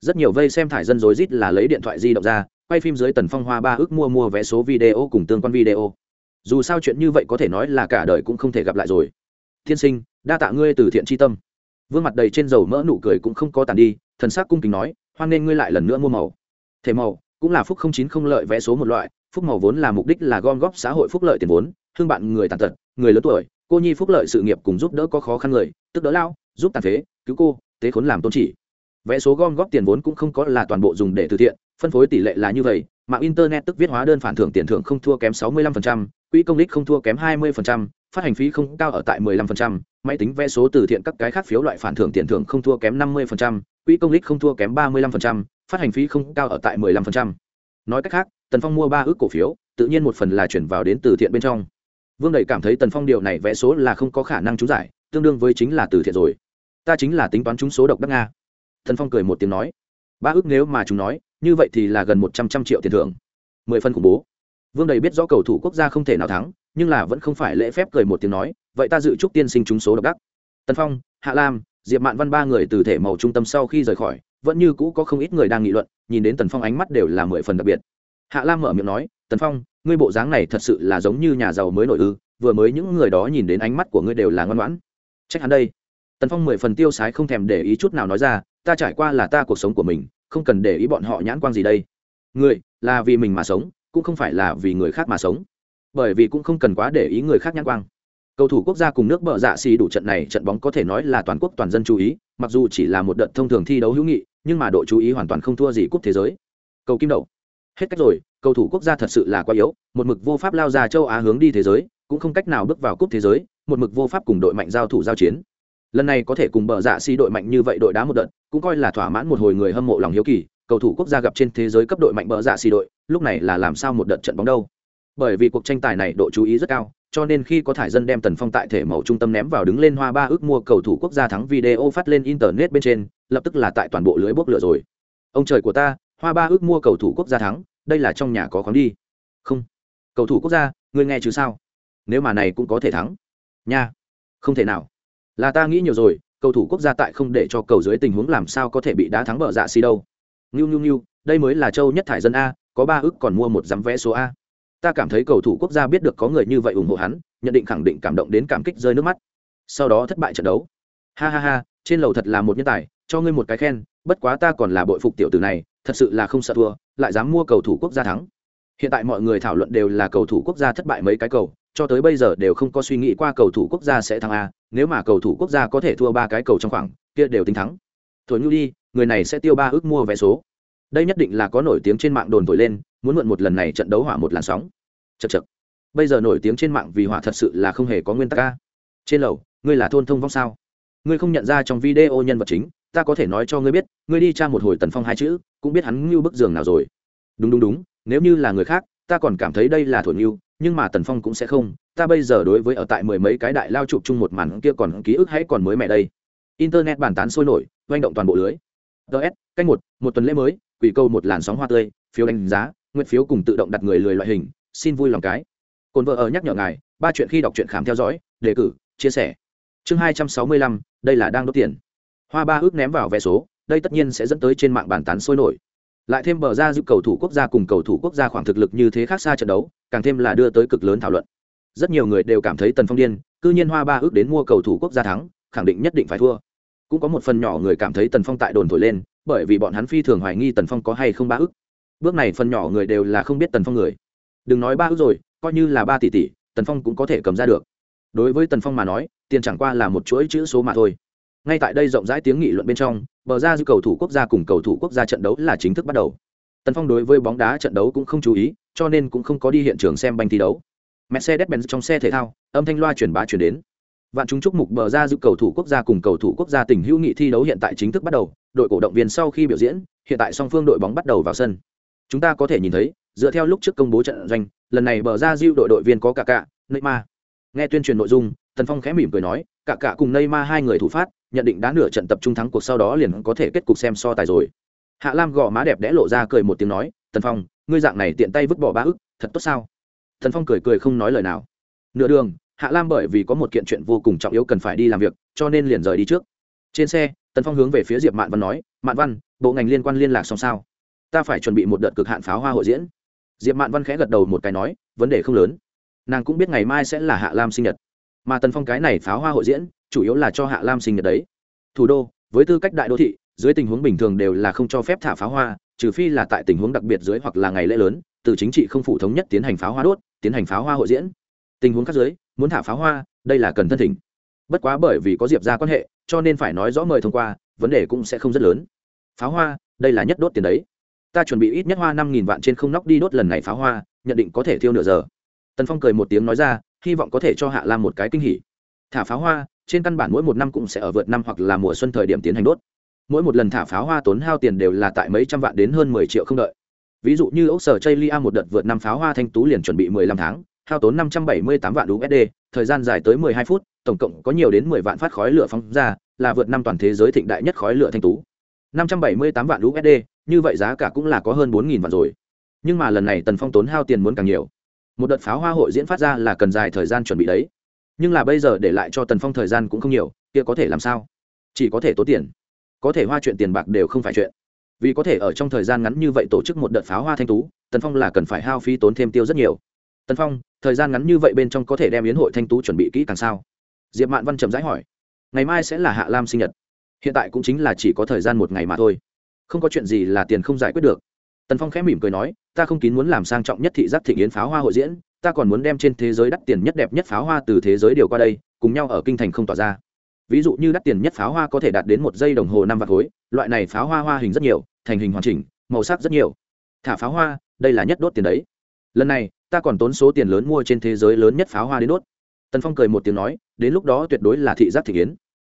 Rất nhiều vây xem thải dân rối rít là lấy điện thoại di động ra, quay phim dưới tần phong hoa ba ước mua mua vé số video cùng tương quan video. Dù sao chuyện như vậy có thể nói là cả đời cũng không thể gặp lại rồi. Thiên sinh, đa tạ ngươi từ thiện tri tâm. Vương mặt đầy trên dầu mỡ nụ cười cũng không có tàn đi, thần sắc cung kính nói, hoan nghênh ngươi lại lần nữa mua màu thể màu cũng là phúc không chín không lợi vé số một loại phúc màu vốn là mục đích là gom góp xã hội phúc lợi tiền vốn thương bạn người tàn tật người lớn tuổi cô nhi phúc lợi sự nghiệp cùng giúp đỡ có khó khăn người tức đỡ lao giúp tàn phế cứu cô tế khốn làm tôn chỉ. Vé số gom góp tiền vốn cũng không có là toàn bộ dùng để từ thiện phân phối tỷ lệ là như vậy mạng internet tức viết hóa đơn phản thưởng tiền thưởng không thua kém 65%, quỹ công đích không thua kém 20%, phát hành phí không cao ở tại 15%, máy tính vé số từ thiện các cái khác phiếu loại phản thưởng tiền thưởng không thua kém 50%, quỹ công đích không thua kém 35%, phát hành phí không cao ở tại 15%. Nói cách khác, Tần Phong mua ba ước cổ phiếu, tự nhiên một phần là chuyển vào đến từ thiện bên trong. Vương Đầy cảm thấy Tần Phong điều này vẽ số là không có khả năng trúng giải, tương đương với chính là từ thiện rồi. Ta chính là tính toán trúng số độc đắc nga. Tần Phong cười một tiếng nói, ba ước nếu mà chúng nói, như vậy thì là gần một trăm trăm triệu tiền thưởng. Mười phân khủng bố. Vương Đầy biết rõ cầu thủ quốc gia không thể nào thắng, nhưng là vẫn không phải lễ phép cười một tiếng nói, vậy ta dự chúc tiên sinh trúng số độc đắc. Tần Phong, Hạ Lam, Diệp Mạn Văn ba người từ thể màu trung tâm sau khi rời khỏi, vẫn như cũ có không ít người đang nghị luận, nhìn đến tần phong ánh mắt đều là mười phần đặc biệt. Hạ lam mở miệng nói, tần phong, ngươi bộ dáng này thật sự là giống như nhà giàu mới nổi ư, vừa mới những người đó nhìn đến ánh mắt của ngươi đều là ngoan ngoãn. Trách hắn đây. Tần phong mười phần tiêu sái không thèm để ý chút nào nói ra, ta trải qua là ta cuộc sống của mình, không cần để ý bọn họ nhãn quang gì đây. Người là vì mình mà sống, cũng không phải là vì người khác mà sống. Bởi vì cũng không cần quá để ý người khác nhãn quang. Cầu thủ quốc gia cùng nước bờ dạ xì đủ trận này, trận bóng có thể nói là toàn quốc toàn dân chú ý, mặc dù chỉ là một đợt thông thường thi đấu hữu nghị nhưng mà độ chú ý hoàn toàn không thua gì cúp thế giới. Cầu kim đậu hết cách rồi, cầu thủ quốc gia thật sự là quá yếu, một mực vô pháp lao ra châu á hướng đi thế giới, cũng không cách nào bước vào cúp thế giới, một mực vô pháp cùng đội mạnh giao thủ giao chiến. Lần này có thể cùng bờ dạ si đội mạnh như vậy đội đá một đợt, cũng coi là thỏa mãn một hồi người hâm mộ lòng hiếu kỳ, cầu thủ quốc gia gặp trên thế giới cấp đội mạnh bờ dạ si đội, lúc này là làm sao một đợt trận bóng đâu. Bởi vì cuộc tranh tài này độ chú ý rất cao, cho nên khi có thải dân đem tần phong tại thể màu trung tâm ném vào đứng lên hoa ba ước mua cầu thủ quốc gia thắng video phát lên internet bên trên lập tức là tại toàn bộ lưới bốc lửa rồi. Ông trời của ta, hoa ba ước mua cầu thủ quốc gia thắng, đây là trong nhà có khoáng đi. Không. Cầu thủ quốc gia, ngươi nghe chứ sao? Nếu mà này cũng có thể thắng. Nha. Không thể nào. Là ta nghĩ nhiều rồi, cầu thủ quốc gia tại không để cho cầu dưới tình huống làm sao có thể bị đá thắng bờ dạ xì đâu. Nghiu nghiu nghiu đây mới là châu nhất thải dân a, có ba ước còn mua một dám vé số a. Ta cảm thấy cầu thủ quốc gia biết được có người như vậy ủng hộ hắn, nhận định khẳng định cảm động đến cảm kích rơi nước mắt. Sau đó thất bại trận đấu. Ha ha ha, trên lầu thật là một nhân tài cho ngươi một cái khen, bất quá ta còn là bội phục tiểu tử này, thật sự là không sợ thua, lại dám mua cầu thủ quốc gia thắng. Hiện tại mọi người thảo luận đều là cầu thủ quốc gia thất bại mấy cái cầu, cho tới bây giờ đều không có suy nghĩ qua cầu thủ quốc gia sẽ thắng a, nếu mà cầu thủ quốc gia có thể thua ba cái cầu trong khoảng, kia đều tính thắng. Thổi nhu đi, người này sẽ tiêu ba ước mua vé số. Đây nhất định là có nổi tiếng trên mạng đồn thổi lên, muốn mượn một lần này trận đấu hỏa một làn sóng. Chật chật bây giờ nổi tiếng trên mạng vì hỏa thật sự là không hề có nguyên tắc ca trên lầu, ngươi là thôn thông vong sao? Ngươi không nhận ra trong video nhân vật chính? Ta có thể nói cho ngươi biết, ngươi đi tra một hồi tần phong hai chữ, cũng biết hắn như bức giường nào rồi. Đúng đúng đúng, nếu như là người khác, ta còn cảm thấy đây là thổi như nhưng mà tần phong cũng sẽ không, ta bây giờ đối với ở tại mười mấy cái đại lao chụp chung một màn kia còn ký ức hãy còn mới mẹ đây. Internet bàn tán sôi nổi doanh động toàn bộ lưới. Ts canh một một tuần lễ mới, quỷ câu một làn sóng hoa tươi, phiếu đánh giá, nguyện phiếu cùng tự động đặt người lười loại hình, xin vui lòng cái. Cồn vợ ở nhắc nhở ngài, ba chuyện khi đọc truyện khám theo dõi, đề cử, chia sẻ. Chương hai trăm sáu mươi lăm, đây là đang đốt tiền hoa ba ước ném vào vé số, đây tất nhiên sẽ dẫn tới trên mạng bàn tán sôi nổi. Lại thêm bờ ra giúp cầu thủ quốc gia cùng cầu thủ quốc gia khoảng thực lực như thế khác xa trận đấu, càng thêm là đưa tới cực lớn thảo luận. Rất nhiều người đều cảm thấy tần phong điên, cư nhiên hoa ba ước đến mua cầu thủ quốc gia thắng, khẳng định nhất định phải thua. Cũng có một phần nhỏ người cảm thấy tần phong tại đồn thổi lên, bởi vì bọn hắn phi thường hoài nghi tần phong có hay không ba ước. Bước này phần nhỏ người đều là không biết tần phong người. Đừng nói ba ước rồi, coi như là ba tỷ tỷ, tần phong cũng có thể cầm ra được. Đối với tần phong mà nói, tiền chẳng qua là một chuỗi chữ số mà thôi ngay tại đây rộng rãi tiếng nghị luận bên trong, bờ ra dư cầu thủ quốc gia cùng cầu thủ quốc gia trận đấu là chính thức bắt đầu. Tần phong đối với bóng đá trận đấu cũng không chú ý, cho nên cũng không có đi hiện trường xem banh thi đấu. Mercedes-benz trong xe thể thao, âm thanh loa truyền bá truyền đến. Vạn chúng chúc mục bờ ra dư cầu thủ quốc gia cùng cầu thủ quốc gia tỉnh hữu nghị thi đấu hiện tại chính thức bắt đầu, đội cổ động viên sau khi biểu diễn, hiện tại song phương đội bóng bắt đầu vào sân. Chúng ta có thể nhìn thấy, dựa theo lúc trước công bố trận doanh, lần này bờ ra diêu đội đội viên có cả cả neymar. Nghe tuyên truyền nội dung, tần phong khẽ mỉm cười nói cả cả cùng neymar hai người thủ phát nhận định đã nửa trận tập trung thắng cuộc sau đó liền có thể kết cục xem so tài rồi. Hạ lam gò má đẹp đẽ lộ ra cười một tiếng nói, tần phong, ngươi dạng này tiện tay vứt bỏ ba ức, thật tốt sao? Tần phong cười cười không nói lời nào. Nửa đường, hạ lam bởi vì có một kiện chuyện vô cùng trọng yếu cần phải đi làm việc, cho nên liền rời đi trước. Trên xe, tần phong hướng về phía diệp mạn văn nói, mạn văn, bộ ngành liên quan liên lạc xong sao? Ta phải chuẩn bị một đợt cực hạn pháo hoa hội diễn. Diệp mạn văn khẽ gật đầu một cái nói, vấn đề không lớn. Nàng cũng biết ngày mai sẽ là hạ lam sinh nhật mà tần phong cái này pháo hoa hội diễn, chủ yếu là cho hạ lam sinh nhật đấy. Thủ đô, với tư cách đại đô thị, dưới tình huống bình thường đều là không cho phép thả pháo hoa, trừ phi là tại tình huống đặc biệt dưới hoặc là ngày lễ lớn, từ chính trị không phủ thống nhất tiến hành pháo hoa đốt, tiến hành pháo hoa hội diễn. Tình huống khác dưới, muốn thả pháo hoa, đây là cần thân thỉnh. Bất quá bởi vì có diệp ra quan hệ, cho nên phải nói rõ mời thông qua, vấn đề cũng sẽ không rất lớn. Pháo hoa, đây là nhất đốt tiền đấy. Ta chuẩn bị ít nhất hoa năm nghìn vạn trên không nóc đi đốt lần này pháo hoa, nhận định có thể thiêu nửa giờ. Tần phong cười một tiếng nói ra hy vọng có thể cho hạ lam một cái kinh hỉ. Thả pháo hoa, trên căn bản mỗi một năm cũng sẽ ở vượt năm hoặc là mùa xuân thời điểm tiến hành đốt. Mỗi một lần thả pháo hoa tốn hao tiền đều là tại mấy trăm vạn đến hơn mười triệu không đợi. Ví dụ như ốc sở chây lia một đợt vượt năm pháo hoa thanh tú liền chuẩn bị mười lăm tháng, hao tốn năm trăm bảy mươi tám vạn usd thời gian dài tới mười hai phút, tổng cộng có nhiều đến mười vạn phát khói lửa phóng ra, là vượt năm toàn thế giới thịnh đại nhất khói lửa thanh tú. Năm trăm bảy mươi tám vạn usd như vậy giá cả cũng là có hơn bốn nghìn vạn rồi. Nhưng mà lần này tần phong tốn hao tiền muốn càng nhiều một đợt pháo hoa hội diễn phát ra là cần dài thời gian chuẩn bị đấy. Nhưng là bây giờ để lại cho tần phong thời gian cũng không nhiều, kia có thể làm sao? Chỉ có thể tốn tiền. Có thể hoa chuyện tiền bạc đều không phải chuyện. Vì có thể ở trong thời gian ngắn như vậy tổ chức một đợt pháo hoa thanh tú, tần phong là cần phải hao phí tốn thêm tiêu rất nhiều. Tần phong, thời gian ngắn như vậy bên trong có thể đem yến hội thanh tú chuẩn bị kỹ càng sao? Diệp mạn văn trầm rãi hỏi. Ngày mai sẽ là hạ lam sinh nhật. Hiện tại cũng chính là chỉ có thời gian một ngày mà thôi. Không có chuyện gì là tiền không giải quyết được tần phong khẽ mỉm cười nói, ta không kín muốn làm sang trọng nhất thị giác thị yến pháo hoa hội diễn, ta còn muốn đem trên thế giới đắt tiền nhất đẹp nhất pháo hoa từ thế giới điều qua đây, cùng nhau ở kinh thành không tỏa ra. Ví dụ như đắt tiền nhất pháo hoa có thể đạt đến một giây đồng hồ năm vạt khối, loại này pháo hoa hoa hình rất nhiều, thành hình hoàn chỉnh, màu sắc rất nhiều. Thả pháo hoa, đây là nhất đốt tiền đấy. Lần này, ta còn tốn số tiền lớn mua trên thế giới lớn nhất pháo hoa đến đốt. Tần phong cười một tiếng nói, đến lúc đó tuyệt đối là thị giác thị yến.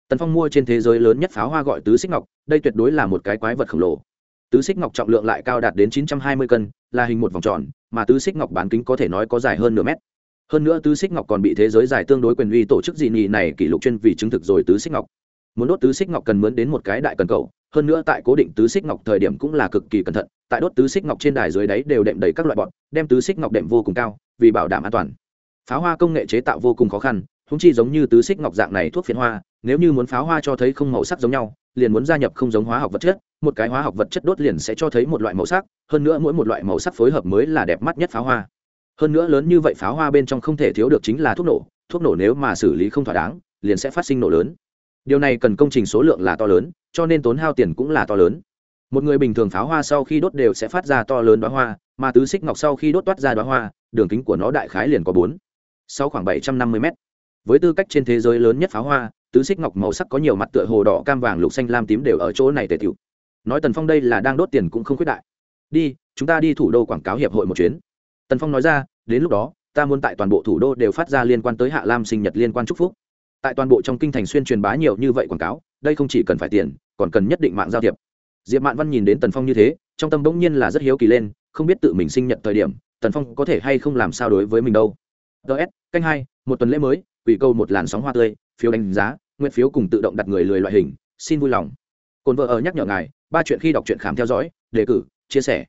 Tần phong mua trên thế giới lớn nhất pháo hoa gọi tứ xích ngọc, đây tuyệt đối là một cái quái vật khổng lồ tứ xích ngọc trọng lượng lại cao đạt đến chín trăm hai mươi cân, là hình một vòng tròn, mà tứ xích ngọc bán kính có thể nói có dài hơn nửa mét. Hơn nữa tứ xích ngọc còn bị thế giới giải tương đối quyền uy tổ chức dị nhì này kỷ lục chuyên vì chứng thực rồi tứ xích ngọc. Muốn đốt tứ xích ngọc cần mướn đến một cái đại cần cầu, hơn nữa tại cố định tứ xích ngọc thời điểm cũng là cực kỳ cẩn thận, tại đốt tứ xích ngọc trên đài dưới đáy đều đệm đầy các loại bọn đem tứ xích ngọc đệm vô cùng cao, vì bảo đảm an toàn. Pháo hoa công nghệ chế tạo vô cùng khó khăn húng chi giống như tứ xích ngọc dạng này thuốc phiện hoa, nếu như muốn pháo hoa cho thấy không màu sắc giống nhau liền muốn gia nhập không giống hóa học vật chất, một cái hóa học vật chất đốt liền sẽ cho thấy một loại màu sắc, hơn nữa mỗi một loại màu sắc phối hợp mới là đẹp mắt nhất pháo hoa. Hơn nữa lớn như vậy pháo hoa bên trong không thể thiếu được chính là thuốc nổ thuốc nổ nếu mà xử lý không thỏa đáng, liền sẽ phát sinh nổ lớn. Điều này cần công trình số lượng là to lớn, cho nên tốn hao tiền cũng là to lớn. Một người bình thường pháo hoa sau khi đốt đều sẽ phát ra to lớn đoá hoa, mà tứ xích ngọc sau khi đốt toát ra đoá hoa, đường kính của nó đại khái liền có bốn sau khoảng bảy trăm năm mươi mét. Với tư cách trên thế giới lớn nhất pháo hoa tứ xích ngọc màu sắc có nhiều mặt tựa hồ đỏ, cam vàng, lục xanh, lam tím đều ở chỗ này tề tiểu nói tần phong đây là đang đốt tiền cũng không khuyết đại. Đi, chúng ta đi thủ đô quảng cáo hiệp hội một chuyến. Tần phong nói ra, đến lúc đó, ta muốn tại toàn bộ thủ đô đều phát ra liên quan tới hạ lam sinh nhật liên quan chúc phúc. Tại toàn bộ trong kinh thành xuyên truyền bá nhiều như vậy quảng cáo, đây không chỉ cần phải tiền, còn cần nhất định mạng giao thiệp. Diệp mạn văn nhìn đến tần phong như thế, trong tâm bỗng nhiên là rất hiếu kỳ lên, không biết tự mình sinh nhật thời điểm, tần phong có thể hay không làm sao đối với mình đâu. Ts canh hai, một tuần lễ mới ủy câu một làn sóng hoa tươi phiếu đánh giá, nguyện phiếu cùng tự động đặt người lười loại hình, xin vui lòng. Cồn vợ ở nhắc nhở ngài, ba chuyện khi đọc truyện khám theo dõi, đề cử, chia sẻ.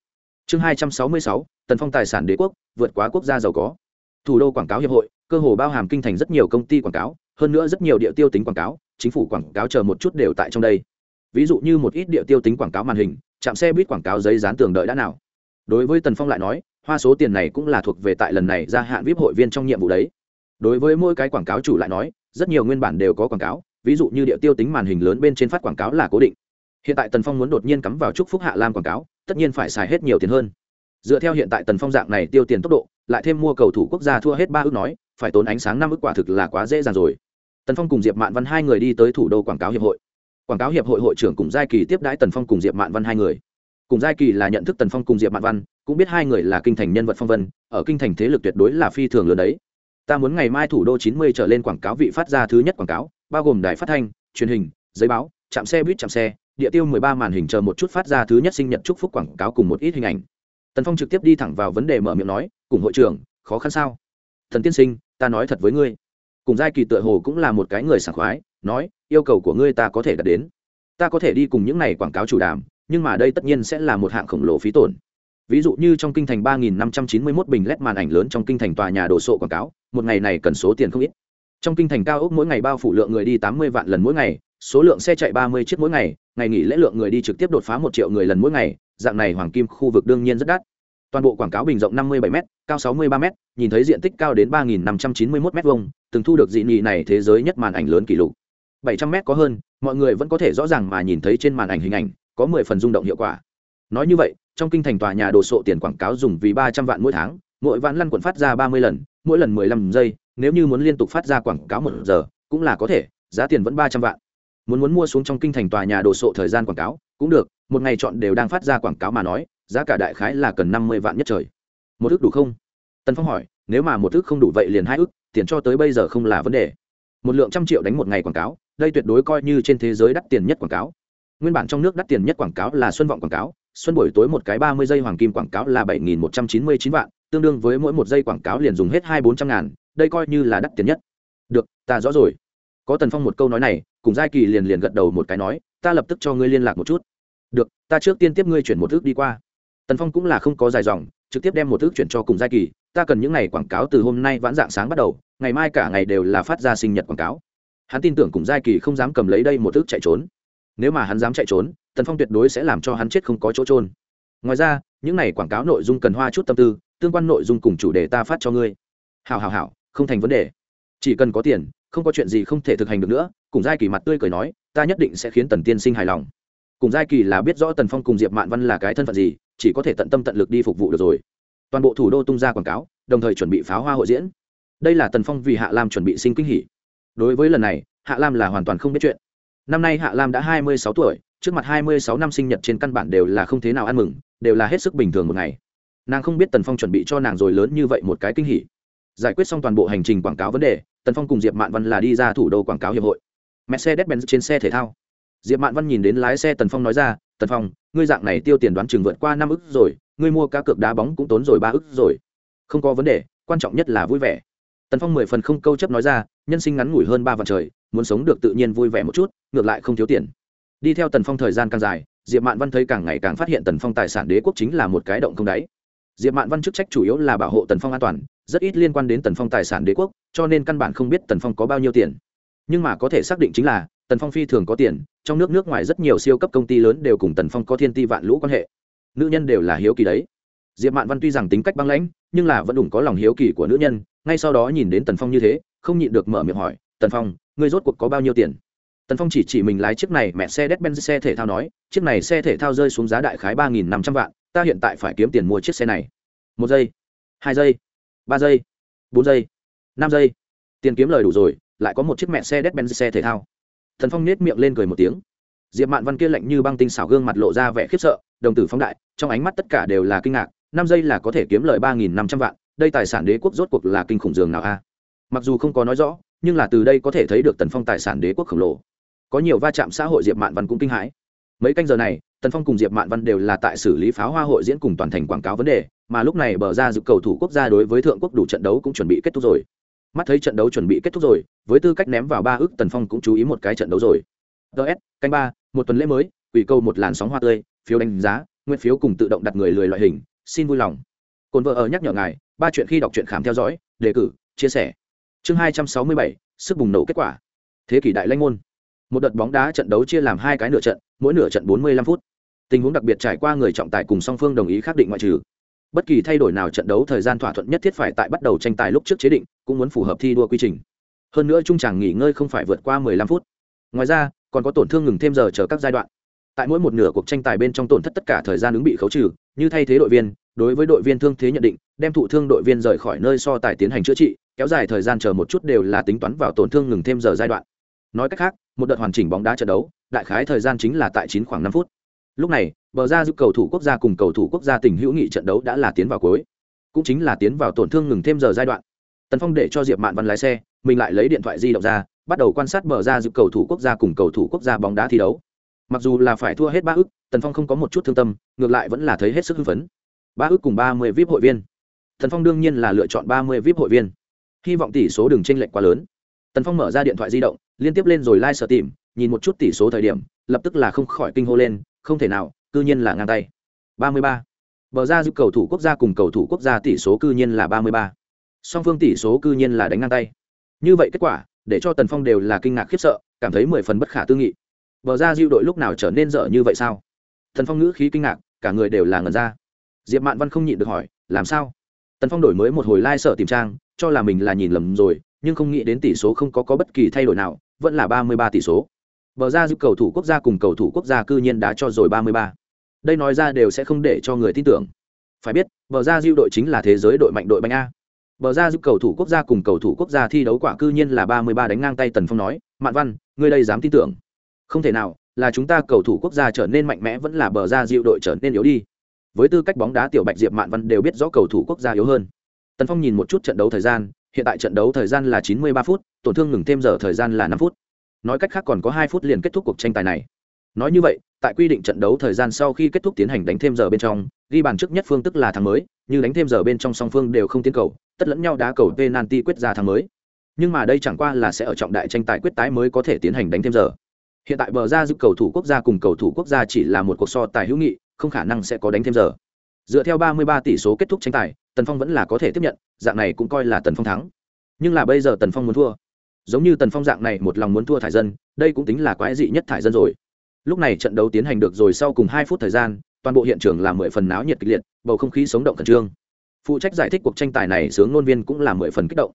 Chương hai trăm sáu mươi sáu, tần phong tài sản đế quốc, vượt quá quốc gia giàu có. Thủ đô quảng cáo hiệp hội, cơ hồ bao hàm kinh thành rất nhiều công ty quảng cáo, hơn nữa rất nhiều địa tiêu tính quảng cáo, chính phủ quảng cáo chờ một chút đều tại trong đây. Ví dụ như một ít địa tiêu tính quảng cáo màn hình chạm xe buýt quảng cáo giấy dán tường đợi đã nào. Đối với tần phong lại nói, hoa số tiền này cũng là thuộc về tại lần này gia hạn vip hội viên trong nhiệm vụ đấy. Đối với mỗi cái quảng cáo chủ lại nói rất nhiều nguyên bản đều có quảng cáo, ví dụ như địa tiêu tính màn hình lớn bên trên phát quảng cáo là cố định. Hiện tại tần phong muốn đột nhiên cắm vào chúc phúc hạ lam quảng cáo, tất nhiên phải xài hết nhiều tiền hơn. Dựa theo hiện tại tần phong dạng này tiêu tiền tốc độ, lại thêm mua cầu thủ quốc gia thua hết ba ước nói, phải tốn ánh sáng năm ước quả thực là quá dễ dàng rồi. Tần phong cùng diệp mạn văn hai người đi tới thủ đô quảng cáo hiệp hội. Quảng cáo hiệp hội hội trưởng cùng giai kỳ tiếp đãi tần phong cùng diệp mạn văn hai người. Cùng giai kỳ là nhận thức tần phong cùng diệp mạn văn, cũng biết hai người là kinh thành nhân vật phong vân, ở kinh thành thế lực tuyệt đối là phi thường lớn đấy ta muốn ngày mai thủ đô chín mươi trở lên quảng cáo vị phát ra thứ nhất quảng cáo, bao gồm đài phát thanh, truyền hình, giấy báo, chạm xe buýt chạm xe, địa tiêu mười ba màn hình chờ một chút phát ra thứ nhất sinh nhật chúc phúc quảng cáo cùng một ít hình ảnh. Tần phong trực tiếp đi thẳng vào vấn đề mở miệng nói, cùng hội trưởng, khó khăn sao? Thần tiên sinh, ta nói thật với ngươi. Cùng giai kỳ tựa hồ cũng là một cái người sảng khoái, nói, yêu cầu của ngươi ta có thể đạt đến. Ta có thể đi cùng những này quảng cáo chủ đàm, nhưng mà đây tất nhiên sẽ là một hạng khổng lồ phí tổn. Ví dụ như trong kinh thành ba nghìn năm trăm chín mươi mốt bình led màn ảnh lớn trong kinh thành tòa nhà đồ sộ quảng cáo một ngày này cần số tiền không ít. Trong kinh thành cao ốc mỗi ngày bao phủ lượng người đi tám mươi vạn lần mỗi ngày số lượng xe chạy ba mươi chiếc mỗi ngày ngày nghỉ lễ lượng người đi trực tiếp đột phá một triệu người lần mỗi ngày dạng này hoàng kim khu vực đương nhiên rất đắt. Toàn bộ quảng cáo bình rộng năm mươi bảy m cao sáu mươi ba m nhìn thấy diện tích cao đến ba nghìn năm trăm chín mươi một m vuông, từng thu được dị nghị này thế giới nhất màn ảnh lớn kỷ lục. bảy trăm m có hơn mọi người vẫn có thể rõ ràng mà nhìn thấy trên màn ảnh hình ảnh có mười phần rung động hiệu quả. Nói như vậy trong kinh thành tòa nhà đồ sộ tiền quảng cáo dùng vì ba trăm vạn mỗi tháng mỗi ván lăn quận phát ra ba mươi lần, mỗi lần mười lăm giây, nếu như muốn liên tục phát ra quảng cáo một giờ, cũng là có thể, giá tiền vẫn ba trăm vạn. Muốn muốn mua xuống trong kinh thành tòa nhà đồ sộ thời gian quảng cáo, cũng được, một ngày chọn đều đang phát ra quảng cáo mà nói, giá cả đại khái là cần năm mươi vạn nhất trời. Một ước đủ không? Tần phong hỏi, nếu mà một ước không đủ vậy liền hai ước, tiền cho tới bây giờ không là vấn đề. Một lượng trăm triệu đánh một ngày quảng cáo, đây tuyệt đối coi như trên thế giới đắt tiền nhất quảng cáo. Nguyên bản trong nước đắt tiền nhất quảng cáo là xuân vọng quảng cáo xuân buổi tối một cái ba mươi giây hoàng kim quảng cáo là bảy nghìn một trăm chín mươi chín vạn, tương đương với mỗi một giây quảng cáo liền dùng hết hai bốn trăm ngàn, đây coi như là đắt tiền nhất. Được, ta rõ rồi. Có tần phong một câu nói này, cùng giai kỳ liền liền gật đầu một cái nói, ta lập tức cho ngươi liên lạc một chút. Được, ta trước tiên tiếp ngươi chuyển một ước đi qua. Tần phong cũng là không có dài dòng, trực tiếp đem một ước chuyển cho cùng giai kỳ, ta cần những ngày quảng cáo từ hôm nay vãn dạng sáng bắt đầu, ngày mai cả ngày đều là phát ra sinh nhật quảng cáo. Hắn tin tưởng cùng giai kỳ không dám cầm lấy đây một ước chạy trốn nếu mà hắn dám chạy trốn, tần phong tuyệt đối sẽ làm cho hắn chết không có chỗ trôn ngoài ra, những này quảng cáo nội dung cần hoa chút tâm tư, tương quan nội dung cùng chủ đề ta phát cho ngươi. Hào hào hào không thành vấn đề. Chỉ cần có tiền, không có chuyện gì không thể thực hành được nữa, cùng giai kỳ mặt tươi cười nói, ta nhất định sẽ khiến tần tiên sinh hài lòng. Cùng giai kỳ là biết rõ tần phong cùng diệp mạn văn là cái thân phận gì, chỉ có thể tận tâm tận lực đi phục vụ được rồi. Toàn bộ thủ đô tung ra quảng cáo, đồng thời chuẩn bị pháo hoa hội diễn. Đây là tần phong vì hạ lam chuẩn bị sinh kinh hỉ. đối với lần này, hạ lam là hoàn toàn không biết chuyện năm nay hạ lam đã hai mươi sáu tuổi, trước mặt hai mươi sáu năm sinh nhật trên căn bản đều là không thế nào ăn mừng, đều là hết sức bình thường một ngày. Nàng không biết tần phong chuẩn bị cho nàng rồi lớn như vậy một cái kinh hỉ. giải quyết xong toàn bộ hành trình quảng cáo vấn đề, tần phong cùng diệp mạn văn là đi ra thủ đô quảng cáo hiệp hội. Mercedes benz trên xe thể thao. Diệp mạn văn nhìn đến lái xe tần phong nói ra, tần phong, ngươi dạng này tiêu tiền đoán chừng vượt qua năm ức rồi, ngươi mua cá cược đá bóng cũng tốn rồi ba ức rồi. Không có vấn đề, quan trọng nhất là vui vẻ. Tần phong mười phần không câu chấp nói ra, nhân sinh ngắn ngủi hơn ba vạn trời muốn sống được tự nhiên vui vẻ một chút, ngược lại không thiếu tiền. Đi theo tần phong thời gian càng dài, diệp mạn văn thấy càng ngày càng phát hiện tần phong tài sản đế quốc chính là một cái động không đáy. Diệp mạn văn chức trách chủ yếu là bảo hộ tần phong an toàn, rất ít liên quan đến tần phong tài sản đế quốc, cho nên căn bản không biết tần phong có bao nhiêu tiền. Nhưng mà có thể xác định chính là, tần phong phi thường có tiền, trong nước nước ngoài rất nhiều siêu cấp công ty lớn đều cùng tần phong có thiên ti vạn lũ quan hệ. Nữ nhân đều là hiếu kỳ đấy. Diệp mạn văn tuy rằng tính cách băng lãnh, nhưng là vẫn đủ có lòng hiếu kỳ của nữ nhân, ngay sau đó nhìn đến tần phong như thế, không nhịn được mở miệng hỏi, tần phong ngươi rốt cuộc có bao nhiêu tiền? Tần phong chỉ chỉ mình lái chiếc này mẹ xe đét benz xe thể thao nói, chiếc này xe thể thao rơi xuống giá đại khái ba nghìn năm trăm vạn, ta hiện tại phải kiếm tiền mua chiếc xe này. Một giây, hai giây, ba giây, bốn giây, năm giây. Tiền kiếm lời đủ rồi, lại có một chiếc mẹ xe đét benz xe thể thao. Thần phong nết miệng lên cười một tiếng. Diệp mạn văn kia lạnh như băng tinh xảo gương mặt lộ ra vẻ khiếp sợ, đồng tử phóng đại, trong ánh mắt tất cả đều là kinh ngạc, năm giây là có thể kiếm lời ba nghìn năm trăm vạn, đây tài sản đế quốc rốt cuộc là kinh khủng dường nào a? Mặc dù không có nói rõ nhưng là từ đây có thể thấy được tần phong tài sản đế quốc khổng lồ. Có nhiều va chạm xã hội diệp mạn văn cũng kinh hãi. Mấy canh giờ này, tần phong cùng diệp mạn văn đều là tại xử lý pháo hoa hội diễn cùng toàn thành quảng cáo vấn đề, mà lúc này bờ ra dự cầu thủ quốc gia đối với thượng quốc đủ trận đấu cũng chuẩn bị kết thúc rồi. Mắt thấy trận đấu chuẩn bị kết thúc rồi, với tư cách ném vào ba ước, tần phong cũng chú ý một cái trận đấu rồi. Ts canh ba, một tuần lễ mới, ủy câu một làn sóng hoa tươi, phiếu đánh giá, nguyên phiếu cùng tự động đặt người lười loại hình, xin vui lòng. Cồn vợ ở nhắc nhở ngài, ba chuyện khi đọc truyện khám theo dõi, đề cử, chia sẻ chương hai trăm sáu mươi bảy, sức bùng nổ kết quả. Thế kỷ đại lanh môn. Một đợt bóng đá trận đấu chia làm hai cái nửa trận, mỗi nửa trận bốn mươi lăm phút. Tình huống đặc biệt trải qua người trọng tài cùng song phương đồng ý khắc định ngoại trừ. Bất kỳ thay đổi nào trận đấu thời gian thỏa thuận nhất thiết phải tại bắt đầu tranh tài lúc trước chế định, cũng muốn phù hợp thi đua quy trình. Hơn nữa trung tràng nghỉ ngơi không phải vượt qua 15 phút. Ngoài ra, còn có tổn thương ngừng thêm giờ chờ các giai đoạn. Tại mỗi một nửa cuộc tranh tài bên trong tổn thất tất cả thời gian ứng bị khấu trừ, như thay thế đội viên, đối với đội viên thương thế nhận định, đem thụ thương đội viên rời khỏi nơi so tài tiến hành chữa trị kéo dài thời gian chờ một chút đều là tính toán vào tổn thương ngừng thêm giờ giai đoạn. Nói cách khác, một đợt hoàn chỉnh bóng đá trận đấu, đại khái thời gian chính là tại chín khoảng năm phút. Lúc này, bờ ra giúp cầu thủ quốc gia cùng cầu thủ quốc gia tình hữu nghị trận đấu đã là tiến vào cuối. Cũng chính là tiến vào tổn thương ngừng thêm giờ giai đoạn. Tần phong để cho diệp mạn văn lái xe, mình lại lấy điện thoại di động ra, bắt đầu quan sát bờ ra giúp cầu thủ quốc gia cùng cầu thủ quốc gia bóng đá thi đấu. Mặc dù là phải thua hết ba ức tần phong không có một chút thương tâm, ngược lại vẫn là thấy hết sức hưng phấn. Ba ức cùng ba mươi vip hội viên. Tần phong đương nhiên là lựa chọn ba mươi vip hội viên hy vọng tỷ số đừng chênh lệch quá lớn. Tần phong mở ra điện thoại di động, liên tiếp lên rồi lai、like、sở tìm nhìn một chút tỷ số thời điểm, lập tức là không khỏi kinh hô lên, không thể nào, cư nhiên là ngang tay. Ba mươi ba. Bờ ra giúp cầu thủ quốc gia cùng cầu thủ quốc gia tỷ số cư nhiên là ba mươi ba. Song phương tỷ số cư nhiên là đánh ngang tay. Như vậy kết quả, để cho tần phong đều là kinh ngạc khiếp sợ, cảm thấy mười phần bất khả tư nghị. Bờ ra diệu đội lúc nào trở nên dở như vậy sao? Tần phong ngữ khí kinh ngạc, cả người đều là ngần ra. Diệp mạn văn không nhịn được hỏi, làm sao? Tần phong đổi mới một hồi lai、like、sợ tìm trang cho là mình là nhìn lầm rồi nhưng không nghĩ đến tỷ số không có, có bất kỳ thay đổi nào vẫn là ba mươi ba tỷ số. Bờ ra giúp cầu thủ quốc gia cùng cầu thủ quốc gia cư nhiên đã cho rồi ba mươi ba. Đây nói ra đều sẽ không để cho người tin tưởng. Phải biết bờ ra giúp đội chính là thế giới đội mạnh đội banh a. Bờ ra giúp cầu thủ quốc gia cùng cầu thủ quốc gia thi đấu quả cư nhiên là ba mươi ba đánh ngang tay tần phong nói mạn văn ngươi đây dám tin tưởng? Không thể nào là chúng ta cầu thủ quốc gia trở nên mạnh mẽ vẫn là bờ ra diệu đội trở nên yếu đi. Với tư cách bóng đá tiểu bạch diệp mạn văn đều biết rõ cầu thủ quốc gia yếu hơn tần phong nhìn một chút trận đấu thời gian, hiện tại trận đấu thời gian là chín mươi ba phút, tổn thương ngừng thêm giờ thời gian là năm phút. Nói cách khác còn có hai phút liền kết thúc cuộc tranh tài này. Nói như vậy, tại quy định trận đấu thời gian sau khi kết thúc tiến hành đánh thêm giờ bên trong, ghi bàn trước nhất phương tức là thắng mới, như đánh thêm giờ bên trong song phương đều không tiến cầu, tất lẫn nhau đá cầu penalty quyết ra thắng mới. Nhưng mà đây chẳng qua là sẽ ở trọng đại tranh tài quyết tái mới có thể tiến hành đánh thêm giờ. Hiện tại bờ ra giúp cầu thủ quốc gia cùng cầu thủ quốc gia chỉ là một cuộc so tài hữu nghị, không khả năng sẽ có đánh thêm giờ dựa theo 33 tỷ số kết thúc tranh tài, tần phong vẫn là có thể tiếp nhận, dạng này cũng coi là tần phong thắng. Nhưng là bây giờ tần phong muốn thua. Giống như tần phong dạng này một lòng muốn thua thải dân, đây cũng tính là quái dị nhất thải dân rồi. Lúc này trận đấu tiến hành được rồi sau cùng hai phút thời gian, toàn bộ hiện trường là mười phần náo nhiệt kịch liệt, bầu không khí sống động khẩn trương. Phụ trách giải thích cuộc tranh tài này sướng ngôn viên cũng là mười phần kích động.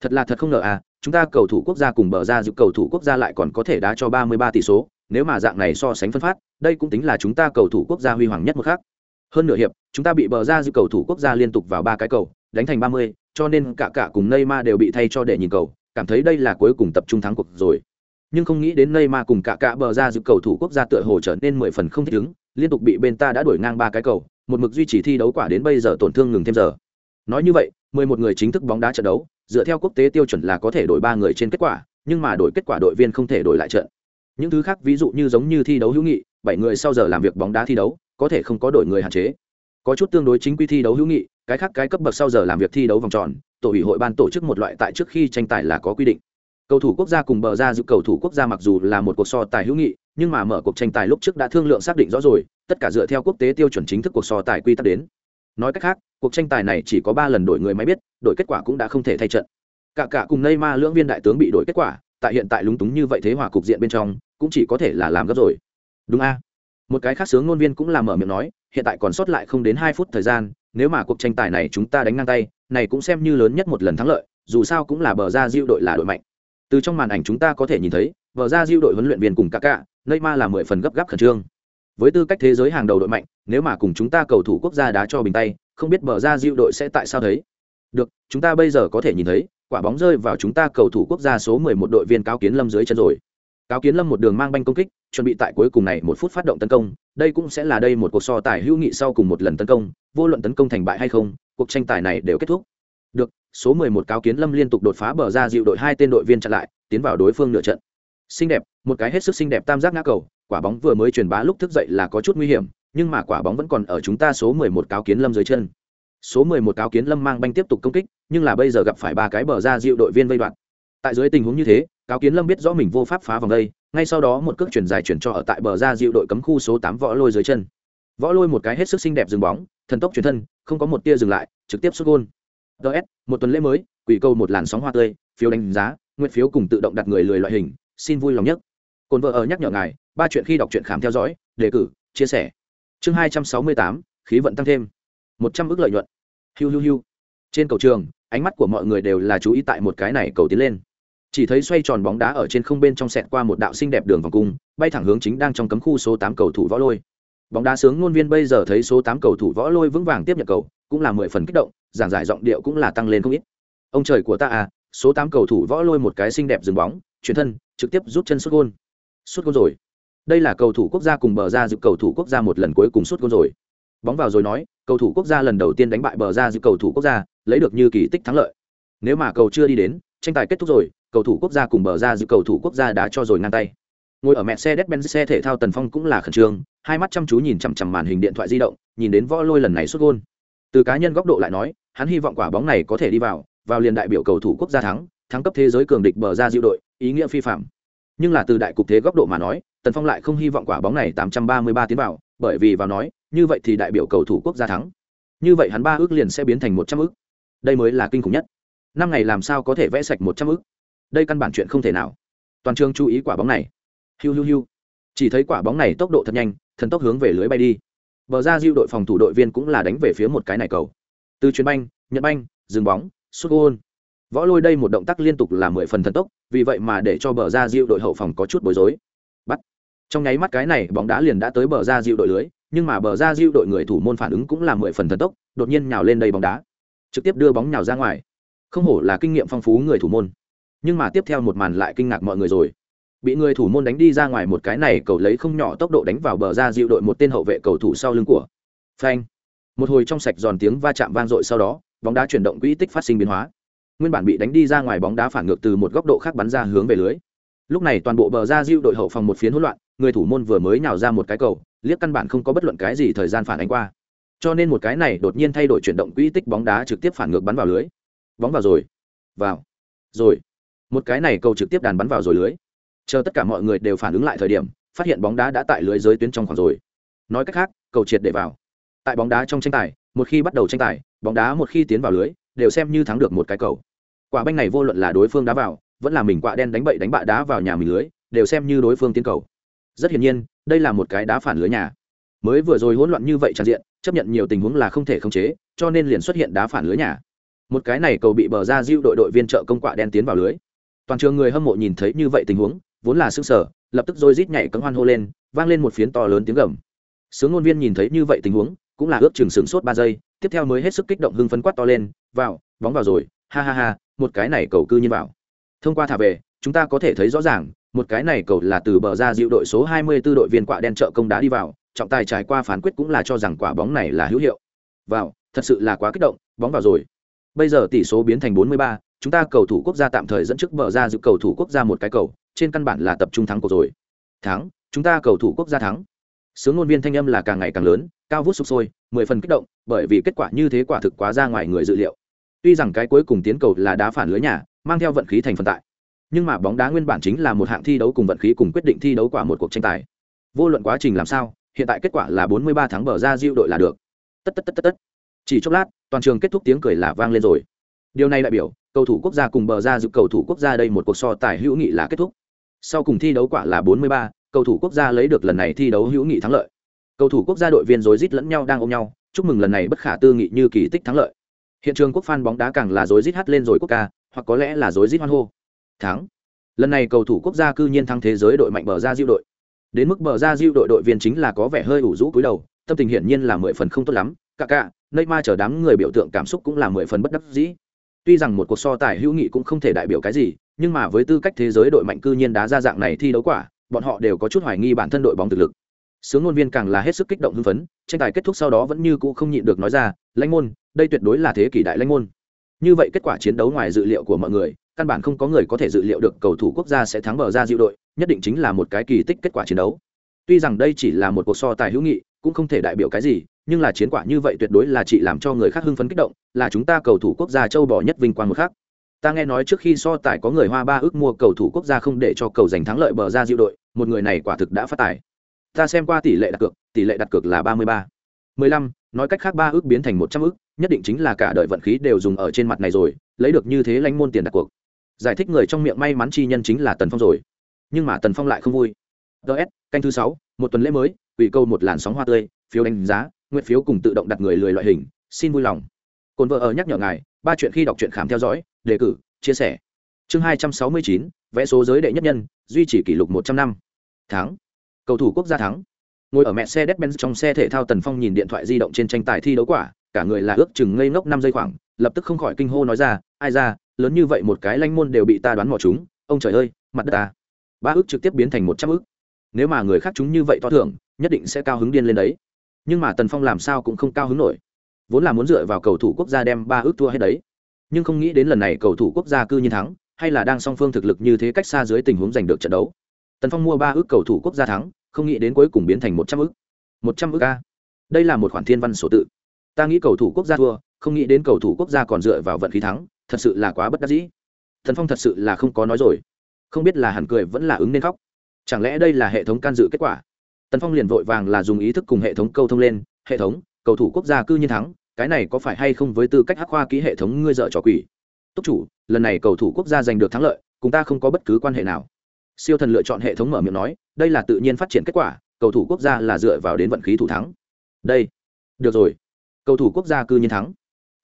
Thật là thật không ngờ à chúng ta cầu thủ quốc gia cùng bờ ra dự cầu thủ quốc gia lại còn có thể đá cho ba mươi ba tỷ số, nếu mà dạng này so sánh phân phát, đây cũng tính là chúng ta cầu thủ quốc gia huy hoàng nhất một khác hơn nửa hiệp, chúng ta bị bờ ra dư cầu thủ quốc gia liên tục vào ba cái cầu, đánh thành ba mươi, cho nên cả cả cùng Neymar đều bị thay cho để nhìn cầu, cảm thấy đây là cuối cùng tập trung thắng cuộc rồi. Nhưng không nghĩ đến Neymar cùng cả cả bờ ra dự cầu thủ quốc gia tựa hồ trở nên mười phần không thích ứng, liên tục bị bên ta đã đuổi ngang ba cái cầu, một mực duy trì thi đấu quả đến bây giờ tổn thương ngừng thêm giờ. Nói như vậy, mười một người chính thức bóng đá trận đấu, dựa theo quốc tế tiêu chuẩn là có thể đổi ba người trên kết quả, nhưng mà đổi kết quả đội viên không thể đổi lại trận. Những thứ khác ví dụ như giống như thi đấu hữu nghị, bảy người sau giờ làm việc bóng đá thi đấu có thể không có đổi người hạn chế. Có chút tương đối chính quy thi đấu hữu nghị, cái khác cái cấp bậc sau giờ làm việc thi đấu vòng tròn, tổ ủy hội ban tổ chức một loại tại trước khi tranh tài là có quy định. Cầu thủ quốc gia cùng bờ ra giữ cầu thủ quốc gia mặc dù là một cuộc so tài hữu nghị, nhưng mà mở cuộc tranh tài lúc trước đã thương lượng xác định rõ rồi, tất cả dựa theo quốc tế tiêu chuẩn chính thức cuộc so tài quy tắc đến. Nói cách khác, cuộc tranh tài này chỉ có ba lần đổi người máy biết, đổi kết quả cũng đã không thể thay trận. Cả cả cùng Neymar lưỡng viên đại tướng bị đổi kết quả, tại hiện tại lúng túng như vậy thế hòa cục diện bên trong, cũng chỉ có thể là làm gấp rồi. Đúng a? Một cái khác sướng ngôn viên cũng làm mở miệng nói, hiện tại còn sót lại không đến hai phút thời gian, nếu mà cuộc tranh tài này chúng ta đánh ngang tay, này cũng xem như lớn nhất một lần thắng lợi, dù sao cũng là bờ ra diêu đội là đội mạnh. Từ trong màn ảnh chúng ta có thể nhìn thấy, bờ ra diêu đội huấn luyện viên cùng cả cả Neymar là mười phần gấp gáp khẩn trương. Với tư cách thế giới hàng đầu đội mạnh, nếu mà cùng chúng ta cầu thủ quốc gia đá cho bình tay, không biết bờ ra diệu đội sẽ tại sao thấy được, chúng ta bây giờ có thể nhìn thấy, quả bóng rơi vào chúng ta cầu thủ quốc gia số 11 đội viên cao kiến lâm dưới chân rồi cáo kiến lâm một đường mang banh công kích chuẩn bị tại cuối cùng này một phút phát động tấn công đây cũng sẽ là đây một cuộc so tài hữu nghị sau cùng một lần tấn công vô luận tấn công thành bại hay không cuộc tranh tài này đều kết thúc được số 11 cáo kiến lâm liên tục đột phá bờ ra dịu đội hai tên đội viên chặn lại tiến vào đối phương nửa trận xinh đẹp một cái hết sức xinh đẹp tam giác ngã cầu quả bóng vừa mới truyền bá lúc thức dậy là có chút nguy hiểm nhưng mà quả bóng vẫn còn ở chúng ta số 11 cáo kiến lâm dưới chân số 11 cáo kiến lâm mang banh tiếp tục công kích nhưng là bây giờ gặp phải ba cái bờ ra dịu đội viên vây đoạn tại dưới tình huống như thế cáo kiến lâm biết rõ mình vô pháp phá vòng đây, ngay sau đó một cước chuyển dài chuyển cho ở tại bờ ra dịu đội cấm khu số tám võ lôi dưới chân. Võ lôi một cái hết sức xinh đẹp dừng bóng, thần tốc chuyển thân, không có một tia dừng lại, trực tiếp xuất gôn. Ts một tuần lễ mới, quỷ câu một làn sóng hoa tươi, phiếu đánh giá, nguyện phiếu cùng tự động đặt người lười loại hình, xin vui lòng nhất cồn vợ ở nhắc nhở ngài, ba chuyện khi đọc truyện khám theo dõi, đề cử, chia sẻ. Chương hai trăm sáu mươi tám, khí vận tăng thêm. Một trăm ước lợi nhuận. Hiu hiu hiu. Trên cầu trường, ánh mắt của mọi người đều là chú ý tại một cái này cầu tiến lên chỉ thấy xoay tròn bóng đá ở trên không bên trong sẹt qua một đạo xinh đẹp đường vòng cung, bay thẳng hướng chính đang trong cấm khu số tám cầu thủ võ lôi. Bóng đá sướng ngôn viên bây giờ thấy số tám cầu thủ võ lôi vững vàng tiếp nhận cầu, cũng là mười phần kích động, giảng giải giọng điệu cũng là tăng lên không ít. Ông trời của ta à số tám cầu thủ võ lôi một cái xinh đẹp dừng bóng, chuyển thân, trực tiếp rút chân xuất gôn. Xuất gôn rồi. Đây là cầu thủ quốc gia cùng bờ ra giữ cầu thủ quốc gia một lần cuối cùng xuất gôn rồi. Bóng vào rồi nói, cầu thủ quốc gia lần đầu tiên đánh bại bờ ra giữ cầu thủ quốc gia, lấy được như kỳ tích thắng lợi. Nếu mà cầu chưa đi đến, tranh tài kết thúc rồi cầu thủ quốc gia cùng bờ ra dự cầu thủ quốc gia đã cho rồi ngang tay ngồi ở mẹ xe đét benz xe thể thao Tần Phong cũng là khẩn trương, hai mắt chăm chú nhìn chằm chằm màn hình điện thoại di động, nhìn đến võ lôi lần này xuất gôn. Từ cá nhân góc độ lại nói, hắn hy vọng quả bóng này có thể đi vào, vào liền đại biểu cầu thủ quốc gia thắng, thắng cấp thế giới cường địch bờ ra diệu đội, ý nghĩa phi phạm. Nhưng là từ đại cục thế góc độ mà nói, Tần Phong lại không hy vọng quả bóng này 833 tiến vào, bởi vì vào nói, như vậy thì đại biểu cầu thủ quốc gia thắng. Như vậy hắn ba ước liền sẽ biến thành 100 ước. Đây mới là kinh khủng nhất. Năm ngày làm sao có thể vẽ sạch 100 ước? Đây căn bản chuyện không thể nào. Toàn trường chú ý quả bóng này. Hiu hiu hiu. Chỉ thấy quả bóng này tốc độ thật nhanh, thần tốc hướng về lưới bay đi. Bờ ra diêu đội phòng thủ đội viên cũng là đánh về phía một cái này cầu. Từ chuyến banh nhật banh, dừng bóng xuất gôn. Võ lôi đây một động tác liên tục là mười phần thần tốc, vì vậy mà để cho bờ ra diêu đội hậu phòng có chút bối rối. Bắt. Trong nháy mắt cái này, bóng đá liền đã tới bờ ra diêu đội lưới, nhưng mà bờ ra diêu đội người thủ môn phản ứng cũng là mười phần thần tốc, đột nhiên nhào lên đây bóng đá. Trực tiếp đưa bóng nhào ra ngoài. Không hổ là kinh nghiệm phong phú người thủ môn nhưng mà tiếp theo một màn lại kinh ngạc mọi người rồi. Bị người thủ môn đánh đi ra ngoài một cái này, cầu lấy không nhỏ tốc độ đánh vào bờ ra dịu đội một tên hậu vệ cầu thủ sau lưng của phanh. Một hồi trong sạch giòn tiếng va chạm vang dội sau đó, bóng đá chuyển động quỹ tích phát sinh biến hóa. Nguyên bản bị đánh đi ra ngoài bóng đá phản ngược từ một góc độ khác bắn ra hướng về lưới. Lúc này toàn bộ bờ ra dịu đội hậu phòng một phiến hỗn loạn, người thủ môn vừa mới nhào ra một cái cầu, liếc căn bản không có bất luận cái gì thời gian phản ánh qua. Cho nên một cái này đột nhiên thay đổi chuyển động quỹ tích bóng đá trực tiếp phản ngược bắn vào lưới. Bóng vào rồi. Vào. Rồi một cái này cầu trực tiếp đàn bắn vào rồi lưới. Chờ tất cả mọi người đều phản ứng lại thời điểm, phát hiện bóng đá đã tại lưới giới tuyến trong khoảng rồi. Nói cách khác, cầu triệt để vào. Tại bóng đá trong tranh tài, một khi bắt đầu tranh tài, bóng đá một khi tiến vào lưới, đều xem như thắng được một cái cầu. Quả banh này vô luận là đối phương đá vào, vẫn là mình quạ đen đánh bậy đánh bạ đá vào nhà mình lưới, đều xem như đối phương tiến cầu. Rất hiển nhiên, đây là một cái đá phản lưới nhà. Mới vừa rồi hỗn loạn như vậy tràn diện, chấp nhận nhiều tình huống là không thể khống chế, cho nên liền xuất hiện đá phản lưới nhà. Một cái này cầu bị bờ ra diêu đội đội viên trợ công quạ đen tiến vào lưới toàn trường người hâm mộ nhìn thấy như vậy tình huống vốn là sức sở lập tức rồi rít nhảy cấm hoan hô lên vang lên một phiến to lớn tiếng gầm. Sướng ngôn viên nhìn thấy như vậy tình huống cũng là ước chừng sửng sốt ba giây tiếp theo mới hết sức kích động hưng phấn quát to lên vào bóng vào rồi ha ha ha một cái này cầu cư nhiên vào. Thông qua thả về chúng ta có thể thấy rõ ràng một cái này cầu là từ bờ ra dịu đội số 24 đội viên quạ đen trợ công đá đi vào trọng tài trải qua phán quyết cũng là cho rằng quả bóng này là hữu hiệu. Vào thật sự là quá kích động bóng vào rồi. Bây giờ tỷ số biến thành 43, chúng ta cầu thủ quốc gia tạm thời dẫn trước mở ra dự cầu thủ quốc gia một cái cầu, trên căn bản là tập trung thắng cuộc rồi. Thắng, chúng ta cầu thủ quốc gia thắng. Sướng ngôn viên thanh âm là càng ngày càng lớn, cao vút sụp sôi, mười phần kích động, bởi vì kết quả như thế quả thực quá ra ngoài người dự liệu. Tuy rằng cái cuối cùng tiến cầu là đá phản lưới nhà, mang theo vận khí thành phần tại, nhưng mà bóng đá nguyên bản chính là một hạng thi đấu cùng vận khí cùng quyết định thi đấu quả một cuộc tranh tài. Vô luận quá trình làm sao, hiện tại kết quả là 43 tháng bờ ra diệu đội là được. Tất tất tất tất tất. Chỉ chốc lát, toàn trường kết thúc tiếng cười là vang lên rồi. Điều này đại biểu cầu thủ quốc gia cùng bờ ra giúp cầu thủ quốc gia đây một cuộc so tài hữu nghị là kết thúc. Sau cùng thi đấu quả là 43, cầu thủ quốc gia lấy được lần này thi đấu hữu nghị thắng lợi. Cầu thủ quốc gia đội viên rối rít lẫn nhau đang ôm nhau chúc mừng lần này bất khả tư nghị như kỳ tích thắng lợi. Hiện trường quốc phan bóng đá càng là rối rít hát lên rồi quốc ca hoặc có lẽ là rối rít hoan hô. Thắng. Lần này cầu thủ quốc gia cư nhiên thắng thế giới đội mạnh bờ ra diêu đội. Đến mức bờ ra diêu đội đội viên chính là có vẻ hơi ủ rũ cúi đầu tâm tình hiển nhiên là mười phần không tốt lắm. Cả cả nơi ma chờ đám người biểu tượng cảm xúc cũng là mười phần bất đắc dĩ tuy rằng một cuộc so tài hữu nghị cũng không thể đại biểu cái gì, nhưng mà với tư cách thế giới đội mạnh cư nhiên đá ra dạng này thi đấu quả, bọn họ đều có chút hoài nghi bản thân đội bóng thực lực. Sướng ngôn viên càng là hết sức kích động hưng phấn, tranh tài kết thúc sau đó vẫn như cũ không nhịn được nói ra, lãnh môn, đây tuyệt đối là thế kỷ đại lãnh môn. Như vậy kết quả chiến đấu ngoài dự liệu của mọi người, căn bản không có người có thể dự liệu được cầu thủ quốc gia sẽ thắng bờ ra diệu đội, nhất định chính là một cái kỳ tích kết quả chiến đấu. Tuy rằng đây chỉ là một cuộc so tài hữu nghị, cũng không thể đại biểu cái gì nhưng là chiến quả như vậy tuyệt đối là chỉ làm cho người khác hưng phấn kích động, là chúng ta cầu thủ quốc gia châu bò nhất vinh quang một khác ta nghe nói trước khi so tài có người hoa ba ước mua cầu thủ quốc gia không để cho cầu giành thắng lợi bờ ra diệu đội, một người này quả thực đã phát tài. Ta xem qua tỷ lệ đặt cược, tỷ lệ đặt cược là ba mươi ba. mười lăm, nói cách khác ba ước biến thành một trăm ước, nhất định chính là cả đời vận khí đều dùng ở trên mặt này rồi, lấy được như thế lánh môn tiền đặt cuộc giải thích người trong miệng may mắn chi nhân chính là tần phong rồi. Nhưng mà tần phong lại không vui. Ts canh thứ sáu, một tuần lễ mới, ủy câu một làn sóng hoa tươi, phiếu đánh giá nguyện phiếu cùng tự động đặt người lười loại hình, xin vui lòng. Cồn vợ ở nhắc nhở ngài, ba chuyện khi đọc truyện khám theo dõi, đề cử, chia sẻ. Chương hai trăm sáu mươi chín, vẽ số giới đệ nhất nhân, duy trì kỷ lục một trăm năm. Tháng cầu thủ quốc gia thắng. Ngồi ở mẹ xe đét benz trong xe thể thao tần phong nhìn điện thoại di động trên tranh tài thi đấu quả, cả người là ước chừng ngây ngốc năm giây khoảng, lập tức không khỏi kinh hô nói ra, ai ra, lớn như vậy một cái lanh môn đều bị ta đoán mò chúng, ông trời ơi, mặt đất ta. Ba ước trực tiếp biến thành một trăm ước. Nếu mà người khác chúng như vậy to thưởng, nhất định sẽ cao hứng điên lên đấy nhưng mà tần phong làm sao cũng không cao hứng nổi. Vốn là muốn dựa vào cầu thủ quốc gia đem ba ước thua hết đấy. Nhưng không nghĩ đến lần này cầu thủ quốc gia cư nhiên thắng, hay là đang song phương thực lực như thế cách xa dưới tình huống giành được trận đấu. Tần phong mua ba ước cầu thủ quốc gia thắng, không nghĩ đến cuối cùng biến thành một trăm ước. Một trăm ước a. Đây là một khoản thiên văn sổ tự. Ta nghĩ cầu thủ quốc gia thua, không nghĩ đến cầu thủ quốc gia còn dựa vào vận khí thắng, thật sự là quá bất đắc dĩ. Thần phong thật sự là không có nói rồi. Không biết là hẳn cười vẫn là ứng nên khóc. Chẳng lẽ đây là hệ thống can dự kết quả? Tần phong liền vội vàng là dùng ý thức cùng hệ thống câu thông lên, hệ thống, cầu thủ quốc gia cư nhiên thắng, cái này có phải hay không với tư cách hắc khoa ký hệ thống ngươi dợ trò quỷ? Túc chủ, lần này cầu thủ quốc gia giành được thắng lợi, cùng ta không có bất cứ quan hệ nào. Siêu thần lựa chọn hệ thống mở miệng nói, đây là tự nhiên phát triển kết quả, cầu thủ quốc gia là dựa vào đến vận khí thủ thắng. Đây, được rồi, cầu thủ quốc gia cư nhiên thắng.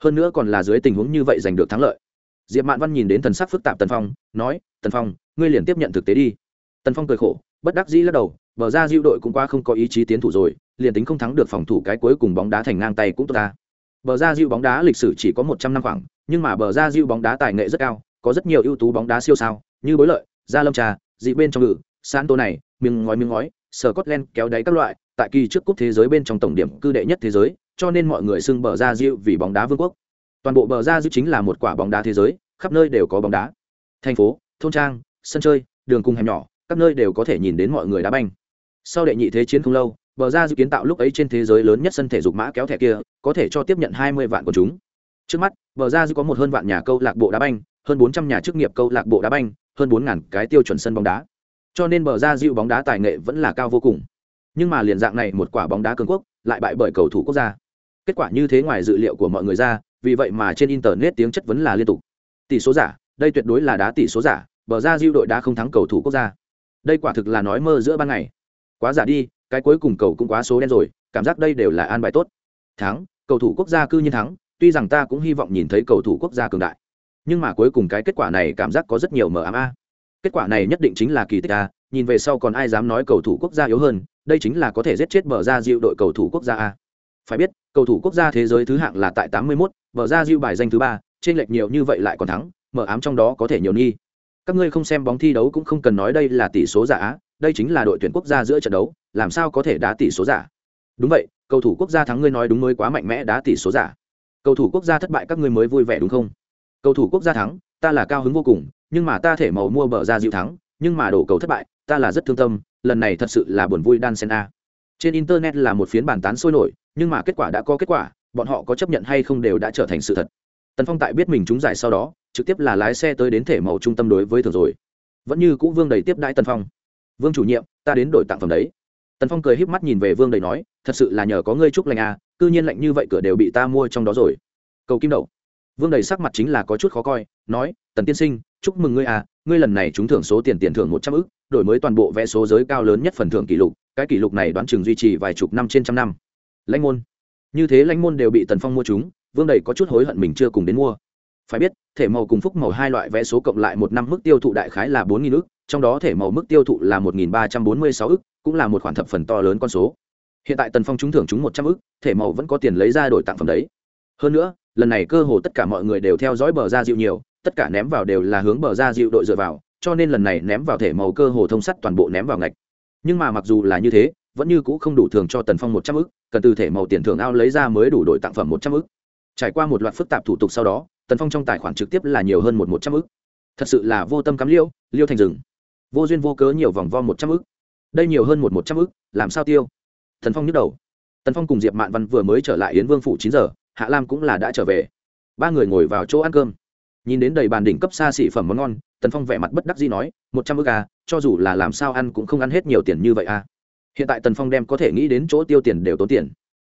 Hơn nữa còn là dưới tình huống như vậy giành được thắng lợi. Diệp mạn văn nhìn đến thần sắc phức tạp tần phong, nói, tần phong, ngươi liền tiếp nhận thực tế đi. Tần phong cười khổ, bất đắc dĩ lắc đầu bờ ra diệu đội cũng qua không có ý chí tiến thủ rồi, liền tính không thắng được phòng thủ cái cuối cùng bóng đá thành ngang tay cũng tốt ta. Bờ ra diệu bóng đá lịch sử chỉ có một trăm năm khoảng, nhưng mà bờ ra diệu bóng đá tài nghệ rất cao, có rất nhiều ưu tú bóng đá siêu sao, như bối lợi, gia lâm trà, dị bên trong ngự san tô này, miếng ngói miếng ngói sờ cốt len kéo đáy các loại, tại kỳ trước cúp thế giới bên trong tổng điểm cư đệ nhất thế giới, cho nên mọi người xưng bờ ra diệu vì bóng đá vương quốc. Toàn bộ bờ ra diệu chính là một quả bóng đá thế giới, khắp nơi đều có bóng đá. Thành phố, thôn trang, sân chơi, đường cung hẻm nhỏ các nơi đều có thể nhìn đến mọi người đá banh sau đệ nhị thế chiến không lâu, bờ ra dự kiến tạo lúc ấy trên thế giới lớn nhất sân thể dục mã kéo thẻ kia, có thể cho tiếp nhận hai mươi vạn của chúng. Trước mắt, bờ ra dự có một hơn vạn nhà câu lạc bộ đá banh, hơn bốn trăm nhà chức nghiệp câu lạc bộ đá banh, hơn bốn ngàn cái tiêu chuẩn sân bóng đá. Cho nên bờ ra dịu bóng đá tài nghệ vẫn là cao vô cùng. Nhưng mà liền dạng này một quả bóng đá cường quốc, lại bại bởi cầu thủ quốc gia. Kết quả như thế ngoài dự liệu của mọi người ra, vì vậy mà trên internet tiếng chất vấn là liên tục. Tỷ số giả, đây tuyệt đối là đá tỷ số giả, bờ ra diêu đội đã không thắng cầu thủ quốc gia. Đây quả thực là nói mơ giữa ban ngày quá giả đi cái cuối cùng cầu cũng quá số đen rồi cảm giác đây đều là an bài tốt. Thắng cầu thủ quốc gia cư nhiên thắng tuy rằng ta cũng hy vọng nhìn thấy cầu thủ quốc gia cường đại. Nhưng mà cuối cùng cái kết quả này cảm giác có rất nhiều mờ ám a. Kết quả này nhất định chính là kỳ tích a nhìn về sau còn ai dám nói cầu thủ quốc gia yếu hơn đây chính là có thể giết chết bờ ra diệu đội cầu thủ quốc gia a. Phải biết cầu thủ quốc gia thế giới thứ hạng là tại 81, bờ ra diệu bài danh thứ ba trên lệch nhiều như vậy lại còn thắng mở ám trong đó có thể nhiều nghi. Các ngươi không xem bóng thi đấu cũng không cần nói đây là tỷ số giả đây chính là đội tuyển quốc gia giữa trận đấu, làm sao có thể đá tỷ số giả? Đúng vậy, cầu thủ quốc gia thắng ngươi nói đúng mới quá mạnh mẽ đá tỷ số giả. Cầu thủ quốc gia thất bại các ngươi mới vui vẻ đúng không? Cầu thủ quốc gia thắng, ta là cao hứng vô cùng, nhưng mà ta thể màu mua bờ ra dịu thắng, nhưng mà đổ cầu thất bại, ta là rất thương tâm, lần này thật sự là buồn vui đan sen a. Trên internet là một phiến bàn tán sôi nổi, nhưng mà kết quả đã có kết quả, bọn họ có chấp nhận hay không đều đã trở thành sự thật. Tần phong tại biết mình trúng giải sau đó, trực tiếp là lái xe tới đến thể màu trung tâm đối với thường rồi. Vẫn như cũ vương đầy tiếp đãi tần phong vương chủ nhiệm, ta đến đổi tặng phẩm đấy. Tần phong cười híp mắt nhìn về vương đầy nói, thật sự là nhờ có ngươi chúc lành à cư nhiên lạnh như vậy cửa đều bị ta mua trong đó rồi. Cầu kim đậu vương đầy sắc mặt chính là có chút khó coi, nói, tần tiên sinh, chúc mừng ngươi à ngươi lần này trúng thưởng số tiền tiền thưởng một trăm ức, đổi mới toàn bộ vẽ số giới cao lớn nhất phần thưởng kỷ lục, cái kỷ lục này đoán chừng duy trì vài chục năm trên trăm năm. Lãnh môn. Như thế lãnh môn đều bị tần phong mua chúng, vương đầy có chút hối hận mình chưa cùng đến mua. Phải biết, thể màu cùng phúc màu hai loại vé số cộng lại một năm mức tiêu thụ đại khái là bốn nghìn ước trong đó thể màu mức tiêu thụ là một nghìn ba trăm bốn mươi sáu ức, cũng là một khoản thập phần to lớn con số. Hiện tại tần phong trúng thưởng chúng một trăm ức, thể màu vẫn có tiền lấy ra đổi tặng phẩm đấy. Hơn nữa, lần này cơ hồ tất cả mọi người đều theo dõi bờ ra dịu nhiều, tất cả ném vào đều là hướng bờ ra dịu đội dựa vào, cho nên lần này ném vào thể màu cơ hồ thông sắt toàn bộ ném vào ngạch. Nhưng mà mặc dù là như thế, vẫn như cũ không đủ thường cho tần phong một trăm ức, cần từ thể màu tiền thưởng ao lấy ra mới đủ đổi tặng phẩm một trăm ức. Trải qua một loạt phức tạp thủ tục sau đó, tần phong trong tài khoản trực tiếp là nhiều hơn một một trăm ức. Thật sự là vô tâm cắm liêu liêu thành rừng vô duyên vô cớ nhiều vòng vo một trăm ức. Đây nhiều hơn một một trăm ức, làm sao tiêu? Thần phong nhức đầu. Tần phong cùng diệp mạn văn vừa mới trở lại yến vương phủ chín giờ, hạ lam cũng là đã trở về. Ba người ngồi vào chỗ ăn cơm. Nhìn đến đầy bàn đỉnh cấp xa xỉ phẩm món ngon, tần phong vẻ mặt bất đắc dĩ nói, một trăm ức à cho dù là làm sao ăn cũng không ăn hết nhiều tiền như vậy à. Hiện tại tần phong đem có thể nghĩ đến chỗ tiêu tiền đều tốn tiền.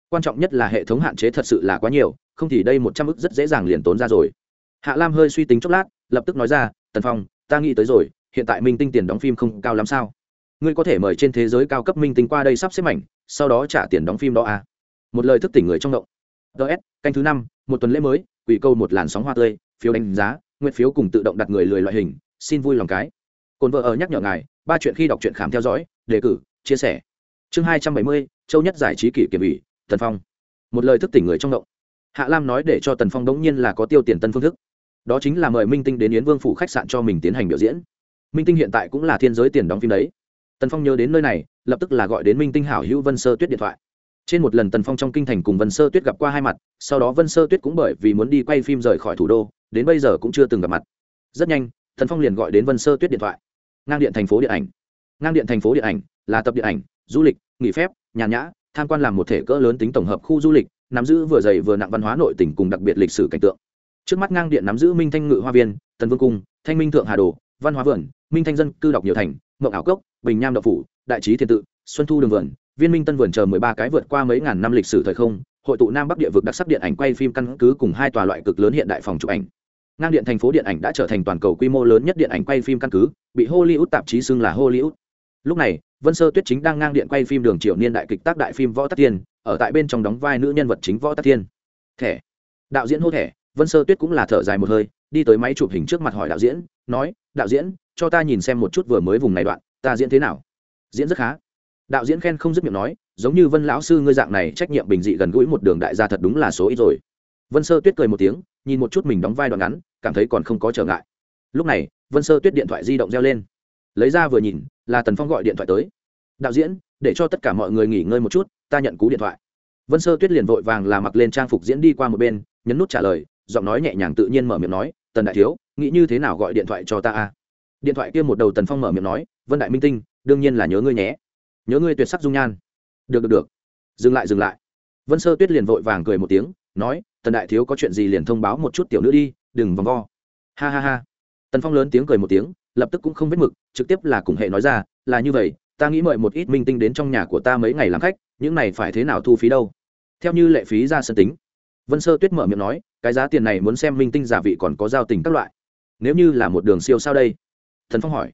Quan trọng nhất là hệ thống hạn chế thật sự là quá nhiều, không thì đây một trăm ức rất dễ dàng liền tốn ra rồi. Hạ lam hơi suy tính chốc lát, lập tức nói ra, tần phong, ta nghĩ tới rồi hiện tại minh tinh tiền đóng phim không cao lắm sao? Ngươi có thể mời trên thế giới cao cấp minh tinh qua đây sắp xếp mảnh, sau đó trả tiền đóng phim đó à? Một lời thức tỉnh người trong động. Ts canh thứ năm, một tuần lễ mới, quỷ câu một làn sóng hoa tươi, phiếu đánh giá, nguyện phiếu cùng tự động đặt người lười loại hình, xin vui lòng cái. Cồn vợ ở nhắc nhở ngài, ba chuyện khi đọc truyện khám theo dõi, đề cử, chia sẻ. Chương hai trăm bảy mươi, châu nhất giải trí kỷ kiểm ủy, tần phong. Một lời thức tỉnh người trong động. Hạ lam nói để cho tần phong đống nhiên là có tiêu tiền tân phương thức. Đó chính là mời minh tinh đến yến vương phủ khách sạn cho mình tiến hành biểu diễn minh tinh hiện tại cũng là thiên giới tiền đóng phim đấy. Tần phong nhớ đến nơi này, lập tức là gọi đến minh tinh hảo hữu vân sơ tuyết điện thoại. Trên một lần tần phong trong kinh thành cùng vân sơ tuyết gặp qua hai mặt, sau đó vân sơ tuyết cũng bởi vì muốn đi quay phim rời khỏi thủ đô, đến bây giờ cũng chưa từng gặp mặt. Rất nhanh, tần phong liền gọi đến vân sơ tuyết điện thoại. Ngang điện thành phố điện ảnh. Ngang điện thành phố điện ảnh là tập điện ảnh, du lịch, nghỉ phép, nhàn nhã, tham quan làm một thể cỡ lớn tính tổng hợp khu du lịch, nắm giữ vừa dày vừa nặng văn hóa nội tỉnh cùng đặc biệt lịch sử cảnh tượng. Trước mắt ngang điện nắm giữ minh thanh ngự hoa viên, tần vương cung, thanh minh thượng hà đồ văn hóa vườn, minh thanh dân, cư đọc nhiều thành, mộng ảo cốc, bình nham đậu phủ, đại trí thiên tự, xuân thu đường vườn, viên minh tân vườn chờ mười ba cái vượt qua mấy ngàn năm lịch sử thời không, hội tụ nam bắc địa vực đặc sắc điện ảnh quay phim căn cứ cùng hai tòa loại cực lớn hiện đại phòng chụp ảnh. Ngang điện thành phố điện ảnh đã trở thành toàn cầu quy mô lớn nhất điện ảnh quay phim căn cứ, bị hollywood tạp chí xưng là hollywood. Lúc này, vân sơ tuyết chính đang ngang điện quay phim đường triệu niên đại kịch tác đại phim võ tắc thiên, ở tại bên trong đóng vai nữ nhân vật chính võ tắc thiên. Thẻ. Đạo diễn hô thẻ, vân sơ tuyết cũng là thở dài một hơi, đi tới máy chụp hình trước mặt hỏi đạo diễn, nói đạo diễn, cho ta nhìn xem một chút vừa mới vùng này đoạn, ta diễn thế nào? Diễn rất khá. Đạo diễn khen không dứt miệng nói, giống như vân lão sư ngươi dạng này trách nhiệm bình dị gần gũi một đường đại gia thật đúng là số ít rồi. Vân sơ tuyết cười một tiếng, nhìn một chút mình đóng vai đoạn ngắn, cảm thấy còn không có trở ngại. Lúc này, vân sơ tuyết điện thoại di động reo lên. Lấy ra vừa nhìn, là tần phong gọi điện thoại tới. Đạo diễn, để cho tất cả mọi người nghỉ ngơi một chút, ta nhận cú điện thoại. Vân sơ tuyết liền vội vàng là mặc lên trang phục diễn đi qua một bên, nhấn nút trả lời, giọng nói nhẹ nhàng tự nhiên mở miệng nói tần đại thiếu, nghĩ như thế nào gọi điện thoại cho ta a? Điện thoại kia một đầu tần phong mở miệng nói, vân đại minh tinh, đương nhiên là nhớ ngươi nhé. Nhớ ngươi tuyệt sắc dung nhan. Được được được. Dừng lại dừng lại. Vân sơ tuyết liền vội vàng cười một tiếng, nói, tần đại thiếu có chuyện gì liền thông báo một chút tiểu nữ đi, đừng vòng vo. Ha ha ha. Tần phong lớn tiếng cười một tiếng, lập tức cũng không biết mực, trực tiếp là cùng hệ nói ra, là như vậy, ta nghĩ mời một ít minh tinh đến trong nhà của ta mấy ngày làm khách, những này phải thế nào thu phí đâu? Theo như lệ phí ra sân tính vân sơ tuyết mở miệng nói, cái giá tiền này muốn xem minh tinh giả vị còn có giao tình các loại. Nếu như là một đường siêu sao đây? Thần phong hỏi.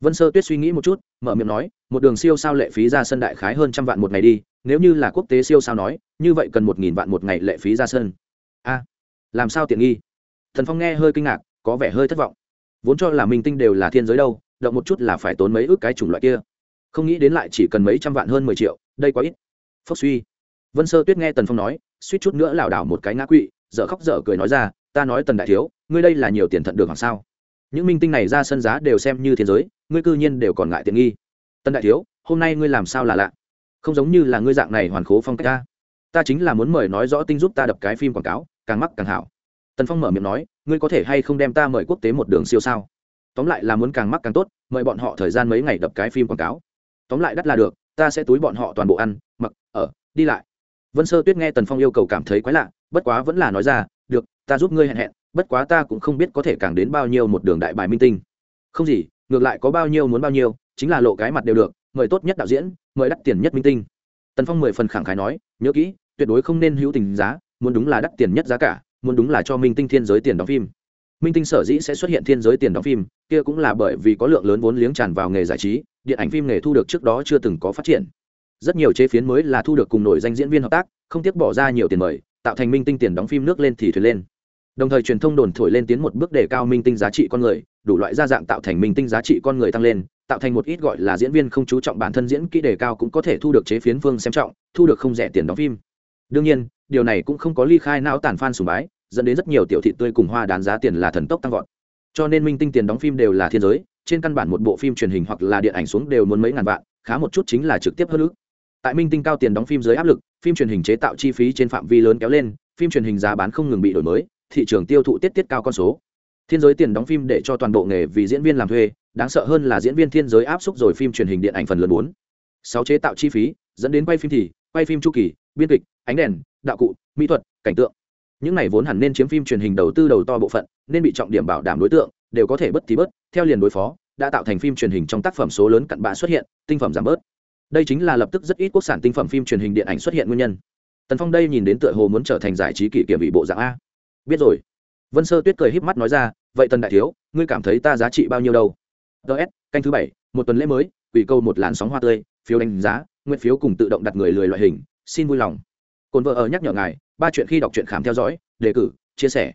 Vân sơ tuyết suy nghĩ một chút, mở miệng nói, một đường siêu sao lệ phí ra sân đại khái hơn trăm vạn một ngày đi, nếu như là quốc tế siêu sao nói, như vậy cần một nghìn vạn một ngày lệ phí ra sân. A, làm sao tiện nghi? Thần phong nghe hơi kinh ngạc, có vẻ hơi thất vọng. Vốn cho là minh tinh đều là thiên giới đâu, động một chút là phải tốn mấy ước cái chủng loại kia. Không nghĩ đến lại chỉ cần mấy trăm vạn hơn mười triệu, đây quá ít. Phốc suy. Vân sơ tuyết nghe tần phong nói suýt chút nữa lảo đảo một cái ngã quỵ, dở khóc dở cười nói ra, ta nói tần đại thiếu, ngươi đây là nhiều tiền thận được hoàng sao? Những minh tinh này ra sân giá đều xem như thiên giới, ngươi cư nhiên đều còn ngại tiện nghi. Tần đại thiếu, hôm nay ngươi làm sao là lạ? Không giống như là ngươi dạng này hoàn khố phong cách ta. Ta chính là muốn mời nói rõ tinh giúp ta đập cái phim quảng cáo, càng mắc càng hảo. Tần phong mở miệng nói, ngươi có thể hay không đem ta mời quốc tế một đường siêu sao? Tóm lại là muốn càng mắc càng tốt, mời bọn họ thời gian mấy ngày đập cái phim quảng cáo. Tóm lại đắt là được, ta sẽ túi bọn họ toàn bộ ăn, mặc, ở, đi lại vân sơ tuyết nghe tần phong yêu cầu cảm thấy quái lạ, bất quá vẫn là nói ra, được, ta giúp ngươi hẹn hẹn, bất quá ta cũng không biết có thể càng đến bao nhiêu một đường đại bài minh tinh. Không gì, ngược lại có bao nhiêu muốn bao nhiêu, chính là lộ cái mặt đều được, mời tốt nhất đạo diễn, mời đắt tiền nhất minh tinh. Tần phong mười phần khẳng khái nói, nhớ kỹ, tuyệt đối không nên hữu tình giá, muốn đúng là đắt tiền nhất giá cả, muốn đúng là cho minh tinh thiên giới tiền đóng phim. Minh tinh sở dĩ sẽ xuất hiện thiên giới tiền đóng phim, kia cũng là bởi vì có lượng lớn vốn liếng tràn vào nghề giải trí, điện ảnh phim nghề thu được trước đó chưa từng có phát triển rất nhiều chế phiến mới là thu được cùng nổi danh diễn viên hợp tác, không tiếc bỏ ra nhiều tiền mời, tạo thành minh tinh tiền đóng phim nước lên thì thuyền lên. Đồng thời truyền thông đồn thổi lên tiến một bước đề cao minh tinh giá trị con người, đủ loại gia dạng tạo thành minh tinh giá trị con người tăng lên, tạo thành một ít gọi là diễn viên không chú trọng bản thân diễn kỹ đề cao cũng có thể thu được chế phiến phương xem trọng, thu được không rẻ tiền đóng phim. Đương nhiên, điều này cũng không có ly khai não tàn phan sùng bái, dẫn đến rất nhiều tiểu thị tươi cùng hoa đán giá tiền là thần tốc tăng vọt. Cho nên minh tinh tiền đóng phim đều là thiên giới, trên căn bản một bộ phim truyền hình hoặc là điện ảnh xuống đều muốn mấy ngàn vạn, khá một chút chính là trực tiếp hơn ước tại minh tinh cao tiền đóng phim dưới áp lực, phim truyền hình chế tạo chi phí trên phạm vi lớn kéo lên, phim truyền hình giá bán không ngừng bị đổi mới, thị trường tiêu thụ tiết tiết cao con số. Thiên giới tiền đóng phim để cho toàn bộ nghề vì diễn viên làm thuê, đáng sợ hơn là diễn viên thiên giới áp xúc rồi phim truyền hình điện ảnh phần lớn bốn. Sáu chế tạo chi phí, dẫn đến quay phim thì, quay phim chu kỳ, biên kịch, ánh đèn, đạo cụ, mỹ thuật, cảnh tượng. Những này vốn hẳn nên chiếm phim truyền hình đầu tư đầu to bộ phận, nên bị trọng điểm bảo đảm đối tượng, đều có thể bất tí bớt, theo liền đối phó, đã tạo thành phim truyền hình trong tác phẩm số lớn cặn bã xuất hiện, tinh phẩm giảm bớt đây chính là lập tức rất ít quốc sản tinh phẩm phim truyền hình điện ảnh xuất hiện nguyên nhân. Tần phong đây nhìn đến tựa hồ muốn trở thành giải trí kỷ kiểm bị bộ dạng a. Biết rồi. Vân sơ tuyết cười híp mắt nói ra, vậy tần đại thiếu, ngươi cảm thấy ta giá trị bao nhiêu đâu? Ts canh thứ bảy, một tuần lễ mới ủy câu một làn sóng hoa tươi, phiếu đánh giá, nguyện phiếu cùng tự động đặt người lười loại hình, xin vui lòng. Cồn vợ ở nhắc nhở ngài, ba chuyện khi đọc truyện khám theo dõi, đề cử, chia sẻ.